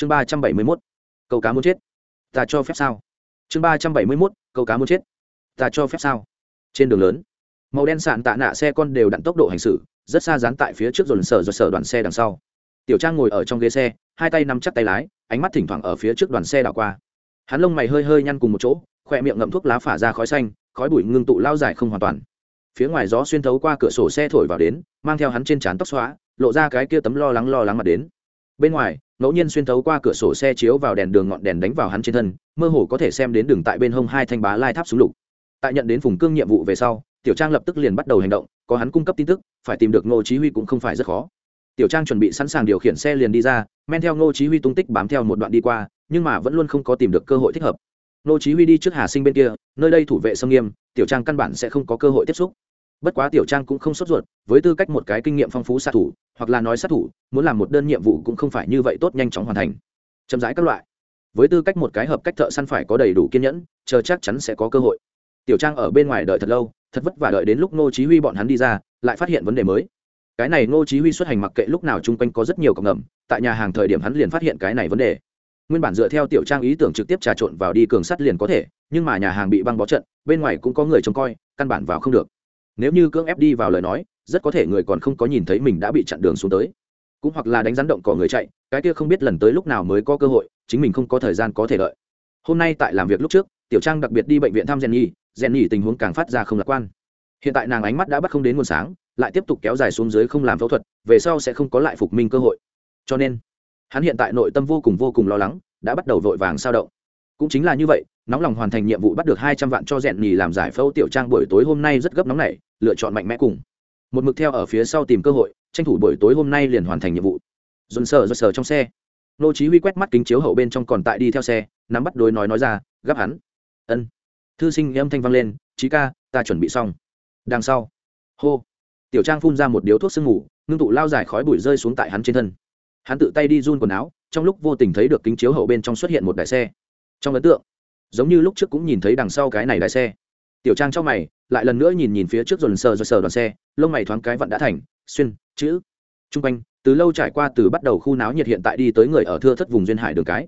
chương ba trăm bảy mươi mốt, câu cá muốn chết. Ta cho phép sao? Chương ba trăm bảy mươi mốt, câu cá muốn chết. Ta cho phép sao? Trên đường lớn, màu đen sạn tạ nạ xe con đều đặn tốc độ hành xử, rất xa dán tại phía trước dồn sở rồi sở đoàn xe đằng sau. Tiểu trang ngồi ở trong ghế xe, hai tay nắm chắc tay lái, ánh mắt thỉnh thoảng ở phía trước đoàn xe đảo qua. Hắn lông mày hơi hơi nhăn cùng một chỗ, khoe miệng ngậm thuốc lá phả ra khói xanh, khói bụi ngưng tụ lao dài không hoàn toàn. Phía ngoài gió xuyên thấu qua cửa sổ xe thổi vào đến, mang theo hắn trên trán tóc xóa lộ ra cái kia tấm lo lắng lo lắng mặt đến. Bên ngoài ngẫu nhiên xuyên thấu qua cửa sổ xe chiếu vào đèn đường ngọn đèn đánh vào hắn trên thân, mơ hồ có thể xem đến đường tại bên hông hai thanh bá lai tháp súng lục. Tại nhận đến phùng cương nhiệm vụ về sau, tiểu trang lập tức liền bắt đầu hành động, có hắn cung cấp tin tức, phải tìm được ngô chí huy cũng không phải rất khó. Tiểu trang chuẩn bị sẵn sàng điều khiển xe liền đi ra, men theo ngô chí huy tung tích bám theo một đoạn đi qua, nhưng mà vẫn luôn không có tìm được cơ hội thích hợp. Ngô chí huy đi trước hà sinh bên kia, nơi đây thủ vệ sông nghiêm, tiểu trang căn bản sẽ không có cơ hội tiếp xúc bất quá tiểu trang cũng không sốt ruột, với tư cách một cái kinh nghiệm phong phú sát thủ, hoặc là nói sát thủ, muốn làm một đơn nhiệm vụ cũng không phải như vậy tốt nhanh chóng hoàn thành. Chậm rãi các loại. Với tư cách một cái hợp cách thợ săn phải có đầy đủ kiên nhẫn, chờ chắc chắn sẽ có cơ hội. Tiểu trang ở bên ngoài đợi thật lâu, thật vất vả đợi đến lúc ngô chí huy bọn hắn đi ra, lại phát hiện vấn đề mới. Cái này ngô chí huy xuất hành mặc kệ lúc nào chung quanh có rất nhiều cọc ngầm, tại nhà hàng thời điểm hắn liền phát hiện cái này vấn đề. Nguyên bản dựa theo tiểu trang ý tưởng trực tiếp trà trộn vào đi cường sắt liền có thể, nhưng mà nhà hàng bị băng bó trận, bên ngoài cũng có người trông coi, căn bản vào không được nếu như cưỡng ép đi vào lời nói, rất có thể người còn không có nhìn thấy mình đã bị chặn đường xuống tới. Cũng hoặc là đánh rắn động cỏ người chạy, cái kia không biết lần tới lúc nào mới có cơ hội, chính mình không có thời gian có thể đợi. Hôm nay tại làm việc lúc trước, tiểu trang đặc biệt đi bệnh viện thăm rèn nhi rèn nhi tình huống càng phát ra không lạc quan. Hiện tại nàng ánh mắt đã bắt không đến nguồn sáng, lại tiếp tục kéo dài xuống dưới không làm phẫu thuật, về sau sẽ không có lại phục minh cơ hội. Cho nên, hắn hiện tại nội tâm vô cùng vô cùng lo lắng, đã bắt đầu vội vàng sao động. Cũng chính là như vậy, nóng lòng hoàn thành nhiệm vụ bắt được hai trăm vạn cho rèn nhì làm giải phẫu tiểu trang buổi tối hôm nay rất gấp nóng này lựa chọn mạnh mẽ cùng. Một mực theo ở phía sau tìm cơ hội, tranh thủ buổi tối hôm nay liền hoàn thành nhiệm vụ. Dồn sờ do sờ trong xe. Nô chí huy quét mắt kính chiếu hậu bên trong còn tại đi theo xe, nắm bắt đối nói nói ra gấp hắn. Ân. Thư sinh âm thanh vang lên, chí ca, ta chuẩn bị xong. Đằng sau, hô. Tiểu trang phun ra một điếu thuốc sương ngủ ngưng tụ lao dài khói bụi rơi xuống tại hắn trên thân. Hắn tự tay đi run quần áo, trong lúc vô tình thấy được kính chiếu hậu bên trong xuất hiện một đại xe. Trong ấn tượng, giống như lúc trước cũng nhìn thấy đằng sau cái này đài xe tiểu trang trong mày, lại lần nữa nhìn nhìn phía trước dồn sờ rồi sờ đoàn xe, lông mày thoáng cái vẫn đã thành, xuyên, chữ. T r u n g quanh, từ lâu trải qua từ bắt đầu khu náo nhiệt hiện tại đi tới người ở thưa thất vùng duyên hải đường cái.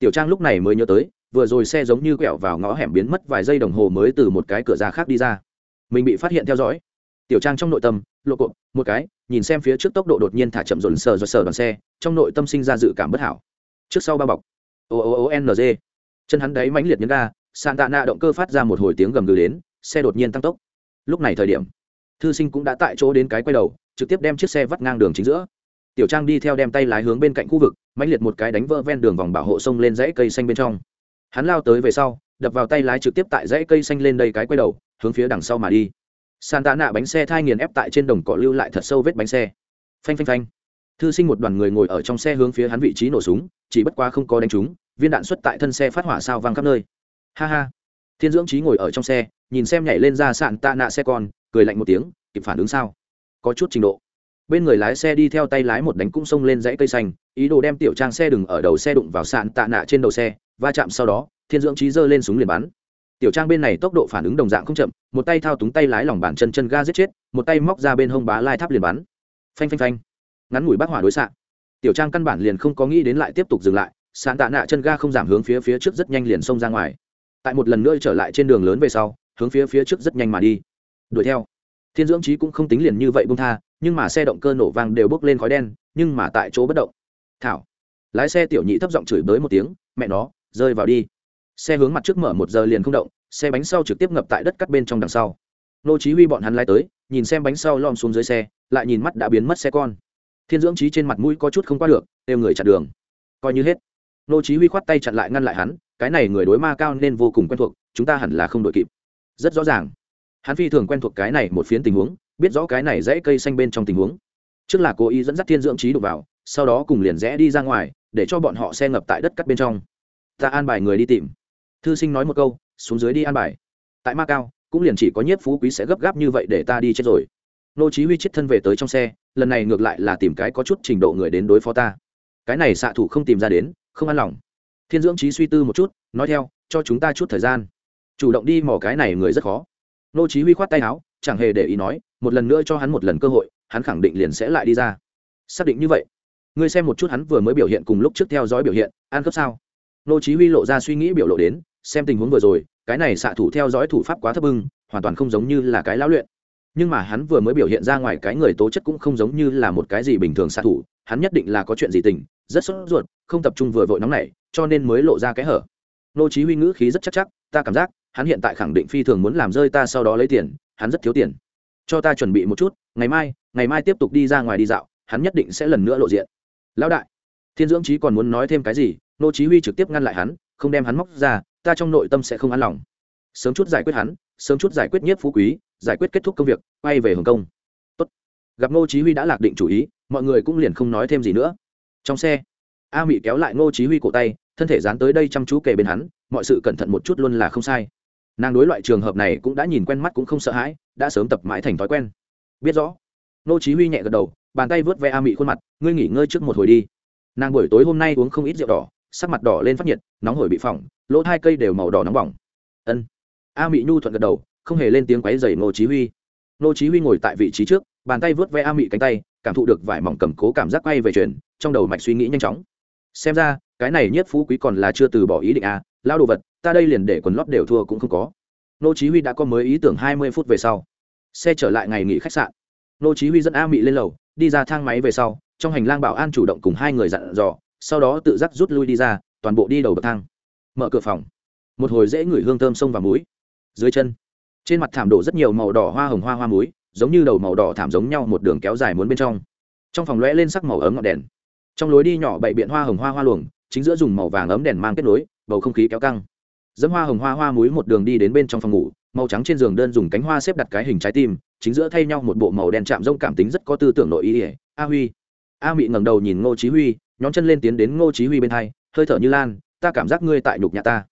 Tiểu trang lúc này mới nhớ tới, vừa rồi xe giống như quẹo vào ngõ hẻm biến mất vài giây đồng hồ mới từ một cái cửa ra khác đi ra. Mình bị phát hiện theo dõi. Tiểu trang trong nội tâm, lộ cộp, một cái, nhìn xem phía trước tốc độ đột nhiên thả chậm dồn sờ rồi sờ đoàn xe, trong nội tâm sinh ra dự cảm bất hảo. Trước sau ba bọc. O o o n g. Chân hắn đấy mãnh liệt nhấn ga sàn tạ nạ động cơ phát ra một hồi tiếng gầm gừ đến, xe đột nhiên tăng tốc. Lúc này thời điểm, thư sinh cũng đã tại chỗ đến cái quay đầu, trực tiếp đem chiếc xe vắt ngang đường chính giữa. Tiểu trang đi theo đem tay lái hướng bên cạnh khu vực, mãnh liệt một cái đánh vỡ ven đường vòng bảo hộ sông lên dãy cây xanh bên trong. Hắn lao tới về sau, đập vào tay lái trực tiếp tại dãy cây xanh lên đây cái quay đầu, hướng phía đằng sau mà đi. Sàn tạ nạ bánh xe thai nghiền ép tại trên đồng cỏ lưu lại thật sâu vết bánh xe. Phanh phanh phanh. Thư sinh một đoàn người ngồi ở trong xe hướng phía hắn vị trí nổ súng, chỉ bất quá không có đánh trúng, viên đạn xuất tại thân xe phát hỏa sao văng khắp nơi ha ha. Thiên dưỡng trí ngồi ở trong xe, nhìn xem nhảy lên ra sạn tạ nạ xe con, cười lạnh một tiếng, kịp phản ứng sao? Có chút trình độ. Bên người lái xe đi theo tay lái một đánh cung sông lên dãy cây xanh, ý đồ đem tiểu trang xe đừng ở đầu xe đụng vào sạn tạ nạ trên đầu xe, va chạm sau đó, thiên dưỡng trí giơ lên súng liền bắn. Tiểu trang bên này tốc độ phản ứng đồng dạng không chậm, một tay thao túng tay lái lòng bàn chân chân ga giết chết, một tay móc ra bên hông bá lai tháp liền bắn. Phanh phanh phanh. Ngắn ngủi bác hỏa đối xạ tiểu trang căn bản liền không có nghĩ đến lại tiếp tục dừng lại sàn tạ nạ chân ga không giảm hướng phía phía trước rất nhanh liền xông ra ngoài tại một lần nữa trở lại trên đường lớn về sau, hướng phía phía trước rất nhanh mà đi. Đuổi theo. Thiên dưỡng trí cũng không tính liền như vậy bung tha, nhưng mà xe động cơ nổ vang đều bốc lên khói đen, nhưng mà tại chỗ bất động. Thảo. Lái xe tiểu nhị thấp giọng chửi bới một tiếng, mẹ nó, rơi vào đi. Xe hướng mặt trước mở một giờ liền không động, xe bánh sau trực tiếp ngập tại đất cắt bên trong đằng sau. Nô chí huy bọn hắn lái tới, nhìn xem bánh sau lom xuống dưới xe, lại nhìn mắt đã biến mất xe con. Thiên dưỡng trí trên mặt mũi có chút không qua được, đều người chặn đường. Coi như hết. Nô chí huy khoát tay chặn lại ngăn lại hắn cái này người đối ma cao nên vô cùng quen thuộc, chúng ta hẳn là không đội kịp. Rất rõ ràng. Hắn phi thường quen thuộc cái này một phiến tình huống, biết rõ cái này dãy cây xanh bên trong tình huống. Trước là cố ý dẫn dắt thiên dưỡng trí đục vào, sau đó cùng liền rẽ đi ra ngoài, để cho bọn họ xe ngập tại đất cắt bên trong. Ta an bài người đi tìm. Thư sinh nói một câu, xuống dưới đi an bài. Tại ma cao, cũng liền chỉ có nhiếp phú quý sẽ gấp gáp như vậy để ta đi chết rồi. Nô chí huy chết thân về tới trong xe, lần này ngược lại là tìm cái có chút trình độ người đến đối phó ta. Cái này xạ thủ không tìm ra đến, không an lòng thiên dưỡng trí suy tư một chút, nói theo, cho chúng ta chút thời gian. Chủ động đi mò cái này người rất khó. Nô chí huy khoát tay áo, chẳng hề để ý nói, một lần nữa cho hắn một lần cơ hội, hắn khẳng định liền sẽ lại đi ra. Xác định như vậy. Ngươi xem một chút hắn vừa mới biểu hiện cùng lúc trước theo dõi biểu hiện, ăn cấp sao? Nô chí huy lộ ra suy nghĩ biểu lộ đến, xem tình huống vừa rồi, cái này xạ thủ theo dõi thủ pháp quá thấp bưng hoàn toàn không giống như là cái lão luyện. Nhưng mà hắn vừa mới biểu hiện ra ngoài cái người tố chất cũng không giống như là một cái gì bình thường xạ thủ, hắn nhất định là có chuyện gì tình, rất sốt ruột, không tập trung vừa vội nóng nảy cho nên mới lộ ra cái hở. Nô chí huy ngữ khí rất chắc chắc, ta cảm giác, hắn hiện tại khẳng định phi thường muốn làm rơi ta sau đó lấy tiền, hắn rất thiếu tiền. Cho ta chuẩn bị một chút, ngày mai ngày mai tiếp tục đi ra ngoài đi dạo, hắn nhất định sẽ lần nữa lộ diện. Lão đại. Thiên dưỡng trí còn muốn nói thêm cái gì, nô chí huy trực tiếp ngăn lại hắn, không đem hắn móc ra, ta trong nội tâm sẽ không an lòng. Sớm chút giải quyết hắn, sớm chút giải quyết nhiếp phú quý, giải quyết kết thúc công việc, quay về hồng kông. Tốt. gặp nô chí huy đã lạc định chủ ý, mọi người cũng liền không nói thêm gì nữa. Trong xe a mị kéo lại Ngô chí huy cổ tay, thân thể dán tới đây chăm chú kề bên hắn, mọi sự cẩn thận một chút luôn là không sai. Nàng đối loại trường hợp này cũng đã nhìn quen mắt cũng không sợ hãi, đã sớm tập mãi thành thói quen. Biết rõ. Ngô chí huy nhẹ gật đầu, bàn tay vớt ve a mị khuôn mặt, ngươi nghỉ ngơi trước một hồi đi. Nàng buổi tối hôm nay uống không ít rượu đỏ, sắc mặt đỏ lên phát nhiệt, nóng hổi bị phỏng, lỗ hai cây đều màu đỏ nóng bỏng. Ân. A mị nhu thuận gật đầu, không hề lên tiếng quấy rầy Ngô chí huy. Ngô chí huy ngồi tại vị trí trước, bàn tay vớt ve a mị cánh tay, cảm thụ được vải mỏng cầm cố cảm giác quay về chuyển, trong đầu mạch suy nghĩ nhanh chóng xem ra, cái này nhất phú quý còn là chưa từ bỏ ý định à lao đồ vật, ta đây liền để quần lót đều thua cũng không có. Nô chí huy đã có mới ý tưởng 20 phút về sau. Xe trở lại ngày nghỉ khách sạn. Nô chí huy dẫn a mỹ lên lầu, đi ra thang máy về sau, trong hành lang bảo an chủ động cùng hai người dặn dò, sau đó tự giác rút lui đi ra, toàn bộ đi đầu bậc thang. Mở cửa phòng. Một hồi dễ ngửi hương thơm sông và muối. Dưới chân, trên mặt thảm đổ rất nhiều màu đỏ hoa hồng hoa hoa muối, giống như đầu màu đỏ thảm giống nhau một đường kéo dài muốn bên trong. Trong phòng lóe lên sắc màu ấm ngọn đèn trong lối đi nhỏ bậy biện hoa hồng hoa hoa luồng, chính giữa dùng màu vàng ấm đèn mang kết nối, bầu không khí kéo căng. Dẫm hoa hồng hoa hoa muối một đường đi đến bên trong phòng ngủ, màu trắng trên giường đơn dùng cánh hoa xếp đặt cái hình trái tim, chính giữa thay nhau một bộ màu đen chạm rông cảm tính rất có tư tưởng nội ý ỉa a huy. A mị ngẩng đầu nhìn ngô chí huy, nhón chân lên tiến đến ngô chí huy bên hai, hơi thở như lan, ta cảm giác ngươi tại nhục nhã ta.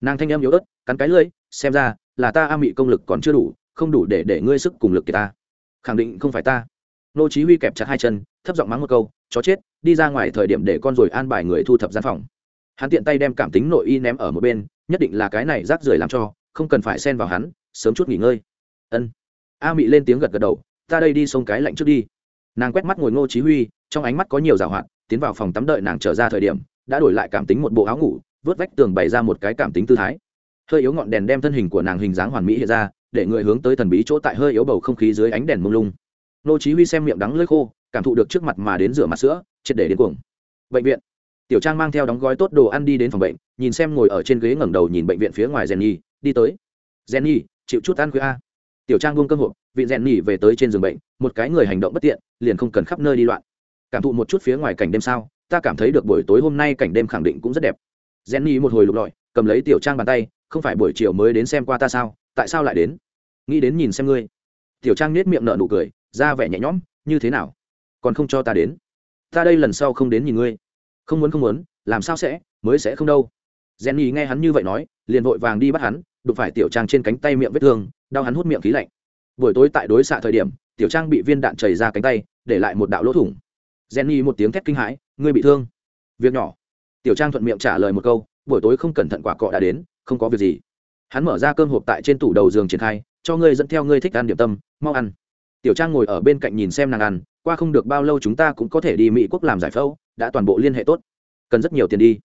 Nàng thanh âm yếu ớt, cắn cái lưỡi, xem ra, là ta a mị công lực còn chưa đủ, không đủ để để ngươi sức cùng lực kỳ ta. Khẳng định không phải ta. Ngô chí huy kẹp chặt hai chân, thấp giọng mắng một câu chó chết, đi ra ngoài thời điểm để con rồi an bài người thu thập gian phòng. Hắn tiện tay đem cảm tính nội y ném ở một bên, nhất định là cái này rác rưởi làm cho, không cần phải xen vào hắn, sớm chút nghỉ ngơi. Ân. A mị lên tiếng gật gật đầu, ta đây đi xông cái lạnh trước đi. Nàng quét mắt ngồi ngô chí huy, trong ánh mắt có nhiều giảo hoạt, tiến vào phòng tắm đợi nàng trở ra thời điểm, đã đổi lại cảm tính một bộ áo ngủ, vớt vách tường bày ra một cái cảm tính tư thái. Hơi yếu ngọn đèn đem thân hình của nàng hình dáng hoàn mỹ hiện ra, để người hướng tới thần bí chỗ tại hơi yếu bầu không khí dưới ánh đèn mông lung. Ngô chí huy xem miệng đắng lưỡi khô cảm thụ được trước mặt mà đến rửa mặt sữa, triệt để đến cuồng. Bệnh viện. Tiểu trang mang theo đóng gói tốt đồ ăn đi đến phòng bệnh, nhìn xem ngồi ở trên ghế ngẩng đầu nhìn bệnh viện phía ngoài jenny, đi tới. Jenny, chịu chút ăn khuya a. Tiểu trang buông cơm hộp vị jenny về tới trên giường bệnh, một cái người hành động bất tiện, liền không cần khắp nơi đi loạn. Cảm thụ một chút phía ngoài cảnh đêm sao, ta cảm thấy được buổi tối hôm nay cảnh đêm khẳng định cũng rất đẹp. Jenny một hồi lục lọi, cầm lấy tiểu trang bàn tay, không phải buổi chiều mới đến xem qua ta sao, tại sao lại đến? Nghĩ đến nhìn xem ngươi. Tiểu trang nết miệng nở nụ cười, ra vẻ nhẹ nhõm, như thế nào? Còn không cho ta đến. Ta đây lần sau không đến nhìn ngươi. Không muốn không muốn, làm sao sẽ, mới sẽ không đâu. Jenny nghe hắn như vậy nói, liền vội vàng đi bắt hắn, đụng phải tiểu trang trên cánh tay miệng vết thương, đau hắn hút miệng khí lạnh. Buổi tối tại đối xạ thời điểm, tiểu trang bị viên đạn chảy ra cánh tay, để lại một đạo lỗ thủng. Jenny một tiếng thét kinh hãi, ngươi bị thương. Việc nhỏ. Tiểu trang thuận miệng trả lời một câu, buổi tối không cẩn thận quả cọ đã đến, không có việc gì. Hắn mở ra cơm hộp tại trên tủ đầu giường triển khai, cho ngươi dẫn theo ngươi thích ăn điểm tâm, mau ăn. Tiểu trang ngồi ở bên cạnh nhìn xem nàng ăn qua không được bao lâu chúng ta cũng có thể đi mỹ quốc làm giải phẫu, đã toàn bộ liên hệ tốt. Cần rất nhiều tiền đi.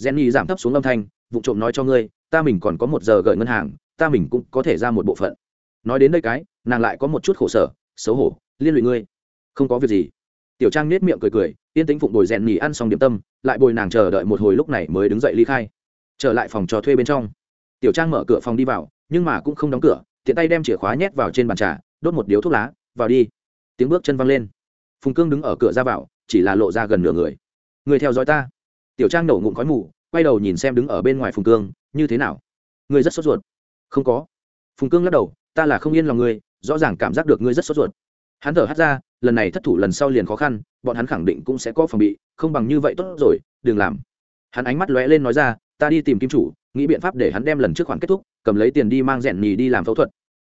Jenny giảm thấp xuống âm thanh vụ trộm nói cho ngươi, ta mình còn có một giờ gợi ngân hàng, ta mình cũng có thể ra một bộ phận. Nói đến đây cái, nàng lại có một chút khổ sở, xấu hổ, liên lụy ngươi. Không có việc gì. Tiểu trang nết miệng cười cười, yên tĩnh phụng bồi rèn nhì ăn xong điểm tâm, lại bồi nàng chờ đợi một hồi lúc này mới đứng dậy ly khai. Trở lại phòng trò thuê bên trong. Tiểu trang mở cửa phòng đi vào, nhưng mà cũng không đóng cửa, tiện tay đem chìa khóa nhét vào trên bàn trà, đốt một điếu thuốc lá, vào đi. Tiếng bước chân văng lên phùng cương đứng ở cửa ra vào, chỉ là lộ ra gần nửa người. Người theo dõi ta. Tiểu trang nổ ngụm khói mù, quay đầu nhìn xem đứng ở bên ngoài phùng cương, như thế nào? Ngươi rất sốt ruột. Không có. Phùng cương lắc đầu, ta là không yên lòng ngươi, rõ ràng cảm giác được ngươi rất sốt ruột. Hắn thở hắt ra, lần này thất thủ lần sau liền khó khăn, bọn hắn khẳng định cũng sẽ có phòng bị, không bằng như vậy tốt rồi, đừng làm. Hắn ánh mắt lóe lên nói ra, ta đi tìm kim chủ, nghĩ biện pháp để hắn đem lần trước khoản kết thúc, cầm lấy tiền đi mang rẻn nhì đi làm phẫu thuật.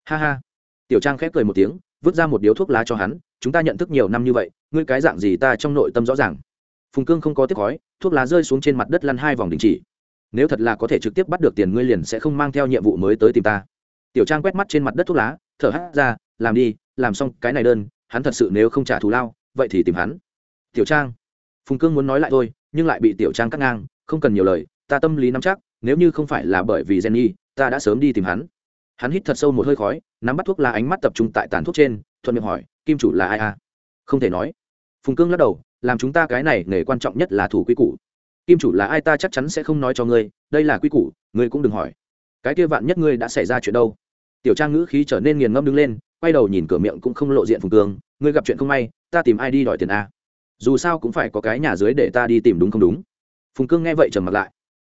Ha ha. Tiểu trang khép cười một tiếng, vứt ra một điếu thuốc lá cho hắn chúng ta nhận thức nhiều năm như vậy, ngươi cái dạng gì ta trong nội tâm rõ ràng. Phùng cương không có tiếp khói, thuốc lá rơi xuống trên mặt đất lăn hai vòng đình chỉ. Nếu thật là có thể trực tiếp bắt được tiền ngươi liền sẽ không mang theo nhiệm vụ mới tới tìm ta. Tiểu trang quét mắt trên mặt đất thuốc lá, thở hát ra, làm đi, làm xong cái này đơn, hắn thật sự nếu không trả thù lao, vậy thì tìm hắn. Tiểu trang. Phùng cương muốn nói lại thôi, nhưng lại bị tiểu trang cắt ngang, không cần nhiều lời, ta tâm lý nắm chắc, nếu như không phải là bởi vì jenny, ta đã sớm đi tìm hắn. Hắn hít thật sâu một hơi khói, nắm bắt thuốc lá ánh mắt tập trung tại tàn thuốc trên, thuận miệng hỏi kim chủ là ai à? Không thể nói. Phùng cương lắc đầu, làm chúng ta cái này nghề quan trọng nhất là thủ quy củ. Kim chủ là ai ta chắc chắn sẽ không nói cho ngươi, đây là quy củ, ngươi cũng đừng hỏi. Cái kia vạn nhất ngươi đã xảy ra chuyện đâu? Tiểu trang ngữ khí trở nên nghiền ngâm đứng lên, quay đầu nhìn cửa miệng cũng không lộ diện phùng cương, ngươi gặp chuyện không may, ta tìm ai đi đòi tiền a dù sao cũng phải có cái nhà dưới để ta đi tìm đúng không đúng? Phùng cương nghe vậy trầm mặt lại.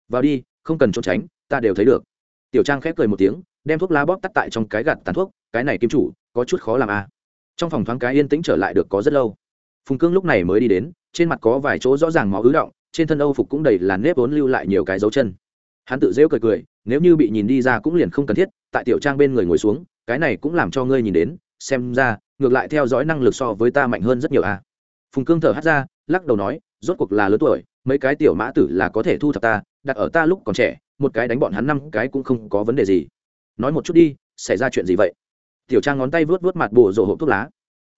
Vào đi, không cần trốn tránh, ta đều thấy được. Tiểu trang khép cười một tiếng, đem thuốc lá bóp tắt tại trong cái gạt tàn thuốc, cái này kim chủ, có chút khó làm a trong phòng thoáng cái yên tĩnh trở lại được có rất lâu. Phùng cương lúc này mới đi đến, trên mặt có vài chỗ rõ ràng máu ứ động, trên thân âu phục cũng đầy là nếp vốn lưu lại nhiều cái dấu chân. Hắn tự rêu cười cười, nếu như bị nhìn đi ra cũng liền không cần thiết, tại tiểu trang bên người ngồi xuống, cái này cũng làm cho ngươi nhìn đến, xem ra, ngược lại theo dõi năng lực so với ta mạnh hơn rất nhiều à? phùng cương thở hắt ra, lắc đầu nói, rốt cuộc là lớn tuổi, mấy cái tiểu mã tử là có thể thu thập ta, đặt ở ta lúc còn trẻ, một cái đánh bọn hắn năm cái cũng không có vấn đề gì. Nói một chút đi, xảy ra chuyện gì vậy? Tiểu trang ngón tay vớt vớt mặt bộ rộ hộp thuốc lá.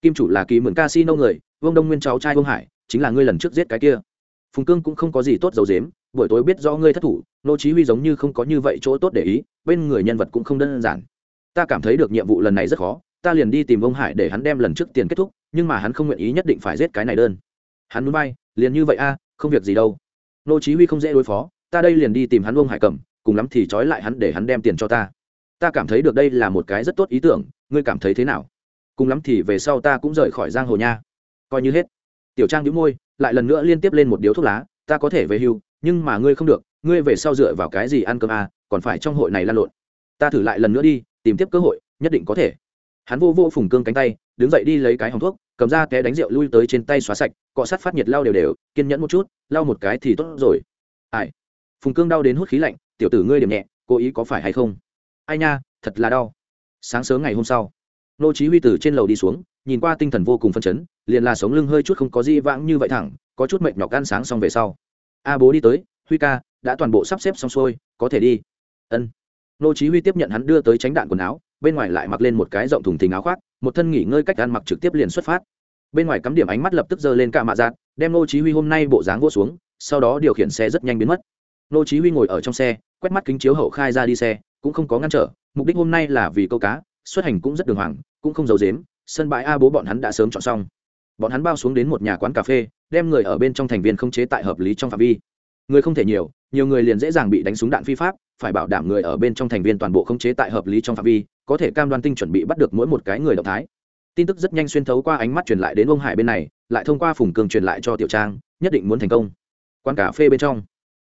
Kim chủ là kỳ mượn casino người, vương đông nguyên cháu trai vương hải, chính là ngươi lần trước giết cái kia. Phùng cương cũng không có gì tốt dầu dếm buổi tối biết rõ ngươi thất thủ, nô chí huy giống như không có như vậy chỗ tốt để ý, bên người nhân vật cũng không đơn giản. Ta cảm thấy được nhiệm vụ lần này rất khó, ta liền đi tìm ông hải để hắn đem lần trước tiền kết thúc, nhưng mà hắn không nguyện ý nhất định phải giết cái này đơn. Hắn muốn bay, liền như vậy a, không việc gì đâu. Nô chí huy không dễ đối phó, ta đây liền đi tìm hắn ông hải cầm, cùng lắm thì trói lại hắn để hắn đem tiền cho ta. Ta cảm thấy được đây là một cái rất tốt ý tưởng ngươi cảm thấy thế nào? Cùng lắm thì về sau ta cũng rời khỏi giang hồ nha. Coi như hết. Tiểu trang đĩu môi, lại lần nữa liên tiếp lên một điếu thuốc lá, ta có thể về hưu, nhưng mà ngươi không được, ngươi về sau dựa vào cái gì ăn cơm à còn phải trong hội này lan lộn. Ta thử lại lần nữa đi, tìm tiếp cơ hội, nhất định có thể. Hắn vô vô phùng cương cánh tay, đứng dậy đi lấy cái hòng thuốc, cầm ra té đánh rượu lui tới trên tay xóa sạch, cọ sát phát nhiệt lao đều đều, kiên nhẫn một chút, lao một cái thì tốt rồi. Ai? Phùng cương đau đến hút khí lạnh, tiểu tử ngươi điểm nhẹ, cố ý có phải hay không? Ai nha, thật là đau sáng sớm ngày hôm sau, nô chí huy từ trên lầu đi xuống, nhìn qua tinh thần vô cùng phân chấn, liền là sống lưng hơi chút không có gì vãng như vậy thẳng, có chút mệt nhọc ăn sáng xong về sau. A bố đi tới, huy ca, đã toàn bộ sắp xếp xong xuôi, có thể đi. Ân. Nô chí huy tiếp nhận hắn đưa tới tránh đạn quần áo, bên ngoài lại mặc lên một cái rộng thùng thình áo khoác, một thân nghỉ ngơi cách ăn mặc trực tiếp liền xuất phát. Bên ngoài cắm điểm ánh mắt lập tức giơ lên cả mạ dạn, đem nô chí huy hôm nay bộ dáng vỗ xuống, sau đó điều khiển xe rất nhanh biến mất. Nô chí huy ngồi ở trong xe, quét mắt kính chiếu hậu khai ra đi xe, cũng không có ngăn trở mục đích hôm nay là vì câu cá, xuất hành cũng rất đường hoàng, cũng không giấu giếm, sân bãi a bố bọn hắn đã sớm chọn xong. Bọn hắn bao xuống đến một nhà quán cà phê, đem người ở bên trong thành viên không chế tại hợp lý trong phạm vi. Người không thể nhiều nhiều người liền dễ dàng bị đánh súng đạn phi pháp, phải bảo đảm người ở bên trong thành viên toàn bộ không chế tại hợp lý trong phạm vi, có thể cam đoan tinh chuẩn bị bắt được mỗi một cái người động thái. Tin tức rất nhanh xuyên thấu qua ánh mắt truyền lại đến ông hải bên này, lại thông qua phùng cường truyền lại cho tiểu trang, nhất định muốn thành công. Quán cà phê bên trong.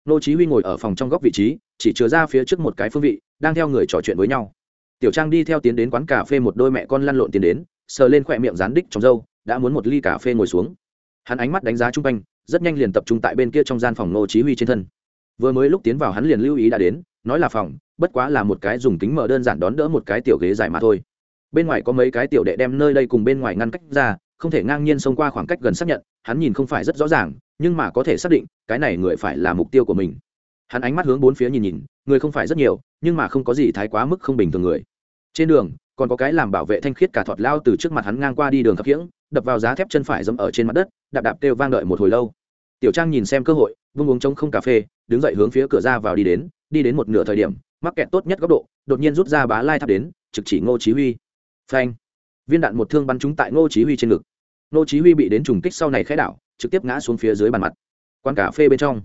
Nô chí huy ngồi ở phòng trong góc vị trí chỉ chứa ra phía trước một cái phương vị, đang theo người trò chuyện với nhau. Tiểu trang đi theo tiến đến quán cà phê một đôi mẹ con lăn lộn tiến đến, sờ lên khỏe miệng dán đích trong dâu đã muốn một ly cà phê ngồi xuống. Hắn ánh mắt đánh giá chung quanh, rất nhanh liền tập trung tại bên kia trong gian phòng nô chí huy trên thân. Vừa mới lúc tiến vào hắn liền lưu ý đã đến, nói là phòng, bất quá là một cái dùng kính mở đơn giản đón đỡ một cái tiểu ghế dài mà thôi. Bên ngoài có mấy cái tiểu đệ đem nơi đây cùng bên ngoài ngăn cách ra, không thể ngang nhiên xông qua khoảng cách gần xác nhận, hắn nhìn không phải rất rõ ràng, nhưng mà có thể xác định, cái này người phải là mục tiêu của mình hắn ánh mắt hướng bốn phía nhìn nhìn, người không phải rất nhiều, nhưng mà không có gì thái quá mức không bình thường người. Trên đường, còn có cái làm bảo vệ thanh khiết cả thọt lao từ trước mặt hắn ngang qua đi đường khập khiễng, đập vào giá thép chân phải dẫm ở trên mặt đất, đạp đạp kêu vang đợi một hồi lâu. Tiểu trang nhìn xem cơ hội, vung uống trống không cà phê, đứng dậy hướng phía cửa ra vào đi đến đi đến một nửa thời điểm, mắc kẹt tốt nhất góc độ, đột nhiên rút ra bá lai tháp đến, trực chỉ ngô chí huy. Phanh! Viên đạn một thương bắn trúng tại ngô chí huy trên ngực. Ngô chí huy bị đến trùng kích sau này khẽ đảo, trực tiếp ngã xuống phía dưới bàn mặt. Quán cà phê bên trong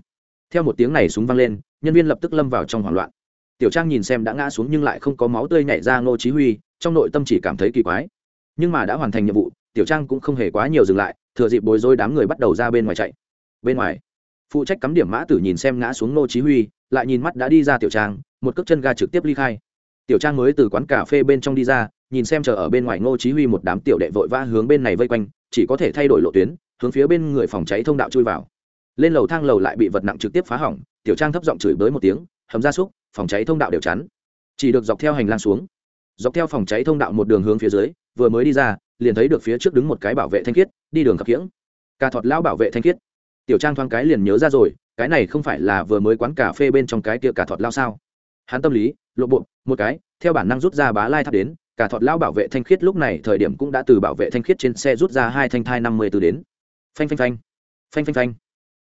theo một tiếng này súng vang lên, nhân viên lập tức lâm vào trong hoảng loạn. Tiểu trang nhìn xem đã ngã xuống nhưng lại không có máu tươi nhảy ra ngô chí huy, trong nội tâm chỉ cảm thấy kỳ quái. Nhưng mà đã hoàn thành nhiệm vụ, tiểu trang cũng không hề quá nhiều dừng lại, thừa dịp bối rối đám người bắt đầu ra bên ngoài chạy. Bên ngoài, phụ trách cắm điểm mã tử nhìn xem ngã xuống ngô chí huy, lại nhìn mắt đã đi ra tiểu trang, một cước chân ga trực tiếp ly khai. Tiểu trang mới từ quán cà phê bên trong đi ra, nhìn xem chờ ở bên ngoài ngô chí huy một đám tiểu đệ vội vã hướng bên này vây quanh, chỉ có thể thay đổi lộ tuyến, hướng phía bên người phòng cháy thông đạo chui vào lên lầu thang lầu lại bị vật nặng trực tiếp phá hỏng, tiểu trang thấp giọng chửi bới một tiếng, hầm ra súc, phòng cháy thông đạo đều chắn. Chỉ được dọc theo hành lang xuống. Dọc theo phòng cháy thông đạo một đường hướng phía dưới, vừa mới đi ra, liền thấy được phía trước đứng một cái bảo vệ thanh khiết, đi đường khập khiễng. Cà thọt lão bảo vệ thanh khiết. Tiểu trang thoáng cái liền nhớ ra rồi, cái này không phải là vừa mới quán cà phê bên trong cái kia cà thọt lao sao? Hắn tâm lý, lộ bộ, một cái, theo bản năng rút ra bá lai tháp đến cả thọt lão bảo vệ thanh khiết lúc này thời điểm cũng đã từ bảo vệ thanh khiết trên xe rút ra hai thanh thai năm mươi từ đến. Phanh phanh phanh. Phanh phanh phanh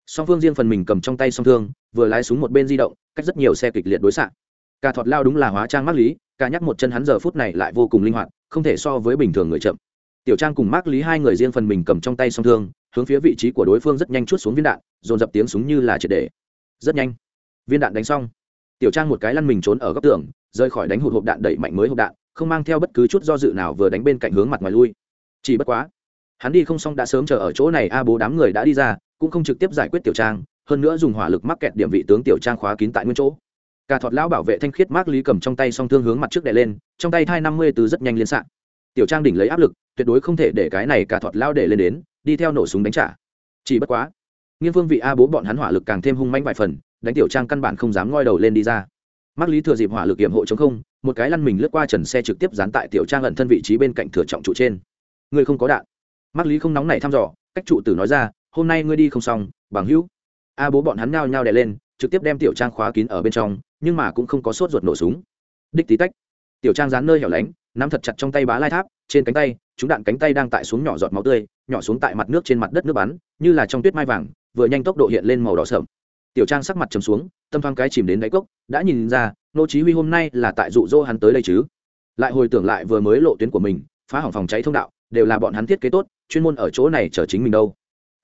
song phương riêng phần mình cầm trong tay song thương, vừa lái súng một bên di động, cách rất nhiều xe kịch liệt đối xạ. Cả thọt lao đúng là hóa trang mắc lý cả nhắc một chân hắn giờ phút này lại vô cùng linh hoạt, không thể so với bình thường người chậm. Tiểu trang cùng mắc lý hai người riêng phần mình cầm trong tay song thương, hướng phía vị trí của đối phương rất nhanh chút xuống viên đạn, dồn dập tiếng súng như là triệt để. Rất nhanh. Viên đạn đánh xong. Tiểu trang một cái lăn mình trốn ở góc tường rơi khỏi đánh hụt hộp đạn đẩy mạnh mới hộp đạn, không mang theo bất cứ chút do dự nào vừa đánh bên cạnh hướng mặt ngoài lui. Chỉ bất quá, hắn đi không xong đã sớm chờ ở chỗ này, a bố đám người đã đi ra cũng không trực tiếp giải quyết tiểu trang, hơn nữa dùng hỏa lực mắc kẹt điểm vị tướng tiểu trang khóa kín tại nguyên chỗ. Cả thọt lão bảo vệ thanh khiết mác lý cầm trong tay song thương hướng mặt trước đè lên, trong tay thai năm mươi từ rất nhanh liên xạ. Tiểu trang đỉnh lấy áp lực, tuyệt đối không thể để cái này cả thọt lao để lên đến, đi theo nổ súng đánh trả. Chỉ bất quá, nghiên phương vị a bố bọn hắn hỏa lực càng thêm hung manh vài phần, đánh tiểu trang căn bản không dám ngoi đầu lên đi ra. Mắc lý thừa dịp hỏa lực hiểm hộ chống không, một cái lăn mình lướt qua trần xe trực tiếp dán tại tiểu trang ẩn thân vị trí bên cạnh thừa trọng trụ trên. Người không có đạn. Mắc lý không nóng này thăm dò, cách trụ tử nói ra hôm nay ngươi đi không xong, bằng hữu. A bố bọn hắn nhao nhao đè lên, trực tiếp đem tiểu trang khóa kín ở bên trong, nhưng mà cũng không có sốt ruột nổ súng. Đích tí tách. Tiểu trang dán nơi hẻo lánh, nắm thật chặt trong tay bá lai tháp, trên cánh tay, chúng đạn cánh tay đang tại xuống nhỏ giọt máu tươi, nhỏ xuống tại mặt nước trên mặt đất nước bắn, như là trong tuyết mai vàng, vừa nhanh tốc độ hiện lên màu đỏ sợm tiểu trang sắc mặt trầm xuống, tâm thoáng cái chìm đến đáy cốc, đã nhìn ra nô chí huy hôm nay là tại dụ dỗ hắn tới đây chứ. Lại hồi tưởng lại vừa mới lộ tuyến của mình, phá hỏng phòng cháy thông đạo, đều là bọn hắn thiết kế tốt, chuyên môn ở chỗ này chờ chính mình đâu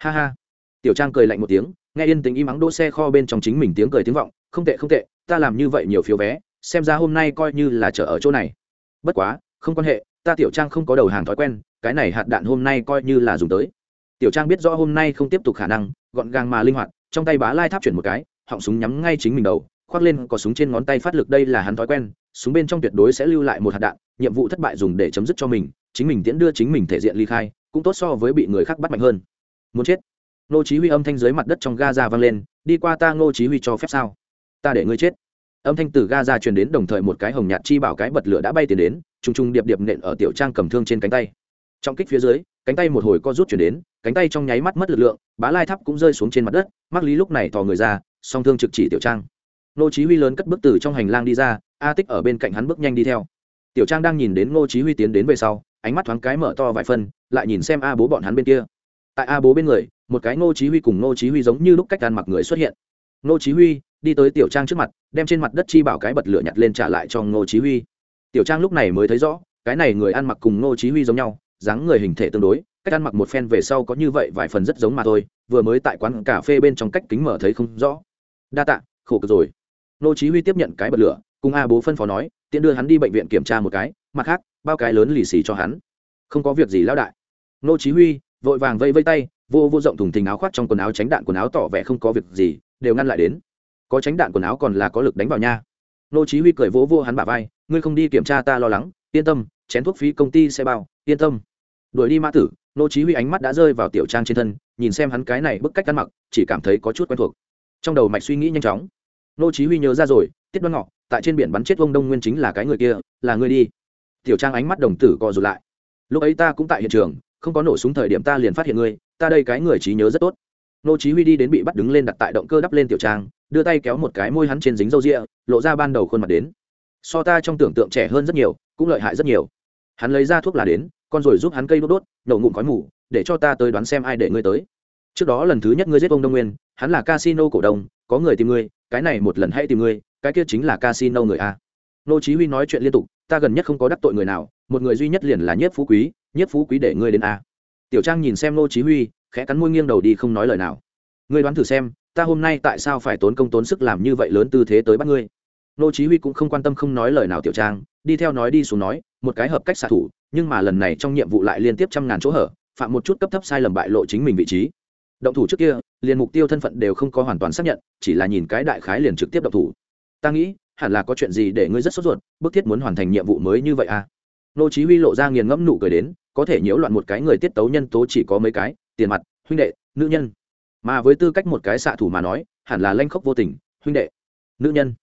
ha ha. Tiểu trang cười lạnh một tiếng, nghe yên tĩnh im ắng đỗ xe kho bên trong chính mình tiếng cười tiếng vọng, không tệ không tệ, ta làm như vậy nhiều phiếu vé, xem ra hôm nay coi như là chờ ở chỗ này. Bất quá, không quan hệ, ta tiểu trang không có đầu hàng thói quen, cái này hạt đạn hôm nay coi như là dùng tới. Tiểu trang biết rõ hôm nay không tiếp tục khả năng, gọn gàng mà linh hoạt, trong tay bá lai tháp chuyển một cái, họng súng nhắm ngay chính mình đầu, khoác lên có súng trên ngón tay phát lực đây là hắn thói quen, súng bên trong tuyệt đối sẽ lưu lại một hạt đạn, nhiệm vụ thất bại dùng để chấm dứt cho mình, chính mình tiễn đưa chính mình thể diện ly khai, cũng tốt so với bị người khác bắt mạnh hơn muốn chết. Ngô chí huy âm thanh dưới mặt đất trong ga ra vang lên, đi qua ta Ngô chí huy cho phép sao? Ta để ngươi chết. Âm thanh từ ga ra truyền đến đồng thời một cái hồng nhạt chi bảo cái bật lửa đã bay tiền đến, trùng trùng điệp điệp nện ở tiểu trang cầm thương trên cánh tay. Trong kích phía dưới, cánh tay một hồi co rút chuyển đến, cánh tay trong nháy mắt mất lực lượng, bá lai tháp cũng rơi xuống trên mặt đất mắc lý lúc này thò người ra, song thương trực chỉ tiểu trang. Nô chí huy lớn cất bước từ trong hành lang đi ra, a tích ở bên cạnh hắn bước nhanh đi theo. Tiểu trang đang nhìn đến ngô chí huy tiến đến về sau, ánh mắt thoáng cái mở to vài phân, lại nhìn xem a bố bọn hắn bên kia tại a bố bên người, một cái ngô chí huy cùng ngô chí huy giống như lúc cách ăn mặc người xuất hiện. Ngô chí huy đi tới tiểu trang trước mặt, đem trên mặt đất chi bảo cái bật lửa nhặt lên trả lại cho ngô chí huy. Tiểu trang lúc này mới thấy rõ, cái này người ăn mặc cùng ngô chí huy giống nhau, dáng người hình thể tương đối, cách ăn mặc một phen về sau có như vậy vài phần rất giống mà thôi, vừa mới tại quán cà phê bên trong cách kính mở thấy không rõ. Đa tạ, khổ cực rồi. Ngô chí huy tiếp nhận cái bật lửa, cùng a bố phân phó nói, tiện đưa hắn đi bệnh viện kiểm tra một cái, mặt khác, bao cái lớn lì xì cho hắn. Không có việc gì lão đại. Ngô chí huy vội vàng vây vây tay, vô vô rộng thùng thình áo khoác trong quần áo tránh đạn quần áo tỏ vẻ không có việc gì, đều ngăn lại đến. Có tránh đạn quần áo còn là có lực đánh vào nha. Nô chí huy cười vỗ vỗ hắn bả vai, ngươi không đi kiểm tra ta lo lắng, yên tâm, chén thuốc phí công ty sẽ bao, yên tâm. Đuổi đi mã tử, nô chí huy ánh mắt đã rơi vào tiểu trang trên thân, nhìn xem hắn cái này bức cách ăn mặc, chỉ cảm thấy có chút quen thuộc. Trong đầu mạch suy nghĩ nhanh chóng. Nô chí huy nhớ ra rồi, tiết đoan ngọ, tại trên biển bắn chết ông đông nguyên chính là cái người kia, là ngươi đi. Tiểu trang ánh mắt đồng tử co rụt lại. Lúc ấy ta cũng tại hiện trường không có nổ súng thời điểm ta liền phát hiện ngươi, ta đây cái người trí nhớ rất tốt. Nô chí huy đi đến bị bắt đứng lên đặt tại động cơ đắp lên tiểu trang, đưa tay kéo một cái môi hắn trên dính râu ria, lộ ra ban đầu khuôn mặt đến. So ta trong tưởng tượng trẻ hơn rất nhiều, cũng lợi hại rất nhiều. Hắn lấy ra thuốc là đến, con rồi giúp hắn cây đốt đốt, nổ ngụm khói mù, để cho ta tới đoán xem ai để ngươi tới. Trước đó lần thứ nhất ngươi giết ông đông nguyên, hắn là casino cổ đông, có người tìm ngươi, cái này một lần hay tìm ngươi, cái kia chính là casino người a. Nô chí huy nói chuyện liên tục, ta gần nhất không có đắc tội người nào một người duy nhất liền là nhiếp phú quý, nhiếp phú quý để ngươi đến a. Tiểu trang nhìn xem nô chí huy, khẽ cắn môi nghiêng đầu đi không nói lời nào. Ngươi đoán thử xem, ta hôm nay tại sao phải tốn công tốn sức làm như vậy lớn tư thế tới bắt ngươi? Nô chí huy cũng không quan tâm không nói lời nào tiểu trang, đi theo nói đi xuống nói, một cái hợp cách xạ thủ, nhưng mà lần này trong nhiệm vụ lại liên tiếp trăm ngàn chỗ hở, phạm một chút cấp thấp sai lầm bại lộ chính mình vị trí. Động thủ trước kia, liền mục tiêu thân phận đều không có hoàn toàn xác nhận, chỉ là nhìn cái đại khái liền trực tiếp động thủ. Ta nghĩ, hẳn là có chuyện gì để ngươi rất sốt ruột, bức thiết muốn hoàn thành nhiệm vụ mới như vậy à? Nô chí huy lộ ra nghiền ngẫm nụ cười đến, có thể nhiễu loạn một cái người tiết tấu nhân tố chỉ có mấy cái, tiền mặt, huynh đệ, nữ nhân. Mà với tư cách một cái xạ thủ mà nói, hẳn là lanh khốc vô tình, huynh đệ, nữ nhân.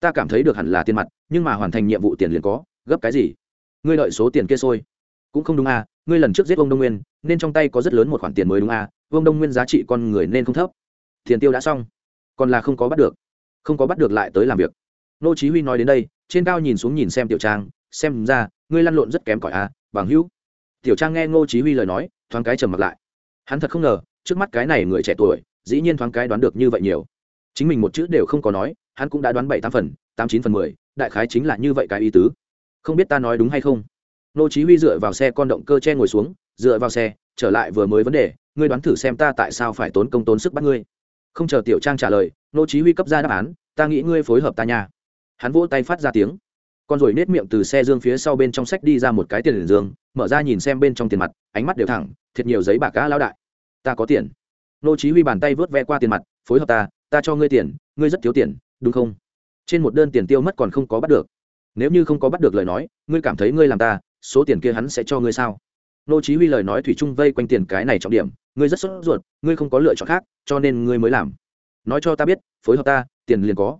Ta cảm thấy được hẳn là tiền mặt, nhưng mà hoàn thành nhiệm vụ tiền liền có, gấp cái gì? Ngươi đợi số tiền kia sôi cũng không đúng à ngươi lần trước giết ông đông nguyên, nên trong tay có rất lớn một khoản tiền mới đúng à ông đông nguyên giá trị con người nên không thấp. Tiền tiêu đã xong, còn là không có bắt được. Không có bắt được lại tới làm việc. Nô chí huy nói đến đây, trên cao nhìn xuống nhìn xem tiểu trang, xem ra ngươi lăn lộn rất kém cỏi à bằng hữu. Tiểu trang nghe ngô chí huy lời nói, thoáng cái trầm mặt lại. Hắn thật không ngờ, trước mắt cái này người trẻ tuổi, dĩ nhiên thoáng cái đoán được như vậy nhiều. Chính mình một chữ đều không có nói, hắn cũng đã đoán bảy tám phần, tám chín phần mười, đại khái chính là như vậy cái ý tứ. Không biết ta nói đúng hay không? Ngô chí huy dựa vào xe con động cơ che ngồi xuống, dựa vào xe, trở lại vừa mới vấn đề, ngươi đoán thử xem ta tại sao phải tốn công tốn sức bắt ngươi. Không chờ tiểu trang trả lời, Ngô chí huy cấp ra đáp án, ta nghĩ ngươi phối hợp ta nha. Hắn vỗ tay phát ra tiếng con rồi nết miệng từ xe dương phía sau bên trong sách đi ra một cái tiền dương, mở ra nhìn xem bên trong tiền mặt, ánh mắt đều thẳng, thiệt nhiều giấy bạc cá lao đại. Ta có tiền. Nô chí huy bàn tay vớt ve qua tiền mặt, phối hợp ta ta cho ngươi tiền, ngươi rất thiếu tiền, đúng không? Trên một đơn tiền tiêu mất còn không có bắt được. Nếu như không có bắt được lời nói, ngươi cảm thấy ngươi làm ta, số tiền kia hắn sẽ cho ngươi sao? Nô chí huy lời nói thủy chung vây quanh tiền cái này trọng điểm, ngươi rất sốt ruột, ngươi không có lựa chọn khác, cho nên ngươi mới làm. Nói cho ta biết, phối hợp ta, tiền liền có.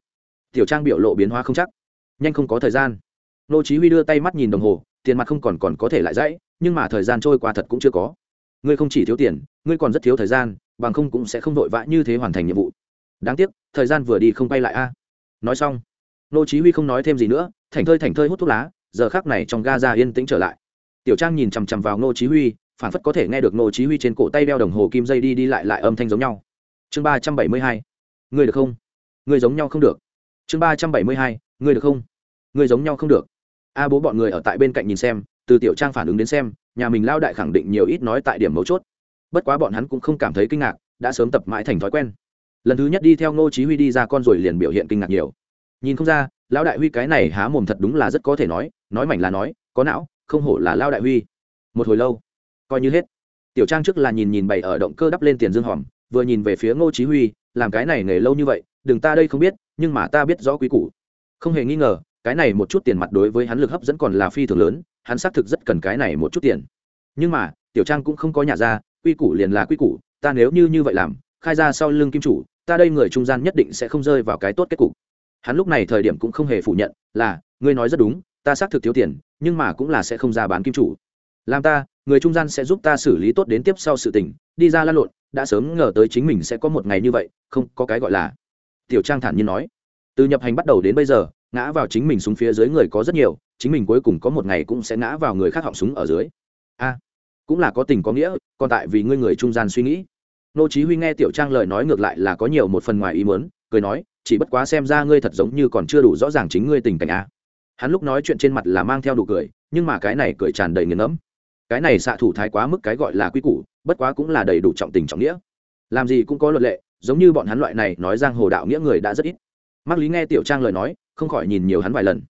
Tiểu trang biểu lộ biến hóa không chắc nhanh không có thời gian. Nô chí huy đưa tay mắt nhìn đồng hồ, tiền mặt không còn còn có thể lại dãy, nhưng mà thời gian trôi qua thật cũng chưa có. Ngươi không chỉ thiếu tiền, ngươi còn rất thiếu thời gian, bằng không cũng sẽ không vội vã như thế hoàn thành nhiệm vụ. Đáng tiếc, thời gian vừa đi không bay lại a. Nói xong, nô chí huy không nói thêm gì nữa, thảnh thơi thảnh thơi hút thuốc lá, giờ khắc này trong Gaza yên tĩnh trở lại. Tiểu trang nhìn chằm chằm vào nô chí huy, phản phất có thể nghe được nô chí huy trên cổ tay đeo đồng hồ kim dây đi đi lại lại âm thanh giống nhau. Chương 372 ngươi được không? Ngươi giống nhau không được. Chương 372 ngươi được không? Ngươi giống nhau không được. A bố bọn người ở tại bên cạnh nhìn xem, từ tiểu trang phản ứng đến xem, nhà mình lao đại khẳng định nhiều ít nói tại điểm mấu chốt. Bất quá bọn hắn cũng không cảm thấy kinh ngạc, đã sớm tập mãi thành thói quen. Lần thứ nhất đi theo ngô chí huy đi ra con rồi liền biểu hiện kinh ngạc nhiều. Nhìn không ra, lão đại huy cái này há mồm thật đúng là rất có thể nói nói mảnh là nói, có não, không hổ là lao đại huy. Một hồi lâu, coi như hết. Tiểu trang trước là nhìn nhìn bày ở động cơ đắp lên tiền dương hòm, vừa nhìn về phía ngô chí huy, làm cái này nghề lâu như vậy, đừng ta đây không biết, nhưng mà ta biết rõ quý củ không hề nghi ngờ, cái này một chút tiền mặt đối với hắn lực hấp dẫn còn là phi thường lớn, hắn xác thực rất cần cái này một chút tiền. Nhưng mà, tiểu trang cũng không có nhà ra, quy củ liền là quy củ, ta nếu như như vậy làm, khai ra sau lưng kim chủ, ta đây người trung gian nhất định sẽ không rơi vào cái tốt kết cục. Hắn lúc này thời điểm cũng không hề phủ nhận, là, ngươi nói rất đúng, ta xác thực thiếu tiền, nhưng mà cũng là sẽ không ra bán kim chủ. Làm ta, người trung gian sẽ giúp ta xử lý tốt đến tiếp sau sự tình, đi ra lan lộn, đã sớm ngờ tới chính mình sẽ có một ngày như vậy, không có cái gọi là. Tiểu trang thản nhiên nói từ nhập hành bắt đầu đến bây giờ, ngã vào chính mình xuống phía dưới người có rất nhiều, chính mình cuối cùng có một ngày cũng sẽ ngã vào người khác họng súng ở dưới. A, cũng là có tình có nghĩa, còn tại vì ngươi người trung gian suy nghĩ. Nô chí huy nghe tiểu trang lời nói ngược lại là có nhiều một phần ngoài ý muốn, cười nói, chỉ bất quá xem ra ngươi thật giống như còn chưa đủ rõ ràng chính ngươi tình cảnh a. Hắn lúc nói chuyện trên mặt là mang theo đủ cười, nhưng mà cái này cười tràn đầy nghiền ngẫm. Cái này xạ thủ thái quá mức cái gọi là quy củ, bất quá cũng là đầy đủ trọng tình trọng nghĩa. Làm gì cũng có luật lệ, giống như bọn hắn loại này nói giang hồ đạo nghĩa người đã rất ít mắc lý nghe tiểu trang lời nói, không khỏi nhìn nhiều hắn vài lần.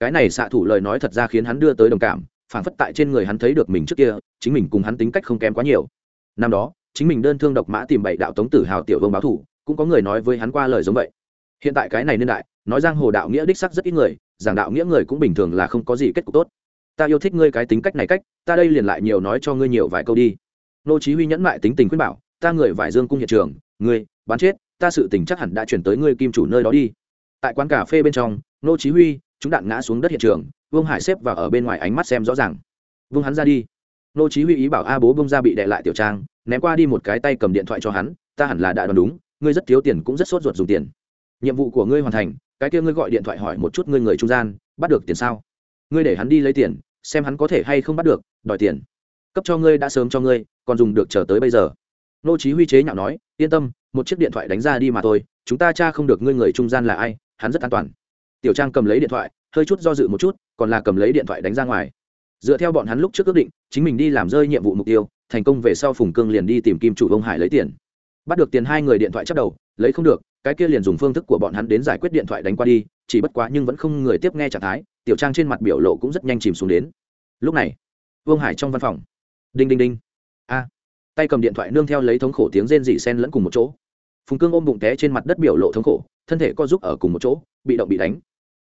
Cái này xạ thủ lời nói thật ra khiến hắn đưa tới đồng cảm phản phất tại trên người hắn thấy được mình trước kia, chính mình cùng hắn tính cách không kém quá nhiều. Năm đó, chính mình đơn thương độc mã tìm bảy đạo tống tử hào tiểu vương báo thủ, cũng có người nói với hắn qua lời giống vậy. Hiện tại cái này niên đại, nói giang hồ đạo nghĩa đích sắc rất ít người, giảng đạo nghĩa người cũng bình thường là không có gì kết cục tốt. Ta yêu thích ngươi cái tính cách này cách, ta đây liền lại nhiều nói cho ngươi nhiều vài câu đi. Nô chí huy nhẫn mại tính tình khuyên bảo, ta người vải dương cung hiện trường, ngươi, bán chết, ta sự tình chắc hẳn đã chuyển tới ngươi kim chủ nơi đó đi tại quán cà phê bên trong nô chí huy, chúng đạn ngã xuống đất hiện trường, vương hải xếp vào ở bên ngoài ánh mắt xem rõ ràng. Vương hắn ra đi. Nô chí huy ý bảo a bố bông ra bị đè lại tiểu trang, ném qua đi một cái tay cầm điện thoại cho hắn, ta hẳn là đã đoán đúng, ngươi rất thiếu tiền cũng rất sốt ruột dùng tiền. Nhiệm vụ của ngươi hoàn thành, cái kia ngươi gọi điện thoại hỏi một chút ngươi người trung gian, bắt được tiền sao? Ngươi để hắn đi lấy tiền, xem hắn có thể hay không bắt được, đòi tiền. Cấp cho ngươi đã sớm cho ngươi, còn dùng được chờ tới bây giờ. Nô chí huy chế nhạo nói, yên tâm, một chiếc điện thoại đánh ra đi mà thôi, chúng ta tra không được ngươi người trung gian là ai hắn rất an toàn. Tiểu trang cầm lấy điện thoại, hơi chút do dự một chút, còn là cầm lấy điện thoại đánh ra ngoài. Dựa theo bọn hắn lúc trước ước định, chính mình đi làm rơi nhiệm vụ mục tiêu, thành công về sau phùng cương liền đi tìm kim chủ ông hải lấy tiền. Bắt được tiền hai người điện thoại chắc đầu, lấy không được, cái kia liền dùng phương thức của bọn hắn đến giải quyết điện thoại đánh qua đi, chỉ bất quá nhưng vẫn không người tiếp nghe trạng thái, tiểu trang trên mặt biểu lộ cũng rất nhanh chìm xuống đến. Lúc này, vương hải trong văn phòng. Đinh đinh đinh. A. Tay cầm điện thoại nương theo lấy thống khổ tiếng rên rỉ sen lẫn cùng một chỗ. Phùng cương ôm bụng té trên mặt đất biểu lộ thống khổ thân thể co giúp ở cùng một chỗ, bị động bị đánh.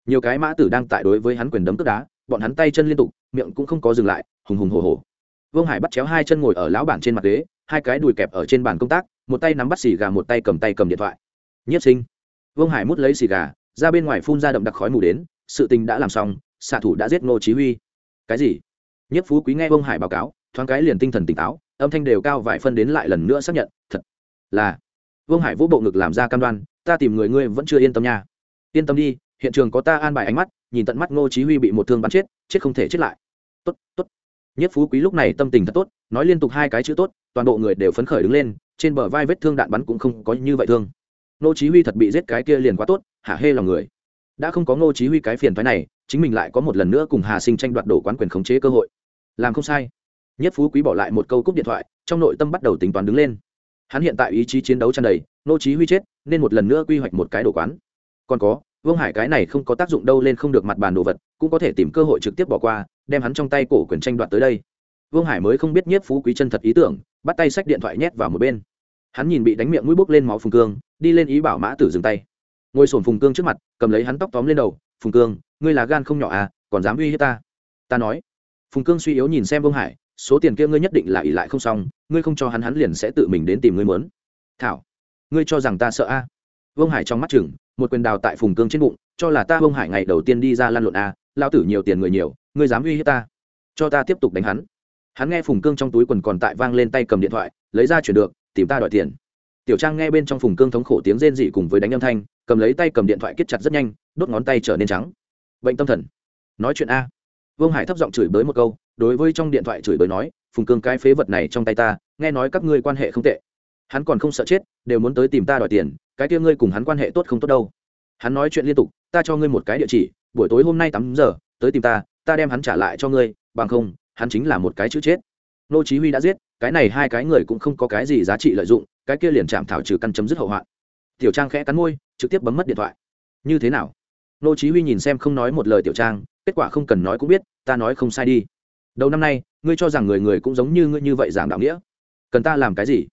Nhiều cái mã tử đang tại đối với hắn quyền đấm tức đá, bọn hắn tay chân liên tục, miệng cũng không có dừng lại, hùng hùng hồ hồ vương hải bắt chéo hai chân ngồi ở lão bản trên mặt ghế, hai cái đùi kẹp ở trên bàn công tác, một tay nắm bắt xì gà, một tay cầm tay cầm điện thoại. Nhất sinh. Vương hải mút lấy xì gà, ra bên ngoài phun ra đậm đặc khói mù đến, sự tình đã làm xong, xạ thủ đã giết ngô chí huy. Cái gì? Nhất phú quý nghe vương hải báo cáo, thoáng cái liền tinh thần tỉnh táo, âm thanh đều cao vài phân đến lại lần nữa xác nhận, thật là. Vương hải vũ bộ ngực làm ra cam đoan ta tìm người ngươi vẫn chưa yên tâm nha. Yên tâm đi, hiện trường có ta an bài ánh mắt, nhìn tận mắt ngô chí huy bị một thương bắn chết chết không thể chết lại. Tốt tốt. Nhất phú quý lúc này tâm tình thật tốt, nói liên tục hai cái chữ tốt, toàn bộ người đều phấn khởi đứng lên, trên bờ vai vết thương đạn bắn cũng không có như vậy thương. Ngô chí huy thật bị giết cái kia liền quá tốt hạ hê lòng người. Đã không có ngô chí huy cái phiền toái này, chính mình lại có một lần nữa cùng hà sinh tranh đoạt đổ quán quyền khống chế cơ hội. Làm không sai. Nhất phú quý bỏ lại một câu cúp điện thoại, trong nội tâm bắt đầu tính toán đứng lên. Hắn hiện tại ý chí chiến đấu tràn đầy, ngô chí huy chết nên một lần nữa quy hoạch một cái đồ quán. Còn có, vương hải cái này không có tác dụng đâu lên không được mặt bàn đồ vật, cũng có thể tìm cơ hội trực tiếp bỏ qua, đem hắn trong tay cổ quyền tranh đoạt tới đây. Vương hải mới không biết nhiếp phú quý chân thật ý tưởng, bắt tay sách điện thoại nhét vào một bên. Hắn nhìn bị đánh miệng mũi bốc lên máu phùng cương, đi lên ý bảo mã tử dừng tay. Ngồi sổn phùng cương trước mặt, cầm lấy hắn tóc tóm lên đầu, phùng cương, ngươi là gan không nhỏ à còn dám uy hiếp ta? Ta nói. Phùng cương suy yếu nhìn xem vương hải, số tiền kia ngươi nhất định là ỉ lại không xong, ngươi không cho hắn hắn liền sẽ tự mình đến tìm ngươi mớn thảo ngươi cho rằng ta sợ a? À? vương hải trong mắt chừng một quyền đào tại phùng cương trên bụng cho là ta vương hải ngày đầu tiên đi ra lan lộn a à, lao tử nhiều tiền người nhiều ngươi dám uy hiếp ta? Cho ta tiếp tục đánh hắn. Hắn nghe phùng cương trong túi quần còn tại vang lên tay cầm điện thoại lấy ra chuyển được tìm ta đòi tiền. Tiểu trang nghe bên trong phùng cương thống khổ tiếng rên dị cùng với đánh âm thanh cầm lấy tay cầm điện thoại kết chặt rất nhanh đốt ngón tay trở nên trắng. Bệnh tâm thần. Nói chuyện a. Vương hải thấp giọng chửi bới một câu đối với trong điện thoại chửi bới nói phùng cương cái phế vật này trong tay ta nghe nói các ngươi quan hệ không tệ hắn còn không sợ chết, đều muốn tới tìm ta đòi tiền, cái kia ngươi cùng hắn quan hệ tốt không tốt đâu. Hắn nói chuyện liên tục, ta cho ngươi một cái địa chỉ, buổi tối hôm nay tám giờ, tới tìm ta ta đem hắn trả lại cho ngươi, bằng không, hắn chính là một cái chữ chết. Nô chí huy đã giết, cái này hai cái người cũng không có cái gì giá trị lợi dụng, cái kia liền chạm thảo trừ căn chấm dứt hậu hoạn. Tiểu trang khẽ cắn môi, trực tiếp bấm mất điện thoại. Như thế nào? Nô chí huy nhìn xem không nói một lời tiểu trang, kết quả không cần nói cũng biết, ta nói không sai đi. Đầu năm nay, ngươi cho rằng người người cũng giống như ngươi như vậy giảng đạo nghĩa. Cần ta làm cái gì?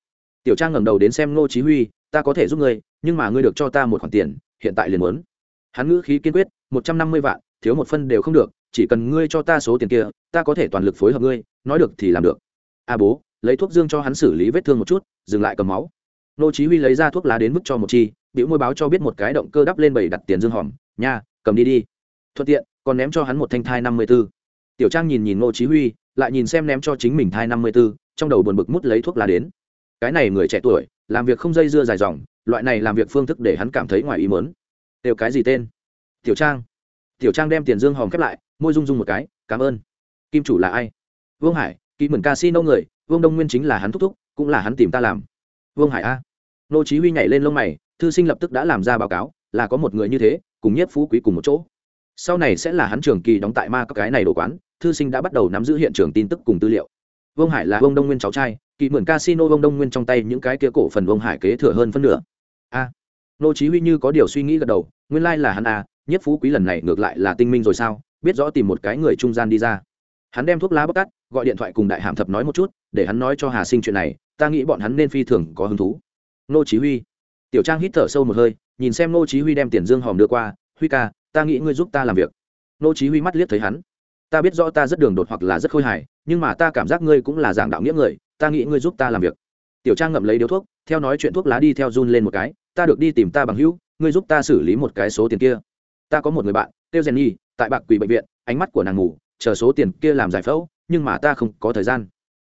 Tiểu trang ngẩng đầu đến xem nô chí huy ta có thể giúp ngươi nhưng mà ngươi được cho ta một khoản tiền hiện tại liền muốn. Hắn ngữ khí kiên quyết một trăm năm mươi vạn thiếu một phân đều không được chỉ cần ngươi cho ta số tiền kia ta có thể toàn lực phối hợp ngươi nói được thì làm được. A bố lấy thuốc dương cho hắn xử lý vết thương một chút dừng lại cầm máu. Nô chí huy lấy ra thuốc lá đến mức cho một chi biểu môi báo cho biết một cái động cơ đắp lên bảy đặt tiền dương hòm nha cầm đi đi. Thuận tiện còn ném cho hắn một thanh thai năm mươi 54. tiểu trang nhìn nhìn nô chí huy lại nhìn xem ném cho chính mình thai năm mươi 54, trong đầu buồn bực mút lấy thuốc lá đến cái này người trẻ tuổi, làm việc không dây dưa dài dòng, loại này làm việc phương thức để hắn cảm thấy ngoài ý muốn. Đều cái gì tên? Tiểu trang. Tiểu trang đem tiền dương hòm khép lại, môi rung rung một cái, cảm ơn. Kim chủ là ai? Vương hải kỳ mượn casino người, vương đông nguyên chính là hắn thúc thúc, cũng là hắn tìm ta làm. Vương hải a. Nô chí huy nhảy lên lông mày, thư sinh lập tức đã làm ra báo cáo, là có một người như thế, cùng nhất phú quý cùng một chỗ. Sau này sẽ là hắn trường kỳ đóng tại ma các cái này đồ quán, thư sinh đã bắt đầu nắm giữ hiện trường tin tức cùng tư liệu. Vương hải là vương đông nguyên cháu trai kỳ mượn casino ông đông nguyên trong tay những cái kia cổ phần ông hải kế thừa hơn phân nửa. A. Nô chí huy như có điều suy nghĩ gật đầu, nguyên lai là hắn a nhất phú quý lần này ngược lại là tinh minh rồi sao, biết rõ tìm một cái người trung gian đi ra. Hắn đem thuốc lá bóc tắt gọi điện thoại cùng đại hàm thập nói một chút, để hắn nói cho hà sinh chuyện này, ta nghĩ bọn hắn nên phi thường có hứng thú. Nô chí huy. Tiểu trang hít thở sâu một hơi, nhìn xem nô chí huy đem tiền dương hòm đưa qua, huy ca, ta nghĩ ngươi giúp ta làm việc. Nô chí huy mắt liếc thấy hắn. Ta biết rõ ta rất đường đột hoặc là rất khôi hài, nhưng mà ta cảm giác ngươi cũng là giảng đạo nghĩa người ta nghĩ ngươi giúp ta làm việc. Tiểu trang ngậm lấy điếu thuốc theo nói chuyện thuốc lá đi theo run lên một cái ta được đi tìm ta bằng hữu ngươi giúp ta xử lý một cái số tiền kia. Ta có một người bạn tiêu Nhi, tại bạc quỳ bệnh viện ánh mắt của nàng ngủ chờ số tiền kia làm giải phẫu nhưng mà ta không có thời gian.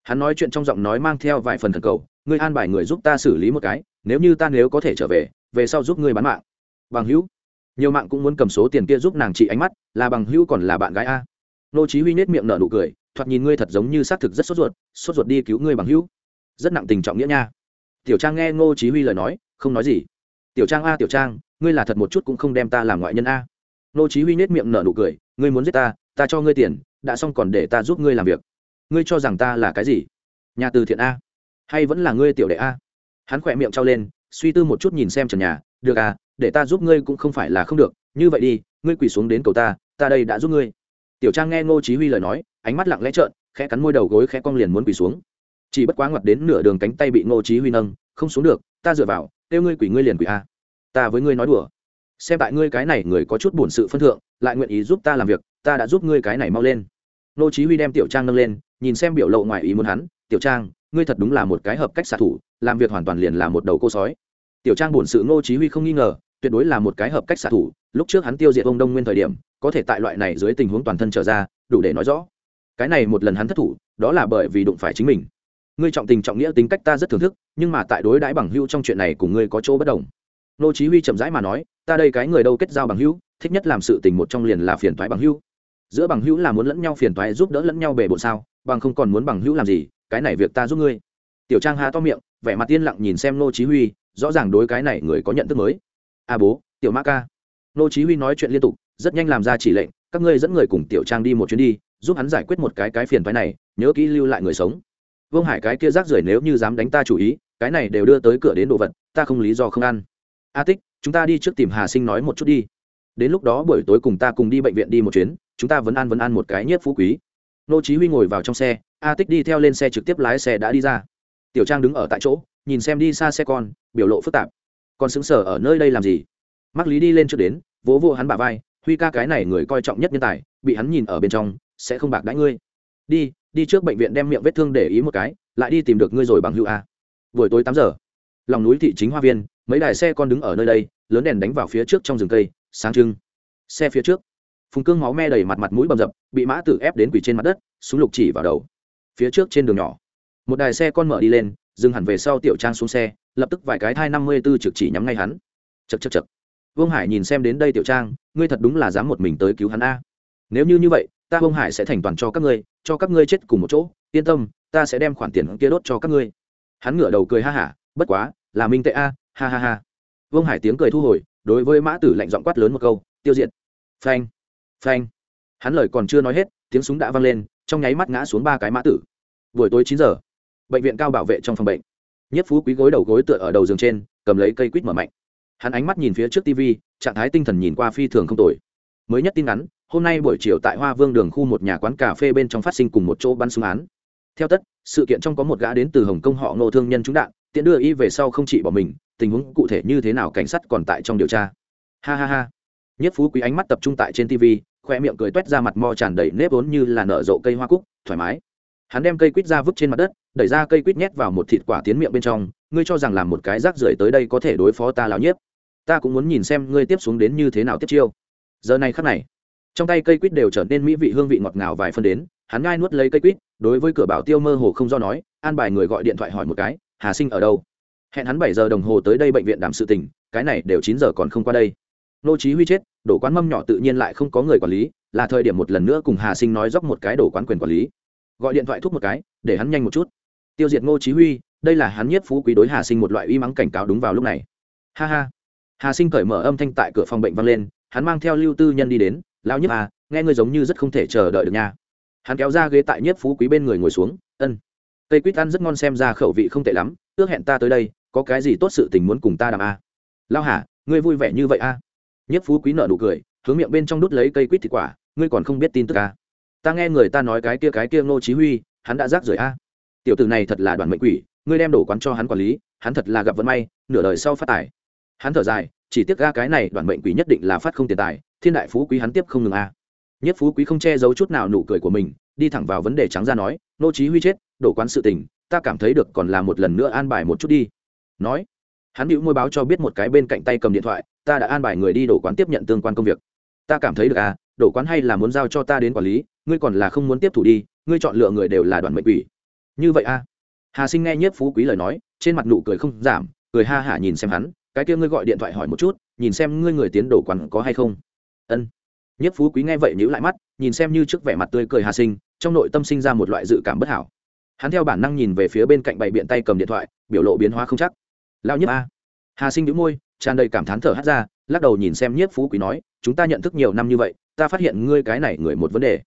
Hắn nói chuyện trong giọng nói mang theo vài phần thần cầu ngươi an bài người giúp ta xử lý một cái nếu như ta nếu có thể trở về về sau giúp ngươi bán mạng. Bằng hữu nhiều mạng cũng muốn cầm số tiền kia giúp nàng trị ánh mắt là bằng hữu còn là bạn gái a. Nô chí huy nết miệng nở nụ cười thoạt nhìn ngươi thật giống như xác thực rất sốt ruột sốt ruột đi cứu ngươi bằng hữu. Rất nặng tình trọng nghĩa nha. Tiểu trang nghe ngô chí huy lời nói, không nói gì. Tiểu trang a, tiểu trang, ngươi là thật một chút cũng không đem ta làm ngoại nhân a. Ngô chí huy nét miệng nở nụ cười, ngươi muốn giết ta ta cho ngươi tiền, đã xong còn để ta giúp ngươi làm việc. Ngươi cho rằng ta là cái gì? Nhà từ thiện a, hay vẫn là ngươi tiểu đệ a? Hắn khoẹt miệng trao lên, suy tư một chút nhìn xem trần nhà, được à để ta giúp ngươi cũng không phải là không được, như vậy đi, ngươi quỳ xuống đến cầu ta ta đây đã giúp ngươi. Tiểu trang nghe ngô chí huy lời nói ánh mắt lặng lẽ trợn, khẽ cắn môi đầu gối khẽ cong liền muốn quỳ xuống. Chỉ bất quá ngoặt đến nửa đường cánh tay bị ngô chí huy nâng, không xuống được, ta dựa vào, kêu ngươi quỳ ngươi liền quỳ a. Ta với ngươi nói đùa. Xem tại ngươi cái này người có chút buồn sự phân thượng, lại nguyện ý giúp ta làm việc, ta đã giúp ngươi cái này mau lên. Ngô chí huy đem tiểu trang nâng lên, nhìn xem biểu lộ ngoài ý muốn hắn, tiểu trang, ngươi thật đúng là một cái hợp cách xạ thủ, làm việc hoàn toàn liền là một đầu cô sói. Tiểu trang buồn sự Ngô chí huy không nghi ngờ, tuyệt đối là một cái hợp cách xạ thủ, lúc trước hắn tiêu diệt ông đông nguyên thời điểm, có thể tại loại này dưới tình huống toàn thân trở ra, đủ để nói rõ cái này một lần hắn thất thủ, đó là bởi vì đụng phải chính mình. Ngươi trọng tình trọng nghĩa tính cách ta rất thưởng thức, nhưng mà tại đối đãi bằng hữu trong chuyện này cùng ngươi có chỗ bất đồng. Nô chí huy chậm rãi mà nói, ta đây cái người đâu kết giao bằng hữu, thích nhất làm sự tình một trong liền là phiền toái bằng hữu. Giữa bằng hữu là muốn lẫn nhau phiền toái giúp đỡ lẫn nhau bề bộn sao, bằng không còn muốn bằng hữu làm gì, cái này việc ta giúp ngươi. Tiểu trang hà to miệng, vẻ mặt yên lặng nhìn xem nô chí huy, rõ ràng đối cái này người có nhận thức mới. A bố, tiểu ma ca. Nô chí huy nói chuyện liên tục, rất nhanh làm ra chỉ lệnh, các ngươi dẫn người cùng tiểu trang đi một chuyến đi giúp hắn giải quyết một cái cái phiền phái này, nhớ kỹ lưu lại người sống. Vương hải cái kia rác rưởi nếu như dám đánh ta chủ ý, cái này đều đưa tới cửa đến đồ vật, ta không lý do không ăn. A tích, chúng ta đi trước tìm hà sinh nói một chút đi. Đến lúc đó buổi tối cùng ta cùng đi bệnh viện đi một chuyến, chúng ta vẫn ăn vẫn ăn một cái nhất phú quý. Nô chí huy ngồi vào trong xe, a tích đi theo lên xe trực tiếp lái xe đã đi ra. Tiểu trang đứng ở tại chỗ, nhìn xem đi xa xe con, biểu lộ phức tạp. Còn xứng sở ở nơi đây làm gì? Mắc lý đi lên trước đến, vỗ vỗ hắn bả vai, huy ca cái này người coi trọng nhất nhân tài, bị hắn nhìn ở bên trong sẽ không bạc đãi ngươi. Đi đi trước bệnh viện đem miệng vết thương để ý một cái, lại đi tìm được ngươi rồi bằng hữu a. Buổi tối tám giờ, lòng núi thị chính hoa viên, mấy đài xe con đứng ở nơi đây, lớn đèn đánh vào phía trước trong rừng cây, sáng trưng. Xe phía trước, phùng cương máu me đầy mặt mặt mũi bầm dập, bị mã tử ép đến quỳ trên mặt đất, súng lục chỉ vào đầu. Phía trước trên đường nhỏ, một đài xe con mở đi lên, dừng hẳn về sau tiểu trang xuống xe, lập tức vài cái thai năm mươi b ố trực chỉ nhắm ngay hắn. Chật chật chật vương hải nhìn xem đến đây tiểu trang, ngươi thật đúng là dám một mình tới cứu hắn a. Nếu như như vậy ta vương hải sẽ thành toàn cho các ngươi, cho các ngươi chết cùng một chỗ, yên tâm, ta sẽ đem khoản tiền kia đốt cho các ngươi. Hắn ngửa đầu cười ha hả, bất quá, là minh tệ a, ha ha ha. Vương hải tiếng cười thu hồi, đối với mã tử lạnh giọng quát lớn một câu, tiêu diệt. Phanh phanh. Hắn lời còn chưa nói hết, tiếng súng đã vang lên, trong nháy mắt ngã xuống ba cái mã tử. Buổi tối chín giờ, bệnh viện cao bảo vệ trong phòng bệnh. Nhất phú quý gối đầu gối tựa ở đầu giường trên, cầm lấy cây quýt mở mạnh. Hắn ánh mắt nhìn phía trước tv trạng thái tinh thần nhìn qua phi thường không tồi. Mới nhất tin ngắn hôm nay buổi chiều tại hoa vương đường khu một nhà quán cà phê bên trong phát sinh cùng một chỗ bắn súng án. Theo tất, sự kiện trong có một gã đến từ hồng kông họ ngô thương nhân trúng đạn, tiện đưa y về sau không chỉ bỏ mình, tình huống cụ thể như thế nào cảnh sát còn tại trong điều tra. Ha ha ha. Nhất phú quý ánh mắt tập trung tại trên tv khoe miệng cười t u é t ra mặt mò tràn đầy nếp vốn như là nở rộ cây hoa cúc, thoải mái. Hắn đem cây quýt ra vứt trên mặt đất, đẩy ra cây quýt nhét vào một thịt quả tiến miệng bên trong, ngươi cho rằng làm một cái rác rưởi tới đây có thể đối phó ta lão nhiếp? Ta cũng muốn nhìn xem ngươi tiếp xuống đến như thế nào tiếp chiêu. Giờ này khắc này trong tay cây quýt đều trở nên mỹ vị hương vị ngọt ngào vài phân đến, hắn ngai nuốt lấy cây quýt, đối với cửa bảo tiêu mơ hồ không do nói, an bài người gọi điện thoại hỏi một cái, hà sinh ở đâu? Hẹn hắn bảy giờ đồng hồ tới đây bệnh viện đảm sự tình, cái này đều chín giờ còn không qua đây. Nô chí huy chết đổ quán mâm nhỏ tự nhiên lại không có người quản lý, là thời điểm một lần nữa cùng hà sinh nói dốc một cái đổ quán quyền quản lý. Gọi điện thoại thúc một cái, để hắn nhanh một chút. Tiêu diệt ngô chí huy, đây là hắn nhất phú quý đối hà sinh một loại uy mắng cảnh cáo đúng vào lúc này. Ha ha. Hà sinh cởi mở âm thanh tại cửa phòng bệnh vang lên, hắn mang theo lưu tư nhân đi đến lão nhất à nghe ngươi giống như rất không thể chờ đợi được nha hắn kéo ra ghế tại nhất phú quý bên người ngồi xuống, ân cây quýt ăn rất ngon xem ra khẩu vị không tệ lắm, ước hẹn ta tới đây, có cái gì tốt sự tình muốn cùng ta đàm a à? lao hả ngươi vui vẻ như vậy a à? nhất phú quý nợ nụ cười, hướng miệng bên trong đút lấy cây quýt thịt quả, ngươi còn không biết tin tức a à? ta nghe người ta nói cái kia cái kia ngô chí huy, hắn đã rác rưởi a tiểu tử này thật là đoàn mệnh quỷ, ngươi đem đổ quán cho hắn quản lý, hắn thật là gặp vận may, nửa đời sau phát tài hắn thở dài, chỉ tiếc ga cái này đoàn mệnh quỷ nhất định là phát không tiền tài thiên đại phú quý hắn tiếp không ngừng a. Nhất phú quý không che giấu chút nào nụ cười của mình, đi thẳng vào vấn đề trắng ra nói, nô chí huy chết, đổ quán sự tình, ta cảm thấy được còn là một lần nữa an bài một chút đi. Nói, hắn liễu môi báo cho biết một cái bên cạnh tay cầm điện thoại, ta đã an bài người đi đổ quán tiếp nhận tương quan công việc. Ta cảm thấy được à đổ quán hay là muốn giao cho ta đến quản lý, ngươi còn là không muốn tiếp thủ đi, ngươi chọn lựa người đều là đoàn mệnh quỷ. Như vậy à? Hà sinh nghe nhất phú quý lời nói, trên mặt nụ cười không giảm, cười ha hả nhìn xem hắn, cái kia ngươi gọi điện thoại hỏi một chút, nhìn xem ngươi người tiến đổ quán có hay không ân. Nhất phú quý nghe vậy nhíu lại mắt, nhìn xem như trước vẻ mặt tươi cười hà sinh, trong nội tâm sinh ra một loại dự cảm bất hảo. Hắn theo bản năng nhìn về phía bên cạnh bày biện tay cầm điện thoại, biểu lộ biến hóa không chắc. Lao nhất a. Hà sinh đĩu môi, tràn đầy cảm thán thở hắt ra, lắc đầu nhìn xem nhiếp phú quý nói, chúng ta nhận thức nhiều năm như vậy, ta phát hiện ngươi cái này người một vấn đề.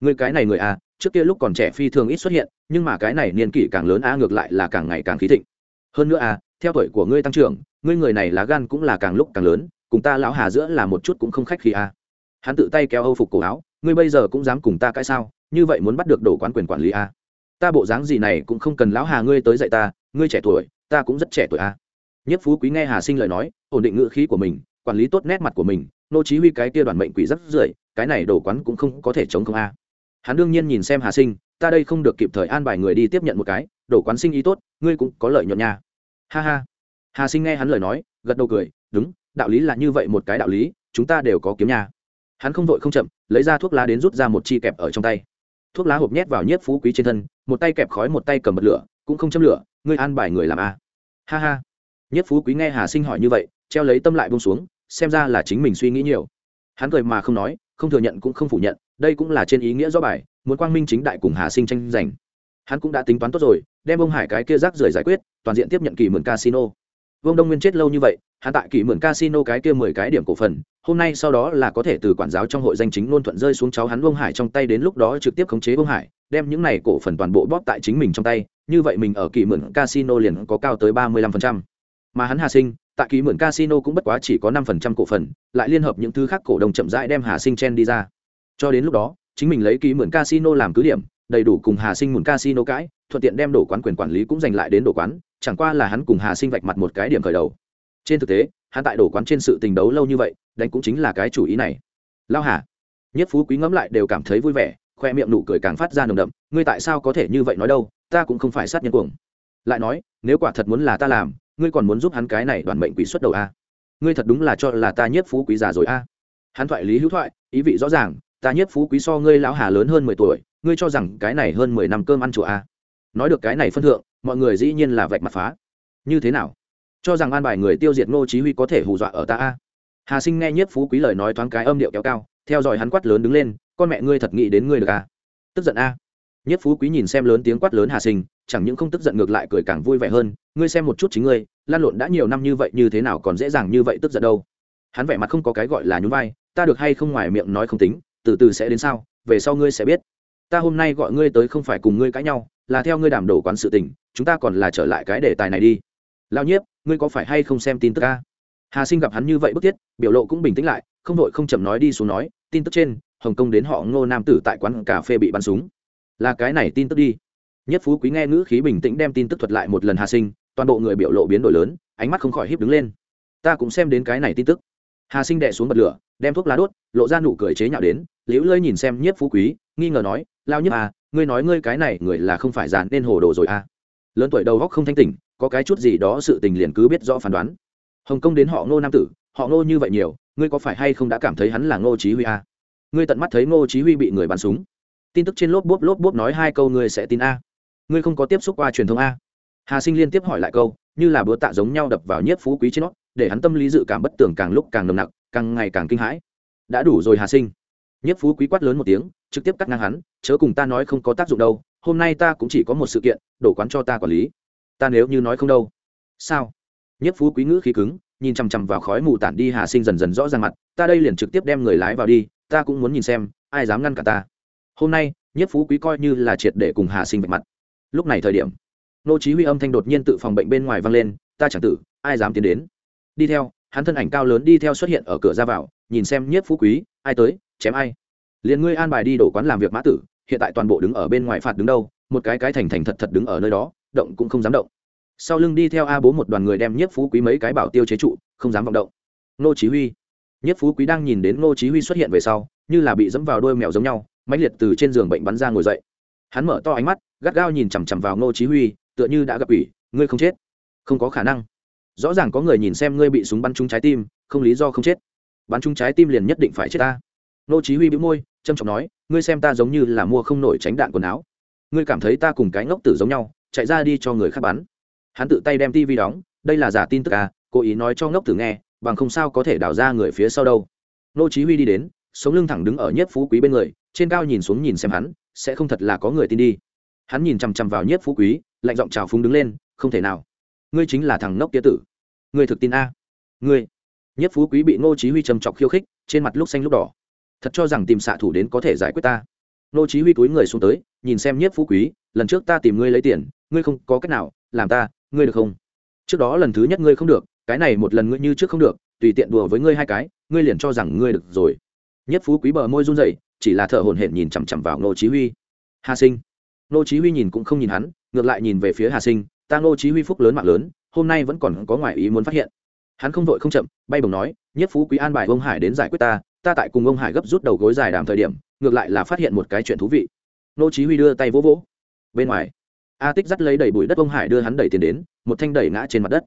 Ngươi cái này người a, trước kia lúc còn trẻ phi thường ít xuất hiện, nhưng mà cái này niên kỷ càng lớn a ngược lại là càng ngày càng khí thịnh. Hơn nữa a, theo tuổi của ngươi tăng trưởng, ngươi người này lá gan cũng là càng lúc càng lớn cùng ta lão hà giữa là một chút cũng không khách khi a à. hắn tự tay kéo âu phục cổ áo, ngươi bây giờ cũng dám cùng ta cãi sao? Như vậy muốn bắt được đổ quán quyền quản lý a ta bộ dáng gì này cũng không cần lão hà ngươi tới dạy ta, ngươi trẻ tuổi, ta cũng rất trẻ tuổi a nhất phú quý nghe hà sinh lời nói, ổn định ngữ khí của mình, quản lý tốt nét mặt của mình, nô chí huy cái kia đoàn mệnh quỷ rất rưởi, cái này đổ quán cũng không có thể chống không a hắn đương nhiên nhìn xem hà sinh, ta đây không được kịp thời an bài người đi tiếp nhận một cái đổ quán sinh ý tốt, ngươi cũng có lợi nhuận nha. Ha ha. Hà sinh nghe hắn lời nói, gật đầu cười, đúng đạo lý là như vậy một cái đạo lý, chúng ta đều có kiếm nha. Hắn không vội không chậm, lấy ra thuốc lá đến rút ra một chi kẹp ở trong tay. Thuốc lá hộp nhét vào nhiếp phú quý trên thân, một tay kẹp khói một tay cầm bật lửa, cũng không châm lửa, ngươi an bài người làm a. Ha ha. Nhiếp phú quý nghe hà sinh hỏi như vậy, treo lấy tâm lại bông xuống, xem ra là chính mình suy nghĩ nhiều. Hắn cười mà không nói, không thừa nhận cũng không phủ nhận, đây cũng là trên ý nghĩa do bài, muốn quang minh chính đại cùng hà sinh tranh giành. Hắn cũng đã tính toán tốt rồi, đem ông hải cái kia rác rưởi giải quyết, toàn diện tiếp nhận kỳ mượn casino vương đông nguyên chết lâu như vậy hắn tại kỷ mượn casino cái kia mười cái điểm cổ phần hôm nay sau đó là có thể từ quản giáo trong hội danh chính luôn thuận rơi xuống cháu hắn vương hải trong tay đến lúc đó trực tiếp khống chế vương hải đem những này cổ phần toàn bộ bóp tại chính mình trong tay như vậy mình ở kỳ mượn casino liền có cao tới ba mươi lăm phần trăm. mà hắn hà sinh tại kỳ mượn casino cũng bất quá chỉ có năm phần trăm cổ phần lại liên hợp những thứ khác cổ đông chậm rãi đem hà sinh chen đi ra. cho đến lúc đó, chính mình lấy kỳ mượn casino làm cứ điểm, đầy đủ cùng hà sinh mượn casino cãi, thuận tiện đem đổ quán quyền quản lý cũng giành lại đến đổ quán chẳng qua là hắn cùng hà sinh vạch mặt một cái điểm khởi đầu. Trên thực tế, hắn tại đổ quán trên sự tình đấu lâu như vậy, đánh cũng chính là cái chủ ý này. Lao hà, nhất phú quý ngẫm lại đều cảm thấy vui vẻ, khoe miệng nụ cười càng phát ra nồng đậm, ngươi tại sao có thể như vậy nói đâu, ta cũng không phải sát nhân cuồng. Lại nói, nếu quả thật muốn là ta làm, ngươi còn muốn giúp hắn cái này đoàn mệnh quỷ xuất đầu a? Ngươi thật đúng là cho là ta nhất phú quý già rồi a? Hắn thoại lý hữu thoại, ý vị rõ ràng, ta nhất phú quý so ngươi lão hà lớn hơn mười tuổi, ngươi cho rằng cái này hơn mười năm cơm ăn chùa a? Nói được cái này phân thượng mọi người dĩ nhiên là vạch mặt phá. Như thế nào? Cho rằng an bài người tiêu diệt ngô chí huy có thể hù dọa ở ta a? Hà sinh nghe nhiếp phú quý lời nói thoáng cái âm điệu kéo cao, theo dõi hắn quát lớn đứng lên, con mẹ ngươi thật nghĩ đến ngươi được a? Tức giận a? Nhiếp phú quý nhìn xem lớn tiếng quát lớn hà sinh, chẳng những không tức giận ngược lại cười càng vui vẻ hơn, ngươi xem một chút chính ngươi, lan lộn đã nhiều năm như vậy, như thế nào còn dễ dàng như vậy tức giận đâu? Hắn vẻ mặt không có cái gọi là nhún vai, ta được hay không ngoài miệng nói không tính, từ từ sẽ đến sao, về sau ngươi sẽ biết. Ta hôm nay gọi ngươi tới không phải cùng ngươi cãi nhau là theo ngươi đảm đổ quán sự tình, chúng ta còn là trở lại cái đề tài này đi. Lao nhiếp, ngươi có phải hay không xem tin tức ca? Hà sinh gặp hắn như vậy bức thiết, biểu lộ cũng bình tĩnh lại, không đội không chậm nói đi xuống nói, tin tức trên, hồng kông đến họ ngô nam tử tại quán cà phê bị bắn súng. Là cái này tin tức đi. Nhất phú quý nghe ngữ khí bình tĩnh đem tin tức thuật lại một lần hà sinh, toàn bộ người biểu lộ biến đổi lớn, ánh mắt không khỏi híp đứng lên. Ta cũng xem đến cái này tin tức. Hà sinh đẻ xuống bật lửa, đem thuốc lá đốt, lộ ra nụ cười chế nhạo đến, liễu lơi nhìn xem nhiếp phú quý, nghi ngờ nói lao nhiếp à ngươi nói ngươi cái này người là không phải dàn nên hồ đồ rồi à? Lớn tuổi đầu góc không thanh tỉnh, có cái chút gì đó sự tình liền cứ biết rõ phán đoán. Hồng kông đến họ ngô nam tử, họ ngô như vậy nhiều, ngươi có phải hay không đã cảm thấy hắn là ngô chí huy à? ngươi tận mắt thấy ngô chí huy bị người bắn súng. Tin tức trên lốp bốp lốp bốp nói hai câu ngươi sẽ tin a. Ngươi không có tiếp xúc qua truyền thông a. Hà sinh liên tiếp hỏi lại câu, như là búa tạ giống nhau đập vào nhiếp phú quý trên nó, để hắn tâm lý dự cảm bất tường càng lúc càng nồng nặc, càng ngày càng kinh hãi. Đã đủ rồi hà sinh. Nhất phú quý quát lớn một tiếng, trực tiếp cắt ngang hắn, chớ cùng ta nói không có tác dụng đâu, hôm nay ta cũng chỉ có một sự kiện đổ quán cho ta quản lý. Ta nếu như nói không đâu. Sao? Nhất phú quý ngữ khí cứng, nhìn chằm chằm vào khói mù tản đi hà sinh dần dần rõ ràng mặt, ta đây liền trực tiếp đem người lái vào đi, ta cũng muốn nhìn xem, ai dám ngăn cả ta. Hôm nay, Nhất phú quý coi như là triệt để cùng hà sinh vạch mặt. Lúc này thời điểm, nô chí huy âm thanh đột nhiên tự phòng bệnh bên ngoài vang lên, ta chẳng tử, ai dám tiến đến. Đi theo, hắn thân ảnh cao lớn đi theo xuất hiện ở cửa ra vào, nhìn xem Nhất phú quý ai tới, chém ai. Liền ngươi an bài đi đổ quán làm việc mã tử, hiện tại toàn bộ đứng ở bên ngoài phạt đứng đâu, một cái cái thành thành thật thật đứng ở nơi đó, động cũng không dám động. Sau lưng đi theo a bố một đoàn người đem nhiếp phú quý mấy cái bảo tiêu chế trụ, không dám vọng động. Nô chí huy. Nhiếp phú quý đang nhìn đến nô chí huy xuất hiện về sau, như là bị dẫm vào đôi mèo giống nhau, mãnh liệt từ trên giường bệnh bắn ra ngồi dậy. Hắn mở to ánh mắt, gắt gao nhìn chằm chằm vào ngô chí huy, tựa như đã gặp ủy ngươi không chết. Không có khả năng. Rõ ràng có người nhìn xem ngươi bị súng bắn trúng trái tim, không lý do không chết bắn trúng trái tim liền nhất định phải chết ta. Nô chí huy bĩu môi, trầm trọng nói, ngươi xem ta giống như là mua không nổi tránh đạn quần áo. Ngươi cảm thấy ta cùng cái ngốc tử giống nhau, chạy ra đi cho người khác bắn. Hắn tự tay đem tivi đóng, đây là giả tin tức à cố ý nói cho ngốc tử nghe, bằng không sao có thể đào ra người phía sau đâu. Nô chí huy đi đến, sống lưng thẳng đứng ở nhất phú quý bên người, trên cao nhìn xuống nhìn xem hắn, sẽ không thật là có người tin đi. Hắn nhìn chằm chằm vào nhất phú quý, lạnh giọng chào phúng đứng lên, không thể nào. Ngươi chính là thằng ngốc kia tử. Ngươi thực tin a. Ngươi. Nhất phú quý bị ngô chí huy trầm trọng khiêu khích, trên mặt lúc xanh lúc đỏ. Thật cho rằng tìm xạ thủ đến có thể giải quyết ta. Ngô chí huy túi người xuống tới, nhìn xem Nhất phú quý, lần trước ta tìm ngươi lấy tiền, ngươi không có cách nào, làm ta, ngươi được không? Trước đó lần thứ nhất ngươi không được, cái này một lần ngươi như trước không được, tùy tiện đùa với ngươi hai cái, ngươi liền cho rằng ngươi được rồi. Nhất phú quý bờ môi run rẩy, chỉ là thở hổn hển nhìn chằm chằm vào ngô chí huy. Hà sinh. Ngô chí huy nhìn cũng không nhìn hắn, ngược lại nhìn về phía hà sinh, ta ngô chí huy phúc lớn mạng lớn, hôm nay vẫn còn có ngoại ý muốn phát hiện hắn không vội không chậm, bay bổng nói, nhất phú quý an bài ông hải đến giải quyết ta ta tại cùng ông hải gấp rút đầu gối dài đàm thời điểm, ngược lại là phát hiện một cái chuyện thú vị. Nô chí huy đưa tay vỗ vỗ. Bên ngoài, a tích dắt lấy đầy bụi đất ông hải đưa hắn đẩy tiền đến, một thanh đẩy ngã trên mặt đất.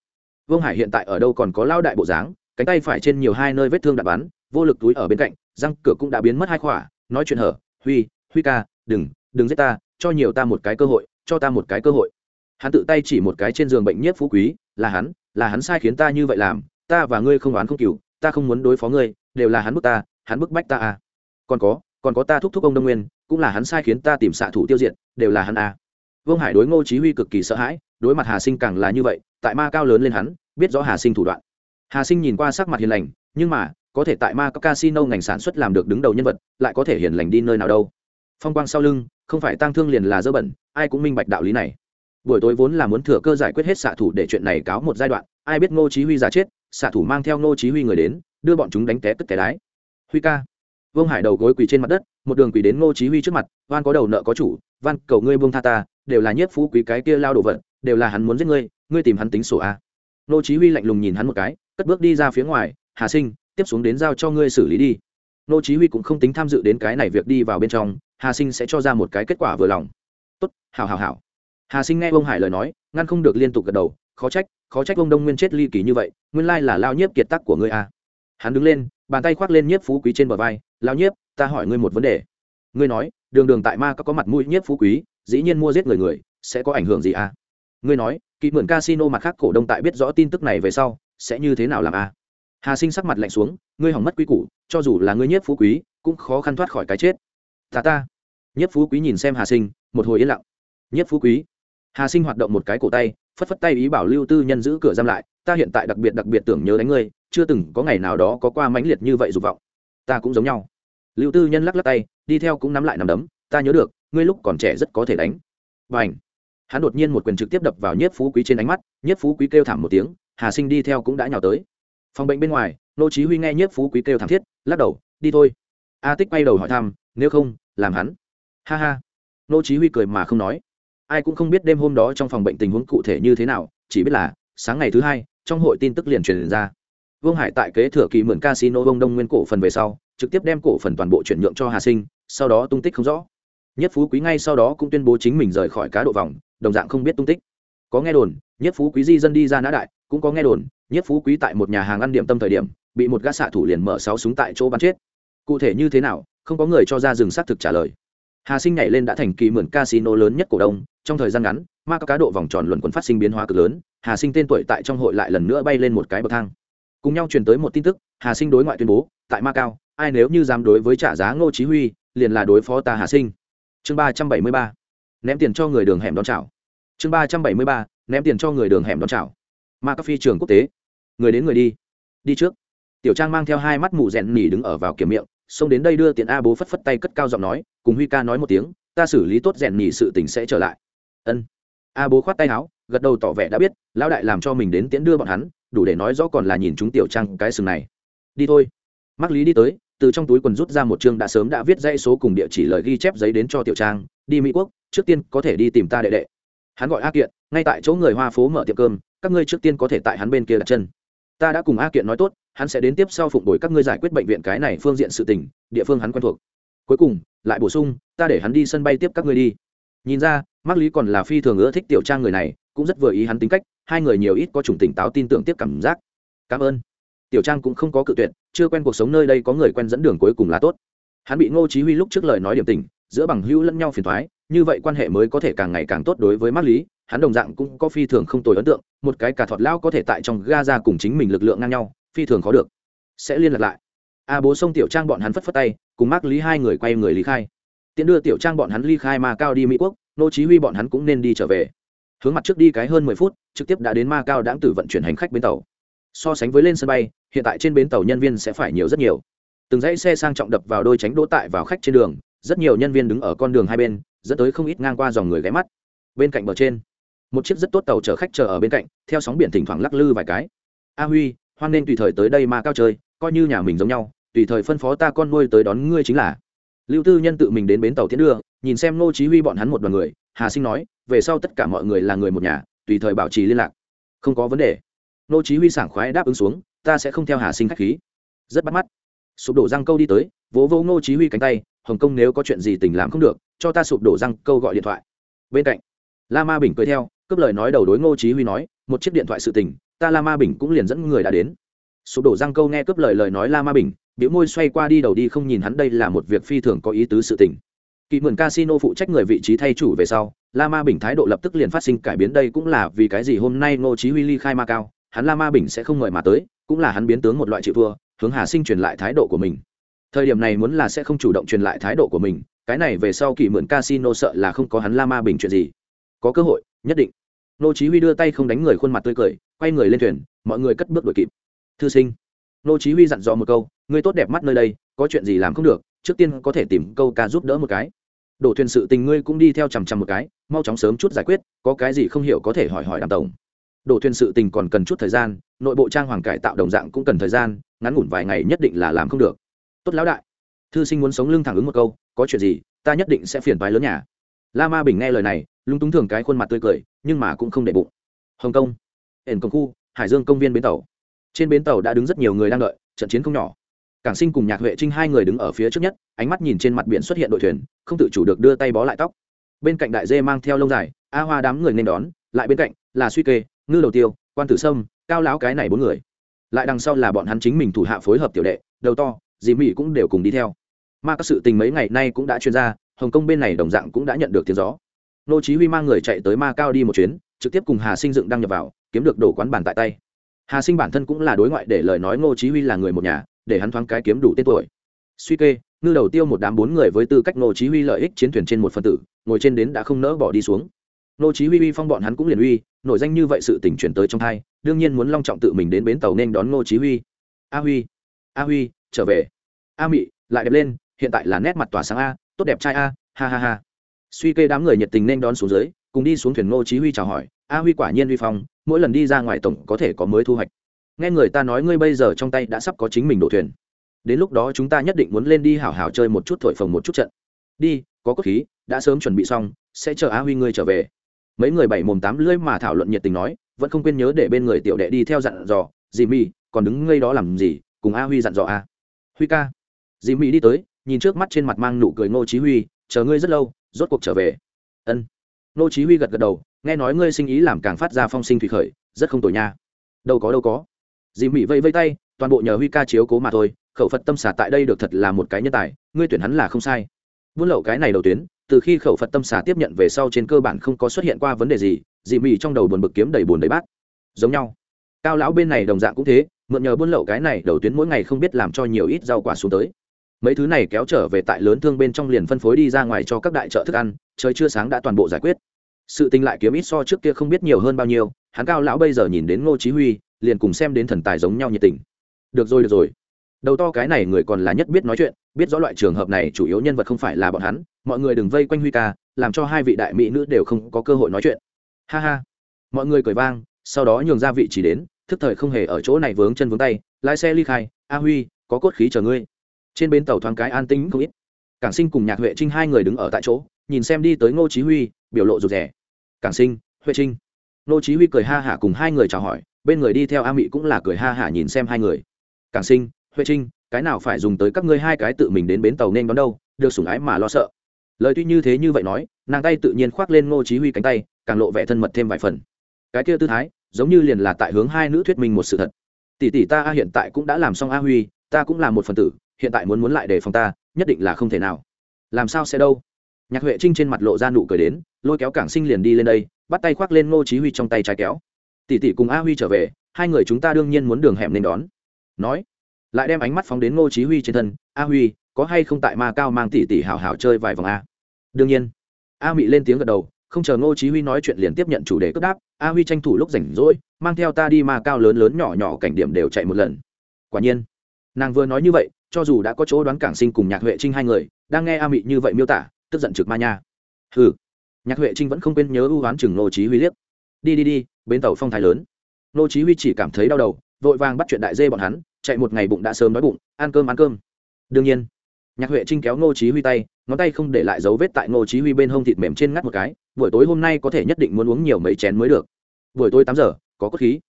Vương hải hiện tại ở đâu còn có lao đại bộ dáng, cánh tay phải trên nhiều hai nơi vết thương đạn bắn, vô lực túi ở bên cạnh, răng cửa cũng đã biến mất hai khỏa, nói chuyện hở, huy huy ca, đừng đừng giết ta, cho nhiều ta một cái cơ hội, cho ta một cái cơ hội. Hắn tự tay chỉ một cái trên giường bệnh nhất phú quý, là hắn là hắn sai khiến ta như vậy làm, ta và ngươi không oán không cừu, ta không muốn đối phó ngươi, đều là hắn bức ta, hắn bức bách ta à. Còn có còn có ta thúc thúc ông đông nguyên, cũng là hắn sai khiến ta tìm xạ thủ tiêu diệt, đều là hắn à. Vương hải đối ngô chí huy cực kỳ sợ hãi, đối mặt hà sinh càng là như vậy, tại ma cao lớn lên hắn, biết rõ hà sinh thủ đoạn. Hà sinh nhìn qua sắc mặt hiền lành, nhưng mà, có thể tại ma các casino ngành sản xuất làm được đứng đầu nhân vật, lại có thể hiền lành đi nơi nào đâu. Phong quang sau lưng, không phải tăng thương liền là dơ bẩn, ai cũng minh bạch đạo lý này buổi tối vốn là muốn thừa cơ giải quyết hết xạ thủ để chuyện này cáo một giai đoạn, ai biết ngô chí huy giả chết, xạ thủ mang theo ngô chí huy người đến, đưa bọn chúng đánh té cất cái đái. Huy ca. Vương hải đầu gối quỳ trên mặt đất, một đường quỳ đến ngô chí huy trước mặt van có đầu nợ có chủ, van, cầu ngươi buông tha ta, đều là nhiếp phú quý cái kia lao đổ vận đều là hắn muốn giết ngươi ngươi tìm hắn tính sổ a. Ngô chí huy lạnh lùng nhìn hắn một cái, cất bước đi ra phía ngoài, hà sinh, tiếp xuống đến giao cho ngươi xử lý đi. Ngô chí huy cũng không tính tham dự đến cái này việc đi vào bên trong, hà sinh sẽ cho ra một cái kết quả vừa lòng. Tốt, hảo hảo hảo hà sinh nghe ông hải lời nói, ngăn không được liên tục gật đầu, khó trách khó trách ông đông nguyên chết ly kỳ như vậy, nguyên lai là lao nhiếp kiệt tác của ngươi a hắn đứng lên, bàn tay khoác lên nhiếp phú quý trên bờ vai lao nhiếp, ta hỏi ngươi một vấn đề. Ngươi nói, đường đường tại ma có có mặt mũi nhiếp phú quý, dĩ nhiên mua giết người người, sẽ có ảnh hưởng gì a ngươi nói, kỵ mượn casino mặt khác cổ đông tại biết rõ tin tức này về sau, sẽ như thế nào làm a hà sinh sắc mặt lạnh xuống, ngươi hỏng mất quý củ, cho dù là ngươi nhiếp phú quý, cũng khó khăn thoát khỏi cái chết. Ta ta. Nhiếp phú quý nhìn xem hà sinh, một hồi yên lặng. Nhiếp phú quý hà sinh hoạt động một cái cổ tay, phất phất tay ý bảo lưu tư nhân giữ cửa giam lại, ta hiện tại đặc biệt đặc biệt tưởng nhớ đánh ngươi, chưa từng có ngày nào đó có qua mãnh liệt như vậy dục vọng. Ta cũng giống nhau. Lưu tư nhân lắc lắc tay, đi theo cũng nắm lại nằm đấm, ta nhớ được, ngươi lúc còn trẻ rất có thể đánh. Và ảnh hắn đột nhiên một quyền trực tiếp đập vào nhiếp phú quý trên ánh mắt, nhiếp phú quý kêu thảm một tiếng, hà sinh đi theo cũng đã nhào tới. Phòng bệnh bên ngoài, nô chí huy nghe nhiếp phú quý kêu thảm thiết, lắc đầu, đi thôi. A tích quay đầu hỏi thăm, nếu không, làm hắn? Ha ha. Nô chí huy cười mà không nói ai cũng không biết đêm hôm đó trong phòng bệnh tình huống cụ thể như thế nào, chỉ biết là, sáng ngày thứ hai, trong hội tin tức liền truyền ra. Vương hải tại kế thừa kỳ mượn casino vông đông nguyên cổ phần về sau, trực tiếp đem cổ phần toàn bộ chuyển nhượng cho hà sinh, sau đó tung tích không rõ. Nhất phú quý ngay sau đó cũng tuyên bố chính mình rời khỏi cá độ vòng, đồng dạng không biết tung tích. Có nghe đồn, nhất phú quý di dân đi ra nã đại, cũng có nghe đồn, nhất phú quý tại một nhà hàng ăn điểm tâm thời điểm, bị một gã xạ thủ liền mở sáu súng tại chỗ bắn chết. Cụ thể như thế nào, không có người cho ra rừng xác thực trả lời hà sinh nhảy lên đã thành kỳ mượn casino lớn nhất cổ đông, trong thời gian ngắn, ma cá độ vòng tròn luận quần phát sinh biến hóa cực lớn, hà sinh tên tuổi tại trong hội lại lần nữa bay lên một cái bậc thang. Cùng nhau truyền tới một tin tức, hà sinh đối ngoại tuyên bố, tại ma cao, ai nếu như dám đối với trả giá ngô chí huy, liền là đối phó ta hà sinh. Chương ba trăm bảy mươi ba, ném tiền cho người đường hẻm đón chào. Chương ba trăm bảy mươi ba, ném tiền cho người đường hẻm đón chào. Ma cà phi trường quốc tế. Người đến người đi. Đi trước. Tiểu trang mang theo hai mắt mù rèn nỉ đứng ở vào kiểm miệng, xông đến đây đưa tiền a bố phất phất tay cất cao giọng nói cùng huy ca nói một tiếng, ta xử lý tốt rèn nhì sự tình sẽ trở lại. Ân. A bố khoát tay áo, gật đầu tỏ vẻ đã biết, lão đại làm cho mình đến tiễn đưa bọn hắn, đủ để nói rõ còn là nhìn chúng tiểu trang cái sừng này. Đi thôi. Mắc lý đi tới, từ trong túi quần rút ra một chương đã sớm đã viết dãy số cùng địa chỉ lời ghi chép giấy đến cho tiểu trang, đi mỹ quốc, trước tiên có thể đi tìm ta đệ đệ. Hắn gọi a kiện, ngay tại chỗ người hoa phố mở tiệm cơm, các ngươi trước tiên có thể tại hắn bên kia đặt chân. Ta đã cùng a kiện nói tốt, hắn sẽ đến tiếp sau phụng đổi các ngươi giải quyết bệnh viện cái này phương diện sự tình, địa phương hắn quen thuộc cuối cùng, lại bổ sung, ta để hắn đi sân bay tiếp các ngươi đi. Nhìn ra mắc lý còn là phi thường ưa thích tiểu trang người này, cũng rất vừa ý hắn tính cách, hai người nhiều ít có chủng tỉnh táo tin tưởng tiếp cảm giác. Cảm ơn. Tiểu trang cũng không có cự tuyệt, chưa quen cuộc sống nơi đây có người quen dẫn đường cuối cùng là tốt. Hắn bị ngô chí huy lúc trước lời nói điểm tình, giữa bằng hữu lẫn nhau phiền toái, như vậy quan hệ mới có thể càng ngày càng tốt đối với mắc lý hắn đồng dạng cũng có phi thường không tồi ấn tượng, một cái cả thọt lao có thể tại trong gaza cùng chính mình lực lượng ngang nhau, phi thường khó được. Sẽ liên lạc lại a bố sông tiểu trang bọn hắn phất phất tay, cùng mắc lý hai người quay người lý khai. Tiễn đưa tiểu trang bọn hắn ly khai ma cao đi mỹ quốc, nô chí huy bọn hắn cũng nên đi trở về. Hướng mặt trước đi cái hơn 10 phút, trực tiếp đã đến ma cao đãng tử vận chuyển hành khách bến tàu. So sánh với lên sân bay, hiện tại trên bến tàu nhân viên sẽ phải nhiều rất nhiều. Từng dãy xe sang trọng đập vào đôi tránh đỗ tại vào khách trên đường, rất nhiều nhân viên đứng ở con đường hai bên, dẫn tới không ít ngang qua dòng người ghé mắt. Bên cạnh bờ trên, một chiếc rất tốt tàu chở khách chờ ở bên cạnh, theo sóng biển thỉnh thoảng lắc lư vài cái. A huy, hoan nên tùy thời tới đây ma cao chơi coi như nhà mình giống nhau, tùy thời phân phó ta con nuôi tới đón ngươi chính là. Lưu tư nhân tự mình đến bến tàu tiến đưa, nhìn xem Ngô chí huy bọn hắn một đoàn người, hà sinh nói, về sau tất cả mọi người là người một nhà, tùy thời bảo trì liên lạc. Không có vấn đề. Ngô chí huy sảng khoái đáp ứng xuống, ta sẽ không theo hà sinh khách khí. Rất bắt mắt. Sụp đổ răng câu đi tới, vỗ vỗ Ngô chí huy cánh tay, hồng kông nếu có chuyện gì tình làm không được, cho ta sụp đổ răng câu gọi điện thoại. Bên cạnh, la ma bình cười theo, cướp lời nói đầu đối ngô chí huy nói, một chiếc điện thoại sự tình, ta la ma bình cũng liền dẫn người đã đến sụp đổ răng câu nghe cướp lời lời nói la ma bình, biểu môi xoay qua đi đầu đi không nhìn hắn, đây là một việc phi thường có ý tứ sự tình. Kỳ mượn casino phụ trách người vị trí thay chủ về sau, la ma bình thái độ lập tức liền phát sinh cải biến, đây cũng là vì cái gì hôm nay ngô chí huy ly khai ma cao, hắn la ma bình sẽ không mời mà tới, cũng là hắn biến tướng một loại chịu thua, hướng hà sinh truyền lại thái độ của mình. Thời điểm này muốn là sẽ không chủ động truyền lại thái độ của mình, cái này về sau kỳ mượn casino sợ là không có hắn la ma bình chuyện gì. Có cơ hội, nhất định. Nô chí huy đưa tay không đánh người, khuôn mặt tươi cười, quay người lên thuyền, mọi người cất bước đuổi kịp thư sinh. Nô chí huy dặn dò một câu, ngươi tốt đẹp mắt nơi đây, có chuyện gì làm không được, trước tiên có thể tìm câu ca giúp đỡ một cái. Đổ thuyền sự tình ngươi cũng đi theo chằm chằm một cái, mau chóng sớm chút giải quyết, có cái gì không hiểu có thể hỏi hỏi đàm tổng. Đổ thuyền sự tình còn cần chút thời gian, nội bộ trang hoàng cải tạo đồng dạng cũng cần thời gian, ngắn ngủn vài ngày nhất định là làm không được. Tốt lão đại. Thư sinh muốn sống lưng thẳng ứng một câu, có chuyện gì, ta nhất định sẽ phiền toái lớn nhà. La ma bình nghe lời này, lúng túng thường cái khuôn mặt tươi cười, nhưng mà cũng không để bụng. Hồng kông ẩn công khu, hải dương công viên bến tàu trên bến tàu đã đứng rất nhiều người đang đợi, trận chiến không nhỏ. Cảng sinh cùng nhạc huệ trinh hai người đứng ở phía trước nhất, ánh mắt nhìn trên mặt biển xuất hiện đội thuyền, không tự chủ được đưa tay bó lại tóc. Bên cạnh đại dê mang theo lông dài, a hoa đám người nên đón, lại bên cạnh là suy kê, ngư đầu tiêu, quan tử sâm, cao lão cái này bốn người. Lại đằng sau là bọn hắn chính mình thủ hạ phối hợp tiểu đệ, đầu to, dì mỹ cũng đều cùng đi theo. Mà các sự tình mấy ngày nay cũng đã chuyên ra, hồng kông bên này đồng dạng cũng đã nhận được tiếng gió. Nô chí huy mang người chạy tới ma cao đi một chuyến, trực tiếp cùng hà sinh dựng đăng nhập vào, kiếm được đồ quán bàn tại tay hà sinh bản thân cũng là đối ngoại để lời nói ngô chí huy là người một nhà, để hắn thoáng cái kiếm đủ tên tuổi. Suy kê, ngư đầu tiêu một đám bốn người với tư cách ngô chí huy lợi ích chiến thuyền trên một phần tử, ngồi trên đến đã không nỡ bỏ đi xuống. Ngô chí huy uy phong bọn hắn cũng liền uy, nổi danh như vậy sự tình chuyển tới trong hai, đương nhiên muốn long trọng tự mình đến bến tàu nên đón ngô chí huy. A huy a huy, trở về. A mị, lại đẹp lên, hiện tại là nét mặt tỏa sáng a, tốt đẹp trai a, ha ha ha. Suy kê đám người nhiệt tình nên đón xuống dưới, cùng đi xuống thuyền ngô chí huy chào hỏi, a huy quả nhiên uy phong mỗi lần đi ra ngoài tổng có thể có mới thu hoạch. Nghe người ta nói ngươi bây giờ trong tay đã sắp có chính mình đổ thuyền. Đến lúc đó chúng ta nhất định muốn lên đi hảo hảo chơi một chút thổi phồng một chút trận. Đi, có cốt khí, đã sớm chuẩn bị xong, sẽ chờ a huy ngươi trở về. Mấy người bảy mồm tám lưỡi mà thảo luận nhiệt tình nói, vẫn không quên nhớ để bên người tiểu đệ đi theo dặn dò dì mi còn đứng ngây đó làm gì? Cùng a huy dặn dò a. Huy ca. Dì mi đi tới, nhìn trước mắt trên mặt mang nụ cười ngô chí huy, chờ ngươi rất lâu, rốt cuộc trở về. Ân. Ngô chí huy gật gật đầu nghe nói ngươi sinh ý làm càng phát ra phong sinh thủy khởi, rất không tồi nha. Đâu có đâu có. Dì mỹ vây vây tay, toàn bộ nhờ huy ca chiếu cố mà thôi, khẩu phật tâm xả tại đây được thật là một cái nhân tài, ngươi tuyển hắn là không sai. Buôn lậu cái này đầu tuyến, từ khi khẩu phật tâm xả tiếp nhận về sau trên cơ bản không có xuất hiện qua vấn đề gì, dì mỹ trong đầu buồn bực kiếm đầy buồn đầy bát. Giống nhau. Cao lão bên này đồng dạng cũng thế, mượn nhờ buôn lậu cái này đầu tuyến mỗi ngày không biết làm cho nhiều ít rau quả xuống tới. Mấy thứ này kéo trở về tại lớn thương bên trong liền phân phối đi ra ngoài cho các đại chợ thức ăn, trời chưa sáng đã toàn bộ giải quyết sự tình lại kiếm ít so trước kia không biết nhiều hơn bao nhiêu, hắn cao lão bây giờ nhìn đến ngô chí huy, liền cùng xem đến thần tài giống nhau nhiệt tình. Được rồi được rồi. Đầu to cái này người còn là nhất biết nói chuyện, biết rõ loại trường hợp này chủ yếu nhân vật không phải là bọn hắn, mọi người đừng vây quanh huy ca, làm cho hai vị đại mỹ nữ đều không có cơ hội nói chuyện. Ha ha. Mọi người cười vang, sau đó nhường ra vị trí đến, thức thời không hề ở chỗ này vướng chân vướng tay, lái xe ly khai, a huy, có cốt khí chờ ngươi. Trên bến tàu thoáng cái an tĩnh không ít. Cảng sinh cùng nhạc huệ trinh hai người đứng ở tại chỗ, nhìn xem đi tới ngô chí huy, biểu lộ rụt rè cảng sinh, huệ trinh. Ngô chí huy cười ha hả cùng hai người chào hỏi, bên người đi theo a mị cũng là cười ha hả nhìn xem hai người. Cảng sinh, huệ trinh, cái nào phải dùng tới các ngươi hai cái tự mình đến bến tàu nên đón đâu, được sủng ái mà lo sợ. Lời tuy như thế như vậy nói, nàng tay tự nhiên khoác lên ngô chí huy cánh tay, càng lộ vẻ thân mật thêm vài phần. Cái kia tư thái, giống như liền là tại hướng hai nữ thuyết minh một sự thật. Tỷ tỷ ta a hiện tại cũng đã làm xong a huy, ta cũng là một phần tử, hiện tại muốn muốn lại để phòng ta, nhất định là không thể nào. Làm sao sẽ đâu? Nhạc huệ trinh trên mặt lộ ra nụ cười đến, lôi kéo cảng sinh liền đi lên đây, bắt tay khoác lên ngô chí huy trong tay trái kéo. Tỷ tỷ cùng a huy trở về, hai người chúng ta đương nhiên muốn đường hẻm nên đón. Nói, lại đem ánh mắt phóng đến ngô chí huy trên thân. A huy, có hay không tại ma cao mang tỷ tỷ hảo hảo chơi vài vòng a? Đương nhiên. A mị lên tiếng gật đầu, không chờ ngô chí huy nói chuyện liền tiếp nhận chủ đề cướp đáp. A huy tranh thủ lúc rảnh rỗi, mang theo ta đi ma cao lớn lớn nhỏ nhỏ cảnh điểm đều chạy một lần. Quả nhiên, nàng vừa nói như vậy, cho dù đã có chỗ đoán cảng sinh cùng nhạc huệ trinh hai người, đang nghe a mị như vậy miêu tả tức giận trực ma nha. Hừ. Nhạc huệ trinh vẫn không quên nhớ ưu oán chừng nô chí huy liếc. Đi đi đi, bến tàu phong thái lớn. Nô chí huy chỉ cảm thấy đau đầu, vội vàng bắt chuyện đại dê bọn hắn, chạy một ngày bụng đã sớm đói bụng, ăn cơm ăn cơm. Đương nhiên, nhạc huệ trinh kéo nô chí huy tay, ngón tay không để lại dấu vết tại nô chí huy bên hông thịt mềm trên ngắt một cái, buổi tối hôm nay có thể nhất định muốn uống nhiều mấy chén mới được. Buổi tối tám giờ, có cốt khí.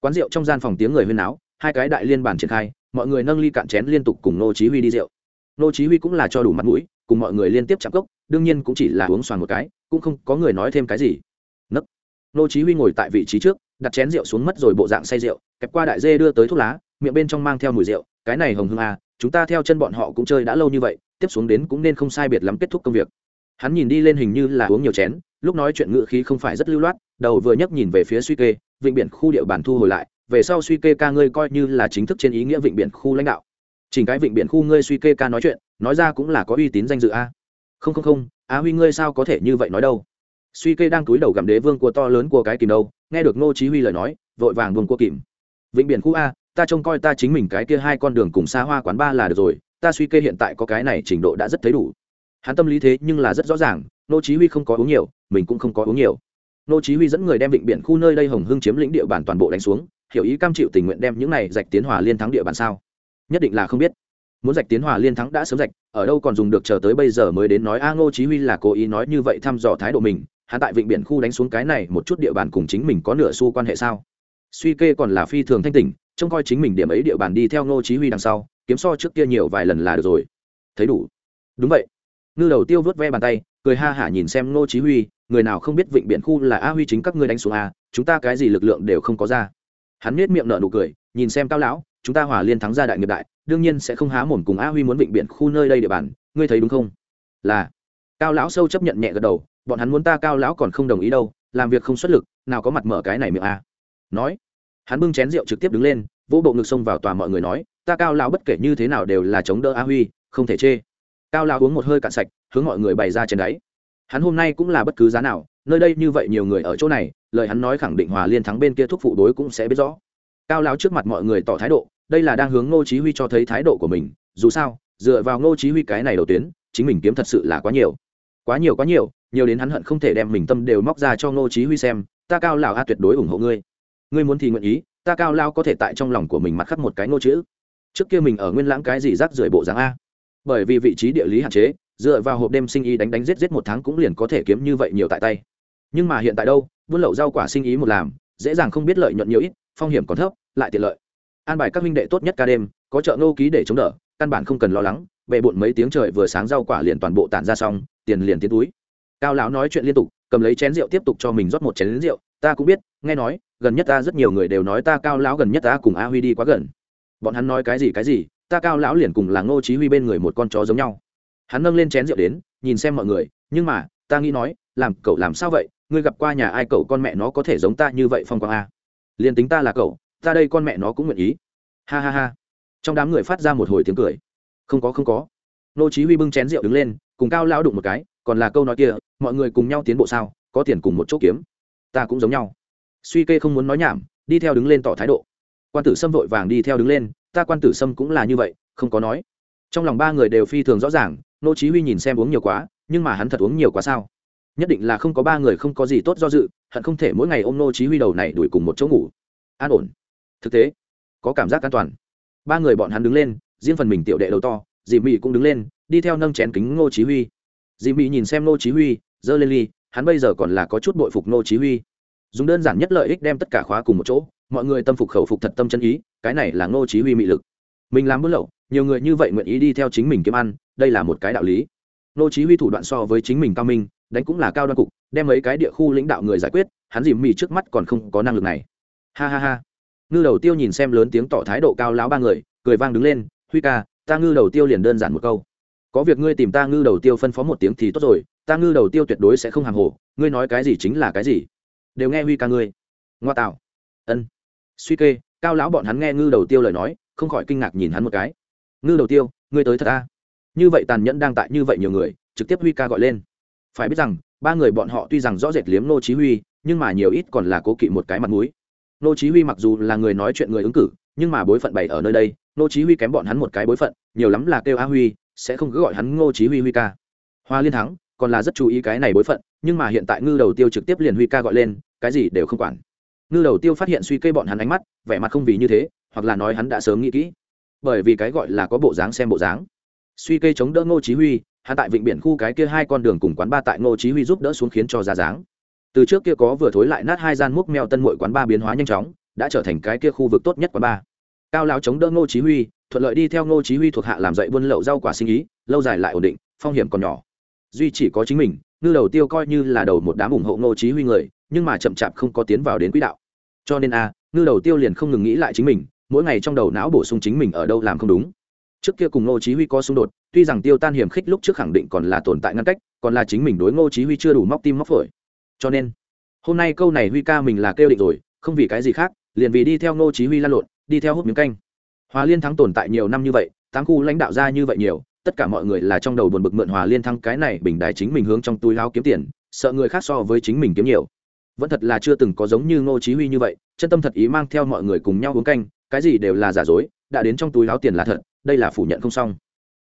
Quán rượu trong gian phòng tiếng người huyên náo, hai cái đại liên bàn triển khai, mọi người nâng ly cạn chén liên tục cùng nô chí huy đi rượu. Nô chí huy cũng là cho đủ mặt mũi, cùng mọi người liên tiếp chạm cốc đương nhiên cũng chỉ là uống xoàn một cái, cũng không có người nói thêm cái gì. Nấc. Nô chí huy ngồi tại vị trí trước, đặt chén rượu xuống mất rồi bộ dạng say rượu, kẹp qua đại dê đưa tới thuốc lá, miệng bên trong mang theo mùi rượu, cái này hồng hương à chúng ta theo chân bọn họ cũng chơi đã lâu như vậy, tiếp xuống đến cũng nên không sai biệt lắm kết thúc công việc. Hắn nhìn đi lên hình như là uống nhiều chén, lúc nói chuyện ngữ khí không phải rất lưu loát, đầu vừa nhấc nhìn về phía suy kê, vịnh biển khu địa bàn thu hồi lại, về sau suy kê ca ngươi coi như là chính thức trên ý nghĩa vịnh biển khu lãnh đạo. Chỉnh cái vịnh biển khu ngươi suy kê ca nói chuyện, nói ra cũng là có uy tín danh dự a không không không, á huy ngươi sao có thể như vậy nói đâu? Suy kê đang túi đầu gặm đế vương của to lớn của cái kìm đâu, nghe được ngô chí huy lời nói, vội vàng buông cua kìm. Vịnh biển khu a, ta trông coi ta chính mình cái kia hai con đường cùng xa hoa quán ba là được rồi, ta suy kê hiện tại có cái này trình độ đã rất thấy đủ. Hắn tâm lý thế nhưng là rất rõ ràng, ngô chí huy không có uống nhiều, mình cũng không có uống nhiều. Ngô chí huy dẫn người đem vịnh biển khu nơi đây hồng hưng chiếm lĩnh địa bàn toàn bộ đánh xuống, hiểu ý cam chịu tình nguyện đem những này dạch tiến hòa liên thắng địa bàn sao? Nhất định là không biết muốn rạch tiến hòa liên thắng đã sớm rạch ở đâu còn dùng được chờ tới bây giờ mới đến nói, a ngô chí huy là cố ý nói như vậy thăm dò thái độ mình, hắn tại vịnh biển khu đánh xuống cái này một chút địa bàn cùng chính mình có nửa xu quan hệ sao? Suy kê còn là phi thường thanh tỉnh, trông coi chính mình điểm ấy địa bàn đi theo ngô chí huy đằng sau, kiếm so trước kia nhiều vài lần là được rồi. Thấy đủ. Đúng vậy. Ngư đầu tiêu vớt ve bàn tay, cười ha hả nhìn xem ngô chí huy, người nào không biết vịnh biển khu là a huy chính các ngươi đánh xuống a, chúng ta cái gì lực lượng đều không có ra. Hắn nết miệng nở nụ cười, nhìn xem cao lão, chúng ta hòa liên thắng gia đại nghiệp đại đương nhiên sẽ không há mồm cùng a huy muốn vịnh biển khu nơi đây địa bàn, ngươi thấy đúng không? Là. Cao lão sâu chấp nhận nhẹ gật đầu, bọn hắn muốn ta cao lão còn không đồng ý đâu, làm việc không xuất lực, nào có mặt mở cái này miệng a. Nói. Hắn bưng chén rượu trực tiếp đứng lên, vỗ bộ ngực xông vào tòa mọi người nói, ta cao lão bất kể như thế nào đều là chống đỡ a huy, không thể chê. Cao lão uống một hơi cạn sạch, hướng mọi người bày ra trên đáy. Hắn hôm nay cũng là bất cứ giá nào, nơi đây như vậy nhiều người ở chỗ này, lời hắn nói khẳng định hòa liên thắng bên kia thuốc phụ đối cũng sẽ biết rõ. Cao lão trước mặt mọi người tỏ thái độ đây là đang hướng ngô chí huy cho thấy thái độ của mình, dù sao, dựa vào ngô chí huy cái này đầu tuyến, chính mình kiếm thật sự là quá nhiều. Quá nhiều quá nhiều nhiều đến hắn hận không thể đem mình tâm đều móc ra cho ngô chí huy xem, ta cao lão a tuyệt đối ủng hộ ngươi. Ngươi muốn thì nguyện ý, ta cao Lão có thể tại trong lòng của mình mặt khắc một cái ngô chữ. Trước kia mình ở nguyên lãng cái gì rác rưởi bộ dáng a. Bởi vì vị trí địa lý hạn chế, dựa vào hộp đêm sinh ý đánh đánh giết giết một tháng cũng liền có thể kiếm như vậy nhiều tại tay. Nhưng mà hiện tại đâu, buôn lậu rau quả sinh ý một làm, dễ dàng không biết lợi nhuận nhiều ít, phong hiểm còn thấp, lại tiện lợi an bài các huynh đệ tốt nhất ca đêm, có chợ nô ký để chống đỡ, căn bản không cần lo lắng, về bộn mấy tiếng trời vừa sáng rau quả liền toàn bộ tản ra xong, tiền liền tiến túi. Cao lão nói chuyện liên tục, cầm lấy chén rượu tiếp tục cho mình rót một chén rượu, ta cũng biết, nghe nói, gần nhất ta rất nhiều người đều nói ta cao lão gần nhất ta cùng a huy đi quá gần. Bọn hắn nói cái gì cái gì, ta cao lão liền cùng là ngô chí huy bên người một con chó giống nhau. Hắn nâng lên chén rượu đến, nhìn xem mọi người, nhưng mà, ta nghĩ nói, làm cậu làm sao vậy, ngươi gặp qua nhà ai cậu con mẹ nó có thể giống ta như vậy phong quang a? Liền tính ta là cậu ta đây con mẹ nó cũng nguyện ý. Ha ha ha. Trong đám người phát ra một hồi tiếng cười. Không có không có. Nô chí huy bưng chén rượu đứng lên, cùng cao lão đụng một cái, còn là câu nói kia, mọi người cùng nhau tiến bộ sao, có tiền cùng một chỗ kiếm. Ta cũng giống nhau. Suy kê không muốn nói nhảm, đi theo đứng lên tỏ thái độ. Quan tử sâm vội vàng đi theo đứng lên, ta quan tử sâm cũng là như vậy, không có nói. Trong lòng ba người đều phi thường rõ ràng, nô chí huy nhìn xem uống nhiều quá, nhưng mà hắn thật uống nhiều quá sao? Nhất định là không có ba người không có gì tốt do dự, hận không thể mỗi ngày ôm nô chí huy đầu này đuổi cùng một chỗ ngủ. An ổn thực tế, có cảm giác an toàn. Ba người bọn hắn đứng lên, riêng phần mình tiểu đệ đầu to, dì mỹ cũng đứng lên, đi theo nâng chén kính ngô chí huy. Dì mỹ nhìn xem ngô chí huy dơ lên ly, hắn bây giờ còn là có chút bội phục ngô chí huy. Dùng đơn giản nhất lợi ích đem tất cả khóa cùng một chỗ, mọi người tâm phục khẩu phục thật tâm chân ý, cái này là ngô chí huy mị lực. Mình làm buôn lậu, nhiều người như vậy nguyện ý đi theo chính mình kiếm ăn, đây là một cái đạo lý. Ngô chí huy thủ đoạn so với chính mình cao minh, đánh cũng là cao đoan cục, đem mấy cái địa khu lãnh đạo người giải quyết, hắn dì mỹ trước mắt còn không có năng lực này. Ha ha ha ngư đầu tiêu nhìn xem lớn tiếng tỏ thái độ cao lão ba người, cười vang đứng lên, huy ca, ta ngư đầu tiêu liền đơn giản một câu. Có việc ngươi tìm ta ngư đầu tiêu phân phó một tiếng thì tốt rồi, ta ngư đầu tiêu tuyệt đối sẽ không hàng hồ, ngươi nói cái gì chính là cái gì. Đều nghe huy ca ngươi. Ngoa tạo. Ân. Suy kê, cao lão bọn hắn nghe ngư đầu tiêu lời nói, không khỏi kinh ngạc nhìn hắn một cái. Ngư đầu tiêu, ngươi tới thật ta như vậy tàn nhẫn đang tại như vậy nhiều người, trực tiếp huy ca gọi lên. Phải biết rằng, ba người bọn họ tuy rằng rõ rệt liếm nô chí huy, nhưng mà nhiều ít còn là cố kỵ một cái mặt mũi nô chí huy mặc dù là người nói chuyện người ứng cử, nhưng mà bối phận bày ở nơi đây, nô chí huy kém bọn hắn một cái bối phận, nhiều lắm là kêu a huy, sẽ không cứ gọi hắn ngô chí huy huy ca. Hoa liên thắng còn là rất chú ý cái này bối phận, nhưng mà hiện tại ngư đầu tiêu trực tiếp liền huy ca gọi lên, cái gì đều không quản. Ngư đầu tiêu phát hiện suy kê bọn hắn ánh mắt, vẻ mặt không vì như thế, hoặc là nói hắn đã sớm nghĩ kỹ. Bởi vì cái gọi là có bộ dáng xem bộ dáng. Suy kê chống đỡ ngô chí huy, hắn tại vịnh biển khu cái kia hai con đường cùng quán ba tại ngô chí huy giúp đỡ xuống khiến cho ra dáng từ trước kia có vừa thối lại nát hai gian múc mèo tân mội quán ba biến hóa nhanh chóng, đã trở thành cái kia khu vực tốt nhất quán ba. Cao lão chống đỡ ngô chí huy, thuận lợi đi theo ngô chí huy thuộc hạ làm dậy buôn lậu rau quả sinh ý, lâu dài lại ổn định, phong hiểm còn nhỏ. Duy chỉ có chính mình, ngư đầu tiêu coi như là đầu một đám ủng hộ ngô chí huy người, nhưng mà chậm chạp không có tiến vào đến quỹ đạo. Cho nên a, ngư đầu tiêu liền không ngừng nghĩ lại chính mình, mỗi ngày trong đầu não bổ sung chính mình ở đâu làm không đúng. Trước kia cùng ngô chí huy có xung đột, tuy rằng tiêu tan hiểm khích lúc trước khẳng định còn là tồn tại ngăn cách, còn là chính mình đối ngô chí huy chưa đủ móc tim móc phổi cho nên, hôm nay câu này huy ca mình là kêu định rồi, không vì cái gì khác, liền vì đi theo ngô chí huy lan lộn, đi theo hút miếng canh. Hòa liên thắng tồn tại nhiều năm như vậy, tám khu lãnh đạo ra như vậy nhiều, tất cả mọi người là trong đầu buồn bực mượn hòa liên thắng cái này bình đài chính mình hướng trong túi lão kiếm tiền, sợ người khác so với chính mình kiếm nhiều. Vẫn thật là chưa từng có giống như ngô chí huy như vậy, chân tâm thật ý mang theo mọi người cùng nhau uống canh, cái gì đều là giả dối, đã đến trong túi láo tiền là thật, đây là phủ nhận không xong.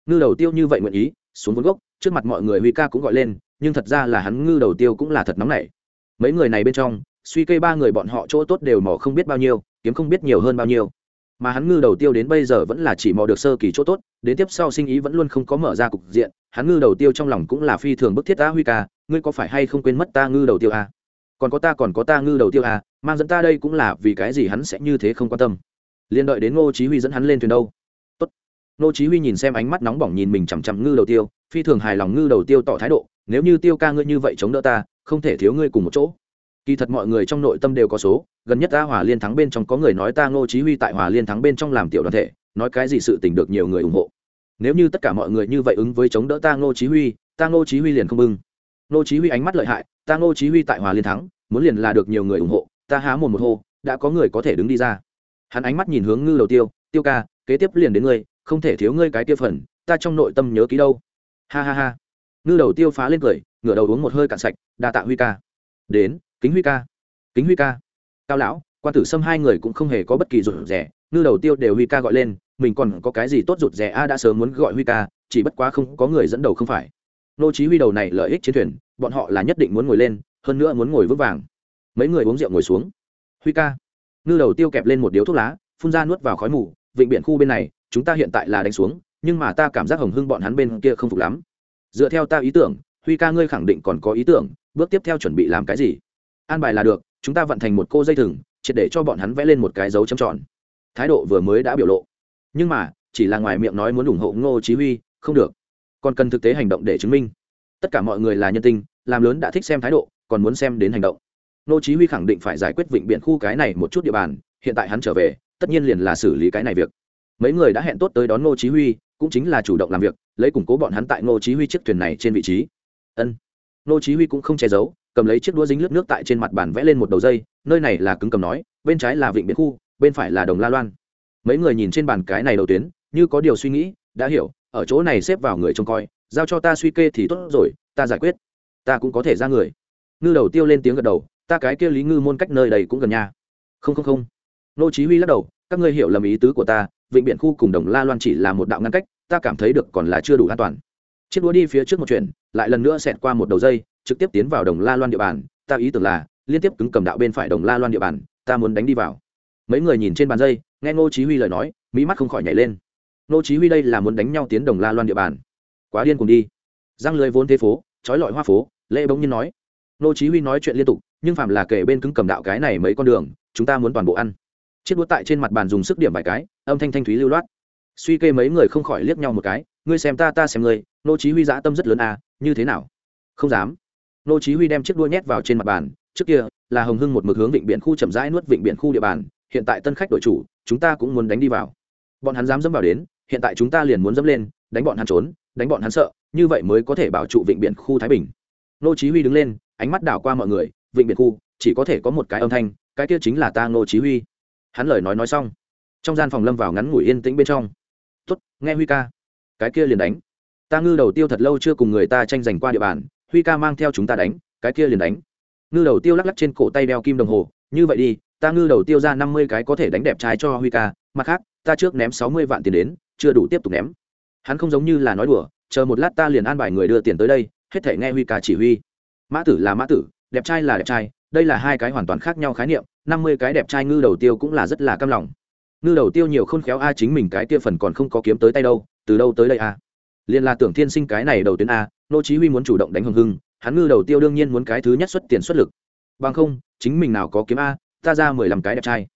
Ngư đầu tiêu như vậy nguyện ý, xuống vốn gốc, trước mặt mọi người huy ca cũng gọi lên nhưng thật ra là hắn ngư đầu tiêu cũng là thật nóng nảy mấy người này bên trong, suy kê ba người bọn họ chỗ tốt đều mò không biết bao nhiêu, kiếm không biết nhiều hơn bao nhiêu mà hắn ngư đầu tiêu đến bây giờ vẫn là chỉ mò được sơ kỳ chỗ tốt, đến tiếp sau sinh ý vẫn luôn không có mở ra cục diện, hắn ngư đầu tiêu trong lòng cũng là phi thường bức thiết ta huy ca, ngươi có phải hay không quên mất ta ngư đầu tiêu à? còn có ta, còn có ta ngư đầu tiêu à? mang dẫn ta đây cũng là vì cái gì hắn sẽ như thế không quan tâm liền đợi đến ngô chí huy dẫn hắn lên thuyền đâu tốt ngô chí huy nhìn xem ánh mắt nóng bỏng nhìn mình chằm chằm ngư đầu tiêu phi thường hài lòng ngư đầu tiêu tỏ thái độ, nếu như tiêu ca ngươi như vậy chống đỡ ta, không thể thiếu ngươi cùng một chỗ. Kỳ thật mọi người trong nội tâm đều có số, gần nhất ta hòa liên thắng bên trong có người nói ta ngô chí huy tại hòa liên thắng bên trong làm tiểu đoàn thể, nói cái gì sự tình được nhiều người ủng hộ. Nếu như tất cả mọi người như vậy ứng với chống đỡ ta ngô chí huy, ta ngô chí huy liền không bưng. Ngô chí huy ánh mắt lợi hại, ta ngô chí huy tại hòa liên thắng, muốn liền là được nhiều người ủng hộ, ta há mồm một hô, đã có người có thể đứng đi ra. Hắn ánh mắt nhìn hướng ngư đầu tiêu tiêu ca, kế tiếp liền đến ngươi, không thể thiếu ngươi cái tiêu phần, ta trong nội tâm nhớ ký đâu ha ha ha. Ngư đầu tiêu phá lên cười, ngửa đầu uống một hơi cạn sạch, đa tạ huy ca. Đến, kính huy ca. Kính huy ca. Cao lão, quan tử sâm hai người cũng không hề có bất kỳ rụt rẻ ngư đầu tiêu đều huy ca gọi lên, mình còn có cái gì tốt rụt rẻ a, đã sớm muốn gọi huy ca, chỉ bất quá không có người dẫn đầu không phải. Nô chí huy đầu này lợi ích chiến thuyền, bọn họ là nhất định muốn ngồi lên, hơn nữa muốn ngồi vững vàng. Mấy người uống rượu ngồi xuống. Huy ca. Ngư đầu tiêu kẹp lên một điếu thuốc lá, phun ra nuốt vào khói mù, vịnh biển khu bên này, chúng ta hiện tại là đánh xuống nhưng mà ta cảm giác hồng hưng bọn hắn bên kia không phục lắm. Dựa theo ta ý tưởng, huy ca ngươi khẳng định còn có ý tưởng, bước tiếp theo chuẩn bị làm cái gì? An bài là được, chúng ta vận thành một cô dây thừng, triệt để cho bọn hắn vẽ lên một cái dấu châm tròn. Thái độ vừa mới đã biểu lộ. Nhưng mà, chỉ là ngoài miệng nói muốn ủng hộ ngô chí huy, không được. Còn cần thực tế hành động để chứng minh. Tất cả mọi người là nhân tinh, làm lớn đã thích xem thái độ, còn muốn xem đến hành động. Ngô chí huy khẳng định phải giải quyết vịnh biển khu cái này một chút địa bàn, hiện tại hắn trở về, tất nhiên liền là xử lý cái này việc mấy người đã hẹn tốt tới đón ngô chí huy, cũng chính là chủ động làm việc, lấy củng cố bọn hắn tại ngô chí huy chiếc thuyền này trên vị trí. Ân. Ngô chí huy cũng không che giấu, cầm lấy chiếc đũa dính lướt nước tại trên mặt bàn vẽ lên một đầu dây, nơi này là cứng cầm nói, bên trái là vịnh biển khu, bên phải là đồng la loan. Mấy người nhìn trên bàn cái này đầu tuyến, như có điều suy nghĩ, đã hiểu, ở chỗ này xếp vào người trông coi, giao cho ta suy kê thì tốt rồi, ta giải quyết. Ta cũng có thể ra người. Ngư đầu tiêu lên tiếng gật đầu, ta cái kia lý ngư môn cách nơi đây cũng gần nhà không không không. Nô chí huy lắc đầu, các ngươi hiểu lầm ý tứ của ta vịnh biển khu cùng đồng la loan chỉ là một đạo ngăn cách, ta cảm thấy được còn là chưa đủ an toàn. Chiếc đũa đi phía trước một chuyện, lại lần nữa xẹt qua một đầu dây, trực tiếp tiến vào đồng la loan địa bàn. Ta ý tưởng là, liên tiếp cứng cầm đạo bên phải đồng la loan địa bàn, ta muốn đánh đi vào. Mấy người nhìn trên bàn dây, nghe ngô chí huy lời nói mỹ mắt không khỏi nhảy lên. Ngô chí huy đây là muốn đánh nhau tiến đồng la loan địa bàn. Quá điên cùng đi. Giang lưới vốn thế phố chói lọi hoa phố, lễ bỗng nhiên nói. Ngô chí huy nói chuyện liên tục, nhưng phạm là kể bên cứng cầm đạo cái này mấy con đường, chúng ta muốn toàn bộ ăn chiếc đũa tại trên mặt bàn dùng sức điểm vài cái, âm thanh thanh thúy lưu loát. Suy kê mấy người không khỏi liếc nhau một cái, ngươi xem ta ta xem ngươi, nô chí huy dã tâm rất lớn à như thế nào? Không dám. Nô chí huy đem chiếc đuôi nhét vào trên mặt bàn, trước kia là hồng hưng một mực hướng vịnh biển khu chậm rãi nuốt vịnh biển khu địa bàn, hiện tại tân khách đội chủ, chúng ta cũng muốn đánh đi vào. Bọn hắn dám dẫm vào đến, hiện tại chúng ta liền muốn dẫm lên, đánh bọn hắn trốn, đánh bọn hắn sợ, như vậy mới có thể bảo trụ vịnh biển khu thái bình. Nô chí huy đứng lên, ánh mắt đảo qua mọi người, vịnh biển khu, chỉ có thể có một cái âm thanh, cái kia chính là ta, nô chí huy hắn lời nói nói xong, trong gian phòng lâm vào ngắn ngủi yên tĩnh bên trong. Tốt, nghe huy ca. Cái kia liền đánh. Ta ngư đầu tiêu thật lâu chưa cùng người ta tranh giành qua địa bàn, huy ca mang theo chúng ta đánh, cái kia liền đánh. Ngư đầu tiêu lắc lắc trên cổ tay đeo kim đồng hồ, như vậy đi, ta ngư đầu tiêu ra năm mươi cái có thể đánh đẹp trai cho huy ca, mặt khác, ta trước ném sáu mươi vạn tiền đến, chưa đủ tiếp tục ném. Hắn không giống như là nói đùa, chờ một lát ta liền an bài người đưa tiền tới đây, hết thể nghe huy ca chỉ huy. Mã tử là mã tử, đẹp trai là đẹp trai, đây là hai cái hoàn toàn khác nhau khái niệm năm mươi cái đẹp trai ngư đầu tiêu cũng là rất là căm lòng. Ngư đầu tiêu nhiều khôn khéo a, chính mình cái kia phần còn không có kiếm tới tay đâu, từ đâu tới đây a? Liền là tưởng thiên sinh cái này đầu tuyến a, nô chí huy muốn chủ động đánh hưng hưng, hắn ngư đầu tiêu đương nhiên muốn cái thứ nhất xuất tiền xuất lực. Bằng không, chính mình nào có kiếm a, ta ra mười lăm cái đẹp trai.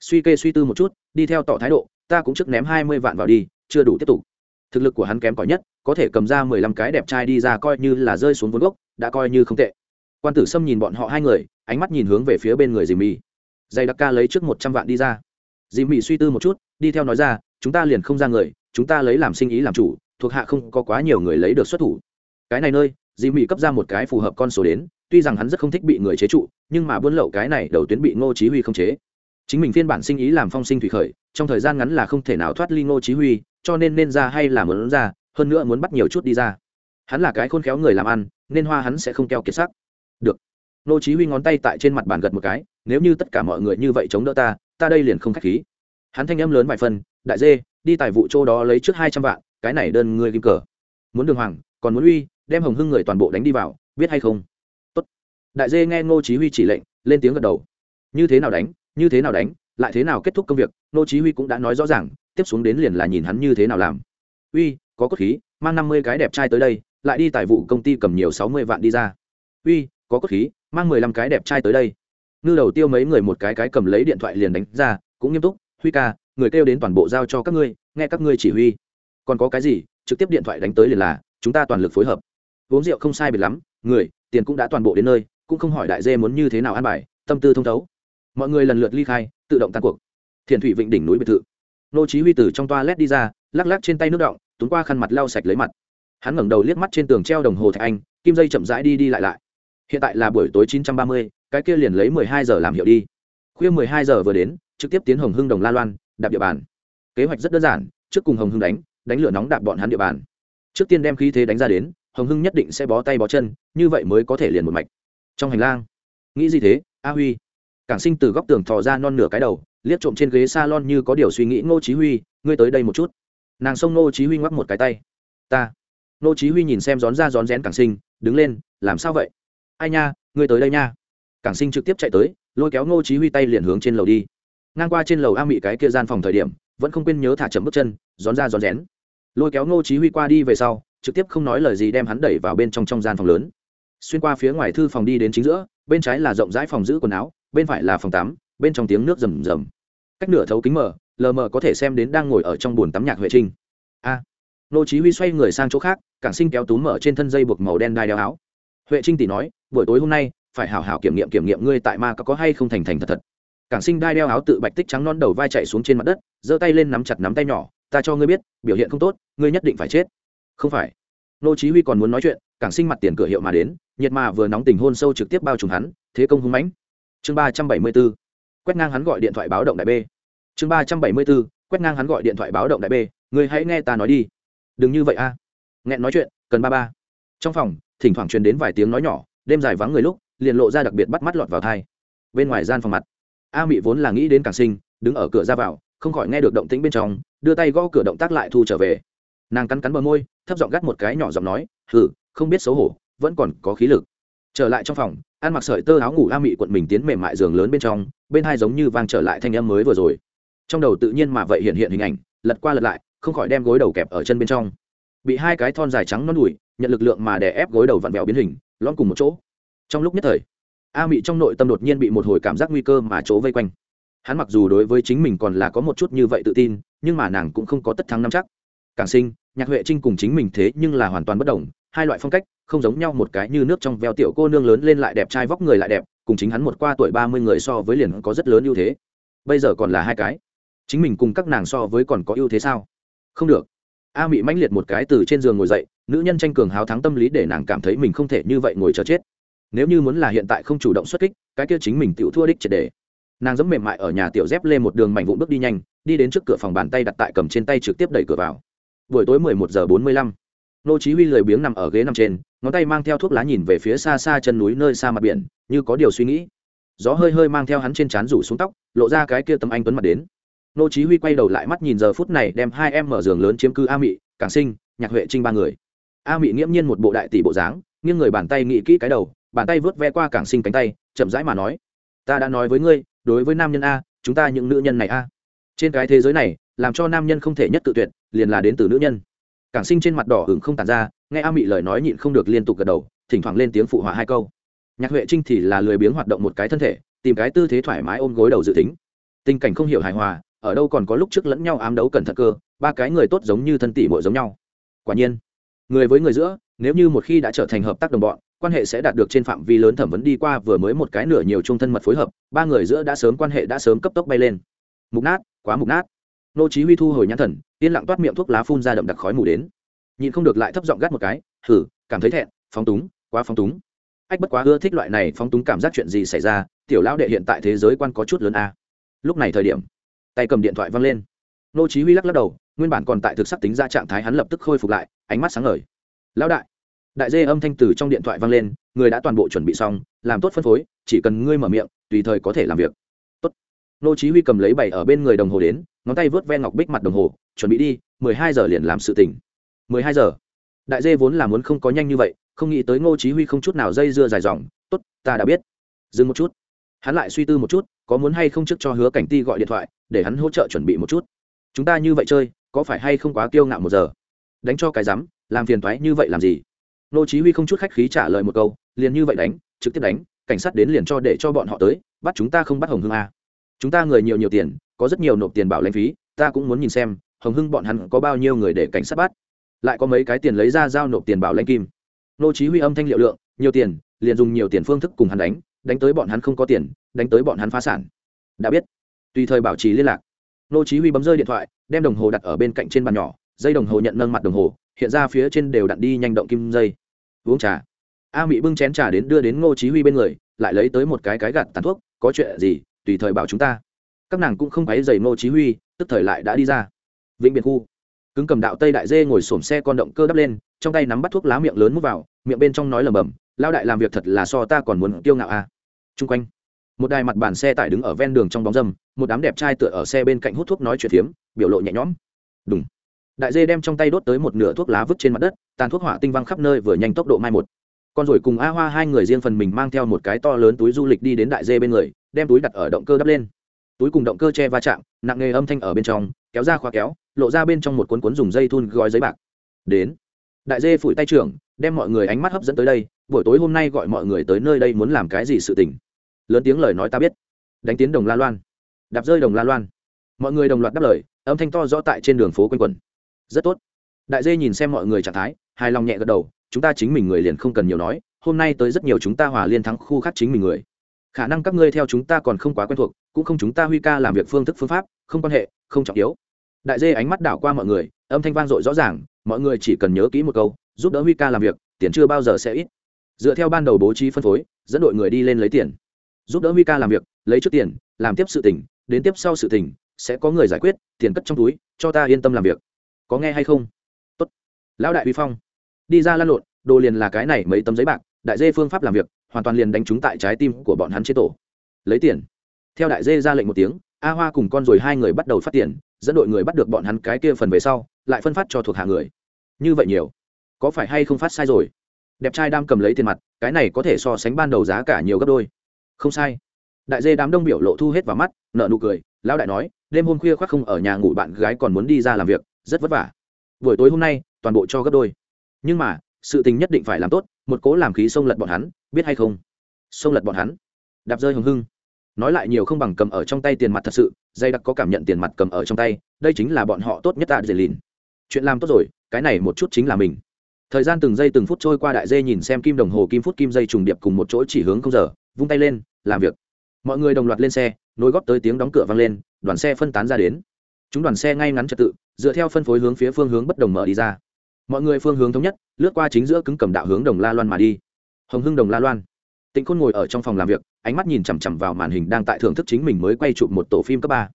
Suy kê suy tư một chút, đi theo tỏ thái độ, ta cũng trước ném hai mươi vạn vào đi, chưa đủ tiếp tục. Thực lực của hắn kém cỏi nhất, có thể cầm ra mười lăm cái đẹp trai đi ra coi như là rơi xuống vốn gốc, đã coi như không tệ. Quan tử sâm nhìn bọn họ hai người, ánh mắt nhìn hướng về phía bên người dì mì dày đặc ca lấy trước một trăm vạn đi ra. Dì Mị suy tư một chút, đi theo nói ra, chúng ta liền không ra người, chúng ta lấy làm sinh ý làm chủ, thuộc hạ không có quá nhiều người lấy được xuất thủ. Cái này nơi, dì mị cấp ra một cái phù hợp con số đến, tuy rằng hắn rất không thích bị người chế trụ, nhưng mà buôn lậu cái này đầu tuyến bị ngô chí huy không chế. Chính mình phiên bản sinh ý làm phong sinh thủy khởi, trong thời gian ngắn là không thể nào thoát ly ngô chí huy, cho nên nên ra hay là muốn ra, hơn nữa muốn bắt nhiều chút đi ra. Hắn là cái khôn khéo người làm ăn, nên hoa hắn sẽ không keo kiệt sắc. Được. Ngô chí huy ngón tay tại trên mặt bàn gật một cái nếu như tất cả mọi người như vậy chống đỡ ta ta đây liền không khách khí. Hắn thanh âm lớn vài phần, đại dê, đi tài vụ chỗ đó lấy trước hai trăm vạn, cái này đơn ngươi kim cờ. Muốn đường hoàng, còn muốn uy, đem hồng hưng người toàn bộ đánh đi vào, biết hay không? Tốt. đại dê nghe ngô chí huy chỉ lệnh, lên tiếng gật đầu. Như thế nào đánh, như thế nào đánh, lại thế nào kết thúc công việc? Ngô chí huy cũng đã nói rõ ràng, tiếp xuống đến liền là nhìn hắn như thế nào làm. Uy, có cốt khí, mang năm mươi cái đẹp trai tới đây, lại đi tài vụ công ty cầm nhiều sáu mươi vạn đi ra. Uy, có cốt khí, mang mười lăm cái đẹp trai tới đây ngư đầu tiêu mấy người một cái cái cầm lấy điện thoại liền đánh ra cũng nghiêm túc huy ca người kêu đến toàn bộ giao cho các ngươi nghe các ngươi chỉ huy. Còn có cái gì? Trực tiếp điện thoại đánh tới liền là chúng ta toàn lực phối hợp. Uống rượu không sai biệt lắm người tiền cũng đã toàn bộ đến nơi cũng không hỏi đại dê muốn như thế nào ăn bài tâm tư thông thấu. Mọi người lần lượt ly khai tự động tan cuộc. Thiền thủy vịnh đỉnh núi biệt thự. Nô chí huy từ trong toa led đi ra lắc lắc trên tay nước động túm qua khăn mặt lau sạch lấy mặt. Hắn ngẩng đầu liếc mắt trên tường treo đồng hồ thạch anh kim dây chậm rãi đi đi lại lại. Hiện tại là buổi tối 930, cái kia liền lấy 12 giờ làm hiệu đi. Khuya 12 giờ vừa đến, trực tiếp tiến hồng hưng đồng la loan, đạp địa bàn. Kế hoạch rất đơn giản, trước cùng hồng hưng đánh đánh lửa nóng đạp bọn hắn địa bàn. Trước tiên đem khí thế đánh ra đến, hồng hưng nhất định sẽ bó tay bó chân, như vậy mới có thể liền một mạch. Trong hành lang, nghĩ gì thế, a huy? Cảng sinh từ góc tường thò ra non nửa cái đầu, liếc trộm trên ghế s a lon như có điều suy nghĩ, ngô chí huy, ngươi tới đây một chút. Nàng xông ngô chí huy ngoắc một cái tay. Ta. Ngô chí huy nhìn xem rón ra rón rén cảng sinh, đứng lên, làm sao vậy? Ai nha, ngươi tới đây nha cảng sinh trực tiếp chạy tới, lôi kéo ngô chí huy tay liền hướng trên lầu đi. Ngang qua trên lầu a mị cái kia gian phòng thời điểm, vẫn không quên nhớ thả chậm bước chân rón ra rón rén. Lôi kéo ngô chí huy qua đi về sau, trực tiếp không nói lời gì đem hắn đẩy vào bên trong trong gian phòng lớn. Xuyên qua phía ngoài thư phòng đi đến chính giữa, bên trái là rộng rãi phòng giữ quần áo, bên phải là phòng tắm, bên trong tiếng nước rầm rầm. Cách nửa thấu kính mở lờ mờ có thể xem đến đang ngồi ở trong buồng tắm nhạc huệ trinh. A! Nô chí huy xoay người sang chỗ khác, cảng sinh kéo túm mở trên thân dây buộc màu đen đai đeo áo. Huệ trinh tỷ nói, buổi tối hôm nay phải hảo hảo kiểm nghiệm kiểm nghiệm ngươi tại ma có có hay không thành thành thật thật. Cảng sinh đai đeo áo tự bạch tích trắng non đầu vai chạy xuống trên mặt đất, giơ tay lên nắm chặt nắm tay nhỏ, ta cho ngươi biết, biểu hiện không tốt, ngươi nhất định phải chết. Không phải. Nô chí huy còn muốn nói chuyện, cảng sinh mặt tiền cửa hiệu mà đến, nhiệt mà vừa nóng tình hôn sâu trực tiếp bao trùm hắn, thế công hung mãnh. Chương 374 quét ngang hắn gọi điện thoại báo động đại b chương 374 quét ngang hắn gọi điện thoại báo động đại b ngươi hãy nghe ta nói đi. Đừng như vậy a. À. nghẹn nói chuyện, cần ba ba. Trong phòng, thỉnh thoảng truyền đến vài tiếng nói nhỏ, đêm dài vắng người lúc liền lộ ra đặc biệt bắt mắt lọt vào thai. Bên ngoài gian phòng mặt, a mị vốn là nghĩ đến cảng sinh, đứng ở cửa ra vào, không khỏi nghe được động tĩnh bên trong, đưa tay gõ cửa động tác lại thu trở về. Nàng cắn cắn bờ môi, thấp giọng gắt một cái nhỏ giọng nói, hừ, không biết xấu hổ, vẫn còn có khí lực. Trở lại trong phòng ăn mặc sợi tơ áo ngủ a mị quận mình tiến mềm mại giường lớn bên trong, bên hai giống như vang trở lại thanh âm mới vừa rồi. Trong đầu tự nhiên mà vậy hiện hiện hình ảnh, lật qua lật lại, không khỏi đem gối đầu kẹp ở chân bên trong. Bị hai cái thon dài trắng non đùi, nhận lực lượng mà đè ép gối đầu vặn vẹo biến hình lon cùng một chỗ trong lúc nhất thời, a mị trong nội tâm đột nhiên bị một hồi cảm giác nguy cơ mà chỗ vây quanh. Hắn mặc dù đối với chính mình còn là có một chút như vậy tự tin, nhưng mà nàng cũng không có tất thắng năm chắc. Càng sinh, nhạc huệ trinh cùng chính mình thế nhưng là hoàn toàn bất đồng, hai loại phong cách, không giống nhau một cái như nước trong veo tiểu cô nương lớn lên lại đẹp trai vóc người lại đẹp, cùng chính hắn một qua tuổi ba mươi người so với liền có rất lớn ưu thế. Bây giờ còn là hai cái. Chính mình cùng các nàng so với còn có ưu thế sao? Không được. A mị mãnh liệt một cái từ trên giường ngồi dậy, nữ nhân tranh cường háo thắng tâm lý để nàng cảm thấy mình không thể như vậy ngồi chờ chết nếu như muốn là hiện tại không chủ động xuất kích, cái kia chính mình tự thua đích triệt đề nàng giấm mềm mại ở nhà tiểu dép lên một đường mảnh vụn bước đi nhanh, đi đến trước cửa phòng bàn tay đặt tại cầm trên tay trực tiếp đẩy cửa vào. Buổi tối mười một giờ bốn mươi lăm, nô chí huy lười biếng nằm ở ghế nằm trên, ngón tay mang theo thuốc lá nhìn về phía xa xa chân núi nơi xa mặt biển, như có điều suy nghĩ. Gió hơi hơi mang theo hắn trên trán rủ xuống tóc, lộ ra cái kia tấm anh tuấn mặt đến. Nô chí huy quay đầu lại mắt nhìn giờ phút này đem hai em mở giường lớn chiếm cư a mị, cảng sinh, nhạc huệ trinh ba người. A mị nghiễm nhiên một bộ đại tỷ bộ dáng, nghiêng người bàn tay nghĩ kỹ cái đầu bàn tay vớt ve qua cảng sinh cánh tay, chậm rãi mà nói, ta đã nói với ngươi, đối với nam nhân a, chúng ta những nữ nhân này a. Trên cái thế giới này, làm cho nam nhân không thể nhất tự tuyệt, liền là đến từ nữ nhân. Cảng sinh trên mặt đỏ hừng không tàn ra, nghe a mị lời nói nhịn không được liên tục gật đầu, thỉnh thoảng lên tiếng phụ họa hai câu. Nhạc huệ trinh thì là lười biếng hoạt động một cái thân thể, tìm cái tư thế thoải mái ôm gối đầu dự tính. Tình cảnh không hiểu hài hòa, ở đâu còn có lúc trước lẫn nhau ám đấu cẩn thận cơ, ba cái người tốt giống như thân tỷ muội giống nhau. Quả nhiên, người với người giữa, nếu như một khi đã trở thành hợp tác đồng bọn quan hệ sẽ đạt được trên phạm vi lớn thẩm vấn đi qua, vừa mới một cái nửa nhiều chung thân mật phối hợp, ba người giữa đã sớm quan hệ đã sớm cấp tốc bay lên. Mục nát, quá mục nát. Nô chí huy thu hồi nhãn thần, yên lặng toát miệng thuốc lá phun ra đậm đặc khói mù đến. Nhìn không được lại thấp giọng gắt một cái thử cảm thấy thẹn, phóng túng, quá phóng túng. Ách bất quá ưa thích loại này phóng túng cảm giác chuyện gì xảy ra, tiểu lão đệ hiện tại thế giới quan có chút lớn a. Lúc này thời điểm, tay cầm điện thoại văng lên. Nô chí huy lắc lắc đầu, nguyên bản còn tại thực sắc tính ra trạng thái hắn lập tức khôi phục lại, ánh mắt sáng ngời. Lão đại đại dê âm thanh từ trong điện thoại vang lên, người đã toàn bộ chuẩn bị xong, làm tốt phân phối, chỉ cần ngươi mở miệng, tùy thời có thể làm việc. Tốt. Nô chí huy cầm lấy bảy ở bên người đồng hồ đến, ngón tay vớt ve ngọc bích mặt đồng hồ, chuẩn bị đi 12 giờ liền làm sự tình. 12 giờ. Đại dê vốn là muốn không có nhanh như vậy, không nghĩ tới ngô chí huy không chút nào dây dưa dài dòng, tốt, ta đã biết. Dừng một chút. Hắn lại suy tư một chút, có muốn hay không trước cho hứa cảnh ti gọi điện thoại, để hắn hỗ trợ chuẩn bị một chút. Chúng ta như vậy chơi, có phải hay không quá kiêu ngạo một giờ? Đánh cho cái rắm, làm phiền toái như vậy làm gì? Nô chí huy không chút khách khí trả lời một câu, liền như vậy đánh, trực tiếp đánh, cảnh sát đến liền cho để cho bọn họ tới, bắt chúng ta không bắt hồng hưng à. chúng ta người nhiều nhiều tiền, có rất nhiều nộp tiền bảo lãnh phí, ta cũng muốn nhìn xem, hồng hưng bọn hắn có bao nhiêu người để cảnh sát bắt. Lại có mấy cái tiền lấy ra giao nộp tiền bảo lãnh kim. Nô chí huy âm thanh liệu lượng, nhiều tiền, liền dùng nhiều tiền phương thức cùng hắn đánh đánh tới bọn hắn không có tiền, đánh tới bọn hắn phá sản. Đã biết. Tùy thời bảo trì liên lạc. Nô chí huy bấm rơi điện thoại, đem đồng hồ đặt ở bên cạnh trên bàn nhỏ, dây đồng hồ nhận nâng mặt đồng hồ, hiện ra phía trên đều đặn đi nhanh động kim dây uống trà. A mỹ bưng chén trà đến đưa đến ngô chí huy bên người, lại lấy tới một cái cái gạt tàn thuốc, có chuyện gì, tùy thời bảo chúng ta. Các nàng cũng không quấy giày ngô chí huy, tức thời lại đã đi ra. Vĩnh biệt khu. Cứng cầm đạo tây đại dê ngồi xổm xe con động cơ đắp lên, trong tay nắm bắt thuốc lá miệng lớn mút vào, miệng bên trong nói lầm bầm lao đại làm việc thật là so ta còn muốn kiêu ngạo à chung quanh, một đài mặt bàn xe tải đứng ở ven đường trong bóng râm một đám đẹp trai tựa ở xe bên cạnh hút thuốc nói chuyện phiếm, biểu lộ nhẹ nhõm. Đúng đại dê đem trong tay đốt tới một nửa thuốc lá vứt trên mặt đất, tàn thuốc hỏa tinh văng khắp nơi vừa nhanh tốc độ mai một. Con rồi cùng a hoa hai người riêng phần mình mang theo một cái to lớn túi du lịch đi đến đại dê bên người, đem túi đặt ở động cơ đắp lên. Túi cùng động cơ che va chạm, nặng nghề âm thanh ở bên trong, kéo ra khóa kéo, lộ ra bên trong một cuốn cuốn dùng dây thun gói giấy bạc. Đến. Đại dê phủi tay trưởng, đem mọi người ánh mắt hấp dẫn tới đây, buổi tối hôm nay gọi mọi người tới nơi đây muốn làm cái gì sự tình? Lớn tiếng lời nói ta biết. Đánh tiến đồng la loan. Đạp rơi đồng la loan. Mọi người đồng loạt đáp lời, âm thanh to rõ tại trên đường phố quanh quẩn rất tốt. Đại dê nhìn xem mọi người trạng thái, hài lòng nhẹ gật đầu, chúng ta chính mình người liền không cần nhiều nói, hôm nay tới rất nhiều chúng ta hòa liên thắng khu khác chính mình người. Khả năng các ngươi theo chúng ta còn không quá quen thuộc, cũng không chúng ta huy ca làm việc phương thức phương pháp, không quan hệ, không trọng yếu. Đại dê ánh mắt đảo qua mọi người, âm thanh vang dội rõ ràng, mọi người chỉ cần nhớ kỹ một câu, giúp đỡ huy ca làm việc, tiền chưa bao giờ sẽ ít. Dựa theo ban đầu bố trí phân phối, dẫn đội người đi lên lấy tiền. Giúp đỡ huy ca làm việc, lấy trước tiền, làm tiếp sự tỉnh đến tiếp sau sự tỉnh sẽ có người giải quyết, tiền cất trong túi, cho ta yên tâm làm việc có nghe hay không? Tốt. Lão đại huy phong, đi ra lăn lộn, đồ liền là cái này mấy tấm giấy bạc, đại dê phương pháp làm việc, hoàn toàn liền đánh trúng tại trái tim của bọn hắn chế tổ. Lấy tiền. Theo đại dê ra lệnh một tiếng, a hoa cùng con rồi hai người bắt đầu phát tiền, dẫn đội người bắt được bọn hắn cái kia phần về sau, lại phân phát cho thuộc hạ người. Như vậy nhiều. Có phải hay không phát sai rồi? Đẹp trai đang cầm lấy tiền mặt, cái này có thể so sánh ban đầu giá cả nhiều gấp đôi. Không sai. Đại dê đám đông biểu lộ thu hết vào mắt nợ nụ cười, lão đại nói, đêm hôm khuya khoác không ở nhà ngủ bạn gái còn muốn đi ra làm việc rất vất vả. Buổi tối hôm nay, toàn bộ cho gấp đôi. Nhưng mà, sự tình nhất định phải làm tốt, một cố làm khí sông lật bọn hắn, biết hay không? Sông lật bọn hắn. Đạp rơi hồng hưng. Nói lại nhiều không bằng cầm ở trong tay tiền mặt thật sự, dây đặc có cảm nhận tiền mặt cầm ở trong tay, đây chính là bọn họ tốt nhất tại dệt lìn. Chuyện làm tốt rồi, cái này một chút chính là mình. Thời gian từng giây từng phút trôi qua đại dê nhìn xem kim đồng hồ, kim phút kim dây trùng điệp cùng một chỗ chỉ hướng không giờ, vung tay lên, làm việc. Mọi người đồng loạt lên xe, nối góp tới tiếng đóng cửa vang lên, đoàn xe phân tán ra đến. Chúng đoàn xe ngay ngắn trật tự dựa theo phân phối hướng phía phương hướng bất đồng mở đi ra. Mọi người phương hướng thống nhất, lướt qua chính giữa cứng cầm đạo hướng đồng la loan mà đi. Hồng hưng đồng la loan. Tịnh khôn ngồi ở trong phòng làm việc, ánh mắt nhìn chằm chằm vào màn hình đang tại thưởng thức chính mình mới quay chụp một tổ phim cấp ba.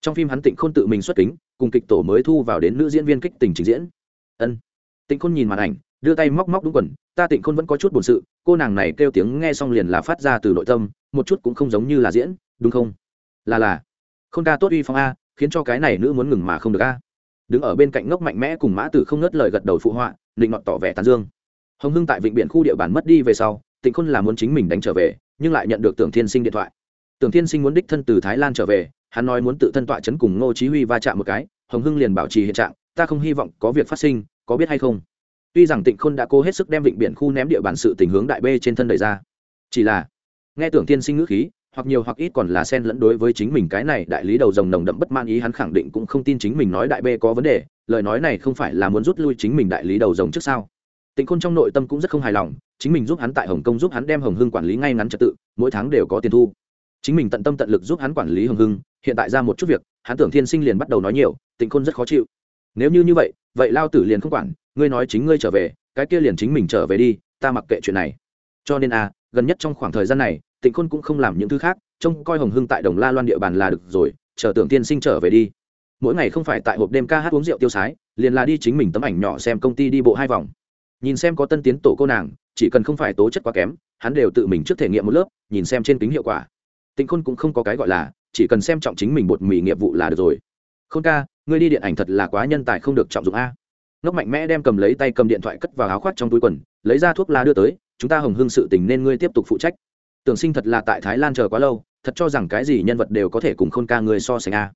Trong phim hắn tịnh khôn tự mình xuất kính, cùng kịch tổ mới thu vào đến nữ diễn viên kích tình trình diễn. Ân. Tịnh khôn nhìn màn ảnh, đưa tay móc móc đúng quần, ta tịnh khôn vẫn có chút buồn sự, cô nàng này kêu tiếng nghe xong liền là phát ra từ nội tâm, một chút cũng không giống như là diễn, đúng không? Là là. K h ô n ca tốt uy phong a, khiến cho cái này nữ muốn ngừng mà không được a đứng ở bên cạnh ngốc mạnh mẽ cùng mã tử không ngớt lời gật đầu phụ họa định ngọt tỏ vẻ tán dương. Hồng hưng tại vịnh biển khu địa bàn mất đi về sau, tịnh khôn là muốn chính mình đánh trở về, nhưng lại nhận được tưởng thiên sinh điện thoại. Tưởng thiên sinh muốn đích thân từ thái lan trở về, hắn nói muốn tự thân tọa chấn cùng ngô chí huy va chạm một cái, hồng hưng liền bảo trì hiện trạng, ta không hy vọng có việc phát sinh, có biết hay không? Tuy rằng tịnh khôn đã cố hết sức đem vịnh biển khu ném địa bàn sự tình hướng đại b trên thân đẩy ra, chỉ là, nghe tưởng Thiên sinh ngữ khí hoặc nhiều hoặc ít còn là xen lẫn đối với chính mình cái này đại lý đầu rồng nồng đậm bất man ý hắn khẳng định cũng không tin chính mình nói đại b có vấn đề lời nói này không phải là muốn rút lui chính mình đại lý đầu rồng trước sao? Tịnh khôn trong nội tâm cũng rất không hài lòng chính mình giúp hắn tại hồng kông giúp hắn đem hồng hưng quản lý ngay ngắn trật tự mỗi tháng đều có tiền thu. Chính mình tận tâm tận lực giúp hắn quản lý hồng hưng hiện tại ra một chút việc hắn tưởng thiên sinh liền bắt đầu nói nhiều tịnh khôn rất khó chịu. Nếu như như vậy vậy lao tử liền không quản ngươi nói chính ngươi trở về cái kia liền chính mình trở về đi ta mặc kệ chuyện này. Cho nên a à, gần nhất trong khoảng thời gian này tịnh khôn cũng không làm những thứ khác, trông coi hồng hưng tại đồng la loan địa bàn là được rồi, chờ tưởng tiên sinh trở về đi. Mỗi ngày không phải tại hộp đêm ca hát uống rượu tiêu sái, liền là đi chính mình tấm ảnh nhỏ xem công ty đi bộ hai vòng. Nhìn xem có tân tiến tổ cô nàng, chỉ cần không phải tố chất quá kém, hắn đều tự mình trước thể nghiệm một lớp, nhìn xem trên kính hiệu quả. Tịnh khôn cũng không có cái gọi là, chỉ cần xem trọng chính mình bột mì nghiệp vụ là được rồi. Khôn ca, ngươi đi điện ảnh thật là quá nhân tài không được trọng dụng a. Ngốc mạnh mẽ đem cầm lấy tay cầm điện thoại cất vào áo khoác trong túi quần, lấy ra thuốc lá đưa tới, chúng ta hồng hưng sự tình nên ngươi tiếp tục phụ trách tưởng sinh thật là tại thái lan chờ quá lâu, thật cho rằng cái gì nhân vật đều có thể cùng khôn ca người so sánh a.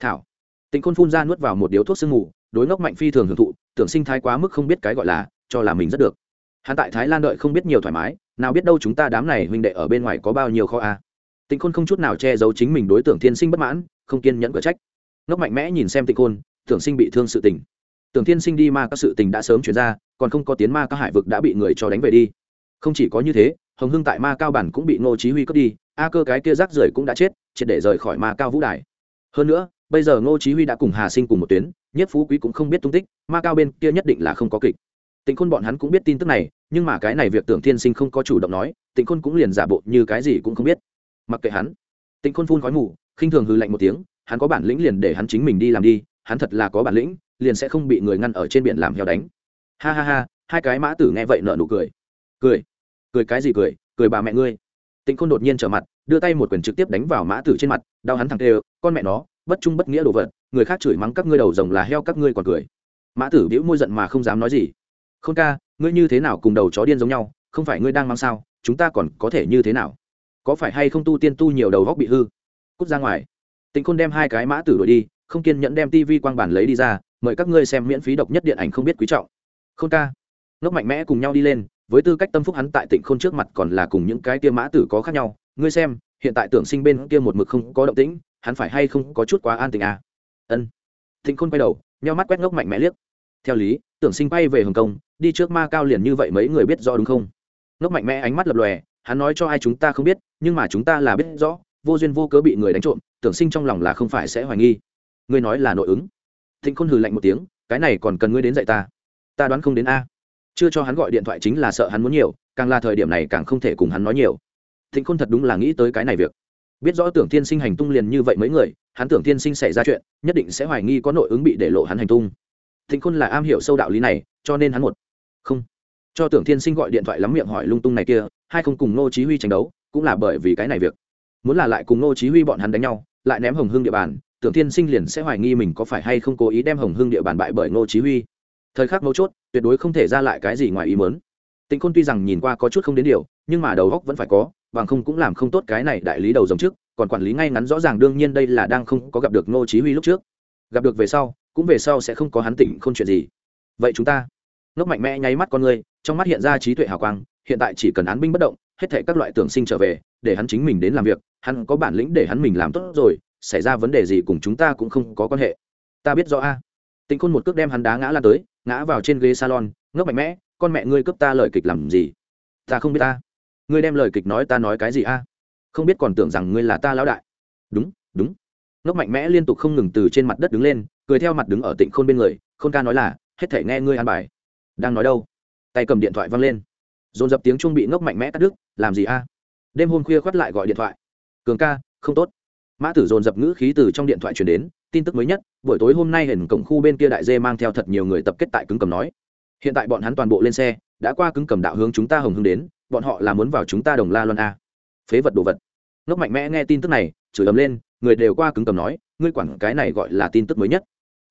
Thảo. Tịnh khôn phun ra nuốt vào một điếu thuốc sương mù, đối ngốc mạnh phi thường hưởng thụ, tưởng sinh thái quá mức không biết cái gọi là, cho là mình rất được. Hắn tại thái lan đợi không biết nhiều thoải mái, nào biết đâu chúng ta đám này huynh đệ ở bên ngoài có bao nhiêu kho a. Tịnh khôn không chút nào che giấu chính mình đối tượng thiên sinh bất mãn, không kiên nhẫn cửa trách. Ngốc mạnh mẽ nhìn xem tịnh khôn, tưởng sinh bị thương sự tình. Tưởng thiên sinh đi ma các sự tình đã sớm chuyển ra, còn không có tiến ma các hải vực đã bị người cho đánh về đi. Không chỉ có như thế hồng hưng tại ma cao bản cũng bị ngô chí huy cướp đi, a cơ cái kia rác rưởi cũng đã chết, triệt để rời khỏi ma cao vũ đài. Hơn nữa, bây giờ ngô chí huy đã cùng hà sinh cùng một tuyến, nhất phú quý cũng không biết tung tích, ma cao bên kia nhất định là không có kịch. Tịnh khôn bọn hắn cũng biết tin tức này, nhưng mà cái này việc tưởng thiên sinh không có chủ động nói, tịnh khôn cũng liền giả bộ như cái gì cũng không biết. Mặc kệ hắn. Tịnh khôn phun khói mù, khinh thường hừ lạnh một tiếng, hắn có bản lĩnh liền để hắn chính mình đi làm đi, hắn thật là có bản lĩnh, liền sẽ không bị người ngăn ở trên biển làm heo đánh. Ha ha ha, hai cái mã tử nghe vậy nợ nụ cười. Cười cười cái gì cười cười bà mẹ ngươi. Tịnh khôn đột nhiên trở mặt, đưa tay một quyền trực tiếp đánh vào mã tử trên mặt, đau hắn thẳng tê, con mẹ nó, bất trung bất nghĩa đồ vật, người khác chửi mắng các ngươi đầu rồng là heo các ngươi còn cười. Mã tử biễu môi giận mà không dám nói gì. Khôn ca, ngươi như thế nào cùng đầu chó điên giống nhau, không phải ngươi đang mang sao, chúng ta còn có thể như thế nào? Có phải hay không tu tiên tu nhiều đầu góc bị hư? Cút ra ngoài. Tịnh khôn đem hai cái mã tử đuổi đi, không kiên nhẫn đem tivi quang bản lấy đi ra, mời các ngươi xem miễn phí độc nhất điện ảnh không biết quý trọng. Khôn ca. Ngốc mạnh mẽ cùng nhau đi lên với tư cách tâm phúc hắn tại tỉnh khôn trước mặt còn là cùng những cái kia mã tử có khác nhau. Ngươi xem, hiện tại tưởng sinh bên kia một mực không có động tĩnh, hắn phải hay không có chút quá an tình à? Ân. Thịnh khôn quay đầu, nheo mắt quét ngốc mạnh mẽ liếc. Theo lý, tưởng sinh bay về hồng kông, đi trước ma cao liền như vậy mấy người biết rõ đúng không? Ngốc mạnh mẽ ánh mắt lập lòe, hắn nói cho ai chúng ta không biết, nhưng mà chúng ta là biết rõ, vô duyên vô cớ bị người đánh trộm, tưởng sinh trong lòng là không phải sẽ hoài nghi. Ngươi nói là nội ứng. Thịnh khôn hừ lạnh một tiếng, cái này còn cần ngươi đến dạy ta. Ta đoán không đến a chưa cho hắn gọi điện thoại chính là sợ hắn muốn nhiều, càng là thời điểm này càng không thể cùng hắn nói nhiều. Thịnh khôn thật đúng là nghĩ tới cái này việc. Biết rõ tưởng tiên sinh hành tung liền như vậy mấy người, hắn tưởng tiên sinh xảy ra chuyện, nhất định sẽ hoài nghi có nội ứng bị để lộ hắn hành tung. Thịnh khôn là am hiểu sâu đạo lý này, cho nên hắn một. Không. Cho tưởng tiên sinh gọi điện thoại lắm miệng hỏi lung tung này kia, hai không cùng Ngô chí huy tranh đấu, cũng là bởi vì cái này việc. Muốn là lại cùng Ngô chí huy bọn hắn đánh nhau, lại ném hồng hương địa bàn, tưởng tiên sinh liền sẽ hoài nghi mình có phải hay không cố ý đem hồng hương địa bàn bại bởi Ngô chí huy thời khắc mấu chốt, tuyệt đối không thể ra lại cái gì ngoài ý muốn. Tịnh khôn tuy rằng nhìn qua có chút không đến điều, nhưng mà đầu góc vẫn phải có, bằng không cũng làm không tốt cái này đại lý đầu giống trước, còn quản lý ngay ngắn rõ ràng đương nhiên đây là đang không có gặp được Ngô chí huy lúc trước. Gặp được về sau, cũng về sau sẽ không có hắn tỉnh không chuyện gì. Vậy chúng ta, ngốc mạnh mẽ nháy mắt con người, trong mắt hiện ra trí tuệ hào quang, hiện tại chỉ cần án binh bất động, hết thảy các loại tưởng sinh trở về, để hắn chính mình đến làm việc, hắn có bản lĩnh để hắn mình làm tốt rồi, xảy ra vấn đề gì cùng chúng ta cũng không có quan hệ. Ta biết rõ a tịnh khôn một cước đem hắn đá ngã lan tới, ngã vào trên ghế salon, ngốc mạnh mẽ, con mẹ ngươi cướp ta lời kịch làm gì? Ta không biết ta. Ngươi đem lời kịch nói ta nói cái gì a? Không biết còn tưởng rằng ngươi là ta lão đại. Đúng đúng. Ngốc mạnh mẽ liên tục không ngừng từ trên mặt đất đứng lên, cười theo mặt đứng ở tịnh khôn bên người, khôn ca nói là, hết thể nghe ngươi ăn bài. Đang nói đâu? Tay cầm điện thoại văng lên. Dồn dập tiếng chuông bị ngốc mạnh mẽ cắt đứt, làm gì a? Đêm hôm khuya khoắt lại gọi điện thoại. Cường ca, không tốt. Mã tử dồn dập ngữ khí từ trong điện thoại chuyển đến tin tức mới nhất, buổi tối hôm nay hển cổng khu bên kia đại dê mang theo thật nhiều người tập kết tại cứng cầm nói. Hiện tại bọn hắn toàn bộ lên xe, đã qua cứng cầm đạo hướng chúng ta hồng hưng đến, bọn họ là muốn vào chúng ta đồng la loan a. Phế vật đồ vật. Ngốc mạnh mẽ nghe tin tức này, chửi ấm lên, người đều qua cứng cầm nói, ngươi quản cái này gọi là tin tức mới nhất.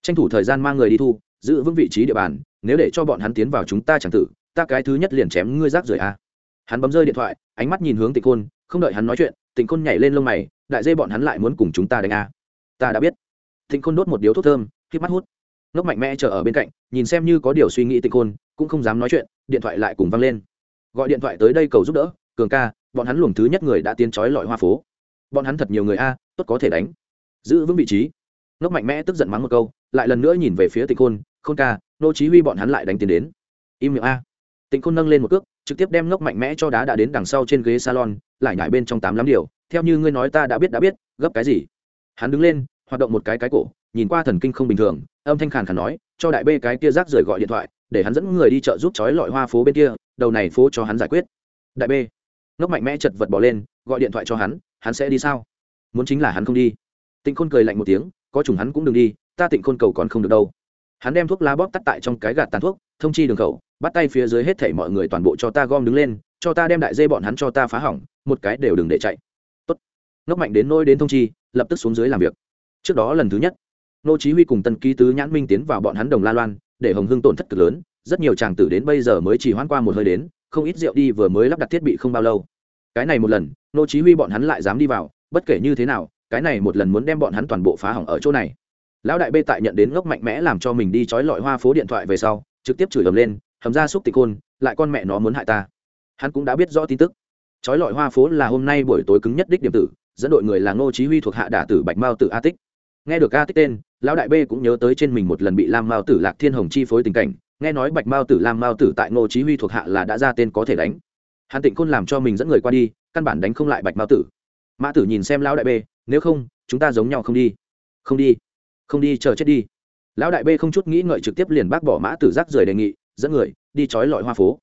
Tranh thủ thời gian mang người đi thu, giữ vững vị trí địa bàn, nếu để cho bọn hắn tiến vào chúng ta chẳng tử, ta cái thứ nhất liền chém ngươi rác rưởi a. Hắn bấm rơi điện thoại, ánh mắt nhìn hướng tịnh khôn, không đợi hắn nói chuyện, tịnh khôn nhảy lên lông mày, đại dê bọn hắn lại muốn cùng chúng ta đánh a. Ta đã biết thịnh khôn đốt một điếu thuốc thơm khi mắt hút. Ngốc mạnh mẽ chờ ở bên cạnh, nhìn xem như có điều suy nghĩ tịnh khôn, cũng không dám nói chuyện, điện thoại lại cùng văng lên. Gọi điện thoại tới đây cầu giúp đỡ, cường ca, bọn hắn luồng thứ nhất người đã tiến trói lọi hoa phố. Bọn hắn thật nhiều người a, tốt có thể đánh. Giữ vững vị trí. Ngốc mạnh mẽ tức giận mắng một câu, lại lần nữa nhìn về phía tịnh khôn khôn ca, nô chí huy bọn hắn lại đánh tiền đến. Im miệng a. Tịnh khôn nâng lên một cước, trực tiếp đem ngốc mạnh mẽ cho đá đã đến đằng sau trên ghế salon, lại nhảy bên trong tám lắm điều. Theo như ngươi nói ta đã biết đã biết, gấp cái gì? Hắn đứng lên hoạt động một cái cái cổ, nhìn qua thần kinh không bình thường, âm thanh khàn khàn nói, cho đại bê cái kia rác rời gọi điện thoại, để hắn dẫn người đi chợ giúp chói lọi hoa phố bên kia, đầu này phố cho hắn giải quyết. Đại bê, ngốc mạnh mẽ chật vật bỏ lên, gọi điện thoại cho hắn hắn sẽ đi sao? Muốn chính là hắn không đi. Tịnh khôn cười lạnh một tiếng, có chủng hắn cũng đừng đi, ta tịnh khôn cầu còn không được đâu. Hắn đem thuốc lá bóp tắt tại trong cái gạt tàn thuốc, thông chi đường khẩu, bắt tay phía dưới hết thảy mọi người toàn bộ cho ta gom đứng lên, cho ta đem đại dê bọn hắn cho ta phá hỏng, một cái đều đừng để chạy. Tốt. Ngốc mạnh đến nôi đến thông chi, lập tức xuống dưới làm việc trước đó lần thứ nhất nô chí huy cùng tân ký tứ nhãn minh tiến vào bọn hắn đồng la loan, để hồng hưng tổn thất cực lớn, rất nhiều chàng tử đến bây giờ mới chỉ hoãn qua một hơi đến, không ít rượu đi vừa mới lắp đặt thiết bị không bao lâu. Cái này một lần nô chí huy bọn hắn lại dám đi vào, bất kể như thế nào, cái này một lần muốn đem bọn hắn toàn bộ phá hỏng ở chỗ này. Lão đại bê tại nhận đến ngốc mạnh mẽ làm cho mình đi chói lọi hoa phố điện thoại về sau, trực tiếp chửi ầm lên, hầm ra xúc tịch hôn, lại con mẹ nó muốn hại ta. Hắn cũng đã biết rõ tin tức. Chói lọi hoa phố là hôm nay buổi tối cứng nhất đích điểm tử, dẫn đội người là ngô chí huy thuộc hạ đả tử bạch mao tử a tích nghe được a tích tên, lão đại b cũng nhớ tới trên mình một lần bị lam mao tử lạc thiên hồng chi phối tình cảnh, nghe nói bạch mao tử lam mao tử tại ngô chí huy thuộc hạ là đã ra tên có thể đánh. Hắn tịnh côn làm cho mình dẫn người qua đi, căn bản đánh không lại bạch mao tử. Mã tử nhìn xem lão đại b, nếu không, chúng ta giống nhau không đi. Không đi. Không đi, chờ chết đi. Lão đại b không chút nghĩ ngợi trực tiếp liền bác bỏ mã tử rác rời đề nghị, dẫn người, đi trói lọi hoa phố.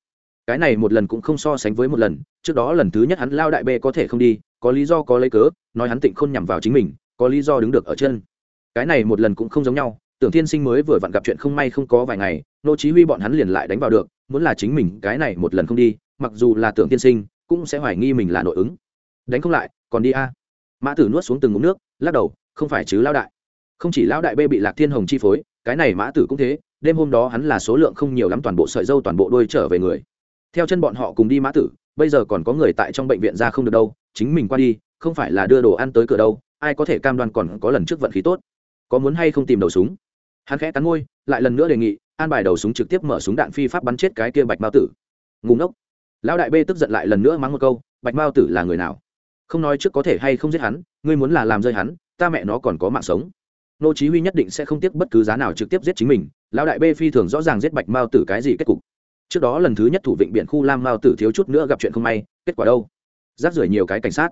Cái này một lần cũng không so sánh với một lần, trước đó lần thứ nhất hắn lao đại b có thể không đi, có lý do có lấy cớ, nói hắn tịnh khôn nhằm vào chính mình, có lý do đứng được ở chân cái này một lần cũng không giống nhau, tưởng thiên sinh mới vừa vặn gặp chuyện không may không có vài ngày, nô chí huy bọn hắn liền lại đánh vào được, muốn là chính mình cái này một lần không đi, mặc dù là tưởng thiên sinh, cũng sẽ hoài nghi mình là nội ứng. Đánh không lại, còn đi a. Mã tử nuốt xuống từng ngụm nước, lắc đầu, không phải chứ lão đại. Không chỉ lão đại bê bị lạc thiên hồng chi phối, cái này mã tử cũng thế, đêm hôm đó hắn là số lượng không nhiều lắm toàn bộ sợi dâu toàn bộ đuôi trở về người. Theo chân bọn họ cùng đi mã tử, bây giờ còn có người tại trong bệnh viện ra không được đâu, chính mình qua đi, không phải là đưa đồ ăn tới cửa đâu, ai có thể cam đoan còn có lần trước vận khí tốt có muốn hay không tìm đầu súng? Hắn khẽ cắn môi, lại lần nữa đề nghị, an bài đầu súng trực tiếp mở súng đạn phi pháp bắn chết cái kia bạch mao tử. Ngùng ngốc. Lão đại bê tức giận lại lần nữa mắng một câu, bạch mao tử là người nào? Không nói trước có thể hay không giết hắn, ngươi muốn là làm rơi hắn, ta mẹ nó còn có mạng sống. Nô chí huy nhất định sẽ không tiếc bất cứ giá nào trực tiếp giết chính mình, lão đại bê phi thường rõ ràng giết bạch mao tử cái gì kết cục. Trước đó lần thứ nhất thủ vịnh biển khu lam mao tử thiếu chút nữa gặp chuyện không may, kết quả đâu? Rác rưởi nhiều cái cảnh sát.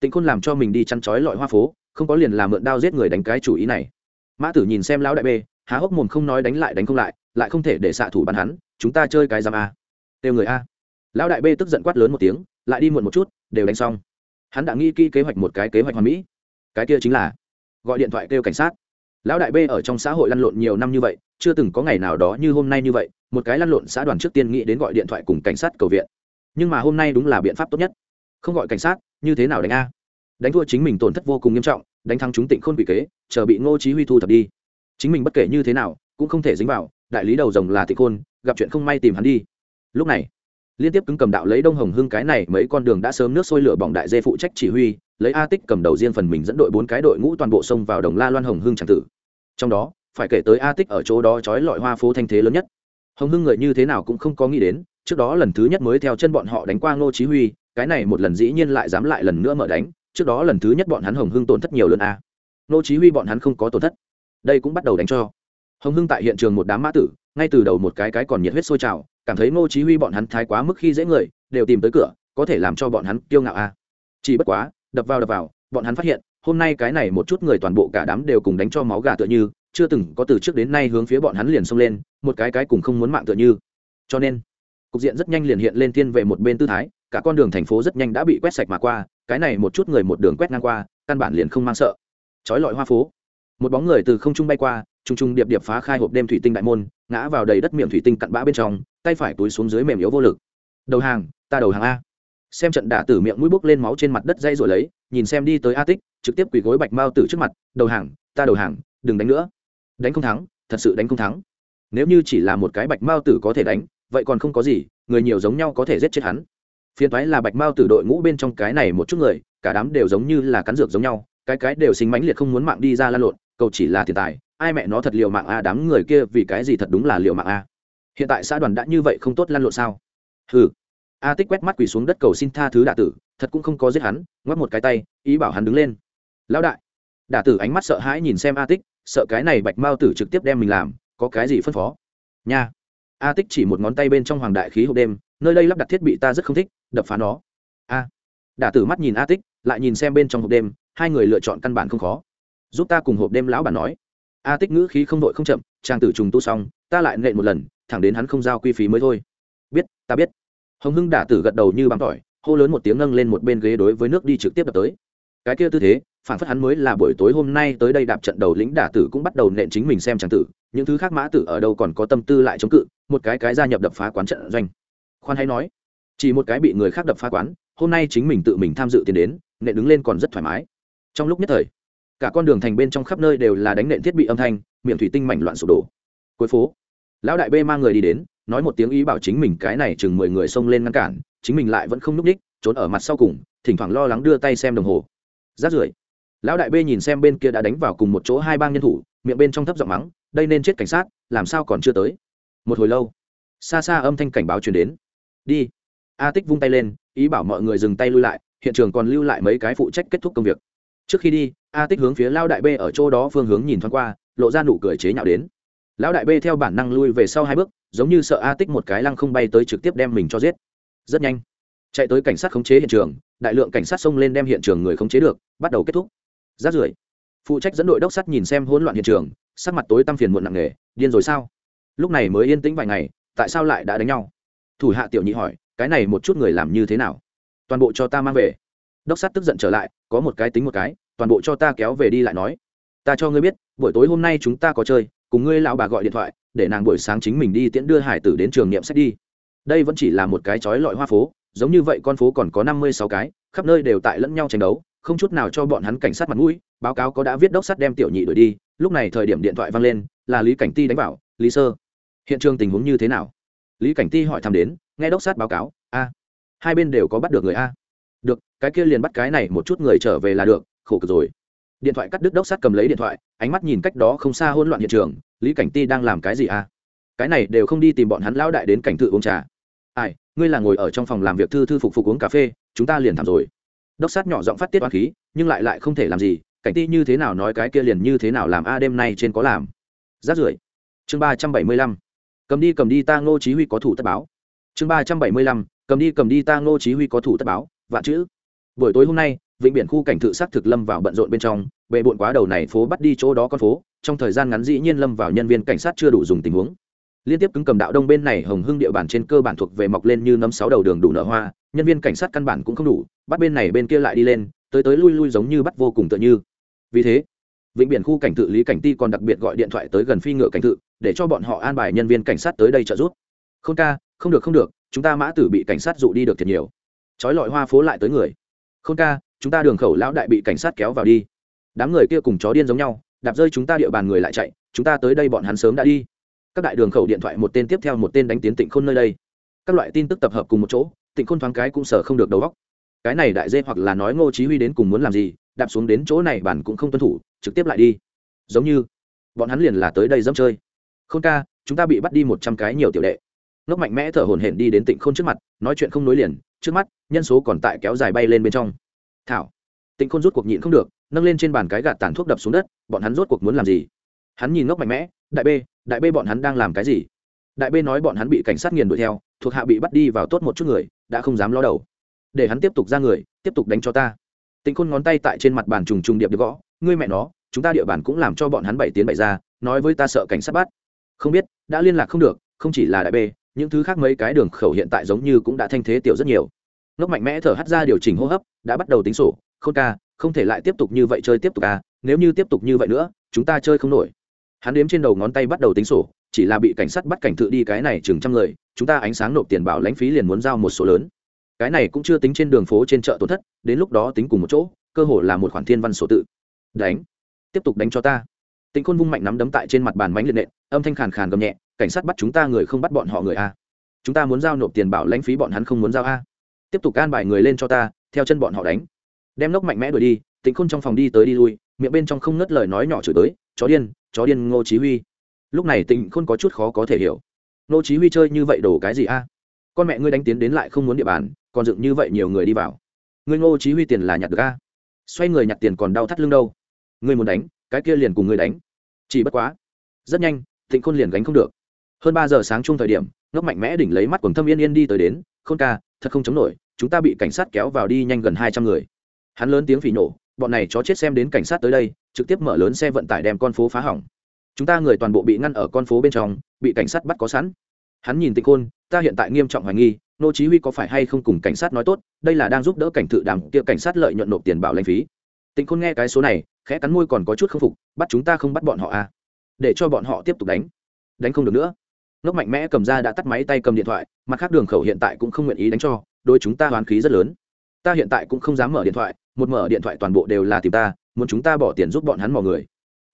Tịnh khôn làm cho mình đi chăn chói lọi hoa phố, không có liền làm mượn đao giết người đánh cái chủ ý này mã tử nhìn xem lão đại bê, há hốc mồm không nói đánh lại đánh không lại lại không thể để xạ thủ bắn hắn, chúng ta chơi cái giam a. Têu người a. Lão đại bê tức giận quát lớn một tiếng, lại đi muộn một chút, đều đánh xong. Hắn đã nghi kỹ kế hoạch một cái kế hoạch hoàn mỹ. Cái kia chính là gọi điện thoại kêu cảnh sát. Lão đại b ở trong xã hội lăn lộn nhiều năm như vậy, chưa từng có ngày nào đó như hôm nay như vậy, một cái lăn lộn xã đoàn trước tiên nghĩ đến gọi điện thoại cùng cảnh sát cầu viện. Nhưng mà hôm nay đúng là biện pháp tốt nhất. Không gọi cảnh sát, như thế nào đánh a? Đánh thua chính mình tổn thất vô cùng nghiêm trọng, đánh thắng chúng tịnh khôn bị kế, chờ bị ngô chí huy thu thập đi. Chính mình bất kể như thế nào, cũng không thể dính vào, đại lý đầu rồng là tịnh khôn, gặp chuyện không may tìm hắn đi. Lúc này, liên tiếp cứng cầm đạo lấy đông hồng hưng cái này mấy con đường đã sớm nước sôi lửa bỏng đại dê phụ trách chỉ huy, lấy a tích cầm đầu riêng phần mình dẫn đội bốn cái đội ngũ toàn bộ sông vào đồng la loan hồng hưng tràng tử. Trong đó, phải kể tới a tích ở chỗ đó trói lọi hoa phố thanh thế lớn nhất. Hồng hưng người như thế nào cũng không có nghĩ đến, trước đó lần thứ nhất mới theo chân bọn họ đánh qua ngô chí huy, cái này một lần dĩ nhiên lại dám lại lần nữa mở đánh trước đó lần thứ nhất bọn hắn hồng hưng tổn thất nhiều lần a. Nô chí huy bọn hắn không có tổn thất. Đây cũng bắt đầu đánh cho. Hồng hưng tại hiện trường một đám mã tử, ngay từ đầu một cái cái còn nhiệt huyết sôi trào, cảm thấy nô chí huy bọn hắn thái quá mức khi dễ người, đều tìm tới cửa, có thể làm cho bọn hắn kiêu ngạo a. Chỉ bất quá, đập vào đập vào, bọn hắn phát hiện, hôm nay cái này một chút người toàn bộ cả đám đều cùng đánh cho máu gà tựa như, chưa từng có từ trước đến nay hướng phía bọn hắn liền xông lên, một cái cái cùng không muốn mạng tựa như. Cho nên, cục diện rất nhanh liền hiện lên tiên về một bên tư thái, cả con đường thành phố rất nhanh đã bị quét sạch mà qua cái này một chút người một đường quét ngang qua, căn bản liền không mang sợ. Trói lọi hoa phố. Một bóng người từ không trung bay qua trung trung điệp điệp phá khai hộp đêm thủy tinh đại môn, ngã vào đầy đất miệng thủy tinh cặn bã bên trong, tay phải túi xuống dưới mềm yếu vô lực. Đầu hàng, ta đầu hàng a. Xem trận đả tử miệng mũi bốc lên máu trên mặt đất dây rồi lấy, nhìn xem đi tới a tích, trực tiếp quỳ gối bạch mao tử trước mặt, đầu hàng, ta đầu hàng, đừng đánh nữa. Đánh không thắng, thật sự đánh không thắng. Nếu như chỉ là một cái bạch mao tử có thể đánh, vậy còn không có gì, người nhiều giống nhau có thể giết chết hắn phiền thoái là bạch mao tử đội ngũ bên trong cái này một chút người, cả đám đều giống như là cắn dược giống nhau, cái cái đều sinh mãnh liệt không muốn mạng đi ra lan lộn, cầu chỉ là tiền tài, ai mẹ nó thật liều mạng a, đám người kia vì cái gì thật đúng là liều mạng a? Hiện tại xã đoàn đã như vậy không tốt lan lộn sao? Hừ. A tích quét mắt quỳ xuống đất cầu xin tha thứ đạ tử, thật cũng không có giết hắn, ngoắc một cái tay, ý bảo hắn đứng lên. Lão đại. Đạ tử ánh mắt sợ hãi nhìn xem a tích, sợ cái này bạch mao tử trực tiếp đem mình làm, có cái gì phân phó? Nha. A tích chỉ một ngón tay bên trong hoàng đại khí hộp đêm nơi đây lắp đặt thiết bị ta rất không thích, đập phá nó. A. Đả tử mắt nhìn a tích, lại nhìn xem bên trong hộp đêm, hai người lựa chọn căn bản không khó. Giúp ta cùng hộp đêm lão bản nói. A tích ngữ khí không đội không chậm trang tử trùng tu xong, ta lại nện một lần, thẳng đến hắn không giao quy phí mới thôi. Biết, ta biết. Hồng hưng đả tử gật đầu như bám tỏi, hô lớn một tiếng nâng lên một bên ghế đối với nước đi trực tiếp đập tới. Cái kia tư thế, phản phất hắn mới là buổi tối hôm nay tới đây đạp trận đầu lĩnh đả tử cũng bắt đầu nện chính mình xem trang tử, những thứ khác mã tử ở đâu còn có tâm tư lại chống cự, một cái cái gia nhập đập phá quán trận doanh khoan hay nói, chỉ một cái bị người khác đập phá quán, hôm nay chính mình tự mình tham dự tiền đến, nện đứng lên còn rất thoải mái. Trong lúc nhất thời, cả con đường thành bên trong khắp nơi đều là đánh nện thiết bị âm thanh, miệng thủy tinh mảnh loạn sụp đổ. Cuối phố, lão đại b mang người đi đến, nói một tiếng ý bảo chính mình cái này chừng mười người xông lên ngăn cản, chính mình lại vẫn không n ú c ních trốn ở mặt sau cùng, thỉnh thoảng lo lắng đưa tay xem đồng hồ. Rát rưởi, lão đại b nhìn xem bên kia đã đánh vào cùng một chỗ hai bang nhân thủ, miệng bên trong thấp giọng mắng, đây nên chết cảnh sát, làm sao còn chưa tới. Một hồi lâu, xa xa âm thanh cảnh báo chuyển đến đi. A tích vung tay lên, ý bảo mọi người dừng tay lui lại, hiện trường còn lưu lại mấy cái phụ trách kết thúc công việc. Trước khi đi, a tích hướng phía lao đại b ở chỗ đó phương hướng nhìn thoáng qua, lộ ra nụ cười chế nhạo đến. Lão đại b theo bản năng lui về sau hai bước, giống như sợ a tích một cái lăng không bay tới trực tiếp đem mình cho giết. Rất nhanh, chạy tới cảnh sát khống chế hiện trường, đại lượng cảnh sát xông lên đem hiện trường người khống chế được, bắt đầu kết thúc. Rát rưởi, phụ trách dẫn đội đốc sắt nhìn xem hỗn loạn hiện trường, sắc mặt tối tăm phiền muộn nặng nề, điên rồi sao? Lúc này mới yên tĩnh vài ngày, tại sao lại đã đánh nhau? Thủ hạ tiểu nhị hỏi, cái này một chút người làm như thế nào? Toàn bộ cho ta mang về. Đốc sát tức giận trở lại, có một cái tính một cái, toàn bộ cho ta kéo về đi lại nói. Ta cho ngươi biết, buổi tối hôm nay chúng ta có chơi, cùng ngươi lão bà gọi điện thoại, để nàng buổi sáng chính mình đi tiễn đưa hải tử đến trường niệm sách đi. Đây vẫn chỉ là một cái chói lọi hoa phố, giống như vậy con phố còn có năm mươi sáu cái, khắp nơi đều tại lẫn nhau tranh đấu, không chút nào cho bọn hắn cảnh sát mặt mũi, báo cáo có đã viết đốc sát đem tiểu nhị đuổi đi, lúc này thời điểm điện thoại vang lên, là lý cảnh ti đánh bảo lý sơ, hiện trường tình huống như thế nào? Lý cảnh ti hỏi thăm đến, nghe đốc sát báo cáo, a, hai bên đều có bắt được người a. Được, cái kia liền bắt cái này một chút người trở về là được, khổ cực rồi. Điện thoại cắt đứt đốc sát cầm lấy điện thoại, ánh mắt nhìn cách đó không xa hỗn loạn hiện trường, lý cảnh ti đang làm cái gì a? Cái này đều không đi tìm bọn hắn lão đại đến cảnh tự uống trà. Ai, ngươi là ngồi ở trong phòng làm việc thư thư phục phục uống cà phê, chúng ta liền thảm rồi. Đốc sát nhỏ giọng phát tiết oán khí, nhưng lại lại không thể làm gì, cảnh ti như thế nào nói cái kia liền như thế nào làm a, đêm nay trên có làm. Rát rưởi. Chương ba trăm bảy mươi lăm cầm đi cầm đi ta ngô chí huy có thủ tất báo. Chương ba trăm bảy mươi lăm, cầm đi cầm đi ta ngô chí huy có thủ tất báo, vạn chữ. Buổi tối hôm nay, vịnh biển khu cảnh tự sát thực lâm vào bận rộn bên trong bệ bộn quá đầu này phố bắt đi chỗ đó con phố, trong thời gian ngắn dĩ nhiên lâm vào nhân viên cảnh sát chưa đủ dùng tình huống. Liên tiếp cứng cầm đạo đông bên này hồng hưng địa bàn trên cơ bản thuộc về mọc lên như nấm sáu đầu đường đủ nở hoa, nhân viên cảnh sát căn bản cũng không đủ, bắt bên này bên kia lại đi lên, tới tới lui lui giống như bắt vô cùng tựa như. Vì thế vịnh biển khu cảnh tự lý cảnh ti còn đặc biệt gọi điện thoại tới gần phi ngựa cảnh tự, để cho bọn họ an bài nhân viên cảnh sát tới đây trợ giúp. Không ca, không được không được, chúng ta mã tử bị cảnh sát dụ đi được thiệt nhiều. Trói lọi hoa phố lại tới người. Không ca, chúng ta đường khẩu lão đại bị cảnh sát kéo vào đi. Đám người kia cùng chó điên giống nhau, đạp rơi chúng ta địa bàn người lại chạy, chúng ta tới đây bọn hắn sớm đã đi. Các đại đường khẩu điện thoại một tên tiếp theo một tên đánh tiến tịnh khôn nơi đây. Các loại tin tức tập hợp cùng một chỗ, tịnh khôn thoáng cái cũng sở không được đầu góc cái này đại dê hoặc là nói ngô chí huy đến cùng muốn làm gì, đạp xuống đến chỗ này bản cũng không tuân thủ trực tiếp lại đi. Giống như, bọn hắn liền là tới đây dẫm chơi. Khôn ca, chúng ta bị bắt đi một trăm cái nhiều tiểu đệ. Ngốc mạnh mẽ thở hổn hển đi đến tịnh khôn trước mặt, nói chuyện không nối liền, trước mắt, nhân số còn tại kéo dài bay lên bên trong. Thảo, tịnh khôn rút cuộc nhịn không được, nâng lên trên bàn cái gạt tàn thuốc đập xuống đất, bọn hắn rốt cuộc muốn làm gì? Hắn nhìn ngốc mạnh mẽ, đại b đại b bọn hắn đang làm cái gì? Đại b nói bọn hắn bị cảnh sát nghiền đuổi theo, thuộc hạ bị bắt đi vào tốt một chút người, đã không dám lo đầu. Để hắn tiếp tục ra người, tiếp tục đánh cho ta. Tịnh khôn ngón tay tại trên mặt bàn trùng trùng điệp được gõ ngươi mẹ nó, chúng ta địa bàn cũng làm cho bọn hắn bảy tiến bảy ra, nói với ta sợ cảnh sát bắt. Không biết, đã liên lạc không được, không chỉ là đại b, những thứ khác mấy cái đường khẩu hiện tại giống như cũng đã thanh thế tiểu rất nhiều. Ngốc mạnh mẽ thở hắt ra điều chỉnh hô hấp, đã bắt đầu tính sổ. Không ca, không thể lại tiếp tục như vậy chơi tiếp tục ca nếu như tiếp tục như vậy nữa, chúng ta chơi không nổi. Hắn đếm trên đầu ngón tay bắt đầu tính sổ, chỉ là bị cảnh sát bắt cảnh tự đi cái này chừng trăm người, chúng ta ánh sáng nộp tiền bảo lãnh phí liền muốn giao một số lớn. Cái này cũng chưa tính trên đường phố trên chợ tổn thất, đến lúc đó tính cùng một chỗ, cơ hồ là một khoản thiên văn sổ tự đánh. Tiếp tục đánh cho ta. Tĩnh khôn vung mạnh nắm đấm tại trên mặt bàn mánh liệt nện, âm thanh khàn khàn gầm nhẹ, cảnh sát bắt chúng ta người không bắt bọn họ người a. Chúng ta muốn giao nộp tiền bảo lãnh phí bọn hắn không muốn giao a. Tiếp tục can bài người lên cho ta, theo chân bọn họ đánh. Đem lốc mạnh mẽ đuổi đi tĩnh khôn trong phòng đi tới đi lui, miệng bên trong không ngớt lời nói nhỏ chửi tới, chó điên chó điên, ngô chí huy. Lúc này tĩnh khôn có chút khó có thể hiểu. Ngô chí huy chơi như vậy đổ cái gì a? Con mẹ ngươi đánh tiến đến lại không muốn địa bàn, còn dựng như vậy nhiều người đi vào. Ngươi ngô chí huy tiền là nhặt được a? Xoay người nhặt tiền còn đau thắt lưng đâu ngươi muốn đánh, cái kia liền cùng ngươi đánh. Chỉ bất quá, rất nhanh, thịnh khôn liền gánh không được. Hơn ba giờ sáng chung thời điểm, ngốc mạnh mẽ đỉnh lấy mắt quần thâm yên yên đi tới đến, khôn ca, thật không chống nổi, chúng ta bị cảnh sát kéo vào đi nhanh gần hai trăm người. Hắn lớn tiếng phỉ nổ, bọn này chó chết xem đến cảnh sát tới đây, trực tiếp mở lớn xe vận tải đem con phố phá hỏng. Chúng ta người toàn bộ bị ngăn ở con phố bên trong, bị cảnh sát bắt có sẵn. Hắn nhìn tịnh khôn, ta hiện tại nghiêm trọng hoài nghi, nô chí huy có phải hay không cùng cảnh sát nói tốt, đây là đang giúp đỡ cảnh tự đàm, kia cảnh sát lợi nhuận nộp tiền bảo lãnh phí tịnh khôn nghe cái số này, khẽ cắn môi còn có chút không phục, bắt chúng ta không bắt bọn họ à? Để cho bọn họ tiếp tục đánh. Đánh không được nữa. Nóc mạnh mẽ cầm ra đã tắt máy tay cầm điện thoại, mặt khác đường khẩu hiện tại cũng không nguyện ý đánh cho, đôi chúng ta hoán khí rất lớn. Ta hiện tại cũng không dám mở điện thoại, một mở điện thoại toàn bộ đều là tìm ta, muốn chúng ta bỏ tiền giúp bọn hắn mọi người.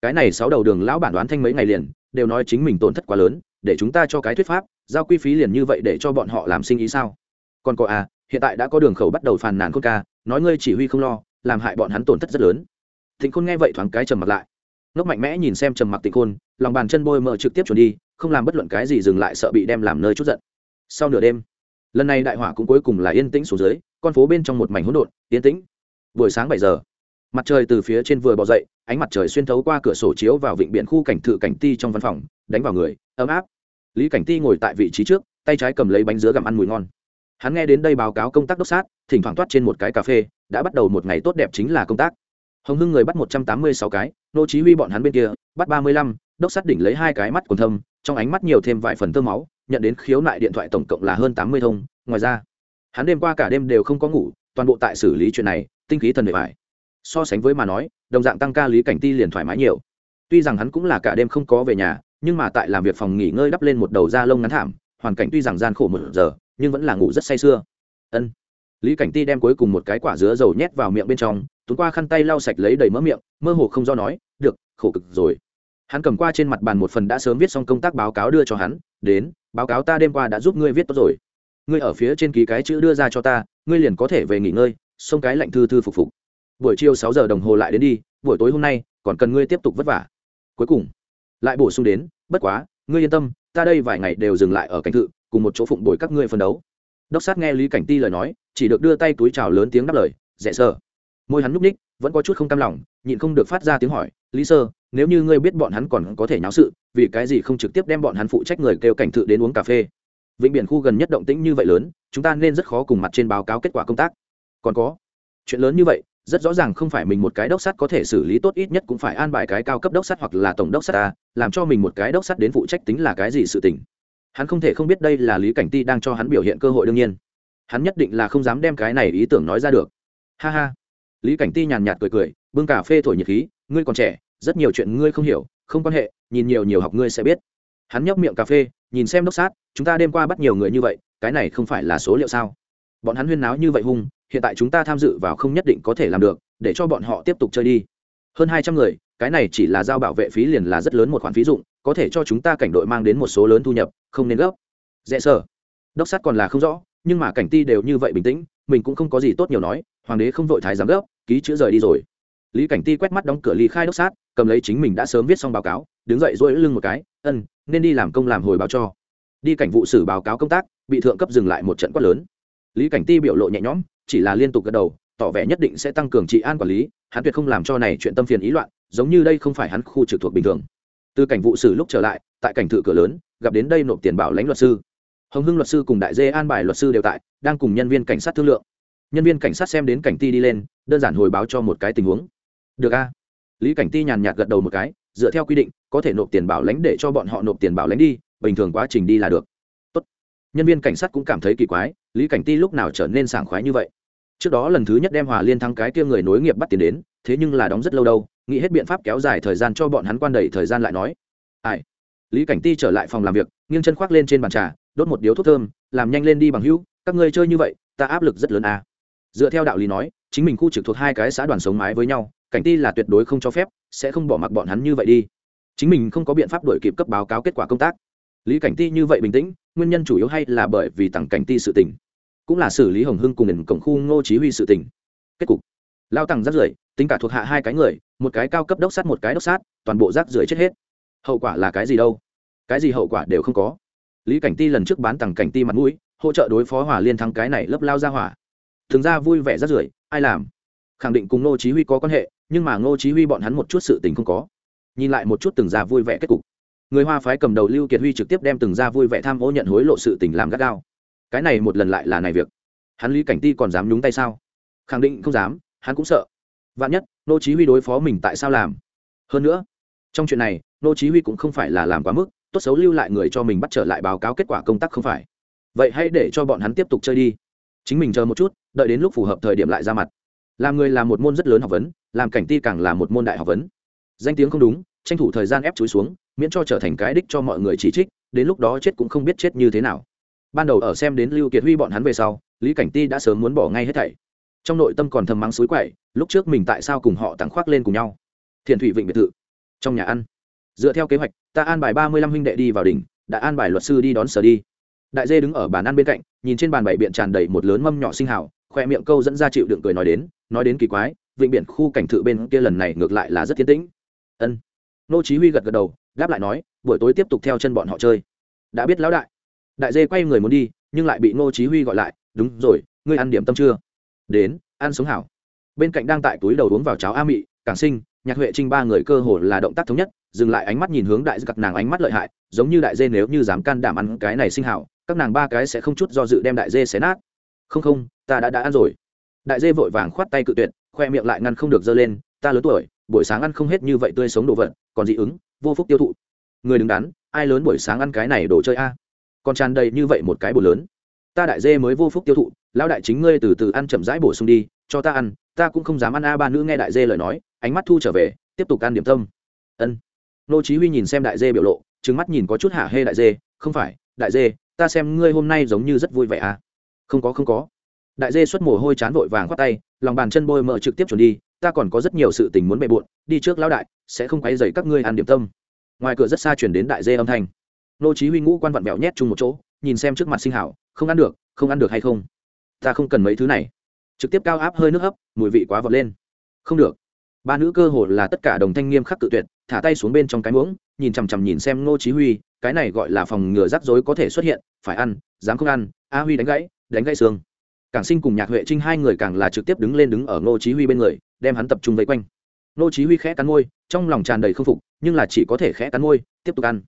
Cái này sáu đầu đường lão bản đoán thanh mấy ngày liền, đều nói chính mình tổn thất quá lớn, để chúng ta cho cái thuyết pháp, giao quy phí liền như vậy để cho bọn họ làm sinh ý sao? Còn có à hiện tại đã có đường khẩu bắt đầu phàn nàn khôn ca, nói ngươi chỉ huy không lo làm hại bọn hắn tổn thất rất lớn. Thịnh khôn nghe vậy thoáng cái trầm mặc lại. Ngốc mạnh mẽ nhìn xem trầm mặc tịnh khôn, lòng bàn chân bôi mờ trực tiếp chuẩn đi, không làm bất luận cái gì dừng lại sợ bị đem làm nơi chút giận. Sau nửa đêm, lần này đại hỏa cũng cuối cùng là yên tĩnh xuống dưới, con phố bên trong một mảnh hỗn độn, yên tĩnh. Buổi sáng bảy giờ, mặt trời từ phía trên vừa bò dậy, ánh mặt trời xuyên thấu qua cửa sổ chiếu vào vịnh biển khu cảnh thự cảnh ti trong văn phòng, đánh vào người, ấm áp. Lý cảnh ti ngồi tại vị trí trước, tay trái cầm lấy bánh dứa gặm ăn mùi ngon. Hắn nghe đến đây báo cáo công tác đốc sát, thỉnh thoảng toát trên một cái cà phê đã bắt đầu một ngày tốt đẹp chính là công tác. Hồng hưng người bắt một trăm tám mươi sáu cái, nô chí huy bọn hắn bên kia, bắt ba mươi lăm, đốc sát đỉnh lấy hai cái mắt còn thâm, trong ánh mắt nhiều thêm vài phần tơ máu, nhận đến khiếu nại điện thoại tổng cộng là hơn tám mươi thông. Ngoài ra, hắn đêm qua cả đêm đều không có ngủ, toàn bộ tại xử lý chuyện này, tinh khí thần bề bài so sánh với mà nói, đồng dạng tăng ca lý cảnh ti liền thoải mái nhiều. Tuy rằng hắn cũng là cả đêm không có về nhà, nhưng mà tại làm việc phòng nghỉ ngơi đắp lên một đầu da lông ngắn thảm, hoàn cảnh tuy rằng gian khổ một giờ, nhưng vẫn là ngủ rất say sưa. Ân lý cảnh ti đem cuối cùng một cái quả dứa dầu nhét vào miệng bên trong, tuấn qua khăn tay lau sạch lấy đầy mỡ miệng, mơ hồ không do nói, được, khổ cực rồi. Hắn cầm qua trên mặt bàn một phần đã sớm viết xong công tác báo cáo đưa cho hắn, đến, báo cáo ta đêm qua đã giúp ngươi viết tốt rồi. Ngươi ở phía trên ký cái chữ đưa ra cho ta, ngươi liền có thể về nghỉ ngơi xông cái lạnh thư thư phục phục. Buổi chiều sáu giờ đồng hồ lại đến đi, buổi tối hôm nay, còn cần ngươi tiếp tục vất vả. Cuối cùng, lại bổ sung đến, bất quá, ngươi yên tâm, ta đây vài ngày đều dừng lại ở cảnh thự, cùng một chỗ phụng bồi các ngươi phân đấu. Đốc sát nghe lý cảnh ti lời nói chỉ được đưa tay túi chào lớn tiếng đáp lời dạ, dễ sơ môi hắn núp ních vẫn có chút không cam lòng, nhịn không được phát ra tiếng hỏi, lý sơ, nếu như ngươi biết bọn hắn còn có thể nháo sự, vì cái gì không trực tiếp đem bọn hắn phụ trách người kêu cảnh thự đến uống cà phê? Vịnh biển khu gần nhất động tĩnh như vậy lớn, chúng ta nên rất khó cùng mặt trên báo cáo kết quả công tác. Còn có, chuyện lớn như vậy, rất rõ ràng không phải mình một cái đốc sắt có thể xử lý tốt ít nhất cũng phải an bài cái cao cấp đốc sắt hoặc là tổng đốc sắt ta, làm cho mình một cái đốc sắt đến phụ trách tính là cái gì sự tình? Hắn không thể không biết đây là lý cảnh ti đang cho hắn biểu hiện cơ hội đương nhiên hắn nhất định là không dám đem cái này ý tưởng nói ra được. Ha ha. Lý cảnh ti nhàn nhạt cười cười, bưng cà phê thổi nhiệt khí, ngươi còn trẻ, rất nhiều chuyện ngươi không hiểu, không quan hệ, nhìn nhiều nhiều học ngươi sẽ biết. Hắn nhấp miệng cà phê, nhìn xem đốc sát, chúng ta đêm qua bắt nhiều người như vậy, cái này không phải là số liệu sao? Bọn hắn huyên náo như vậy hung, hiện tại chúng ta tham dự vào không nhất định có thể làm được, để cho bọn họ tiếp tục chơi đi. Hơn hai trăm người, cái này chỉ là giao bảo vệ phí liền là rất lớn một khoản phí dụng, có thể cho chúng ta cảnh đội mang đến một số lớn thu nhập, không nên gấp. Dạ Dễ sở đốc sát còn là không rõ nhưng mà cảnh ti đều như vậy bình tĩnh, mình cũng không có gì tốt nhiều nói, hoàng đế không vội thái giám gấp ký chữ rời đi rồi. Lý cảnh ti quét mắt đóng cửa ly khai đốc sát, cầm lấy chính mình đã sớm viết xong báo cáo, đứng dậy dỗi lưng một cái, ân, nên đi làm công làm hồi báo cho. Đi cảnh vụ xử báo cáo công tác, bị thượng cấp dừng lại một trận quát lớn. Lý cảnh ti biểu lộ nhẹ nhõm, chỉ là liên tục gật đầu, tỏ vẻ nhất định sẽ tăng cường trị an quản lý, hắn tuyệt không làm cho này chuyện tâm phiền ý loạn, giống như đây không phải hắn khu trực thuộc bình thường. Từ cảnh vụ xử lúc trở lại, tại cảnh thự cửa lớn, gặp đến đây nộp tiền bảo lãnh luật sư hồng hưng luật sư cùng đại dê an bài luật sư đều tại, đang cùng nhân viên cảnh sát thương lượng. Nhân viên cảnh sát xem đến cảnh ti đi lên, đơn giản hồi báo cho một cái tình huống. Được a. Lý cảnh ti nhàn nhạt gật đầu một cái, dựa theo quy định, có thể nộp tiền bảo lãnh để cho bọn họ nộp tiền bảo lãnh đi, bình thường quá trình đi là được. Tốt. nhân viên cảnh sát cũng cảm thấy kỳ quái, lý cảnh ti lúc nào trở nên sảng khoái như vậy? Trước đó lần thứ nhất đem hòa liên thắng cái kia người nối nghiệp bắt tiền đến, thế nhưng là đóng rất lâu đâu, nghĩ hết biện pháp kéo dài thời gian cho bọn hắn quan đầy thời gian lại nói. Ai? Lý cảnh ti trở lại phòng làm việc, nghiêng chân khoác lên trên bàn trà đốt một điếu thuốc thơm, làm nhanh lên đi bằng hữu, các ngươi chơi như vậy, ta áp lực rất lớn à. dựa theo đạo lý nói, chính mình khu trực thuộc hai cái xã đoàn sống mái với nhau, cảnh ti là tuyệt đối không cho phép, sẽ không bỏ mặc bọn hắn như vậy đi. Chính mình không có biện pháp đổi kịp cấp báo cáo kết quả công tác. Lý cảnh ti như vậy bình tĩnh, nguyên nhân chủ yếu hay là bởi vì tặng cảnh ti sự tỉnh cũng là xử lý hồng hưng cùng nền cổng khu ngô chí huy sự tỉnh kết cục. Lao tặng rác rưởi, tính cả thuộc hạ hai cái người, một cái cao cấp đốc sát một cái đốc sát, toàn bộ rác rưởi chết hết. Hậu quả là cái gì đâu? Cái gì hậu quả đều không có lý cảnh ti lần trước bán tặng cảnh ti mặt mũi, hỗ trợ đối phó hỏa liên thắng cái này lấp lao ra hỏa. Thường ra vui vẻ rất rưởi, ai làm? Khẳng định cùng ngô chí huy có quan hệ, nhưng mà ngô chí huy bọn hắn một chút sự tình không có. Nhìn lại một chút từng ra vui vẻ kết cục. Người hoa phái cầm đầu lưu kiệt huy trực tiếp đem từng ra vui vẻ tham ô nhận hối lộ sự tình làm gắt gao. Cái này một lần lại là này việc. Hắn lý cảnh ti còn dám nhúng tay sao? Khẳng định không dám, hắn cũng sợ. Vạn nhất nô chí huy đối phó mình tại sao làm? Hơn nữa, trong chuyện này nô chí huy cũng không phải là làm quá mức tốt xấu lưu lại người cho mình bắt trở lại báo cáo kết quả công tác không phải. Vậy hãy để cho bọn hắn tiếp tục chơi đi. Chính mình chờ một chút, đợi đến lúc phù hợp thời điểm lại ra mặt. Làm người là một môn rất lớn học vấn, làm cảnh ti càng là một môn đại học vấn. Danh tiếng không đúng, tranh thủ thời gian ép chúi xuống, miễn cho trở thành cái đích cho mọi người chỉ trích, đến lúc đó chết cũng không biết chết như thế nào. Ban đầu ở xem đến lưu kiệt huy bọn hắn về sau, lý cảnh ti đã sớm muốn bỏ ngay hết thảy. Trong nội tâm còn thầm mắng suối quậy, lúc trước mình tại sao cùng họ tặng khoác lên cùng nhau? Thiền thủy vịnh biệt thự, trong nhà ăn dựa theo kế hoạch, ta an bài ba mươi lăm huynh đệ đi vào đỉnh, đã an bài luật sư đi đón sở đi. Đại dê đứng ở bàn ăn bên cạnh, nhìn trên bàn bảy biện tràn đầy một lớn mâm nhỏ sinh hào, khoe miệng câu dẫn ra chịu đựng cười nói đến nói đến kỳ quái, vịnh biển khu cảnh thự bên kia lần này ngược lại là rất tiến tĩnh. Ân. Nô chí huy gật gật đầu, đáp lại nói, buổi tối tiếp tục theo chân bọn họ chơi. Đã biết lão đại. Đại dê quay người muốn đi, nhưng lại bị nô chí huy gọi lại, đúng rồi, ngươi ăn điểm tâm chưa? Đến, ăn sống hảo. Bên cạnh đang tại túi đầu uống vào cháo a mị, cảng sinh, nhạc huệ trinh ba người cơ hồ là động tác thống nhất dừng lại ánh mắt nhìn hướng đại giặc nàng ánh mắt lợi hại, giống như đại dê nếu như dám can đảm ăn cái này sinh hảo, các nàng ba cái sẽ không chút do dự đem đại dê xé nát. Không không, ta đã đã ăn rồi. Đại dê vội vàng khoát tay cự tuyệt, khoe miệng lại ngăn không được dơ lên, ta lớn tuổi, buổi sáng ăn không hết như vậy tươi sống đồ vật, còn dị ứng, vô phúc tiêu thụ. Người đứng đắn, ai lớn buổi sáng ăn cái này đồ chơi a? Còn tràn đầy như vậy một cái bột lớn. Ta đại dê mới vô phúc tiêu thụ, lão đại chính ngươi từ từ ăn chậm rãi bổ sung đi, cho ta ăn, ta cũng không dám ăn a ba nữ nghe đại dê lời nói, ánh mắt thu trở về, tiếp tục ăn điểm tâm. Ân nô chí huy nhìn xem đại dê biểu lộ, trừng mắt nhìn có chút hả hê đại dê, không phải, đại dê, ta xem ngươi hôm nay giống như rất vui vẻ à? Không có không có. Đại dê xuất mồ hôi chán vội vàng khoát tay, lòng bàn chân bôi mỡ trực tiếp chuẩn đi, ta còn có rất nhiều sự tình muốn bệ bội đi trước lão đại, sẽ không quấy rầy các ngươi ăn điểm tâm. Ngoài cửa rất xa chuyển đến đại dê âm thanh. Nô chí huy ngũ quan vặn bẹo nhét chung một chỗ, nhìn xem trước mặt sinh hảo, không ăn được, không ăn được hay không? Ta không cần mấy thứ này. Trực tiếp cao áp hơi nước hấp, mùi vị quá vọt lên. Không được. Ba nữ cơ hồ là tất cả đồng thanh nghiêm khắc tự tuyệt thả tay xuống bên trong cái muỗng, nhìn chằm chằm nhìn xem nô chí huy, cái này gọi là phòng ngừa rắc rối có thể xuất hiện, phải ăn, dám không ăn, a huy đánh gãy đánh gãy xương. Cảng sinh cùng nhạc huệ trinh hai người càng là trực tiếp đứng lên đứng ở nô chí huy bên người, đem hắn tập trung vây quanh. Nô chí huy khẽ cắn môi, trong lòng tràn đầy không phục, nhưng là chỉ có thể khẽ cắn môi, tiếp tục ăn.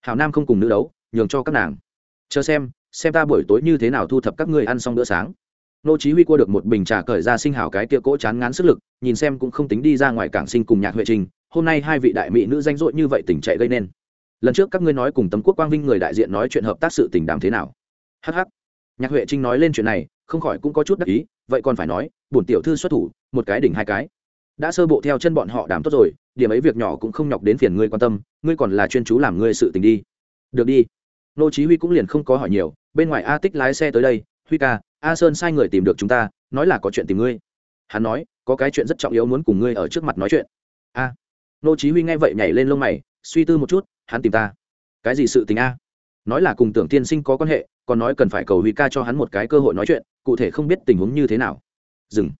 Hảo nam không cùng nữ đấu, nhường cho các nàng. Chờ xem xem ta buổi tối như thế nào thu thập các ngươi ăn xong bữa sáng. Nô chí huy qua được một bình trà cởi ra sinh hảo cái kia cỗ chán ngán sức lực, nhìn xem cũng không tính đi ra ngoài cảng sinh cùng nhạc huệ trình hôm nay hai vị đại mỹ nữ danh dội như vậy tình chạy gây nên. Lần trước các ngươi nói cùng tấm quốc quang vinh người đại diện nói chuyện hợp tác sự tình đàm thế nào? Hh nhạc huệ trinh nói lên chuyện này, không khỏi cũng có chút đắc ý, vậy còn phải nói, bổn tiểu thư xuất thủ, một cái đỉnh hai cái. Đã sơ bộ theo chân bọn họ đàm tốt rồi, điểm ấy việc nhỏ cũng không nhọc đến phiền ngươi quan tâm, ngươi còn là chuyên chú làm ngươi sự tình đi. Được đi. Nô chí huy cũng liền không có hỏi nhiều, bên ngoài a tích lái xe tới đây, huy ca, a sơn sai người tìm được chúng ta, nói là có chuyện tìm ngươi. Hắn nói, có cái chuyện rất trọng yếu muốn cùng ngươi ở trước mặt nói chuyện. A nô chí huy nghe vậy nhảy lên lông mày, suy tư một chút, hắn tìm ta. Cái gì sự tình a? Nói là cùng tưởng tiên sinh có quan hệ, còn nói cần phải cầu huy ca cho hắn một cái cơ hội nói chuyện, cụ thể không biết tình huống như thế nào. Dừng.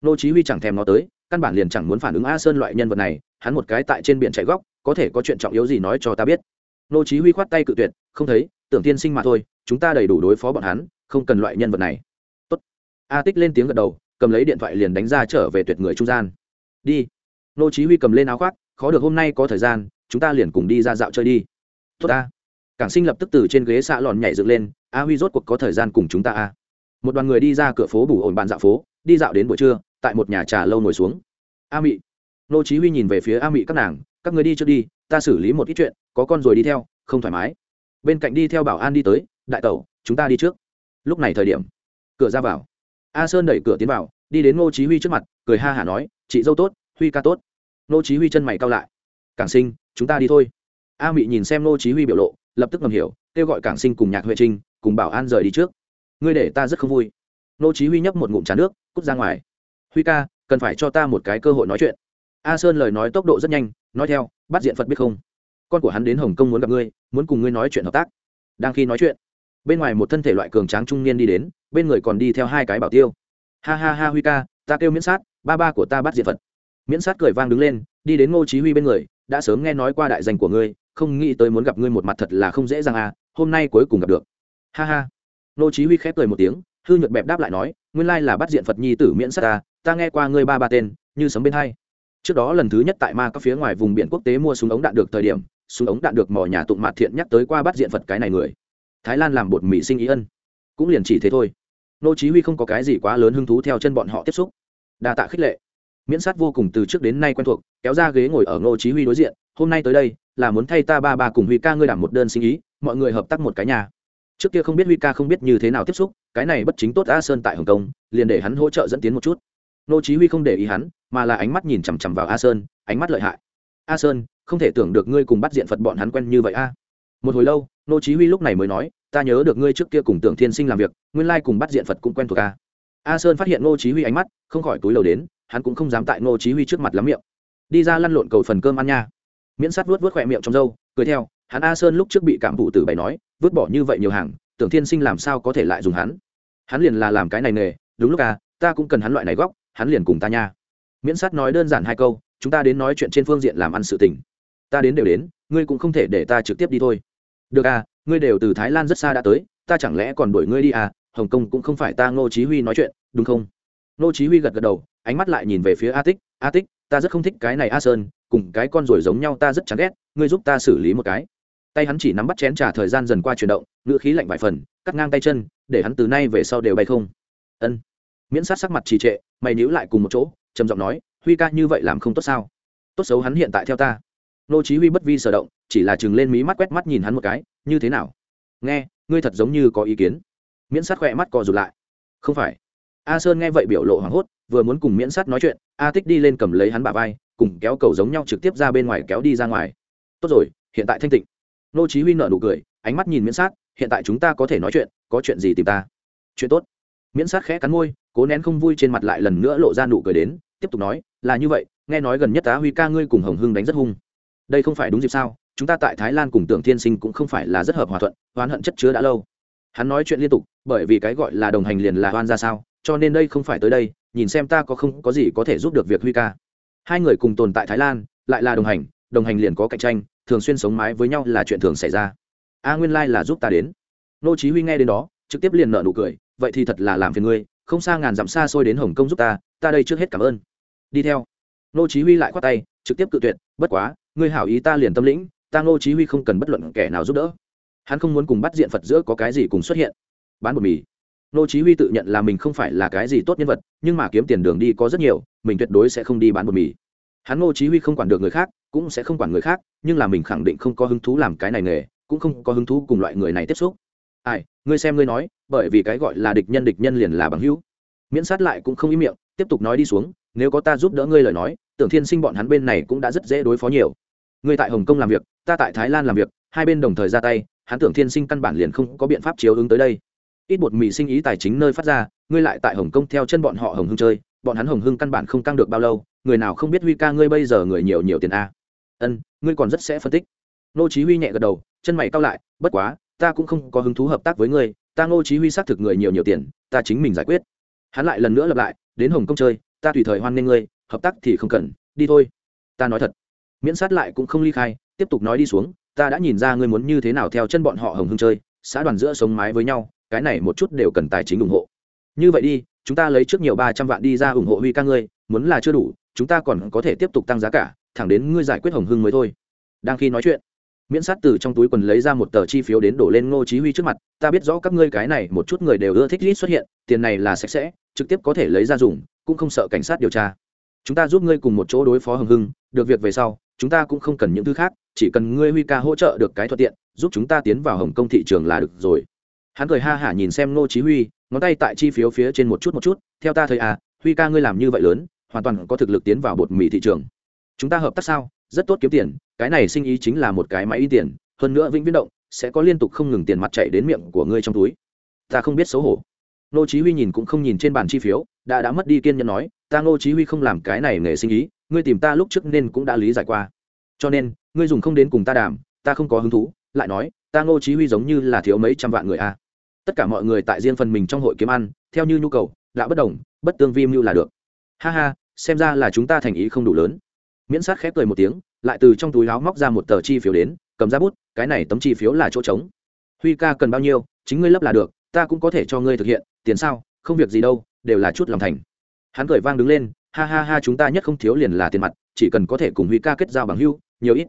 Nô chí huy chẳng thèm nó tới, căn bản liền chẳng muốn phản ứng a sơn loại nhân vật này, hắn một cái tại trên biển chạy góc, có thể có chuyện trọng yếu gì nói cho ta biết. Nô chí huy khoát tay cự tuyệt, không thấy, tưởng tiên sinh mà thôi, chúng ta đầy đủ đối phó bọn hắn, không cần loại nhân vật này. Tốt. A tích lên tiếng gật đầu, cầm lấy điện thoại liền đánh ra trở về tuyệt người trung gian. Đi. Nô chí huy cầm lên áo khoác khó được hôm nay có thời gian, chúng ta liền cùng đi ra dạo chơi đi. Tốt ta. Cảng sinh lập tức từ trên ghế xạ lòn nhảy dựng lên, a huy, rốt cuộc có thời gian cùng chúng ta a một đoàn người đi ra cửa phố bù ổn bàn dạo phố, đi dạo đến buổi trưa, tại một nhà trà lâu ngồi xuống. A mị. Nô chí huy nhìn về phía a mị, các nàng, các người đi trước đi, ta xử lý một ít chuyện, có con rồi đi theo, không thoải mái. Bên cạnh đi theo bảo an đi tới, đại tẩu, chúng ta đi trước. Lúc này thời điểm, cửa ra vào. A sơn đẩy cửa tiến vào, đi đến ngô chí huy trước mặt, cười ha hả nói, chị dâu tốt, huy ca tốt. Nô chí huy chân mày cau lại. Cảng sinh, chúng ta đi thôi. A mị nhìn xem nô chí huy biểu lộ, lập tức ngầm hiểu, kêu gọi cảng sinh cùng nhạc huệ trinh, cùng bảo an rời đi trước. Ngươi để ta rất không vui. Nô chí huy nhấp một ngụm trà nước, cút ra ngoài. Huy ca, cần phải cho ta một cái cơ hội nói chuyện. A sơn lời nói tốc độ rất nhanh, nói theo, bắt diện phật biết không? Con của hắn đến hồng kông muốn gặp ngươi, muốn cùng ngươi nói chuyện hợp tác. Đang khi nói chuyện, bên ngoài một thân thể loại cường tráng trung niên đi đến, bên người còn đi theo hai cái bảo tiêu. Ha ha ha huy ca, ta kêu miễn sát, ba ba của ta bắt diện phật miễn sát cười vang đứng lên, đi đến ngô chí huy bên người, đã sớm nghe nói qua đại danh của ngươi, không nghĩ tới muốn gặp ngươi một mặt thật là không dễ dàng à hôm nay cuối cùng gặp được. Ha ha. Ngô chí huy khép cười một tiếng, hư nhuận bẹp đáp lại nói, nguyên lai là bắt diện phật nhi tử miễn sát ta ta nghe qua ngươi ba ba tên, như sấm bên hay. trước đó lần thứ nhất tại ma các phía ngoài vùng biển quốc tế mua súng ống đạn được thời điểm, súng ống đạn được mỏ nhà tụng mạt thiện nhắc tới qua bắt diện phật cái này người. Thái lan làm bột mì sinh ý ân. Cũng liền chỉ thế thôi. Nô chí huy không có cái gì quá lớn hứng thú theo chân bọn họ tiếp xúc. Đa tạ khích lệ miễn sát vô cùng từ trước đến nay quen thuộc, kéo ra ghế ngồi ở nô chí huy đối diện, hôm nay tới đây, là muốn thay ta ba ba cùng huy ca ngươi đảm một đơn sinh ý, mọi người hợp tác một cái nhà. Trước kia không biết huy ca không biết như thế nào tiếp xúc, cái này bất chính tốt a sơn tại hồng kông, liền để hắn hỗ trợ dẫn tiến một chút. Nô chí huy không để ý hắn, mà là ánh mắt nhìn chằm chằm vào a sơn, ánh mắt lợi hại. A sơn, không thể tưởng được ngươi cùng bắt diện phật bọn hắn quen như vậy a. Một hồi lâu nô chí huy lúc này mới nói, ta nhớ được ngươi trước kia cùng tưởng thiên sinh làm việc, nguyên lai cùng bắt diện phật cũng quen thuộc a. A sơn phát hiện ngô chí huy ánh mắt, không khỏi túi lầu đến hắn cũng không dám tại ngô chí huy trước mặt lắm miệng. Đi ra lăn lộn cầu phần cơm ăn nha. Miễn sát vớt vớt khỏe miệng trong râu, cười theo, hắn a sơn lúc trước bị cảm vụ tử bày nói, vứt bỏ như vậy nhiều hàng, tưởng thiên sinh làm sao có thể lại dùng hắn. Hắn liền là làm cái này nghề, đúng lúc à ta cũng cần hắn loại này góc, hắn liền cùng ta nha. Miễn sát nói đơn giản hai câu, chúng ta đến nói chuyện trên phương diện làm ăn sự tình. Ta đến đều đến, ngươi cũng không thể để ta trực tiếp đi thôi. Được à ngươi đều từ thái lan rất xa đã tới, ta chẳng lẽ còn đuổi ngươi đi à hồng kông cũng không phải ta ngô chí huy nói chuyện, đúng không? Ngô chí huy gật gật đầu ánh mắt lại nhìn về phía a tích a tích ta rất không thích cái này a sơn, cùng cái con rồi giống nhau, ta rất chán ghét, ngươi giúp ta xử lý một cái. Tay hắn chỉ nắm bắt chén trà thời gian dần qua chuyển động ngựa khí lạnh vài phần, cắt ngang tay chân, để hắn từ nay về sau đều bay không. Ân. Miễn sát sắc mặt trì trệ, mày níu lại cùng một chỗ, trầm giọng nói, huy ca như vậy làm không tốt sao? Tốt xấu hắn hiện tại theo ta. Nô chí huy bất vi sở động, chỉ là chừng lên mí mắt quét mắt nhìn hắn một cái, như thế nào? Nghe, ngươi thật giống như có ý kiến. Miễn sát khỏe mắt co rụt lại. Không phải a sơn nghe vậy biểu lộ hoảng hốt, vừa muốn cùng miễn sát nói chuyện, a tích đi lên cầm lấy hắn bả vai, cùng kéo cầu giống nhau trực tiếp ra bên ngoài kéo đi ra ngoài. Tốt rồi, hiện tại thanh tịnh. Nô chí huy nở nụ cười, ánh mắt nhìn miễn sát, hiện tại chúng ta có thể nói chuyện, có chuyện gì tìm ta? Chuyện tốt. Miễn sát khẽ cắn môi, cố nén không vui trên mặt lại lần nữa lộ ra nụ cười đến, tiếp tục nói, là như vậy, nghe nói gần nhất tá huy ca ngươi cùng hồng hưng đánh rất hung. Đây không phải đúng dịp sao? Chúng ta tại thái lan cùng tưởng thiên sinh cũng không phải là rất hợp hòa thuận, oán hận chất chứa đã lâu. Hắn nói chuyện liên tục, bởi vì cái gọi là đồng hành liền là oan ra sao? Cho nên đây không phải tới đây, nhìn xem ta có không có gì có thể giúp được việc huy ca. Hai người cùng tồn tại thái lan, lại là đồng hành đồng hành liền có cạnh tranh, thường xuyên sống mái với nhau là chuyện thường xảy ra. A nguyên lai、like、là giúp ta đến. Nô chí huy nghe đến đó, trực tiếp liền nợ nụ cười, vậy thì thật là làm phiền ngươi, không xa ngàn dặm xa xôi đến hồng kông giúp ta ta đây trước hết cảm ơn. Đi theo. Nô chí huy lại khoát tay, trực tiếp cự tuyệt, bất quá, ngươi hảo ý ta liền tâm lĩnh, ta nô chí huy không cần bất luận kẻ nào giúp đỡ. Hắn không muốn cùng bắt diện phật giữa có cái gì cùng xuất hiện. Bán bột mì nô chí huy tự nhận là mình không phải là cái gì tốt nhân vật, nhưng mà kiếm tiền đường đi có rất nhiều, mình tuyệt đối sẽ không đi bán bột mì. Hắn nô chí huy không quản được người khác, cũng sẽ không quản người khác, nhưng là mình khẳng định không có hứng thú làm cái này nghề, cũng không có hứng thú cùng loại người này tiếp xúc. Ai, ngươi xem ngươi nói, bởi vì cái gọi là địch nhân địch nhân liền là bằng hữu. Miễn sát lại cũng không ý miệng, tiếp tục nói đi xuống, nếu có ta giúp đỡ ngươi lời nói, tưởng thiên sinh bọn hắn bên này cũng đã rất dễ đối phó nhiều. Ngươi tại hồng kông làm việc, ta tại thái lan làm việc, hai bên đồng thời ra tay, hắn tưởng thiên sinh căn bản liền không có biện pháp chiếu ứng tới đây ít bột mì sinh ý tài chính nơi phát ra, ngươi lại tại hồng kông theo chân bọn họ hồng hưng chơi, bọn hắn hồng hưng căn bản không căng được bao lâu, người nào không biết huy ca ngươi bây giờ người nhiều nhiều tiền a. Ân, ngươi còn rất sẽ phân tích. Nô chí huy nhẹ gật đầu, chân mày cau lại, bất quá, ta cũng không có hứng thú hợp tác với ngươi, ta nô chí huy xác thực người nhiều nhiều tiền, ta chính mình giải quyết. Hắn lại lần nữa lặp lại, đến hồng kông chơi, ta tùy thời hoan nghênh ngươi, hợp tác thì không cần, đi thôi. Ta nói thật. Miễn sát lại cũng không ly khai, tiếp tục nói đi xuống, ta đã nhìn ra ngươi muốn như thế nào theo chân bọn họ hồng hưng chơi, xã đoàn giữa sống mái với nhau cái này một chút đều cần tài chính ủng hộ. Như vậy đi, chúng ta lấy trước nhiều ba trăm vạn đi ra ủng hộ huy ca ngươi, muốn là chưa đủ, chúng ta còn có thể tiếp tục tăng giá cả, thẳng đến ngươi giải quyết hồng hưng mới thôi. Đang khi nói chuyện, miễn sát từ trong túi quần lấy ra một tờ chi phiếu đến đổ lên ngô chí huy trước mặt, ta biết rõ các ngươi cái này một chút người đều ưa thích lít xuất hiện, tiền này là sạch sẽ, trực tiếp có thể lấy ra dùng, cũng không sợ cảnh sát điều tra. Chúng ta giúp ngươi cùng một chỗ đối phó hồng hưng, được việc về sau, chúng ta cũng không cần những thứ khác, chỉ cần ngươi huy ca hỗ trợ được cái thuận tiện, giúp chúng ta tiến vào hồng kông thị trường là được rồi hắn cười ha hả nhìn xem ngô chí huy, ngón tay tại chi phiếu phía trên một chút một chút, theo ta thấy à huy ca ngươi làm như vậy lớn, hoàn toàn có thực lực tiến vào bột mì thị trường. Chúng ta hợp tác sao? Rất tốt kiếm tiền, cái này sinh ý chính là một cái máy y tiền, hơn nữa vĩnh viễn động, sẽ có liên tục không ngừng tiền mặt chạy đến miệng của ngươi trong túi. Ta không biết xấu hổ. Nô chí huy nhìn cũng không nhìn trên bàn chi phiếu, đã đã mất đi kiên nhẫn nói, ta nô chí huy không làm cái này nghề sinh ý, ngươi tìm ta lúc trước nên cũng đã lý giải qua. Cho nên, ngươi dùng không đến cùng ta đàm, ta không có hứng thú. Lại nói, ta nô chí huy giống như là thiếu mấy trăm vạn người a tất cả mọi người tại riêng phần mình trong hội kiếm ăn, theo như nhu cầu, đã bất đồng, bất tương vi mưu là được. Ha ha, xem ra là chúng ta thành ý không đủ lớn. Miễn sát khép cười một tiếng, lại từ trong túi láo móc ra một tờ chi phiếu đến, cầm ra bút, cái này tấm chi phiếu là chỗ trống. Huy ca cần bao nhiêu, chính ngươi lấp là được, ta cũng có thể cho ngươi thực hiện, tiền sao, không việc gì đâu, đều là chút lòng thành. Hắn cười vang đứng lên, ha ha ha, chúng ta nhất không thiếu liền là tiền mặt, chỉ cần có thể cùng huy ca kết giao bằng hưu nhiều ít.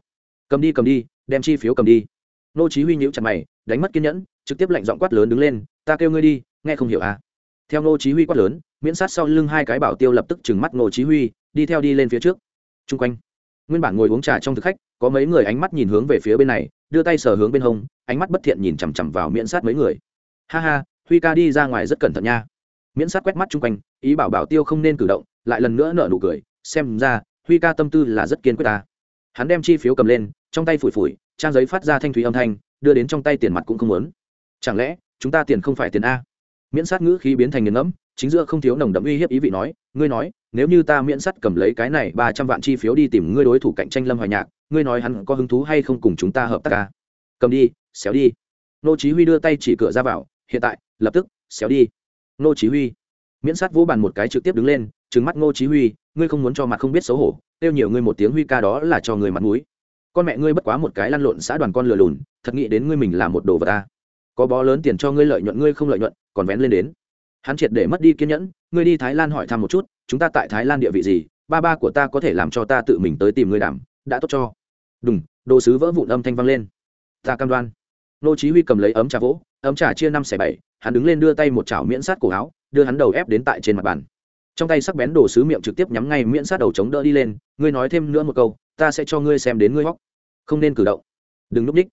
Cầm đi cầm đi, đem chi phiếu cầm đi. Nô chí huy nhíu chặt mày, đánh mất kiên nhẫn trực tiếp lệnh giọng quát lớn đứng lên, ta kêu ngươi đi, nghe không hiểu à? Theo Ngô chí huy quát lớn, miễn sát sau lưng hai cái bảo tiêu lập tức trừng mắt Ngô chí huy, đi theo đi lên phía trước. Trung quanh, nguyên bản ngồi uống trà trong thực khách, có mấy người ánh mắt nhìn hướng về phía bên này, đưa tay sờ hướng bên hông, ánh mắt bất thiện nhìn chằm chằm vào miễn sát mấy người. Ha ha, huy ca đi ra ngoài rất cẩn thận nha. Miễn sát quét mắt chung quanh, ý bảo bảo tiêu không nên cử động, lại lần nữa nở nụ cười, xem ra, huy ca tâm tư là rất kiên quyết ta. Hắn đem chi phiếu cầm lên, trong tay phủi phủi, trang giấy phát ra thanh thúy âm thanh, đưa đến trong tay tiền mặt cũng không muốn chẳng lẽ, chúng ta tiền không phải tiền a? Miễn sát ngữ khí biến thành nghiền ngẫm, chính giữa không thiếu nồng đậm uy hiếp ý vị nói, ngươi nói, nếu như ta miễn sắt cầm lấy cái này ba trăm vạn chi phiếu đi tìm ngươi đối thủ cạnh tranh lâm hoài nhạc, ngươi nói hắn có hứng thú hay không cùng chúng ta hợp tác ca cầm đi, xéo đi. Nô chí huy đưa tay chỉ cửa ra vào, hiện tại, lập tức, xéo đi. Nô chí huy. Miễn sát vỗ bàn một cái trực tiếp đứng lên, trừng mắt nô chí huy, ngươi không muốn cho mặt không biết xấu hổ tiêu nhiều ngươi một tiếng huy ca đó là cho người mặt mũi. Con mẹ ngươi bất quá một cái lăn lộn xã đoàn con lừa lùn, thật nghĩ đến ngươi mình là một đồ vật ta có bó lớn tiền cho ngươi lợi nhuận, ngươi không lợi nhuận, còn vén lên đến. Hắn triệt để mất đi kiên nhẫn, ngươi đi thái lan hỏi thăm một chút, chúng ta tại thái lan địa vị gì, ba ba của ta có thể làm cho ta tự mình tới tìm ngươi đảm, đã tốt cho. Đúng đồ sứ vỡ vụn âm thanh vang lên. Ta cam đoan. Nô chí huy cầm lấy ấm trà vỗ, ấm trà chia năm xẻ bảy, hắn đứng lên đưa tay một chảo miễn sát cổ áo, đưa hắn đầu ép đến tại trên mặt bàn. Trong tay sắc bén đồ sứ miệng trực tiếp nhắm ngay miễn sát đầu chống đỡ đi lên, ngươi nói thêm nữa một câu, ta sẽ cho ngươi xem đến ngươi hóc không nên cử động. Đừng núp đích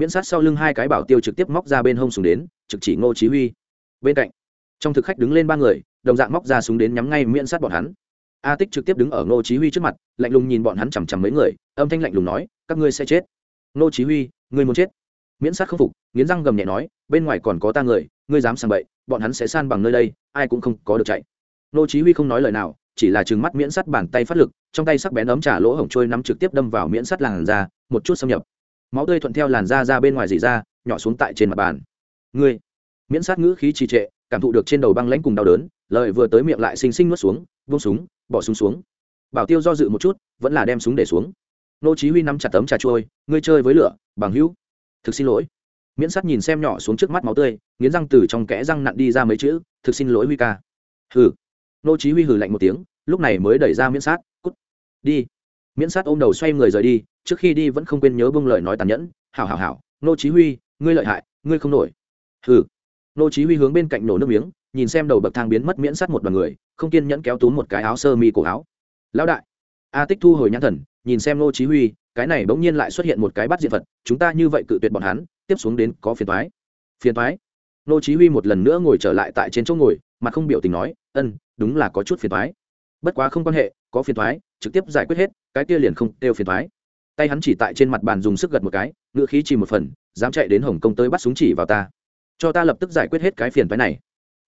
miễn sát sau lưng hai cái bảo tiêu trực tiếp móc ra bên hông súng đến, trực chỉ ngô chí huy. Bên cạnh, trong thực khách đứng lên ba người, đồng dạng móc ra súng đến nhắm ngay miễn sát bọn hắn. A tích trực tiếp đứng ở ngô chí huy trước mặt, lạnh lùng nhìn bọn hắn chằm chằm mấy người, âm thanh lạnh lùng nói, các ngươi sẽ chết. Ngô chí huy, ngươi muốn chết? Miễn sát không phục, nghiến răng gầm nhẹ nói, bên ngoài còn có ta người, ngươi dám sang bậy, bọn hắn sẽ san bằng nơi đây, ai cũng không có được chạy. Ngô chí huy không nói lời nào, chỉ là trừng mắt miễn sát bàn tay phát lực, trong tay sắc bén ấm trả lỗ hổng trôi nắm trực tiếp đâm vào miễn sát làn da, một chút xâm nhập máu tươi thuận theo làn da ra bên ngoài dỉ ra, nhỏ xuống tại trên mặt bàn. Ngươi, miễn sát ngữ khí trì trệ, cảm thụ được trên đầu băng lãnh cùng đau đớn lợi vừa tới miệng lại xinh xinh nuốt xuống, buông súng, bỏ súng xuống. Bảo tiêu do dự một chút, vẫn là đem súng để xuống. Nô chí huy nắm chặt tấm trà trôi, ngươi chơi với lửa, bằng hữu. Thực xin lỗi. Miễn sát nhìn xem nhỏ xuống trước mắt máu tươi, nghiến răng từ trong kẽ răng nặn đi ra mấy chữ, thực xin lỗi huy ca. Hừ. Nô chí huy hừ lạnh một tiếng, lúc này mới đẩy ra miễn sát, cút. Đi miễn sát ôm đầu xoay người rời đi, trước khi đi vẫn không quên nhớ bông lời nói tàn nhẫn, hảo hảo hảo, nô chí huy, ngươi lợi hại, ngươi không nổi. Hừ. Nô chí huy hướng bên cạnh nổ nước miếng, nhìn xem đầu bậc thang biến mất miễn sát một đoàn người, không kiên nhẫn kéo túm một cái áo sơ mi cổ áo. Lão đại. A tích thu hồi nhãn thần, nhìn xem nô chí huy, cái này bỗng nhiên lại xuất hiện một cái bắt diện vật chúng ta như vậy cự tuyệt bọn hắn, tiếp xuống đến có phiền toái. Phiền toái? Nô chí huy một lần nữa ngồi trở lại tại trên chỗ ngồi mà không biểu tình nói, ân, đúng là có chút phiền toái bất quá không quan hệ, có phiền thoái trực tiếp giải quyết hết, cái kia liền không tiêu phiền thoái tay hắn chỉ tại trên mặt bàn dùng sức gật một cái, ngựa khí chỉ một phần, dám chạy đến hồng kông tới bắt súng chỉ vào ta. Cho ta lập tức giải quyết hết cái phiền thoái này.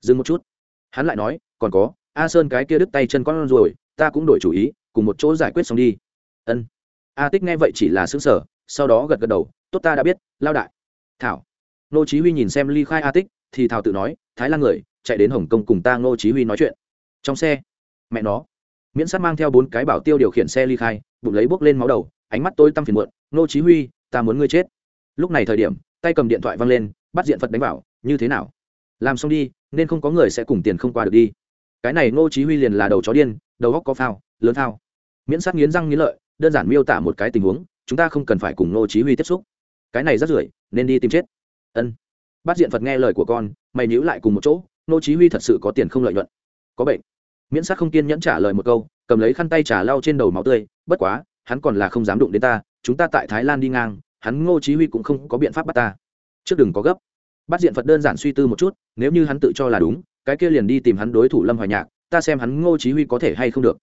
Dừng một chút. Hắn lại nói, còn có, a sơn cái kia đứt tay chân con rồi ta cũng đổi chủ ý, cùng một chỗ giải quyết xong đi. Ân. A tích nghe vậy chỉ là xứng sở sau đó gật gật đầu, tốt ta đã biết, lao đại. Thảo. Nô chí huy nhìn xem ly khai a tích, thì thảo tự nói, thái lan người, chạy đến hồng kông cùng ta nô chí huy nói chuyện. Trong xe mẹ nó. Miễn sát mang theo bốn cái bảo tiêu điều khiển xe ly khai, bụng lấy bước lên máu đầu, ánh mắt tôi tăm phiền muộn, nô chí huy, ta muốn ngươi chết. Lúc này thời điểm, tay cầm điện thoại văng lên, bắt diện phật đánh vào như thế nào? Làm xong đi, nên không có người sẽ cùng tiền không qua được đi. Cái này nô chí huy liền là đầu chó điên, đầu góc có phao, lớn phao. Miễn sát nghiến răng nghiến lợi, đơn giản miêu tả một cái tình huống, chúng ta không cần phải cùng nô chí huy tiếp xúc. Cái này rất rưởi, nên đi tìm chết. Ân. Bắt diện phật nghe lời của con, mày nhíu lại cùng một chỗ, nô chí huy thật sự có tiền không lợi nhuận. Có bệnh miễn sát không kiên nhẫn trả lời một câu, cầm lấy khăn tay trà lau trên đầu máu tươi, bất quá, hắn còn là không dám đụng đến ta, chúng ta tại thái lan đi ngang, hắn ngô chí huy cũng không có biện pháp bắt ta. Trước đừng có gấp. Bắt diện phật đơn giản suy tư một chút, nếu như hắn tự cho là đúng, cái kia liền đi tìm hắn đối thủ lâm hoài nhạc, ta xem hắn ngô chí huy có thể hay không được.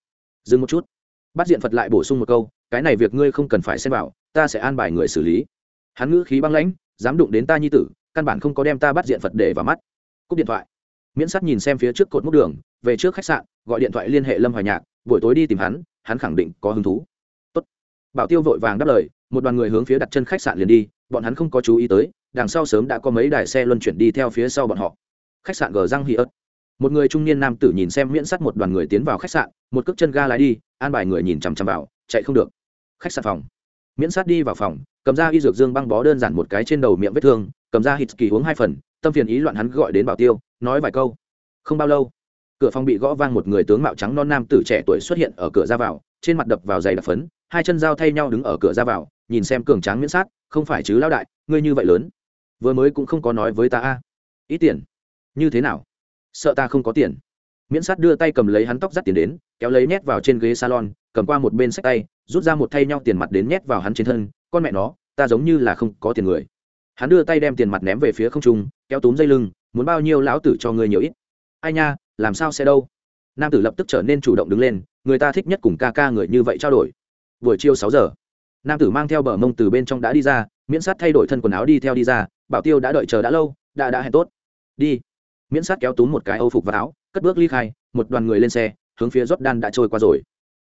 Dừng một chút. Bắt diện phật lại bổ sung một câu, cái này việc ngươi không cần phải xem vào, ta sẽ an bài người xử lý. Hắn ngữ khí băng lãnh, dám đụng đến ta nhi tử, căn bản không có đem ta bắt diện phật để vào mắt. Cúp điện thoại miễn sát nhìn xem phía trước cột mốc đường, về trước khách sạn, gọi điện thoại liên hệ lâm hoài nhạc, buổi tối đi tìm hắn hắn khẳng định có hứng thú. Tốt. bảo tiêu vội vàng đáp lời, một đoàn người hướng phía đặt chân khách sạn liền đi, bọn hắn không có chú ý tới, đằng sau sớm đã có mấy đài xe luân chuyển đi theo phía sau bọn họ. Khách sạn gờ răng hi ớt. Một người trung niên nam tử nhìn xem miễn sắt một đoàn người tiến vào khách sạn, một cước chân ga lái đi, an bài người nhìn chằm chằm vào, chạy không được. Khách sạn phòng. Miễn sát đi vào phòng, cầm ra y dược dương băng bó đơn giản một cái trên đầu miệng vết thương, cầm ra hít kỳ uống hai phần, tâm phiền ý loạn hắn gọi đến bảo tiêu nói vài câu. Không bao lâu, cửa phòng bị gõ vang một người tướng mạo trắng non nam tử trẻ tuổi xuất hiện ở cửa ra vào, trên mặt đập vào giày đập phấn, hai chân dao thay nhau đứng ở cửa ra vào, nhìn xem cường tráng miễn sát, không phải chứ lão đại, ngươi như vậy lớn, vừa mới cũng không có nói với ta a. Ít tiền? Như thế nào? Sợ ta không có tiền. Miễn sát đưa tay cầm lấy hắn tóc dắt tiền đến, kéo lấy nhét vào trên ghế salon, cầm qua một bên sách tay, rút ra một thay nhau tiền mặt đến nhét vào hắn trên thân, con mẹ nó, ta giống như là không có tiền người. Hắn đưa tay đem tiền mặt ném về phía không trung, kéo túm dây lưng muốn bao nhiêu lão tử cho ngươi nhiều ít? Ai nha, làm sao sẽ đâu? Nam tử lập tức trở nên chủ động đứng lên, người ta thích nhất cùng ca ca người như vậy trao đổi. Buổi chiều sáu giờ, nam tử mang theo bờ mông từ bên trong đã đi ra, miễn sát thay đổi thân quần áo đi theo đi ra, bảo tiêu đã đợi chờ đã lâu, đã đã hẹn tốt. Đi. Miễn sát kéo túm một cái âu phục và áo, cất bước ly khai, một đoàn người lên xe, hướng phía jordan đã trôi qua rồi.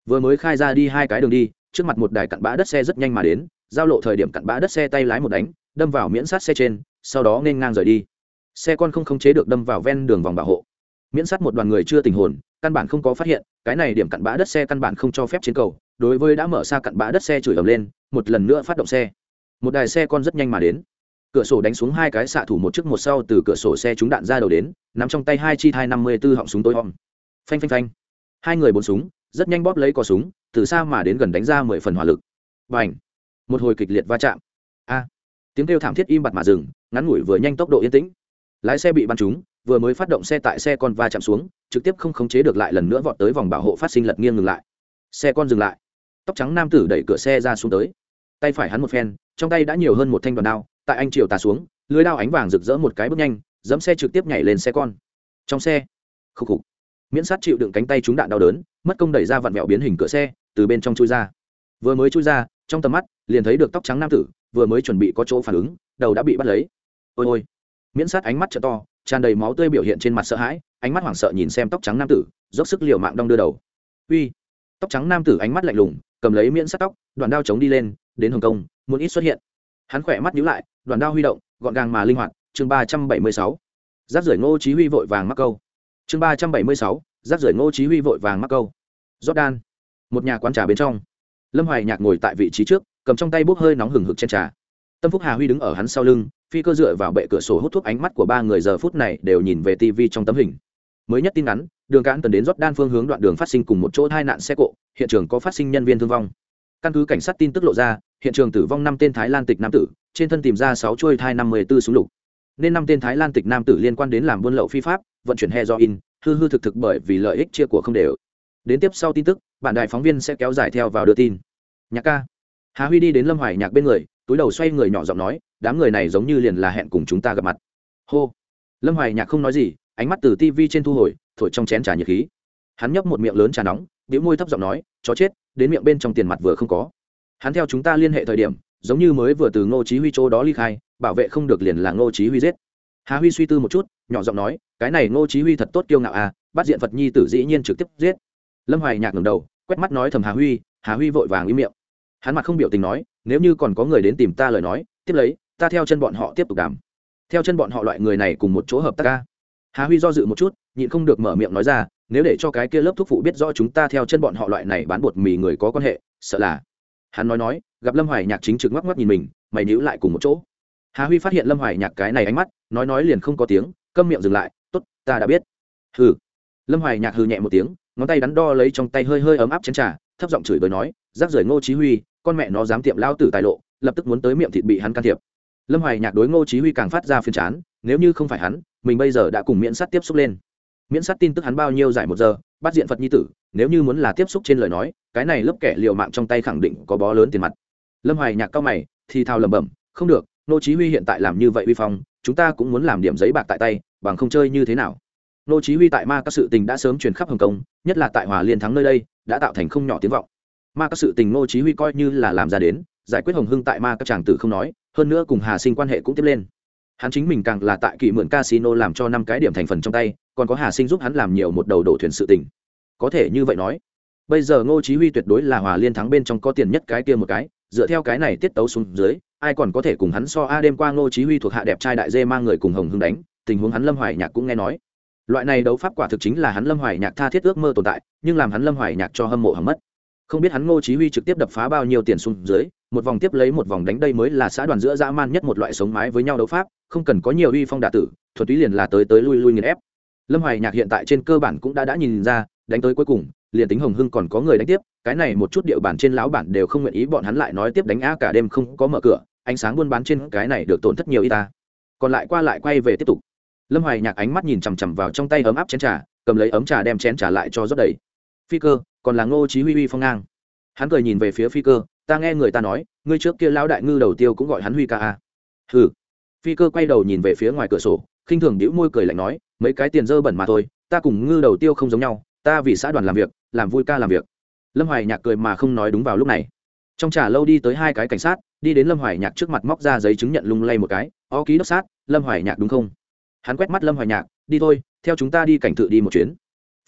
Vừa mới khai ra đi hai cái đường đi, trước mặt một đài cặn bã đất xe rất nhanh mà đến, giao lộ thời điểm cặn bã đất xe tay lái một đánh, đâm vào miễn sát xe trên, sau đó nên ngang rời đi xe con không khống chế được đâm vào ven đường vòng bảo hộ. Miễn sát một đoàn người chưa tình hồn, căn bản không có phát hiện, cái này điểm cặn bã đất xe căn bản không cho phép trên cầu, đối với đã mở xa cặn bã đất xe chửi ầm lên, một lần nữa phát động xe. Một đài xe con rất nhanh mà đến. Cửa sổ đánh xuống hai cái xạ thủ một trước một sau từ cửa sổ xe trúng đạn ra đầu đến nằm trong tay hai chi thai năm mươi b ố họng súng tối hòm phanh phanh phanh. Hai người bốn súng, rất nhanh bóp lấy cò súng, từ xa mà đến gần đánh ra mười phần hỏa lực. Và ảnh một hồi kịch liệt va chạm. A. Tiếng kêu thảm thiết im bặt mà dừng, ngắn ngủi vừa nhanh tốc độ yên tĩnh lái xe bị bắn trúng, vừa mới phát động xe tại xe con va chạm xuống, trực tiếp không khống chế được lại lần nữa vọt tới vòng bảo hộ phát sinh lật nghiêng ngừng lại. Xe con dừng lại. Tóc trắng nam tử đẩy cửa xe ra xuống tới. Tay phải hắn một phen, trong tay đã nhiều hơn một thanh đoàn đao, tại anh triều tà xuống, lưới đao ánh vàng rực rỡ một cái bước nhanh, dẫm xe trực tiếp nhảy lên xe con. Trong xe khúc khục, miễn sát chịu đựng cánh tay trúng đạn đau đớn, mất công đẩy ra vặn mẹo biến hình cửa xe, từ bên trong chui ra. Vừa mới chui ra, trong tầm mắt, liền thấy được tóc trắng nam tử, vừa mới chuẩn bị có chỗ phản ứng, đầu đã bị bắt lấy. Ôi ôi miễn sát ánh mắt t to, tràn đầy máu tươi biểu hiện trên mặt sợ hãi, ánh mắt hoảng sợ nhìn xem tóc trắng nam tử, dốc sức liều mạng đong đưa đầu. Uy, tóc trắng nam tử ánh mắt lạnh lùng, cầm lấy miễn sát tóc, đoạn đao chống đi lên, đến hồng kông, muốn ít xuất hiện. Hắn khỏe mắt nhíu lại, đoạn đao huy động, gọn gàng mà linh hoạt, chương ba trăm bảy mươi sáu. Giáp rời ngô chí huy vội vàng mắc câu. Chương ba trăm bảy mươi sáu giáp rời ngô chí huy vội vàng mắc câu. Jordan, một nhà quán trà bên trong. Lâm hoài nhạc ngồi tại vị trí trước, cầm trong tay bốc hơi nóng hừng hực trên trà. Tâm phúc hà huy đứng ở hắn sau lưng phi cơ dựa vào bệ cửa sổ hút thuốc ánh mắt của ba người giờ phút này đều nhìn về tv trong tấm hình. Mới nhất tin ngắn, đường cạn tần đến rót đan phương hướng đoạn đường phát sinh cùng một chỗ hai nạn xe cộ, hiện trường có phát sinh nhân viên thương vong. Căn cứ cảnh sát tin tức lộ ra, hiện trường tử vong năm tên thái lan tịch nam tử, trên thân tìm ra sáu chuôi thai năm mươi b ố súng lục. Nên năm tên thái lan tịch nam tử liên quan đến làm buôn lậu phi pháp, vận chuyển heo do in hư hư thực thực bởi vì lợi ích chia của không đều. Đến tiếp sau tin tức bản đại phóng viên sẽ kéo dài theo vào đưa tin. Nhạc ca. Hà huy đi đến lâm hoài nhạc bên người, túi đầu xoay người nhỏ giọng nói đám người này giống như liền là hẹn cùng chúng ta gặp mặt. Hô. Lâm hoài nhạc không nói gì, ánh mắt từ tivi trên thu hồi, thổi trong chén trà nhiệt khí. Hắn nhấp một miệng lớn trà nóng đĩu môi thấp giọng nói, chó chết, đến miệng bên trong tiền mặt vừa không có. Hắn theo chúng ta liên hệ thời điểm, giống như mới vừa từ ngô chí huy chỗ đó ly khai, bảo vệ không được liền là ngô chí huy giết. Hà huy suy tư một chút, nhỏ giọng nói, cái này ngô chí huy thật tốt kiêu ngạo à bắt diện phật nhi tử dĩ nhiên trực tiếp giết. Lâm hoài nhạc ngẩng đầu, quét mắt nói thầm hà huy hà huy vội vàng im miệng. Hắn mặt không biểu tình nói, nếu như còn có người đến tìm ta lời nói, tiếp lấy ta theo chân bọn họ tiếp tục đàm. Theo chân bọn họ loại người này cùng một chỗ hợp tác ca. Hà huy do dự một chút, nhịn không được mở miệng nói ra, nếu để cho cái kia lớp thuốc phụ biết rõ chúng ta theo chân bọn họ loại này bán bột mì người có quan hệ, sợ là. Hắn nói nói, gặp lâm hoài nhạc chính trực ngoắc ngoắc nhìn mình, mày níu lại cùng một chỗ. Hà huy phát hiện lâm hoài nhạc cái này ánh mắt, nói nói liền không có tiếng, câm miệng dừng lại t ố t ta đã biết. Hừ. Lâm hoài nhạc hừ nhẹ một tiếng, ngón tay đắn đo lấy trong tay hơi hơi ấm áp chén trà, thấp giọng chửi bới nói, rác rưởi ngô chí huy, con mẹ nó dám tiệm lao tử tài lộ, lập tức muốn tới miệng thịt bị hắn can thiệp lâm hoài nhạc đối ngô chí huy càng phát ra phiền chán, nếu như không phải hắn, mình bây giờ đã cùng miễn sát tiếp xúc lên. Miễn sát tin tức hắn bao nhiêu giải một giờ, bắt diện phật nhi tử, nếu như muốn là tiếp xúc trên lời nói, cái này lớp kẻ liều mạng trong tay khẳng định có bó lớn tiền mặt. Lâm hoài nhạc cao mày, thì thào lẩm bẩm, không được, ngô chí huy hiện tại làm như vậy uy phong, chúng ta cũng muốn làm điểm giấy bạc tại tay, bằng không chơi như thế nào? Ngô chí huy tại ma các sự tình đã sớm truyền khắp hồng kông, nhất là tại hòa liên thắng nơi đây, đã tạo thành không nhỏ tiếng vọng. Ma các sự tình ngô chí huy coi như là làm ra đến, giải quyết hồng hưng tại ma các chàng tử không nói hơn nữa cùng hà sinh quan hệ cũng tiếp lên. Hắn chính mình càng là tại kỳ mượn casino làm cho năm cái điểm thành phần trong tay, còn có hà sinh giúp hắn làm nhiều một đầu đổ thuyền sự tình. Có thể như vậy nói, bây giờ ngô chí huy tuyệt đối là hòa liên thắng bên trong có tiền nhất cái kia một cái, dựa theo cái này tiết tấu xuống dưới, ai còn có thể cùng hắn so a đêm qua ngô chí huy thuộc hạ đẹp trai đại dê mang người cùng hồng hưng đánh, tình huống hắn lâm hoài nhạc cũng nghe nói. Loại này đấu pháp quả thực chính là hắn lâm hoài nhạc tha thiết ước mơ tồn tại, nhưng làm hắn lâm hoài nhạc cho hâm mộ hầm mất. Không biết hắn ngô chí huy trực tiếp đập phá bao nhiêu tiền xuống dưới một vòng tiếp lấy một vòng đánh đây mới là xã đoàn giữa dã man nhất một loại sống mái với nhau đấu pháp, không cần có nhiều uy phong đạ tử thuật túy liền là tới tới lui lui nghiền ép. Lâm hoài nhạc hiện tại trên cơ bản cũng đã đã nhìn ra, đánh tới cuối cùng, liền tính hồng hưng còn có người đánh tiếp, cái này một chút điệu bản trên lão bản đều không nguyện ý bọn hắn lại nói tiếp đánh á cả đêm không có mở cửa, ánh sáng buôn bán trên cái này được tổn thất nhiều y ta. Còn lại qua lại quay về tiếp tục. Lâm hoài nhạc ánh mắt nhìn chằm chằm vào trong tay ấm áp chén trà, cầm lấy ấm trà đem chén trà lại cho rót đầy. Phi cơ, còn là ngô chí huy huy phong ngang hắn cười nhìn về phía phi cơ, ta nghe người ta nói, ngươi trước kia lão đại ngư đầu tiêu cũng gọi hắn huy ca a. Hừ. Phi cơ quay đầu nhìn về phía ngoài cửa sổ, khinh thường đĩu môi cười lạnh nói, mấy cái tiền dơ bẩn mà thôi, ta cùng ngư đầu tiêu không giống nhau, ta vì xã đoàn làm việc, làm vui ca làm việc. Lâm hoài nhạc cười mà không nói đúng vào lúc này. Trong trà lâu đi tới hai cái cảnh sát, đi đến lâm hoài nhạc trước mặt móc ra giấy chứng nhận lung lay một cái, o ký đốc sát, lâm hoài nhạc đúng không? Hắn quét mắt lâm hoài nhạc, đi thôi, theo chúng ta đi cảnh thự đi một chuyến.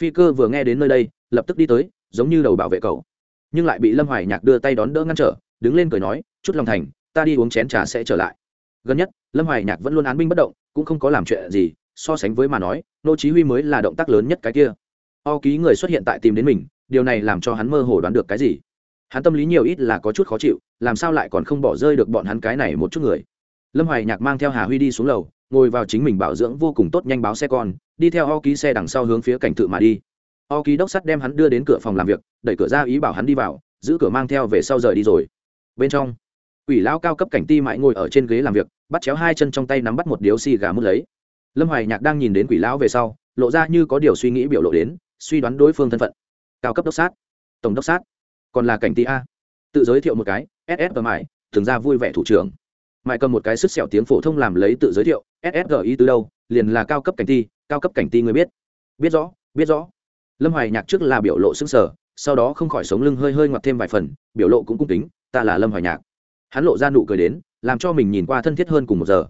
Phi cơ vừa nghe đến nơi đây, lập tức đi tới, giống như đầu bảo vệ cậu nhưng lại bị lâm hoài nhạc đưa tay đón đỡ ngăn trở, đứng lên cười nói, chút lòng thành, ta đi uống chén trà sẽ trở lại. Gần nhất, lâm hoài nhạc vẫn luôn án binh bất động, cũng không có làm chuyện gì, so sánh với mà nói, nô chí huy mới là động tác lớn nhất cái kia. O ký người xuất hiện tại tìm đến mình, điều này làm cho hắn mơ hồ đoán được cái gì. Hắn tâm lý nhiều ít là có chút khó chịu, làm sao lại còn không bỏ rơi được bọn hắn cái này một chút người. Lâm hoài nhạc mang theo hà huy đi xuống lầu, ngồi vào chính mình bảo dưỡng vô cùng tốt nhanh báo xe con, đi theo o ký xe đằng sau hướng phía cảnh tự mà đi o ký đốc sắt đem hắn đưa đến cửa phòng làm việc, đẩy cửa ra ý bảo hắn đi vào, giữ cửa mang theo về sau rời đi rồi. Bên trong ủy lão cao cấp cảnh ti mãi ngồi ở trên ghế làm việc, bắt chéo hai chân trong tay nắm bắt một điếu xì gà mứt lấy. Lâm hoài nhạc đang nhìn đến quỷ lão về sau, lộ ra như có điều suy nghĩ biểu lộ đến, suy đoán đối phương thân phận. Cao cấp đốc sát, tổng đốc sát, còn là cảnh ti a. Tự giới thiệu một cái ss và mãi, thường ra vui vẻ thủ trưởng. Mãi cầm một cái sức sẹo tiếng phổ thông làm lấy tự giới thiệu ssg ý từ đâu, liền là cao cấp cảnh ti, cao cấp cảnh ti người biết. Biết rõ biết rõ lâm hoài nhạc trước là biểu lộ xứng sở sau đó không khỏi sống lưng hơi hơi ngoặt thêm vài phần, biểu lộ cũng cung kính, ta là lâm hoài nhạc. Hắn lộ ra nụ cười đến, làm cho mình nhìn qua thân thiết hơn cùng một giờ.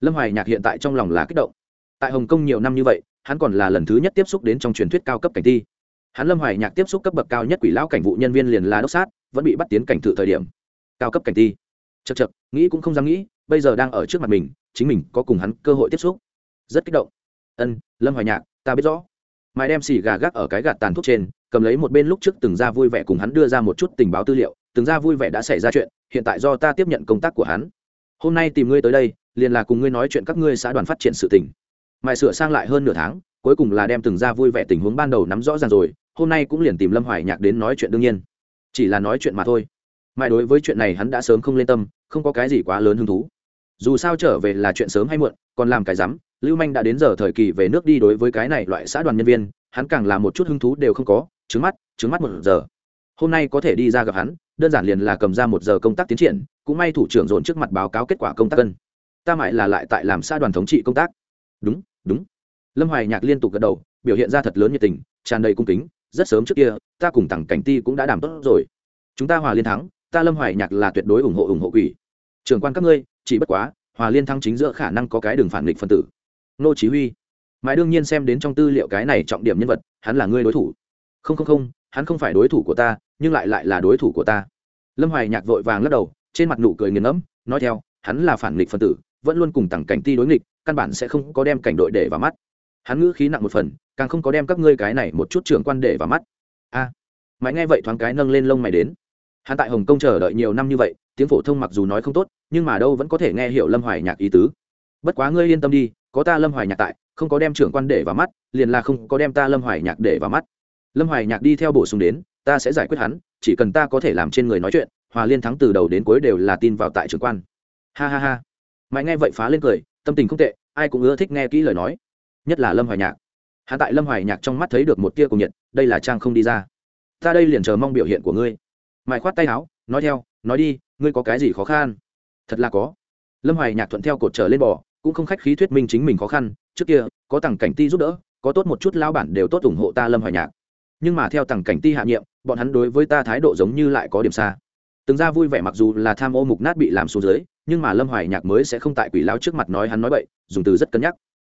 Lâm hoài nhạc hiện tại trong lòng là kích động. Tại hồng kông nhiều năm như vậy, hắn còn là lần thứ nhất tiếp xúc đến trong truyền thuyết cao cấp cảnh thi. hắn lâm hoài nhạc tiếp xúc cấp bậc cao nhất quỷ lão cảnh vụ nhân viên liền là đốc sát, vẫn bị bắt tiến cảnh thự thời điểm. Cao cấp cảnh thi. chật chật nghĩ cũng không dám nghĩ, bây giờ đang ở trước mặt mình, chính mình có cùng hắn cơ hội tiếp xúc. Rất kích động. Ân, lâm hoài nhạc, ta biết rõ mai đem xì gà gác ở cái gạt tàn thuốc trên, cầm lấy một bên lúc trước từng ra vui vẻ cùng hắn đưa ra một chút tình báo tư liệu, từng ra vui vẻ đã xảy ra chuyện, hiện tại do ta tiếp nhận công tác của hắn. Hôm nay tìm ngươi tới đây, liền là cùng ngươi nói chuyện các ngươi xã đoàn phát triển sự tình. Mãi sửa sang lại hơn nửa tháng, cuối cùng là đem từng ra vui vẻ tình huống ban đầu nắm rõ ràng rồi, hôm nay cũng liền tìm lâm hoài nhạc đến nói chuyện đương nhiên. Chỉ là nói chuyện mà thôi. Mãi đối với chuyện này hắn đã sớm không lên tâm, không có cái gì quá lớn hứng thú. Dù sao trở về là chuyện sớm hay muộn, còn làm cái rắm lưu manh đã đến giờ thời kỳ về nước đi đối với cái này loại xã đoàn nhân viên, hắn càng là một chút hứng thú đều không có, trứng mắt trứng mắt một giờ. Hôm nay có thể đi ra gặp hắn, đơn giản liền là cầm ra một giờ công tác tiến triển, cũng may thủ trưởng dồn trước mặt báo cáo kết quả công tác cân. Ta mãi là lại tại làm xã đoàn thống trị công tác. Đúng đúng. Lâm hoài nhạc liên tục gật đầu, biểu hiện ra thật lớn nhiệt tình, tràn đầy cung kính, rất sớm trước kia, ta cùng tặng cảnh ti cũng đã đảm tốt rồi. Chúng ta hòa liên thắng, ta lâm hoài nhạc là tuyệt đối ủng hộ ủng hộ quỷ. Trưởng quan các ngươi, chỉ bất quá, hòa liên thắng chính giữa khả năng có cái đường phản nghịch phân tử nô chí huy. Mãi đương nhiên xem đến trong tư liệu cái này trọng điểm nhân vật hắn là ngươi đối thủ. Không không không hắn không phải đối thủ của ta nhưng lại lại là đối thủ của ta. Lâm hoài nhạc vội vàng lắc đầu trên mặt nụ cười nghiền ngẫm nói theo hắn là phản nghịch phân tử vẫn luôn cùng tặng cảnh ti đối nghịch căn bản sẽ không có đem cảnh đội để vào mắt. Hắn ngữ khí nặng một phần càng không có đem các ngươi cái này một chút trưởng quan để vào mắt. A à, mãi nghe vậy thoáng cái nâng lên lông mày đến. Hắn tại hồng kông chờ đợi nhiều năm như vậy tiếng phổ thông mặc dù nói không tốt nhưng mà đâu vẫn có thể nghe hiểu lâm hoài nhạc ý tứ. Bất quá ngươi yên tâm đi có ta lâm hoài nhạc tại, không có đem trưởng quan để vào mắt, liền là không có đem ta lâm hoài nhạc để vào mắt. Lâm hoài nhạc đi theo bổ sung đến, ta sẽ giải quyết hắn, chỉ cần ta có thể làm trên người nói chuyện, hòa liên thắng từ đầu đến cuối đều là tin vào tại trưởng quan. Ha ha ha. Mãi nghe vậy phá lên cười, tâm tình không tệ, ai cũng ưa thích nghe kỹ lời nói. Nhất là lâm hoài nhạc. Hạ tại lâm hoài nhạc trong mắt thấy được một tia cùng nhiệt, đây là trang không đi ra. Ta đây liền chờ mong biểu hiện của ngươi. Mãi khoát tay áo, nói theo, nói đi, ngươi có cái gì khó khăn? Thật là có. Lâm hoài nhạc thuận theo cột trở lên bò cũng không khách khí thuyết minh chính mình khó khăn, trước kia, có tặng cảnh ti giúp đỡ, có tốt một chút lao bản đều tốt ủng hộ ta lâm hoài nhạc. Nhưng mà theo tặng cảnh ti hạ nhiệm, bọn hắn đối với ta thái độ giống như lại có điểm xa. Từng ra vui vẻ mặc dù là tham ô mục nát bị làm xuống dưới, nhưng mà lâm hoài nhạc mới sẽ không tại quỷ lao trước mặt nói hắn nói bậy, dùng từ rất cân nhắc.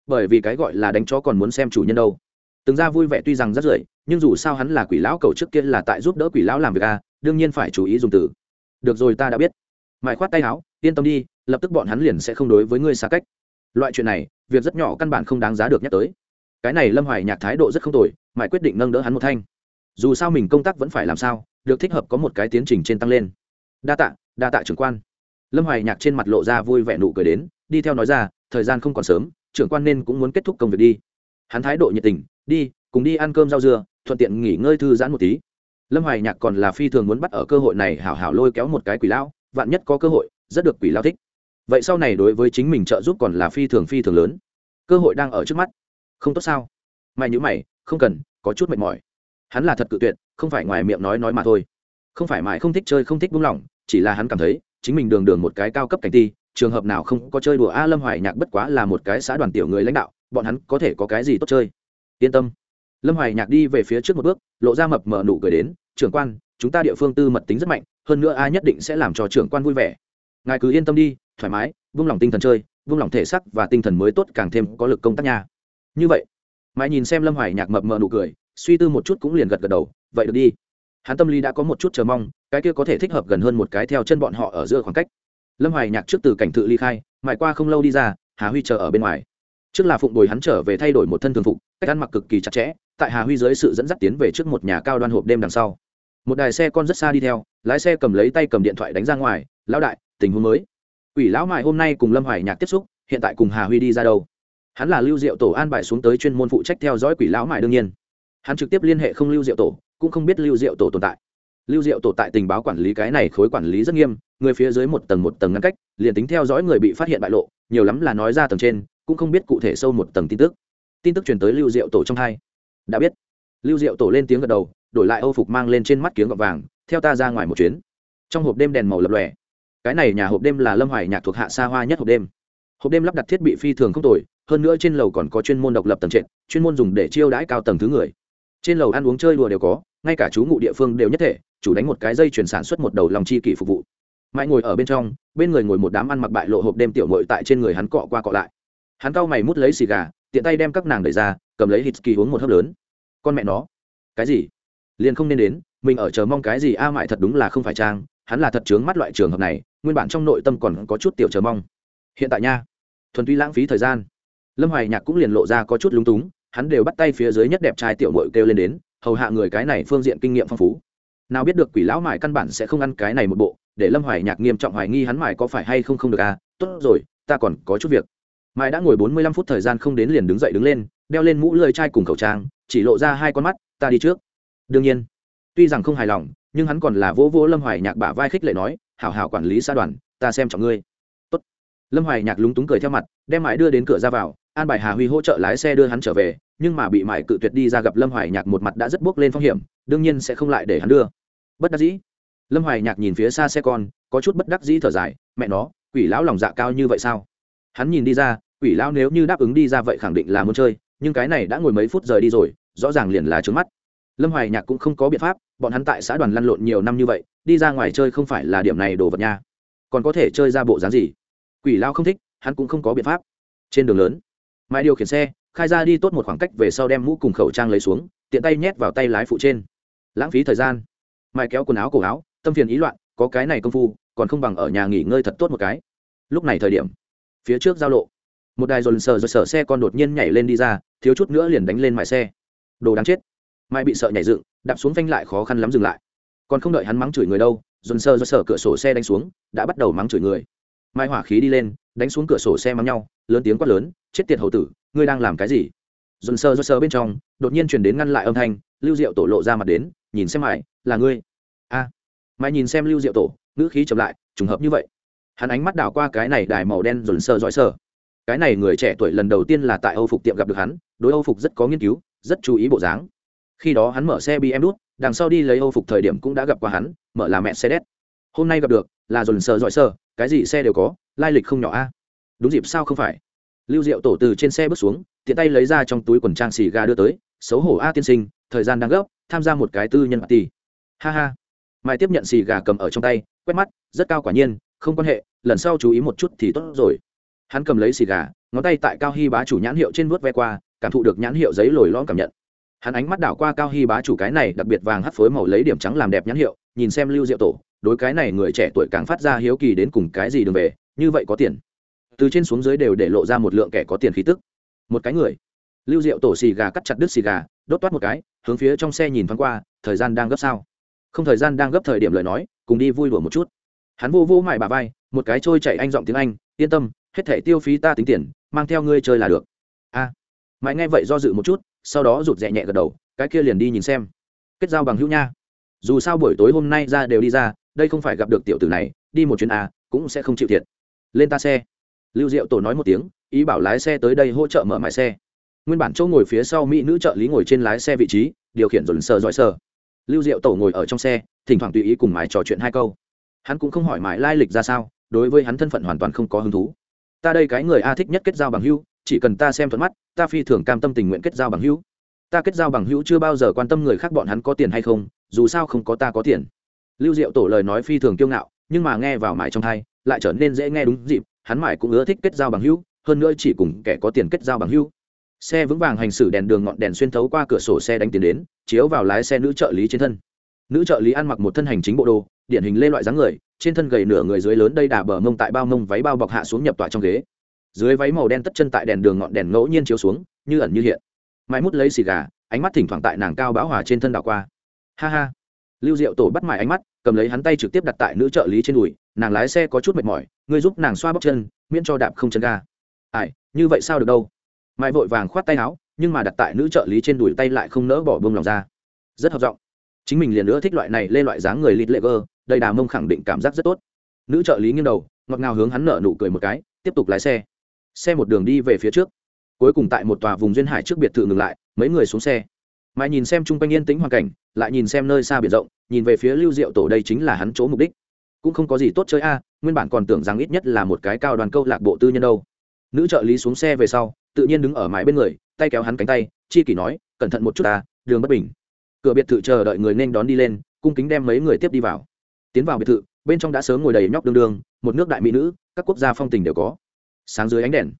Bởi vì cái gọi là đánh chó còn muốn xem chủ nhân đâu. Từng ra vui vẻ tuy rằng rất rưỡi, nhưng dù sao hắn là quỷ lão cầu trước kia là tại giúp đỡ quỷ lão làm việc a đương nhiên phải chú ý dùng từ. Được rồi ta đã biết. Mãi khoát tay áo, yên tâm đi, lập tức bọn hắn liền sẽ không đối với ngươi xa cách loại chuyện này, việc rất nhỏ căn bản không đáng giá được nhắc tới. Cái này lâm hoài nhạc thái độ rất không tồi, mãi quyết định nâng đỡ hắn một thanh. Dù sao mình công tác vẫn phải làm sao, được thích hợp có một cái tiến trình trên tăng lên. Đa tạ đa tạ trưởng quan. Lâm hoài nhạc trên mặt lộ ra vui vẻ nụ cười đến, đi theo nói ra, thời gian không còn sớm, trưởng quan nên cũng muốn kết thúc công việc đi. Hắn thái độ nhiệt tình, đi, cùng đi ăn cơm rau dưa, thuận tiện nghỉ ngơi thư giãn một tí. Lâm hoài nhạc còn là phi thường muốn bắt ở cơ hội này hảo hảo lôi kéo một cái quỷ lão, vạn nhất có cơ hội, rất được quỷ lão thích vậy sau này đối với chính mình trợ giúp còn là phi thường phi thường lớn. Cơ hội đang ở trước mắt. Không tốt sao? Mày nhữ mày, không cần, có chút mệt mỏi. Hắn là thật cự tuyệt, không phải ngoài miệng nói nói mà thôi. Không phải mãi không thích chơi, không thích buông lỏng, chỉ là hắn cảm thấy, chính mình đường đường một cái cao cấp cảnh ti, trường hợp nào không có chơi đùa a lâm hoài nhạc bất quá là một cái xã đoàn tiểu người lãnh đạo, bọn hắn có thể có cái gì tốt chơi? Yên tâm. Lâm hoài nhạc đi về phía trước một bước, lộ ra mập mờ nụ cười đến, trưởng quan, chúng ta địa phương tư mật tính rất mạnh, hơn nữa a nhất định sẽ làm cho trưởng quan vui vẻ. Ngài cứ yên tâm đi thoải mái, vung lòng tinh thần chơi, vung lòng thể sắc và tinh thần mới tốt càng thêm có lực công tác nha. Như vậy, mãi nhìn xem lâm hoài nhạc mập mờ nụ cười, suy tư một chút cũng liền gật gật đầu, vậy được đi. Hắn tâm lý đã có một chút chờ mong, cái kia có thể thích hợp gần hơn một cái theo chân bọn họ ở giữa khoảng cách. Lâm hoài nhạc trước từ cảnh tự ly khai mãi qua không lâu đi ra, hà huy chờ ở bên ngoài. Trước là phụng bồi hắn trở về thay đổi một thân thường phục, cách ăn mặc cực kỳ chặt chẽ, tại hà huy dưới sự dẫn dắt tiến về trước một nhà cao đoan hộp đêm đằng sau. Một đài xe con rất xa đi theo, lái xe cầm lấy tay cầm điện thoại đánh ra ngoài, lão đại, tình huống mới. Quỷ lão mại hôm nay cùng lâm hoài nhạc tiếp xúc, hiện tại cùng hà huy đi ra đâu? Hắn là lưu diệu tổ an bài xuống tới chuyên môn phụ trách theo dõi quỷ lão mại đương nhiên. Hắn trực tiếp liên hệ không lưu diệu tổ, cũng không biết lưu diệu tổ tồn tại. Lưu diệu tổ tại tình báo quản lý cái này khối quản lý rất nghiêm, người phía dưới một tầng một tầng ngăn cách, liền tính theo dõi người bị phát hiện bại lộ, nhiều lắm là nói ra tầng trên, cũng không biết cụ thể sâu một tầng tin tức. Tin tức truyền tới lưu diệu tổ trong hai. Đã biết. Lưu diệu tổ lên tiếng gật đầu, đổi lại âu phục mang lên trên mắt kiếng gọt vàng, theo ta ra ngoài một chuyến. Trong hộp đêm đèn màu lập lòe cái này nhà hộp đêm là lâm hoài nhạc thuộc hạ xa hoa nhất hộp đêm. Hộp đêm lắp đặt thiết bị phi thường không tồi, hơn nữa trên lầu còn có chuyên môn độc lập tầng trệt, chuyên môn dùng để chiêu đãi cao tầng thứ người. Trên lầu ăn uống chơi đùa đều có, ngay cả chú ngụ địa phương đều nhất thể, chủ đánh một cái dây chuyển sản xuất một đầu lòng chi kỷ phục vụ. Mãi ngồi ở bên trong, bên người ngồi một đám ăn mặc bại lộ hộp đêm tiểu mội tại trên người hắn cọ qua cọ lại. Hắn cau mày mút lấy xì gà, tiện tay đem các nàng đẩy ra, cầm lấy hít kỳ uống một hớp lớn. Con mẹ nó, cái gì? Liền không nên đến, mình ở chờ mong cái gì? A mại thật đúng là không phải trang, hắn là thật chướng mắt loại trường hợp này nguyên bản trong nội tâm còn có chút tiểu chờ mong. Hiện tại nha, thuần túy lãng phí thời gian. Lâm hoài nhạc cũng liền lộ ra có chút lúng túng, hắn đều bắt tay phía dưới nhất đẹp trai tiểu mội kêu lên đến, hầu hạ người cái này phương diện kinh nghiệm phong phú. Nào biết được quỷ lão mải căn bản sẽ không ăn cái này một bộ, để lâm hoài nhạc nghiêm trọng hoài nghi hắn mải có phải hay không không được à? Tốt rồi, ta còn có chút việc. Mải đã ngồi bốn mươi lăm phút thời gian không đến liền đứng dậy đứng lên, đeo lên mũ lơi chai cùng khẩu trang, chỉ lộ ra hai con mắt, ta đi trước. Đương nhiên, tuy rằng không hài lòng, nhưng hắn còn là vô vô lâm hoài nhạc bả vai khích lệ nói hảo hảo quản lý xã đoàn, ta xem trọng ngươi. Tốt. lâm hoài nhạc lúng túng cười theo mặt, đem mãi đưa đến cửa ra vào, an bài hà huy hỗ trợ lái xe đưa hắn trở về, nhưng mà bị mãi cự tuyệt đi ra gặp lâm hoài nhạc một mặt đã rất bước lên phong hiểm, đương nhiên sẽ không lại để hắn đưa. Bất đắc dĩ. Lâm hoài nhạc nhìn phía xa xe con, có chút bất đắc dĩ thở dài, mẹ nó, quỷ lão lòng dạ cao như vậy sao? Hắn nhìn đi ra, quỷ lão nếu như đáp ứng đi ra vậy khẳng định là muốn chơi, nhưng cái này đã ngồi mấy phút rời đi rồi, rõ ràng liền là trướng mắt lâm hoài nhạc cũng không có biện pháp, bọn hắn tại xã đoàn lăn lộn nhiều năm như vậy, đi ra ngoài chơi không phải là điểm này đồ vật nha. Còn có thể chơi ra bộ dáng gì? Quỷ lao không thích, hắn cũng không có biện pháp. Trên đường lớn, mai điều khiển xe, khai ra đi tốt một khoảng cách về sau đem mũ cùng khẩu trang lấy xuống, tiện tay nhét vào tay lái phụ trên. Lãng phí thời gian. Mai kéo quần áo cổ áo, tâm phiền ý loạn, có cái này công phu, còn không bằng ở nhà nghỉ ngơi thật tốt một cái. Lúc này thời điểm, phía trước giao lộ, một đài dồn sờ rồi sở xe con đột nhiên nhảy lên đi ra, thiếu chút nữa liền đánh lên mại xe. Đồ đáng chết mai bị sợ nhảy dựng đạp xuống phanh lại khó khăn lắm dừng lại. Còn không đợi hắn mắng chửi người đâu dồn sơ do sở cửa sổ xe đánh xuống đã bắt đầu mắng chửi người. Mai hỏa khí đi lên đánh xuống cửa sổ xe mắng nhau lớn tiếng quát lớn chết tiệt hậu tử ngươi đang làm cái gì? Dồn sơ do sơ bên trong đột nhiên chuyển đến ngăn lại âm thanh lưu diệu tổ lộ ra mặt đến nhìn xem mày, là ngươi. A. À, mai nhìn xem lưu diệu tổ ngữ khí chậm lại trùng hợp như vậy. Hắn ánh mắt đảo qua cái này đài màu đen dồn sơ dõi sơ cái này người trẻ tuổi lần đầu tiên là tại âu phục tiệm gặp được hắn đối âu phục rất có nghiên cứu rất chú ý bộ dáng khi đó hắn mở xe bm đút đằng sau đi lấy âu phục thời điểm cũng đã gặp qua hắn mở là mẹ xe đét hôm nay gặp được là dồn sờ giỏi sờ, cái gì xe đều có lai lịch không nhỏ a. Đúng dịp sao không phải? Lưu diệu tổ từ trên xe bước xuống tiện tay lấy ra trong túi quần trang xì gà đưa tới xấu hổ a tiên sinh thời gian đang gấp tham gia một cái tư nhân party. Ha ha. Mai tiếp nhận xì gà cầm ở trong tay quét mắt rất cao quả nhiên không quan hệ lần sau chú ý một chút thì tốt rồi. Hắn cầm lấy xì gà ngón tay tại cao hy bá chủ nhãn hiệu trên vuốt ve qua cảm thụ được nhãn hiệu giấy lồi lõm cảm nhận hắn ánh mắt đảo qua cao hy bá chủ cái này đặc biệt vàng hắt phối màu lấy điểm trắng làm đẹp nhãn hiệu nhìn xem lưu diệu tổ đối cái này người trẻ tuổi càng phát ra hiếu kỳ đến cùng cái gì đường về như vậy có tiền. Từ trên xuống dưới đều để lộ ra một lượng kẻ có tiền khí tức. Một cái người. Lưu diệu tổ xì gà cắt chặt đứt xì gà đốt toát một cái hướng phía trong xe nhìn thoáng qua thời gian đang gấp sao? Không thời gian đang gấp thời điểm lời nói cùng đi vui đùa một chút. Hắn vô vô mại bà vai một cái trôi chạy anh giọng tiếng anh yên tâm hết thể tiêu phí ta tính tiền mang theo ngươi chơi là được. A. À, mãi nghe vậy do dự một chút sau đó rụt rè nhẹ gật đầu, cái kia liền đi nhìn xem. Kết giao bằng hữu nha. Dù sao buổi tối hôm nay ra đều đi ra, đây không phải gặp được tiểu tử này, đi một chuyến à cũng sẽ không chịu thiệt. Lên ta xe. Lưu diệu tổ nói một tiếng, ý bảo lái xe tới đây hỗ trợ mở mãi xe. Nguyên bản chỗ ngồi phía sau mỹ nữ trợ lý ngồi trên lái xe vị trí, điều khiển dồn sờ dọi sờ. Lưu diệu tổ ngồi ở trong xe, thỉnh thoảng tùy ý cùng mãi trò chuyện hai câu. Hắn cũng không hỏi mãi lai lịch ra sao, đối với hắn thân phận hoàn toàn không có hứng thú. Ta đây cái người a thích nhất kết giao bằng hữu chỉ cần ta xem thuận mắt, ta phi thường cam tâm tình nguyện kết giao bằng hữu. Ta kết giao bằng hữu chưa bao giờ quan tâm người khác bọn hắn có tiền hay không, dù sao không có ta có tiền. Lưu diệu tổ lời nói phi thường kiêu ngạo, nhưng mà nghe vào mải trong thai, lại trở nên dễ nghe đúng dịp, hắn mải cũng ưa thích kết giao bằng hữu, hơn nữa chỉ cùng kẻ có tiền kết giao bằng hữu. Xe vững vàng hành xử đèn đường ngọn đèn xuyên thấu qua cửa sổ xe đánh tiền đến, chiếu vào lái xe nữ trợ lý trên thân. Nữ trợ lý ăn mặc một thân hành chính bộ đồ, điển hình lê loại dáng người, trên thân gầy nửa người dưới lớn đây đà bờ mông tại bao mông váy bao bọc hạ xuống nhập tọa trong ghế dưới váy màu đen tất chân tại đèn đường ngọn đèn ngẫu nhiên chiếu xuống, như ẩn như hiện. Mai mút lấy xì gà, ánh mắt thỉnh thoảng tại nàng cao bão hòa trên thân đảo qua. Ha ha. Lưu diệu tổ bắt mải ánh mắt, cầm lấy hắn tay trực tiếp đặt tại nữ trợ lý trên đùi, nàng lái xe có chút mệt mỏi, ngươi giúp nàng xoa bóc chân, miễn cho đạp không chân ga. Ai, như vậy sao được đâu? Mai vội vàng khoát tay áo, nhưng mà đặt tại nữ trợ lý trên đùi tay lại không nỡ bỏ bông lòng ra. Rất hợp giọng. Chính mình liền nữa thích loại này lên loại dáng người lịt lệ gơ, đầy đà mông khẳng định cảm giác rất tốt. Nữ trợ lý nghiêng đầu, ngọt ngào hướng hắn nở nụ cười một cái, tiếp tục lái xe xe một đường đi về phía trước. Cuối cùng tại một tòa vùng duyên hải trước biệt thự ngừng lại, mấy người xuống xe. Mai nhìn xem chung quanh yên tĩnh hoàn cảnh, lại nhìn xem nơi xa biển rộng, nhìn về phía lưu diệu tổ đây chính là hắn chỗ mục đích. Cũng không có gì tốt chơi a, nguyên bản còn tưởng rằng ít nhất là một cái cao đoàn câu lạc bộ tư nhân đâu. Nữ trợ lý xuống xe về sau, tự nhiên đứng ở mái bên người, tay kéo hắn cánh tay, chi kỷ nói, cẩn thận một chút ta, đường bất bình. Cửa biệt thự chờ đợi người nên đón đi lên, cung kính đem mấy người tiếp đi vào. Tiến vào biệt thự, bên trong đã sớm ngồi đầy nhóc đương đương, một nước đại mỹ nữ, các quốc gia phong tình đều có sáng dưới ánh đèn.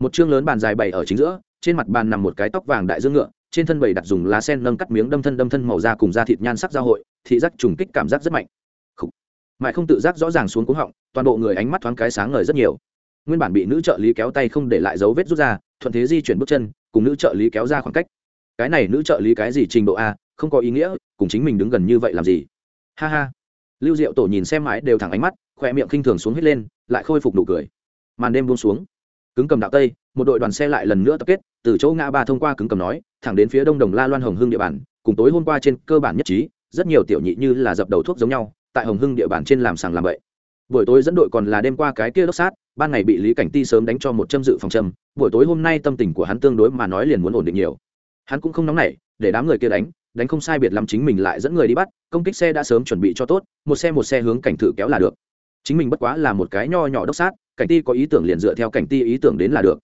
Một chương lớn bàn dài bày ở chính giữa, trên mặt bàn nằm một cái tóc vàng đại dương ngựa, trên thân bầy đặt dùng lá sen nâng cắt miếng đâm thân đâm thân màu da cùng da thịt nhan sắc giao hội, thị giác trùng kích cảm giác rất mạnh. Khủ. mãi không tự giác rõ ràng xuống cúng họng, toàn bộ người ánh mắt thoáng cái sáng ngời rất nhiều. Nguyên bản bị nữ trợ lý kéo tay không để lại dấu vết rút ra, thuận thế di chuyển bước chân, cùng nữ trợ lý kéo ra khoảng cách. Cái này nữ trợ lý cái gì trình độ a, không có ý nghĩa, cùng chính mình đứng gần như vậy làm gì? Ha ha. Lưu diệu tổ nhìn xem mãi đều thẳng ánh mắt khoe miệng khinh thường xuống hết lên, lại khôi phục nụ cười màn đêm buông xuống. Cứng cầm đạo tây, một đội đoàn xe lại lần nữa tập kết, từ chỗ ngã ba thông qua cứng cầm nói, thẳng đến phía đông đồng la loan hồng hưng địa bàn, cùng tối hôm qua trên cơ bản nhất trí, rất nhiều tiểu nhị như là dập đầu thuốc giống nhau, tại hồng hưng địa bàn trên làm sàng làm bậy. Buổi tối dẫn đội còn là đêm qua cái kia đốc sát ban ngày bị lý cảnh ti sớm đánh cho một châm dự phòng châm, buổi tối hôm nay tâm tình của hắn tương đối mà nói liền muốn ổn định nhiều. Hắn cũng không nóng nảy, để đám người kia đánh đánh không sai biệt lắm chính mình lại dẫn người đi bắt, công kích xe đã sớm chuẩn bị cho tốt, một xe một xe hướng cảnh thử kéo là được. Chính mình bất quá là một cái nho nhỏ đốc sát cảnh ti có ý tưởng liền dựa theo cảnh ti ý tưởng đến là được.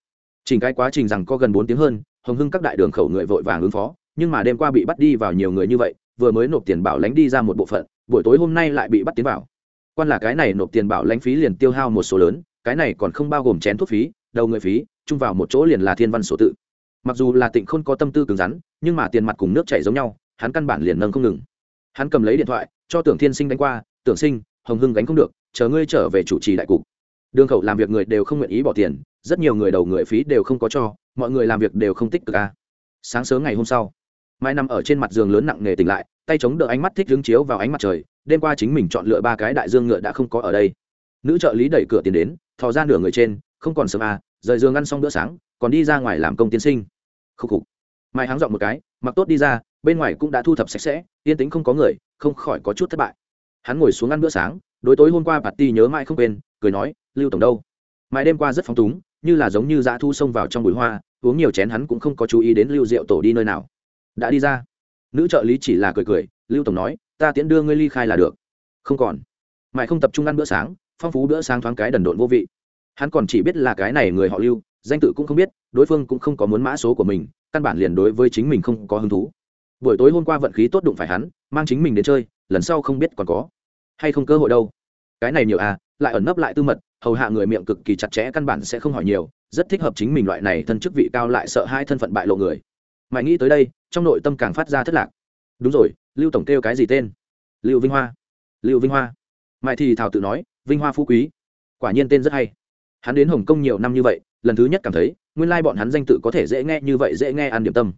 Chỉnh cái quá trình rằng có gần bốn tiếng hơn, hồng hưng các đại đường khẩu người vội vàng ứng phó, nhưng mà đêm qua bị bắt đi vào nhiều người như vậy, vừa mới nộp tiền bảo lãnh đi ra một bộ phận, buổi tối hôm nay lại bị bắt tiến vào. Quan là cái này nộp tiền bảo lãnh phí liền tiêu hao một số lớn, cái này còn không bao gồm chén thuốc phí, đầu người phí, chung vào một chỗ liền là thiên văn sổ tự. Mặc dù là tịnh không có tâm tư cứng rắn, nhưng mà tiền mặt cùng nước chảy giống nhau, hắn căn bản liền nâng không ngừng. Hắn cầm lấy điện thoại, cho tưởng thiên sinh đánh qua, tưởng sinh, hồng hưng gánh không được, chờ ngươi trở về chủ trì đại cục đường khẩu làm việc người đều không nguyện ý bỏ tiền, rất nhiều người đầu người phí đều không có cho, mọi người làm việc đều không tích cực à? sáng sớm ngày hôm sau, mai nằm ở trên mặt giường lớn nặng nề tỉnh lại, tay chống đỡ ánh mắt thích đứng chiếu vào ánh mặt trời, đêm qua chính mình chọn lựa ba cái đại dương ngựa đã không có ở đây. Nữ trợ lý đẩy cửa tiền đến, thò ra nửa người trên, không còn sớm à rời giường ăn xong bữa sáng, còn đi ra ngoài làm công tiên sinh. Khúc khục. Mai háng dọn một cái, mặc tốt đi ra, bên ngoài cũng đã thu thập sạch sẽ, yên tĩnh không có người, không khỏi có chút thất bại. Hắn ngồi xuống ăn bữa sáng, đối tối hôm qua bà ti nhớ mãi không quên cười nói, lưu tổng đâu? Mai đêm qua rất phóng túng, như là giống như dã thu xông vào trong bụi hoa, uống nhiều chén hắn cũng không có chú ý đến lưu rượu tổ đi nơi nào. Đã đi ra. Nữ trợ lý chỉ là cười cười, lưu tổng nói, ta tiễn đưa ngươi ly khai là được. Không còn. Mãi không tập trung ăn bữa sáng, phong phú bữa sáng thoáng cái đần độn vô vị. Hắn còn chỉ biết là cái này người họ lưu, danh tự cũng không biết, đối phương cũng không có muốn mã số của mình, căn bản liền đối với chính mình không có hứng thú. Buổi tối hôm qua vận khí tốt đụng phải hắn, mang chính mình đến chơi, lần sau không biết còn có hay không cơ hội đâu. Cái này nhiều à lại ẩn nấp lại tư mật, hầu hạ người miệng cực kỳ chặt chẽ căn bản sẽ không hỏi nhiều, rất thích hợp chính mình loại này thân chức vị cao lại sợ hai thân phận bại lộ người. Mãi nghĩ tới đây, trong nội tâm càng phát ra thất lạc. Đúng rồi, lưu tổng kêu cái gì tên? Lưu vinh hoa. Lưu vinh hoa. Mãi thì thảo tự nói, vinh hoa phú quý. Quả nhiên tên rất hay. Hắn đến hồng kông nhiều năm như vậy, lần thứ nhất cảm thấy, nguyên lai bọn hắn danh tự có thể dễ nghe như vậy dễ nghe ăn điểm tâm.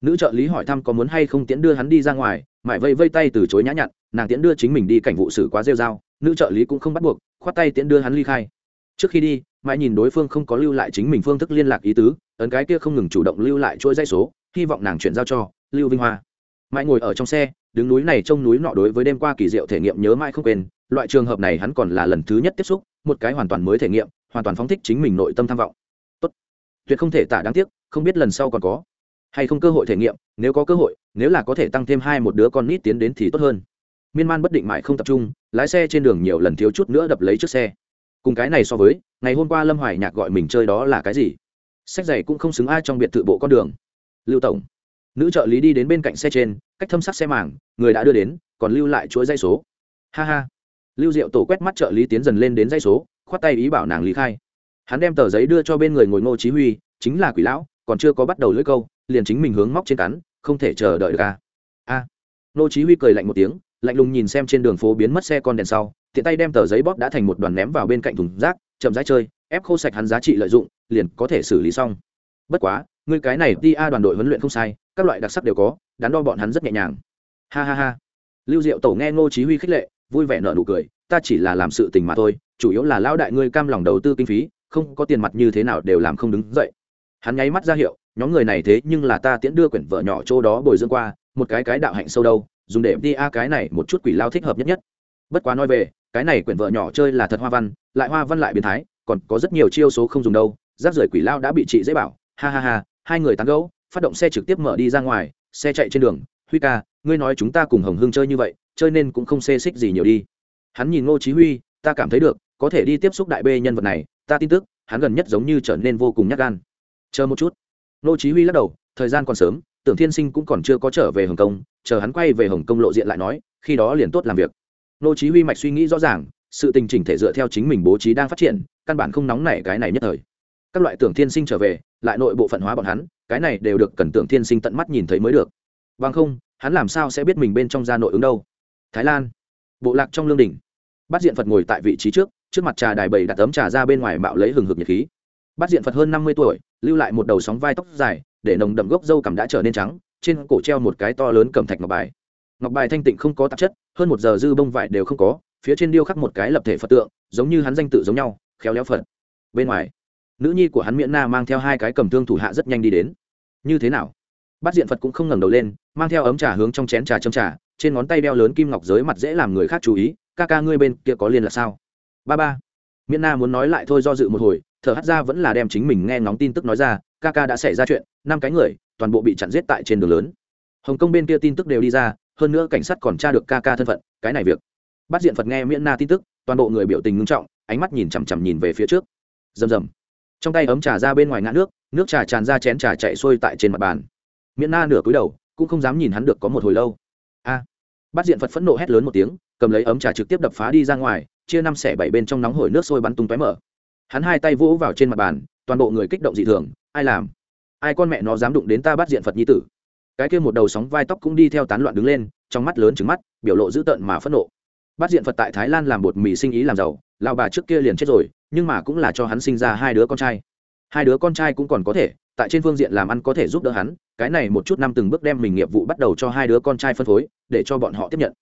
Nữ trợ lý hỏi thăm có muốn hay không tiễn đưa hắn đi ra ngoài, mãi vây vây tay từ chối nhã nhặn, nàng tiễn đưa chính mình đi cảnh vụ xử quá rêu dao nữ trợ lý cũng không bắt buộc, khoát tay tiễn đưa hắn ly khai. Trước khi đi, mãi nhìn đối phương không có lưu lại chính mình phương thức liên lạc ý tứ, ấn cái kia không ngừng chủ động lưu lại chuỗi dây số, hy vọng nàng chuyển giao cho lưu vinh hoa. Mãi ngồi ở trong xe, đứng núi này trông núi nọ đối với đêm qua kỳ diệu thể nghiệm nhớ mãi không quên, loại trường hợp này hắn còn là lần thứ nhất tiếp xúc, một cái hoàn toàn mới thể nghiệm, hoàn toàn phóng thích chính mình nội tâm tham vọng. Tốt. Tuyệt không thể tả đáng tiếc, không biết lần sau còn có hay không cơ hội thể nghiệm, nếu có cơ hội, nếu là có thể tăng thêm hai một đứa con nít tiến đến thì tốt hơn miên man bất định mãi không tập trung, lái xe trên đường nhiều lần thiếu chút nữa đập lấy chiếc xe. Cùng cái này so với, ngày hôm qua lâm hoài nhạc gọi mình chơi đó là cái gì? Sách giày cũng không xứng ai trong biệt thự bộ con đường. Lưu tổng. Nữ trợ lý đi đến bên cạnh xe trên, cách thâm sắc xe mảng người đã đưa đến, còn lưu lại chuỗi dây số. Ha ha. Lưu diệu tổ quét mắt trợ lý tiến dần lên đến dây số, khoát tay ý bảo nàng lý khai. Hắn đem tờ giấy đưa cho bên người ngồi ngô chí huy, chính là quỷ lão, còn chưa có bắt đầu lưỡi câu, liền chính mình hướng móc trên cắn, không thể chờ đợi được a a. Ngô chí huy cười lạnh một tiếng lạnh lùng nhìn xem trên đường phố biến mất xe con đèn sau, tiện tay đem tờ giấy bóp đã thành một đoàn ném vào bên cạnh thùng rác, chậm rãi chơi, ép khô sạch hắn giá trị lợi dụng, liền có thể xử lý xong. Bất quá ngươi cái này đi a đoàn đội huấn luyện không sai, các loại đặc sắc đều có, đắn đo bọn hắn rất nhẹ nhàng. Ha ha ha. Lưu diệu tổ nghe ngô chí huy khích lệ, vui vẻ nở nụ cười, ta chỉ là làm sự tình mà thôi, chủ yếu là lão đại ngươi cam lòng đầu tư kinh phí, không có tiền mặt như thế nào đều làm không đứng dậy. Hắn nháy mắt ra hiệu, nhóm người này thế nhưng là ta tiễn đưa quyển vợ nhỏ chỗ đó bồi dưỡng qua, một cái cái đạo hạnh sâu đâu dùng để đi a cái này một chút quỷ lao thích hợp nhất nhất. Bất quá nói về, cái này quyển vợ nhỏ chơi là thật hoa văn, lại hoa văn lại biến thái, còn có rất nhiều chiêu số không dùng đâu, rác rưởi quỷ lao đã bị chị dễ bảo. Ha ha ha, hai người tán gẫu, phát động xe trực tiếp mở đi ra ngoài, xe chạy trên đường. Huy ca, ngươi nói chúng ta cùng hồng hưng chơi như vậy, chơi nên cũng không xê xích gì nhiều đi. Hắn nhìn ngô chí huy, ta cảm thấy được, có thể đi tiếp xúc đại bê nhân vật này, ta tin tức, hắn gần nhất giống như trở nên vô cùng nhát gan. Chờ một chút. Ngô chí huy lắc đầu, thời gian còn sớm, tưởng thiên sinh cũng còn chưa có trở về hồng kông chờ hắn quay về hồng kông lộ diện lại nói, khi đó liền tốt làm việc. Nô chí huy mạch suy nghĩ rõ ràng, sự tình chỉnh thể dựa theo chính mình bố trí đang phát triển, căn bản không nóng nảy cái này nhất thời. Các loại tưởng thiên sinh trở về, lại nội bộ phận hóa bọn hắn, cái này đều được cần tưởng thiên sinh tận mắt nhìn thấy mới được. Bằng không, hắn làm sao sẽ biết mình bên trong ra nội ứng đâu? Thái lan, bộ lạc trong lương đỉnh. Bát diện phật ngồi tại vị trí trước trước mặt trà đài bầy đặt tấm trà ra bên ngoài mạo lấy hừng hực nhiệt khí. Bát diện phật hơn năm mươi tuổi, lưu lại một đầu sóng vai tóc dài, để nồng đậm gốc dâu cằm đã trở nên trắng trên cổ treo một cái to lớn cầm thạch ngọc bài. Ngọc bài thanh tịnh không có tạp chất, hơn một giờ dư bông vải đều không có, phía trên điêu khắc một cái lập thể phật tượng, giống như hắn danh tự giống nhau, khéo léo phật. Bên ngoài, nữ nhi của hắn miễn na mang theo hai cái cầm thương thủ hạ rất nhanh đi đến. Như thế nào? Bắt diện phật cũng không ngẩng đầu lên, mang theo ấm trà hướng trong chén trà châm trà, trên ngón tay đeo lớn kim ngọc giới mặt dễ làm người khác chú ý, ca ca ngươi bên kia có liên là sao? Ba ba. Miễn na muốn nói lại thôi do dự một hồi, thở hắt ra vẫn là đem chính mình nghe ngóng tin tức nói ra, ca ca đã xảy ra chuyện, năm cái người toàn bộ bị chặn giết tại trên đường lớn. Hồng kông bên kia tin tức đều đi ra, hơn nữa cảnh sát còn tra được ca ca thân phận, cái này việc. Bắt diện phật nghe miễn na tin tức, toàn bộ người biểu tình ngưng trọng, ánh mắt nhìn chằm chằm nhìn về phía trước. Rầm rầm. Trong tay ấm trà ra bên ngoài ngã nước nước trà tràn ra chén trà chạy xuôi tại trên mặt bàn. Miễn na nửa cúi đầu, cũng không dám nhìn hắn được có một hồi lâu. A. Bắt diện phật phẫn nộ hét lớn một tiếng, cầm lấy ấm trà trực tiếp đập phá đi ra ngoài, chia năm xẻ bảy bên trong nóng hổi nước sôi bắn tung tóe mở. Hắn hai tay vỗ vào trên mặt bàn, toàn bộ người kích động dị thường, ai làm? Ai con mẹ nó dám đụng đến ta bắt diện phật nhi tử. Cái kia một đầu sóng vai tóc cũng đi theo tán loạn đứng lên, trong mắt lớn trứng mắt, biểu lộ dữ tợn mà phẫn nộ. Bắt diện phật tại thái lan làm bột mì sinh ý làm giàu lao bà trước kia liền chết rồi, nhưng mà cũng là cho hắn sinh ra hai đứa con trai. Hai đứa con trai cũng còn có thể, tại trên phương diện làm ăn có thể giúp đỡ hắn, cái này một chút năm từng bước đem mình nghiệp vụ bắt đầu cho hai đứa con trai phân phối, để cho bọn họ tiếp nhận.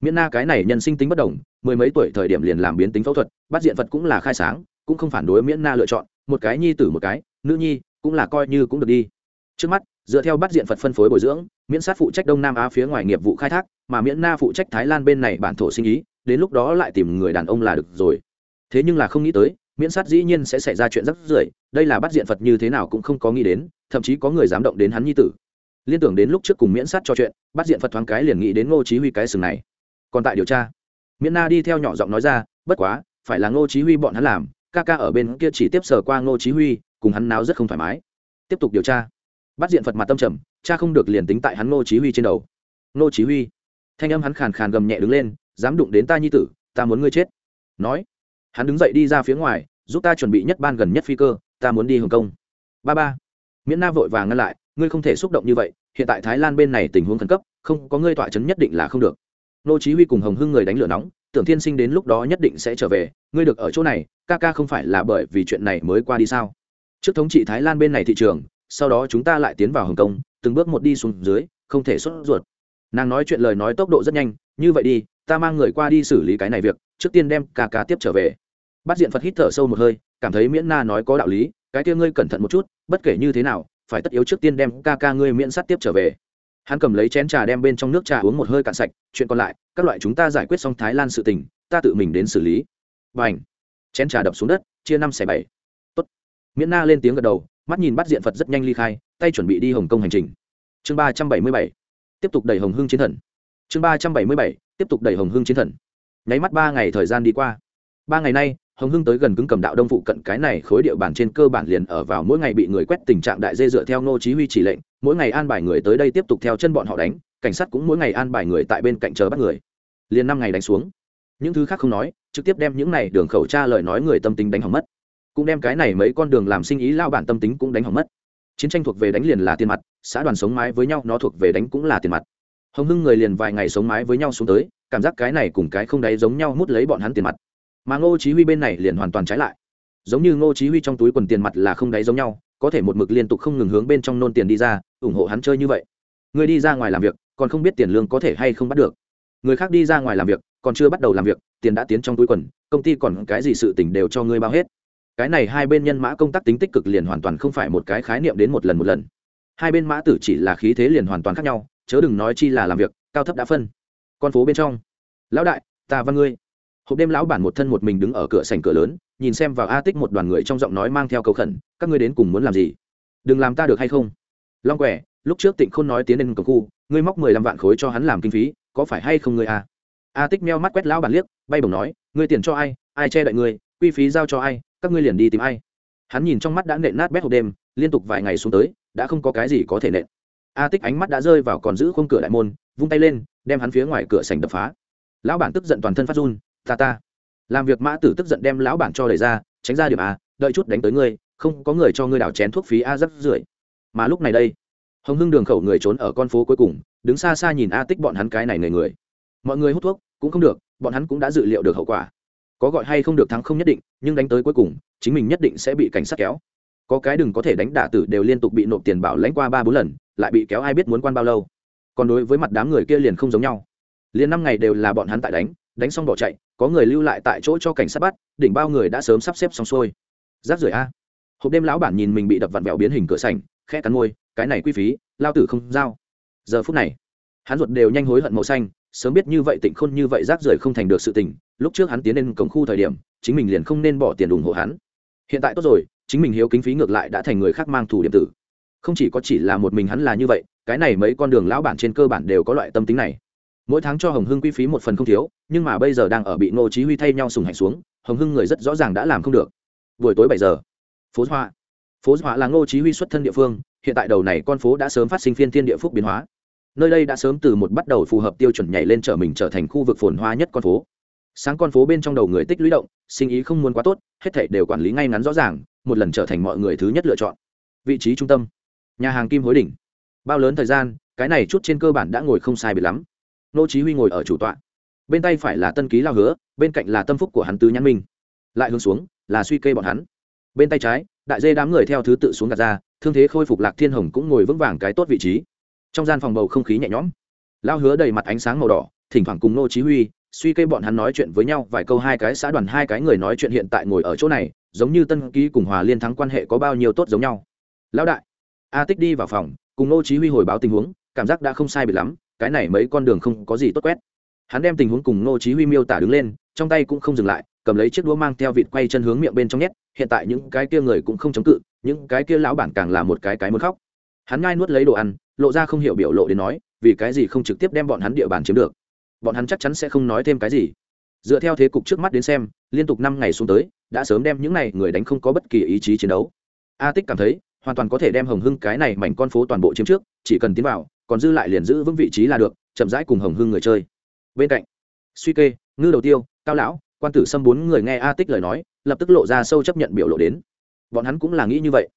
Miễn na cái này nhân sinh tính bất đồng, mười mấy tuổi thời điểm liền làm biến tính phẫu thuật, bắt diện phật cũng là khai sáng, cũng không phản đối miễn na lựa chọn, một cái nhi tử một cái, nữ nhi cũng là coi như cũng được đi. Trước mắt, dựa theo bắt diện phật phân phối bồi dưỡng, miễn sát phụ trách đông nam á phía ngoài nghiệp vụ khai thác, mà miễn na phụ trách thái lan bên này bản thổ sinh ý, đến lúc đó lại tìm người đàn ông là được rồi. Thế nhưng là không nghĩ tới, miễn sát dĩ nhiên sẽ xảy ra chuyện rắc rưởi, đây là bắt diện phật như thế nào cũng không có nghĩ đến, thậm chí có người dám động đến hắn nhi tử. Liên tưởng đến lúc trước cùng miễn sát cho chuyện, bắt diện phật thoáng cái liền nghĩ đến ngô chí huy cái sừng này. Còn tại điều tra, miễn na đi theo nhỏ giọng nói ra, bất quá, phải là ngô chí huy bọn hắn làm, ca ca ở bên kia chỉ tiếp sở qua ngô chí huy cùng hắn náo rất không thoải mái. Tiếp tục điều tra. Bắt diện phật mặt tâm trầm, cha không được liền tính tại hắn ngô chí huy trên đầu. Ngô chí huy. Thanh âm hắn khàn khàn gầm nhẹ đứng lên, dám đụng đến ta nhi tử, ta muốn ngươi chết. Nói. Hắn đứng dậy đi ra phía ngoài, giúp ta chuẩn bị nhất ban gần nhất phi cơ, ta muốn đi hồng kông. Ba ba. Miễn na vội vàng ngăn lại, ngươi không thể xúc động như vậy, hiện tại thái lan bên này tình huống khẩn cấp, không có ngươi tọa chấn nhất định là không được. Nô chí huy cùng hồng hưng người đánh lửa nóng, tưởng thiên sinh đến lúc đó nhất định sẽ trở về, ngươi được ở chỗ này, ca ca không phải là bởi vì chuyện này mới qua đi sao? Trước thống trị thái lan bên này thị trường, sau đó chúng ta lại tiến vào hồng kông, từng bước một đi xuống dưới, không thể xuất ruột. Nàng nói chuyện lời nói tốc độ rất nhanh, như vậy đi, ta mang người qua đi xử lý cái này việc, trước tiên đem ca ca tiếp trở về. Bắt diện phật hít thở sâu một hơi, cảm thấy miễn na nói có đạo lý, cái kia ngươi cẩn thận một chút, bất kể như thế nào, phải tất yếu trước tiên đem ca ca ngươi miễn sát tiếp trở về. Hắn cầm lấy chén trà đem bên trong nước trà uống một hơi cạn sạch, chuyện còn lại, các loại chúng ta giải quyết xong thái lan sự tình, ta tự mình đến xử lý. B à n h chén trà đập xuống đất, chia năm xẻ bảy miễn na lên tiếng gật đầu, mắt nhìn bắt diện phật rất nhanh ly khai, tay chuẩn bị đi hồng kông hành trình. Chương ba trăm bảy mươi bảy, tiếp tục đẩy hồng hưng chiến thần. Chương ba trăm bảy mươi bảy, tiếp tục đẩy hồng hưng chiến thần. Nháy mắt ba ngày thời gian đi qua. Ba ngày nay, hồng hưng tới gần cứng cầm đạo đông phụ cận cái này khối địa bàn trên cơ bản liền ở vào mỗi ngày bị người quét tình trạng đại dê dựa theo ngô chí huy chỉ lệnh, mỗi ngày an bài người tới đây tiếp tục theo chân bọn họ đánh, cảnh sát cũng mỗi ngày an bài người tại bên cạnh chờ bắt người. Liền năm ngày đánh xuống. Những thứ khác không nói, trực tiếp đem những này đường khẩu tra lời nói người tâm tính đánh hỏng mất cũng đem cái này mấy con đường làm sinh ý lao bản tâm tính cũng đánh hỏng mất. Chiến tranh thuộc về đánh liền là tiền mặt, xã đoàn sống mái với nhau, nó thuộc về đánh cũng là tiền mặt. Hồng hưng người liền vài ngày sống mái với nhau xuống tới, cảm giác cái này cùng cái không đáy giống nhau mút lấy bọn hắn tiền mặt. Mà ngô chí huy bên này liền hoàn toàn trái lại. Giống như ngô chí huy trong túi quần tiền mặt là không đáy giống nhau, có thể một mực liên tục không ngừng hướng bên trong nôn tiền đi ra, ủng hộ hắn chơi như vậy. Người đi ra ngoài làm việc, còn không biết tiền lương có thể hay không bắt được. Người khác đi ra ngoài làm việc, còn chưa bắt đầu làm việc, tiền đã tiến trong túi quần, công ty còn cái gì sự tình đều cho ngươi bao hết cái này hai bên nhân mã công tác tính tích cực liền hoàn toàn không phải một cái khái niệm đến một lần một lần. Hai bên mã tử chỉ là khí thế liền hoàn toàn khác nhau, chớ đừng nói chi là làm việc, cao thấp đã phân. Con phố bên trong. Lão đại, ta văn ngươi. Hộp đêm lão bản một thân một mình đứng ở cửa sảnh cửa lớn, nhìn xem vào a tích một đoàn người trong giọng nói mang theo cầu khẩn, các ngươi đến cùng muốn làm gì? Đừng làm ta được hay không? Long quẻ, lúc trước tịnh khôn nói tiến lên cổng khu, ngươi móc mười lăm vạn khối cho hắn làm kinh phí, có phải hay không ngươi a a tích meo mắt quét lão bản liếc, bay bổng nói, ngươi tiền cho ai ai che đậy ngươi, quy phí giao cho ai các ngươi liền đi tìm ai? Hắn nhìn trong mắt đã nện nát bét hộp đêm, liên tục vài ngày xuống tới, đã không có cái gì có thể nện. A tích ánh mắt đã rơi vào còn giữ khung cửa đại môn, vung tay lên, đem hắn phía ngoài cửa sành đập phá. Lão bản tức giận toàn thân phát run, ta ta, làm việc mã tử tức giận đem lão bản cho đẩy ra, tránh ra điểm a, đợi chút đánh tới ngươi, không có người cho ngươi đảo chén thuốc phí a rất rưởi mà lúc này đây, hồng hưng đường khẩu người trốn ở con phố cuối cùng, đứng xa xa nhìn a tích bọn hắn cái này người người. Mọi người hút thuốc cũng không được, bọn hắn cũng đã dự liệu được hậu quả có gọi hay không được thắng không nhất định, nhưng đánh tới cuối cùng, chính mình nhất định sẽ bị cảnh sát kéo. Có cái đừng có thể đánh đả tử đều liên tục bị nộp tiền bảo lãnh qua ba bốn lần, lại bị kéo ai biết muốn quan bao lâu. Còn đối với mặt đám người kia liền không giống nhau. Liền năm ngày đều là bọn hắn tại đánh đánh xong bỏ chạy, có người lưu lại tại chỗ cho cảnh sát bắt, đỉnh bao người đã sớm sắp xếp xong xuôi. Giáp rưởi a. Hộp đêm lão bản nhìn mình bị đập vặn vẹo biến hình cửa sành khẽ cắn môi, cái này quy phí, lao tử không giao. Giờ phút này, hắn ruột đều nhanh hối hận màu xanh sớm biết như vậy tịnh khôn như vậy rác rưởi không thành được sự tình, lúc trước hắn tiến lên cổng khu thời điểm, chính mình liền không nên bỏ tiền ủng hộ hắn. Hiện tại tốt rồi, chính mình hiếu kính phí ngược lại đã thành người khác mang thủ điểm tử. Không chỉ có chỉ là một mình hắn là như vậy, cái này mấy con đường lão bản trên cơ bản đều có loại tâm tính này. Mỗi tháng cho hồng hưng quy phí một phần không thiếu, nhưng mà bây giờ đang ở bị ngô chí huy thay nhau sùng hạnh xuống, hồng hưng người rất rõ ràng đã làm không được. Buổi tối bảy giờ, phố hoa. Phố hoa là ngô chí huy xuất thân địa phương, hiện tại đầu này con phố đã sớm phát sinh phiên thiên địa phúc biến hóa nơi đây đã sớm từ một bắt đầu phù hợp tiêu chuẩn nhảy lên trở mình trở thành khu vực phồn hoa nhất con phố. Sáng con phố bên trong đầu người tích lũy động, sinh ý không muốn quá tốt, hết thảy đều quản lý ngay ngắn rõ ràng, một lần trở thành mọi người thứ nhất lựa chọn. Vị trí trung tâm, nhà hàng kim hối đỉnh. Bao lớn thời gian, cái này chút trên cơ bản đã ngồi không sai biệt lắm. Nô chí huy ngồi ở chủ tọa. Bên tay phải là tân ký lao hứa, bên cạnh là tâm phúc của hắn tứ nhãn minh. Lại hướng xuống, là suy kê bọn hắn. Bên tay trái, đại dê đám người theo thứ tự xuống gạt ra, thương thế khôi phục lạc thiên hồng cũng ngồi vững vàng cái tốt vị trí trong gian phòng bầu không khí nhẹ nhõm. Lao hứa đầy mặt ánh sáng màu đỏ, thỉnh thoảng cùng nô chí huy suy kê bọn hắn nói chuyện với nhau vài câu, hai cái xã đoàn, hai cái người nói chuyện hiện tại ngồi ở chỗ này, giống như tân ký cùng hòa liên thắng quan hệ có bao nhiêu tốt giống nhau. Lão đại, a tích đi vào phòng, cùng nô chí huy hồi báo tình huống, cảm giác đã không sai biệt lắm, cái này mấy con đường không có gì tốt quét. Hắn đem tình huống cùng nô chí huy miêu tả đứng lên, trong tay cũng không dừng lại, cầm lấy chiếc đũa mang theo vịt quay chân hướng miệng bên trong nhét, hiện tại những cái kia người cũng không chống cự, những cái kia lão bản càng là một cái cái muốn khóc. Hắn ngay nuốt lấy đồ ăn lộ ra không hiểu biểu lộ đến nói, vì cái gì không trực tiếp đem bọn hắn địa bàn chiếm được? Bọn hắn chắc chắn sẽ không nói thêm cái gì. Dựa theo thế cục trước mắt đến xem, liên tục năm ngày xuống tới, đã sớm đem những này người đánh không có bất kỳ ý chí chiến đấu. A tích cảm thấy, hoàn toàn có thể đem hồng hưng cái này mảnh con phố toàn bộ chiếm trước, chỉ cần tiến vào, còn dư lại liền giữ vững vị trí là được, chậm rãi cùng hồng hưng người chơi. Bên cạnh, suy kê, ngư đầu tiêu, cao lão, quan tử xâm bốn người nghe a tích lời nói, lập tức lộ ra sâu chấp nhận biểu lộ đến. Bọn hắn cũng là nghĩ như vậy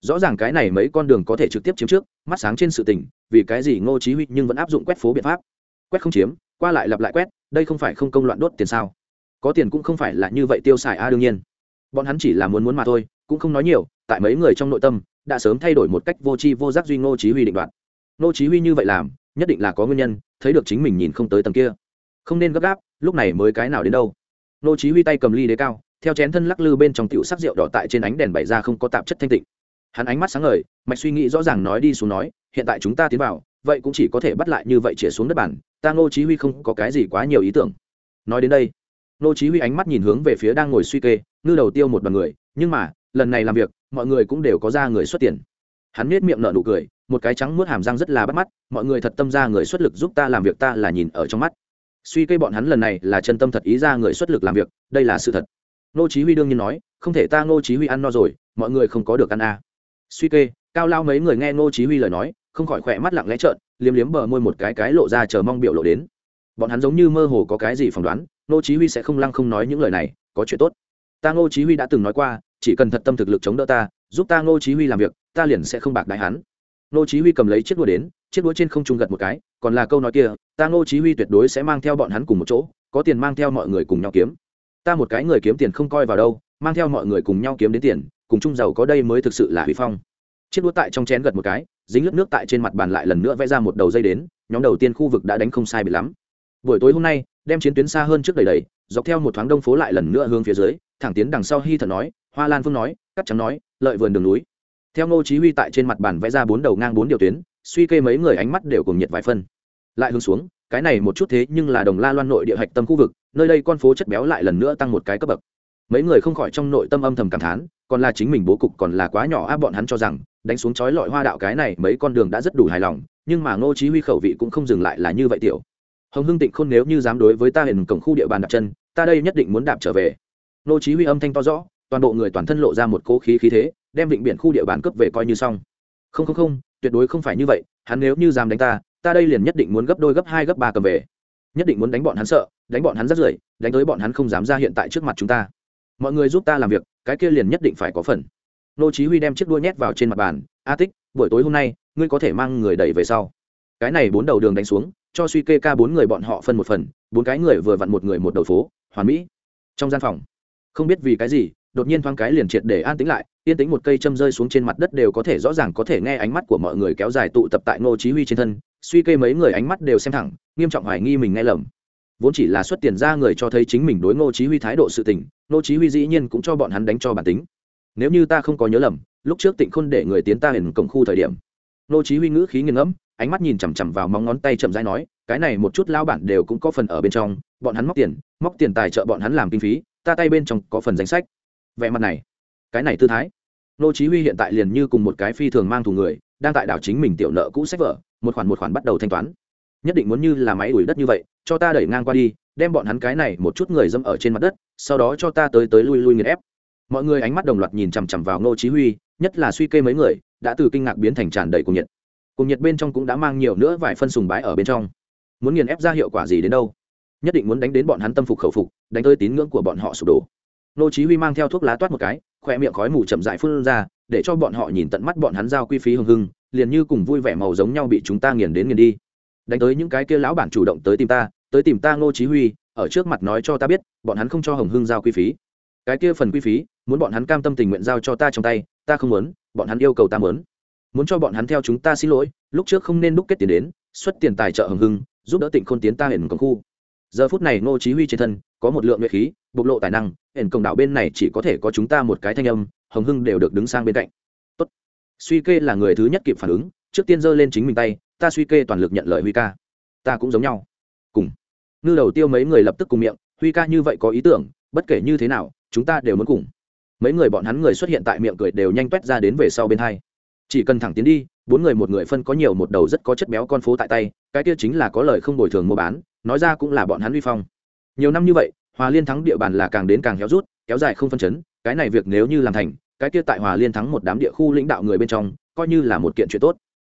rõ ràng cái này mấy con đường có thể trực tiếp chiếm trước, mắt sáng trên sự tình, vì cái gì ngô chí huy nhưng vẫn áp dụng quét phố biện pháp? Quét không chiếm, qua lại lặp lại quét, đây không phải không công loạn đốt tiền sao? Có tiền cũng không phải là như vậy tiêu xài a, đương nhiên. Bọn hắn chỉ là muốn muốn mà thôi, cũng không nói nhiều, tại mấy người trong nội tâm, đã sớm thay đổi một cách vô tri vô giác duy ngô chí huy định đoạt. Ngô chí huy như vậy làm, nhất định là có nguyên nhân, thấy được chính mình nhìn không tới tầng kia. Không nên gấp gáp, lúc này mới cái nào đến đâu. Ngô chí huy tay cầm ly đế cao, theo chén thân lắc lư bên trong tiểu sắc rượu đỏ tại trên ánh đèn bày ra không có tạp chất thanh tịnh hắn ánh mắt sáng ngời, mạch suy nghĩ rõ ràng nói đi xuống nói, hiện tại chúng ta tiến vào, vậy cũng chỉ có thể bắt lại như vậy chĩa xuống đất bản ta ngô chí huy không có cái gì quá nhiều ý tưởng. Nói đến đây, ngô chí huy ánh mắt nhìn hướng về phía đang ngồi suy kê, ngư đầu tiêu một đoàn người, nhưng mà, lần này làm việc, mọi người cũng đều có ra người xuất tiền. Hắn nét miệng nở nụ cười, một cái trắng muốt hàm răng rất là bắt mắt, mọi người thật tâm ra người xuất lực giúp ta làm việc ta là nhìn ở trong mắt. Suy kê bọn hắn lần này là chân tâm thật ý ra người xuất lực làm việc, đây là sự thật. Ngô chí huy đương nhiên nói, không thể ta ngô chí huy ăn no rồi, mọi người không có được ăn à suy kê, cao lao mấy người nghe ngô chí huy lời nói, không khỏi khỏe mắt lặng lẽ trợn, liếm liếm bờ môi một cái cái lộ ra chờ mong biểu lộ đến. Bọn hắn giống như mơ hồ có cái gì phỏng đoán, ngô chí huy sẽ không lăng không nói những lời này, có chuyện tốt. Ta ngô chí huy đã từng nói qua, chỉ cần thật tâm thực lực chống đỡ ta, giúp ta ngô chí huy làm việc, ta liền sẽ không bạc đại hắn. Ngô chí huy cầm lấy chiếc đũa đến, chiếc đũa trên không trung gật một cái, còn là câu nói kia, ta ngô chí huy tuyệt đối sẽ mang theo bọn hắn cùng một chỗ, có tiền mang theo mọi người cùng nhau kiếm. Ta một cái người kiếm tiền không coi vào đâu, mang theo mọi người cùng nhau kiếm đến tiền cùng chung giàu có đây mới thực sự là huy phong. Chiếc đũa tại trong chén gật một cái, dính nước nước tại trên mặt bàn lại lần nữa vẽ ra một đầu dây đến, nhóm đầu tiên khu vực đã đánh không sai bị lắm. Buổi tối hôm nay, đem chiến tuyến xa hơn trước đầy đầy, dọc theo một thoáng đông phố lại lần nữa hướng phía dưới, thẳng tiến đằng sau hy thần nói, hoa lan phương nói cắt trắng nói, lợi vườn đường núi. Theo ngô chí huy tại trên mặt bàn vẽ ra bốn đầu ngang bốn điều tuyến, suy kê mấy người ánh mắt đều cùng nhiệt vài phân. Lại hướng xuống, cái này một chút thế nhưng là đồng la loan nội địa hạch tâm khu vực, nơi đây con phố chất béo lại lần nữa tăng một cái cấp bậc. Mấy người không khỏi trong nội tâm âm thầm cảm thán còn là chính mình bố cục còn là quá nhỏ áp bọn hắn cho rằng, đánh xuống chói lọi hoa đạo cái này, mấy con đường đã rất đủ hài lòng, nhưng mà ngô chí huy khẩu vị cũng không dừng lại là như vậy tiểu. Hồng hưng tịnh khôn nếu như dám đối với ta hiện cổng khu địa bàn đặt chân, ta đây nhất định muốn đạp trở về. Ngô chí huy âm thanh to rõ, toàn bộ người toàn thân lộ ra một cố khí khí thế, đem vịnh biển khu địa bàn cướp về coi như xong. Không không không, tuyệt đối không phải như vậy, hắn nếu như dám đánh ta ta đây liền nhất định muốn gấp đôi, gấp hai, gấp ba cầm về. Nhất định muốn đánh bọn hắn sợ, đánh bọn hắn rất rưởi, đánh tới bọn hắn không dám ra hiện tại trước mặt chúng ta mọi người giúp ta làm việc, cái kia liền nhất định phải có phần. Nô chí huy đem chiếc đuôi nhét vào trên mặt bàn, a tích, buổi tối hôm nay, ngươi có thể mang người đẩy về sau. Cái này bốn đầu đường đánh xuống, cho suy kê ca bốn người bọn họ phân một phần, bốn cái người vừa vặn một người một đầu phố, hoàn mỹ. Trong gian phòng, không biết vì cái gì, đột nhiên thoáng cái liền triệt để an tĩnh lại, yên tĩnh một cây châm rơi xuống trên mặt đất đều có thể rõ ràng có thể nghe ánh mắt của mọi người kéo dài tụ tập tại ngô chí huy trên thân, suy kê mấy người ánh mắt đều xem thẳng, nghiêm trọng hoài nghi mình nghe lầm. Vốn chỉ là xuất tiền ra người cho thấy chính mình đối ngô chí huy thái độ sự tình Nô chí huy dĩ nhiên cũng cho bọn hắn đánh cho bản tính. Nếu như ta không có nhớ lầm, lúc trước tịnh khôn để người tiến ta hiển cổng khu thời điểm, Nô chí huy ngữ khí nghiêng ngẫm, ánh mắt nhìn chằm chằm vào móng ngón tay chậm rãi nói, cái này một chút lao bản đều cũng có phần ở bên trong, bọn hắn móc tiền móc tiền tài trợ bọn hắn làm kinh phí, ta tay bên trong có phần danh sách. Vẻ mặt này, cái này tư thái, Nô chí huy hiện tại liền như cùng một cái phi thường mang thù người, đang tại đảo chính mình tiểu nợ cũ sách vở, một khoản một khoản bắt đầu thanh toán. Nhất định muốn như là máy đuổi đất như vậy, cho ta đẩy ngang qua đi đem bọn hắn cái này một chút người dâm ở trên mặt đất, sau đó cho ta tới tới lui lui nghiền ép. Mọi người ánh mắt đồng loạt nhìn chằm chằm vào ngô chí huy, nhất là suy kê mấy người, đã từ kinh ngạc biến thành tràn đầy cùng nhiệt. Cùng nhiệt bên trong cũng đã mang nhiều nữa vài phân sùng bái ở bên trong. Muốn nghiền ép ra hiệu quả gì đến đâu? Nhất định muốn đánh đến bọn hắn tâm phục khẩu phục, đánh tới tín ngưỡng của bọn họ sụp đổ. Ngô chí huy mang theo thuốc lá toát một cái khoe miệng khói mù chậm rãi phun ra, để cho bọn họ nhìn tận mắt bọn hắn giao quy phí hưng hưng, liền như cùng vui vẻ màu giống nhau bị chúng ta nghiền đến nghiền đi. Đánh tới những cái kia lão bản chủ động tới tìm ta tới tìm ta ngô chí huy, ở trước mặt nói cho ta biết, bọn hắn không cho hồng hưng giao quy phí. Cái kia phần quy phí, muốn bọn hắn cam tâm tình nguyện giao cho ta trong tay, ta không muốn, bọn hắn yêu cầu ta muốn. Muốn cho bọn hắn theo chúng ta xin lỗi, lúc trước không nên đúc kết tiền đến, xuất tiền tài trợ hồng hưng, giúp đỡ tỉnh khôn tiến ta hiện công khu. Giờ phút này ngô chí huy trên thân, có một lượng nguyệt khí, bộc lộ tài năng hiện công đạo bên này chỉ có thể có chúng ta một cái thanh âm, hồng hưng đều được đứng sang bên cạnh. Tốt. Suy kê là người thứ nhất kịp phản ứng, trước tiên giơ lên chính mình tay, ta suy kê toàn lực nhận lời huy ca. Ta cũng giống nhau ngư đầu tiêu mấy người lập tức cùng miệng, huy ca như vậy có ý tưởng, bất kể như thế nào, chúng ta đều muốn cùng. Mấy người bọn hắn người xuất hiện tại miệng cười đều nhanh quét ra đến về sau bên hai. Chỉ cần thẳng tiến đi, bốn người một người phân có nhiều một đầu rất có chất béo con phố tại tay, cái kia chính là có lời không bồi thường mua bán, nói ra cũng là bọn hắn huy phong. Nhiều năm như vậy, hòa liên thắng địa bàn là càng đến càng héo rút, kéo dài không phân chấn, cái này việc nếu như làm thành, cái kia tại hòa liên thắng một đám địa khu lãnh đạo người bên trong, coi như là một kiện chuyện tốt.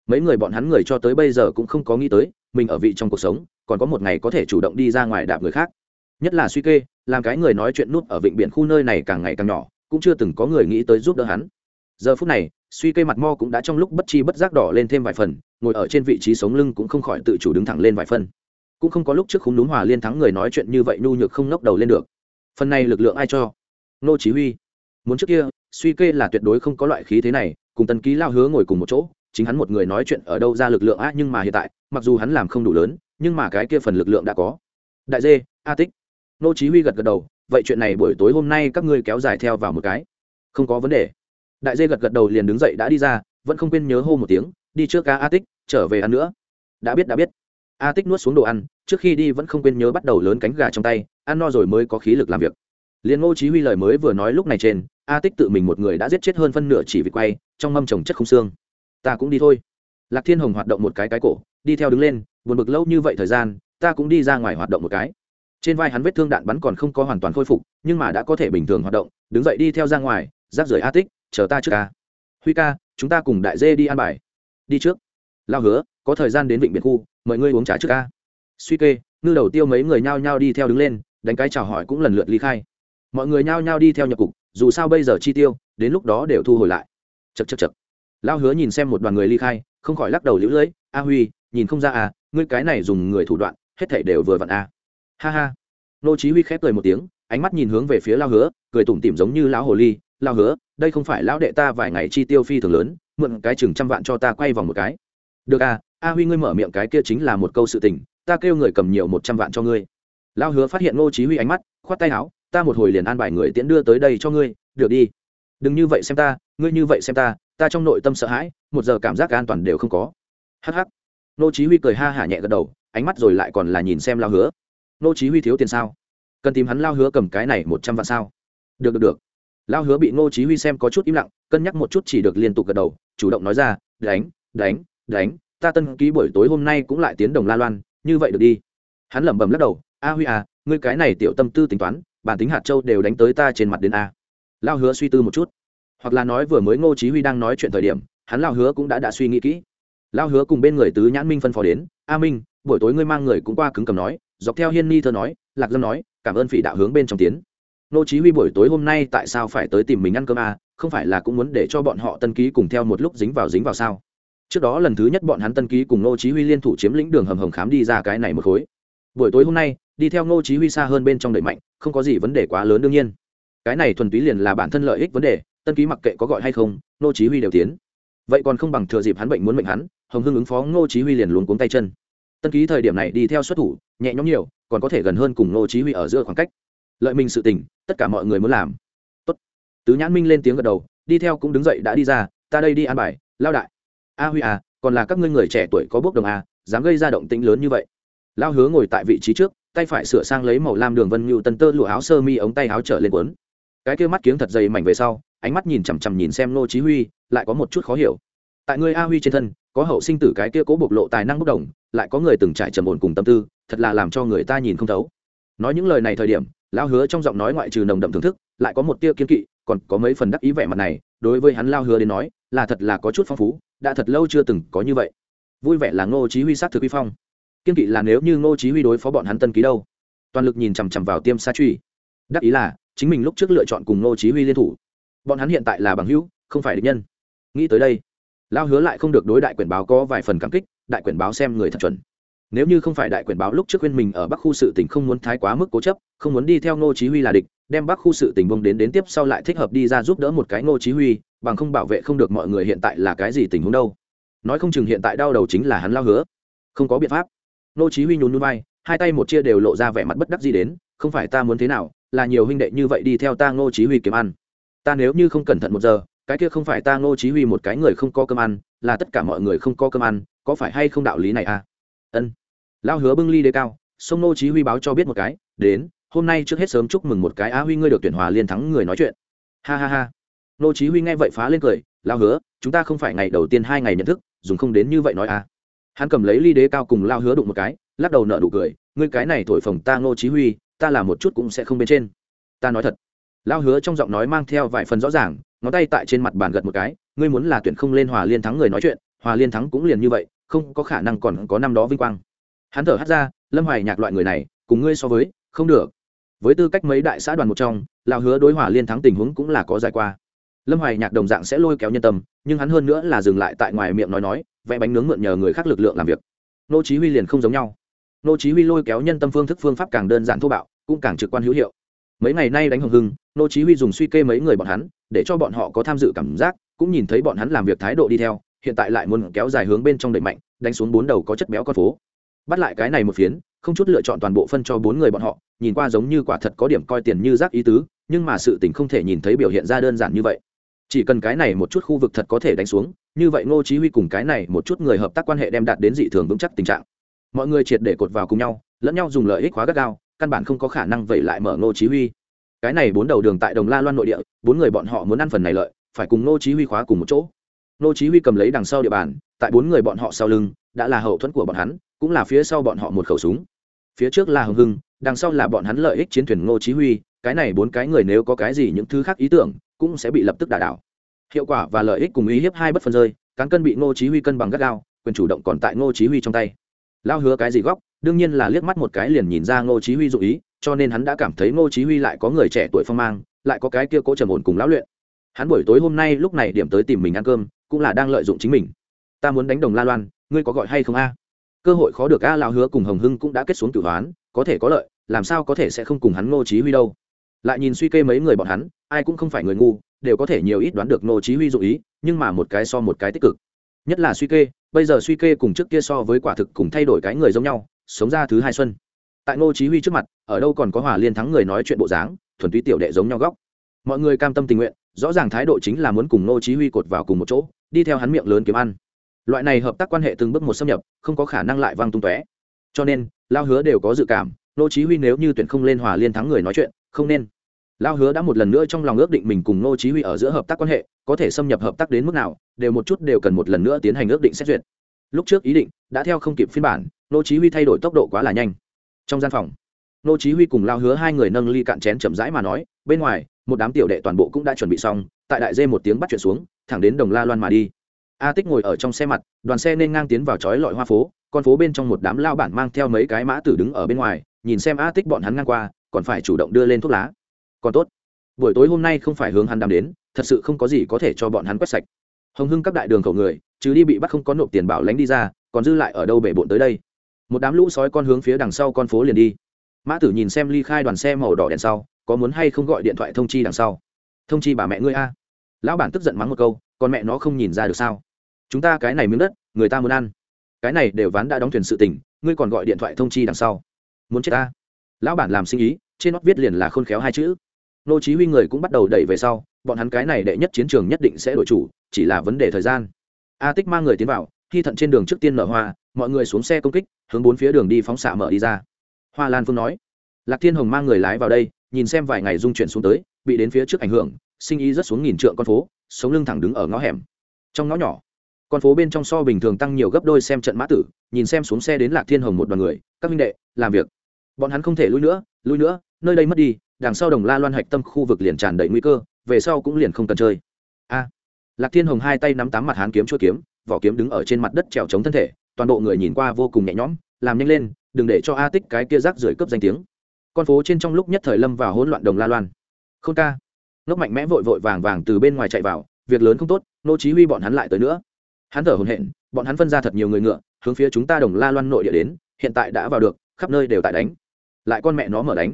Mấy người bọn hắn người cho tới bây giờ cũng không có nghĩ tới, mình ở vị trong cuộc sống còn có một ngày có thể chủ động đi ra ngoài đạp người khác. Nhất là suy kê, làm cái người nói chuyện nút ở vịnh biển khu nơi này càng ngày càng nhỏ, cũng chưa từng có người nghĩ tới giúp đỡ hắn. Giờ phút này, suy kê mặt mo cũng đã trong lúc bất chi bất giác đỏ lên thêm vài phần, ngồi ở trên vị trí sống lưng cũng không khỏi tự chủ đứng thẳng lên vài phần. Cũng không có lúc trước khung đúng hòa liên thắng người nói chuyện như vậy nhu nhược không ngóc đầu lên được. Phần này lực lượng ai cho? Nô chỉ huy. Muốn trước kia, suy kê là tuyệt đối không có loại khí thế này, cùng tần ký lao hứa ngồi cùng một chỗ, chính hắn một người nói chuyện ở đâu ra lực lượng á, nhưng mà hiện tại, mặc dù hắn làm không đủ lớn nhưng mà cái kia phần lực lượng đã có. Đại dê, a tích. Nô chí huy gật gật đầu, vậy chuyện này buổi tối hôm nay các ngươi kéo dài theo vào một cái. Không có vấn đề. Đại dê gật gật đầu liền đứng dậy đã đi ra, vẫn không quên nhớ hô một tiếng, đi trước ca a tích, trở về ăn nữa. Đã biết đã biết. A tích nuốt xuống đồ ăn, trước khi đi vẫn không quên nhớ bắt đầu lớn cánh gà trong tay, ăn no rồi mới có khí lực làm việc. Liền ngô chí huy lời mới vừa nói lúc này trên, a tích tự mình một người đã giết chết hơn phân nửa chỉ vì quay, trong mâm trồng chất không xương. Ta cũng đi thôi. Lạc thiên hồng hoạt động một cái cái cổ, đi theo đứng lên buồn bực lâu như vậy thời gian, ta cũng đi ra ngoài hoạt động một cái. Trên vai hắn vết thương đạn bắn còn không có hoàn toàn khôi phục, nhưng mà đã có thể bình thường hoạt động, đứng dậy đi theo ra ngoài, rác rưởi a tích chờ ta trước ca. Huy ca, chúng ta cùng đại dê đi ăn bài. Đi trước. Lao hứa, có thời gian đến vịnh biển khu, mời ngươi uống trà trước ca. Suy kê, ngư đầu tiêu mấy người nhao nhao đi theo đứng lên, đánh cái chào hỏi cũng lần lượt ly khai. Mọi người nhao nhao đi theo nhập cục, dù sao bây giờ chi tiêu, đến lúc đó đều thu hồi lại. Chật chật chật lao hứa nhìn xem một đoàn người ly khai, không khỏi lắc đầu lũ lưỡi a huy nhìn không ra à ngươi cái này dùng người thủ đoạn, hết thảy đều vừa vặn à? ha ha. Nô chí huy khép cười một tiếng, ánh mắt nhìn hướng về phía lao hứa, cười tủm tỉm giống như lão hồ ly. Lao hứa, đây không phải lão đệ ta vài ngày chi tiêu phi thường lớn, mượn cái chừng trăm vạn cho ta quay vòng một cái. Được à a huy ngươi mở miệng cái kia chính là một câu sự tình, ta kêu người cầm nhiều một trăm vạn cho ngươi. Lao hứa phát hiện ngô chí huy ánh mắt, khoát tay áo, ta một hồi liền an bài người tiễn đưa tới đây cho ngươi, được đi. Đừng như vậy xem ta, ngươi như vậy xem ta ta trong nội tâm sợ hãi, một giờ cảm giác an toàn đều không có. Hắc hắc nô chí huy cười ha hả nhẹ gật đầu, ánh mắt rồi lại còn là nhìn xem lao hứa. Nô chí huy thiếu tiền sao? Cần tìm hắn lao hứa cầm cái này một trăm vạn sao? Được được được. Lao hứa bị nô chí huy xem có chút im lặng, cân nhắc một chút chỉ được liên tục gật đầu, chủ động nói ra, đánh đánh đánh, ta tân ký buổi tối hôm nay cũng lại tiến đồng la loan, như vậy được đi. Hắn lẩm bẩm lắc đầu, a huy à ngươi cái này tiểu tâm tư tính toán, bản tính hạt châu đều đánh tới ta trên mặt đến a. Lao hứa suy tư một chút. Hoặc là nói vừa mới ngô chí huy đang nói chuyện thời điểm, hắn lao hứa cũng đã đã suy nghĩ kỹ lao hứa cùng bên người tứ nhãn minh phân phó đến, a minh, buổi tối ngươi mang người cũng qua cứng cầm nói. Dọc theo hiên ni thơ nói, lạc dân nói, cảm ơn phỉ đạo hướng bên trong tiến. Nô chí huy buổi tối hôm nay tại sao phải tới tìm mình ăn cơm à? không phải là cũng muốn để cho bọn họ tân ký cùng theo một lúc dính vào dính vào sao? Trước đó lần thứ nhất bọn hắn tân ký cùng nô chí huy liên thủ chiếm lĩnh đường hầm hầm khám đi ra cái này một khối. Buổi tối hôm nay, đi theo nô chí huy xa hơn bên trong đẩy mạnh, không có gì vấn đề quá lớn đương nhiên. Cái này thuần túy liền là bản thân lợi ích vấn đề, tân ký mặc kệ có gọi hay không, nô chí huy đều tiến. Vậy còn không bằng thừa dịp hắn bệnh muốn mệnh hắn hồng hưng ứng phó ngô chí huy liền luống cuống tay chân. Tân ký thời điểm này đi theo xuất thủ nhẹ nhõm nhiều còn có thể gần hơn cùng ngô chí huy ở giữa khoảng cách. Lợi mình sự tình tất cả mọi người muốn làm. Tốt. Tứ nhãn minh lên tiếng gật đầu đi theo cũng đứng dậy đã đi ra ta đây đi an bài lao đại. A huy à còn là các ngươi người trẻ tuổi có bước đồng à dám gây ra động tĩnh lớn như vậy. Lao hứa ngồi tại vị trí trước tay phải sửa sang lấy màu lam đường vân nhu tân tơ lụa áo sơ mi ống tay áo trở lên cuốn, cái kia mắt kiếng thật dày mảnh về sau ánh mắt nhìn chằm chằm nhìn xem nô chí huy lại có một chút khó hiểu. Tại người a huy trên thân có hậu sinh tử cái kia cố bộc lộ tài năng bốc đồng, lại có người từng trải trầm ổn cùng tâm tư, thật là làm cho người ta nhìn không thấu. Nói những lời này thời điểm, lao hứa trong giọng nói ngoại trừ nồng đậm thưởng thức, lại có một tia kiên kỵ, còn có mấy phần đắc ý vẻ mặt này, đối với hắn lao hứa đến nói, là thật là có chút phong phú, đã thật lâu chưa từng có như vậy. Vui vẻ là ngô chí huy sát thực huy phong. Kiên kỵ là nếu như ngô chí huy đối phó bọn hắn tân ký đâu. Toàn lực nhìn chằm chằm vào tiêm sa truy. Đắc ý là, chính mình lúc trước lựa chọn cùng ngô chí huy liên thủ. Bọn hắn hiện tại là bằng hữu, không phải địch nhân. Nghĩ tới đây lao hứa lại không được đối đại quyển báo có vài phần cảm kích, đại quyển báo xem người thật chuẩn. Nếu như không phải đại quyển báo lúc trước khuyên mình ở bắc khu sự tỉnh không muốn thái quá mức cố chấp, không muốn đi theo ngô chí huy là địch, đem bắc khu sự tỉnh bông đến đến tiếp sau lại thích hợp đi ra giúp đỡ một cái ngô chí huy, bằng không bảo vệ không được mọi người hiện tại là cái gì tình huống đâu. Nói không chừng hiện tại đau đầu chính là hắn lao hứa. Không có biện pháp. Ngô chí huy nhún nhún vai, hai tay một chia đều lộ ra vẻ mặt bất đắc dĩ đến, không phải ta muốn thế nào, là nhiều huynh đệ như vậy đi theo ta ngô chí huy kiếm ăn. Ta nếu như không cẩn thận một giờ cái kia không phải ta ngô chí huy một cái người không có cơm ăn, là tất cả mọi người không có cơm ăn, có phải hay không đạo lý này à? Ân. Lao hứa bưng ly đế cao, sông ngô chí huy báo cho biết một cái, đến, hôm nay trước hết sớm chúc mừng một cái á huy ngươi được tuyển hòa liên thắng người nói chuyện. Ha ha ha. Ngô chí huy nghe vậy phá lên cười lao hứa, chúng ta không phải ngày đầu tiên hai ngày nhận thức, dùng không đến như vậy nói à. Hắn cầm lấy ly đế cao cùng lao hứa đụng một cái, lắc đầu nở đủ cười, ngươi cái này thổi phồng ta ngô chí huy, ta làm một chút cũng sẽ không bên trên. Ta nói thật. Lao hứa trong giọng nói mang theo vài phần rõ ràng ngón tay tại trên mặt bàn gật một cái, ngươi muốn là tuyển không lên hòa liên thắng người nói chuyện, hòa liên thắng cũng liền như vậy, không có khả năng còn có năm đó vinh quang. Hắn thở hắt ra, lâm hoài nhạc loại người này, cùng ngươi so với, không được. Với tư cách mấy đại xã đoàn một trong, lão hứa đối hòa liên thắng tình huống cũng là có giải qua. Lâm hoài nhạc đồng dạng sẽ lôi kéo nhân tâm, nhưng hắn hơn nữa là dừng lại tại ngoài miệng nói nói, vẽ bánh nướng mượn nhờ người khác lực lượng làm việc. Nô chí huy liền không giống nhau. Nô chí huy lôi kéo nhân tâm phương thức phương pháp càng đơn giản thô bạo, cũng càng trực quan hữu hiệu. Mấy ngày nay đánh hồng hưng, nô chí huy dùng suy kê mấy người bọn hắn để cho bọn họ có tham dự cảm giác, cũng nhìn thấy bọn hắn làm việc thái độ đi theo, hiện tại lại muốn kéo dài hướng bên trong đẩy mạnh, đánh xuống bốn đầu có chất béo con phố. Bắt lại cái này một phiến, không chút lựa chọn toàn bộ phân cho bốn người bọn họ, nhìn qua giống như quả thật có điểm coi tiền như rác ý tứ, nhưng mà sự tình không thể nhìn thấy biểu hiện ra đơn giản như vậy. Chỉ cần cái này một chút khu vực thật có thể đánh xuống, như vậy ngô chí huy cùng cái này một chút người hợp tác quan hệ đem đạt đến dị thường vững chắc tình trạng. Mọi người triệt để cột vào cùng nhau, lẫn nhau dùng lợi ích hóa gắt gao, căn bản không có khả năng vậy lại mở ngô chí huy cái này bốn đầu đường tại đồng la loan nội địa, bốn người bọn họ muốn ăn phần này lợi, phải cùng ngô chí huy khóa cùng một chỗ. Ngô chí huy cầm lấy đằng sau địa bàn, tại bốn người bọn họ sau lưng, đã là hậu thuẫn của bọn hắn, cũng là phía sau bọn họ một khẩu súng. Phía trước là hưng hưng, đằng sau là bọn hắn lợi ích chiến thuyền ngô chí huy, cái này bốn cái người nếu có cái gì những thứ khác ý tưởng, cũng sẽ bị lập tức đả đảo. Hiệu quả và lợi ích cùng ý hiếp hai bất phân rơi, cán cân bị ngô chí huy cân bằng gắt gao, quyền chủ động còn tại ngô chí huy trong tay. Lao hứa cái gì góc, đương nhiên là liếc mắt một cái liền nhìn ra ngô chí huy dụ ý cho nên hắn đã cảm thấy ngô chí huy lại có người trẻ tuổi phong mang, lại có cái kia cố trầm ổn cùng lão luyện. Hắn buổi tối hôm nay lúc này điểm tới tìm mình ăn cơm, cũng là đang lợi dụng chính mình. Ta muốn đánh đồng la loan, ngươi có gọi hay không a? Cơ hội khó được a lão hứa cùng hồng hưng cũng đã kết xuống tử hoán, có thể có lợi, làm sao có thể sẽ không cùng hắn ngô chí huy đâu? Lại nhìn suy kê mấy người bọn hắn, ai cũng không phải người ngu, đều có thể nhiều ít đoán được ngô chí huy dụ ý, nhưng mà một cái so một cái tích cực. Nhất là suy kê, bây giờ suy kê cùng trước kia so với quả thực cùng thay đổi cái người giống nhau, sống ra thứ hai xuân tại ngô chí huy trước mặt, ở đâu còn có hòa liên thắng người nói chuyện bộ dáng, thuần túy tiểu đệ giống nhau góc. Mọi người cam tâm tình nguyện, rõ ràng thái độ chính là muốn cùng ngô chí huy cột vào cùng một chỗ, đi theo hắn miệng lớn kiếm ăn. Loại này hợp tác quan hệ từng bước một xâm nhập, không có khả năng lại văng tung tóe. Cho nên, lao hứa đều có dự cảm, ngô chí huy nếu như tuyển không lên hòa liên thắng người nói chuyện, không nên. Lao hứa đã một lần nữa trong lòng ước định mình cùng ngô chí huy ở giữa hợp tác quan hệ, có thể xâm nhập hợp tác đến mức nào, đều một chút đều cần một lần nữa tiến hành ước định xét duyệt. Lúc trước ý định, đã theo không kịp phiên bản, ngô chí huy thay đổi tốc độ quá là nhanh trong gian phòng nô chí huy cùng lao hứa hai người nâng ly cạn chén chậm rãi mà nói, bên ngoài, một đám tiểu đệ toàn bộ cũng đã chuẩn bị xong, tại đại dê một tiếng bắt chuyện xuống, thẳng đến đồng la loan mà đi. A tích ngồi ở trong xe mặt, đoàn xe nên ngang tiến vào chói lọi hoa phố, con phố bên trong một đám lao bản mang theo mấy cái mã tử đứng ở bên ngoài, nhìn xem a tích bọn hắn ngang qua, còn phải chủ động đưa lên thuốc lá. Còn tốt, buổi tối hôm nay không phải hướng hắn đàm đến, thật sự không có gì có thể cho bọn hắn quét sạch. Hồng hưng các đại đường khẩu người chứ đi bị bắt không có nộp tiền bảo lãnh đi ra, còn dư lại ở đâu bể bộn tới đây một đám lũ sói con hướng phía đằng sau con phố liền đi. Mã tử nhìn xem ly khai đoàn xe màu đỏ đèn sau, có muốn hay không gọi điện thoại thông chi đằng sau? Thông chi bà mẹ ngươi a. Lão bản tức giận mắng một câu, còn mẹ nó không nhìn ra được sao? Chúng ta cái này miếng đất, người ta muốn ăn. Cái này đều ván đã đóng thuyền sự tình, ngươi còn gọi điện thoại thông chi đằng sau. Muốn chết ta. Lão bản làm sinh ý, trên nót viết liền là khôn khéo hai chữ. Nô chí huy người cũng bắt đầu đẩy về sau, bọn hắn cái này đệ nhất chiến trường nhất định sẽ đổi chủ, chỉ là vấn đề thời gian. A tích mang người tiến vào, khi thận trên đường trước tiên nở hoa mọi người xuống xe công kích, hướng bốn phía đường đi phóng xạ mở đi ra. Hoa lan phương nói, lạc thiên hồng mang người lái vào đây, nhìn xem vài ngày dung chuyển xuống tới, bị đến phía trước ảnh hưởng, sinh ý rất xuống nghìn trượng con phố, sống lưng thẳng đứng ở ngõ hẻm. Trong ngõ nhỏ, con phố bên trong so bình thường tăng nhiều gấp đôi xem trận mã tử, nhìn xem xuống xe đến lạc thiên hồng một đoàn người, các minh đệ, làm việc. Bọn hắn không thể lui nữa lui nữa, nơi đây mất đi, đằng sau đồng la loan hạch tâm khu vực liền tràn đầy nguy cơ, về sau cũng liền không cần chơi. A, lạc thiên hồng hai tay nắm tám mặt hán kiếm chua kiếm, vỏ kiếm đứng ở trên mặt đất trèo chống thân thể toàn bộ người nhìn qua vô cùng nhẹ nhõm, làm nhanh lên, đừng để cho a tích cái kia rác rưởi cướp danh tiếng. Con phố trên trong lúc nhất thời lâm vào hỗn loạn đồng la loan. Khôn ca. Ngốc mạnh mẽ vội vội vàng vàng từ bên ngoài chạy vào, việc lớn không tốt, nô chí huy bọn hắn lại tới nữa. Hắn thở hổn hển, bọn hắn phân ra thật nhiều người ngựa, hướng phía chúng ta đồng la loan nội địa đến, hiện tại đã vào được, khắp nơi đều tại đánh. Lại con mẹ nó mở đánh.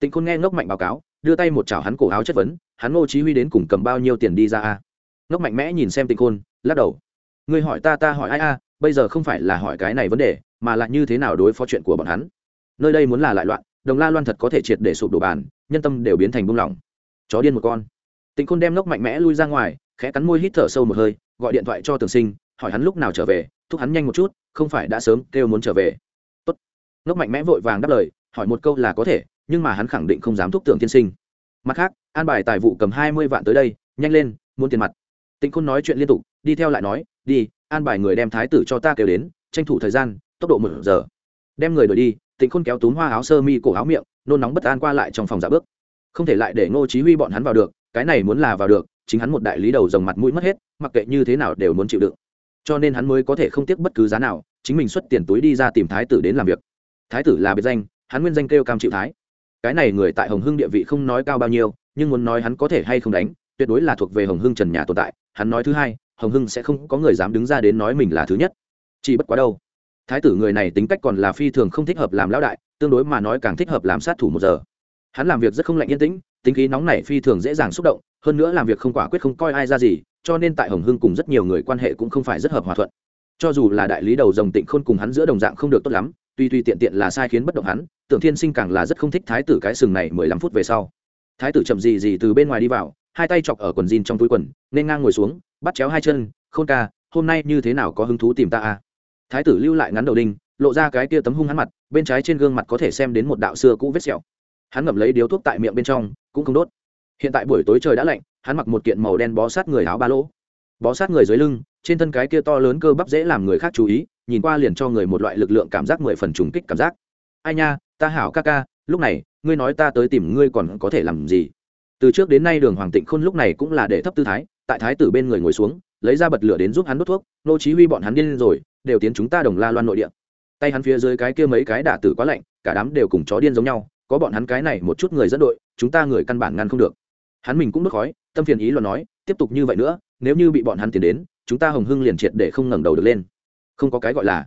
Tịnh khôn nghe ngốc mạnh báo cáo, đưa tay một chảo hắn cổ áo chất vấn, hắn nô chí huy đến cùng cầm bao nhiêu tiền đi ra a? Ngốc mạnh mẽ nhìn xem tịnh khôn, lắc đầu. Ngươi hỏi ta ta hỏi ai a? Bây giờ không phải là hỏi cái này vấn đề, mà là như thế nào đối phó chuyện của bọn hắn. Nơi đây muốn là lại loạn, đồng la loan thật có thể triệt để sụp đổ bàn, nhân tâm đều biến thành buông lỏng. Chó điên một con. Tịnh khôn đem lốc mạnh mẽ lui ra ngoài, khẽ cắn môi hít thở sâu một hơi, gọi điện thoại cho tường sinh, hỏi hắn lúc nào trở về, thúc hắn nhanh một chút, không phải đã sớm kêu muốn trở về. Tốt. Lốc mạnh mẽ vội vàng đáp lời, hỏi một câu là có thể, nhưng mà hắn khẳng định không dám thúc tưởng tiên sinh. Mặt khác, an bài tài vụ cầm hai mươi vạn tới đây, nhanh lên, muốn tiền mặt. Tịnh khôn nói chuyện liên tục, đi theo lại nói, đi an bài người đem thái tử cho ta kêu đến, tranh thủ thời gian, tốc độ một giờ. Đem người đuổi đi, tịnh khôn kéo túm hoa áo sơ mi cổ áo miệng, nôn nóng bất an qua lại trong phòng giả bước. Không thể lại để ngô chí huy bọn hắn vào được, cái này muốn là vào được, chính hắn một đại lý đầu rồng mặt mũi mất hết, mặc kệ như thế nào đều muốn chịu đựng. Cho nên hắn mới có thể không tiếc bất cứ giá nào, chính mình xuất tiền túi đi ra tìm thái tử đến làm việc. Thái tử là biệt danh, hắn nguyên danh kêu cam chịu thái. Cái này người tại hồng hưng địa vị không nói cao bao nhiêu, nhưng muốn nói hắn có thể hay không đánh, tuyệt đối là thuộc về hồng hưng trần nhà tồn tại. Hắn nói thứ hai hồng hưng sẽ không có người dám đứng ra đến nói mình là thứ nhất. Chỉ bất quá đâu. Thái tử người này tính cách còn là phi thường không thích hợp làm lão đại, tương đối mà nói càng thích hợp làm sát thủ một giờ. Hắn làm việc rất không lạnh yên tĩnh, tính khí nóng này phi thường dễ dàng xúc động, hơn nữa làm việc không quả quyết không coi ai ra gì, cho nên tại hồng hưng cùng rất nhiều người quan hệ cũng không phải rất hợp hòa thuận. Cho dù là đại lý đầu dòng tịnh khôn cùng hắn giữa đồng dạng không được tốt lắm, tuy tuy tiện tiện là sai khiến bất động hắn, tưởng thiên sinh càng là rất không thích thái tử cái sừng này mười lăm phút về sau. Thái tử chậm gì gì từ bên ngoài đi vào, hai tay chọc ở quần jean trong túi quần, nên ngang ngồi xuống bắt chéo hai chân, khôn ca, hôm nay như thế nào có hứng thú tìm ta à? Thái tử lưu lại ngắn đầu đinh, lộ ra cái kia tấm hung hắn mặt, bên trái trên gương mặt có thể xem đến một đạo xưa cũ vết sẹo. Hắn ngậm lấy điếu thuốc tại miệng bên trong, cũng không đốt. Hiện tại buổi tối trời đã lạnh, hắn mặc một kiện màu đen bó sát người áo ba lỗ. Bó sát người dưới lưng, trên thân cái kia to lớn cơ bắp dễ làm người khác chú ý, nhìn qua liền cho người một loại lực lượng cảm giác mười phần trùng kích cảm giác. Ai nha, ta hảo ca ca, lúc này, ngươi nói ta tới tìm ngươi còn có thể làm gì? Từ trước đến nay đường hoàng tịnh khôn lúc này cũng là để thấp tư thái tại thái tử bên người ngồi xuống, lấy ra bật lửa đến giúp hắn đốt thuốc, nô chí huy bọn hắn điên rồi, đều tiến chúng ta đồng la loan nội địa. Tay hắn phía dưới cái kia mấy cái đả tử quá lạnh, cả đám đều cùng chó điên giống nhau, có bọn hắn cái này một chút người dẫn đội, chúng ta người căn bản ngăn không được. Hắn mình cũng đốt khói, tâm phiền ý luận nói, tiếp tục như vậy nữa, nếu như bị bọn hắn tiến đến, chúng ta hồng hưng liền triệt để không ngẩng đầu được lên. Không có cái gọi là.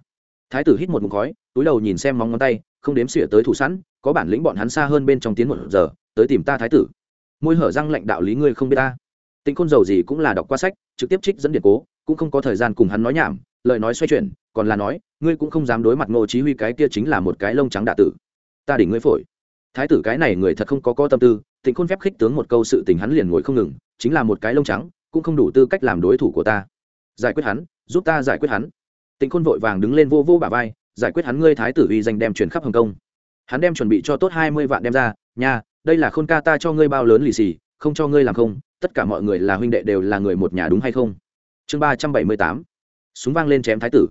Thái tử hít một ngụm khói, túi đầu nhìn xem móng ngón tay, không đếm xỉa tới thủ sẵn, có bản lĩnh bọn hắn xa hơn bên trong tiến một giờ, tới tìm ta thái tử. Môi hở răng lệnh đạo lý ngươi không biết ta tĩnh khôn giàu gì cũng là đọc qua sách trực tiếp trích dẫn điện cố cũng không có thời gian cùng hắn nói nhảm lời nói xoay chuyển còn là nói ngươi cũng không dám đối mặt ngô chí huy cái kia chính là một cái lông trắng đạ tử. Ta đỉnh ngươi phổi. Thái tử cái này người thật không có có tâm tư tịnh khôn phép khích tướng một câu sự tình hắn liền ngồi không ngừng chính là một cái lông trắng cũng không đủ tư cách làm đối thủ của ta. Giải quyết hắn giúp ta giải quyết hắn. Tịnh khôn vội vàng đứng lên vô vô bả vai giải quyết hắn ngươi thái tử uy danh đem truyền khắp hồng công, hắn đem chuẩn bị cho tốt hai mươi vạn đem ra nha đây là khôn ca ta cho ngươi bao lớn lì xì không cho ngươi làm không, tất cả mọi người là huynh đệ đều là người một nhà đúng hay không? Chương ba trăm bảy mươi tám, súng vang lên chém thái tử.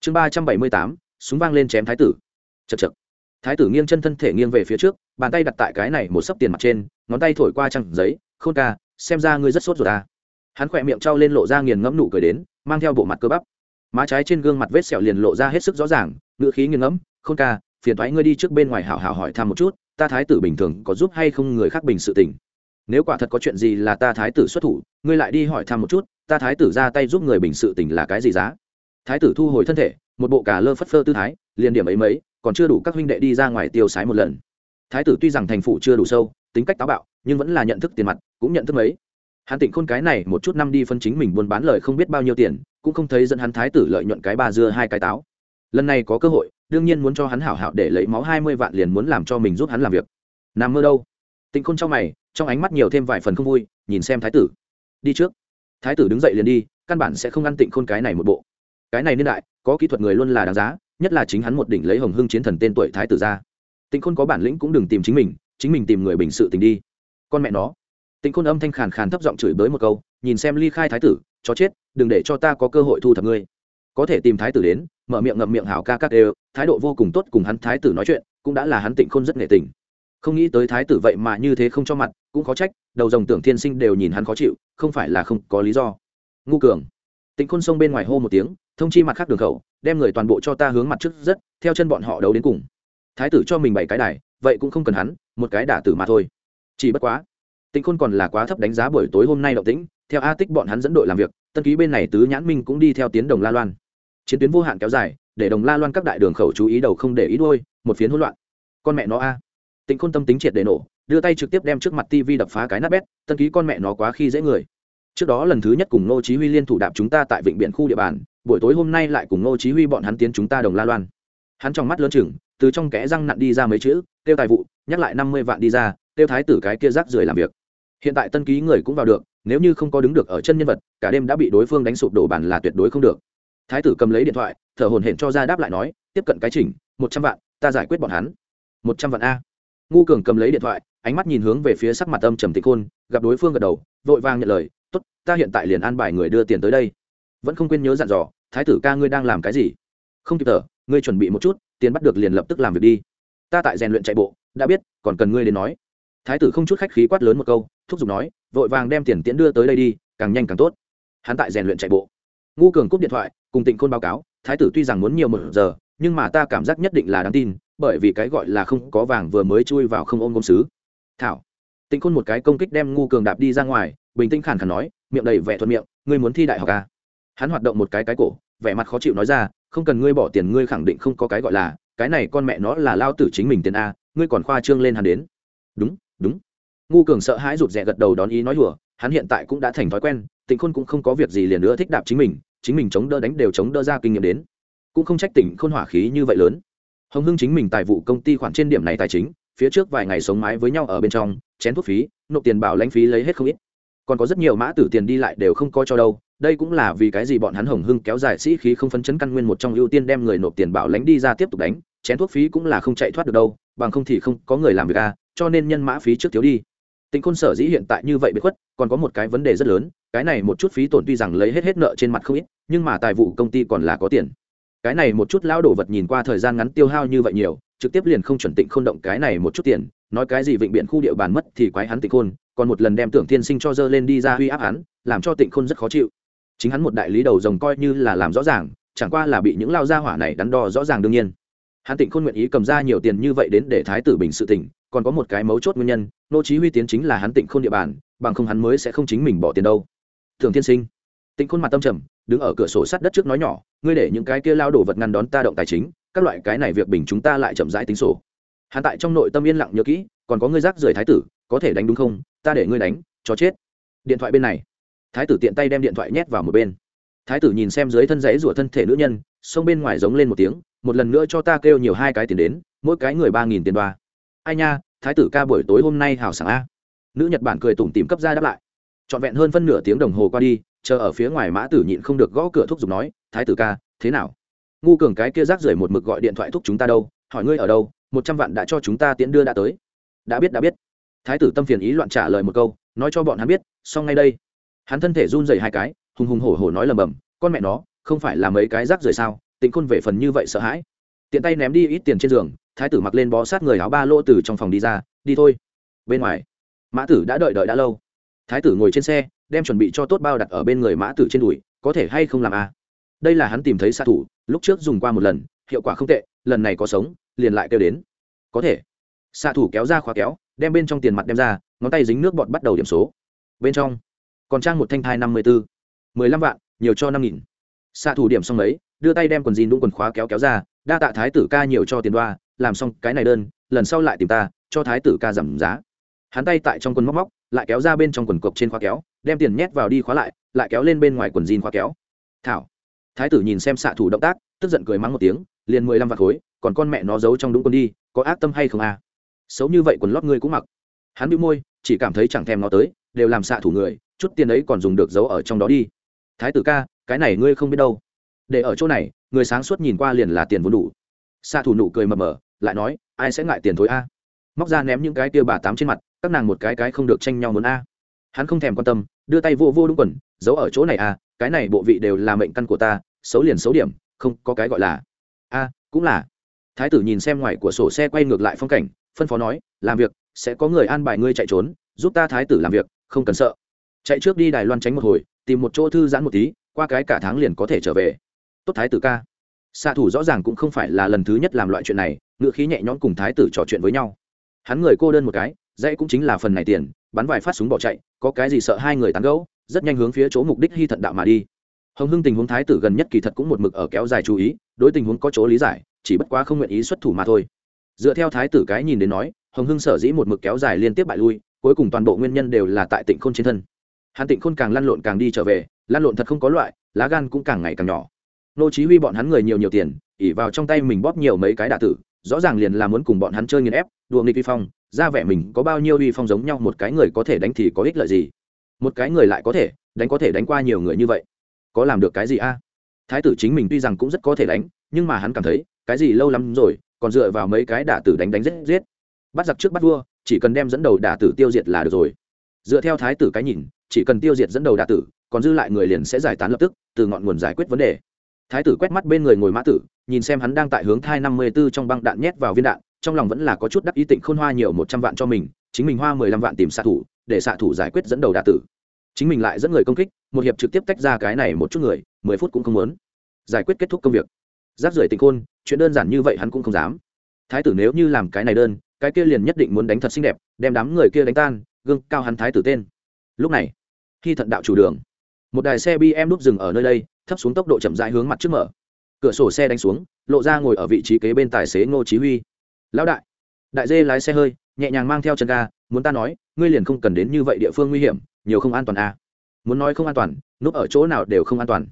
Chương ba trăm bảy mươi tám, súng vang lên chém thái tử. Chật chật thái tử nghiêng chân thân thể nghiêng về phía trước, bàn tay đặt tại cái này một sấp tiền mặt trên, ngón tay thổi qua trăng giấy, khôn ca, xem ra ngươi rất sốt rồi ta. Hắn khỏe miệng trao lên lộ ra nghiền ngẫm nụ cười đến, mang theo bộ mặt cơ bắp. Má trái trên gương mặt vết sẹo liền lộ ra hết sức rõ ràng, ngữ khí nghiền ngẫm, khôn ca, phiền thoái ngươi đi trước bên ngoài hảo hảo hỏi thăm một chút, ta thái tử bình thường có giúp hay không người khác bình sự tình? Nếu quả thật có chuyện gì là ta thái tử xuất thủ, ngươi lại đi hỏi thăm một chút, ta thái tử ra tay giúp người bình sự tình là cái gì giá? Thái tử thu hồi thân thể, một bộ cả lơ phất phơ tư thái, liền điểm ấy mấy, còn chưa đủ các huynh đệ đi ra ngoài tiêu sái một lần. Thái tử tuy rằng thành phủ chưa đủ sâu, tính cách táo bạo, nhưng vẫn là nhận thức tiền mặt, cũng nhận thức mấy. Hắn tịnh khôn cái này một chút năm đi phân chính mình buôn bán lời không biết bao nhiêu tiền, cũng không thấy dẫn hắn thái tử lợi nhuận cái ba dưa hai cái táo. Lần này có cơ hội, đương nhiên muốn cho hắn hảo hảo để lấy máu hai mươi vạn liền muốn làm cho mình giúp hắn làm việc. Nằm mơ đâu? Tịnh khôn trong mày, trong ánh mắt nhiều thêm vài phần không vui, nhìn xem thái tử. Đi trước. Thái tử đứng dậy liền đi, căn bản sẽ không ăn tịnh khôn cái này một bộ. Cái này niên đại, có kỹ thuật người luôn là đáng giá, nhất là chính hắn một đỉnh lấy hồng hưng chiến thần tên tuổi thái tử ra. Tịnh khôn có bản lĩnh cũng đừng tìm chính mình chính mình tìm người bình sự tình đi. Con mẹ nó. Tịnh khôn âm thanh khàn khàn thấp giọng chửi bới một câu, nhìn xem ly khai thái tử, Chó chết, đừng để cho ta có cơ hội thu thập ngươi. Có thể tìm thái tử đến, mở miệng ngậm miệng hảo ca các đều, thái độ vô cùng tốt cùng hắn thái tử nói chuyện, cũng đã là hắn tịnh khôn rất nghệ tình không nghĩ tới thái tử vậy mà như thế không cho mặt, cũng khó trách, đầu dòng tưởng thiên sinh đều nhìn hắn khó chịu, không phải là không có lý do. Ngu cường. Tịnh khôn xông bên ngoài hô một tiếng, thông chi mặt khác đường khẩu, đem người toàn bộ cho ta hướng mặt trước rất, theo chân bọn họ đấu đến cùng. Thái tử cho mình bảy cái đài, vậy cũng không cần hắn, một cái đả tử mà thôi. Chỉ bất quá, tịnh khôn còn là quá thấp đánh giá buổi tối hôm nay động tĩnh, theo a tích bọn hắn dẫn đội làm việc, tân ký bên này tứ nhãn minh cũng đi theo tiến đồng la loan. Chiến tuyến vô hạn kéo dài, để đồng la loan các đại đường khẩu chú ý đầu không để ý đôi một phiến hỗn loạn. Con mẹ nó a tịnh khôn tâm tính triệt để nổ, đưa tay trực tiếp đem trước mặt tv đập phá cái nát bét, tân ký con mẹ nó quá khi dễ người. Trước đó lần thứ nhất cùng ngô chí huy liên thủ đạp chúng ta tại vịnh biển khu địa bàn, buổi tối hôm nay lại cùng ngô chí huy bọn hắn tiến chúng ta đồng la loan. Hắn trong mắt lớn chừng, từ trong kẽ răng nặn đi ra mấy chữ, tiêu tài vụ, nhắc lại năm mươi vạn đi ra, tiêu thái tử cái kia rác rưởi làm việc. Hiện tại tân ký người cũng vào được, nếu như không có đứng được ở chân nhân vật, cả đêm đã bị đối phương đánh sụp đổ bàn là tuyệt đối không được. Thái tử cầm lấy điện thoại, thở hổn hển cho ra đáp lại nói, tiếp cận cái chỉnh, một trăm vạn, ta giải quyết bọn hắn. Một trăm vạn a? Ngu cường cầm lấy điện thoại, ánh mắt nhìn hướng về phía sắc mặt âm trầm tịch khôn, gặp đối phương gật đầu, vội vàng nhận lời, tốt, ta hiện tại liền an bài người đưa tiền tới đây. Vẫn không quên nhớ dặn dò, thái tử ca ngươi đang làm cái gì? Không kịp tở ngươi chuẩn bị một chút, tiền bắt được liền lập tức làm việc đi. Ta tại rèn luyện chạy bộ, đã biết, còn cần ngươi đến nói. Thái tử không chút khách khí quát lớn một câu, thúc giục nói, vội vàng đem tiền tiễn đưa tới đây đi, càng nhanh càng tốt. Hắn tại rèn luyện chạy bộ. Ngu cường cúp điện thoại, cùng tịnh khôn báo cáo, thái tử tuy rằng muốn nhiều một giờ, nhưng mà ta cảm giác nhất định là đáng tin bởi vì cái gọi là không có vàng vừa mới chui vào không ôm công sứ thảo, tịnh khôn một cái công kích đem ngu cường đạp đi ra ngoài, bình tĩnh khàn khàn nói, miệng đầy vẻ thuận miệng, ngươi muốn thi đại học à? hắn hoạt động một cái cái cổ, vẻ mặt khó chịu nói ra, không cần ngươi bỏ tiền, ngươi khẳng định không có cái gọi là, cái này con mẹ nó là lao tử chính mình tiền a, ngươi còn khoa trương lên hắn đến. Đúng đúng. Ngu cường sợ hãi rụt rè gật đầu đón ý nói đùa, hắn hiện tại cũng đã thành thói quen, tịnh khôn cũng không có việc gì liền nữa thích đạp chính mình chính mình chống đỡ đánh đều chống đỡ ra kinh nghiệm đến. Cũng không trách tỉnh khôn hỏa khí như vậy lớn hồng hưng chính mình tài vụ công ty khoản trên điểm này tài chính phía trước vài ngày sống mái với nhau ở bên trong chén thuốc phí nộp tiền bảo lãnh phí lấy hết không ít. Còn có rất nhiều mã tử tiền đi lại đều không coi cho đâu đây cũng là vì cái gì bọn hắn hồng hưng kéo dài sĩ khí không phấn chấn căn nguyên một trong ưu tiên đem người nộp tiền bảo lãnh đi ra tiếp tục đánh chén thuốc phí cũng là không chạy thoát được đâu bằng không thì không có người làm việc à, cho nên nhân mã phí trước thiếu đi. Tình khôn sở dĩ hiện tại như vậy bị khuất còn có một cái vấn đề rất lớn cái này một chút phí tổn tuy rằng lấy hết hết nợ trên mặt không ít nhưng mà tài vụ công ty còn là có tiền cái này một chút lão đồ vật nhìn qua thời gian ngắn tiêu hao như vậy nhiều, trực tiếp liền không chuẩn tịnh không động cái này một chút tiền, nói cái gì vịnh biện khu địa bàn mất thì quái hắn tịnh khôn, còn một lần đem tưởng tiên sinh cho dơ lên đi ra huy áp hắn, làm cho tịnh khôn rất khó chịu. Chính hắn một đại lý đầu rồng coi như là làm rõ ràng, chẳng qua là bị những lao gia hỏa này đắn đo rõ ràng đương nhiên. Hắn tịnh khôn nguyện ý cầm ra nhiều tiền như vậy đến để thái tử bình sự tỉnh, còn có một cái mấu chốt nguyên nhân, nô chí huy tiến chính là hắn tịnh khôn địa bàn, bằng không hắn mới sẽ không chính mình bỏ tiền đâu. Thường thiên sinh tịnh khuôn mặt tâm trầm, đứng ở cửa sổ sắt đất trước nói nhỏ, ngươi để những cái kia lao đổ vật ngăn đón ta động tài chính, các loại cái này việc bình chúng ta lại chậm rãi tính sổ. Hắn tại trong nội tâm yên lặng nhớ kỹ, còn có ngươi rác rưởi thái tử, có thể đánh đúng không? Ta để ngươi đánh, cho chết. Điện thoại bên này, thái tử tiện tay đem điện thoại nhét vào một bên. Thái tử nhìn xem dưới thân giấy rủa thân thể nữ nhân xông bên ngoài giống lên một tiếng, một lần nữa cho ta kêu nhiều hai cái tiền đến, mỗi cái người ba nghìn tiền đoa. Ai nha, thái tử ca buổi tối hôm nay hào sảng a. Nữ nhật bản cười tủm tìm cấp ra đáp lại. Trọn vẹn hơn phân nửa tiếng đồng hồ qua đi chờ ở phía ngoài mã tử nhịn không được gõ cửa thúc giục nói, thái tử ca, thế nào? Ngu cường cái kia rác rưởi một mực gọi điện thoại thúc chúng ta đâu, hỏi ngươi ở đâu, một trăm vạn đã cho chúng ta tiễn đưa đã tới. Đã biết đã biết. Thái tử tâm phiền ý loạn trả lời một câu, nói cho bọn hắn biết, xong ngay đây. Hắn thân thể run dày hai cái, hùng hùng hổ hổ nói lầm bầm, con mẹ nó, không phải là mấy cái rác rưởi sao tính khôn về phần như vậy sợ hãi. Tiện tay ném đi ít tiền trên giường, thái tử mặc lên bó sát người áo ba lỗ từ trong phòng đi ra, đi thôi. Bên ngoài, mã tử đã đợi đợi đã lâu thái tử ngồi trên xe, đem chuẩn bị cho tốt bao đặt ở bên người mã tử trên đùi, có thể hay không làm a à? đây là hắn tìm thấy xạ thủ, lúc trước dùng qua một lần, hiệu quả không tệ, lần này có sống, liền lại kêu đến. Có thể. Xạ thủ kéo ra khóa kéo, đem bên trong tiền mặt đem ra, ngón tay dính nước bọt bắt đầu điểm số. Bên trong, còn trang một thanh thai năm mươi bốn mười lăm vạn, nhiều cho năm nghìn. Xạ thủ điểm xong ấy đưa tay đem quần jean đúng quần khóa kéo kéo ra, đa tạ thái tử ca nhiều cho tiền đoa, làm xong cái này đơn, lần sau lại tìm ta, cho thái tử ca giảm giá. Hắn tay tại trong quần móc móc lại kéo ra bên trong quần cộc trên khóa kéo, đem tiền nhét vào đi khóa lại lại kéo lên bên ngoài quần jean khóa kéo. Thảo. Thái tử nhìn xem xạ thủ động tác, tức giận cười mắng một tiếng, liền mười lăm vạt khối, còn con mẹ nó giấu trong đúng quần đi, có ác tâm hay không à xấu như vậy quần lót ngươi cũng mặc. Hắn bị môi, chỉ cảm thấy chẳng thèm nó tới, đều làm xạ thủ người, chút tiền ấy còn dùng được giấu ở trong đó đi. Thái tử ca, cái này ngươi không biết đâu. Để ở chỗ này, người sáng suốt nhìn qua liền là tiền vốn đủ. Xạ thủ nụ cười mờ mờ, lại nói, ai sẽ ngại tiền thối a? Móc ra ném những cái tia bà tám trên mặt các nàng một cái cái không được tranh nhau muốn a. Hắn không thèm quan tâm, đưa tay vô vô đúng quần, giấu ở chỗ này a cái này bộ vị đều là mệnh căn của ta, xấu liền xấu điểm, không có cái gọi là. A, cũng là. Thái tử nhìn xem ngoài của sổ xe quay ngược lại phong cảnh, phân phó nói, làm việc, sẽ có người an bài ngươi chạy trốn, giúp ta thái tử làm việc, không cần sợ. Chạy trước đi đài loan tránh một hồi, tìm một chỗ thư giãn một tí, qua cái cả tháng liền có thể trở về. Tốt thái tử ca. Xạ thủ rõ ràng cũng không phải là lần thứ nhất làm loại chuyện này, ngựa khí nhẹ nhõm cùng thái tử trò chuyện với nhau. Hắn người cô đơn một cái dãy cũng chính là phần này tiền, bắn vài phát súng bỏ chạy, có cái gì sợ hai người tán gẫu, rất nhanh hướng phía chỗ mục đích hy thận đạo mà đi. Hồng hưng tình huống thái tử gần nhất kỳ thật cũng một mực ở kéo dài chú ý, đối tình huống có chỗ lý giải, chỉ bất quá không nguyện ý xuất thủ mà thôi. Dựa theo thái tử cái nhìn đến nói, hồng hưng sở dĩ một mực kéo dài liên tiếp bại lui, cuối cùng toàn bộ nguyên nhân đều là tại tịnh khôn trên thân. Hắn tịnh khôn càng lăn lộn càng đi trở về, lăn lộn thật không có loại, lá gan cũng càng ngày càng nhỏ. Nô chí huy bọn hắn người nhiều nhiều tiền ỉ vào trong tay mình bóp nhiều mấy cái đả tử rõ ràng liền là muốn cùng bọn hắn chơi nghiền ép, đùa nghịch uy phong, ra vẻ mình có bao nhiêu uy phong giống nhau, một cái người có thể đánh thì có ích lợi gì? Một cái người lại có thể đánh có thể đánh qua nhiều người như vậy, có làm được cái gì a? Thái tử chính mình tuy rằng cũng rất có thể đánh, nhưng mà hắn cảm thấy, cái gì lâu lắm rồi, còn dựa vào mấy cái đả tử đánh đánh giết giết. Bắt giặc trước bắt vua, chỉ cần đem dẫn đầu đả tử tiêu diệt là được rồi. Dựa theo thái tử cái nhìn, chỉ cần tiêu diệt dẫn đầu đả tử, còn dư lại người liền sẽ giải tán lập tức, từ ngọn nguồn giải quyết vấn đề thái tử quét mắt bên người ngồi mã tử, nhìn xem hắn đang tại hướng thai năm mươi b ố trong băng đạn nhét vào viên đạn, trong lòng vẫn là có chút đắc ý tịnh khôn hoa nhiều một trăm vạn cho mình, chính mình hoa mười lăm vạn tìm xạ thủ, để xạ thủ giải quyết dẫn đầu đạ tử. Chính mình lại dẫn người công kích, một hiệp trực tiếp tách ra cái này một chút người, mười phút cũng không muốn. Giải quyết kết thúc công việc. Giáp rưỡi tịnh khôn, chuyện đơn giản như vậy hắn cũng không dám. Thái tử nếu như làm cái này đơn, cái kia liền nhất định muốn đánh thật xinh đẹp, đem đám người kia đánh tan, gương cao hắn thái tử tên. Lúc này, khi thận đạo chủ đường một đài xe bm đúc dừng ở nơi đây, thấp xuống tốc độ chậm rãi hướng mặt trước mở. Cửa sổ xe đánh xuống, lộ ra ngồi ở vị trí kế bên tài xế ngô chí huy. Lão đại. Đại dê lái xe hơi, nhẹ nhàng mang theo chân ga, muốn ta nói, ngươi liền không cần đến như vậy địa phương nguy hiểm, nhiều không an toàn à. muốn nói không an toàn, núp ở chỗ nào đều không an toàn.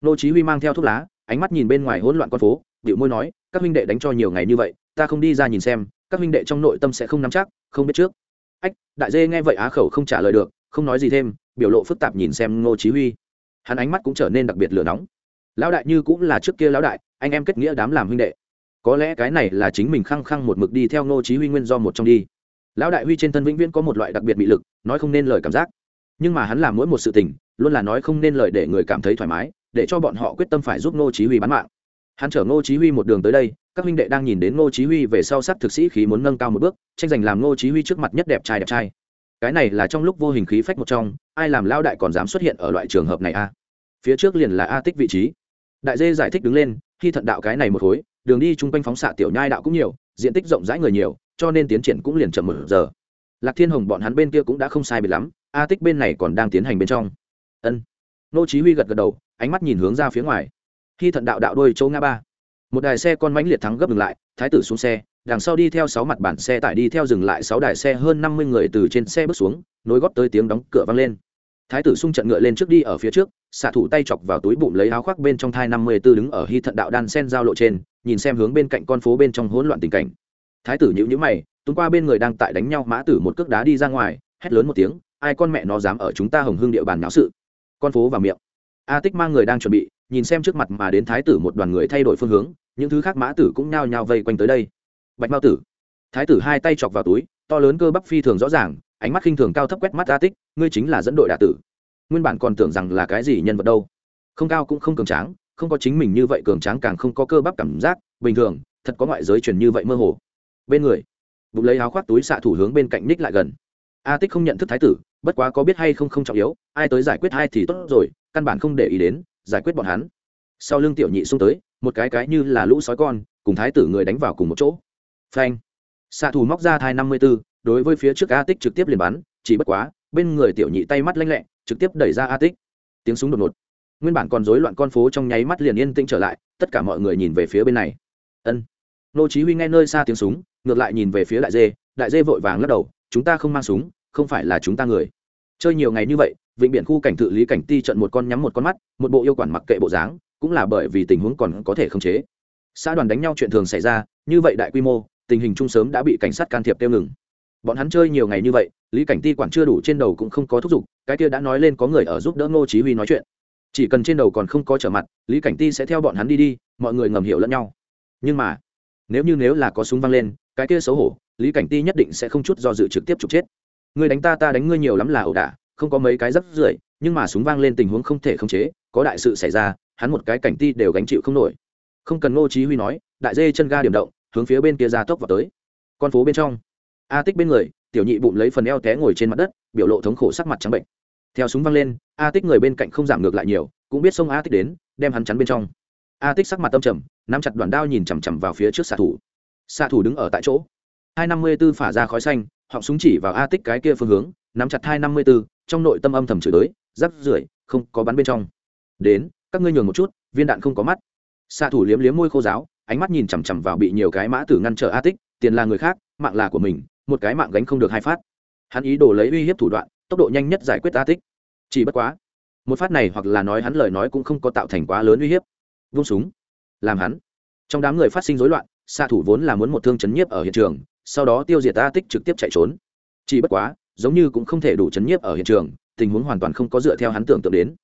Ngô chí huy mang theo thuốc lá, ánh mắt nhìn bên ngoài hỗn loạn con phố điệu môi nói, các huynh đệ đánh cho nhiều ngày như vậy, ta không đi ra nhìn xem, các huynh đệ trong nội tâm sẽ không nắm chắc, không biết trước. Ách, đại dê nghe vậy á khẩu không trả lời được, không nói gì thêm biểu lộ phức tạp nhìn xem ngô chí huy. Hắn ánh mắt cũng trở nên đặc biệt lửa nóng. Lão đại như cũng là trước kia lão đại, anh em kết nghĩa đám làm huynh đệ. Có lẽ cái này là chính mình khăng khăng một mực đi theo ngô chí huy nguyên do một trong đi. Lão đại huy trên thân vĩnh viễn có một loại đặc biệt bị lực, nói không nên lời cảm giác. Nhưng mà hắn làm mỗi một sự tình, luôn là nói không nên lời để người cảm thấy thoải mái, để cho bọn họ quyết tâm phải giúp ngô chí huy bán mạng. Hắn chở ngô chí huy một đường tới đây, các huynh đệ đang nhìn đến ngô chí huy về sau sắc thực sĩ khí muốn nâng cao một bước, tranh giành làm ngô chí huy trước mặt nhất đẹp trai đẹp trai cái này là trong lúc vô hình khí phách một trong, ai làm lao đại còn dám xuất hiện ở loại trường hợp này a? Phía trước liền là a tích vị trí. Đại dê giải thích đứng lên, khi thận đạo cái này một khối, đường đi chung quanh phóng xạ tiểu nhai đạo cũng nhiều, diện tích rộng rãi người nhiều, cho nên tiến triển cũng liền chậm một giờ. Lạc thiên hồng bọn hắn bên kia cũng đã không sai bị lắm, a tích bên này còn đang tiến hành bên trong. Ân. Nô chí huy gật gật đầu, ánh mắt nhìn hướng ra phía ngoài. Khi thận đạo đạo đôi châu ngã ba, một đài xe con mãnh liệt thắng gấp dừng lại, thái tử xuống xe đằng sau đi theo sáu mặt bản xe tải đi theo dừng lại sáu đài xe hơn năm mươi người từ trên xe bước xuống, nối góp tới tiếng đóng cửa vang lên. Thái tử xung trận ngựa lên trước đi ở phía trước, xạ thủ tay chọc vào túi bụng lấy áo khoác bên trong thai năm mươi tư đứng ở hy thận đạo đan sen giao lộ trên, nhìn xem hướng bên cạnh con phố bên trong hỗn loạn tình cảnh. Thái tử nhữ nhữ mày tuôn qua bên người đang tại đánh nhau mã tử một cước đá đi ra ngoài, hét lớn một tiếng, ai con mẹ nó dám ở chúng ta hồng hương địa bàn náo sự? Con phố vào miệng. A tích mang người đang chuẩn bị, nhìn xem trước mặt mà đến thái tử một đoàn người thay đổi phương hướng, những thứ khác mã tử cũng nhao nhao vây quanh tới đây bạch mao tử. Thái tử hai tay chọc vào túi, to lớn cơ bắp phi thường rõ ràng, ánh mắt khinh thường cao thấp quét mắt a tích, ngươi chính là dẫn đội đạ tử. Nguyên bản còn tưởng rằng là cái gì nhân vật đâu. Không cao cũng không cường tráng, không có chính mình như vậy cường tráng càng không có cơ bắp cảm giác, bình thường, thật có ngoại giới truyền như vậy mơ hồ. Bên người, bụng lấy áo khoác túi xạ thủ hướng bên cạnh ních lại gần. A tích không nhận thức thái tử, bất quá có biết hay không không trọng yếu, ai tới giải quyết hai thì tốt rồi, căn bản không để ý đến, giải quyết bọn hắn. Sau lưng tiểu nhị xung tới, một cái cái như là lũ sói con, cùng thái tử người đánh vào cùng một chỗ phanh. Xạ thủ móc ra thai năm mươi b ố đối với phía trước a tích trực tiếp liền bắn, chỉ bất quá, bên người tiểu nhị tay mắt lanh lẹ, trực tiếp đẩy ra a tích. Tiếng súng đột ngột. Nguyên bản còn rối loạn con phố trong nháy mắt liền yên tĩnh trở lại, tất cả mọi người nhìn về phía bên này. Ân. Nô chí huy nghe nơi xa tiếng súng, ngược lại nhìn về phía đại dê đại dê vội vàng lắc đầu, chúng ta không mang súng, không phải là chúng ta người. Chơi nhiều ngày như vậy, vịnh biển khu cảnh thự lý cảnh ti trận một con nhắm một con mắt, một bộ yêu quản mặc kệ bộ dáng, cũng là bởi vì tình huống còn có thể khống chế. Xã đoàn đánh nhau chuyện thường xảy ra, như vậy đại quy mô tình hình chung sớm đã bị cảnh sát can thiệp tiêu ngừng. Bọn hắn chơi nhiều ngày như vậy, lý cảnh ti quản chưa đủ trên đầu cũng không có thúc giục, cái kia đã nói lên có người ở giúp đỡ ngô chí huy nói chuyện. Chỉ cần trên đầu còn không có trở mặt, lý cảnh ti sẽ theo bọn hắn đi đi, mọi người ngầm hiểu lẫn nhau. Nhưng mà, nếu như nếu là có súng văng lên, cái kia xấu hổ, lý cảnh ti nhất định sẽ không chút do dự trực tiếp trục chết. Người đánh ta ta đánh ngươi nhiều lắm là ẩu đả, không có mấy cái rất rưởi, nhưng mà súng vang lên tình huống không thể khống chế, có đại sự xảy ra, hắn một cái cảnh ti đều gánh chịu không nổi. Không cần ngô chí huy nói, đại dê chân ga điểm động hướng phía bên kia ra tốc vào tới. Con phố bên trong, a tích bên người, tiểu nhị bụng lấy phần eo té ngồi trên mặt đất, biểu lộ thống khổ sắc mặt trắng bệnh. Theo súng văng lên, a tích người bên cạnh không giảm ngược lại nhiều, cũng biết xông a tích đến, đem hắn chắn bên trong. A tích sắc mặt tâm trầm, nắm chặt đoàn đao nhìn chằm chằm vào phía trước xạ thủ. Xạ thủ đứng ở tại chỗ. Hai năm mươi b ố phả ra khói xanh, họng súng chỉ vào a tích cái kia phương hướng, nắm chặt hai năm mươi b ố trong nội tâm âm thầm chửi tới rắc rưởi, không có bắn bên trong. Đến, các ngươi nhường một chút, viên đạn không có mắt. Xạ thủ liếm liếm môi khô giáo ánh mắt nhìn chằm chằm vào bị nhiều cái mã tử ngăn trở a tích, tiền là người khác, mạng là của mình, một cái mạng gánh không được hai phát. Hắn ý đồ lấy uy hiếp thủ đoạn, tốc độ nhanh nhất giải quyết a tích. Chỉ bất quá, một phát này hoặc là nói hắn lời nói cũng không có tạo thành quá lớn uy hiếp. Vung súng. Làm hắn. Trong đám người phát sinh rối loạn, xạ thủ vốn là muốn một thương chấn nhiếp ở hiện trường, sau đó tiêu diệt a tích trực tiếp chạy trốn. Chỉ bất quá, giống như cũng không thể đủ chấn nhiếp ở hiện trường, tình huống hoàn toàn không có dựa theo hắn tưởng tượng đến.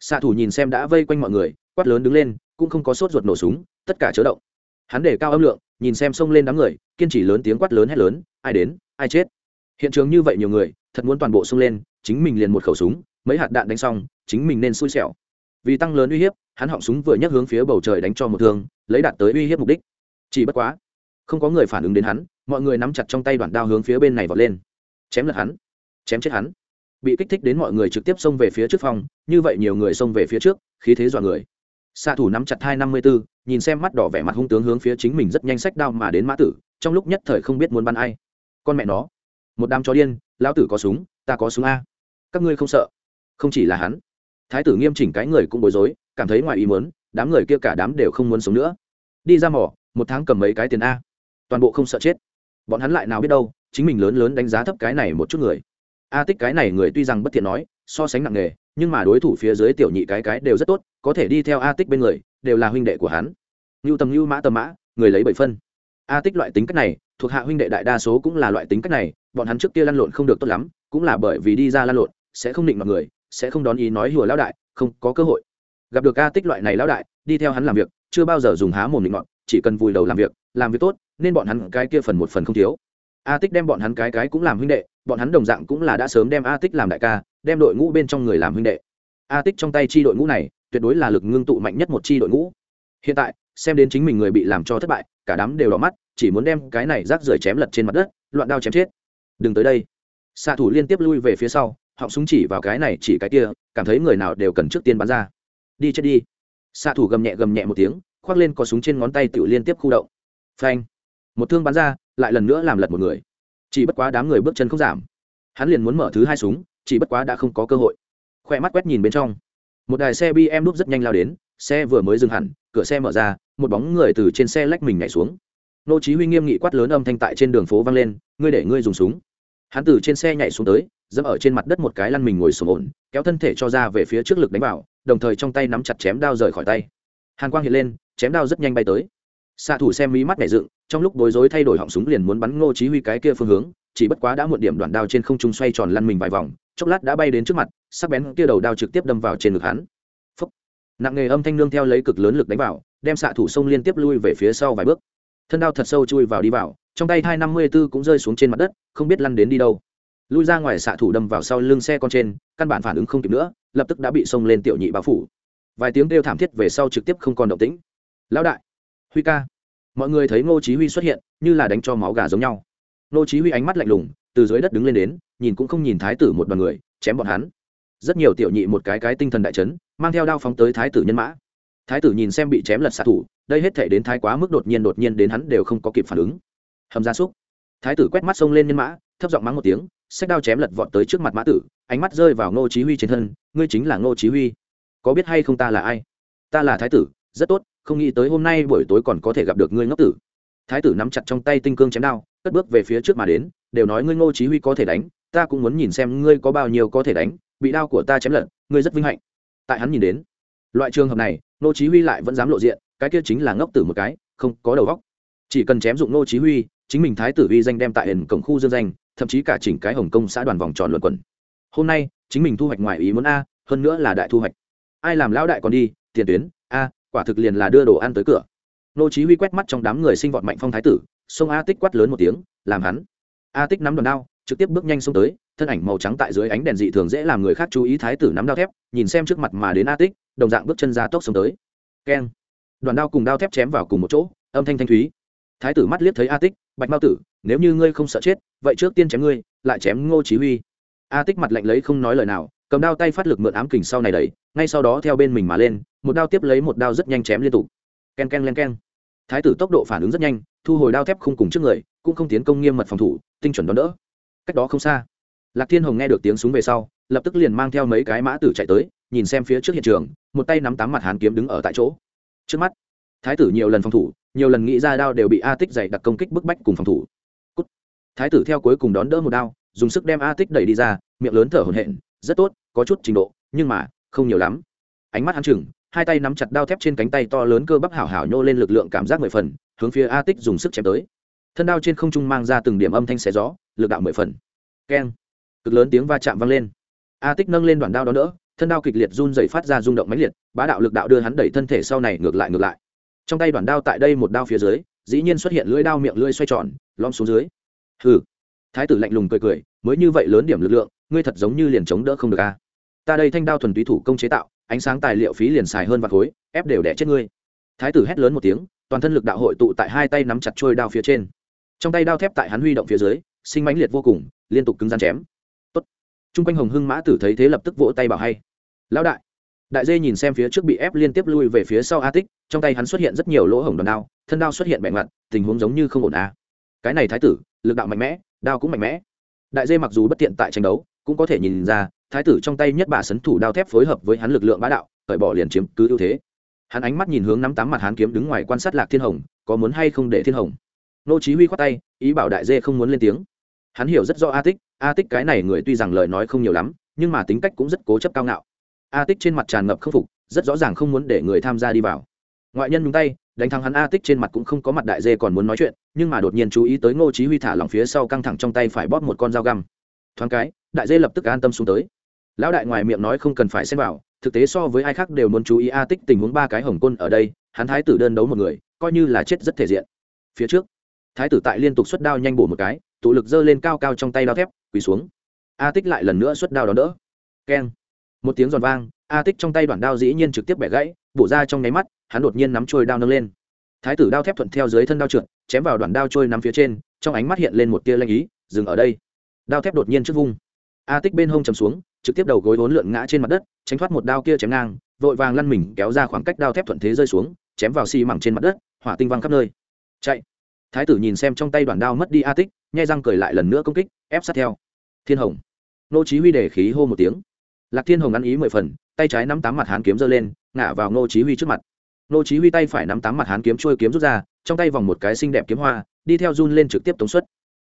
Xạ thủ nhìn xem đã vây quanh mọi người, quát lớn đứng lên, cũng không có sốt ruột nổ súng, tất cả chớ động hắn để cao âm lượng, nhìn xem xông lên đám người, kiên trì lớn tiếng quát lớn hét lớn, ai đến, ai chết? Hiện trường như vậy nhiều người, thật muốn toàn bộ xông lên, chính mình liền một khẩu súng, mấy hạt đạn đánh xong, chính mình nên xui xẻo. Vì tăng lớn uy hiếp, hắn họng súng vừa nhắc hướng phía bầu trời đánh cho một thương, lấy đạt tới uy hiếp mục đích. Chỉ bất quá, không có người phản ứng đến hắn, mọi người nắm chặt trong tay đoạn đao hướng phía bên này vọt lên. Chém lật hắn, chém chết hắn. Bị kích thích đến mọi người trực tiếp xông về phía trước phòng, như vậy nhiều người xông về phía trước, khí thế dọa người. Xạ thủ nắm chặt hai năm mươi b ố nhìn xem mắt đỏ vẻ mặt hung tướng hướng phía chính mình rất nhanh sách đao mà đến mã tử, trong lúc nhất thời không biết muốn bắn ai. Con mẹ nó, một đám chó điên, lão tử có súng, ta có súng a. Các ngươi không sợ? Không chỉ là hắn. Thái tử nghiêm chỉnh cái người cũng bối rối, cảm thấy ngoài ý muốn, đám người kia cả đám đều không muốn sống nữa. Đi ra mỏ, một tháng cầm mấy cái tiền a. Toàn bộ không sợ chết. Bọn hắn lại nào biết đâu, chính mình lớn lớn đánh giá thấp cái này một chút người. A tích cái này người tuy rằng bất thiện nói, so sánh nặng nề, nhưng mà đối thủ phía dưới tiểu nhị cái cái đều rất tốt, có thể đi theo a tích bên người đều là huynh đệ của hắn. Ngưu tầm ngưu mã, tầm mã, người lấy bảy phân. A tích loại tính cách này, thuộc hạ huynh đệ đại đa số cũng là loại tính cách này, bọn hắn trước kia lăn lộn không được tốt lắm, cũng là bởi vì đi ra lăn lộn, sẽ không định mọi người, sẽ không đón ý nói hùa lão đại, không có cơ hội. Gặp được a tích loại này lão đại, đi theo hắn làm việc, chưa bao giờ dùng há mồm định ngọn, chỉ cần vùi đầu làm việc làm việc tốt, nên bọn hắn cái kia phần một phần không thiếu. A tích đem bọn hắn cái cái cũng làm huynh đệ, bọn hắn đồng dạng cũng là đã sớm đem a tích làm đại ca, đem đội ngũ bên trong người làm huynh đệ. A tích trong tay chi đội ngũ này tuyệt đối là lực ngưng tụ mạnh nhất một chi đội ngũ. Hiện tại, xem đến chính mình người bị làm cho thất bại, cả đám đều đỏ mắt, chỉ muốn đem cái này rác rưởi chém lật trên mặt đất, loạn đao chém chết. Đừng tới đây. Xạ thủ liên tiếp lui về phía sau, họng súng chỉ vào cái này, chỉ cái kia, cảm thấy người nào đều cần trước tiên bắn ra. Đi chết đi. Xạ thủ gầm nhẹ gầm nhẹ một tiếng, khoác lên có súng trên ngón tay tự liên tiếp khu động. Phanh. Một thương bắn ra, lại lần nữa làm lật một người. Chỉ bất quá đám người bước chân không giảm. Hắn liền muốn mở thứ hai súng, chỉ bất quá đã không có cơ hội. Khoe mắt quét nhìn bên trong một đài xe bm đúp rất nhanh lao đến, xe vừa mới dừng hẳn, cửa xe mở ra, một bóng người từ trên xe lách mình nhảy xuống. Nô chí huy nghiêm nghị quát lớn âm thanh tại trên đường phố vang lên, ngươi để ngươi dùng súng. Hắn từ trên xe nhảy xuống tới, dẫm ở trên mặt đất một cái lăn mình ngồi sồn ổn, kéo thân thể cho ra về phía trước lực đánh vào, đồng thời trong tay nắm chặt chém đao rời khỏi tay. Hàn quang hiện lên, chém đao rất nhanh bay tới. Xạ thủ xem mí mắt nhảy dựng, trong lúc bối rối thay đổi họng súng liền muốn bắn ngô chí huy cái kia phương hướng, chỉ bất quá đã muộn điểm đoạn đao trên không trung xoay tròn lăn mình vài vòng, chốc lát đã bay đến trước mặt sắc bén kia đầu đao trực tiếp đâm vào trên ngực hắn. Phúc. nặng nghề âm thanh nương theo lấy cực lớn lực đánh vào, đem xạ thủ sông liên tiếp lui về phía sau vài bước. Thân đao thật sâu chui vào đi vào, trong tay thai năm mươi b cũng rơi xuống trên mặt đất, không biết lăn đến đi đâu. Lui ra ngoài xạ thủ đâm vào sau lưng xe con trên, căn bản phản ứng không kịp nữa, lập tức đã bị xông lên tiểu nhị bao phủ. Vài tiếng kêu thảm thiết về sau trực tiếp không còn động tĩnh. Lão đại. Huy ca. Mọi người thấy ngô chí huy xuất hiện, như là đánh cho máu gà giống nhau. Ngô chí huy ánh mắt lạnh lùng, từ dưới đất đứng lên đến, nhìn cũng không nhìn thái tử một đoàn người, chém bọn hắn rất nhiều tiểu nhị một cái cái tinh thần đại chấn, mang theo đao phóng tới thái tử nhân mã. Thái tử nhìn xem bị chém lật xạ thủ, đây hết thể đến thái quá mức đột nhiên đột nhiên đến hắn đều không có kịp phản ứng. Hầm gia súc. Thái tử quét mắt xông lên nhân mã, thấp giọng mắng một tiếng sách đao chém lật vọt tới trước mặt mã tử, ánh mắt rơi vào ngô chí huy trên thân, ngươi chính là ngô chí huy. Có biết hay không ta là ai? Ta là thái tử, rất tốt, không nghĩ tới hôm nay buổi tối còn có thể gặp được ngươi ngốc tử. Thái tử nắm chặt trong tay tinh cương chém đao, cất bước về phía trước mà đến, đều nói ngươi ngô chí huy có thể đánh, ta cũng muốn nhìn xem ngươi có bao nhiêu có thể đánh bị đao của ta chém lật, ngươi rất vinh hạnh. Tại hắn nhìn đến, loại trường hợp này, ngô chí huy lại vẫn dám lộ diện, cái kia chính là ngốc tử một cái, không có đầu óc. Chỉ cần chém dụng ngô chí huy, chính mình thái tử uy danh đem tại hiền cổng khu dương danh, thậm chí cả chỉnh cái hồng công xã đoàn vòng tròn luận quẩn hôm nay, chính mình thu hoạch ngoài ý muốn a, hơn nữa là đại thu hoạch. Ai làm lão đại còn đi, tiền tuyến, a, quả thực liền là đưa đồ ăn tới cửa. Nô chí huy quét mắt trong đám người sinh vọt mạnh phong thái tử xông a tích quát lớn một tiếng, làm hắn. A tích nắm đòn đao, trực tiếp bước nhanh xông tới thân ảnh màu trắng tại dưới ánh đèn dị thường dễ làm người khác chú ý thái tử nắm đao thép, nhìn xem trước mặt mà đến a tích, đồng dạng bước chân ra tốc xông tới. Keng. Đoàn đao cùng đao thép chém vào cùng một chỗ, âm thanh thanh thúy. Thái tử mắt liếc thấy a tích, bạch mao tử, nếu như ngươi không sợ chết, vậy trước tiên chém ngươi, lại chém ngô chí huy. A tích mặt lạnh lấy không nói lời nào, cầm đao tay phát lực mượn ám kình sau này đẩy, ngay sau đó theo bên mình mà lên, một đao tiếp lấy một đao rất nhanh chém liên tục. Ken ken len ken thái tử tốc độ phản ứng rất nhanh, thu hồi đao thép không cùng trước người, cũng không tiến công nghiêm mật phòng thủ, tinh chuẩn đón đỡ. Cách đó không xa lạc thiên hồng nghe được tiếng súng về sau, lập tức liền mang theo mấy cái mã tử chạy tới, nhìn xem phía trước hiện trường, một tay nắm tám mặt hán kiếm đứng ở tại chỗ. Trước mắt, thái tử nhiều lần phòng thủ, nhiều lần nghĩ ra đao đều bị a tích dày đặc công kích bức bách cùng phòng thủ. Cút. thái tử theo cuối cùng đón đỡ một đao, dùng sức đem a tích đẩy đi ra, miệng lớn thở hổn hển, rất tốt, có chút trình độ, nhưng mà, không nhiều lắm. Ánh mắt hắn chừng, hai tay nắm chặt đao thép trên cánh tay to lớn cơ bắp hảo hảo nhô lên lực lượng cảm giác mười phần, hướng phía a tích dùng sức chém tới. Thân đao trên không trung mang ra từng điểm âm thanh xé gió, lực đạo mười phần. Keng cực lớn tiếng va chạm vang lên. A tích nâng lên đoạn đao đó nữa thân đao kịch liệt run dày phát ra rung động mãnh liệt, bá đạo lực đạo đưa hắn đẩy thân thể sau này ngược lại ngược lại. Trong tay đoạn đao tại đây một đao phía dưới, dĩ nhiên xuất hiện lưỡi đao miệng lưỡi xoay tròn lom xuống dưới. Hừ. Thái tử lạnh lùng cười cười, mới như vậy lớn điểm lực lượng, ngươi thật giống như liền chống đỡ không được a. Ta đây thanh đao thuần túy thủ công chế tạo, ánh sáng tài liệu phí liền xài hơn vạt khối, ép đều đẻ chết ngươi. Thái tử hét lớn một tiếng, toàn thân lực đạo hội tụ tại hai tay nắm chặt trôi đao phía trên. Trong tay đao thép tại hắn huy động phía dưới, sinh mãnh liệt vô cùng, liên tục cứng rắn chém t r u n g quanh hồng hưng mã tử thấy thế lập tức vỗ tay bảo hay. Lão đại. Đại dê nhìn xem phía trước bị ép liên tiếp lui về phía sau a tích, trong tay hắn xuất hiện rất nhiều lỗ hổng đòn đao, thân đao xuất hiện bẻ ngoặt, tình huống giống như không ổn à. cái này thái tử, lực đạo mạnh mẽ, đao cũng mạnh mẽ. Đại dê mặc dù bất tiện tại tranh đấu, cũng có thể nhìn ra, thái tử trong tay nhất bà sấn thủ đao thép phối hợp với hắn lực lượng bá đạo, cởi bỏ liền chiếm cứ ưu thế. Hắn ánh mắt nhìn hướng nắm tám mặt hắn kiếm đứng ngoài quan sát lạc thiên hồng, có muốn hay không để thiên hồng. Nô chí huy khoát tay, ý bảo đại dê không muốn lên tiếng. Hắn hiểu rất rõ a tích a tích cái này người tuy rằng lời nói không nhiều lắm, nhưng mà tính cách cũng rất cố chấp cao ngạo. A tích trên mặt tràn ngập khâm phục, rất rõ ràng không muốn để người tham gia đi vào. Ngoại nhân nhúng tay, đánh thắng hắn a tích trên mặt cũng không có mặt đại dê còn muốn nói chuyện, nhưng mà đột nhiên chú ý tới ngô chí huy thả lỏng phía sau căng thẳng trong tay phải bóp một con dao găm. Thoáng cái, đại dê lập tức an tâm xuống tới. Lão đại ngoài miệng nói không cần phải xem vào, thực tế so với ai khác đều muốn chú ý a tích tình huống ba cái hồng quân ở đây, hắn thái tử đơn đấu một người, coi như là chết rất thể diện. Phía trước, thái tử tại liên tục xuất đao nhanh bổ một cái tụ lực giơ lên cao cao trong tay đao thép, quỳ xuống. A tích lại lần nữa xuất đao đó đỡ. Keng. Một tiếng giòn vang, a tích trong tay đoạn đao dĩ nhiên trực tiếp bẻ gãy, bổ ra trong nháy mắt, hắn đột nhiên nắm trôi đao nâng lên. Thái tử đao thép thuận theo dưới thân đao trượt, chém vào đoạn đao trôi nắm phía trên, trong ánh mắt hiện lên một tia lanh ý, dừng ở đây. Đao thép đột nhiên trước vung. A tích bên hông chầm xuống, trực tiếp đầu gối vốn lượn ngã trên mặt đất, tránh thoát một đao kia chém ngang, vội vàng lăn mình kéo ra khoảng cách đao thép thuận thế rơi xuống, chém vào xi mẳng trên mặt đất, hỏa tinh văng khắp nơi. Chạy. Thái tử nhìn xem trong tay đoàn đao mất đi a tích nhai răng cười lại lần nữa công kích, ép sát theo. Thiên hồng. Nô chí huy để khí hô một tiếng. Lạc thiên hồng ăn ý mười phần, tay trái nắm tám mặt hán kiếm giơ lên ngã vào nô chí huy trước mặt. Nô chí huy tay phải nắm tám mặt hán kiếm trôi kiếm rút ra, trong tay vòng một cái xinh đẹp kiếm hoa, đi theo run lên trực tiếp tống xuất.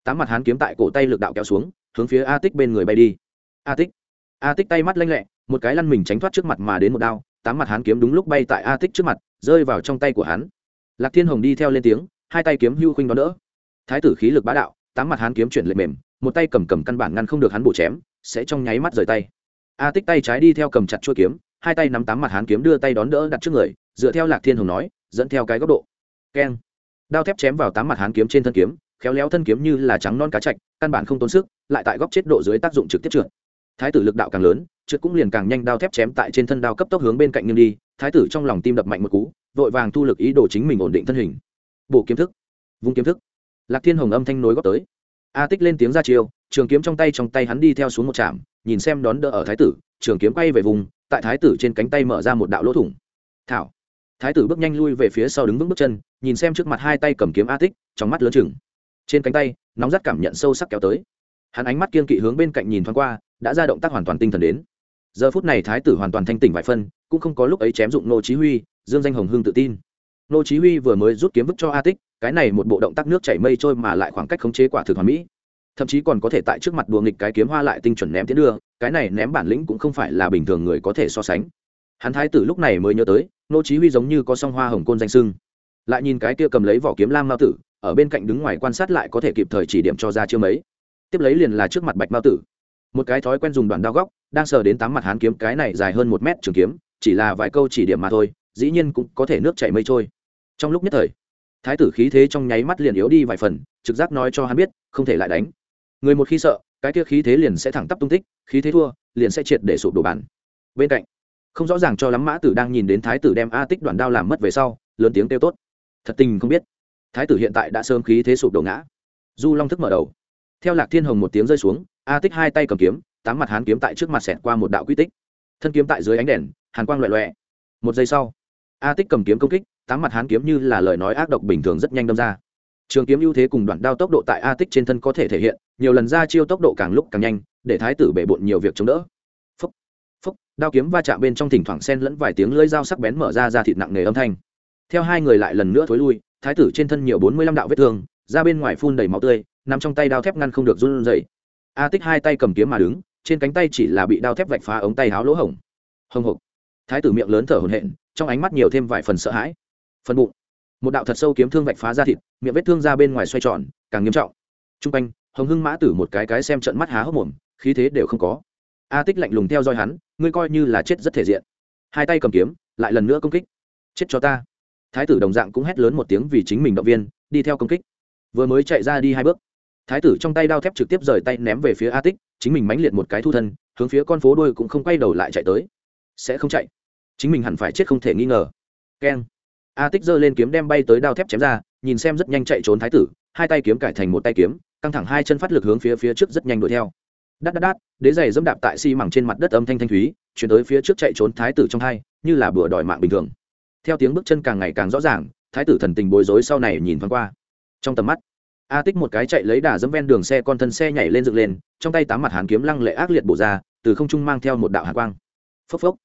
Tám mặt hán kiếm tại cổ tay lực đạo kéo xuống, hướng phía a tích bên người bay đi. A tích. A tích tay mắt lanh lẹ, một cái lăn mình tránh thoát trước mặt mà đến một đao, tám mặt hán kiếm đúng lúc bay tại a tích trước mặt, rơi vào trong tay của hắn. Lạc thiên hồng đi theo lên tiếng, hai tay kiếm hưu khinh đó đỡ. Thái tử khí lực bá đạo tám mặt hán kiếm chuyển lệ mềm, một tay cầm cầm căn bản ngăn không được hắn bổ chém, sẽ trong nháy mắt rời tay. A tích tay trái đi theo cầm chặt chuôi kiếm, hai tay nắm tám mặt hán kiếm đưa tay đón đỡ đặt trước người, dựa theo lạc thiên hồng nói, dẫn theo cái góc độ. Keng. Đao thép chém vào tám mặt hán kiếm trên thân kiếm, khéo léo thân kiếm như là trắng non cá chạch, căn bản không tốn sức, lại tại góc chết độ dưới tác dụng trực tiếp trượt. Thái tử lực đạo càng lớn, trượt cũng liền càng nhanh đao thép chém tại trên thân đao cấp tốc hướng bên cạnh nghiêng đi, thái tử trong lòng tim đập mạnh một cú, vội vàng thu lực ý đồ chính mình ổn định thân hình. Bổ kiếm thức. Vung kiếm thức lạc thiên hồng âm thanh nối góp tới. A tích lên tiếng ra chiêu, trường kiếm trong tay trong tay hắn đi theo xuống một trạm, nhìn xem đón đỡ ở thái tử, trường kiếm quay về vùng, tại thái tử trên cánh tay mở ra một đạo lỗ thủng. Thảo. Thái tử bước nhanh lui về phía sau đứng vững bước chân, nhìn xem trước mặt hai tay cầm kiếm a tích, trong mắt lớn chừng. Trên cánh tay, nóng rát cảm nhận sâu sắc kéo tới. Hắn ánh mắt kiên kỵ hướng bên cạnh nhìn thoáng qua, đã ra động tác hoàn toàn tinh thần đến. Giờ phút này thái tử hoàn toàn thanh tỉnh vài phân, cũng không có lúc ấy chém dụng nô chí huy, dương danh hồng hưng tự tin. Nô chí huy vừa mới rút kiếm vứt cho a tích cái này một bộ động tác nước chảy mây trôi mà lại khoảng cách khống chế quả thực hoàn mỹ. Thậm chí còn có thể tại trước mặt đùa nghịch cái kiếm hoa lại tinh chuẩn ném tiến đưa, cái này ném bản lĩnh cũng không phải là bình thường người có thể so sánh. Hắn thái tử lúc này mới nhớ tới, nô chí huy giống như có song hoa hồng côn danh sưng. Lại nhìn cái kia cầm lấy vỏ kiếm lam mao tử, ở bên cạnh đứng ngoài quan sát lại có thể kịp thời chỉ điểm cho ra chưa mấy. Tiếp lấy liền là trước mặt bạch mao tử. Một cái thói quen dùng đoạn đao góc, đang sờ đến tám mặt hán kiếm, cái này dài hơn một mét trường kiếm, chỉ là vài câu chỉ điểm mà thôi, dĩ nhiên cũng có thể nước chảy mây trôi. Trong lúc nhất thời thái tử khí thế trong nháy mắt liền yếu đi vài phần, trực giác nói cho hắn biết, không thể lại đánh. Người một khi sợ, cái kia khí thế liền sẽ thẳng tắp tung tích, khí thế thua, liền sẽ triệt để sụp đổ bàn bên cạnh, không rõ ràng cho lắm mã tử đang nhìn đến thái tử đem a tích đoạn đao làm mất về sau, lớn tiếng kêu tốt. Thật tình không biết, thái tử hiện tại đã sớm khí thế sụp đổ ngã. Du long thức mở đầu. Theo lạc thiên hồng một tiếng rơi xuống, a tích hai tay cầm kiếm, tám mặt hán kiếm tại trước mặt xẹt qua một đạo quy tích. Thân kiếm tại dưới ánh đèn, hàn quang loẹ loẹ một giây sau a tích cầm kiếm công kích, tám mặt hán kiếm như là lời nói ác độc bình thường rất nhanh đâm ra. Trường kiếm ưu thế cùng đoạn đao tốc độ tại a tích trên thân có thể thể hiện, nhiều lần ra chiêu tốc độ càng lúc càng nhanh, để thái tử bể bộn nhiều việc chống đỡ. Phúc phúc đao kiếm va chạm bên trong thỉnh thoảng sen lẫn vài tiếng lưỡi dao sắc bén mở ra ra thịt nặng nề âm thanh. Theo hai người lại lần nữa thối lui, thái tử trên thân nhiều bốn mươi lăm đạo vết thương ra bên ngoài phun đầy máu tươi, nằm trong tay đao thép ngăn không được run rẩy. A tích hai tay cầm kiếm mà đứng, trên cánh tay chỉ là bị đao thép vạch phá ống tay háo lỗ hổng. Hồng hộc. Thái tử miệng lớn thở hổn hển trong ánh mắt nhiều thêm vài phần sợ hãi. Phần bụng. Một đạo thật sâu kiếm thương vạch phá ra thịt, miệng vết thương ra bên ngoài xoay tròn, càng nghiêm trọng. T r u n g quanh, hồng hưng mã tử một cái cái xem trận mắt há hốc mồm, khí thế đều không có. A tích lạnh lùng theo dõi hắn, ngươi coi như là chết rất thể diện. Hai tay cầm kiếm, lại lần nữa công kích. Chết cho ta. Thái tử đồng dạng cũng hét lớn một tiếng vì chính mình động viên, đi theo công kích. Vừa mới chạy ra đi hai bước. Thái tử trong tay đao thép trực tiếp rời tay ném về phía a tích, chính mình mãnh liệt một cái thu thân, hướng phía con phố đôi cũng không quay đầu lại chạy tới. Sẽ không chạy chính mình hẳn phải chết không thể nghi ngờ. Keng. A tích giơ lên kiếm đem bay tới đao thép chém ra, nhìn xem rất nhanh chạy trốn thái tử, hai tay kiếm cải thành một tay kiếm, căng thẳng hai chân phát lực hướng phía phía trước rất nhanh đuổi theo. Đắt đắt đắt đế giày dẫm đạp tại xi trên mặt đất âm thanh thanh thúy, chuyển tới phía trước chạy trốn thái tử trong hai, như là bừa đòi mạng bình thường. Theo tiếng bước chân càng ngày càng rõ ràng, thái tử thần tình bối rối sau này nhìn thoáng qua. Trong tầm mắt, a tích một cái chạy lấy đà dẫm ven đường xe con thân xe nhảy lên dựng lên, trong tay tám mặt hàn kiếm lăng lệ ác liệt bổ ra, từ không trung mang theo một đạo hạ quang. Phốc phốc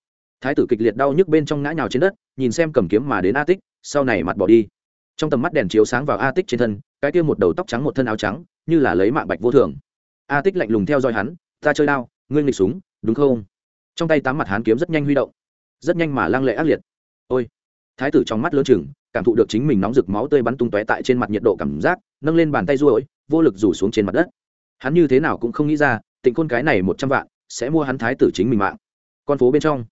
thái tử kịch liệt đau nhức bên trong ngã nhào trên đất, nhìn xem cầm kiếm mà đến a tích, sau này mặt bỏ đi. Trong tầm mắt đèn chiếu sáng vào a tích trên thân, cái kia một đầu tóc trắng một thân áo trắng, như là lấy mạng bạch vô thường. A tích lạnh lùng theo dõi hắn, ta chơi đao, ngươi nghịch súng, đúng không? Trong tay tám mặt hán kiếm rất nhanh huy động, rất nhanh mà lăng lệ ác liệt. Ôi! Thái tử trong mắt lớn chừng, cảm thụ được chính mình nóng rực máu tươi bắn tung tóe tại trên mặt nhiệt độ cảm giác, nâng lên bàn tay ruôi vô lực rủ xuống trên mặt đất. Hắn như thế nào cũng không nghĩ ra, tịnh côn cái này một trăm vạn, sẽ mua hắn thái tử chính mình mạng. Con phố bên trong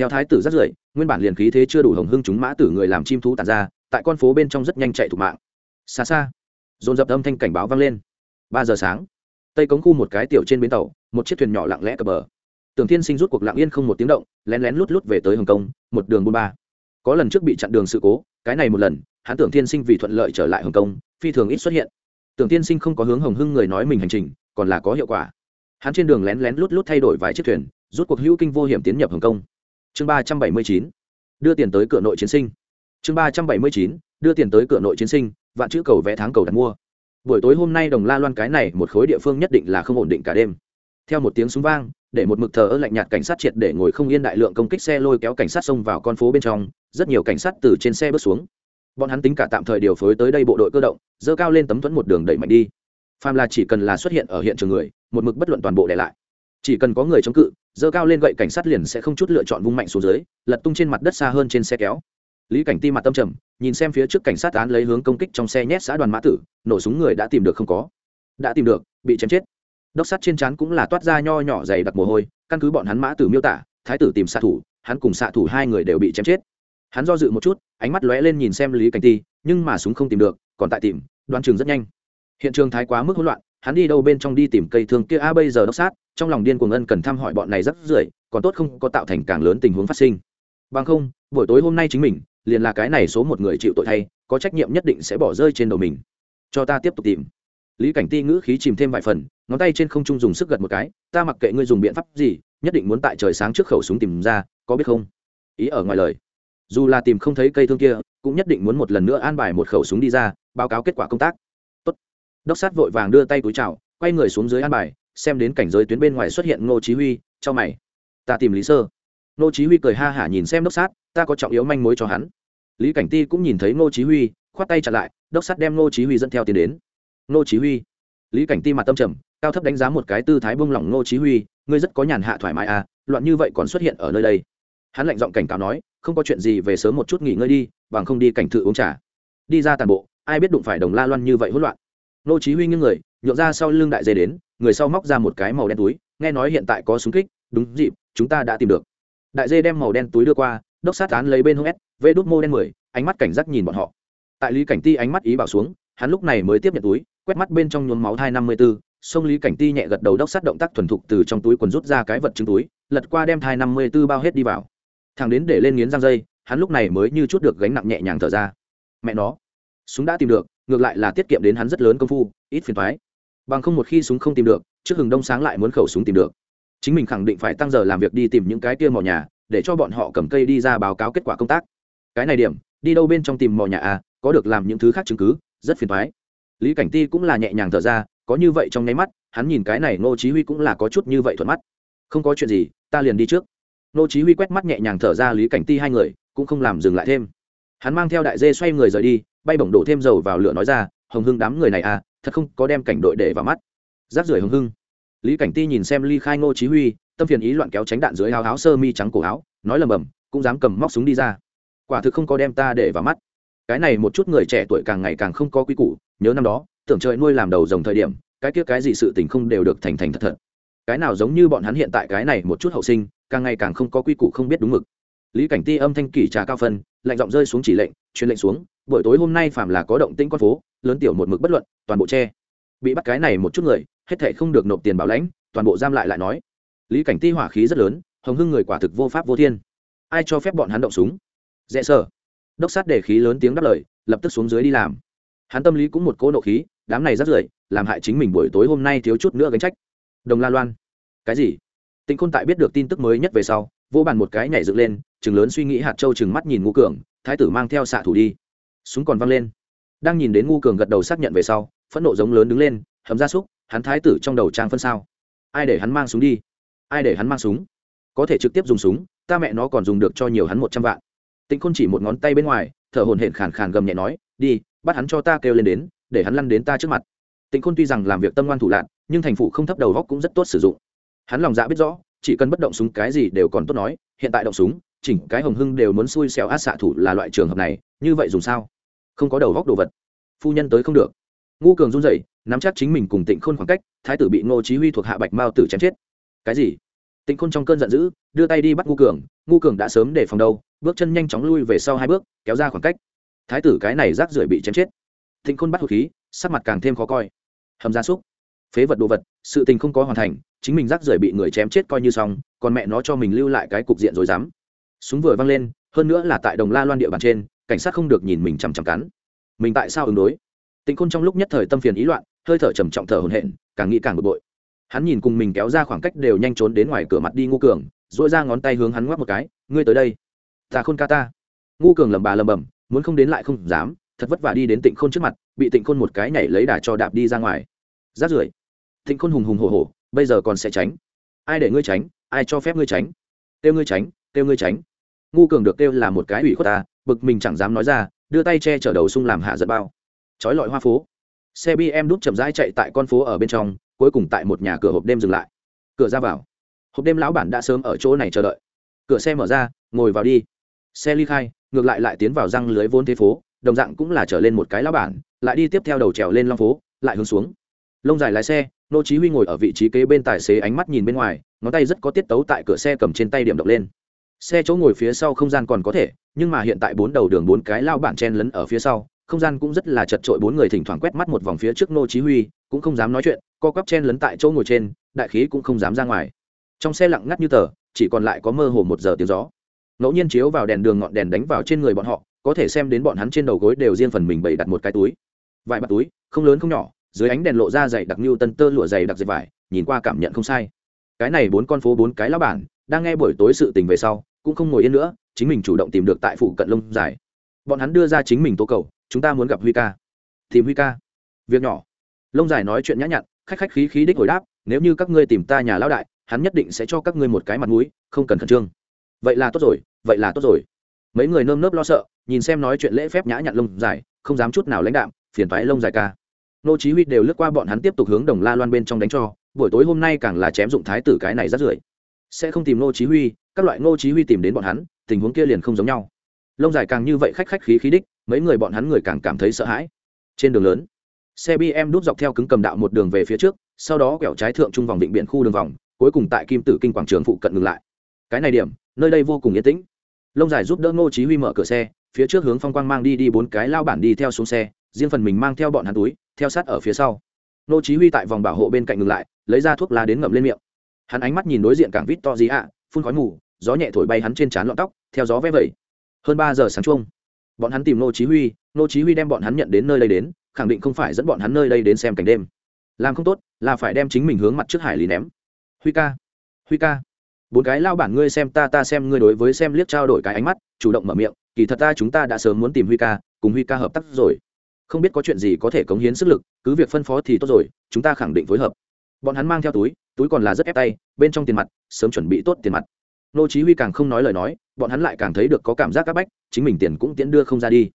theo thái tử rất rưỡi nguyên bản liền khí thế chưa đủ hồng hưng chúng mã tử người làm chim thú tàn ra, tại con phố bên trong rất nhanh chạy thủ mạng. Xa xa, dồn dập âm thanh cảnh báo vang lên. Ba giờ sáng, tây cống khu một cái tiểu trên bến tàu, một chiếc thuyền nhỏ lặng lẽ cập bờ. Tưởng thiên sinh rút cuộc lặng yên không một tiếng động, lén lén lút lút về tới hồng kông, một đường buôn ba. Có lần trước bị chặn đường sự cố, cái này một lần, hắn tưởng thiên sinh vì thuận lợi trở lại hồng kông, phi thường ít xuất hiện. Tưởng thiên sinh không có hướng hồng hưng người nói mình hành trình, còn là có hiệu quả. Hắn trên đường lén lén lút lút thay đổi vài chiếc thuyền, rút cuộc hữu kinh vô hiểm tiến nhập hồng kông chương ba trăm bảy mươi chín, đưa tiền tới cửa nội chiến sinh. Chương ba trăm bảy mươi chín, đưa tiền tới cửa nội chiến sinh, vạn chữ cầu vẽ tháng cầu đặt mua. Buổi tối hôm nay đồng la loan cái này một khối địa phương nhất định là không ổn định cả đêm. Theo một tiếng súng vang, để một mực thờ ơ lạnh nhạt cảnh sát triệt để ngồi không yên đại lượng công kích xe lôi kéo cảnh sát xông vào con phố bên trong, rất nhiều cảnh sát từ trên xe bước xuống. Bọn hắn tính cả tạm thời điều phối tới đây bộ đội cơ động, dơ cao lên tấm thuẫn một đường đẩy mạnh đi. Phàm là chỉ cần là xuất hiện ở hiện trường người, một mực bất luận toàn bộ để lại chỉ cần có người chống cự, dơ cao lên gậy cảnh sát liền sẽ không chút lựa chọn vung mạnh xuống dưới, lật tung trên mặt đất xa hơn trên xe kéo. Lý cảnh ti mặt tâm trầm, nhìn xem phía trước cảnh sát án lấy hướng công kích trong xe nhét xã đoàn mã tử, nổ súng người đã tìm được không có. Đã tìm được, bị chém chết. Đốc sắt trên trán cũng là toát ra nho nhỏ dày đặc mồ hôi, căn cứ bọn hắn mã tử miêu tả, thái tử tìm xạ thủ, hắn cùng xạ thủ hai người đều bị chém chết. Hắn do dự một chút, ánh mắt lóe lên nhìn xem lý cảnh ti, nhưng mà súng không tìm được, còn tại tìm đoan trường rất nhanh. Hiện trường thái quá mức hỗn loạn, hắn đi đâu bên trong đi tìm cây thương kia a bây giờ đốc sát trong lòng điên cuồng ân cần thăm hỏi bọn này rất rưởi, còn tốt không có tạo thành càng lớn tình huống phát sinh. Bằng không, buổi tối hôm nay chính mình, liền là cái này số một người chịu tội thay, có trách nhiệm nhất định sẽ bỏ rơi trên đầu mình. Cho ta tiếp tục tìm. Lý cảnh ti ngữ khí chìm thêm vài phần, ngón tay trên không trung dùng sức gật một cái, ta mặc kệ ngươi dùng biện pháp gì, nhất định muốn tại trời sáng trước khẩu súng tìm ra, có biết không? Ý ở ngoài lời. Dù là tìm không thấy cây thương kia, cũng nhất định muốn một lần nữa an bài một khẩu súng đi ra, báo cáo kết quả công tác. Tốt. đốc sát vội vàng đưa tay túi chào, quay người xuống dưới an bài xem đến cảnh giới tuyến bên ngoài xuất hiện ngô chí huy, cho mày. Ta tìm lý sơ. Ngô chí huy cười ha hả nhìn xem đốc sát, ta có trọng yếu manh mối cho hắn. Lý cảnh ti cũng nhìn thấy ngô chí huy, khoát tay chặn lại, đốc sát đem ngô chí huy dẫn theo tiến đến. Ngô chí huy. Lý cảnh ti mặt tâm trầm, cao thấp đánh giá một cái tư thái buông lỏng ngô chí huy, ngươi rất có nhàn hạ thoải mái à loạn như vậy còn xuất hiện ở nơi đây. Hắn lạnh giọng cảnh cáo nói, không có chuyện gì về sớm một chút nghỉ ngơi đi, bằng không đi cảnh thự uống trà. Đi ra tàn bộ, ai biết đụng phải đồng la loan như vậy hỗn loạn. Nô chí huy nghiêng người nhộn ra sau lưng đại dê đến, người sau móc ra một cái màu đen túi, nghe nói hiện tại có súng kích, đúng dịp, chúng ta đã tìm được. Đại dê đem màu đen túi đưa qua, đốc sát án lấy bên hông s vê đút mô đen mười, ánh mắt cảnh giác nhìn bọn họ. Tại lý cảnh ti ánh mắt ý bảo xuống, hắn lúc này mới tiếp nhận túi, quét mắt bên trong nhuốm máu thai năm mươi b ố sông lý cảnh ti nhẹ gật đầu đốc sát động tác thuần thục từ trong túi quần rút ra cái vật chứng túi, lật qua đem thai năm mươi b ố bao hết đi vào. Thằng đến để lên nghiến răng dây, hắn lúc này mới như chút được gánh nặng nhẹ nhàng thở ra. Mẹ nó, súng đã tìm được ngược lại là tiết kiệm đến hắn rất lớn công phu, ít phiền thoái bằng không một khi súng không tìm được, trước hừng đông sáng lại muốn khẩu súng tìm được. Chính mình khẳng định phải tăng giờ làm việc đi tìm những cái kia mỏ nhà, để cho bọn họ cầm cây đi ra báo cáo kết quả công tác. Cái này điểm, đi đâu bên trong tìm mỏ nhà à có được làm những thứ khác chứng cứ, rất phiền thoái lý cảnh ti cũng là nhẹ nhàng thở ra, có như vậy trong nháy mắt, hắn nhìn cái này ngô chí huy cũng là có chút như vậy thuận mắt. Không có chuyện gì, ta liền đi trước. Ngô chí huy quét mắt nhẹ nhàng thở ra lý cảnh ti hai người, cũng không làm dừng lại thêm hắn mang theo đại dê xoay người rời đi, bay bổng đổ thêm dầu vào lửa nói ra, hồng hưng đám người này à thật không có đem cảnh đội để vào mắt. Giáp rưởi hồng hưng. Lý cảnh ti nhìn xem ly khai ngô chí huy, tâm phiền ý loạn kéo tránh đạn dưới áo áo sơ mi trắng cổ áo, nói lầm bầm, cũng dám cầm móc súng đi ra. Quả thực không có đem ta để vào mắt. Cái này một chút người trẻ tuổi càng ngày càng không có quy củ, nhớ năm đó, tưởng trời nuôi làm đầu dòng thời điểm, cái kia cái gì sự tình không đều được thành thành thật thật. Cái nào giống như bọn hắn hiện tại cái này một chút hậu sinh, càng ngày càng không có quy củ không biết đúng mực lý cảnh ti âm thanh kỷ trà cao phân, lạnh giọng rơi xuống chỉ lệnh, truyền lệnh xuống, buổi tối hôm nay phạm là có động tĩnh con phố, lớn tiểu một mực bất luận, toàn bộ che. Bị bắt cái này một chút người, hết thệ không được nộp tiền bảo lãnh, toàn bộ giam lại lại nói. Lý cảnh ti hỏa khí rất lớn, hồng hưng người quả thực vô pháp vô thiên. Ai cho phép bọn hắn động súng? Dạ Dễ sở đốc sát để khí lớn tiếng đáp lời, lập tức xuống dưới đi làm. Hắn tâm lý cũng một cỗ nộ khí, đám này rất rưởi, làm hại chính mình buổi tối hôm nay thiếu chút nữa gánh trách. Đồng la loan. Cái gì? Tịnh khôn tại biết được tin tức mới nhất về sau vô bàn một cái nhảy dựng lên chừng lớn suy nghĩ hạt châu chừng mắt nhìn ngu cường, thái tử mang theo xạ thủ đi. Súng còn văng lên. Đang nhìn đến ngu cường gật đầu xác nhận về sau, phẫn nộ giống lớn đứng lên, hầm ra súc, hắn thái tử trong đầu trang phân sao? Ai để hắn mang súng đi? Ai để hắn mang súng? Có thể trực tiếp dùng súng, ta mẹ nó còn dùng được cho nhiều hắn một trăm vạn. Tịnh khôn chỉ một ngón tay bên ngoài, thở hồn hển khàn khàn gầm nhẹ nói, đi, bắt hắn cho ta kêu lên đến, để hắn lăn đến ta trước mặt. Tịnh khôn tuy rằng làm việc tâm ngoan thủ lạc nhưng thành phụ không thấp đầu góc cũng rất tốt sử dụng. Hắn lòng dạ biết rõ chỉ cần bất động súng cái gì đều còn tốt nói, hiện tại động súng, chỉnh cái hồng hưng đều muốn xui xẻo át xạ thủ là loại trường hợp này, như vậy dùng sao? Không có đầu góc đồ vật. Phu nhân tới không được. Ngu cường run rẩy, nắm chắc chính mình cùng tịnh khôn khoảng cách, thái tử bị ngô chí huy thuộc hạ bạch mao tử chém chết. Cái gì? Tịnh khôn trong cơn giận dữ, đưa tay đi bắt ngu cường ngu cường đã sớm để phòng đâu, bước chân nhanh chóng lui về sau hai bước, kéo ra khoảng cách. Thái tử cái này rác rưởi bị chém chết. Tịnh khôn bắt hụt khí, sắc mặt càng thêm khó coi. Hầm gia súc. Phế vật đồ vật, sự tình không có hoàn thành chính mình rác rưởi bị người chém chết coi như xong, còn mẹ nó cho mình lưu lại cái cục diện rồi dám. Súng vừa văng lên, hơn nữa là tại đồng la loan địa bàn trên, cảnh sát không được nhìn mình chằm chằm cắn. Mình tại sao ứng đối? Tịnh khôn trong lúc nhất thời tâm phiền ý loạn, hơi thở trầm trọng thở hồn hển, càng nghĩ càng bực bội. Hắn nhìn cùng mình kéo ra khoảng cách đều nhanh trốn đến ngoài cửa mặt đi ngu cường dỗi ra ngón tay hướng hắn ngoắc một cái, ngươi tới đây. Ta khôn ca ta. Ngu cường lầm bà lầm bầm muốn không đến lại không dám, thật vất vả đi đến tịnh khôn trước mặt, bị tịnh khôn một cái nhảy lấy đà cho đạp đi ra ngoài. Rát rưởi. Tịnh khôn hùng hùng hổ hổ bây giờ còn sẽ tránh. Ai để ngươi tránh, ai cho phép ngươi tránh. Kêu ngươi tránh, kêu ngươi tránh. Ngu cường được kêu là một cái ủy khuất ta, bực mình chẳng dám nói ra, đưa tay che chở đầu sung làm hạ giật bao. Trói lọi hoa phố. Xe bm đút chậm rãi chạy tại con phố ở bên trong, cuối cùng tại một nhà cửa hộp đêm dừng lại. Cửa ra vào. Hộp đêm lão bản đã sớm ở chỗ này chờ đợi. Cửa xe mở ra, ngồi vào đi. Xe ly khai, ngược lại lại tiến vào răng lưới vốn thế phố, đồng dạng cũng là trở lên một cái lão bản, lại đi tiếp theo đầu trèo lên long phố, lại hướng xuống. Lông dài lái xe nô chí huy ngồi ở vị trí kế bên tài xế ánh mắt nhìn bên ngoài, ngón tay rất có tiết tấu tại cửa xe cầm trên tay điểm động lên. Xe chỗ ngồi phía sau không gian còn có thể, nhưng mà hiện tại bốn đầu đường bốn cái lao bản chen lấn ở phía sau, không gian cũng rất là chật trội bốn người thỉnh thoảng quét mắt một vòng phía trước nô chí huy, cũng không dám nói chuyện, co quắp chen lấn tại chỗ ngồi trên, đại khí cũng không dám ra ngoài. Trong xe lặng ngắt như tờ, chỉ còn lại có mơ hồ một giờ tiếng gió. Ngẫu nhiên chiếu vào đèn đường ngọn đèn đánh vào trên người bọn họ, có thể xem đến bọn hắn trên đầu gối đều riêng phần mình bày đặt một cái túi. Vài bạt túi, không lớn không nhỏ dưới ánh đèn lộ ra dày đặc như tân tơ lụa dày đặc dệt vải, nhìn qua cảm nhận không sai. Cái này bốn con phố bốn cái lão bản, đang nghe buổi tối sự tình về sau, cũng không ngồi yên nữa, chính mình chủ động tìm được tại phủ cận lông dài. Bọn hắn đưa ra chính mình tố cầu, chúng ta muốn gặp huy ca. Tìm huy ca. Việc nhỏ. Lông dài nói chuyện nhã nhặn, khách khách khí khí đích hồi đáp, nếu như các ngươi tìm ta nhà lão đại, hắn nhất định sẽ cho các ngươi một cái mặt mũi, không cần khẩn trương. Vậy là tốt rồi, vậy là tốt rồi. Mấy người nơm nớp lo sợ, nhìn xem nói chuyện lễ phép nhã nhặn lông dài, không dám chút nào lãnh đạm, phiền thoái lông dài ca nô chí huy đều lướt qua bọn hắn tiếp tục hướng đồng la loan bên trong đánh cho, buổi tối hôm nay càng là chém dụng thái tử cái này rất rưởi. Sẽ không tìm nô chí huy, các loại nô chí huy tìm đến bọn hắn, tình huống kia liền không giống nhau. Lông dài càng như vậy khách khách khí khí đích, mấy người bọn hắn người càng cảm thấy sợ hãi. Trên đường lớn, xe bm đút dọc theo cứng cầm đạo một đường về phía trước, sau đó quẹo trái thượng trung vòng định biển khu đường vòng, cuối cùng tại kim tử kinh quảng trường phụ cận ngừng lại. Cái này điểm, nơi đây vô cùng yên tĩnh. Lông dài giúp đỡ ngô chí huy mở cửa xe, phía trước hướng phong quang mang đi đi bốn cái lao bản đi theo xuống xe riêng phần mình mang theo bọn hắn túi, theo sát ở phía sau. Nô chí huy tại vòng bảo hộ bên cạnh ngừng lại, lấy ra thuốc lá đến ngậm lên miệng. Hắn ánh mắt nhìn đối diện cảng vít to gì ạ phun khói mù, gió nhẹ thổi bay hắn trên trán lọn tóc, theo gió vẽ vẩy. Hơn ba giờ sáng chung bọn hắn tìm nô chí huy, nô chí huy đem bọn hắn nhận đến nơi đây đến, khẳng định không phải dẫn bọn hắn nơi đây đến xem cảnh đêm. Làm không tốt, là phải đem chính mình hướng mặt trước hải lý ném. Huy ca huy ca, bốn cái lao bản ngươi xem ta ta xem ngươi đối với xem liếc trao đổi cái ánh mắt, chủ động mở miệng, kỳ thật ta chúng ta đã sớm muốn tìm huy ca, cùng huy ca hợp tác rồi không biết có chuyện gì có thể cống hiến sức lực, cứ việc phân phó thì tốt rồi, chúng ta khẳng định phối hợp. Bọn hắn mang theo túi túi còn là rất ép tay, bên trong tiền mặt, sớm chuẩn bị tốt tiền mặt. Nô chí huy càng không nói lời nói, bọn hắn lại càng thấy được có cảm giác các bách, chính mình tiền cũng tiễn đưa không ra đi.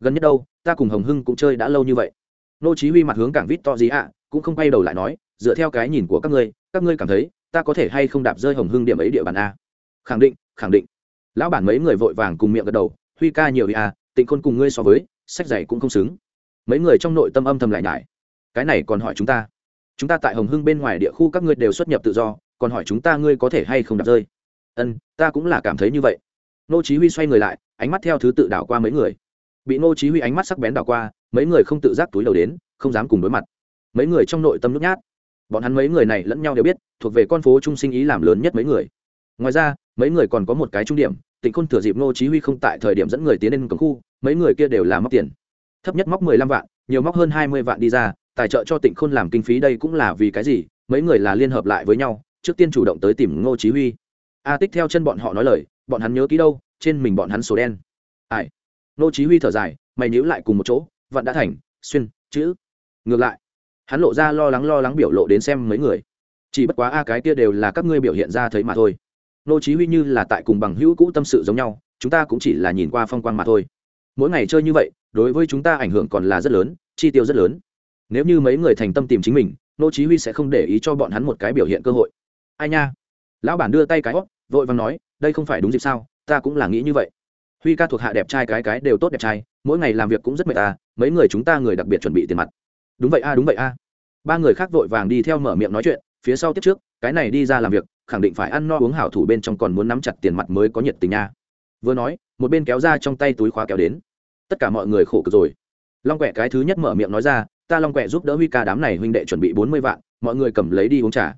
Gần nhất đâu, ta cùng hồng hưng cũng chơi đã lâu như vậy. Nô chí huy mặt hướng cảng vít to gì ạ, cũng không quay đầu lại nói, dựa theo cái nhìn của các ngươi các ngươi cảm thấy, ta có thể hay không đạp rơi hồng hưng điểm ấy địa bàn a? Khẳng định khẳng định. Lão bản mấy người vội vàng cùng miệng gật đầu, huy ca nhiều đi a tịnh khôn cùng ngươi so với, sách giày cũng không xứng mấy người trong nội tâm âm thầm lại nhải. Cái này còn hỏi chúng ta. Chúng ta tại hồng hưng bên ngoài địa khu các ngươi đều xuất nhập tự do, còn hỏi chúng ta ngươi có thể hay không đặt rơi. Ân, ta cũng là cảm thấy như vậy. Nô chí huy xoay người lại, ánh mắt theo thứ tự đảo qua mấy người. Bị nô chí huy ánh mắt sắc bén đảo qua, mấy người không tự giác túi đầu đến, không dám cùng đối mặt. Mấy người trong nội tâm nhút nhát. Bọn hắn mấy người này lẫn nhau đều biết, thuộc về con phố trung sinh ý làm lớn nhất mấy người. Ngoài ra, mấy người còn có một cái trung điểm, tịnh khôn thừa dịp nô chí huy không tại thời điểm dẫn người tiến lên cổng khu, mấy người kia đều là móc tiền thấp nhất móc 15 vạn, nhiều móc hơn 20 vạn đi ra, tài trợ cho tịnh khôn làm kinh phí đây cũng là vì cái gì? Mấy người là liên hợp lại với nhau, trước tiên chủ động tới tìm ngô chí huy. A tích theo chân bọn họ nói lời, bọn hắn nhớ kỹ đâu, trên mình bọn hắn số đen. Ai? Ngô chí huy thở dài, mày nhíu lại cùng một chỗ, vạn đã thành, xuyên, chữ. Ngược lại, hắn lộ ra lo lắng lo lắng biểu lộ đến xem mấy người. Chỉ bất quá a cái kia đều là các ngươi biểu hiện ra thấy mà thôi. Ngô chí huy như là tại cùng bằng hữu cũ tâm sự giống nhau, chúng ta cũng chỉ là nhìn qua phong quang mà thôi. Mỗi ngày chơi như vậy đối với chúng ta ảnh hưởng còn là rất lớn, chi tiêu rất lớn. Nếu như mấy người thành tâm tìm chính mình, nô chí huy sẽ không để ý cho bọn hắn một cái biểu hiện cơ hội. Ai nha? Lão bản đưa tay cái hót vội vàng nói, đây không phải đúng dịp sao? Ta cũng là nghĩ như vậy. Huy ca thuộc hạ đẹp trai cái cái đều tốt đẹp trai, mỗi ngày làm việc cũng rất mệt ta mấy người chúng ta người đặc biệt chuẩn bị tiền mặt. Đúng vậy a, đúng vậy a. Ba người khác vội vàng đi theo mở miệng nói chuyện, phía sau tiếp trước, cái này đi ra làm việc, khẳng định phải ăn no uống hảo thủ bên trong còn muốn nắm chặt tiền mặt mới có nhiệt tình nha. Vừa nói, một bên kéo ra trong tay túi khóa kéo đến tất cả mọi người khổ cực rồi. Long quẹ cái thứ nhất mở miệng nói ra, ta long quẹ giúp đỡ huy ca đám này huynh đệ chuẩn bị bốn mươi vạn, mọi người cầm lấy đi uống trà.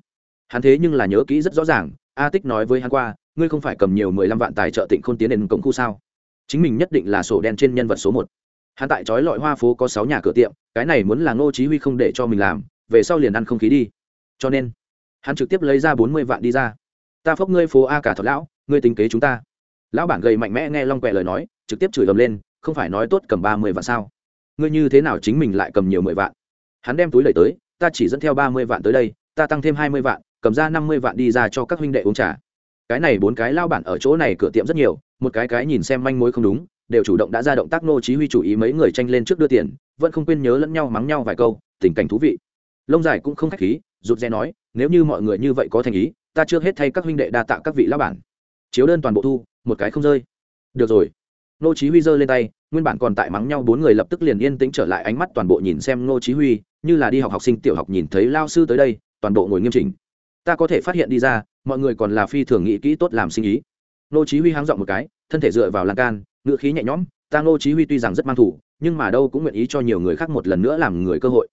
Hắn thế nhưng là nhớ kỹ rất rõ ràng, a tích nói với hắn qua, ngươi không phải cầm nhiều mười lăm vạn tài trợ tịnh khôn tiến đến cổng khu sao? Chính mình nhất định là sổ đen trên nhân vật số một. Hắn tại trói lọi hoa phố có sáu nhà cửa tiệm, cái này muốn là ngô chí huy không để cho mình làm, về sau liền ăn không khí đi. Cho nên, hắn trực tiếp lấy ra bốn mươi vạn đi ra. Ta phốc ngươi phố a cả thật lão, ngươi tính kế chúng ta. Lão bản gầy mạnh mẽ nghe long quẹ lời nói, trực tiếp chửi ầm lên không phải nói tốt cầm ba mươi vạn sao? Ngươi như thế nào chính mình lại cầm nhiều mười vạn? Hắn đem túi đẩy tới, ta chỉ dẫn theo ba mươi vạn tới đây, ta tăng thêm hai mươi vạn, cầm ra năm mươi vạn đi ra cho các huynh đệ uống trà. Cái này bốn cái lao bản ở chỗ này cửa tiệm rất nhiều, một cái cái nhìn xem manh mối không đúng, đều chủ động đã ra động tác nô chí huy chủ ý mấy người tranh lên trước đưa tiền, vẫn không quên nhớ lẫn nhau mắng nhau vài câu, tình cảnh thú vị. Lông dài cũng không khách khí, rụt rè nói, nếu như mọi người như vậy có thành ý, ta chưa hết thay các huynh đệ đa tạ các vị lão bản. Chiếu đơn toàn bộ thu, một cái không rơi. Được rồi nô chí huy giơ lên tay, nguyên bản còn tại mắng nhau, bốn người lập tức liền yên tĩnh trở lại, ánh mắt toàn bộ nhìn xem nô chí huy, như là đi học học sinh tiểu học nhìn thấy lao sư tới đây, toàn bộ ngồi nghiêm chỉnh. Ta có thể phát hiện đi ra, mọi người còn là phi thường nghĩ kỹ tốt làm sinh ý. Nô chí huy háng giọng một cái, thân thể dựa vào lan can, ngựa khí nhẹ nhõm, ta nô chí huy tuy rằng rất mang thủ, nhưng mà đâu cũng nguyện ý cho nhiều người khác một lần nữa làm người cơ hội.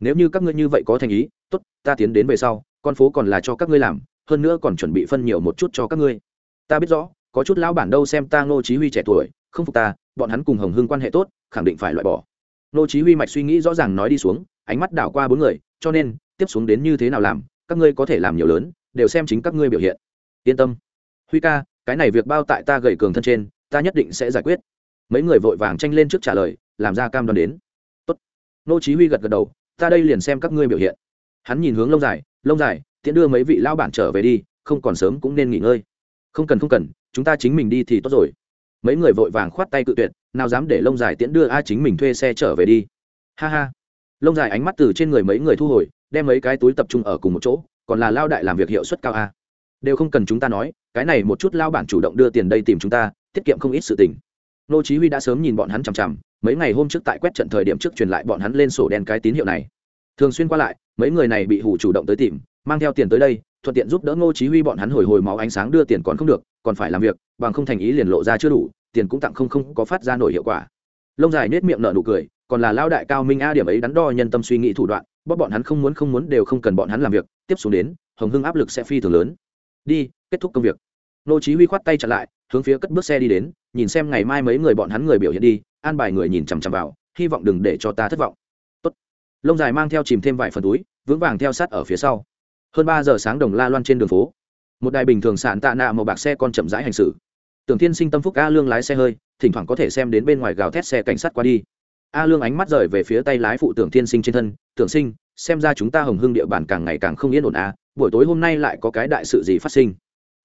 Nếu như các ngươi như vậy có thành ý, tốt, ta tiến đến về sau, con phố còn là cho các ngươi làm, hơn nữa còn chuẩn bị phân nhiều một chút cho các ngươi. Ta biết rõ, có chút lão bản đâu xem ta nô chí huy trẻ tuổi không phục ta, bọn hắn cùng hồng hưng quan hệ tốt, khẳng định phải loại bỏ. Nô chí huy mạch suy nghĩ rõ ràng nói đi xuống, ánh mắt đảo qua bốn người, cho nên, tiếp xuống đến như thế nào làm, các ngươi có thể làm nhiều lớn, đều xem chính các ngươi biểu hiện. Yên tâm. Huy ca, cái này việc bao tại ta gầy cường thân trên, ta nhất định sẽ giải quyết. Mấy người vội vàng tranh lên trước trả lời, làm ra cam đoan đến. Tốt. Nô chí huy gật gật đầu, ta đây liền xem các ngươi biểu hiện. Hắn nhìn hướng lông dài lông dài tiện đưa mấy vị lao bản trở về đi, không còn sớm cũng nên nghỉ ngơi. Không cần không cần, chúng ta chính mình đi thì tốt rồi mấy người vội vàng khoát tay cự tuyệt, nào dám để lông dài tiễn đưa a chính mình thuê xe trở về đi. Ha ha. Lông dài ánh mắt từ trên người mấy người thu hồi, đem mấy cái túi tập trung ở cùng một chỗ, còn là lao đại làm việc hiệu suất cao a. Đều không cần chúng ta nói, cái này một chút lao bản chủ động đưa tiền đây tìm chúng ta, tiết kiệm không ít sự tình. Nô chí huy đã sớm nhìn bọn hắn chằm chằm, mấy ngày hôm trước tại quét trận thời điểm trước truyền lại bọn hắn lên sổ đen cái tín hiệu này. Thường xuyên qua lại, mấy người này bị hủ chủ động tới tìm, mang theo tiền tới đây thuận tiện giúp đỡ ngô chí huy bọn hắn hồi hồi máu ánh sáng đưa tiền còn không được, còn phải làm việc, bằng không thành ý liền lộ ra chưa đủ, tiền cũng tặng không không có phát ra nổi hiệu quả. Lông dài nết miệng nở nụ cười, còn là lao đại cao minh a điểm ấy đắn đo nhân tâm suy nghĩ thủ đoạn, bóp bọn hắn không muốn không muốn đều không cần bọn hắn làm việc, tiếp xuống đến, hồng hưng áp lực sẽ phi thường lớn. Đi, kết thúc công việc. Nô chí huy khoát tay chặn lại, hướng phía cất bước xe đi đến, nhìn xem ngày mai mấy người bọn hắn người biểu hiện đi, an bài người nhìn chằm chằm vào, hy vọng đừng để cho ta thất vọng. Tốt. Lông dài mang theo chìm thêm vài phần túi, vững vàng theo sát ở phía sau hơn ba giờ sáng đồng la loan trên đường phố. Một đài bình thường sạn tạ nạ màu bạc xe con chậm rãi hành xử. Tưởng thiên sinh tâm phúc a lương lái xe hơi, thỉnh thoảng có thể xem đến bên ngoài gào thét xe cảnh sát qua đi. A lương ánh mắt rời về phía tay lái phụ tưởng thiên sinh trên thân, tưởng sinh, xem ra chúng ta hồng hưng địa bàn càng ngày càng không yên ổn a, buổi tối hôm nay lại có cái đại sự gì phát sinh?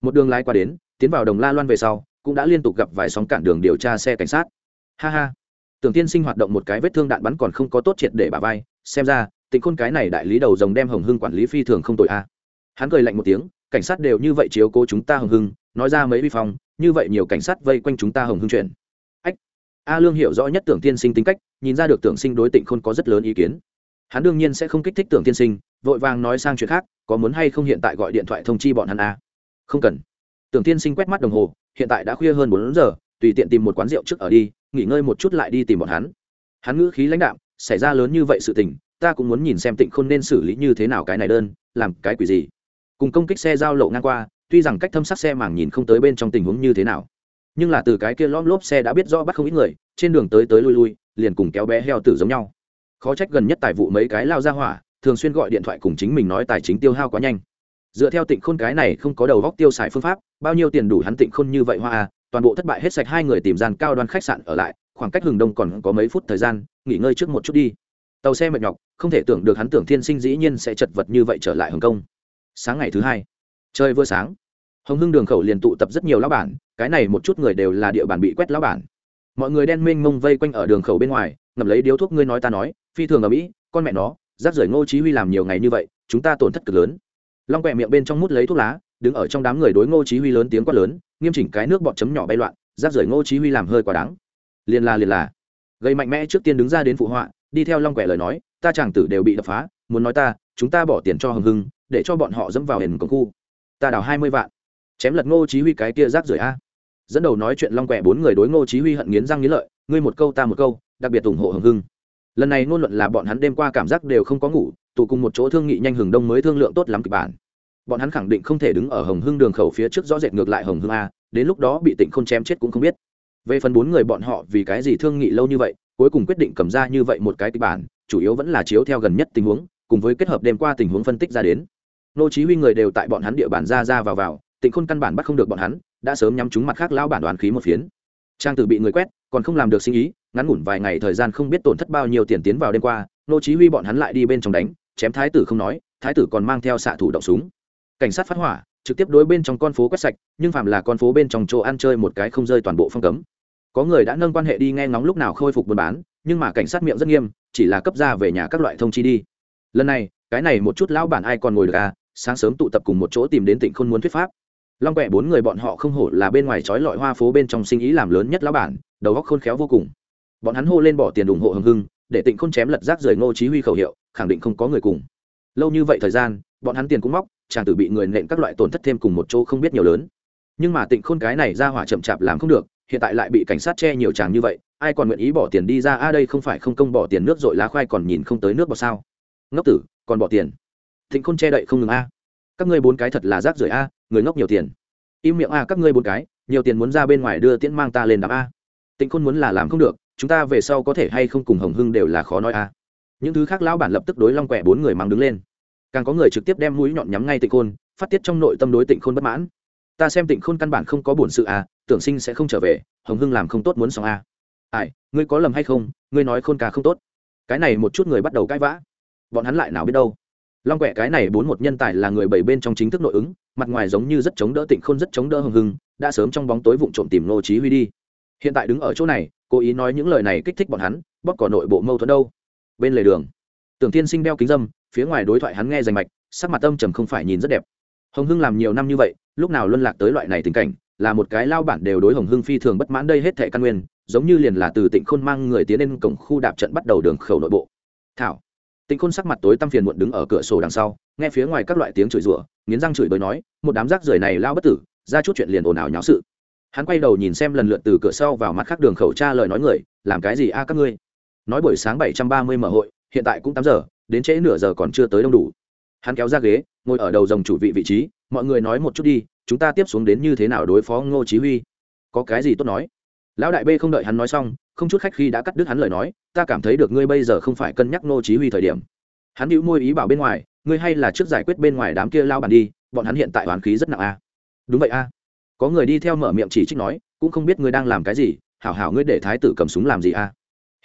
Một đường lái qua đến, tiến vào đồng la loan về sau, cũng đã liên tục gặp vài sóng cản đường điều tra xe cảnh sát. Ha ha. Tưởng tiên sinh hoạt động một cái vết thương đạn bắn còn không có tốt triệt để bà vai, xem ra tịnh khôn cái này đại lý đầu rồng đem hồng hưng quản lý phi thường không tội a. Hắn cười lạnh một tiếng, cảnh sát đều như vậy chiếu cố chúng ta hồng hưng, nói ra mấy vi phong, như vậy nhiều cảnh sát vây quanh chúng ta hồng hưng chuyện. Ách. A lương hiểu rõ nhất tưởng tiên sinh tính cách, nhìn ra được tưởng sinh đối tịnh khôn có rất lớn ý kiến. Hắn đương nhiên sẽ không kích thích tưởng tiên sinh, vội vàng nói sang chuyện khác, có muốn hay không hiện tại gọi điện thoại thông chi bọn hắn a? Không cần. Tưởng tiên sinh quét mắt đồng hồ, hiện tại đã khuya hơn bốn giờ, tùy tiện tìm một quán rượu trước ở đi, nghỉ ngơi một chút lại đi tìm bọn hắn. Hắn ngữ khí lãnh đạm, xảy ra lớn như vậy sự tình ta cũng muốn nhìn xem tịnh khôn nên xử lý như thế nào cái này đơn, làm cái quỷ gì? Cùng công kích xe giao lộ ngang qua, tuy rằng cách thâm sát xe màng nhìn không tới bên trong tình huống như thế nào. Nhưng là từ cái kia lom lốp xe đã biết rõ bắt không ít người, trên đường tới tới lui lui, liền cùng kéo bé heo tử giống nhau. Khó trách gần nhất tài vụ mấy cái lao ra hỏa, thường xuyên gọi điện thoại cùng chính mình nói tài chính tiêu hao quá nhanh. Dựa theo tịnh khôn cái này không có đầu góc tiêu xài phương pháp, bao nhiêu tiền đủ hắn tịnh khôn như vậy hoa à toàn bộ thất bại hết sạch hai người tìm gian cao đoan khách sạn ở lại, khoảng cách hừng đông còn có mấy phút thời gian, nghỉ ngơi trước một chút đi tàu xe mệt nhọc, không thể tưởng được hắn tưởng thiên sinh dĩ nhiên sẽ chật vật như vậy trở lại hồng kông. Sáng ngày thứ hai, trời vừa sáng, hồng hưng đường khẩu liền tụ tập rất nhiều lão bản, cái này một chút người đều là địa bàn bị quét lão bản. Mọi người đen mênh mông vây quanh ở đường khẩu bên ngoài, ngậm lấy điếu thuốc ngươi nói ta nói, phi thường ở mỹ con mẹ nó, rác rưởi ngô chí huy làm nhiều ngày như vậy, chúng ta tổn thất cực lớn. Long quẹ miệng bên trong mút lấy thuốc lá, đứng ở trong đám người đối ngô chí huy lớn tiếng quát lớn, nghiêm chỉnh cái nước bọt chấm nhỏ bay loạn, rác rưởi ngô chí huy làm hơi quá đáng. Liền là liền là gây mạnh mẽ trước tiên đứng ra đến phụ họa đi theo long quẻ lời nói, ta chàng tử đều bị đập phá, muốn nói ta, chúng ta bỏ tiền cho Hồng hưng, để cho bọn họ dẫm vào hền cổng khu. Ta đào hai mươi vạn. Chém lật ngô chí huy cái kia rác rưởi a. Dẫn đầu nói chuyện long quẻ bốn người đối ngô chí huy hận nghiến răng nghiến lợi, ngươi một câu ta một câu, đặc biệt ủng hộ Hồng hưng. Lần này ngôn luận là bọn hắn đêm qua cảm giác đều không có ngủ, tụ cùng một chỗ thương nghị nhanh hừng đông mới thương lượng tốt lắm kịch bản. Bọn hắn khẳng định không thể đứng ở hồng hưng đường khẩu phía trước rõ rệt ngược lại hồng hưng a, đến lúc đó bị tịnh không chém chết cũng không biết. Về phần bốn người bọn họ vì cái gì thương nghị lâu như vậy cuối cùng quyết định cầm ra như vậy một cái kịch bản, chủ yếu vẫn là chiếu theo gần nhất tình huống, cùng với kết hợp đêm qua tình huống phân tích ra đến. Nô chí huy người đều tại bọn hắn địa bàn ra ra vào vào, tịnh khôn căn bản bắt không được bọn hắn, đã sớm nhắm chúng mặt khác lao bản đoàn khí một phiến. Trang tử bị người quét, còn không làm được sinh ý, ngắn ngủn vài ngày thời gian không biết tổn thất bao nhiêu tiền tiến vào đêm qua, nô chí huy bọn hắn lại đi bên trong đánh, chém thái tử không nói, thái tử còn mang theo xạ thủ động súng. Cảnh sát phát hỏa, trực tiếp đối bên trong con phố quét sạch, nhưng phạm là con phố bên trong chỗ ăn chơi một cái không rơi toàn bộ phong cấm có người đã nâng quan hệ đi nghe ngóng lúc nào khôi phục buôn bán, nhưng mà cảnh sát miệng rất nghiêm, chỉ là cấp ra về nhà các loại thông chi đi. Lần này, cái này một chút lão bản ai còn ngồi được à sáng sớm tụ tập cùng một chỗ tìm đến tỉnh khôn muốn thuyết pháp. Long quẹ bốn người bọn họ không hổ là bên ngoài trói lọi hoa phố bên trong sinh ý làm lớn nhất lão bản, đầu góc khôn khéo vô cùng. Bọn hắn hô lên bỏ tiền ủng hộ hưng hưng, để tịnh khôn chém lật rác rời ngô chí huy khẩu hiệu, khẳng định không có người cùng. Lâu như vậy thời gian, bọn hắn tiền cũng móc, chàng tử bị người nện các loại tổn thất thêm cùng một chỗ không biết nhiều lớn. Nhưng mà tịnh khôn cái này ra hỏa chậm chạp làm không được hiện tại lại bị cảnh sát che nhiều chàng như vậy, ai còn nguyện ý bỏ tiền đi ra? A đây không phải không công bỏ tiền nước dội lá khoai còn nhìn không tới nước bọt sao? Ngốc tử, còn bỏ tiền. Tịnh khôn che đậy không ngừng a. Các ngươi bốn cái thật là rác rưởi a, người ngốc nhiều tiền. Im miệng a, các ngươi bốn cái, nhiều tiền muốn ra bên ngoài đưa tiễn mang ta lên đám a. Tịnh khôn muốn là làm không được, chúng ta về sau có thể hay không cùng hồng hưng đều là khó nói a. Những thứ khác lão bản lập tức đối long quẹ bốn người mang đứng lên. Càng có người trực tiếp đem mũi nhọn nhắm ngay tịnh khôn, phát tiết trong nội tâm đối tịnh khôn bất mãn. Ta xem tịnh khôn căn bản không có bổn sự à tưởng sinh sẽ không trở về, hồng hưng làm không tốt muốn xong à ai, ngươi có lầm hay không? Ngươi nói khôn ca không tốt. Cái này một chút người bắt đầu cãi vã. Bọn hắn lại nào biết đâu. Long quẹ cái này bốn một nhân tài là người bảy bên trong chính thức nội ứng, mặt ngoài giống như rất chống đỡ tịnh khôn, rất chống đỡ hồng hưng, đã sớm trong bóng tối vụng trộm tìm nô chí huy đi. Hiện tại đứng ở chỗ này, cố ý nói những lời này kích thích bọn hắn bóc cỏ nội bộ mâu thuẫn đâu. Bên lề đường, tưởng tiên sinh đeo kính dâm, phía ngoài đối thoại hắn nghe rành mạch, sắc mặt âm trầm không phải nhìn rất đẹp. Hồng hưng làm nhiều năm như vậy, lúc nào luân lạc tới loại này tình cảnh là một cái lao bản đều đối hồng hưng phi thường bất mãn đây hết thệ căn nguyên, giống như liền là từ tịnh khôn mang người tiến lên cổng khu đạp trận bắt đầu đường khẩu nội bộ. Thảo. Tịnh khôn sắc mặt tối tăm phiền muộn đứng ở cửa sổ đằng sau, nghe phía ngoài các loại tiếng chửi rủa, nghiến răng chửi bới nói, một đám rác rưởi này lao bất tử, ra chút chuyện liền ồn ào nháo sự. Hắn quay đầu nhìn xem lần lượt từ cửa sau vào mặt khác đường khẩu tra lời nói người, làm cái gì a các ngươi? Nói buổi sáng bảy trăm ba mươi mở hội, hiện tại cũng tám giờ, đến trễ nửa giờ còn chưa tới đông đủ. Hắn kéo ra ghế, ngồi ở đầu dòng chủ vị vị trí mọi người nói một chút đi, chúng ta tiếp xuống đến như thế nào đối phó ngô chí huy? Có cái gì tốt nói? Lão đại b không đợi hắn nói xong, không chút khách khi đã cắt đứt hắn lời nói, ta cảm thấy được ngươi bây giờ không phải cân nhắc ngô chí huy thời điểm. Hắn hữu môi ý bảo bên ngoài, ngươi hay là trước giải quyết bên ngoài đám kia lao bàn đi, bọn hắn hiện tại hoàn khí rất nặng a. Đúng vậy a. Có người đi theo mở miệng chỉ trích nói, cũng không biết ngươi đang làm cái gì, hảo hảo ngươi để thái tử cầm súng làm gì a?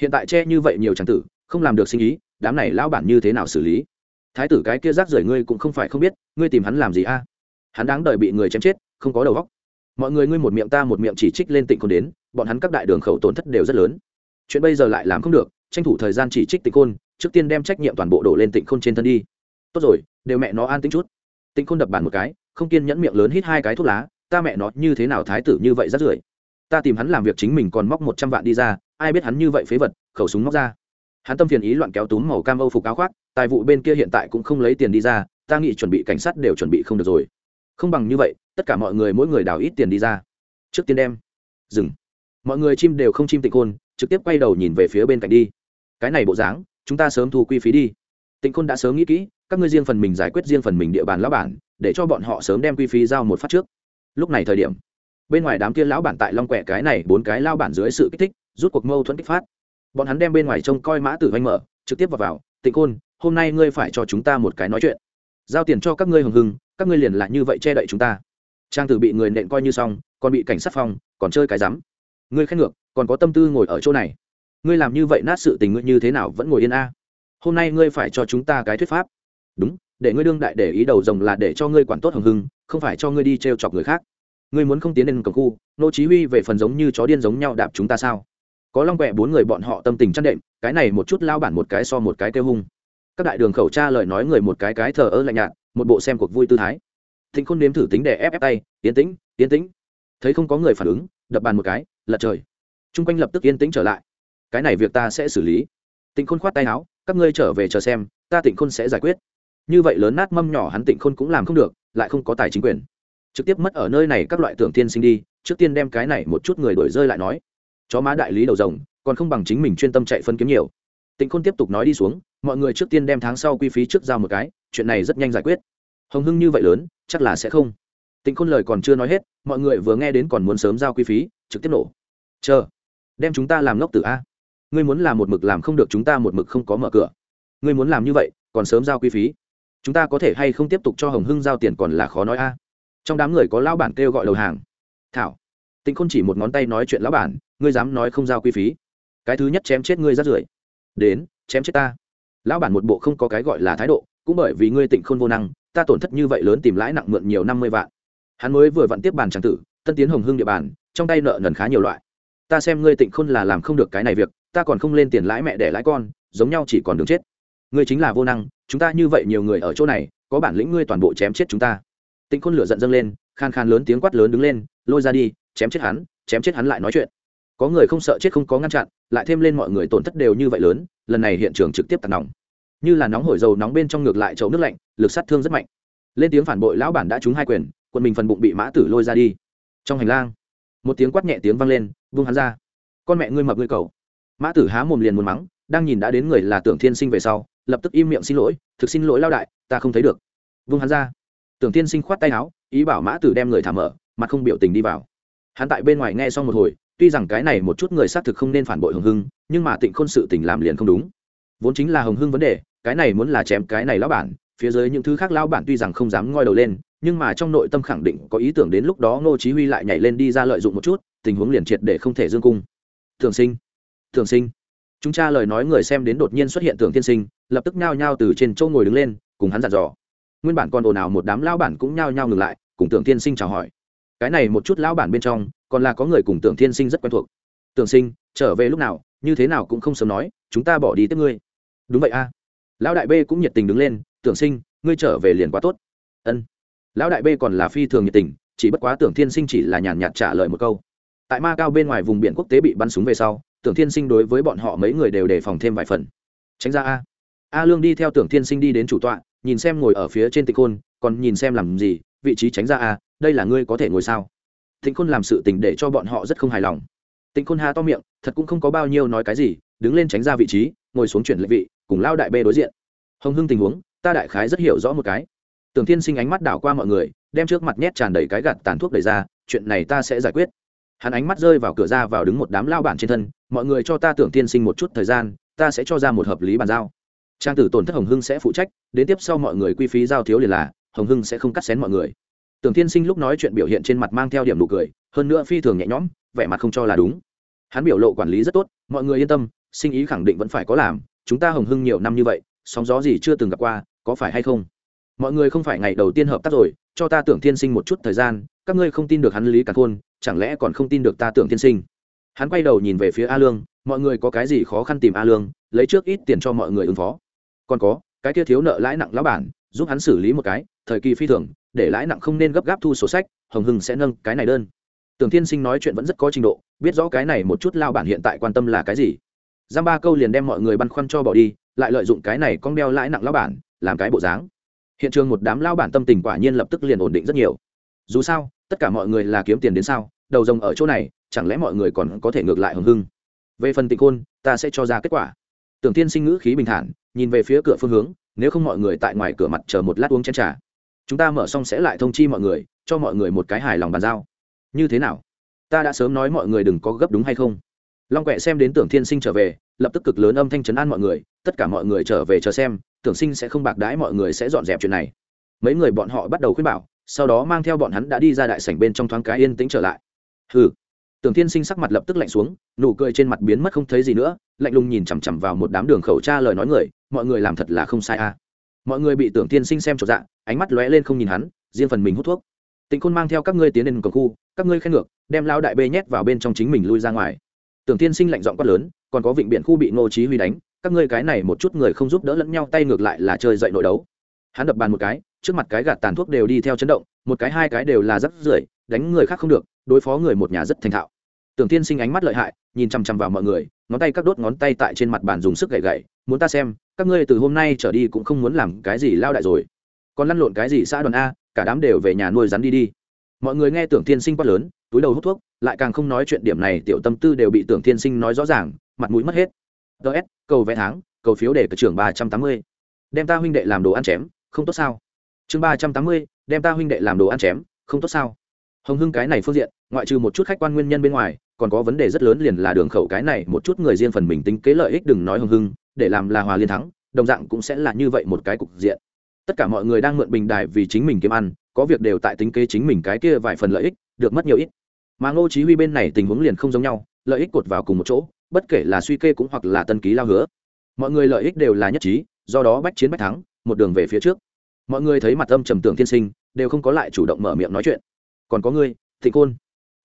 Hiện tại che như vậy nhiều trang tử, không làm được sinh ý, đám này lão bản như thế nào xử lý? Thái tử cái kia rác rưởi ngươi cũng không phải không biết, ngươi tìm hắn làm gì a? Hắn đáng đời bị người chém chết, không có đầu óc. Mọi người ngươi một miệng ta một miệng chỉ trích lên tịnh khôn đến, bọn hắn các đại đường khẩu tổn thất đều rất lớn. Chuyện bây giờ lại làm không được, tranh thủ thời gian chỉ trích tịnh khôn, trước tiên đem trách nhiệm toàn bộ đổ lên tịnh khôn trên thân đi. Tốt rồi, đều mẹ nó an tính chút. Tịnh khôn đập bàn một cái, không kiên nhẫn miệng lớn hít hai cái thuốc lá, ta mẹ nó như thế nào thái tử như vậy rất rưởi? Ta tìm hắn làm việc chính mình còn móc một trăm vạn đi ra, ai biết hắn như vậy phế vật, khẩu súng móc ra. Hắn tâm phiền ý loạn kéo túm màu cam âu phục áo khoác, tài vụ bên kia hiện tại cũng không lấy tiền đi ra, ta nghĩ chuẩn bị cảnh sát đều chuẩn bị không được rồi không bằng như vậy, tất cả mọi người mỗi người đào ít tiền đi ra. Trước tiên đem. Dừng. Mọi người chim đều không chim tịnh khôn, trực tiếp quay đầu nhìn về phía bên cạnh đi. Cái này bộ dáng, chúng ta sớm thu quy phí đi. Tịnh khôn đã sớm nghĩ kỹ, các ngươi riêng phần mình giải quyết riêng phần mình địa bàn lão bản, để cho bọn họ sớm đem quy phí giao một phát trước. Lúc này thời điểm, bên ngoài đám kia lão bản tại long quẹ cái này bốn cái lao bản dưới sự kích thích, rút cuộc mâu thuẫn kích phát. Bọn hắn đem bên ngoài trông coi mã tử vanh mở, trực tiếp vào vào, tịnh khôn, hôm nay ngươi phải cho chúng ta một cái nói chuyện. Giao tiền cho các ngươi hồng hưng các ngươi liền là như vậy che đậy chúng ta. Trang tử bị người nện coi như xong, còn bị cảnh sát phong, còn chơi cái rắm. Ngươi khen ngược, còn có tâm tư ngồi ở chỗ này. Ngươi làm như vậy nát sự tình ngươi như thế nào vẫn ngồi yên a? Hôm nay ngươi phải cho chúng ta cái thuyết pháp. Đúng, để ngươi đương đại để ý đầu rồng là để cho ngươi quản tốt hồng hưng, không phải cho ngươi đi t r e o chọc người khác. Ngươi muốn không tiến lên cầm khu, nô chí huy về phần giống như chó điên giống nhau đạp chúng ta sao? Có long quẹ bốn người bọn họ tâm tình chăn đệm, cái này một chút lao bản một cái so một cái kêu hung. Các đại đường khẩu tra lời nói người một cái cái thờ ơ lạnh nhạt một bộ xem cuộc vui tư thái. Thịnh khôn nếm thử tính để ép ép tay, yên tĩnh yên tĩnh. Thấy không có người phản ứng, đập bàn một cái, lật trời. T r u n g quanh lập tức yên tĩnh trở lại. Cái này việc ta sẽ xử lý. Tịnh khôn khoát tay áo, các ngươi trở về chờ xem, ta tịnh khôn sẽ giải quyết. Như vậy lớn nát mâm nhỏ hắn tịnh khôn cũng làm không được, lại không có tài chính quyền. Trực tiếp mất ở nơi này các loại tưởng tiên sinh đi, trước tiên đem cái này một chút người đổi rơi lại nói. Chó má đại lý đầu rồng, còn không bằng chính mình chuyên tâm chạy phân kiếm nhiều tịnh khôn tiếp tục nói đi xuống, mọi người trước tiên đem tháng sau quy phí trước giao một cái, chuyện này rất nhanh giải quyết. Hồng hưng như vậy lớn, chắc là sẽ không. Tịnh khôn lời còn chưa nói hết, mọi người vừa nghe đến còn muốn sớm giao quy phí, trực tiếp nổ. Chờ, đem chúng ta làm ngốc tử a. Ngươi muốn làm một mực làm không được chúng ta một mực không có mở cửa. Ngươi muốn làm như vậy, còn sớm giao quy phí. Chúng ta có thể hay không tiếp tục cho hồng hưng giao tiền còn là khó nói a. Trong đám người có lão bản kêu gọi đầu hàng. Thảo, tịnh khôn chỉ một ngón tay nói chuyện lão bản, ngươi dám nói không giao quy phí. Cái thứ nhất chém chết ngươi rát rưởi đến, chém chết ta. Lão bản một bộ không có cái gọi là thái độ, cũng bởi vì ngươi tịnh khôn vô năng, ta tổn thất như vậy lớn tìm lãi nặng mượn nhiều năm mươi vạn. Hắn mới vừa vặn tiếp bàn tràng tử, tân tiến hồng hưng địa bàn, trong tay nợ nần khá nhiều loại. Ta xem ngươi tịnh khôn là làm không được cái này việc, ta còn không lên tiền lãi mẹ để lãi con, giống nhau chỉ còn đường chết. Ngươi chính là vô năng, chúng ta như vậy nhiều người ở chỗ này, có bản lĩnh ngươi toàn bộ chém chết chúng ta. Tịnh khôn lửa giận dâng lên, khan khan lớn tiếng quát lớn đứng lên, lôi ra đi, chém chết hắn, chém chết hắn lại nói chuyện có người không sợ chết không có ngăn chặn, lại thêm lên mọi người tổn thất đều như vậy lớn, lần này hiện trường trực tiếp tạt nóng như là nóng hổi dầu nóng bên trong ngược lại chậu nước lạnh, lực sát thương rất mạnh. Lên tiếng phản bội, lão bản đã trúng hai quyền, quân mình phần bụng bị mã tử lôi ra đi. Trong hành lang, một tiếng quát nhẹ tiếng vang lên, vung hắn ra. Con mẹ ngươi mập ngươi cầu mã tử há mồm liền muốn mắng, đang nhìn đã đến người là tưởng thiên sinh về sau, lập tức im miệng xin lỗi, thực xin lỗi lao đại, ta không thấy được. Vung hắn ra. Tưởng thiên sinh khoát tay áo, ý bảo mã tử đem người thả mở, mặt không biểu tình đi vào. Hắn tại bên ngoài nghe xong một hồi tuy rằng cái này một chút người xác thực không nên phản bội hồng hưng, nhưng mà tịnh khôn sự tình làm liền không đúng. Vốn chính là hồng hưng vấn đề, cái này muốn là chém cái này lão bản, phía dưới những thứ khác lão bản tuy rằng không dám ngoi đầu lên, nhưng mà trong nội tâm khẳng định có ý tưởng đến lúc đó ngô chí huy lại nhảy lên đi ra lợi dụng một chút, tình huống liền triệt để không thể dương cung. Thường sinh thường sinh. Chúng cha lời nói người xem đến đột nhiên xuất hiện tưởng thiên sinh, lập tức nhao nhao từ trên châu ngồi đứng lên, cùng hắn dặn dò. Nguyên bản còn ồn ào một đám lão bản cũng nhao nhao ngừng lại, cùng tưởng thiên sinh chào hỏi. Cái này một chút lão bản bên trong còn là có người cùng tưởng Thiên sinh rất quen thuộc. Tưởng sinh, trở về lúc nào, như thế nào cũng không sớm nói, chúng ta bỏ đi tiếp ngươi. Đúng vậy a. Lão đại b cũng nhiệt tình đứng lên, tưởng sinh, ngươi trở về liền quá tốt. Ân. Lão đại b còn là phi thường nhiệt tình, chỉ bất quá tưởng thiên sinh chỉ là nhàn nhạt trả lời một câu. Tại ma cao bên ngoài vùng biển quốc tế bị bắn súng về sau, tưởng thiên sinh đối với bọn họ mấy người đều đề phòng thêm vài phần. Tránh ra a. A lương đi theo tưởng thiên sinh đi đến chủ tọa, nhìn xem ngồi ở phía trên tịch khôn còn nhìn xem làm gì, vị trí tránh ra a, đây là ngươi có thể ngồi sao? Tịnh khôn làm sự tình để cho bọn họ rất không hài lòng. Tịnh khôn há to miệng, thật cũng không có bao nhiêu nói cái gì, đứng lên tránh ra vị trí, ngồi xuống chuyển lệ vị, cùng lao đại bê đối diện. Hồng hưng tình huống, ta đại khái rất hiểu rõ một cái. Tưởng thiên sinh ánh mắt đảo qua mọi người, đem trước mặt nhét tràn đầy cái gạt tàn thuốc đẩy ra, chuyện này ta sẽ giải quyết. Hắn ánh mắt rơi vào cửa ra vào đứng một đám lao bản trên thân, mọi người cho ta tưởng Thiên sinh một chút thời gian, ta sẽ cho ra một hợp lý bàn giao. Trang tử tổn thất hồng hưng sẽ phụ trách, đến tiếp sau mọi người quy phí giao thiếu liền là, hồng hưng sẽ không cắt xén mọi người tưởng tiên sinh lúc nói chuyện biểu hiện trên mặt mang theo điểm nụ cười, hơn nữa phi thường nhẹ nhõm, vẻ mặt không cho là đúng. Hắn biểu lộ quản lý rất tốt, mọi người yên tâm, sinh ý khẳng định vẫn phải có làm, chúng ta hồng hưng nhiều năm như vậy, sóng gió gì chưa từng gặp qua, có phải hay không? Mọi người không phải ngày đầu tiên hợp tác rồi, cho ta tưởng tiên sinh một chút thời gian, các ngươi không tin được hắn lý cả khôn, chẳng lẽ còn không tin được ta tưởng tiên sinh? Hắn quay đầu nhìn về phía a lương, mọi người có cái gì khó khăn tìm a lương, lấy trước ít tiền cho mọi người ứng phó. Còn có, cái kia thiếu nợ lãi nặng lão bản, giúp hắn xử lý một cái, thời kỳ phi thường để lãi nặng không nên gấp gáp thu sổ sách, hồng hưng sẽ nâng cái này đơn. Tưởng tiên sinh nói chuyện vẫn rất có trình độ, biết rõ cái này một chút lao bản hiện tại quan tâm là cái gì. Giam ba câu liền đem mọi người băn khoăn cho bỏ đi, lại lợi dụng cái này con đeo lãi nặng lao bản, làm cái bộ dáng. Hiện trường một đám lao bản tâm tình quả nhiên lập tức liền ổn định rất nhiều. Dù sao, tất cả mọi người là kiếm tiền đến sao, đầu rồng ở chỗ này, chẳng lẽ mọi người còn có thể ngược lại Hồng hưng? Về phần tịnh khôn, ta sẽ cho ra kết quả. Tưởng tiên sinh ngữ khí bình thản, nhìn về phía cửa phương hướng, nếu không mọi người tại ngoài cửa mặt chờ một lát uống chén t r à chúng ta mở xong sẽ lại thông chi mọi người, cho mọi người một cái hài lòng bàn giao. Như thế nào? Ta đã sớm nói mọi người đừng có gấp đúng hay không? Long quẹ xem đến tưởng thiên sinh trở về, lập tức cực lớn âm thanh chấn an mọi người, tất cả mọi người trở về chờ xem, tưởng sinh sẽ không bạc đãi mọi người sẽ dọn dẹp chuyện này. Mấy người bọn họ bắt đầu khuyên bảo, sau đó mang theo bọn hắn đã đi ra đại sảnh bên trong thoáng cái yên tĩnh trở lại. Hừ. Tưởng thiên sinh sắc mặt lập tức lạnh xuống, nụ cười trên mặt biến mất không thấy gì nữa, lạnh lùng nhìn chằm chằm vào một đám đường khẩu tra lời nói người, mọi người làm thật là không sai a. à mọi người bị tưởng thiên sinh xem trọn dạ ánh mắt lóe lên không nhìn hắn, riêng phần mình hút thuốc. Tịnh khôn mang theo các ngươi tiến lên cổng khu, các ngươi khen ngược, đem lao đại bê nhét vào bên trong chính mình lui ra ngoài. Tưởng thiên sinh lạnh giọng quát lớn, còn có vịnh biển khu bị ngô chí huy đánh, các ngươi cái này một chút người không giúp đỡ lẫn nhau tay ngược lại là chơi dậy nội đấu. Hắn đập bàn một cái, trước mặt cái gạt tàn thuốc đều đi theo chấn động, một cái hai cái đều là rất rưởi, đánh người khác không được, đối phó người một nhà rất thành thạo. Tưởng tiên sinh ánh mắt lợi hại, nhìn chằm chằm vào mọi người, ngón tay các đốt ngón tay tại trên mặt bàn dùng sức gậy gậy, muốn ta xem các ngươi từ hôm nay trở đi cũng không muốn làm cái gì lao đại rồi. Còn lăn lộn cái gì xã đoàn a, cả đám đều về nhà nuôi rắn đi đi. Mọi người nghe tưởng thiên sinh quát lớn, túi đầu hút thuốc, lại càng không nói chuyện điểm này, tiểu tâm tư đều bị tưởng thiên sinh nói rõ ràng, mặt mũi mất hết. Ts cầu vẽ tháng, cầu phiếu để cử trưởng ba trăm tám mươi. Đem ta huynh đệ làm đồ ăn chém, không tốt sao? Chương ba trăm tám mươi, đem ta huynh đệ làm đồ ăn chém, không tốt sao? Hồng hưng cái này phương diện, ngoại trừ một chút khách quan nguyên nhân bên ngoài còn có vấn đề rất lớn liền là đường khẩu cái này, một chút người riêng phần mình tính kế lợi ích đừng nói hưng hưng, để làm là hòa liên thắng, đồng dạng cũng sẽ là như vậy một cái cục diện. Tất cả mọi người đang mượn bình đài vì chính mình kiếm ăn, có việc đều tại tính kế chính mình cái kia vài phần lợi ích, được mất nhiều ít. Mà ngô chí huy bên này tình huống liền không giống nhau, lợi ích cột vào cùng một chỗ, bất kể là suy kê cũng hoặc là tân ký lao hứa. Mọi người lợi ích đều là nhất trí, do đó bách chiến bách thắng, một đường về phía trước. Mọi người thấy mặt âm trầm tưởng thiên sinh, đều không có lại chủ động mở miệng nói chuyện. Còn có ngươi, thịnh côn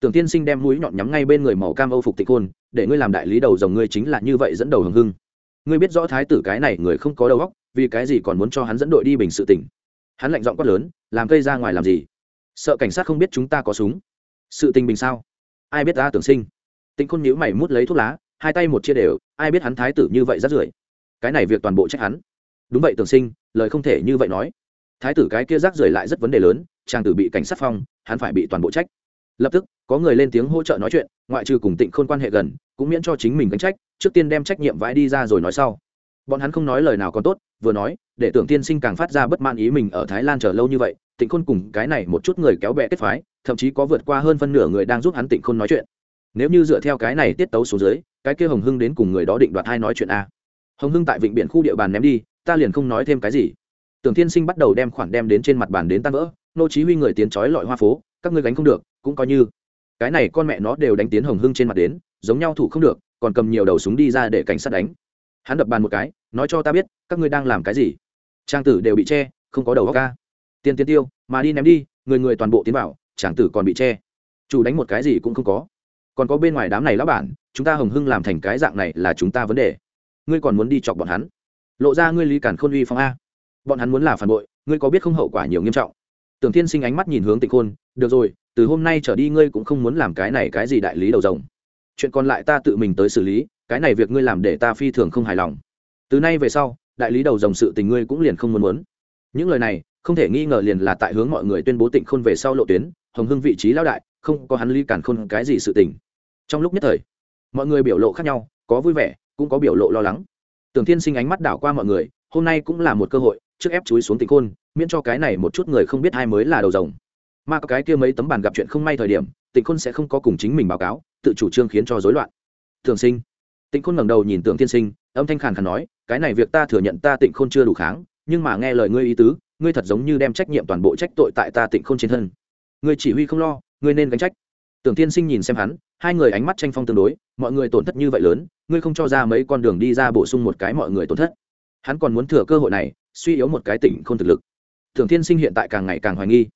tưởng tiên sinh đem mũi nhọn nhắm ngay bên người màu cam âu phục tịch hôn, để ngươi làm đại lý đầu dòng ngươi chính là như vậy dẫn đầu hưng hưng. Ngươi biết rõ thái tử cái này người không có đầu óc vì cái gì còn muốn cho hắn dẫn đội đi bình sự tỉnh? Hắn lạnh giọng quát lớn làm cây ra ngoài làm gì? Sợ cảnh sát không biết chúng ta có súng. Sự tình bình sao? Ai biết ta tưởng sinh? Tịnh khôn nhíu mày mút lấy thuốc lá hai tay một chia đều ai biết hắn thái tử như vậy rất rưởi? Cái này việc toàn bộ trách hắn. Đúng vậy tưởng sinh lời không thể như vậy nói. Thái tử cái kia rác rưởi lại rất vấn đề lớn chàng tử bị cảnh sát phong hắn phải bị toàn bộ trách lập tức, có người lên tiếng hỗ trợ nói chuyện, ngoại trừ cùng tịnh khôn quan hệ gần, cũng miễn cho chính mình gánh trách, trước tiên đem trách nhiệm vãi đi ra rồi nói sau. Bọn hắn không nói lời nào còn tốt, vừa nói, để tưởng tiên sinh càng phát ra bất mãn ý mình ở thái lan chờ lâu như vậy, tịnh khôn cùng cái này một chút người kéo bè kết phái, thậm chí có vượt qua hơn phân nửa người đang giúp hắn tịnh khôn nói chuyện. Nếu như dựa theo cái này tiết tấu xuống dưới, cái kia hồng hưng đến cùng người đó định đoạt hai nói chuyện a. Hồng hưng tại vịnh biển khu địa bàn ném đi, ta liền không nói thêm cái gì. Tưởng tiên sinh bắt đầu đem khoản đem đến trên mặt bàn đến tan vỡ, nô chí huy người tiến chói lọi hoa phố các ngươi gánh không được, cũng coi như. Cái này con mẹ nó đều đánh tiến hồng hưng trên mặt đến, giống nhau thủ không được, còn cầm nhiều đầu súng đi ra để cảnh sát đánh. Hắn đập bàn một cái, nói cho ta biết, các ngươi đang làm cái gì? Trang tử đều bị che, không có đầu góc ca. Tiền tiền tiêu, mà đi ném đi, người người toàn bộ tiến vào trang tử còn bị che. Chủ đánh một cái gì cũng không có. Còn có bên ngoài đám này lão bản, chúng ta hồng hưng làm thành cái dạng này là chúng ta vấn đề. Ngươi còn muốn đi chọc bọn hắn? Lộ ra ngươi lý cản khôn uy phong a. Bọn hắn muốn là phản bội, ngươi có biết không hậu quả nhiều nghiêm trọng? Tưởng thiên sinh ánh mắt nhìn hướng tịnh khôn, được rồi, từ hôm nay trở đi ngươi cũng không muốn làm cái này cái gì đại lý đầu rồng. Chuyện còn lại ta tự mình tới xử lý, cái này việc ngươi làm để ta phi thường không hài lòng. Từ nay về sau, đại lý đầu rồng sự tình ngươi cũng liền không muốn muốn. Những lời này, không thể nghi ngờ liền là tại hướng mọi người tuyên bố tịnh khôn về sau lộ tuyến, hồng hưng vị trí lão đại, không có hắn ly cản khôn cái gì sự tình. Trong lúc nhất thời, mọi người biểu lộ khác nhau, có vui vẻ, cũng có biểu lộ lo lắng. Tưởng thiên sinh ánh mắt đảo qua mọi người, hôm nay cũng là một cơ hội trước ép chúi xuống tịnh khôn, miễn cho cái này một chút người không biết ai mới là đầu rồng. Mà có cái kia mấy tấm bàn gặp chuyện không may thời điểm, tịnh khôn sẽ không có cùng chính mình báo cáo, tự chủ trương khiến cho rối loạn. Thường sinh. Tịnh khôn ngẩng đầu nhìn tưởng tiên sinh, âm thanh khàn khàn nói, cái này việc ta thừa nhận ta tịnh khôn chưa đủ kháng, nhưng mà nghe lời ngươi ý tứ, ngươi thật giống như đem trách nhiệm toàn bộ trách tội tại ta tịnh khôn trên thân. Ngươi chỉ huy không lo, ngươi nên gánh trách. Tưởng tiên sinh nhìn xem hắn, hai người ánh mắt tranh phong tương đối, mọi người tổn thất như vậy lớn, ngươi không cho ra mấy con đường đi ra bổ sung một cái mọi người tổn thất. Hắn còn muốn thừa cơ hội này suy yếu một cái tỉnh khôn thực lực. Thường thiên sinh hiện tại càng ngày càng hoài nghi.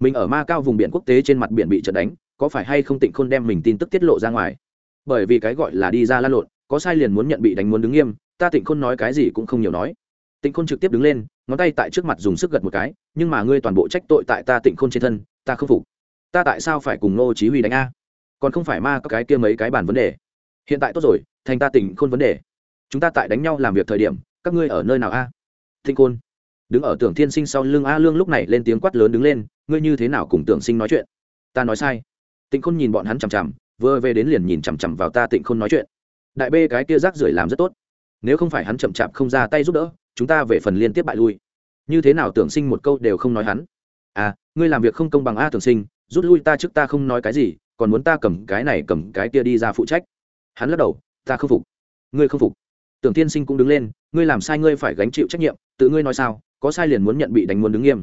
Mình ở ma cao vùng biển quốc tế trên mặt biển bị trận đánh, có phải hay không tịnh khôn đem mình tin tức tiết lộ ra ngoài? Bởi vì cái gọi là đi ra lan lộn, có sai liền muốn nhận bị đánh muốn đứng nghiêm, ta tịnh khôn nói cái gì cũng không nhiều nói. Tịnh khôn trực tiếp đứng lên, ngón tay tại trước mặt dùng sức gật một cái, nhưng mà ngươi toàn bộ trách tội tại ta tịnh khôn trên thân, ta không phục. Ta tại sao phải cùng ngô chí huy đánh a? Còn không phải ma có cái kia mấy cái bàn vấn đề. Hiện tại tốt rồi, thành ta tịnh khôn vấn đề. Chúng ta tại đánh nhau làm việc thời điểm, các ngươi ở nơi nào a? Tịnh khôn. Đứng ở tưởng thiên sinh sau lưng a lương lúc này lên tiếng quát lớn đứng lên, ngươi như thế nào cùng tưởng sinh nói chuyện? Ta nói sai. Tịnh khôn nhìn bọn hắn chằm chằm, vừa về đến liền nhìn chằm chằm vào ta tịnh khôn nói chuyện. Đại Bê cái kia rác rưởi làm rất tốt. Nếu không phải hắn chậm chạp không ra tay giúp đỡ, chúng ta về phần liên tiếp bại lui. Như thế nào tưởng sinh một câu đều không nói hắn? À ngươi làm việc không công bằng a tưởng sinh, rút lui ta trước ta không nói cái gì, còn muốn ta cầm cái này cầm cái kia đi ra phụ trách. Hắn lắc đầu, ta không phục. Ngươi không phục tưởng tiên sinh cũng đứng lên, ngươi làm sai ngươi phải gánh chịu trách nhiệm, tự ngươi nói sao, có sai liền muốn nhận bị đánh muốn đứng nghiêm.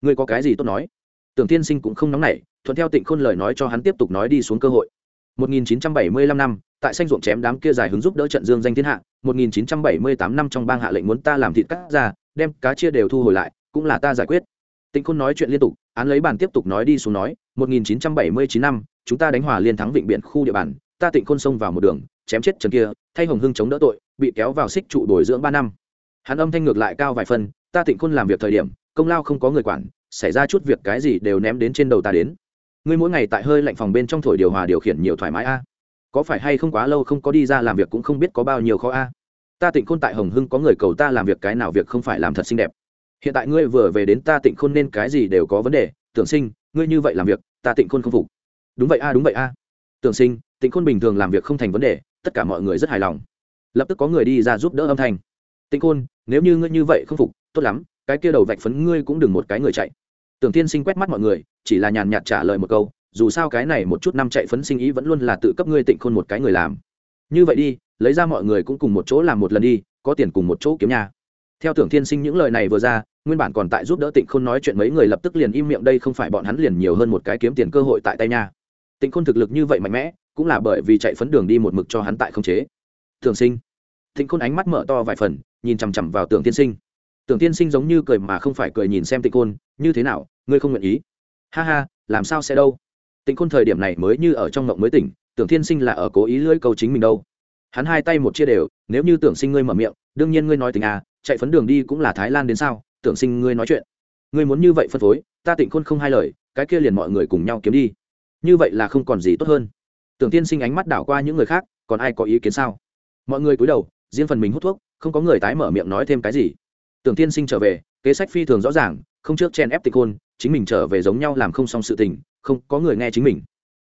Ngươi có cái gì tốt nói? Tưởng tiên sinh cũng không nóng nảy, thuận theo tịnh khôn lời nói cho hắn tiếp tục nói đi xuống cơ hội. 1975 năm, tại xanh ruộng chém đám kia dài hứng giúp đỡ trận dương danh thiên hạ 1978 năm trong bang hạ lệnh muốn ta làm thịt cắt ra, đem cá chia đều thu hồi lại, cũng là ta giải quyết. Tịnh khôn nói chuyện liên tục, án lấy bàn tiếp tục nói đi xuống nói 1979 năm, chúng ta đánh hòa liên thắng vịnh biển khu địa bàn, ta tịnh khôn xông vào một đường, chém chết trần kia, thay hồng hưng chống đỡ tội bị kéo vào xích trụ bồi dưỡng ba năm. Hắn âm thanh ngược lại cao vài phân, ta tịnh khôn làm việc thời điểm, công lao không có người quản, xảy ra chút việc cái gì đều ném đến trên đầu ta đến. Ngươi mỗi ngày tại hơi lạnh phòng bên trong thổi điều hòa điều khiển nhiều thoải mái a. Có phải hay không quá lâu không có đi ra làm việc cũng không biết có bao nhiêu khó a. Ta tịnh khôn tại hồng hưng có người cầu ta làm việc cái nào việc không phải làm thật xinh đẹp. Hiện tại ngươi vừa về đến ta tịnh khôn nên cái gì đều có vấn đề, tưởng sinh, ngươi như vậy làm việc, ta tịnh khôn không phục. Đúng vậy a, đúng vậy a. Tưởng sinh, tịnh khôn bình thường làm việc không thành vấn đề, tất cả mọi người rất hài lòng lập tức có người đi ra giúp đỡ âm thanh. Tịnh khôn, nếu như ngươi như vậy không phục, tốt lắm, cái kia đầu vạch phấn ngươi cũng đừng một cái người chạy. Tưởng tiên sinh quét mắt mọi người, chỉ là nhàn nhạt trả lời một câu, dù sao cái này một chút năm chạy phấn sinh ý vẫn luôn là tự cấp ngươi tịnh khôn một cái người làm. Như vậy đi, lấy ra mọi người cũng cùng một chỗ làm một lần đi, có tiền cùng một chỗ kiếm nhà theo tưởng thiên sinh những lời này vừa ra, nguyên bản còn tại giúp đỡ tịnh khôn nói chuyện mấy người lập tức liền im miệng, đây không phải bọn hắn liền nhiều hơn một cái kiếm tiền cơ hội tại tay nha. Tịnh khôn thực lực như vậy mạnh mẽ, cũng là bởi vì chạy phấn đường đi một mực cho hắn tại không chế. Thường sinh tịnh khôn ánh mắt mở to vài phần, nhìn chằm chằm vào tưởng tiên sinh. Tưởng tiên sinh giống như cười mà không phải cười nhìn xem tịnh khôn, như thế nào, ngươi không nguyện ý? Ha ha, làm sao sẽ đâu? Tịnh khôn thời điểm này mới như ở trong mộng mới tỉnh, tưởng tiên sinh là ở cố ý lưỡi câu chính mình đâu. Hắn hai tay một chia đều, nếu như tưởng sinh ngươi mở miệng, đương nhiên ngươi nói tình à chạy phấn đường đi cũng là thái lan đến sao, tưởng sinh ngươi nói chuyện. Ngươi muốn như vậy phân phối, ta tịnh khôn không hai lời, cái kia liền mọi người cùng nhau kiếm đi. Như vậy là không còn gì tốt hơn. Tưởng tiên sinh ánh mắt đảo qua những người khác, còn ai có ý kiến sao? Mọi người cúi đầu riêng phần mình hút thuốc, không có người tái mở miệng nói thêm cái gì. Tưởng tiên sinh trở về, kế sách phi thường rõ ràng, không trước chen ép tịch hôn, chính mình trở về giống nhau làm không xong sự tình, không có người nghe chính mình.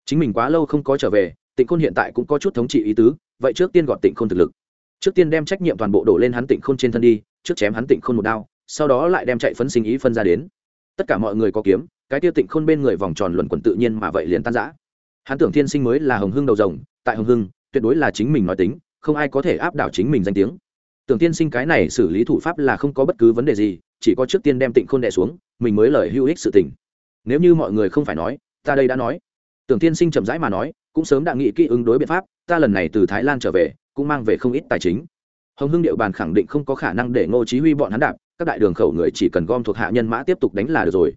Chính mình quá lâu không có trở về tịnh khôn hiện tại cũng có chút thống trị ý tứ, vậy trước tiên gọn tịnh khôn thực lực. Trước tiên đem trách nhiệm toàn bộ đổ lên hắn tịnh khôn trên thân đi, trước chém hắn tịnh khôn một đao, sau đó lại đem chạy phấn sinh ý phân ra đến. Tất cả mọi người có kiếm, cái tiêu tịnh khôn bên người vòng tròn luẩn quẩn tự nhiên mà vậy liền tan giã hắn tưởng thiên sinh mới là hồng hưng đầu rồng, tại hồng hưng, tuyệt đối là chính mình nói tính không ai có thể áp đảo chính mình danh tiếng. Tưởng tiên sinh cái này xử lý thủ pháp là không có bất cứ vấn đề gì, chỉ có trước tiên đem tịnh khôn đẻ xuống, mình mới lời hữu ích sự tình. Nếu như mọi người không phải nói, ta đây đã nói. Tưởng tiên sinh chậm rãi mà nói, cũng sớm đã nghĩ kỹ ứng đối biện pháp, ta lần này từ thái lan trở về, cũng mang về không ít tài chính. Hồng hưng điệu bàn khẳng định không có khả năng để ngô chí huy bọn hắn đạp, các đại đường khẩu người chỉ cần gom thuộc hạ nhân mã tiếp tục đánh là được rồi.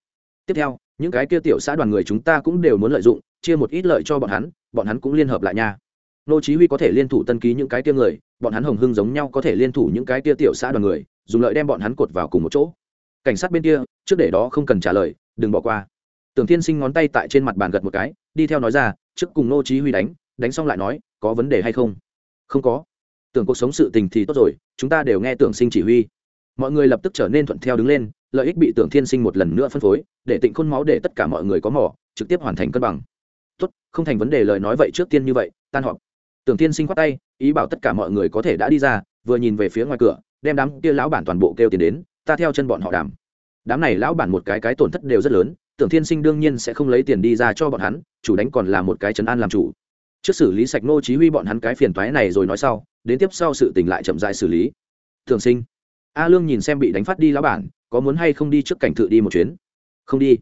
Tiếp theo, những cái kia tiểu xã đoàn người chúng ta cũng đều muốn lợi dụng, chia một ít lợi cho bọn hắn bọn hắn cũng liên hợp lại nha nô chí huy có thể liên thủ tân ký những cái kia người, bọn hắn hồng hưng giống nhau có thể liên thủ những cái kia tiểu xã đoàn người, dùng lợi đem bọn hắn cột vào cùng một chỗ. Cảnh sát bên kia, trước để đó không cần trả lời, đừng bỏ qua. Tưởng thiên sinh ngón tay tại trên mặt bàn gật một cái, đi theo nói ra, trước cùng nô chí huy đánh đánh xong lại nói, có vấn đề hay không? Không có. Tưởng cuộc sống sự tình thì tốt rồi, chúng ta đều nghe tưởng sinh chỉ huy. Mọi người lập tức trở nên thuận theo đứng lên, lợi ích bị tưởng thiên sinh một lần nữa phân phối, để tịnh khôn máu để tất cả mọi người có mỏ, trực tiếp hoàn thành cân bằng. Tốt, không thành vấn đề lời nói vậy trước tiên như vậy, tan họp tưởng thiên sinh khoát tay, ý bảo tất cả mọi người có thể đã đi ra, vừa nhìn về phía ngoài cửa, đem đám kia lão bản toàn bộ kêu tiền đến, ta theo chân bọn họ đàm. Đám này lão bản một cái cái tổn thất đều rất lớn, tưởng thiên sinh đương nhiên sẽ không lấy tiền đi ra cho bọn hắn, chủ đánh còn là một cái chấn an làm chủ. Trước xử lý sạch nô chí huy bọn hắn cái phiền toái này rồi nói sau, đến tiếp sau sự tình lại chậm rãi xử lý. Thường sinh, a lương nhìn xem bị đánh phát đi lão bản, có muốn hay không đi trước cảnh thự đi một chuyến? Không đi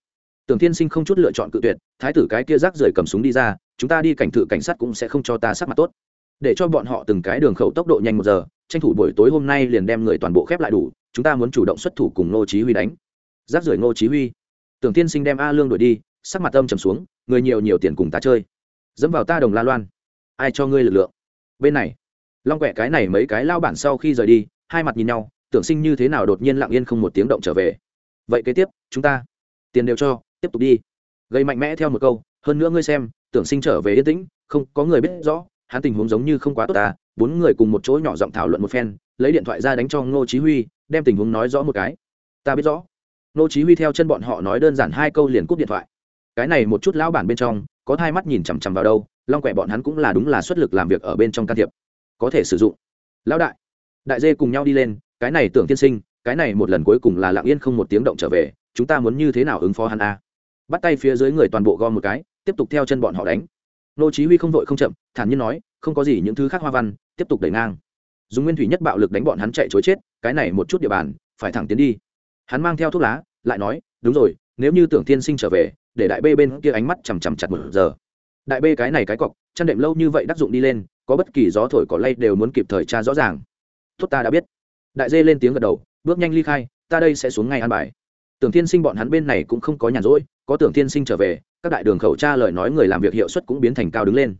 tưởng thiên sinh không chút lựa chọn cự tuyệt, thái tử cái kia rác rời cầm súng đi ra, chúng ta đi cảnh thự cảnh sát cũng sẽ không cho ta sắc mặt tốt. Để cho bọn họ từng cái đường khẩu tốc độ nhanh một giờ, tranh thủ buổi tối hôm nay liền đem người toàn bộ khép lại đủ, chúng ta muốn chủ động xuất thủ cùng ngô chí huy đánh. Rác rưởi ngô chí huy. Tưởng tiên sinh đem a lương đuổi đi, sắc mặt âm trầm xuống, người nhiều nhiều tiền cùng ta chơi. Dẫm vào ta đồng la loan. Ai cho ngươi lực lượng? Bên này. Long quẹ cái này mấy cái lao bản sau khi rời đi, hai mặt nhìn nhau, tưởng sinh như thế nào đột nhiên lặng yên không một tiếng động trở về. Vậy kế tiếp, chúng ta tiền đều cho tiếp tục đi. Gây mạnh mẽ theo một câu, hơn nữa ngươi xem, tưởng sinh trở về yên tĩnh, không có người biết rõ, hắn tình huống giống như không quá tốt ta. Bốn người cùng một chỗ nhỏ giọng thảo luận một phen, lấy điện thoại ra đánh cho ngô chí huy, đem tình huống nói rõ một cái. Ta biết rõ. Ngô chí huy theo chân bọn họ nói đơn giản hai câu liền cúp điện thoại. Cái này một chút lão bản bên trong, có hai mắt nhìn chằm chằm vào đâu, long quẹ bọn hắn cũng là đúng là xuất lực làm việc ở bên trong can thiệp, có thể sử dụng. Lão đại đại dê cùng nhau đi lên, cái này tưởng tiên sinh, cái này một lần cuối cùng là lặng yên không một tiếng động trở về, chúng ta muốn như thế nào ứng phó hắn a? Bắt tay phía dưới người toàn bộ gom một cái, tiếp tục theo chân bọn họ đánh. Nô chí huy không vội không chậm, thản nhiên nói, không có gì những thứ khác hoa văn, tiếp tục đẩy ngang. Dùng nguyên thủy nhất bạo lực đánh bọn hắn chạy trốn chết, cái này một chút địa bàn, phải thẳng tiến đi. Hắn mang theo thuốc lá, lại nói, đúng rồi, nếu như tưởng thiên sinh trở về, để đại bê bên kia ánh mắt chằm chằm chặt một giờ. Đại bê cái này cái cọc, chăn đệm lâu như vậy đắc dụng đi lên, có bất kỳ gió thổi cỏ lay đều muốn kịp thời tra rõ ràng. Tốt ta đã biết. Đại dê lên tiếng gật đầu, bước nhanh ly khai, ta đây sẽ xuống ngay an bài. Tưởng thiên sinh bọn hắn bên này cũng không có nhàn rỗi có tưởng tiên sinh trở về, các đại đường khẩu tra lời nói người làm việc hiệu suất cũng biến thành cao đứng lên.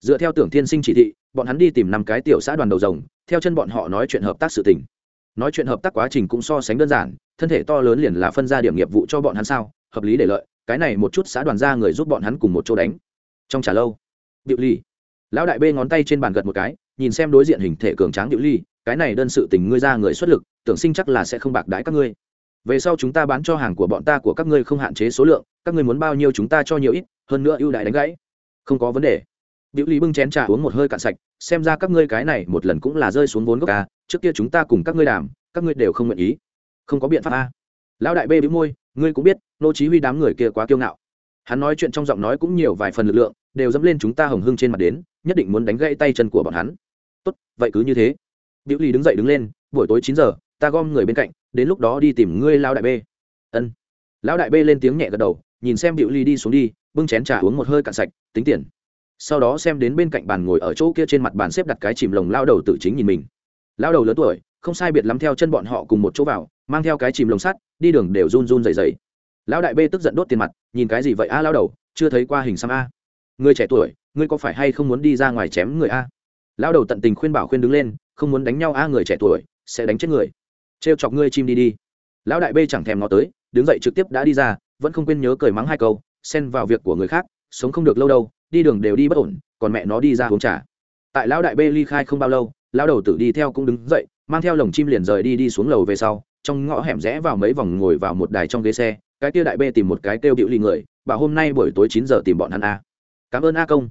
Dựa theo tưởng tiên sinh chỉ thị, bọn hắn đi tìm năm cái tiểu xã đoàn đầu rồng, theo chân bọn họ nói chuyện hợp tác sự tình. Nói chuyện hợp tác quá trình cũng so sánh đơn giản, thân thể to lớn liền là phân ra điểm nghiệp vụ cho bọn hắn sao, hợp lý để lợi, cái này một chút xã đoàn ra người giúp bọn hắn cùng một chỗ đánh. Trong trả lâu, điệu ly, lão đại bê ngón tay trên bàn gật một cái, nhìn xem đối diện hình thể cường tráng điệu ly, cái này đơn sự tình ngươi ra người xuất lực, tưởng sinh chắc là sẽ không bạc đái các ngươi về sau chúng ta bán cho hàng của bọn ta của các ngươi không hạn chế số lượng, các ngươi muốn bao nhiêu chúng ta cho nhiều ít, hơn nữa ưu đãi đánh gãy. Không có vấn đề. Biểu lý bưng chén trà uống một hơi cạn sạch, xem ra các ngươi cái này một lần cũng là rơi xuống vốn gốc ca trước kia chúng ta cùng các ngươi đàm, các ngươi đều không nguyện ý. Không có biện pháp a lão đại bê bĩu môi, ngươi cũng biết, nô chí huy đám người kia quá kiêu ngạo. Hắn nói chuyện trong giọng nói cũng nhiều vài phần lực lượng, đều dẫm lên chúng ta hồng hưng trên mặt đến, nhất định muốn đánh gãy tay chân của bọn hắn. Tốt, vậy cứ như thế. Biểu lý đứng dậy đứng lên, buổi tối 9 giờ, ta gom người bên cạnh đến lúc đó đi tìm ngươi lão đại bê. Ân. Lão đại bê lên tiếng nhẹ gật đầu, nhìn xem điệu ly đi xuống đi, bưng chén trà uống một hơi cạn sạch, tính tiền. Sau đó xem đến bên cạnh bàn ngồi ở chỗ kia trên mặt bàn xếp đặt cái chìm lồng lao đầu tự chính nhìn mình. Lao đầu lớn tuổi, không sai biệt lắm theo chân bọn họ cùng một chỗ vào, mang theo cái chìm lồng sắt, đi đường đều run run dày dày lão đại b tức giận đốt tiền mặt, nhìn cái gì vậy a, lao đầu? Chưa thấy qua hình xăm a. Người trẻ tuổi, ngươi có phải hay không muốn đi ra ngoài chém người a? Lao đầu tận tình khuyên bảo khuyên đứng lên, không muốn đánh nhau a, người trẻ tuổi, sẽ đánh chết người trêu chọc ngươi chim đi đi. Lão đại b chẳng thèm nó tới, đứng dậy trực tiếp đã đi ra, vẫn không quên nhớ cười mắng hai câu, xen vào việc của người khác, sống không được lâu đâu, đi đường đều đi bất ổn, còn mẹ nó đi ra uống trà. Tại lão đại b ly khai không bao lâu, lão đầu tử đi theo cũng đứng dậy, mang theo lồng chim liền rời đi đi xuống lầu về sau, trong ngõ hẻm rẽ vào mấy vòng ngồi vào một đài trong ghế xe, cái kia đại b tìm một cái kêu điệu ly người, bảo hôm nay buổi tối chín giờ tìm bọn hắn a. Cảm ơn a công.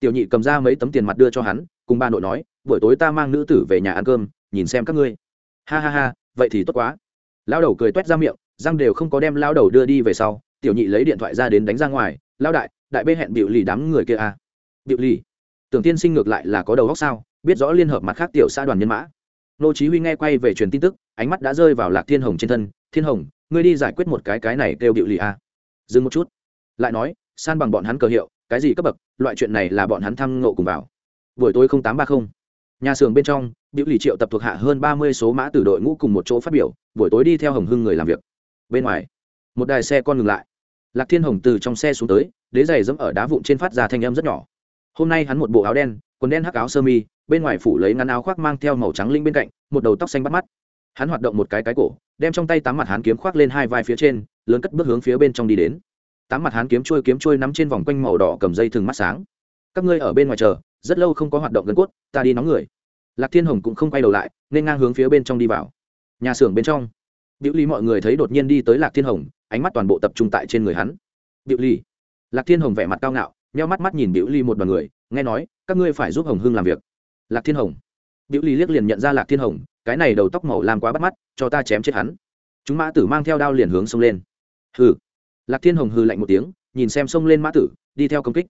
Tiểu nhị cầm ra mấy tấm tiền mặt đưa cho hắn, cùng ba nội nói, buổi tối ta mang nữ tử về nhà ăn cơm, nhìn xem các ngươi. Ha ha ha vậy thì tốt quá. Lao đầu cười t u é t ra miệng, răng đều không có đem lao đầu đưa đi về sau, tiểu nhị lấy điện thoại ra đến đánh ra ngoài, lao đại đại bê hẹn biểu lì đám người kia à. biểu lì? Tưởng tiên sinh ngược lại là có đầu góc sao, biết rõ liên hợp mặt khác tiểu xã đoàn nhân mã. Nô chí huy nghe quay về truyền tin tức, ánh mắt đã rơi vào lạc thiên hồng trên thân, thiên hồng, ngươi đi giải quyết một cái cái này kêu biểu lì à. dừng một chút. Lại nói, san bằng bọn hắn cờ hiệu, cái gì cấp bậc, loại chuyện này là bọn hắn thăng ngộ cùng vào. Buổi tối tám ba mươi nhà xưởng bên trong biểu lì triệu tập thuộc hạ hơn ba mươi số mã từ đội ngũ cùng một chỗ phát biểu, buổi tối đi theo hồng hưng người làm việc. Bên ngoài, một đài xe con ngừng lại. Lạc thiên hồng từ trong xe xuống tới, đế giày dẫm ở đá vụn trên phát ra thanh âm rất nhỏ. Hôm nay hắn một bộ áo đen, quần đen hắc áo sơ mi, bên ngoài phủ lấy ngắn áo khoác mang theo màu trắng linh bên cạnh, một đầu tóc xanh bắt mắt. Hắn hoạt động một cái cái cổ, đem trong tay tám mặt hắn kiếm khoác lên hai vai phía trên, lớn cất bước hướng phía bên trong đi đến. Tám mặt hắn kiếm trôi kiếm trôi nắm trên vòng quanh màu đỏ cầm dây thừng mắt sáng. Các ngươi ở bên ngoài chờ, rất lâu không có hoạt động gần cốt, ta đi nóng người lạc thiên hồng cũng không quay đầu lại, nên ngang hướng phía bên trong đi vào. Nhà xưởng bên trong. Biểu lý mọi người thấy đột nhiên đi tới lạc thiên hồng, ánh mắt toàn bộ tập trung tại trên người hắn. Biểu lý lạc thiên hồng vẻ mặt cao ngạo, nheo mắt mắt nhìn biểu lý một đoàn người, nghe nói, các ngươi phải giúp hồng hưng làm việc. Lạc thiên hồng. Biểu lý liếc liền nhận ra lạc thiên hồng, cái này đầu tóc màu làm quá bắt mắt, cho ta chém chết hắn. Chúng mã tử mang theo đao liền hướng xông lên. Hừ. Lạc thiên hồng hừ lạnh một tiếng, nhìn xem xông lên mã tử, đi theo công kích.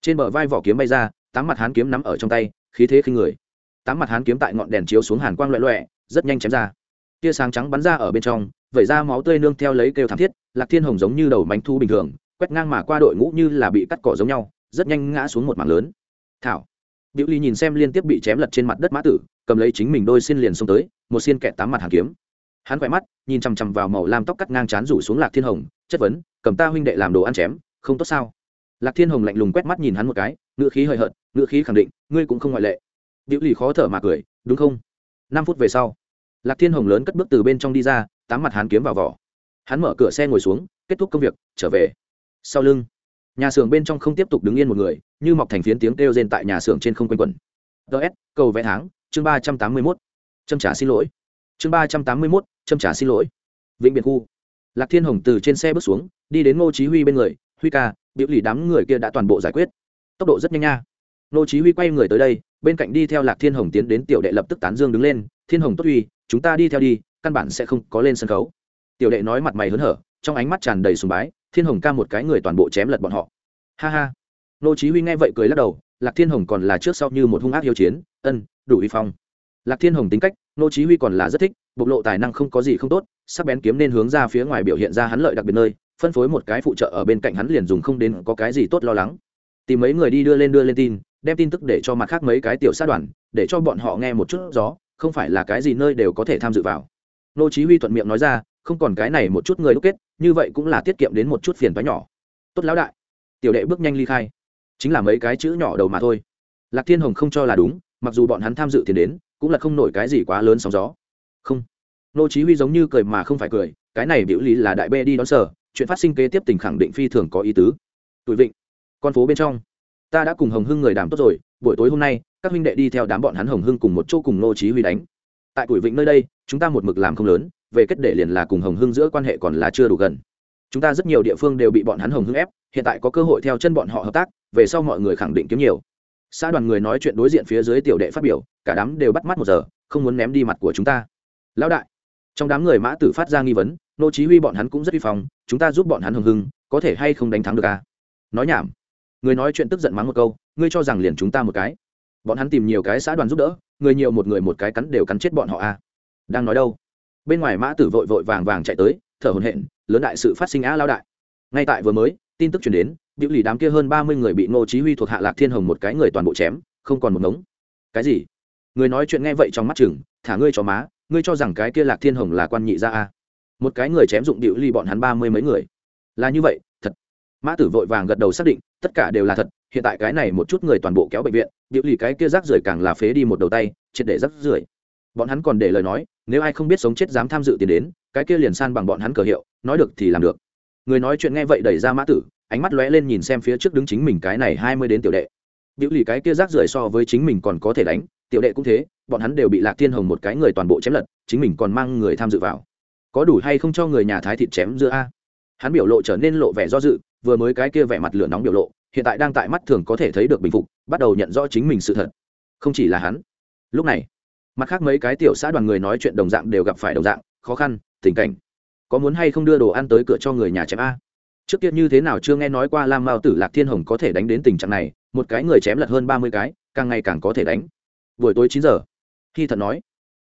Trên bờ vai vỏ kiếm bay ra, tám mặt hán kiếm nắm ở trong tay, khí thế khinh người tám mặt hán kiếm tại ngọn đèn chiếu xuống hàn quang loẹ loẹ, rất nhanh chém ra. Tia sáng trắng bắn ra ở bên trong, vẩy ra máu tươi nương theo lấy kêu thảm thiết, lạc thiên hồng giống như đầu bánh thu bình thường, quét ngang mà qua đội ngũ như là bị cắt cỏ giống nhau, rất nhanh ngã xuống một mảng lớn. Thảo. Diệu ly nhìn xem liên tiếp bị chém lật trên mặt đất mã tử, cầm lấy chính mình đôi xin liền xông tới, một xiên kẹt tám mặt hàn kiếm. Hắn quay mắt, nhìn chằm chằm vào màu lam tóc cắt ngang chán rủ xuống lạc thiên hồng, chất vấn, cầm ta huynh đệ làm đồ ăn chém, không tốt sao? Lạc thiên hồng lạnh lùng quét mắt nhìn hắn một cái ngựa khí hơi hợt ngựa khí khẳng định, ngươi cũng không ngoại lệ biểu lì khó thở mà cười đúng không? Năm phút về sau lạc thiên hồng lớn cất bước từ bên trong đi ra tám mặt hắn kiếm vào vỏ. Hắn mở cửa xe ngồi xuống kết thúc công việc trở về. Sau lưng nhà xưởng bên trong không tiếp tục đứng yên một người như mọc thành phiến tiếng kêu rên tại nhà xưởng trên không quanh quẩn. DS, cầu vẽ tháng chương ba trăm tám mươi mốt. Châm trả xin lỗi. Chương ba trăm tám mươi mốt châm trả xin lỗi. Vĩnh biệt khu. Lạc thiên hồng từ trên xe bước xuống đi đến ngô chí huy bên người. Huy ca biểu lì đám người kia đã toàn bộ giải quyết. Tốc độ rất nhanh nha. Ngô chí huy quay người tới đây bên cạnh đi theo lạc thiên hồng tiến đến tiểu đệ lập tức tán dương đứng lên, thiên hồng tốt uy, chúng ta đi theo đi, căn bản sẽ không có lên sân khấu. Tiểu đệ nói mặt mày hớn hở, trong ánh mắt tràn đầy sùng bái, thiên hồng ca một cái người toàn bộ chém lật bọn họ. Ha ha. Nô chí huy nghe vậy cười lắc đầu, lạc thiên hồng còn là trước sau như một hung ác hiếu chiến, ân, đủ uy phong. Lạc thiên hồng tính cách, nô chí huy còn là rất thích, bộc lộ tài năng không có gì không tốt, sắc bén kiếm nên hướng ra phía ngoài biểu hiện ra hắn lợi đặc biệt nơi, phân phối một cái phụ trợ ở bên cạnh hắn liền dùng không đến có cái gì tốt lo lắng. Tìm mấy người đi đưa lên đưa lên tin đem tin tức để cho mặt khác mấy cái tiểu sát đoàn, để cho bọn họ nghe một chút gió, không phải là cái gì nơi đều có thể tham dự vào. Nô chí huy thuận miệng nói ra, không còn cái này một chút người đúc kết, như vậy cũng là tiết kiệm đến một chút phiền toái nhỏ. Tốt lão đại. Tiểu đệ bước nhanh ly khai. Chính là mấy cái chữ nhỏ đầu mà thôi. Lạc thiên hồng không cho là đúng, mặc dù bọn hắn tham dự tiền đến, cũng là không nổi cái gì quá lớn sóng gió. Không. Nô chí huy giống như cười mà không phải cười, cái này biểu lý là đại bê đi đón sở, chuyện phát sinh kế tiếp tình khẳng định phi thường có ý tứ. Tuổi vịnh, con phố bên trong ta đã cùng hồng hưng người đàm tốt rồi, buổi tối hôm nay, các huynh đệ đi theo đám bọn hắn hồng hưng cùng một chỗ cùng nô chí huy đánh. Tại tuổi vịnh nơi đây, chúng ta một mực làm không lớn, về kết để liền là cùng hồng hưng giữa quan hệ còn là chưa đủ gần. Chúng ta rất nhiều địa phương đều bị bọn hắn hồng hưng ép, hiện tại có cơ hội theo chân bọn họ hợp tác, về sau mọi người khẳng định kiếm nhiều. Xã đoàn người nói chuyện đối diện phía dưới tiểu đệ phát biểu, cả đám đều bắt mắt một giờ, không muốn ném đi mặt của chúng ta. Lão đại. Trong đám người mã tử phát ra nghi vấn nô chí huy bọn hắn cũng rất vi phong, chúng ta giúp bọn hắn hồng hưng, có thể hay không đánh thắng được à? Nói nhảm người nói chuyện tức giận mắng một câu, ngươi cho rằng liền chúng ta một cái. Bọn hắn tìm nhiều cái xã đoàn giúp đỡ, người nhiều một người một cái cắn đều cắn chết bọn họ à. Đang nói đâu? Bên ngoài mã tử vội vội vàng vàng chạy tới, thở hổn hển, lớn đại sự phát sinh á lao đại. Ngay tại vừa mới, tin tức truyền đến, biểu lì đám kia hơn ba mươi người bị ngô chí huy thuộc hạ lạc thiên hồng một cái người toàn bộ chém, không còn một ngống. Cái gì? Người nói chuyện nghe vậy trong mắt chừng, thả ngươi cho má, ngươi cho rằng cái kia lạc thiên hồng là quan nhị gia a một cái người chém dụng biểu lì bọn hắn ba mươi mấy người. Là như vậy, thật. Mã tử vội vàng gật đầu xác định tất cả đều là thật, hiện tại cái này một chút người toàn bộ kéo bệnh viện biểu lì cái kia rác rưởi càng là phế đi một đầu tay, triệt để rác rưởi. Bọn hắn còn để lời nói, nếu ai không biết sống chết dám tham dự tiền đến, cái kia liền san bằng bọn hắn cờ hiệu, nói được thì làm được. Người nói chuyện nghe vậy đẩy ra mã tử, ánh mắt lóe lên nhìn xem phía trước đứng chính mình cái này hai mươi đến tiểu đệ. Biểu lì cái kia rác rưởi so với chính mình còn có thể đánh, tiểu đệ cũng thế, bọn hắn đều bị lạc thiên hồng một cái người toàn bộ chém lật, chính mình còn mang người tham dự vào. Có đủ hay không cho người nhà thái thịt chém giữa a? Hắn biểu lộ trở nên lộ vẻ do dự vừa mới cái kia vẻ mặt lửa nóng biểu lộ, hiện tại đang tại mắt thường có thể thấy được bình phục, bắt đầu nhận rõ chính mình sự thật. Không chỉ là hắn. Lúc này, mặt khác mấy cái tiểu xã đoàn người nói chuyện đồng dạng đều gặp phải đồng dạng, khó khăn, tình cảnh. Có muốn hay không đưa đồ ăn tới cửa cho người nhà chém a? Trước kia như thế nào chưa nghe nói qua lam mao tử lạc thiên hồng có thể đánh đến tình trạng này, một cái người chém lật hơn ba mươi cái, càng ngày càng có thể đánh. Buổi tối chín giờ khi thật nói,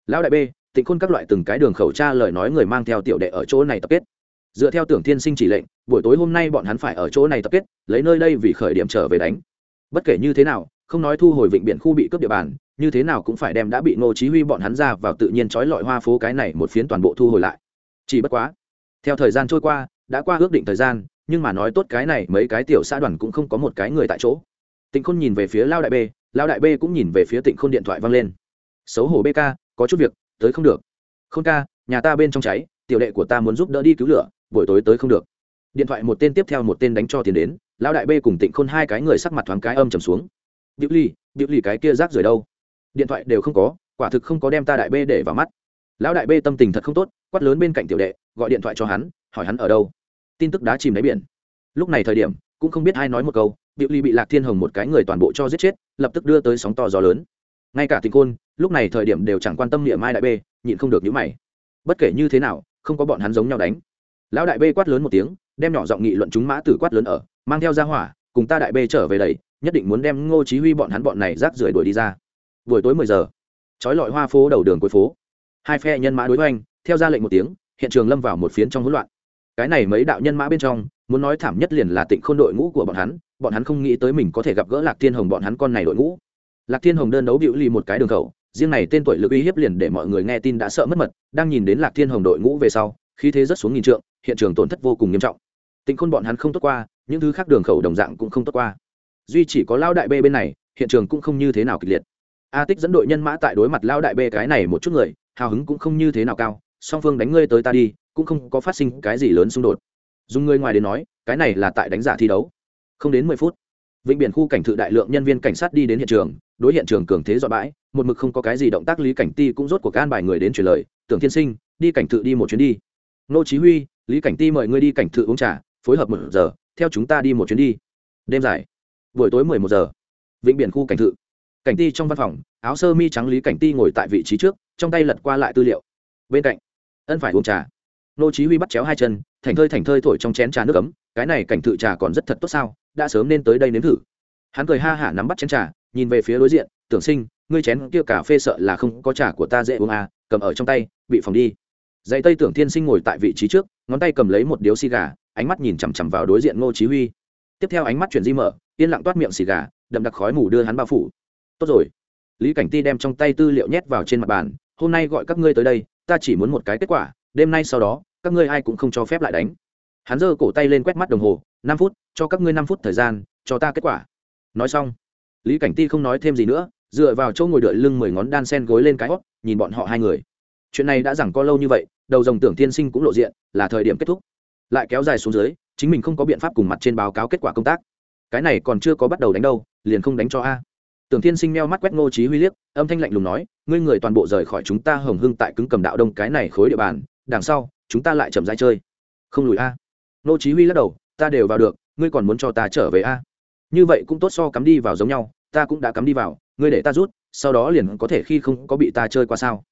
lão đại b tịnh khôn các loại từng cái đường khẩu tra lời nói người mang theo tiểu đệ ở chỗ này tập kết dựa theo tưởng thiên sinh chỉ lệnh, buổi tối hôm nay bọn hắn phải ở chỗ này tập kết, lấy nơi đây vì khởi điểm trở về đánh. Bất kể như thế nào, không nói thu hồi vịnh biển khu bị cướp địa bàn, như thế nào cũng phải đem đã bị ngô chí huy bọn hắn ra vào tự nhiên trói lọi hoa phố cái này một phiến toàn bộ thu hồi lại. Chỉ bất quá, theo thời gian trôi qua, đã qua ước định thời gian, nhưng mà nói tốt cái này mấy cái tiểu xã đoàn cũng không có một cái người tại chỗ. Tịnh khôn nhìn về phía lao đại b lao đại b cũng nhìn về phía tịnh khôn điện thoại vang lên. Xấu hổ bk có chút việc, tới không được. Khôn ca, nhà ta bên trong cháy, tiểu đệ của ta muốn giúp đỡ đi cứu lửa buổi tối tới không được. Điện thoại một tên tiếp theo một tên đánh cho tiền đến, lão đại b cùng tịnh khôn hai cái người sắc mặt thoáng cái âm trầm xuống. Diệu ly Diệu ly cái kia rác rưởi đâu? Điện thoại đều không có, quả thực không có đem ta đại b để vào mắt. Lão đại b tâm tình thật không tốt, quát lớn bên cạnh tiểu đệ, gọi điện thoại cho hắn, hỏi hắn ở đâu. Tin tức đá chìm đáy biển. Lúc này thời điểm, cũng không biết ai nói một câu Diệu ly bị lạc thiên hồng một cái người toàn bộ cho giết chết, lập tức đưa tới sóng to gió lớn. Ngay cả tịnh khôn, lúc này thời điểm đều chẳng quan tâm niệm mai đại b nhịn không được những mày. Bất kể như thế nào, không có bọn hắn giống nhau đánh lão đại b quát lớn một tiếng, đem nhỏ giọng nghị luận chúng mã tử quát lớn ở, mang theo ra hỏa, cùng ta đại b trở về đầy nhất định muốn đem ngô chí huy bọn hắn bọn này rác rưởi đuổi đi ra. Buổi tối 10 giờ chói lọi hoa phố đầu đường cuối phố. Hai phe nhân mã đối hoành, theo ra lệnh một tiếng, hiện trường lâm vào một phiến trong hỗn loạn. Cái này mấy đạo nhân mã bên trong, muốn nói thảm nhất liền là tịnh khôn đội ngũ của bọn hắn bọn hắn không nghĩ tới mình có thể gặp gỡ lạc thiên hồng bọn hắn con này đội ngũ. Lạc thiên hồng đơn đấu bịu lì một cái đường khẩu, riêng này tên tuổi lực uy hiếp liền để mọi người nghe tin đã sợ mất mật, đang nhìn đến lạc thiên hồng đội ngũ về sau khí thế rất xuống nghìn trượng, hiện trường tổn thất vô cùng nghiêm trọng. Tịnh khôn bọn hắn không tốt qua, những thứ khác đường khẩu đồng dạng cũng không tốt qua. Duy chỉ có lao đại b bên này, hiện trường cũng không như thế nào kịch liệt. A tích dẫn đội nhân mã tại đối mặt lao đại b cái này một chút người, hào hứng cũng không như thế nào cao, song phương đánh ngươi tới ta đi, cũng không có phát sinh cái gì lớn xung đột. Dùng người ngoài đến nói, cái này là tại đánh giả thi đấu. Không đến mười phút, vịnh biển khu cảnh thự đại lượng nhân viên cảnh sát đi đến hiện trường, đối hiện trường cường thế dọa bãi, một mực không có cái gì động tác, lý cảnh ti cũng rốt cuộc an bài người đến truyền lời, tưởng thiên sinh, đi cảnh thự đi một chuyến đi nô chí huy, lý cảnh ti mời ngươi đi cảnh thự uống trà, phối hợp một giờ, theo chúng ta đi một chuyến đi. Đêm dài. Buổi tối 11 giờ. Vịnh biển khu cảnh thự. Cảnh ti trong văn phòng, áo sơ mi trắng lý cảnh ti ngồi tại vị trí trước, trong tay lật qua lại tư liệu. Bên cạnh, ân phải uống trà. Nô chí huy bắt chéo hai chân, thành thơi thành thơi thổi trong chén trà nước ấm, cái này cảnh thự trà còn rất thật tốt sao, đã sớm nên tới đây nếm thử. Hắn cười ha hả nắm bắt chén trà, nhìn về phía đối diện, tưởng sinh, ngươi chén kia cà phê sợ là không có trà của ta dễ uống à cầm ở trong tay, bị phòng đi dạy tây tưởng thiên sinh ngồi tại vị trí trước, ngón tay cầm lấy một điếu xì gà, ánh mắt nhìn chằm chằm vào đối diện ngô chí huy. Tiếp theo ánh mắt chuyển di mở, yên lặng toát miệng xì gà, đậm đặc khói mù đưa hắn bao phủ. Tốt rồi. Lý cảnh ti đem trong tay tư liệu nhét vào trên mặt bàn, hôm nay gọi các ngươi tới đây, ta chỉ muốn một cái kết quả, đêm nay sau đó, các ngươi ai cũng không cho phép lại đánh. Hắn giơ cổ tay lên quét mắt đồng hồ, năm phút, cho các ngươi năm phút thời gian, cho ta kết quả. Nói xong, lý cảnh ti không nói thêm gì nữa, dựa vào chỗ ngồi đợi lưng mười ngón đan sen gối lên cái hót nhìn bọn họ hai người chuyện này đã rằng có lâu như vậy, đầu dòng tưởng tiên sinh cũng lộ diện, là thời điểm kết thúc. Lại kéo dài xuống dưới, chính mình không có biện pháp cùng mặt trên báo cáo kết quả công tác. Cái này còn chưa có bắt đầu đánh đâu, liền không đánh cho a. Tưởng tiên sinh meo mắt quét ngô trí huy liếc, âm thanh lạnh lùng nói, ngươi người toàn bộ rời khỏi chúng ta hồng hưng tại cứng cầm đạo đông cái này khối địa bàn, đằng sau, chúng ta lại chậm rãi chơi. Không lùi a. Ngô chí huy lắc đầu, ta đều vào được, ngươi còn muốn cho ta trở về a? Như vậy cũng tốt so cắm đi vào giống nhau, ta cũng đã cắm đi vào, ngươi để ta rút, sau đó liền có thể khi không có bị ta chơi qua sao?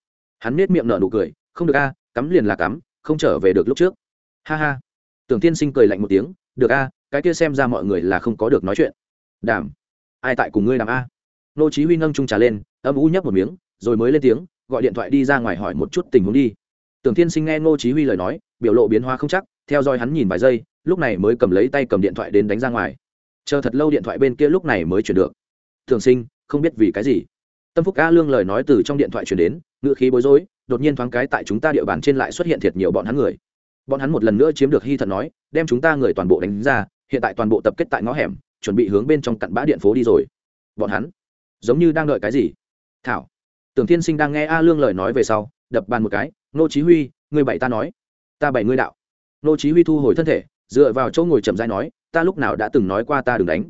Hắn nết miệng nở nụ cười, không được a, cắm liền là cắm, không trở về được lúc trước. Ha ha. Tưởng tiên sinh cười lạnh một tiếng, được a, cái kia xem ra mọi người là không có được nói chuyện. Đảm ai tại cùng ngươi đảm a? Nô chí huy nâng chung trà lên, âm u nhấp một miếng, rồi mới lên tiếng, gọi điện thoại đi ra ngoài hỏi một chút tình huống đi. Tưởng tiên sinh nghe nô chí huy lời nói, biểu lộ biến hóa không chắc, theo dõi hắn nhìn vài giây, lúc này mới cầm lấy tay cầm điện thoại đến đánh ra ngoài. Chờ thật lâu điện thoại bên kia lúc này mới chuyển được. Thường sinh, không biết vì cái gì? Tâm phúc a lương lời nói từ trong điện thoại chuyển đến, ngữ khí bối rối, đột nhiên thoáng cái tại chúng ta địa bàn trên lại xuất hiện thiệt nhiều bọn hắn người. Bọn hắn một lần nữa chiếm được hy thật nói, đem chúng ta người toàn bộ đánh ra, hiện tại toàn bộ tập kết tại ngõ hẻm, chuẩn bị hướng bên trong cặn bã điện phố đi rồi. Bọn hắn, giống như đang đợi cái gì? Thảo, tưởng thiên sinh đang nghe a lương lời nói về sau, đập bàn một cái, nô chí huy, người bảy ta nói, ta bảy ngươi đạo. Nô chí huy thu hồi thân thể, dựa vào chỗ ngồi chậm rãi nói, ta lúc nào đã từng nói qua ta đừng đánh.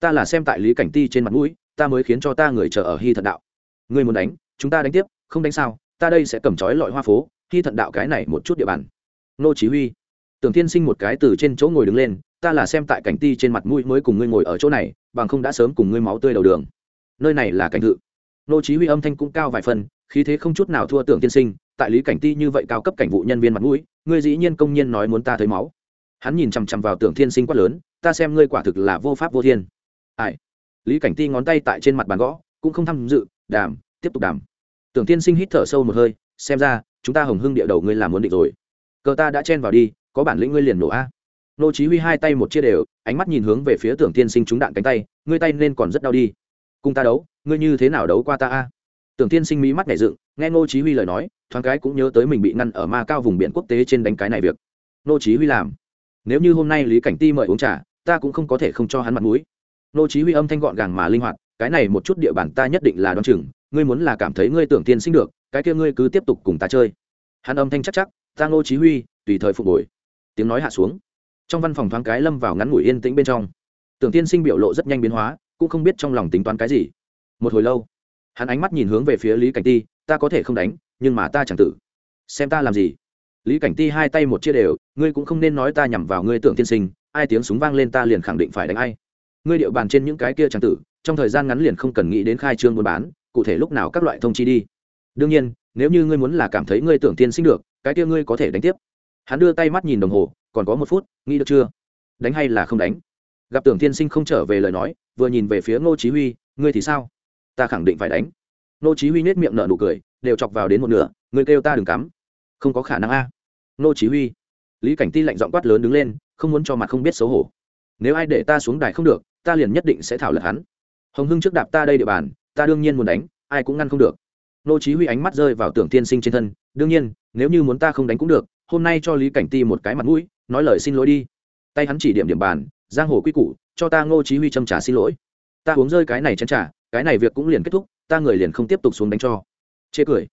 Ta là xem tại lý cảnh ti trên mặt mũi ta mới khiến cho ta người chờ ở hy thận đạo. Ngươi muốn đánh, chúng ta đánh tiếp, không đánh sao, ta đây sẽ cầm chói lọi hoa phố, hy thận đạo cái này một chút địa bàn. Nô chí huy, tưởng thiên sinh một cái từ trên chỗ ngồi đứng lên, ta là xem tại cảnh ti trên mặt mũi mới cùng ngươi ngồi ở chỗ này, bằng không đã sớm cùng ngươi máu tươi đầu đường. Nơi này là cảnh ngự. nô chí huy âm thanh cũng cao vài phần, khí thế không chút nào thua tưởng tiên sinh, tại lý cảnh ti như vậy cao cấp cảnh vụ nhân viên mặt mũi, ngươi dĩ nhiên công nhiên nói muốn ta thấy máu. Hắn nhìn chằm chằm vào tưởng thiên sinh quát lớn, ta xem ngươi quả thực là vô pháp vô thiên. Ai? Lý cảnh ti ngón tay tại trên mặt bàn gõ, cũng không tham dự, đàm, tiếp tục đàm. Tưởng thiên sinh hít thở sâu một hơi, xem ra, chúng ta hồng hưng địa đầu ngươi làm muốn định rồi. Cờ ta đã chen vào đi, có bản lĩnh ngươi liền nổ a. Nô chí huy hai tay một chia đều, ánh mắt nhìn hướng về phía tưởng thiên sinh trúng đạn cánh tay, ngươi tay nên còn rất đau đi. Cùng ta đấu, ngươi như thế nào đấu qua ta a? Tưởng thiên sinh mí mắt nhảy dựng, nghe nô chí huy lời nói, thoáng cái cũng nhớ tới mình bị ngăn ở ma cao vùng biển quốc tế trên đánh cái này việc. Nô chí huy làm, nếu như hôm nay lý cảnh ti mời uống trà, ta cũng không có thể không cho hắn mặt mũi nô chí huy âm thanh gọn gàng mà linh hoạt, cái này một chút địa bản ta nhất định là đoán chừng, ngươi muốn là cảm thấy ngươi tưởng tiên sinh được, cái kia ngươi cứ tiếp tục cùng ta chơi. Hắn âm thanh chắc chắc, ta nô chí huy, tùy thời phục hồi. Tiếng nói hạ xuống. Trong văn phòng thoáng cái lâm vào ngắn ngủi yên tĩnh bên trong. Tưởng tiên sinh biểu lộ rất nhanh biến hóa, cũng không biết trong lòng tính toán cái gì. Một hồi lâu, hắn ánh mắt nhìn hướng về phía lý cảnh ti, ta có thể không đánh, nhưng mà ta chẳng tử xem ta làm gì. Lý cảnh ti hai tay một chia đều, ngươi cũng không nên nói ta nhằm vào ngươi tưởng tiên sinh, ai tiếng súng vang lên ta liền khẳng định phải đánh ai ngươi điệu bàn trên những cái kia chẳng tử, trong thời gian ngắn liền không cần nghĩ đến khai trương buôn bán, cụ thể lúc nào các loại thông chi đi. Đương nhiên, nếu như ngươi muốn là cảm thấy ngươi tưởng tiên sinh được, cái kia ngươi có thể đánh tiếp. Hắn đưa tay mắt nhìn đồng hồ, còn có một phút, nghĩ được chưa? Đánh hay là không đánh? Gặp tưởng tiên sinh không trở về lời nói, vừa nhìn về phía ngô chí huy, ngươi thì sao? Ta khẳng định phải đánh. Ngô chí huy nét miệng nở nụ cười, đều chọc vào đến một nửa, ngươi kêu ta đừng cắm. Không có khả năng a. Ngô chí huy, lý cảnh ti lạnh giọng quát lớn đứng lên, không muốn cho mặt không biết xấu hổ. Nếu ai để ta xuống đài không được ta liền nhất định sẽ thảo luận hắn. Hồng hưng trước đạp ta đây địa bàn, ta đương nhiên muốn đánh, ai cũng ngăn không được. Nô chí huy ánh mắt rơi vào tưởng tiên sinh trên thân, đương nhiên, nếu như muốn ta không đánh cũng được, hôm nay cho lý cảnh ti một cái mặt mũi, nói lời xin lỗi đi. Tay hắn chỉ điểm điểm bàn, giang hồ quy củ, cho ta ngô chí huy châm trà xin lỗi. Ta uống rơi cái này chén trà, cái này việc cũng liền kết thúc, ta người liền không tiếp tục xuống đánh cho. Chê cười.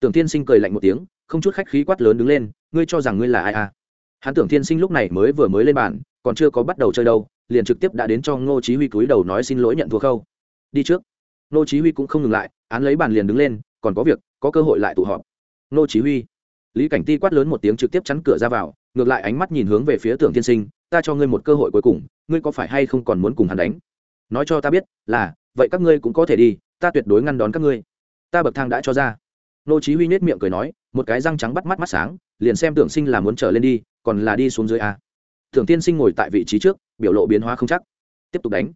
Tưởng tiên sinh cười lạnh một tiếng, không chút khách khí quát lớn đứng lên, ngươi cho rằng ngươi là ai à? Hắn tưởng tiên sinh lúc này mới vừa mới lên bàn, còn chưa có bắt đầu chơi đâu liền trực tiếp đã đến cho ngô chí huy cúi đầu nói xin lỗi nhận thua khâu. Đi trước. Ngô chí huy cũng không ngừng lại, án lấy bàn liền đứng lên, còn có việc, có cơ hội lại tụ họp. Ngô chí huy. Lý cảnh ti quát lớn một tiếng trực tiếp chắn cửa ra vào, ngược lại ánh mắt nhìn hướng về phía tưởng Thiên sinh, ta cho ngươi một cơ hội cuối cùng, ngươi có phải hay không còn muốn cùng hắn đánh? Nói cho ta biết, là, vậy các ngươi cũng có thể đi, ta tuyệt đối ngăn đón các ngươi. Ta bậc thang đã cho ra. Nô chí huy nhếch miệng cười nói, một cái răng trắng bắt mắt mắt sáng, liền xem tưởng sinh là muốn trở lên đi, còn là đi xuống dưới a tưởng tiên sinh ngồi tại vị trí trước, biểu lộ biến hóa không chắc. Tiếp tục đánh.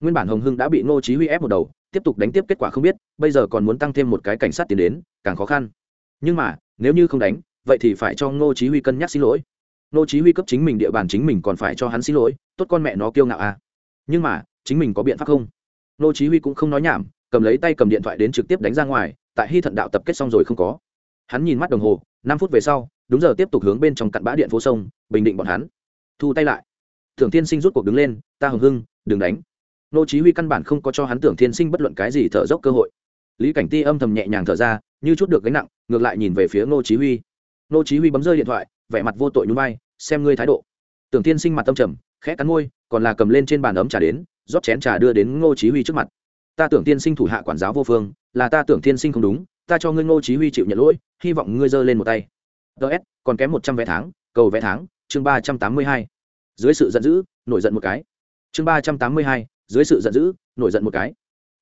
Nguyên bản hồng hưng đã bị Ngô chí huy ép một đầu, tiếp tục đánh tiếp kết quả không biết, bây giờ còn muốn tăng thêm một cái cảnh sát tiến đến, càng khó khăn. Nhưng mà, nếu như không đánh, vậy thì phải cho Ngô chí huy cân nhắc xin lỗi. Ngô chí huy cấp chính mình địa bàn chính mình còn phải cho hắn xin lỗi, tốt con mẹ nó kiêu ngạo à. Nhưng mà, chính mình có biện pháp không? Ngô chí huy cũng không nói nhảm, cầm lấy tay cầm điện thoại đến trực tiếp đánh ra ngoài, tại hy thận đạo tập kết xong rồi không có. Hắn nhìn mắt đồng hồ, năm phút về sau, đúng giờ tiếp tục hướng bên trong cặn bã điện phố sông, bình định bọn hắn thu tay lại. Tưởng tiên sinh rút cuộc đứng lên, ta hồng hưng, đừng đánh. Nô chí huy căn bản không có cho hắn tưởng Thiên sinh bất luận cái gì thở dốc cơ hội. Lý cảnh ti âm thầm nhẹ nhàng thở ra, như chút được gánh nặng, ngược lại nhìn về phía nô chí huy. Nô chí huy bấm rơi điện thoại, vẻ mặt vô tội nhún vai, xem ngươi thái độ. Tưởng Thiên sinh mặt tâm trầm, khẽ cắn môi, còn là cầm lên trên bàn ấm trà đến, rót chén trà đưa đến ngô chí huy trước mặt. Ta tưởng Thiên sinh thủ hạ quản giáo vô phương, là ta tưởng Thiên sinh không đúng, ta cho ngươi ngô chí huy chịu nhận lỗi, hy vọng ngươi giơ lên một tay. Ts còn kém 100 vé tháng, cầu vé tháng, chương 382 dưới sự giận dữ, nổi giận một cái. Chương ba trăm tám mươi hai, dưới sự giận dữ, nổi giận một cái.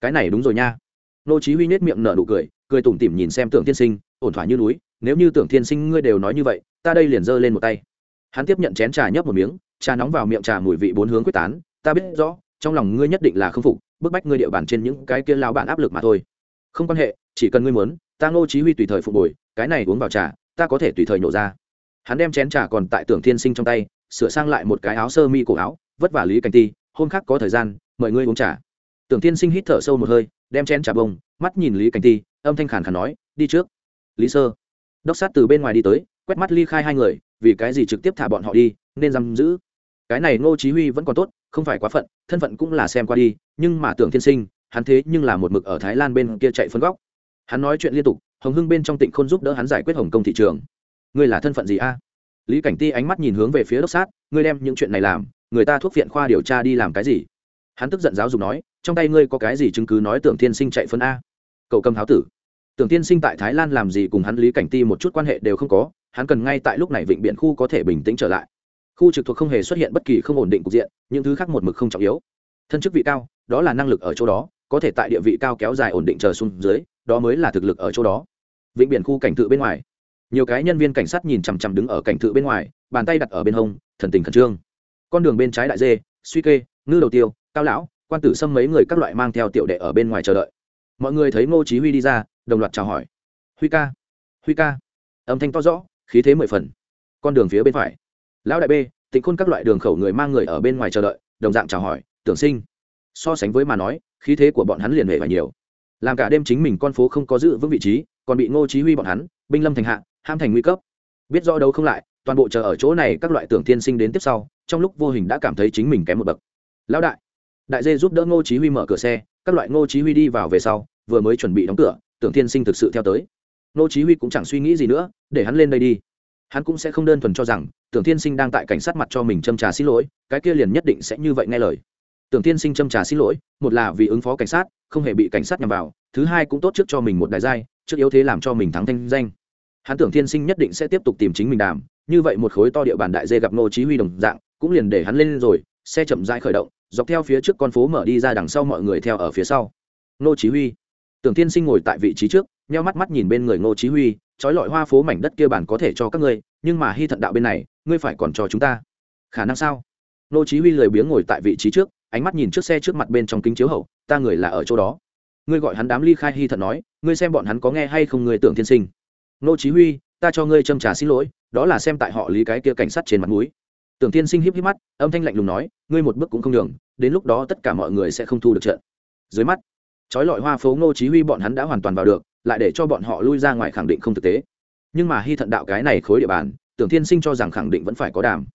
Cái này đúng rồi nha. Nô chí huy nét miệng nở nụ cười cười tủm tỉm nhìn xem tưởng thiên sinh, ổn thỏa như núi, nếu như tưởng thiên sinh ngươi đều nói như vậy, ta đây liền giơ lên một tay. Hắn tiếp nhận chén trà nhấp một miếng, trà nóng vào miệng trà mùi vị bốn hướng quyết tán, ta biết rõ, trong lòng ngươi nhất định là không phục, bức bách ngươi địa bàn trên những cái kia lao bản áp lực mà thôi. Không quan hệ, chỉ cần ngươi muốn, ta ngô chí huy tùy thời phục hồi, cái này uống vào trà, ta có thể tùy thời nổ ra. Hắn đem chén trà còn tại tưởng thiên sinh trong tay sửa sang lại một cái áo sơ mi cổ áo, vất vả lý cảnh ti, hôm khác có thời gian, mời ngươi uống trà. Tưởng tiên sinh hít thở sâu một hơi, đem chén trà bông, mắt nhìn lý cảnh ti, âm thanh khàn khàn nói, đi trước. Lý sơ. Đốc sát từ bên ngoài đi tới, quét mắt ly khai hai người, vì cái gì trực tiếp thả bọn họ đi, nên giam giữ. Cái này ngô chí huy vẫn còn tốt, không phải quá phận, thân phận cũng là xem qua đi, nhưng mà tưởng thiên sinh, hắn thế nhưng là một mực ở thái lan bên kia chạy phân góc. Hắn nói chuyện liên tục, hồng hưng bên trong tỉnh khôn giúp đỡ hắn giải quyết hồng công thị trường. Ngươi là thân phận gì a? Lý cảnh ti ánh mắt nhìn hướng về phía đốc sát, ngươi đem những chuyện này làm, người ta thuốc viện khoa điều tra đi làm cái gì? Hắn tức giận giáo dục nói, trong tay ngươi có cái gì chứng cứ nói tưởng thiên sinh chạy phân a? Cậu cầm tháo tử. Tưởng thiên sinh tại thái lan làm gì cùng hắn lý cảnh ti một chút quan hệ đều không có, hắn cần ngay tại lúc này vịnh biển khu có thể bình tĩnh trở lại. Khu trực thuộc không hề xuất hiện bất kỳ không ổn định cục diện, những thứ khác một mực không trọng yếu. Thân chức vị cao, đó là năng lực ở chỗ đó, có thể tại địa vị cao kéo dài ổn định chờ xuống dưới, đó mới là thực lực ở chỗ đó. Vịnh biển khu cảnh tự bên ngoài nhiều cái nhân viên cảnh sát nhìn chằm chằm đứng ở cảnh thự bên ngoài, bàn tay đặt ở bên hông, thần tình khẩn trương. Con đường bên trái đại dê, suy kê, ngư đầu tiêu, cao lão, quan tử xâm mấy người các loại mang theo tiểu đệ ở bên ngoài chờ đợi. Mọi người thấy ngô chí huy đi ra, đồng loạt chào hỏi. Huy ca huy ca. Âm thanh to rõ, khí thế mười phần. Con đường phía bên phải. Lão đại b tịnh khôn các loại đường khẩu người mang người ở bên ngoài chờ đợi, đồng dạng chào hỏi, tưởng sinh. So sánh với mà nói, khí thế của bọn hắn liền hệ và nhiều. Làm cả đêm chính mình con phố không có giữ vững vị trí, còn bị ngô chí huy bọn hắn, binh lâm thành hạ ham thành nguy cấp. Biết rõ đâu không lại, toàn bộ chờ ở chỗ này các loại tưởng tiên sinh đến tiếp sau, trong lúc vô hình đã cảm thấy chính mình kém một bậc. Lão đại đại dê giúp đỡ ngô chí huy mở cửa xe, các loại ngô chí huy đi vào về sau, vừa mới chuẩn bị đóng cửa, tưởng tiên sinh thực sự theo tới. Ngô chí huy cũng chẳng suy nghĩ gì nữa, để hắn lên đây đi. Hắn cũng sẽ không đơn thuần cho rằng, tưởng tiên sinh đang tại cảnh sát mặt cho mình châm trà xin lỗi, cái kia liền nhất định sẽ như vậy nghe lời. Tưởng tiên sinh châm trà xin lỗi, một là vì ứng phó cảnh sát, không hề bị cảnh sát nhằm vào, thứ hai cũng tốt trước cho mình một đại giai, trước yếu thế làm cho mình thắng thanh danh hắn tưởng Thiên sinh nhất định sẽ tiếp tục tìm chính mình đàm, như vậy một khối to địa bàn đại dê gặp ngô chí huy đồng dạng, cũng liền để hắn lên rồi, xe chậm rãi khởi động, dọc theo phía trước con phố mở đi ra đằng sau mọi người theo ở phía sau. Ngô chí huy. Tưởng Thiên sinh ngồi tại vị trí trước, nheo mắt mắt nhìn bên người ngô chí huy, trói lọi hoa phố mảnh đất kia bản có thể cho các ngươi, nhưng mà hy thận đạo bên này, ngươi phải còn cho chúng ta. Khả năng sao? Ngô chí huy lười biếng ngồi tại vị trí trước, ánh mắt nhìn trước xe trước mặt bên trong kính chiếu hậu, ta người là ở chỗ đó. Ngươi gọi hắn đám ly khai hy thận nói, ngươi xem bọn hắn có nghe hay không ngươi tưởng Thiên sinh ngô chí huy, ta cho ngươi châm trà xin lỗi, đó là xem tại họ lý cái kia cảnh sát trên mặt mũi. Tưởng tiên sinh híp híp mắt, âm thanh lạnh lùng nói, ngươi một bước cũng không đường, đến lúc đó tất cả mọi người sẽ không thu được trận. Dưới mắt chói lọi hoa phố ngô chí huy bọn hắn đã hoàn toàn vào được, lại để cho bọn họ lui ra ngoài khẳng định không thực tế. Nhưng mà hy thận đạo cái này khối địa bàn, tưởng tiên sinh cho rằng khẳng định vẫn phải có đàm.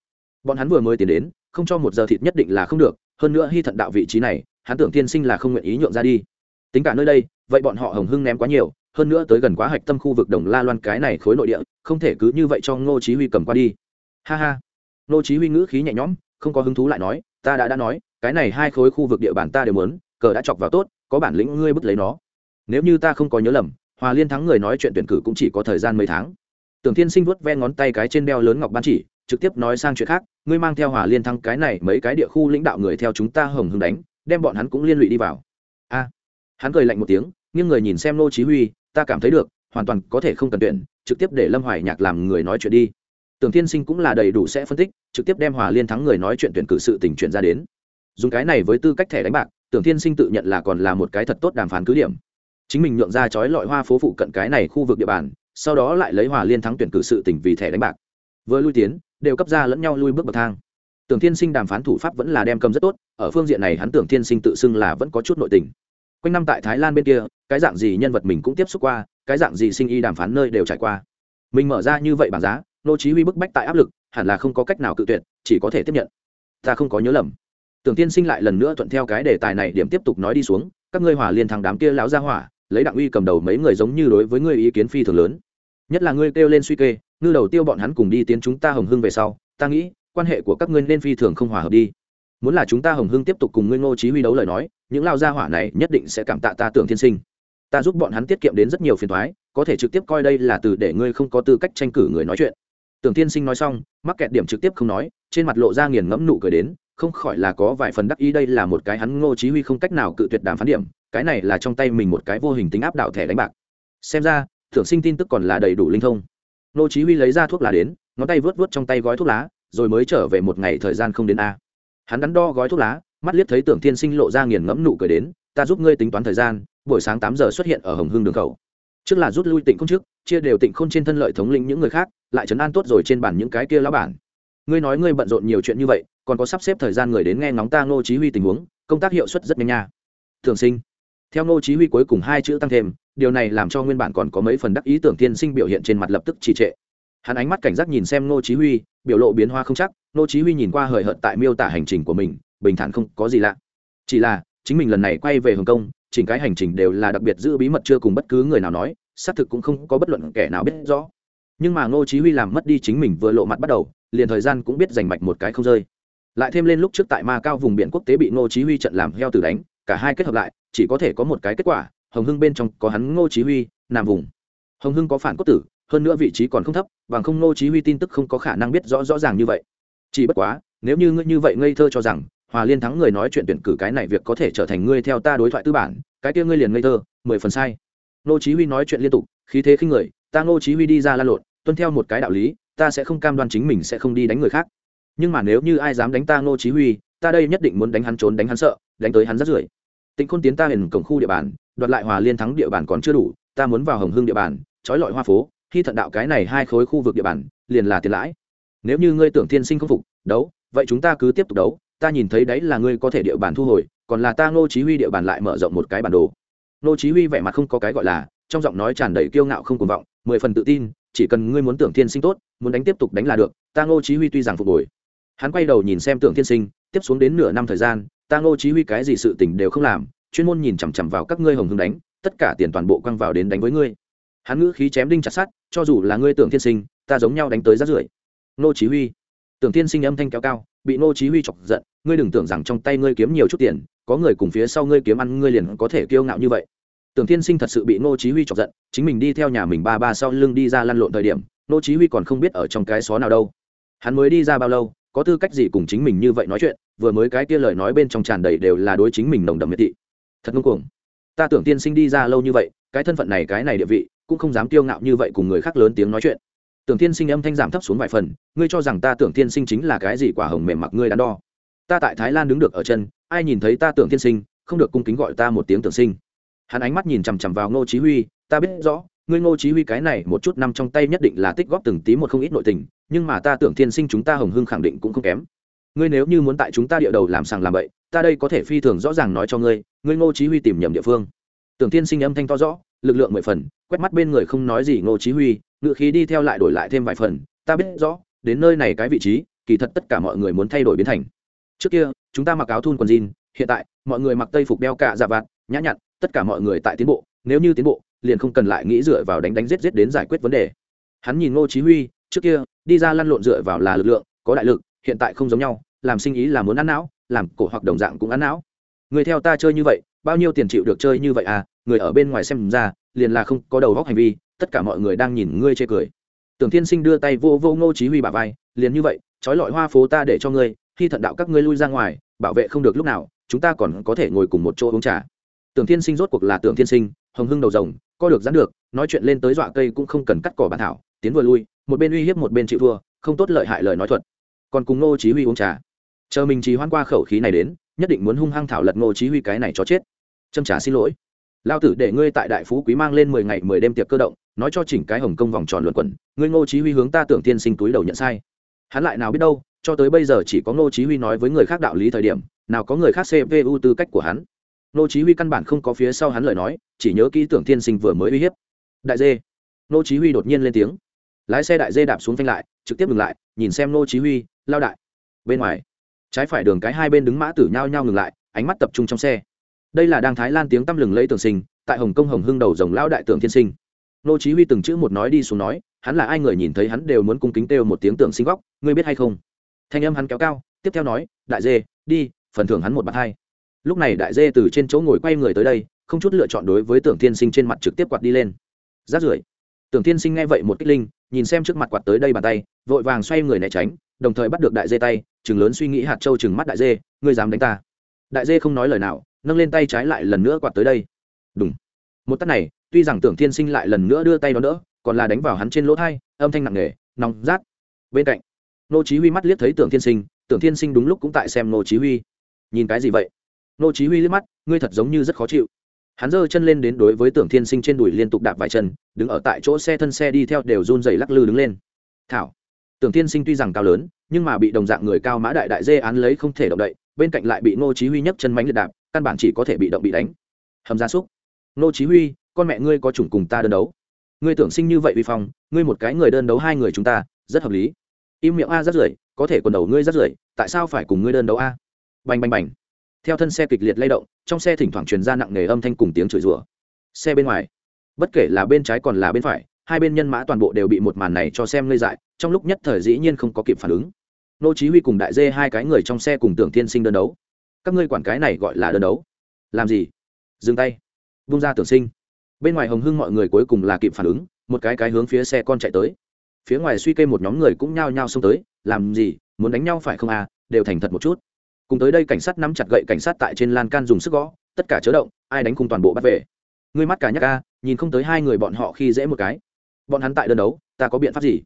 Bọn hắn vừa mới tiến đến, không cho một giờ thịt nhất định là không được, hơn nữa hy thận đạo vị trí này, hắn tưởng tiên sinh là không nguyện ý nhượng ra đi. Tính cả nơi đây vậy bọn họ hồng hưng ném quá nhiều, hơn nữa tới gần quá hạch tâm khu vực đồng la loan cái này khối nội địa, không thể cứ như vậy cho ngô chí huy cầm qua đi. Ha ha. Ngô chí huy ngữ khí nhẹ nhõm, không có hứng thú lại nói, ta đã đã nói, cái này hai khối khu vực địa bàn ta đều muốn, cờ đã chọc vào tốt, có bản lĩnh ngươi bứt lấy nó. Nếu như ta không có nhớ lầm, hòa liên thắng người nói chuyện tuyển cử cũng chỉ có thời gian mấy tháng. Tưởng thiên sinh vuốt ve ngón tay cái trên đeo lớn ngọc ban chỉ, trực tiếp nói sang chuyện khác, ngươi mang theo hòa liên thắng cái này mấy cái địa khu lãnh đạo người theo chúng ta hồng hưng đánh, đem bọn hắn cũng liên lụy đi vào hắn cười lạnh một tiếng, nghiêng người nhìn xem nô chí huy, ta cảm thấy được, hoàn toàn có thể không cần tuyển, trực tiếp để lâm hoài nhạc làm người nói chuyện đi. Tưởng thiên sinh cũng là đầy đủ sẽ phân tích, trực tiếp đem hòa liên thắng người nói chuyện tuyển cử sự tình chuyển ra đến. Dùng cái này với tư cách thẻ đánh bạc, tưởng thiên sinh tự nhận là còn là một cái thật tốt đàm phán cứ điểm. Chính mình nhượng ra chói lọi hoa phố phụ cận cái này khu vực địa bàn, sau đó lại lấy hòa liên thắng tuyển cử sự tỉnh vì thẻ đánh bạc. Vừa lui tiến, đều cấp ra lẫn nhau lui bước bậc thang. Tưởng thiên sinh đàm phán thủ pháp vẫn là đem cầm rất tốt, ở phương diện này hắn tưởng thiên sinh tự xưng là vẫn có chút nội tình quanh năm tại thái lan bên kia, cái dạng gì nhân vật mình cũng tiếp xúc qua, cái dạng gì sinh y đàm phán nơi đều trải qua. Mình mở ra như vậy bảng giá, nô chí huy bức bách tại áp lực, hẳn là không có cách nào cự tuyệt, chỉ có thể tiếp nhận. Ta không có nhớ lầm. Tưởng tiên sinh lại lần nữa thuận theo cái đề tài này điểm tiếp tục nói đi xuống, các ngươi hỏa liên thằng đám kia lão gia hỏa, lấy đặng uy cầm đầu mấy người giống như đối với ngươi ý kiến phi thường lớn. Nhất là ngươi kêu lên suy kê, ngư đầu tiêu bọn hắn cùng đi tiến chúng ta hồng hưng về sau, ta nghĩ, quan hệ của các ngươi nên phi thường không hòa hợp đi muốn là chúng ta hồng hưng tiếp tục cùng ngươi ngô chí huy đấu lời nói, những lao gia hỏa này nhất định sẽ cảm tạ ta tưởng thiên sinh. Ta giúp bọn hắn tiết kiệm đến rất nhiều phiền toái, có thể trực tiếp coi đây là từ để ngươi không có tư cách tranh cử người nói chuyện. Tưởng thiên sinh nói xong, mắc kẹt điểm trực tiếp không nói, trên mặt lộ ra nghiền ngẫm nụ cười đến, không khỏi là có vài phần đắc ý đây là một cái hắn ngô chí huy không cách nào cự tuyệt đàm phán điểm, cái này là trong tay mình một cái vô hình tính áp đảo thẻ đánh bạc. Xem ra, tưởng sinh tin tức còn là đầy đủ linh thông. Ngô chí huy lấy ra thuốc lá đến, ngón tay vớt vớt trong tay gói thuốc lá, rồi mới trở về một ngày thời gian không đến a hắn đắn đo gói thuốc lá, mắt liếc thấy tưởng thiên sinh lộ ra nghiền ngẫm nụ cười đến, ta giúp ngươi tính toán thời gian, buổi sáng tám giờ xuất hiện ở hồng hương đường khẩu. Trước là rút lui tịnh không trước, chia đều tịnh khôn trên thân lợi thống lĩnh những người khác, lại chấn an tốt rồi trên bản những cái kia lão bản. Ngươi nói ngươi bận rộn nhiều chuyện như vậy, còn có sắp xếp thời gian người đến nghe ngóng ta ngô chí huy tình huống, công tác hiệu suất rất nhanh nha. Thường sinh. Theo ngô chí huy cuối cùng hai chữ tăng thêm, điều này làm cho nguyên bản còn có mấy phần đắc ý tưởng Thiên sinh biểu hiện trên mặt lập tức trì trệ hắn ánh mắt cảnh giác nhìn xem ngô chí huy, biểu lộ biến hóa không chắc, ngô chí huy nhìn qua hời hợt tại miêu tả hành trình của mình, bình thản không có gì lạ. Chỉ là, chính mình lần này quay về hồng kông, chỉnh cái hành trình đều là đặc biệt giữ bí mật chưa cùng bất cứ người nào nói, xác thực cũng không có bất luận kẻ nào biết rõ. Nhưng mà ngô chí huy làm mất đi chính mình vừa lộ mặt bắt đầu, liền thời gian cũng biết giành mạch một cái không rơi. Lại thêm lên lúc trước tại ma cao vùng biển quốc tế bị ngô chí huy trận làm heo tử đánh, cả hai kết hợp lại, chỉ có thể có một cái kết quả, hồng hưng bên trong có hắn ngô chí huy nằm vùng. Hồng hưng có phản cốt tử hơn nữa vị trí còn không thấp, bằng không nô chí huy tin tức không có khả năng biết rõ rõ ràng như vậy. Chỉ bất quá, nếu như ngươi như vậy ngây thơ cho rằng, hòa liên thắng người nói chuyện tuyển cử cái này việc có thể trở thành ngươi theo ta đối thoại tư bản, cái kia ngươi liền ngây thơ, mười phần sai. Nô chí huy nói chuyện liên tục, khí thế khinh người, ta nô chí huy đi ra la lộn, tuân theo một cái đạo lý, ta sẽ không cam đoan chính mình sẽ không đi đánh người khác. Nhưng mà nếu như ai dám đánh ta nô chí huy, ta đây nhất định muốn đánh hắn trốn, đánh hắn sợ, đánh tới hắn rất rưởi. Tịnh khôn tiến ta hiền cổng khu địa bàn, đoạt lại hòa liên thắng địa bàn còn chưa đủ, ta muốn vào hồng hương địa bàn, trói lọi hoa phố khi thận đạo cái này hai khối khu vực địa bàn, liền là tiền lãi. Nếu như ngươi tưởng thiên sinh không phục, đấu, vậy chúng ta cứ tiếp tục đấu. Ta nhìn thấy đấy là ngươi có thể địa bàn thu hồi, còn là ta ngô chí huy địa bàn lại mở rộng một cái bản đồ. Ngô chí huy vẻ mặt không có cái gọi là, trong giọng nói tràn đầy kiêu ngạo không cuồng vọng, mười phần tự tin, chỉ cần ngươi muốn tưởng thiên sinh tốt, muốn đánh tiếp tục đánh là được, ta ngô chí huy tuy rằng phục hồi. Hắn quay đầu nhìn xem tưởng thiên sinh, tiếp xuống đến nửa năm thời gian, ta ngô chí huy cái gì sự tình đều không làm, chuyên môn nhìn chằm chằm vào các ngươi hồng hưng đánh, tất cả tiền toàn bộ quăng vào đến đánh với ngươi. Hắn ngữ khí chém đinh chặt sắt cho dù là ngươi tưởng thiên sinh, ta giống nhau đánh tới rát rưởi. Nô chí huy. Tưởng thiên sinh âm thanh kéo cao, bị nô chí huy chọc giận, ngươi đừng tưởng rằng trong tay ngươi kiếm nhiều chút tiền, có người cùng phía sau ngươi kiếm ăn, ngươi liền có thể kiêu ngạo như vậy. Tưởng thiên sinh thật sự bị nô chí huy chọc giận, chính mình đi theo nhà mình ba ba sau lưng đi ra lăn lộn thời điểm, nô chí huy còn không biết ở trong cái xó nào đâu. Hắn mới đi ra bao lâu, có tư cách gì cùng chính mình như vậy nói chuyện, vừa mới cái kia lời nói bên trong tràn đầy đều là đối chính mình nồng đậm miệt thị. Thật ngông cuồng. Ta tưởng tiên sinh đi ra lâu như vậy, cái thân phận này, cái này địa vị cũng không dám kiêu ngạo như vậy cùng người khác lớn tiếng nói chuyện. Tưởng tiên sinh âm thanh giảm thấp xuống vài phần, ngươi cho rằng ta tưởng tiên sinh chính là cái gì quả hồng mềm mặc ngươi đắn đo? Ta tại thái lan đứng được ở chân, ai nhìn thấy ta tưởng tiên sinh, không được cung kính gọi ta một tiếng tưởng sinh. Hắn ánh mắt nhìn chằm chằm vào ngô chí huy, ta biết rõ, ngươi ngô chí huy cái này một chút năm trong tay nhất định là tích góp từng tí một không ít nội tình, nhưng mà ta tưởng thiên sinh chúng ta hồng hưng khẳng định cũng không kém. Ngươi nếu như muốn tại chúng ta địa đầu làm sàng làm bậy, ta đây có thể phi thường rõ ràng nói cho ngươi ngươi ngô chí huy tìm nhầm địa phương. Tưởng thiên sinh âm thanh to rõ lực lượng mười phần, quét mắt bên người không nói gì ngô chí huy, ngựa khí đi theo lại đổi lại thêm vài phần. Ta biết rõ, đến nơi này cái vị trí, kỳ thật tất cả mọi người muốn thay đổi biến thành. Trước kia, chúng ta mặc áo thun quần jean, hiện tại, mọi người mặc tây phục đeo cả giả dạ vạt, nhã nhặn, tất cả mọi người tại tiến bộ. Nếu như tiến bộ, liền không cần lại nghĩ dựa vào đánh đánh giết giết đến giải quyết vấn đề. Hắn nhìn ngô chí huy, trước kia, đi ra lăn lộn dựa vào là lực lượng, có đại lực, hiện tại không giống nhau, làm sinh ý là muốn ăn não, làm cổ hoặc đồng dạng cũng ăn não. Người theo ta chơi như vậy, bao nhiêu tiền chịu được chơi như vậy à? Người ở bên ngoài xem ra, liền là không có đầu góc hành vi, tất cả mọi người đang nhìn ngươi chê cười. Tưởng thiên sinh đưa tay vô vô ngô chí huy bả vai, liền như vậy, trói lọi hoa phố ta để cho ngươi, khi thận đạo các ngươi lui ra ngoài, bảo vệ không được lúc nào, chúng ta còn có thể ngồi cùng một chỗ uống trà. Tưởng thiên sinh rốt cuộc là tưởng thiên sinh, hồng hưng đầu rồng, co được dán được, nói chuyện lên tới dọa cây cũng không cần cắt cỏ bản thảo, tiến vừa lui, một bên uy hiếp một bên chịu thua, không tốt lợi hại lời nói thuật. Còn cùng ngô chí huy uống trà. Chờ mình trì hoan qua khẩu khí này đến, nhất định muốn hung hăng thảo lật ngô chí huy cái này cho chết. Châm trà xin lỗi lao tử để ngươi tại đại phú quý mang lên mười ngày mười đêm tiệc cơ động, nói cho chỉnh cái hồng công vòng tròn luận quẩn, ngươi ngô chí huy hướng ta tưởng tiên sinh túi đầu nhận sai. Hắn lại nào biết đâu, cho tới bây giờ chỉ có ngô chí huy nói với người khác đạo lý thời điểm, nào có người khác cpu tư cách của hắn. Ngô chí huy căn bản không có phía sau hắn lời nói, chỉ nhớ kỹ tưởng tiên sinh vừa mới uy hiếp. Đại dê. Ngô chí huy đột nhiên lên tiếng. Lái xe đại dê đạp xuống phanh lại, trực tiếp dừng lại, nhìn xem ngô chí huy, lao đại. Bên ngoài, trái phải đường cái hai bên đứng mã tử nhau nhau ngừng lại, ánh mắt tập trung trong xe đây là đang thái lan tiếng tăm lừng lấy tường sinh, tại hồng kông hồng hưng đầu dòng lao đại tượng thiên sinh. Nô chí huy từng chữ một nói đi xuống nói, hắn là ai người nhìn thấy hắn đều muốn cung kính kêu một tiếng tượng sinh góc, ngươi biết hay không? Thanh âm hắn kéo cao, tiếp theo nói, đại dê, đi, phần thưởng hắn một bàn hai. Lúc này đại dê từ trên chỗ ngồi quay người tới đây, không chút lựa chọn đối với tưởng thiên sinh trên mặt trực tiếp quạt đi lên. Rát rưởi. Tưởng thiên sinh nghe vậy một kích linh, nhìn xem trước mặt quạt tới đây bàn tay, vội vàng xoay người né tránh, đồng thời bắt được đại dê tay, chừng lớn suy nghĩ hạt châu chừng mắt đại dê, ngươi dám đánh ta. Đại dê không nói lời nào nâng lên tay trái lại lần nữa quạt tới đây. Đúng một tắt này, tuy rằng tưởng thiên sinh lại lần nữa đưa tay đó đỡ, còn là đánh vào hắn trên lỗ thai, âm thanh nặng nề nòng rát. Bên cạnh, nô chí huy mắt liếc thấy tưởng thiên sinh, tưởng thiên sinh đúng lúc cũng tại xem nô chí huy. Nhìn cái gì vậy? Nô chí huy liếc mắt, ngươi thật giống như rất khó chịu. Hắn giơ chân lên đến đối với tưởng thiên sinh trên đùi liên tục đạp vài chân, đứng ở tại chỗ xe thân xe đi theo đều run rẩy lắc lư đứng lên. Thảo. Tưởng thiên sinh tuy rằng cao lớn, nhưng mà bị đồng dạng người cao mã đại đại dê án lấy không thể động đậy, bên cạnh lại bị ngô chí huy nhấc chân mánh liệt đạp căn bản chỉ có thể bị động bị đánh. Hầm gia súc. Nô chí huy, con mẹ ngươi có chủng cùng ta đơn đấu. Ngươi tưởng sinh như vậy uy phong, ngươi một cái người đơn đấu hai người chúng ta, rất hợp lý. Im miệng a rất rưởi, có thể quần đầu ngươi rất rưởi, tại sao phải cùng ngươi đơn đấu a? Bành bành bành. Theo thân xe kịch liệt lay động, trong xe thỉnh thoảng truyền ra nặng nề âm thanh cùng tiếng chửi rủa. Xe bên ngoài, bất kể là bên trái còn là bên phải, hai bên nhân mã toàn bộ đều bị một màn này cho xem ngây dại, trong lúc nhất thời dĩ nhiên không có kịp phản ứng. Nô chí huy cùng đại dê hai cái người trong xe cùng tưởng thiên sinh đơn đấu các ngươi quản cái này gọi là đơn đấu. Làm gì? Dừng tay. Vung ra tưởng sinh. Bên ngoài hồng hưng mọi người cuối cùng là kịp phản ứng, một cái cái hướng phía xe con chạy tới. Phía ngoài suy kê một nhóm người cũng nhao nhao xông tới, làm gì? Muốn đánh nhau phải không à? Đều thành thật một chút. Cùng tới đây cảnh sát nắm chặt gậy cảnh sát tại trên lan can dùng sức gõ, tất cả chớ động, ai đánh cùng toàn bộ bắt về. Ngươi mắt cả nhắc ca nhìn không tới hai người bọn họ khi dễ một cái. Bọn hắn tại đơn đấu, ta có biện pháp gì?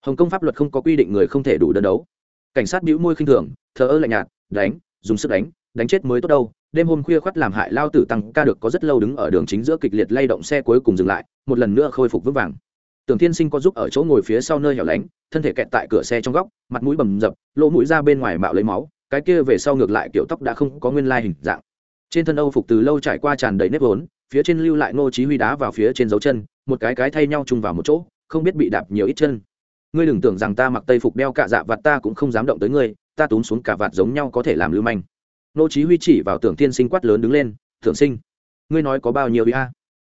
Hồng kông pháp luật không có quy định người không thể đủ đơn đấu. Cảnh sát bĩu môi khinh thường, thờ ơ lạnh nhạt, đánh, dùng sức đánh đánh chết mới tốt đâu, đêm hôm khuya khoắt làm hại lao tử tăng ca được có rất lâu đứng ở đường chính giữa kịch liệt lay động xe cuối cùng dừng lại, một lần nữa khôi phục vững vàng. Tưởng thiên sinh có giúp ở chỗ ngồi phía sau nơi hẻo lánh, thân thể kẹt tại cửa xe trong góc, mặt mũi bầm dập, lỗ mũi ra bên ngoài mạo lấy máu, cái kia về sau ngược lại kiểu tóc đã không có nguyên lai hình dạng. Trên thân âu phục từ lâu trải qua tràn đầy nếp vốn, phía trên lưu lại ngô chí huy đá vào phía trên dấu chân, một cái cái thay nhau chung vào một chỗ, không biết bị đạp nhiều ít chân. Ngươi đừng tưởng rằng ta mặc tây phục đeo cả dạ vạt ta cũng không dám động tới ngươi, ta túm xuống cả vạt giống nhau có thể làm lưu manh nô chí huy chỉ vào tưởng thiên sinh quát lớn đứng lên, tưởng sinh, ngươi nói có bao nhiêu ý a?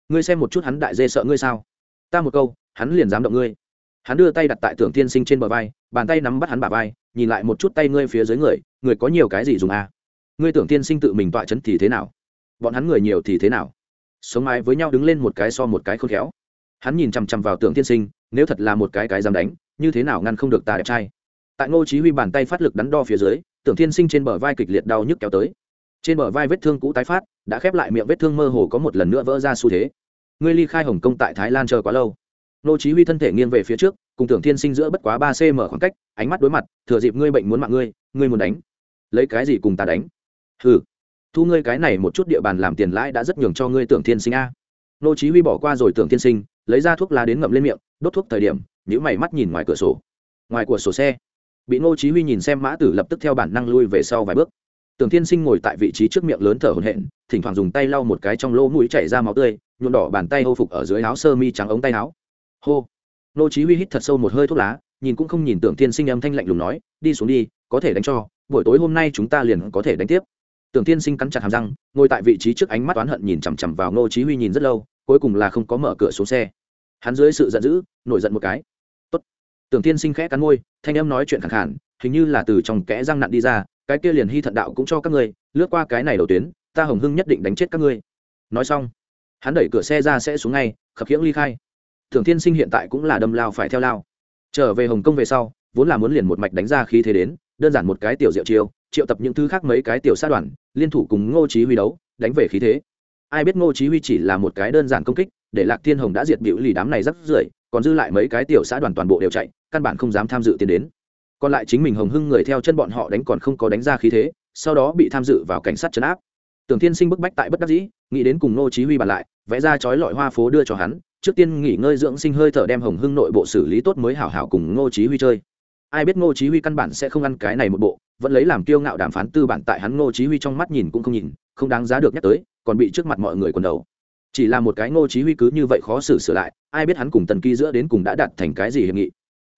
Ngươi xem một chút hắn đại dê sợ ngươi sao? Ta một câu, hắn liền dám động ngươi. Hắn đưa tay đặt tại tưởng thiên sinh trên bờ vai, bàn tay nắm bắt hắn bả vai, nhìn lại một chút tay ngươi phía dưới người người có nhiều cái gì dùng a? Ngươi tưởng thiên sinh tự mình tọa chấn thì thế nào? Bọn hắn người nhiều thì thế nào? Sống mái với nhau đứng lên một cái so một cái khôn khéo. Hắn nhìn chằm chằm vào tưởng thiên sinh, nếu thật là một cái cái dám đánh, như thế nào ngăn không được ta đẹp trai? Tại ngô chí huy bàn tay phát lực đắn đo phía dưới tưởng thiên sinh trên bờ vai kịch liệt đau nhức kéo tới. Trên bờ vai vết thương cũ tái phát, đã khép lại miệng vết thương mơ hồ có một lần nữa vỡ ra xu thế. Ngươi ly khai hồng kông tại thái lan chờ quá lâu. Nô chí huy thân thể nghiêng về phía trước, cùng tưởng thiên sinh giữa bất quá ba cm khoảng cách, ánh mắt đối mặt, thừa dịp ngươi bệnh muốn mạng ngươi ngươi muốn đánh. Lấy cái gì cùng ta đánh? Hừ, thu ngươi cái này một chút địa bàn làm tiền lãi đã rất nhường cho ngươi tưởng thiên sinh a. Nô chí huy bỏ qua rồi tưởng thiên sinh, lấy ra thuốc lá đến ngậm lên miệng, đốt thuốc thời điểm, nhíu mày mắt nhìn ngoài cửa sổ. Ngoài cửa sổ xe bị Ngô chí huy nhìn xem mã tử lập tức theo bản năng lui về sau vài bước. Tưởng thiên sinh ngồi tại vị trí trước miệng lớn thở hổn hển, thỉnh thoảng dùng tay lau một cái trong lỗ mũi chảy ra máu tươi, nhuộm đỏ bàn tay hô phục ở dưới áo sơ mi trắng ống tay áo. Hô! Ngô chí huy hít thật sâu một hơi thuốc lá, nhìn cũng không nhìn tưởng thiên sinh âm thanh lạnh lùng nói, đi xuống đi, có thể đánh cho, buổi tối hôm nay chúng ta liền có thể đánh tiếp. Tưởng Thiên sinh cắn chặt hàm răng, ngồi tại vị trí trước ánh mắt oán hận nhìn chằm chằm vào ngô chí huy nhìn rất lâu, cuối cùng là không có mở cửa xuống xe. Hắn dưới sự giận dữ, nổi giận một cái tưởng tiên sinh khẽ cắn môi, thanh âm nói chuyện khẳng khàn, hình như là từ trong kẽ răng nặn đi ra, cái kia liền hy thận đạo cũng cho các ngươi, lướt qua cái này đầu tuyến, ta hồng hưng nhất định đánh chết các ngươi. Nói xong, hắn đẩy cửa xe ra sẽ xuống ngay, khập khiễng ly khai. Tưởng tiên sinh hiện tại cũng là đâm lao phải theo lao. Trở về hồng kông về sau, vốn là muốn liền một mạch đánh ra khí thế đến, đơn giản một cái tiểu diệu chiêu, triệu tập những thứ khác mấy cái tiểu sát đoàn, liên thủ cùng ngô chí huy đấu, đánh về khí thế. Ai biết ngô chí huy chỉ là một cái đơn giản công kích, để lạc thiên hồng đã diệt biểu lì đám này rất rưởi còn dư lại mấy cái tiểu xã đoàn toàn bộ đều chạy, căn bản không dám tham dự tiến đến. Còn lại chính mình hồng hưng người theo chân bọn họ đánh còn không có đánh ra khí thế, sau đó bị tham dự vào cảnh sát chấn áp. Tưởng thiên sinh bức bách tại bất đắc dĩ, nghĩ đến cùng ngô chí huy bàn lại, vẽ ra chói lọi hoa phố đưa cho hắn, trước tiên nghỉ ngơi dưỡng sinh hơi thở đem hồng hưng nội bộ xử lý tốt mới hảo hảo cùng ngô chí huy chơi. Ai biết ngô chí huy căn bản sẽ không ăn cái này một bộ, vẫn lấy làm kiêu ngạo đàm phán tư bản tại hắn ngô chí huy trong mắt nhìn cũng không nhìn, không đáng giá được nhắc tới, còn bị trước mặt mọi người quần đầu chỉ là một cái ngô chí huy cứ như vậy khó xử sửa lại, ai biết hắn cùng tần ký giữa đến cùng đã đạt thành cái gì hiệp nghị.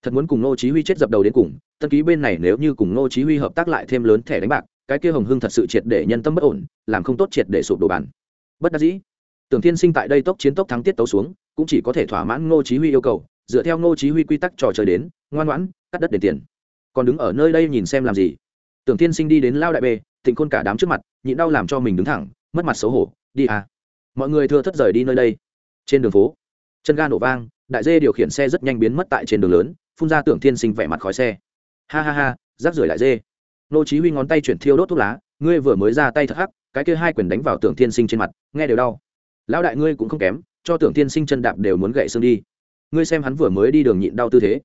Thật muốn cùng ngô chí huy chết dập đầu đến cùng, tần ký bên này nếu như cùng ngô chí huy hợp tác lại thêm lớn thẻ đánh bạc, cái kia hồng hưng thật sự triệt để nhân tâm bất ổn, làm không tốt triệt để sụp đổ bản. Bất đắc dĩ, tưởng thiên sinh tại đây tốc chiến tốc thắng tiết tấu xuống, cũng chỉ có thể thỏa mãn ngô chí huy yêu cầu, dựa theo ngô chí huy quy tắc trò chơi đến, ngoan ngoãn, cắt đất đền tiền. Còn đứng ở nơi đây nhìn xem làm gì? Tưởng Thiên sinh đi đến lao đại bê, thịnh khôn cả đám trước mặt, nhịn đau làm cho mình đứng thẳng, mất mặt xấu hổ, đi à mọi người thưa thất rời đi nơi đây. Trên đường phố, chân ga nổ vang, đại dê điều khiển xe rất nhanh biến mất tại trên đường lớn, phun ra tưởng thiên sinh vẻ mặt khói xe. Ha ha ha, rác rưởi đại dê. Nô chí huy ngón tay chuyển thiêu đốt thuốc lá, ngươi vừa mới ra tay thật hắc, cái kia hai quyền đánh vào tưởng thiên sinh trên mặt, nghe đều đau. Lão đại ngươi cũng không kém, cho tưởng thiên sinh chân đạp đều muốn gãy xương đi. Ngươi xem hắn vừa mới đi đường nhịn đau tư thế.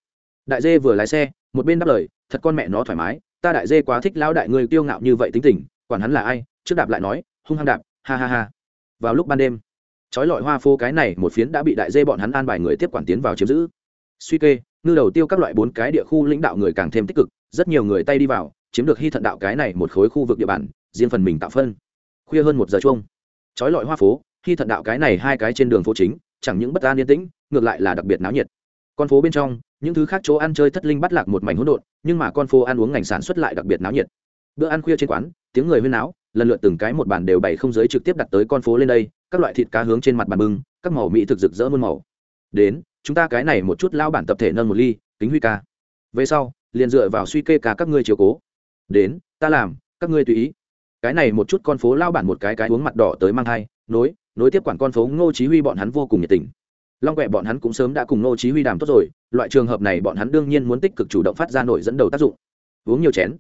Đại dê vừa lái xe, một bên đáp lời, thật con mẹ nó thoải mái, ta đại dê quá thích lão đại ngươi tiêu ngạo như vậy tính tình, quản hắn là ai, trước đạp lại nói, hung hăng đạp, ha ha ha vào lúc ban đêm. Trói lọi hoa phố cái này một phiến đã bị đại dê bọn hắn an bài người tiếp quản tiến vào chiếm giữ. Suy kê, ngư đầu tiêu các loại bốn cái địa khu lãnh đạo người càng thêm tích cực, rất nhiều người tay đi vào, chiếm được hy thận đạo cái này một khối khu vực địa bàn, riêng phần mình tạo phân. Khuya hơn một giờ chung trói lọi hoa phố, hy thận đạo cái này hai cái trên đường phố chính, chẳng những bất an yên tĩnh, ngược lại là đặc biệt náo nhiệt. Con phố bên trong, những thứ khác chỗ ăn chơi thất linh bắt lạc một mảnh hỗn độn, nhưng mà con phố ăn uống ngành sản xuất lại đặc biệt náo nhiệt. Bữa ăn khuya trên quán, tiếng người huyên náo lần lượt từng cái một bàn đều bày không giới trực tiếp đặt tới con phố lên đây, các loại thịt cá hướng trên mặt bàn bưng, các màu mỹ thực rực rỡ muôn màu. Đến, chúng ta cái này một chút lao bản tập thể nâng một ly, kính huy ca. Về sau, liền dựa vào suy kê cả các ngươi chiều cố. Đến, ta làm, các ngươi tùy ý. Cái này một chút con phố lao bản một cái cái uống mặt đỏ tới mang thai, nối nối tiếp quản con phố ngô chí huy bọn hắn vô cùng nhiệt tình. Long quẹ bọn hắn cũng sớm đã cùng ngô chí huy đàm tốt rồi, loại trường hợp này bọn hắn đương nhiên muốn tích cực chủ động phát ra nổi dẫn đầu tác dụng. Uống nhiều chén.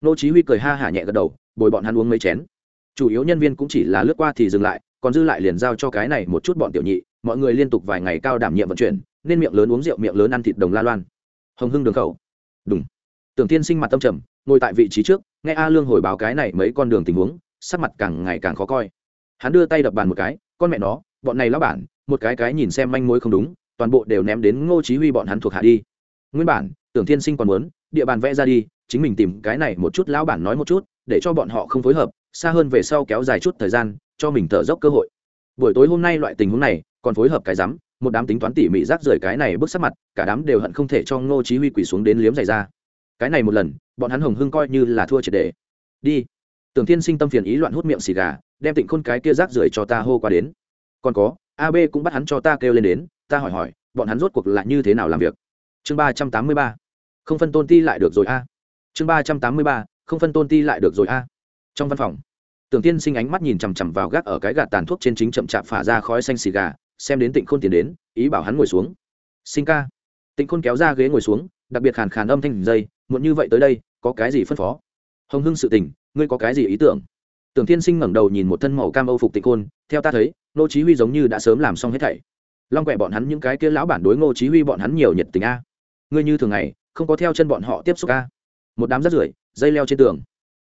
Nô chí huy cười ha hả nhẹ gật đầu, bồi bọn hắn uống mấy chén. Chủ yếu nhân viên cũng chỉ là lướt qua thì dừng lại, còn dư lại liền giao cho cái này một chút bọn tiểu nhị, mọi người liên tục vài ngày cao đảm nhiệm vận chuyển, nên miệng lớn uống rượu miệng lớn ăn thịt đồng la loan. Hồng hưng đường khẩu. Đúng tưởng tiên sinh mặt tâm trầm, ngồi tại vị trí trước, nghe a lương hồi báo cái này mấy con đường tình huống, sắc mặt càng ngày càng khó coi. Hắn đưa tay đập bàn một cái, con mẹ nó, bọn này lão bản, một cái cái nhìn xem manh mối không đúng, toàn bộ đều ném đến ngô chí huy bọn hắn thuộc hạ đi. Nguyên bản, tưởng tiên sinh còn muốn, địa bàn vẽ ra đi chính mình tìm cái này một chút lão bản nói một chút, để cho bọn họ không phối hợp, xa hơn về sau kéo dài chút thời gian, cho mình thở dốc cơ hội. Buổi tối hôm nay loại tình huống này, còn phối hợp cái rắm, một đám tính toán tỉ mỉ rác rưởi cái này bước sắc mặt, cả đám đều hận không thể cho ngô chí huy quỳ xuống đến liếm giày ra. Cái này một lần, bọn hắn hồng hưng coi như là thua triệt để. Đi. Tưởng thiên sinh tâm phiền ý loạn hút miệng xì gà, đem tịnh khôn cái kia rác rưởi cho ta hô qua đến. Còn có ab cũng bắt hắn cho ta kêu lên đến, ta hỏi hỏi, bọn hắn rốt cuộc là như thế nào làm việc? Chương ba trăm tám mươi ba. Không phân tôn ti lại được rồi a chương ba trăm tám mươi ba, không phân tôn ti lại được rồi a. Trong văn phòng, tưởng tiên sinh ánh mắt nhìn chằm chằm vào gác ở cái gạt tàn thuốc trên chính chậm chạp phả ra khói xanh xì gà, xem đến tịnh khôn tiến đến, ý bảo hắn ngồi xuống. Sinh ca. Tịnh khôn kéo ra ghế ngồi xuống, đặc biệt khàn khàn âm thanh dây, muộn như vậy tới đây, có cái gì phân phó? Hồng hưng sự tình, ngươi có cái gì ý tưởng? Tưởng tiên sinh ngẩng đầu nhìn một thân màu cam âu phục tịnh khôn, theo ta thấy nô chí huy giống như đã sớm làm xong hết thảy. Long quẹ bọn hắn những cái kia lão bản đối ngô chí huy bọn hắn nhiều nhiệt tình a. Ngươi như thường ngày, không có theo chân bọn họ tiếp xúc a một đám rất rưởi, dây leo trên tường.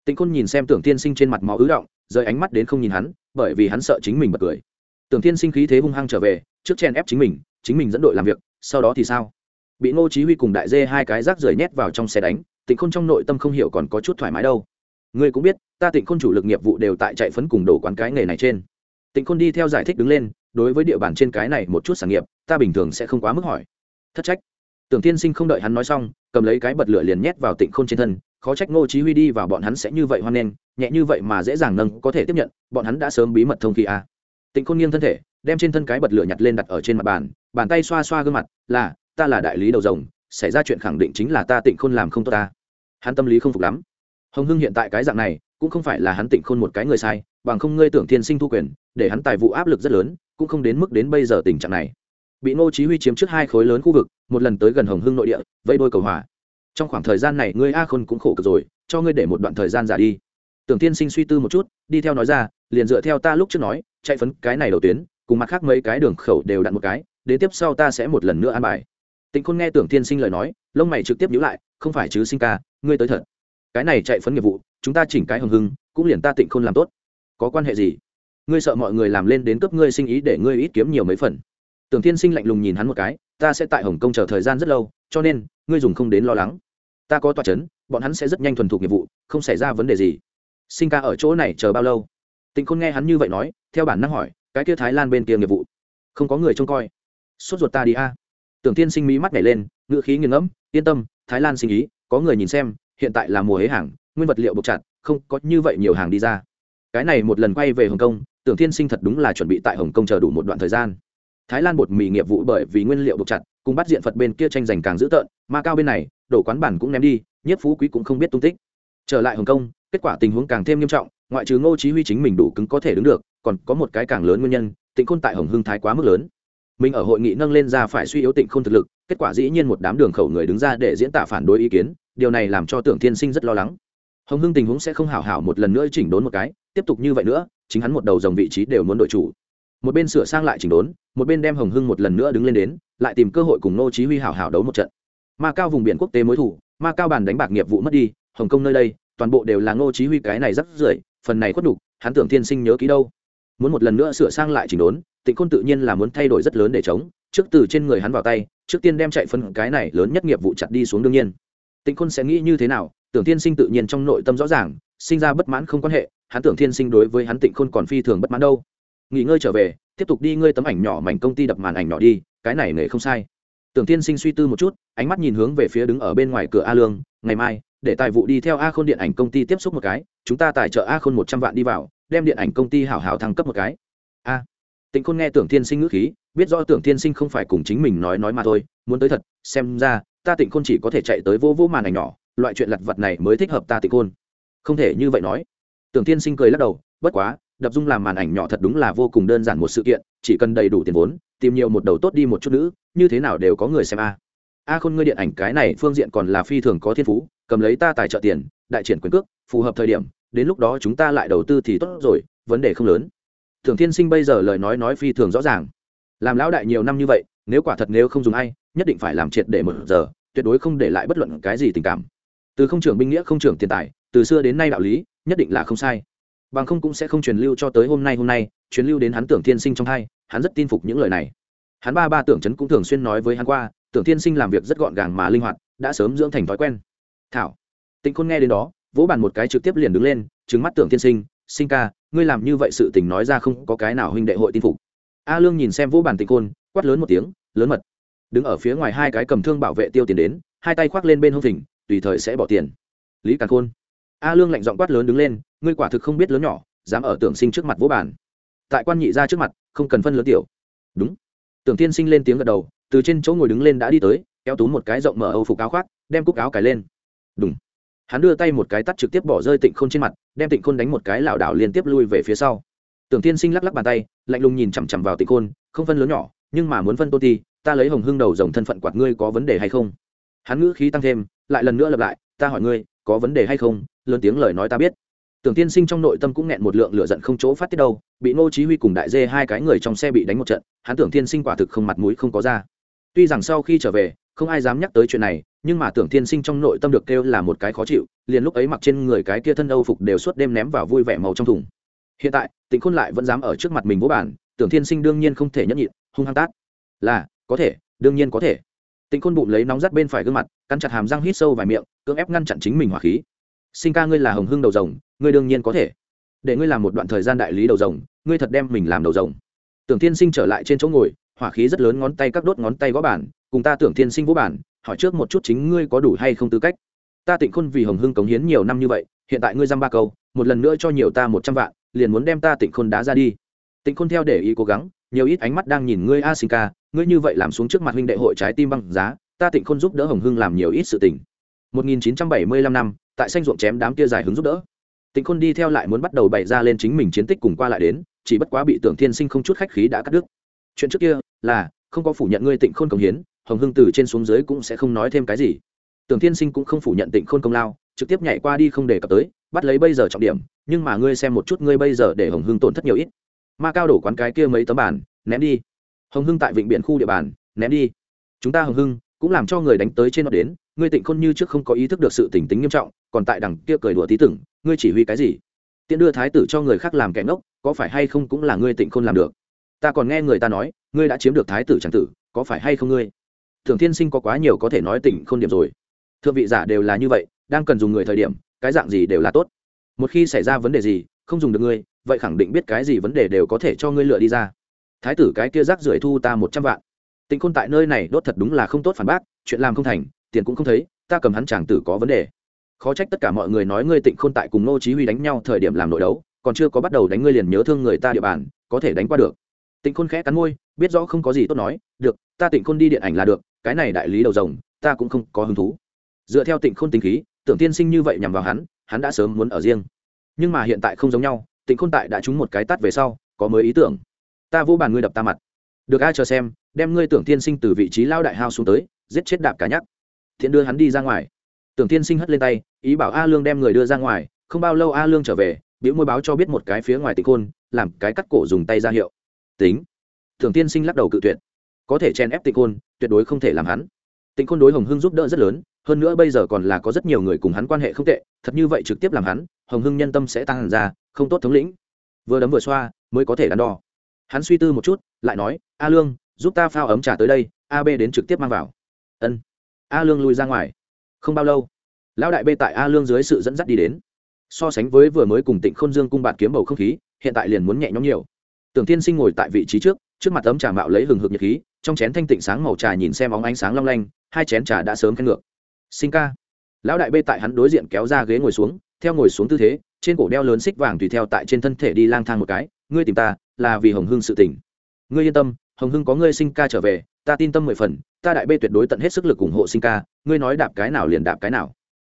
Tịnh khôn nhìn xem tưởng tiên sinh trên mặt máu ứ động, rời ánh mắt đến không nhìn hắn, bởi vì hắn sợ chính mình bật cười. Tưởng tiên sinh khí thế hung hăng trở về, trước chen ép chính mình chính mình dẫn đội làm việc, sau đó thì sao? Bị ngô chí huy cùng đại dê hai cái rác rưởi nhét vào trong xe đánh, tịnh khôn trong nội tâm không hiểu còn có chút thoải mái đâu. Ngươi cũng biết, ta tịnh khôn chủ lực nghiệp vụ đều tại chạy phấn cùng đổ quán cái nghề này trên. Tịnh khôn đi theo giải thích đứng lên, đối với địa bàn trên cái này một chút sản nghiệp, ta bình thường sẽ không quá mức hỏi. Thất trách tưởng tiên sinh không đợi hắn nói xong, cầm lấy cái bật lửa liền nhét vào tịnh khôn trên thân, khó trách ngô chí huy đi vào bọn hắn sẽ như vậy hoan nghênh, nhẹ như vậy mà dễ dàng nâng có thể tiếp nhận, bọn hắn đã sớm bí mật thông khí a. À. tịnh khôn nghiêng thân thể, đem trên thân cái bật lửa nhặt lên đặt ở trên mặt bàn bàn tay xoa xoa gương mặt, là, ta là đại lý đầu rồng, xảy ra chuyện khẳng định chính là ta tịnh khôn làm không tốt ta. Hắn tâm lý không phục lắm. Hồng hưng hiện tại cái dạng này, cũng không phải là hắn tịnh khôn một cái người sai, bằng không ngươi tưởng thiên sinh thu quyền, để hắn tài vụ áp lực rất lớn, cũng không đến mức đến bây giờ tình trạng này bị ngô chí huy chiếm trước hai khối lớn khu vực, một lần tới gần hồng hưng nội địa vây đôi cầu hòa. Trong khoảng thời gian này, ngươi a khôn cũng khổ cực rồi, cho ngươi để một đoạn thời gian giả đi. Tưởng tiên sinh suy tư một chút, đi theo nói ra, liền dựa theo ta lúc trước nói, chạy phấn cái này đầu tuyến, cùng mặt khác mấy cái đường khẩu đều đặn một cái, đến tiếp sau ta sẽ một lần nữa an bài. Tịnh khôn nghe tưởng tiên sinh lời nói, lông mày trực tiếp nhíu lại, không phải chứ sinh ca, ngươi tới thật. Cái này chạy phấn nghiệp vụ, chúng ta chỉnh cái hồng hưng, cũng liền ta tịnh khôn làm tốt. Có quan hệ gì? Ngươi sợ mọi người làm lên đến cấp ngươi sinh ý để ngươi ít kiếm nhiều mấy phần tưởng tiên sinh lạnh lùng nhìn hắn một cái, ta sẽ tại hồng kông chờ thời gian rất lâu, cho nên, ngươi dùng không đến lo lắng. Ta có tòa c h ấ n bọn hắn sẽ rất nhanh thuần thục nghiệp vụ, không xảy ra vấn đề gì. Sinh ca ở chỗ này chờ bao lâu? Tịnh khôn nghe hắn như vậy nói, theo bản năng hỏi, cái kia thái lan bên kia nghiệp vụ? Không có người trông coi. Sốt ruột ta đi a. Tưởng tiên sinh mỹ mắt nhảy lên ngự khí nghiền ngẫm, yên tâm, thái lan sinh ý, có người nhìn xem, hiện tại là mùa hế hàng, nguyên vật liệu buộc chặt, không có như vậy nhiều hàng đi ra. Cái này một lần quay về hồng kông, tưởng tiên sinh thật đúng là chuẩn bị tại hồng kông chờ đủ một đoạn thời gian thái lan bột mì nghiệp vụ bởi vì nguyên liệu buộc chặt, cùng bắt diện phật bên kia tranh giành càng dữ tợn ma cao bên này đổ quán bản cũng ném đi, nhất phú quý cũng không biết tung tích. Trở lại hồng kông, kết quả tình huống càng thêm nghiêm trọng, ngoại trừ ngô chí huy chính mình đủ cứng có thể đứng được, còn có một cái càng lớn nguyên nhân, tịnh khôn tại hồng hưng thái quá mức lớn. Mình ở hội nghị nâng lên ra phải suy yếu tịnh khôn thực lực, kết quả dĩ nhiên một đám đường khẩu người đứng ra để diễn tả phản đối ý kiến, điều này làm cho tưởng thiên sinh rất lo lắng. Hồng hưng tình huống sẽ không hảo hảo một lần nữa chỉnh đốn một cái, tiếp tục như vậy nữa, chính hắn một đầu dòng vị trí đều muốn đội chủ một bên sửa sang lại chỉnh đốn, một bên đem hồng hưng một lần nữa đứng lên đến, lại tìm cơ hội cùng nô chí huy hảo hảo đấu một trận. Ma cao vùng biển quốc tế mối thủ, ma cao bàn đánh bạc nghiệp vụ mất đi, hồng kông nơi đây, toàn bộ đều là nô chí huy cái này rất rưởi, phần này khuất đủ hắn tưởng thiên sinh nhớ kỹ đâu. Muốn một lần nữa sửa sang lại chỉnh đốn, tịnh khôn tự nhiên là muốn thay đổi rất lớn để chống, trước từ trên người hắn vào tay, trước tiên đem chạy phân cái này lớn nhất nghiệp vụ chặt đi xuống đương nhiên. Tịnh khôn sẽ nghĩ như thế nào, tưởng thiên sinh tự nhiên trong nội tâm rõ ràng, sinh ra bất mãn không quan hệ, hắn tưởng thiên sinh đối với hắn tịnh khôn còn phi thường bất mãn đâu nghỉ ngơi trở về, tiếp tục đi ngơi tấm ảnh nhỏ mảnh công ty đập màn ảnh nhỏ đi, cái này nghề không sai. Tưởng tiên sinh suy tư một chút, ánh mắt nhìn hướng về phía đứng ở bên ngoài cửa a lương, ngày mai, để tài vụ đi theo a khôn điện ảnh công ty tiếp xúc một cái, chúng ta tài trợ a khôn một trăm vạn đi vào, đem điện ảnh công ty hảo hảo thăng cấp một cái. A. Tịnh khôn nghe tưởng tiên sinh ngữ khí, biết rõ tưởng tiên sinh không phải cùng chính mình nói nói mà thôi, muốn tới thật, xem ra, ta tịnh khôn chỉ có thể chạy tới vô vô màn ảnh nhỏ, loại chuyện lặt vặt này mới thích hợp ta tịnh khôn. Không thể như vậy nói. Tưởng tiên sinh cười lắc đầu, bất quá đập dung làm màn ảnh nhỏ thật đúng là vô cùng đơn giản một sự kiện, chỉ cần đầy đủ tiền vốn, tìm nhiều một đầu tốt đi một chút nữ, như thế nào đều có người xem a. A khôn ngươi điện ảnh cái này phương diện còn là phi thường có thiên phú, cầm lấy ta tài trợ tiền, đại triển quyền cước, phù hợp thời điểm, đến lúc đó chúng ta lại đầu tư thì tốt rồi, vấn đề không lớn. Thường thiên sinh bây giờ lời nói nói phi thường rõ ràng. Làm lão đại nhiều năm như vậy, nếu quả thật nếu không dùng ai, nhất định phải làm triệt để một giờ, tuyệt đối không để lại bất luận cái gì tình cảm. Từ không trưởng binh nghĩa không trưởng tiền tài, từ xưa đến nay đạo lý, nhất định là không sai bằng không cũng sẽ không truyền lưu cho tới hôm nay hôm nay, truyền lưu đến hắn tưởng thiên sinh trong hai, hắn rất tin phục những lời này. Hắn ba ba tưởng chấn cũng thường xuyên nói với hắn qua, tưởng thiên sinh làm việc rất gọn gàng mà linh hoạt, đã sớm dưỡng thành thói quen. Thảo, tịnh khôn nghe đến đó, vỗ bàn một cái trực tiếp liền đứng lên trứng mắt tưởng thiên sinh sinh ca, ngươi làm như vậy sự tình nói ra không có cái nào huynh đệ hội tin phục. A lương nhìn xem vỗ bàn tịnh khôn, quát lớn một tiếng, lớn mật. Đứng ở phía ngoài hai cái cầm thương bảo vệ tiêu tiền đến, hai tay khoác lên bên hông thỉnh, tùy thời sẽ bỏ tiền. Lý càn khôn a lương lạnh giọng quát lớn đứng lên, ngươi quả thực không biết lớn nhỏ, dám ở tưởng sinh trước mặt vỗ bàn. Tại quan nhị ra trước mặt, không cần phân lớn tiểu. Đúng. Tưởng tiên sinh lên tiếng gật đầu, từ trên chỗ ngồi đứng lên đã đi tới, kéo túm một cái rộng mở âu phục áo khoác, đem cúc áo cài lên. Đúng. Hắn đưa tay một cái tắt trực tiếp bỏ rơi tịnh khôn trên mặt, đem tịnh khôn đánh một cái lảo đảo liên tiếp lui về phía sau. Tưởng tiên sinh lắc lắc bàn tay, lạnh lùng nhìn chằm chằm vào tịnh khôn, không phân lớn nhỏ, nhưng mà muốn phân tôn ti ta lấy hồng hưng đầu dòng thân phận quạt ngươi có vấn đề hay không? Hắn ngữ khí tăng thêm, lại lần nữa lặp lại, ta hỏi ngươi có vấn đề hay không, lớn tiếng lời nói ta biết. Tưởng tiên sinh trong nội tâm cũng nghẹn một lượng lửa giận không chỗ phát tiết đâu, bị ngô chí huy cùng đại dê hai cái người trong xe bị đánh một trận, hắn tưởng tiên sinh quả thực không mặt mũi không có ra. Tuy rằng sau khi trở về, không ai dám nhắc tới chuyện này, nhưng mà tưởng tiên sinh trong nội tâm được kêu là một cái khó chịu, liền lúc ấy mặc trên người cái kia thân âu phục đều suốt đêm ném vào vui vẻ màu trong thùng. Hiện tại, tịnh khôn lại vẫn dám ở trước mặt mình vô bản tưởng tiên sinh đương nhiên không thể nhẫn nhịn, hung hăng tát. Là, có thể, đương nhiên có thể tịnh khôn bụng lấy nóng rắt bên phải gương mặt, cắn chặt hàm răng hít sâu vài miệng, cưỡng ép ngăn chặn chính mình hỏa khí. Sinh ca ngươi là hồng hưng đầu rồng, ngươi đương nhiên có thể. Để ngươi làm một đoạn thời gian đại lý đầu rồng, ngươi thật đem mình làm đầu rồng. Tưởng Thiên sinh trở lại trên chỗ ngồi, hỏa khí rất lớn ngón tay các đốt ngón tay gõ bản cùng ta tưởng Thiên sinh vũ bản hỏi trước một chút chính ngươi có đủ hay không tư cách. Ta tịnh khôn vì hồng hưng cống hiến nhiều năm như vậy, hiện tại ngươi dăm ba câu, một lần nữa cho nhiều ta một trăm vạn, liền muốn đem ta tịnh khôn đá ra đi. Tịnh khôn theo để ý cố gắng nhiều ít ánh mắt đang nhìn ngươi a sinh ca ngươi như vậy làm xuống trước mặt huynh đệ hội trái tim băng giá, ta tịnh khôn giúp đỡ hồng hưng làm nhiều ít sự tình. 1975 năm, tại xanh ruộng chém đám kia dài hứng giúp đỡ. Tịnh khôn đi theo lại muốn bắt đầu bày ra lên chính mình chiến tích cùng qua lại đến, chỉ bất quá bị tưởng thiên sinh không chút khách khí đã cắt đứt. Chuyện trước kia là, không có phủ nhận ngươi tịnh khôn công hiến, hồng hưng từ trên xuống dưới cũng sẽ không nói thêm cái gì. Tưởng thiên sinh cũng không phủ nhận tịnh khôn công lao, trực tiếp nhảy qua đi không để cập tới, bắt lấy bây giờ trọng điểm, nhưng mà ngươi xem một chút ngươi bây giờ để hồng hưng tổn thất nhiều ít ma cao đổ quán cái kia mấy tấm bản ném đi. Hồng hưng tại vịnh biển khu địa bàn, ném đi. Chúng ta hồng hưng cũng làm cho người đánh tới trên nó đến, ngươi tịnh khôn như trước không có ý thức được sự tình tính nghiêm trọng, còn tại đằng kia cười đùa tí tưởng, ngươi chỉ huy cái gì? Tiện đưa thái tử cho người khác làm kẻ ngốc, có phải hay không cũng là ngươi tịnh khôn làm được? Ta còn nghe người ta nói, ngươi đã chiếm được thái tử tràng tử, có phải hay không ngươi? Thường thiên sinh có quá nhiều có thể nói tịnh khôn điểm rồi. Thượng vị giả đều là như vậy, đang cần dùng người thời điểm, cái dạng gì đều là tốt. Một khi xảy ra vấn đề gì, không dùng được ngươi vậy khẳng định biết cái gì vấn đề đều có thể cho ngươi lựa đi ra. Thái tử cái kia rác rưởi thu ta một trăm vạn. Tịnh khôn tại nơi này đốt thật đúng là không tốt phản bác, chuyện làm không thành, tiền cũng không thấy, ta cầm hắn chàng tử có vấn đề. Khó trách tất cả mọi người nói ngươi tịnh khôn tại cùng nô chí huy đánh nhau thời điểm làm nội đấu, còn chưa có bắt đầu đánh ngươi liền nhớ thương người ta địa bàn, có thể đánh qua được. Tịnh khôn khẽ cắn môi, biết rõ không có gì tốt nói, được, ta tịnh khôn đi điện ảnh là được, cái này đại lý đầu rồng, ta cũng không có hứng thú. Dựa theo tịnh khôn tính khí, tưởng tiên sinh như vậy nhằm vào hắn hắn đã sớm muốn ở riêng. Nhưng mà hiện tại không giống nhau tịnh khôn tại đã trúng một cái tắt về sau, có mới ý tưởng. Ta vô bàn ngươi đập ta mặt. Được ai chờ xem, đem ngươi tưởng tiên sinh từ vị trí lao đại hao xuống tới, giết chết đạp cả nhắc thiện đưa hắn đi ra ngoài. Tưởng tiên sinh hất lên tay, ý bảo a lương đem người đưa ra ngoài, không bao lâu a lương trở về biểu môi báo cho biết một cái phía ngoài tịnh khôn, làm cái cắt cổ dùng tay ra hiệu. Tính. Tưởng tiên sinh lắc đầu cự tuyệt. Có thể chen ép tịnh khôn, tuyệt đối không thể làm hắn. Tịnh khôn đối hồng hưng giúp đỡ rất lớn, hơn nữa bây giờ còn là có rất nhiều người cùng hắn quan hệ không tệ, thật như vậy trực tiếp làm hắn, hồng hưng nhân tâm sẽ tăng hẳn ra không tốt thống lĩnh. Vừa đấm vừa xoa, mới có thể đắn đo. Hắn suy tư một chút, lại nói, a lương, giúp ta phao ấm trà tới đây, a b đến trực tiếp mang vào. Ân. A lương lui ra ngoài. Không bao lâu, lão đại bê tại a lương dưới sự dẫn dắt đi đến. So sánh với vừa mới cùng tịnh khôn dương cung bạt kiếm bầu không khí, hiện tại liền muốn nhẹ nhõm nhiều. Tưởng tiên sinh ngồi tại vị trí trước trước mặt tấm trà mạo lấy hừng hực nhiệt khí, trong chén thanh tịnh sáng màu trà nhìn xem óng ánh sáng long lanh, hai chén trà đã sớm khen ngược. Sinh ca. Lão đại bê tại hắn đối diện kéo ra ghế ngồi xuống, theo ngồi xuống tư thế trên cổ đeo lớn xích vàng tùy theo tại trên thân thể đi lang thang một cái, ngươi tìm ta là vì hồng hưng sự tỉnh ngươi yên tâm, hồng hưng có ngươi sinh ca trở về, ta tin tâm mười phần, ta đại bê tuyệt đối tận hết sức lực ủng hộ sinh ca, ngươi nói đạp cái nào liền đạp cái nào.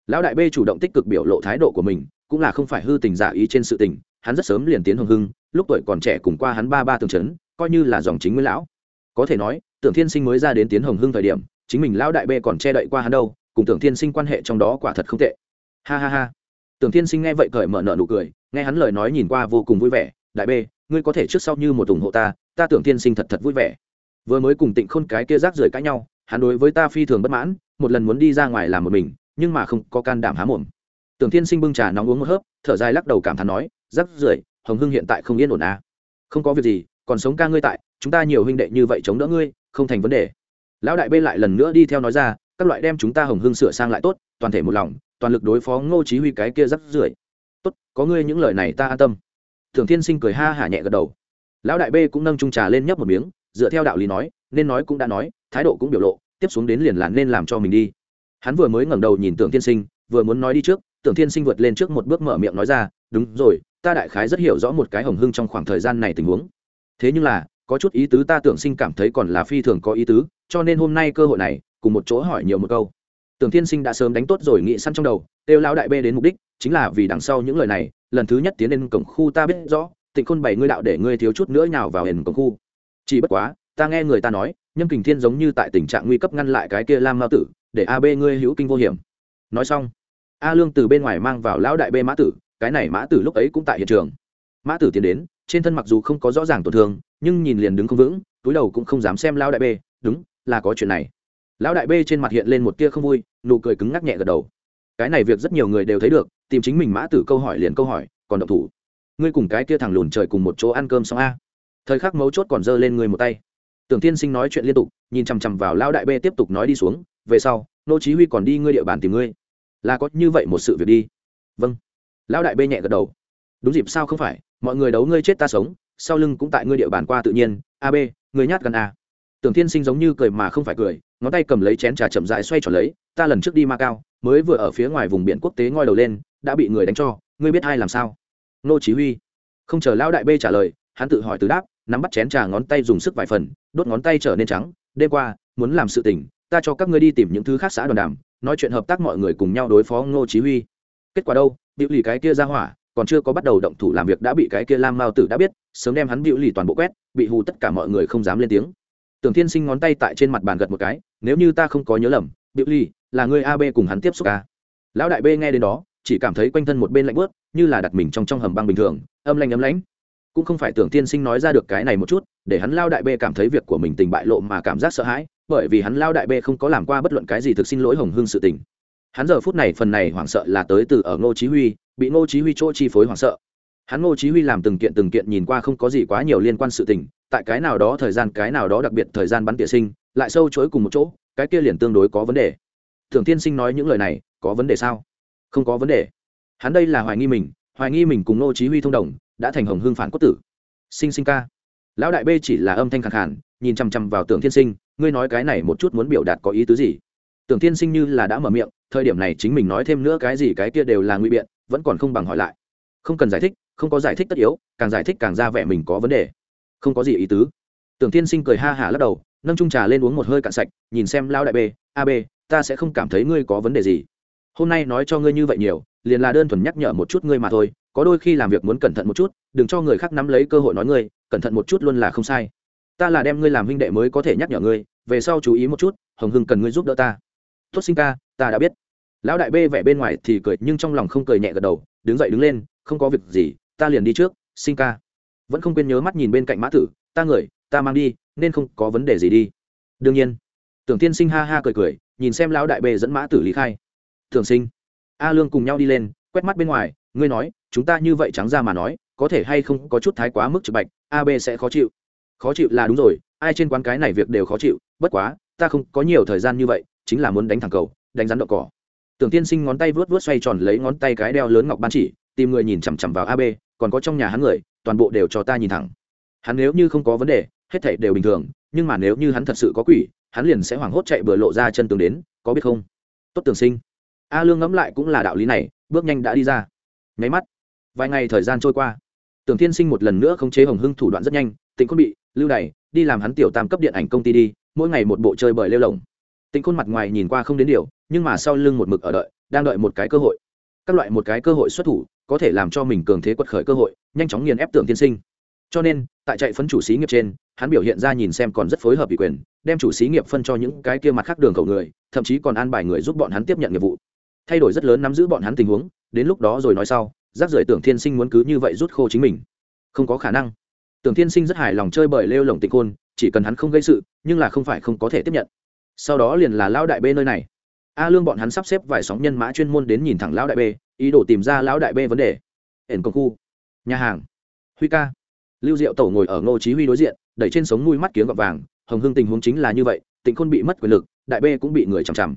Lão đại bê chủ động tích cực biểu lộ thái độ của mình, cũng là không phải hư tình giả ý trên sự tình, hắn rất sớm liền tiến hồng hưng, lúc tuổi còn trẻ cùng qua hắn ba ba tường trấn coi như là dòng chính nguyên lão. Có thể nói, tưởng thiên sinh mới ra đến tiến hồng hưng thời điểm, chính mình lão đại bê còn che đậy qua hắn đâu, cùng tưởng thiên sinh quan hệ trong đó quả thật không tệ. Ha ha ha tưởng thiên sinh nghe vậy cởi mở nợ nụ cười, nghe hắn lời nói nhìn qua vô cùng vui vẻ, đại bê, ngươi có thể trước sau như một ủng hộ ta ta tưởng thiên sinh thật thật vui vẻ. Vừa mới cùng tịnh khôn cái kia rác rưởi cãi nhau, hắn đối với ta phi thường bất mãn, một lần muốn đi ra ngoài làm một mình, nhưng mà không có can đảm há mồm. Tưởng thiên sinh bưng trà nóng uống một hớp, thở dài lắc đầu cảm thán nói, rác rưởi, hồng hưng hiện tại không yên ổn à. không có việc gì, còn sống ca ngươi tại, chúng ta nhiều huynh đệ như vậy chống đỡ ngươi, không thành vấn đề. Lão đại bê lại lần nữa đi theo nói ra, các loại đem chúng ta hồng hưng sửa sang lại tốt, toàn thể một lòng toàn lực đối phó ngô chí huy cái kia rắc rưởi. Tốt, có ngươi những lời này ta an tâm. Thường thiên sinh cười ha hả nhẹ gật đầu. Lão đại bê cũng nâng chung trà lên nhấp một miếng, dựa theo đạo lý nói, nên nói cũng đã nói, thái độ cũng biểu lộ, tiếp xuống đến liền là nên làm cho mình đi. Hắn vừa mới ngẩng đầu nhìn tưởng thiên sinh, vừa muốn nói đi trước tưởng thiên sinh vượt lên trước một bước mở miệng nói ra, đúng rồi, ta đại khái rất hiểu rõ một cái hồng hưng trong khoảng thời gian này tình huống. Thế nhưng là, có chút ý tứ ta tưởng sinh cảm thấy còn là phi thường có ý tứ, cho nên hôm nay cơ hội này, cùng một chỗ hỏi nhiều một câu tưởng thiên sinh đã sớm đánh tốt rồi nghĩ săn trong đầu, kêu lão đại bê đến mục đích, chính là vì đằng sau những lời này, lần thứ nhất tiến lên cổng khu ta biết rõ, tịnh khôn bảy ngươi đạo để ngươi thiếu chút nữa nhào vào hền cổng khu. Chỉ bất quá, ta nghe người ta nói, nhâm kình thiên giống như tại tình trạng nguy cấp ngăn lại cái kia lam mao tử, để a ngươi hữu kinh vô hiểm. Nói xong, a lương từ bên ngoài mang vào lão đại b mã tử, cái này mã tử lúc ấy cũng tại hiện trường. Mã tử tiến đến, trên thân mặc dù không có rõ ràng tổn thương, nhưng nhìn liền đứng không vững, túi đầu cũng không dám xem lão đại b đúng, là có chuyện này lão đại b trên mặt hiện lên một tia không vui, nụ cười cứng ngắc nhẹ gật đầu. Cái này việc rất nhiều người đều thấy được, tìm chính mình mã tử câu hỏi liền câu hỏi, còn độc thủ. Ngươi cùng cái kia thằng lùn trời cùng một chỗ ăn cơm xong a. Thời khắc mấu chốt còn giơ lên người một tay. Tưởng tiên sinh nói chuyện liên tục, nhìn chằm chằm vào lão đại b tiếp tục nói đi xuống, về sau, nô chí huy còn đi ngươi địa bàn tìm ngươi. Là có như vậy một sự việc đi. Vâng. Lão đại b nhẹ gật đầu. Đúng dịp sao không phải, mọi người đấu ngươi chết ta sống, sau lưng cũng tại ngươi địa bàn qua tự nhiên. A b ngươi nhát gần a à. tưởng tiên sinh giống như cười mà không phải cười ngón tay cầm lấy chén trà chậm rãi xoay tròn lấy, ta lần trước đi ma cao, mới vừa ở phía ngoài vùng biển quốc tế ngoi đầu lên, đã bị người đánh cho, ngươi biết ai làm sao? Nô chí huy. Không chờ lão đại b trả lời, hắn tự hỏi từ đáp, nắm bắt chén trà ngón tay dùng sức vài phần, đốt ngón tay trở nên trắng, đêm qua, muốn làm sự tình, ta cho các ngươi đi tìm những thứ khác xã đoàn đàm, nói chuyện hợp tác mọi người cùng nhau đối phó ngô chí huy. Kết quả đâu? Biểu lì cái kia ra hỏa, còn chưa có bắt đầu động thủ làm việc đã bị cái kia lam mao tử đã biết, sớm đem hắn biểu lì toàn bộ quét, bị hù tất cả mọi người không dám lên tiếng. Tưởng thiên sinh ngón tay tại trên mặt bàn gật một cái nếu như ta không có nhớ lầm biểu Ly, là người ab cùng hắn tiếp xúc à. lão đại b nghe đến đó chỉ cảm thấy quanh thân một bên lạnh bớt như là đặt mình trong trong hầm băng bình thường âm lanh ấm lãnh. Cũng không phải tưởng tiên sinh nói ra được cái này một chút để hắn lao đại b cảm thấy việc của mình tình bại lộ mà cảm giác sợ hãi bởi vì hắn lao đại b không có làm qua bất luận cái gì thực xin lỗi hồng hương sự tình. Hắn giờ phút này phần này hoảng sợ là tới từ ở ngô chí huy bị ngô chí huy chỗ chi phối hoảng sợ. Hắn ngô chí huy làm từng kiện từng kiện nhìn qua không có gì quá nhiều liên quan sự tình tại cái nào đó thời gian cái nào đó đặc biệt thời gian bắn tỉa sinh lại sâu chối cùng một chỗ, cái kia liền tương đối có vấn đề. Thường tiên sinh nói những lời này, có vấn đề sao? Không có vấn đề. Hắn đây là hoài nghi mình, hoài nghi mình cùng nô chí huy thông đồng, đã thành hồng hương phản quốc tử. Sinh sinh ca. Lão đại b chỉ là âm thanh khàn khàn, nhìn chăm chăm vào tưởng thiên sinh, ngươi nói cái này một chút muốn biểu đạt có ý tứ gì? Tưởng thiên sinh như là đã mở miệng, thời điểm này chính mình nói thêm nữa cái gì cái kia đều là nguy biện, vẫn còn không bằng hỏi lại. Không cần giải thích, không có giải thích tất yếu, càng giải thích càng ra vẻ mình có vấn đề. Không có gì ý tứ. Tưởng thiên sinh cười ha hả lắc đầu nâng trung trà lên uống một hơi cạn sạch, nhìn xem lão đại b a b ta sẽ không cảm thấy ngươi có vấn đề gì. Hôm nay nói cho ngươi như vậy nhiều, liền là đơn thuần nhắc nhở một chút ngươi mà thôi, có đôi khi làm việc muốn cẩn thận một chút, đừng cho người khác nắm lấy cơ hội nói ngươi, cẩn thận một chút luôn là không sai. Ta là đem ngươi làm huynh đệ mới có thể nhắc nhở ngươi, về sau chú ý một chút, hồng hưng cần ngươi giúp đỡ ta. Tốt sinh ca, ta đã biết. Lão đại bê vẻ bên ngoài thì cười, nhưng trong lòng không cười nhẹ gật đầu, đứng dậy đứng lên, không có việc gì, ta liền đi trước, sinh ca. Vẫn không quên nhớ mắt nhìn bên cạnh mã tử, ta người ta mang đi, nên không có vấn đề gì đi. Đương nhiên. Tưởng tiên sinh ha ha cười cười, nhìn xem lão đại bê dẫn mã tử lý khai. Thường sinh. A lương cùng nhau đi lên, quét mắt bên ngoài, ngươi nói, chúng ta như vậy trắng ra mà nói, có thể hay không có chút thái quá mức trực bạch ab sẽ khó chịu. Khó chịu là đúng rồi, ai trên quán cái này việc đều khó chịu, bất quá, ta không có nhiều thời gian như vậy, chính là muốn đánh thẳng cầu, đánh rắn đậu cỏ. Tưởng tiên sinh ngón tay vớt vớt xoay tròn lấy ngón tay cái đeo lớn ngọc ban chỉ, tìm người nhìn chằm chằm vào ab còn có trong nhà hắn người, toàn bộ đều cho ta nhìn thẳng. Hắn nếu như không có vấn đề hết thảy đều bình thường, nhưng mà nếu như hắn thật sự có quỷ, hắn liền sẽ hoảng hốt chạy bừa lộ ra chân tường đến, có biết không? Tốt tường sinh. A lương ngẫm lại cũng là đạo lý này, bước nhanh đã đi ra. Nháy mắt, vài ngày thời gian trôi qua. Tưởng Thiên sinh một lần nữa khống chế hồng hưng thủ đoạn rất nhanh, tịnh khôn bị lưu đày đi làm hắn tiểu tam cấp điện ảnh công ty đi, mỗi ngày một bộ chơi bời lêu lồng. Tịnh khôn mặt ngoài nhìn qua không đến điều, nhưng mà sau lưng một mực ở đợi, đang đợi một cái cơ hội. Các loại một cái cơ hội xuất thủ, có thể làm cho mình cường thế quật khởi cơ hội, nhanh chóng nghiền ép tưởng tiên sinh. Cho nên, tại chạy phấn chủ xí nghiệp trên hắn biểu hiện ra nhìn xem còn rất phối hợp ủy quyền, đem chủ xí nghiệp phân cho những cái kia mặt khác đường khẩu người, thậm chí còn an bài người giúp bọn hắn tiếp nhận nghiệp vụ. Thay đổi rất lớn nắm giữ bọn hắn tình huống, đến lúc đó rồi nói sau, rác rưởi tưởng thiên sinh muốn cứ như vậy rút khô chính mình. Không có khả năng. Tưởng thiên sinh rất hài lòng chơi bởi lêu lồng tịnh khôn, chỉ cần hắn không gây sự, nhưng là không phải không có thể tiếp nhận. Sau đó liền là lão đại b nơi này. A lương bọn hắn sắp xếp vài sóng nhân mã chuyên môn đến nhìn thẳng lão đại b ý đồ tìm ra lão đại b vấn đề. Ẩn công khu, nhà hàng, huy ca, lưu diệu tổ ngồi ở ngô chí huy đối diện đẩy trên sống nuôi mắt kiếng gọt vàng, hồng hưng tình huống chính là như vậy, tịnh khôn bị mất quyền lực, đại b cũng bị người chằm chằm.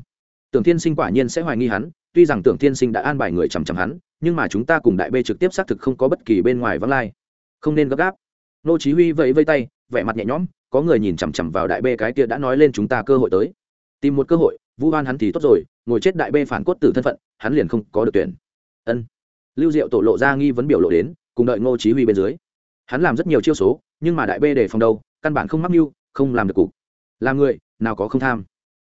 Tưởng thiên sinh quả nhiên sẽ hoài nghi hắn, tuy rằng tưởng thiên sinh đã an bài người chằm chằm hắn, nhưng mà chúng ta cùng đại b trực tiếp xác thực không có bất kỳ bên ngoài vắng lai. Không nên gấp gáp. Nô chí huy vẫy vây tay, vẻ mặt nhẹ nhõm, có người nhìn chằm chằm vào đại b cái kia đã nói lên chúng ta cơ hội tới. Tìm một cơ hội vu oan hắn thì tốt rồi, ngồi chết đại b phản cốt tử thân phận, hắn liền không có được tuyển. Ân. Lưu diệu tổ lộ ra nghi vấn biểu lộ đến, cùng đợi ngô chí huy bên dưới hắn làm rất nhiều chiêu số, nhưng mà đại bê để phòng đâu, căn bản không mắc mưu, không làm được cục. Làm người, nào có không tham.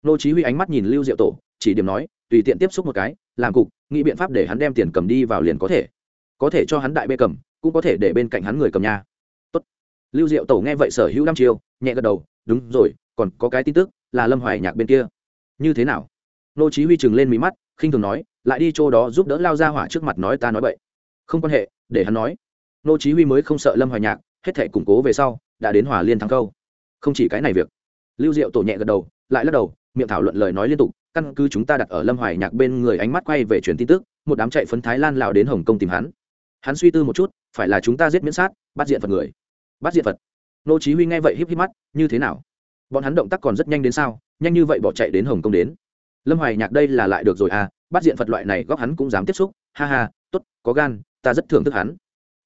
Nô chí huy ánh mắt nhìn lưu diệu tổ, chỉ điểm nói, tùy tiện tiếp xúc một cái, làm cục, nghĩ biện pháp để hắn đem tiền cầm đi vào liền có thể. Có thể cho hắn đại bê cầm, cũng có thể để bên cạnh hắn người cầm nha. Tốt. lưu diệu tổ nghe vậy sở hữu năm chiêu, nhẹ gật đầu, đúng rồi, còn có cái tin tức, là lâm hoài nhạc bên kia. Như thế nào? Nô chí huy chừng lên mí mắt, khinh thường nói, lại đi chỗ đó giúp đỡ lao ra hỏa trước mặt nói ta nói vậy không quan hệ, để hắn nói nô chí huy mới không sợ lâm hoài nhạc, hết thảy củng cố về sau, đã đến hòa liên thắng câu. Không chỉ cái này việc. Lưu diệu tổ nhẹ gật đầu, lại lắc đầu, miệng thảo luận lời nói liên tục, căn cứ chúng ta đặt ở lâm hoài nhạc bên người ánh mắt quay về truyền tin tức, một đám chạy phấn thái lan lào đến hồng kông tìm hắn. Hắn suy tư một chút, phải là chúng ta giết miễn sát, bắt diện phật người. Bắt diện phật. Nô chí huy nghe vậy híp híp mắt, như thế nào? Bọn hắn động tác còn rất nhanh đến sao, nhanh như vậy bỏ chạy đến hồng kông đến. Lâm hoài nhạc đây là lại được rồi à bắt diện phật loại này góc hắn cũng dám tiếp xúc, ha ha, tốt, có gan, ta rất thưởng thức hắn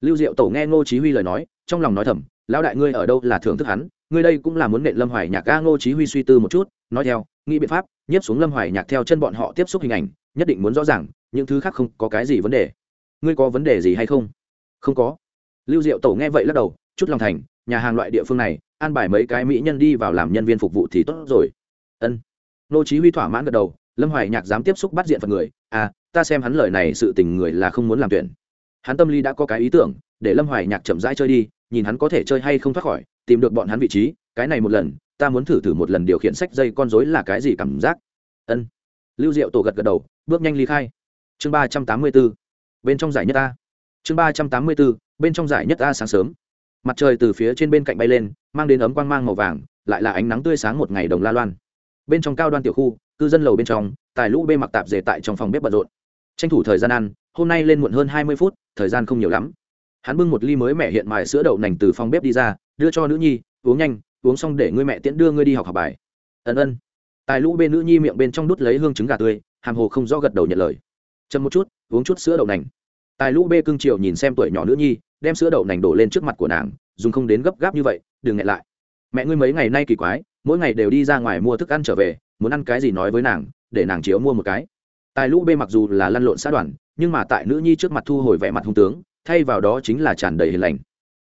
lưu diệu tổ nghe ngô chí huy lời nói, trong lòng nói thầm, lão đại ngươi ở đâu là thưởng thức hắn, ngươi đây cũng là muốn nện lâm hoài nhạc ga ngô chí huy suy tư một chút, nói theo, nghĩ biện pháp, nhiếp xuống lâm hoài nhạc theo chân bọn họ tiếp xúc hình ảnh, nhất định muốn rõ ràng, những thứ khác không có cái gì vấn đề. Ngươi có vấn đề gì hay không? Không có. Lưu diệu tổ nghe vậy lắc đầu, chút lòng thành, nhà hàng loại địa phương này, an bài mấy cái mỹ nhân đi vào làm nhân viên phục vụ thì tốt rồi. Ân. Nô chí huy thỏa mãn gật đầu, lâm hoài nhạc dám tiếp xúc bắt diện phật người à ta xem hắn lời này sự tình người là không muốn làm tuyển hắn tâm lý đã có cái ý tưởng, để lâm hoài nhạc chậm rãi chơi đi, nhìn hắn có thể chơi hay không thoát khỏi, tìm được bọn hắn vị trí, cái này một lần, ta muốn thử thử một lần điều khiển sách dây con rối là cái gì cảm giác. Ân. Lưu diệu tổ gật gật đầu, bước nhanh ly khai. Chương ba trăm tám mươi b ố bên trong giải nhất a. Chương ba trăm tám mươi b ố bên trong giải nhất a sáng sớm. Mặt trời từ phía trên bên cạnh bay lên, mang đến ấm quang mang màu vàng, lại là ánh nắng tươi sáng một ngày đồng la loan. Bên trong cao đoan tiểu khu, cư dân lầu bên trong, tài lũ bê mặc tạp dề tại trong phòng bếp bận rộn tranh thủ thời gian ăn, hôm nay lên muộn hơn hai mươi phút, thời gian không nhiều lắm. Hắn bưng một ly mới mẹ hiện mài sữa đậu nành từ phòng bếp đi ra, đưa cho nữ nhi, uống nhanh, uống xong để ngươi mẹ tiễn đưa ngươi đi học học bài. Ân ân. Tài lũ bên nữ nhi miệng bên trong đút lấy hương trứng gà tươi, hàm hồ không do gật đầu nhận lời. Chậm một chút, uống chút sữa đậu nành. Tài lũ bê cưng chiều nhìn xem tuổi nhỏ nữ nhi, đem sữa đậu nành đổ lên trước mặt của nàng, dùng không đến gấp gáp như vậy, đừng ngại lại. Mẹ ngươi mấy ngày nay kỳ quái, mỗi ngày đều đi ra ngoài mua thức ăn trở về, muốn ăn cái gì nói với nàng, để nàng chiếu mua một cái tài lũ bê mặc dù là lăn lộn xã đoàn, nhưng mà tại nữ nhi trước mặt thu hồi vẻ mặt hung tướng, thay vào đó chính là tràn đầy hiền lành.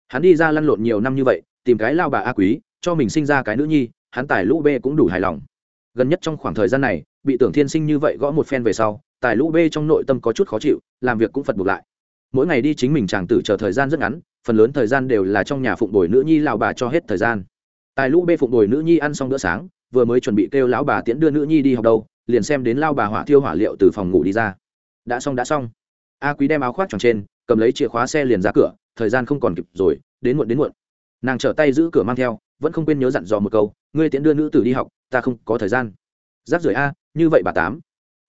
Hắn đi ra lăn lộn nhiều năm như vậy, tìm cái lao bà a quý, cho mình sinh ra cái nữ nhi, hắn tài lũ bê cũng đủ hài lòng. Gần nhất trong khoảng thời gian này, bị tưởng thiên sinh như vậy gõ một phen về sau, tài lũ bê trong nội tâm có chút khó chịu, làm việc cũng phật buộc lại. Mỗi ngày đi chính mình chàng tử chờ thời gian rất ngắn, phần lớn thời gian đều là trong nhà phụng đổi nữ nhi lao bà cho hết thời gian. Tài lũ bê phụng đổi nữ nhi ăn xong bữa sáng, vừa mới chuẩn bị kêu lão bà tiễn đưa nữ nhi đi học đâu liền xem đến lao bà hỏa thiêu hỏa liệu từ phòng ngủ đi ra. Đã xong đã xong. A quý đem áo khoác tròn trên, cầm lấy chìa khóa xe liền ra cửa, thời gian không còn kịp rồi, đến muộn đến muộn. Nàng trở tay giữ cửa mang theo, vẫn không quên nhớ dặn dò một câu, ngươi tiễn đưa nữ tử đi học, ta không có thời gian. Giáp rưỡi a, như vậy bà tám.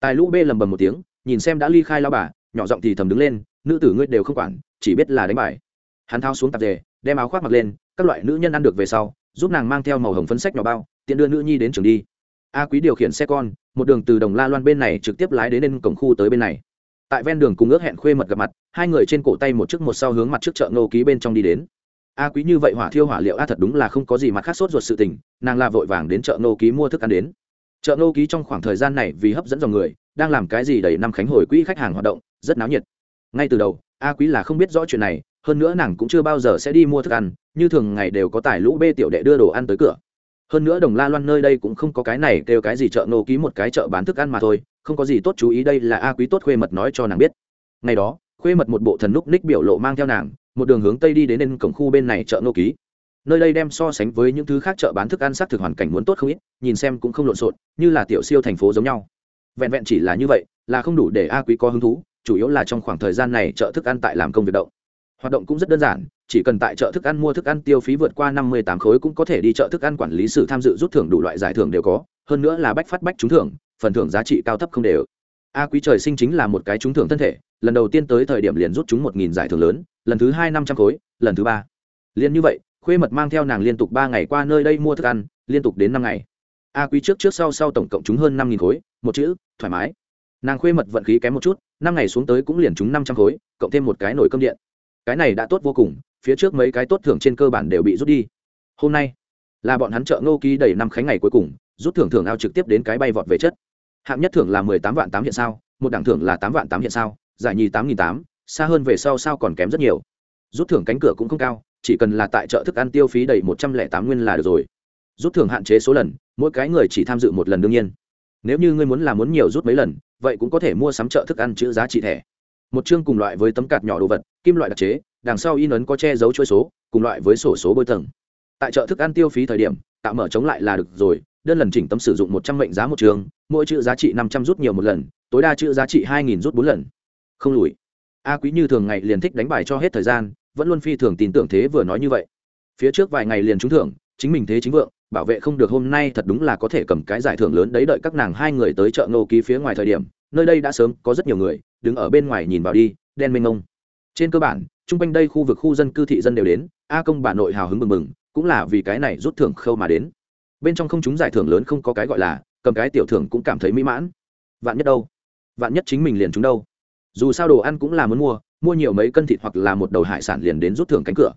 Tài lũ b lầm bầm một tiếng, nhìn xem đã ly khai lao bà, nhỏ giọng thì thầm đứng lên, nữ tử ngươi đều không quản, chỉ biết là đánh bài. Hắn thao xuống tạp dề, đem áo khoác mặc lên, các loại nữ nhân ăn được về sau, giúp nàng mang theo màu hồng phấn sách nhỏ bao tiện đưa nữ nhi đến trường đi a quý điều khiển xe con, một đường từ đồng la loan bên này trực tiếp lái đến lên cổng khu tới bên này. Tại ven đường cùng ước hẹn khuê mật gặp mặt, hai người trên cổ tay một chiếc một sau hướng mặt trước chợ nô ký bên trong đi đến. A quý như vậy hỏa thiêu hỏa liệu a thật đúng là không có gì mặt khác sốt ruột sự tình, nàng la vội vàng đến chợ nô ký mua thức ăn đến. Chợ nô ký trong khoảng thời gian này vì hấp dẫn dòng người, đang làm cái gì đầy năm khánh hồi quỹ khách hàng hoạt động, rất náo nhiệt. Ngay từ đầu, a quý là không biết rõ chuyện này, hơn nữa nàng cũng chưa bao giờ sẽ đi mua thức ăn, như thường ngày đều có tài lũ bê tiểu đệ đưa đồ ăn tới cửa hơn nữa đồng la loan nơi đây cũng không có cái này kêu cái gì chợ nô ký một cái chợ bán thức ăn mà thôi, không có gì tốt chú ý đây là a quý tốt khuê mật nói cho nàng biết. Ngày đó, khuê mật một bộ thần núc ních biểu lộ mang theo nàng, một đường hướng tây đi đến nên cổng khu bên này chợ nô ký. Nơi đây đem so sánh với những thứ khác chợ bán thức ăn xác thực hoàn cảnh muốn tốt không ít, nhìn xem cũng không lộn xộn, như là tiểu siêu thành phố giống nhau. Vẹn vẹn chỉ là như vậy, là không đủ để a quý có hứng thú, chủ yếu là trong khoảng thời gian này chợ thức ăn tại làm công việc động. Hoạt động cũng rất đơn giản chỉ cần tại chợ thức ăn mua thức ăn tiêu phí vượt qua năm mươi tám khối cũng có thể đi chợ thức ăn quản lý sử tham dự rút thưởng đủ loại giải thưởng đều có, hơn nữa là bách phát bách trúng thưởng, phần thưởng giá trị cao thấp không đều. A quý trời sinh chính là một cái trúng thưởng thân thể, lần đầu tiên tới thời điểm liền rút chúng một nghìn giải thưởng lớn, lần thứ hai năm trăm khối, lần thứ ba. Liên như vậy, khuê mật mang theo nàng liên tục ba ngày qua nơi đây mua thức ăn, liên tục đến năm ngày. A quý trước trước sau sau tổng cộng chúng hơn năm nghìn khối, một chữ, thoải mái. Nàng khuê mật vận khí kém một chút, năm ngày xuống tới cũng liền chúng năm trăm khối, cộng thêm một cái nồi cơm điện. Cái này đã tốt vô cùng phía trước mấy cái tốt thưởng trên cơ bản đều bị rút đi. Hôm nay, là bọn hắn trợ ngô ký đầy năm khánh ngày cuối cùng, rút thưởng thưởng ao trực tiếp đến cái bay vọt về chất. Hạng nhất thưởng là mười tám vạn tám hiện sao, một đẳng thưởng là tám vạn tám hiện sao, giải nhì tám nghìn tám, xa hơn về sau sao còn kém rất nhiều. Rút thưởng cánh cửa cũng không cao, chỉ cần là tại chợ thức ăn tiêu phí đầy một trăm lẻ tám nguyên là được rồi. Rút thưởng hạn chế số lần, mỗi cái người chỉ tham dự một lần đương nhiên. Nếu như ngươi muốn làm muốn nhiều rút mấy lần, vậy cũng có thể mua sắm chợ thức ăn chữ giá trị thẻ. Một chương cùng loại với tấm cạt nhỏ đồ vật, kim loại đặc chế đằng sau in ấn có che giấu chuỗi số, cùng loại với sổ số bôi tầng. Tại chợ thức ăn tiêu phí thời điểm, tạo mở chống lại là được rồi, đơn lần chỉnh tấm sử dụng một trăm mệnh giá một trường, mỗi chữ giá trị năm trăm rút nhiều một lần, tối đa chữ giá trị hai nghìn rút bốn lần. Không lùi. A quý như thường ngày liền thích đánh bài cho hết thời gian, vẫn luôn phi thường tin tưởng thế vừa nói như vậy. Phía trước vài ngày liền trúng thưởng, chính mình thế chính vượng, bảo vệ không được hôm nay thật đúng là có thể cầm cái giải thưởng lớn đấy đợi các nàng hai người tới chợ ngô ký phía ngoài thời điểm, nơi đây đã sớm có rất nhiều người, đứng ở bên ngoài nhìn vào đi, đen mênh ngông trên cơ bản chung quanh đây khu vực khu dân cư thị dân đều đến, a công bà nội hào hứng mừng mừng, cũng là vì cái này rút thưởng khâu mà đến. Bên trong không chúng giải thưởng lớn không có cái gọi là, cầm cái tiểu thưởng cũng cảm thấy mỹ mãn. Vạn nhất đâu? Vạn nhất chính mình liền chúng đâu? Dù sao đồ ăn cũng là muốn mua mua nhiều mấy cân thịt hoặc là một đầu hải sản liền đến rút thưởng cánh cửa.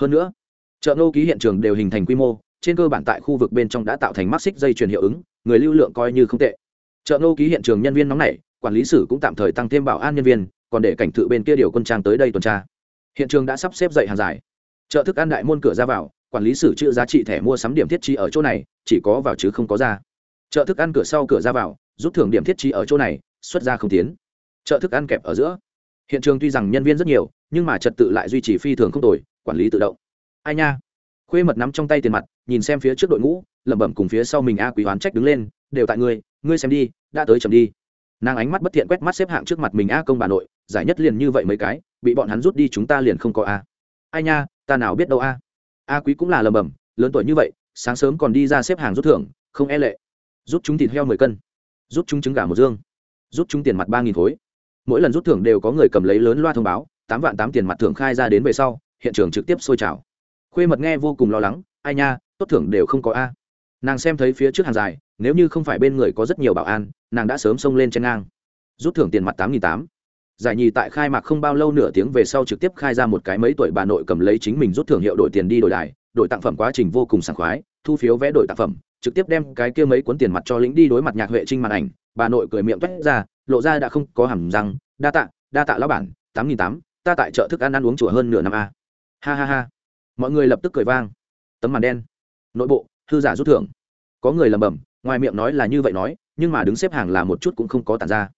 Hơn nữa, chợ nô ký hiện trường đều hình thành quy mô, trên cơ bản tại khu vực bên trong đã tạo thành mắt xích dây chuyền hiệu ứng, người lưu lượng coi như không tệ. Chợ nô ký hiện trường nhân viên nóng này quản lý sử cũng tạm thời tăng thêm bảo an nhân viên, còn để cảnh thự bên kia điều quân trang tới đây tuần tra hiện trường đã sắp xếp dậy hàng dài. Chợ thức ăn đại môn cửa ra vào, quản lý sử chữ giá trị thẻ mua sắm điểm thiết trí ở chỗ này, chỉ có vào chứ không có ra. Chợ thức ăn cửa sau cửa ra vào, rút thưởng điểm thiết trí ở chỗ này, xuất ra không tiến. Chợ thức ăn kẹp ở giữa. Hiện trường tuy rằng nhân viên rất nhiều, nhưng mà trật tự lại duy trì phi thường không tồi, quản lý tự động. Ai nha? Khuê mật nắm trong tay tiền mặt, nhìn xem phía trước đội ngũ, lẩm bẩm cùng phía sau mình a quý hoán trách đứng lên, đều tại ngươi ngươi xem đi, đã tới chậm đi nàng ánh mắt bất thiện quét mắt xếp hạng trước mặt mình a công bà nội, giải nhất liền như vậy mấy cái, bị bọn hắn rút đi chúng ta liền không có a. Ai nha, ta nào biết đâu a. A quý cũng là lầm bầm, lớn tuổi như vậy, sáng sớm còn đi ra xếp hàng rút thưởng, không e lệ. Rút chúng thịt heo mười cân, rút chúng trứng gà một dương, rút chúng tiền mặt ba nghìn khối. Mỗi lần rút thưởng đều có người cầm lấy lớn loa thông báo, tám vạn tám tiền mặt thưởng khai ra đến về sau, hiện trường trực tiếp sôi trào. Khuê mật nghe vô cùng lo lắng, ai nha, tốt thưởng đều không có a. Nàng xem thấy phía trước hàng dài, nếu như không phải bên người có rất nhiều bảo an nàng đã sớm xông lên trên ngang. Rút thưởng tiền mặt tám nghìn tám. Giải nhì tại khai mạc không bao lâu nửa tiếng về sau trực tiếp khai ra một cái mấy tuổi bà nội cầm lấy chính mình rút thưởng hiệu đổi tiền đi đổi đài, đổi tặng phẩm quá trình vô cùng sảng khoái, thu phiếu vẽ đổi tặng phẩm, trực tiếp đem cái kia mấy cuốn tiền mặt cho lĩnh đi đối mặt nhạc huệ trinh màn ảnh, bà nội cười miệng toét ra, lộ ra đã không có hầm răng, đa tạ đa tạ lão bản, tám nghìn tám, ta tại chợ thức ăn ăn uống chùa hơn nửa năm a. Ha ha ha. Mọi người lập tức cười vang. Tấm màn đen. Nội bộ, thư giả rút thưởng. Có người lầm bầm ngoài miệng nói là như vậy nói nhưng mà đứng xếp hàng là một chút cũng không có tàn ra.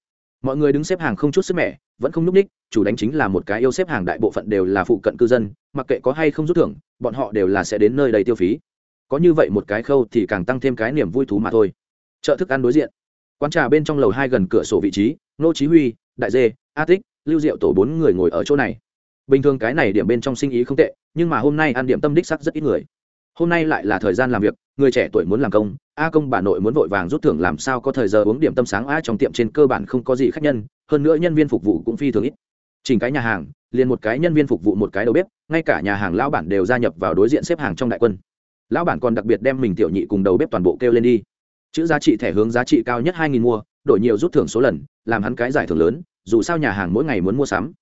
Mọi người đứng xếp hàng không chút sức mẻ, vẫn không n ú c ních chủ đánh chính là một cái yêu xếp hàng đại bộ phận đều là phụ cận cư dân, mặc kệ có hay không rút thưởng, bọn họ đều là sẽ đến nơi đầy tiêu phí. Có như vậy một cái khâu thì càng tăng thêm cái niềm vui thú mà thôi. Chợ thức ăn đối diện. Quán trà bên trong lầu hai gần cửa sổ vị trí nô chí huy, đại dê, a tích, lưu diệu tổ bốn người ngồi ở chỗ này. Bình thường cái này điểm bên trong sinh ý không tệ, nhưng mà hôm nay ăn điểm tâm đích sắc rất ít người. Hôm nay lại là thời gian làm việc người trẻ tuổi muốn làm công, a công bà nội muốn vội vàng rút thưởng làm sao có thời giờ uống điểm tâm sáng a trong tiệm trên cơ bản không có gì khách nhân, hơn nữa nhân viên phục vụ cũng phi thường ít. Chỉnh cái nhà hàng, liền một cái nhân viên phục vụ một cái đầu bếp, ngay cả nhà hàng lão bản đều gia nhập vào đối diện xếp hàng trong đại quân. Lão bản còn đặc biệt đem mình tiểu nhị cùng đầu bếp toàn bộ kêu lên đi. Chữ giá trị thẻ hướng giá trị cao nhất hai nghìn mua, đổi nhiều rút thưởng số lần, làm hắn cái giải thưởng lớn, dù sao nhà hàng mỗi ngày muốn mua sắm.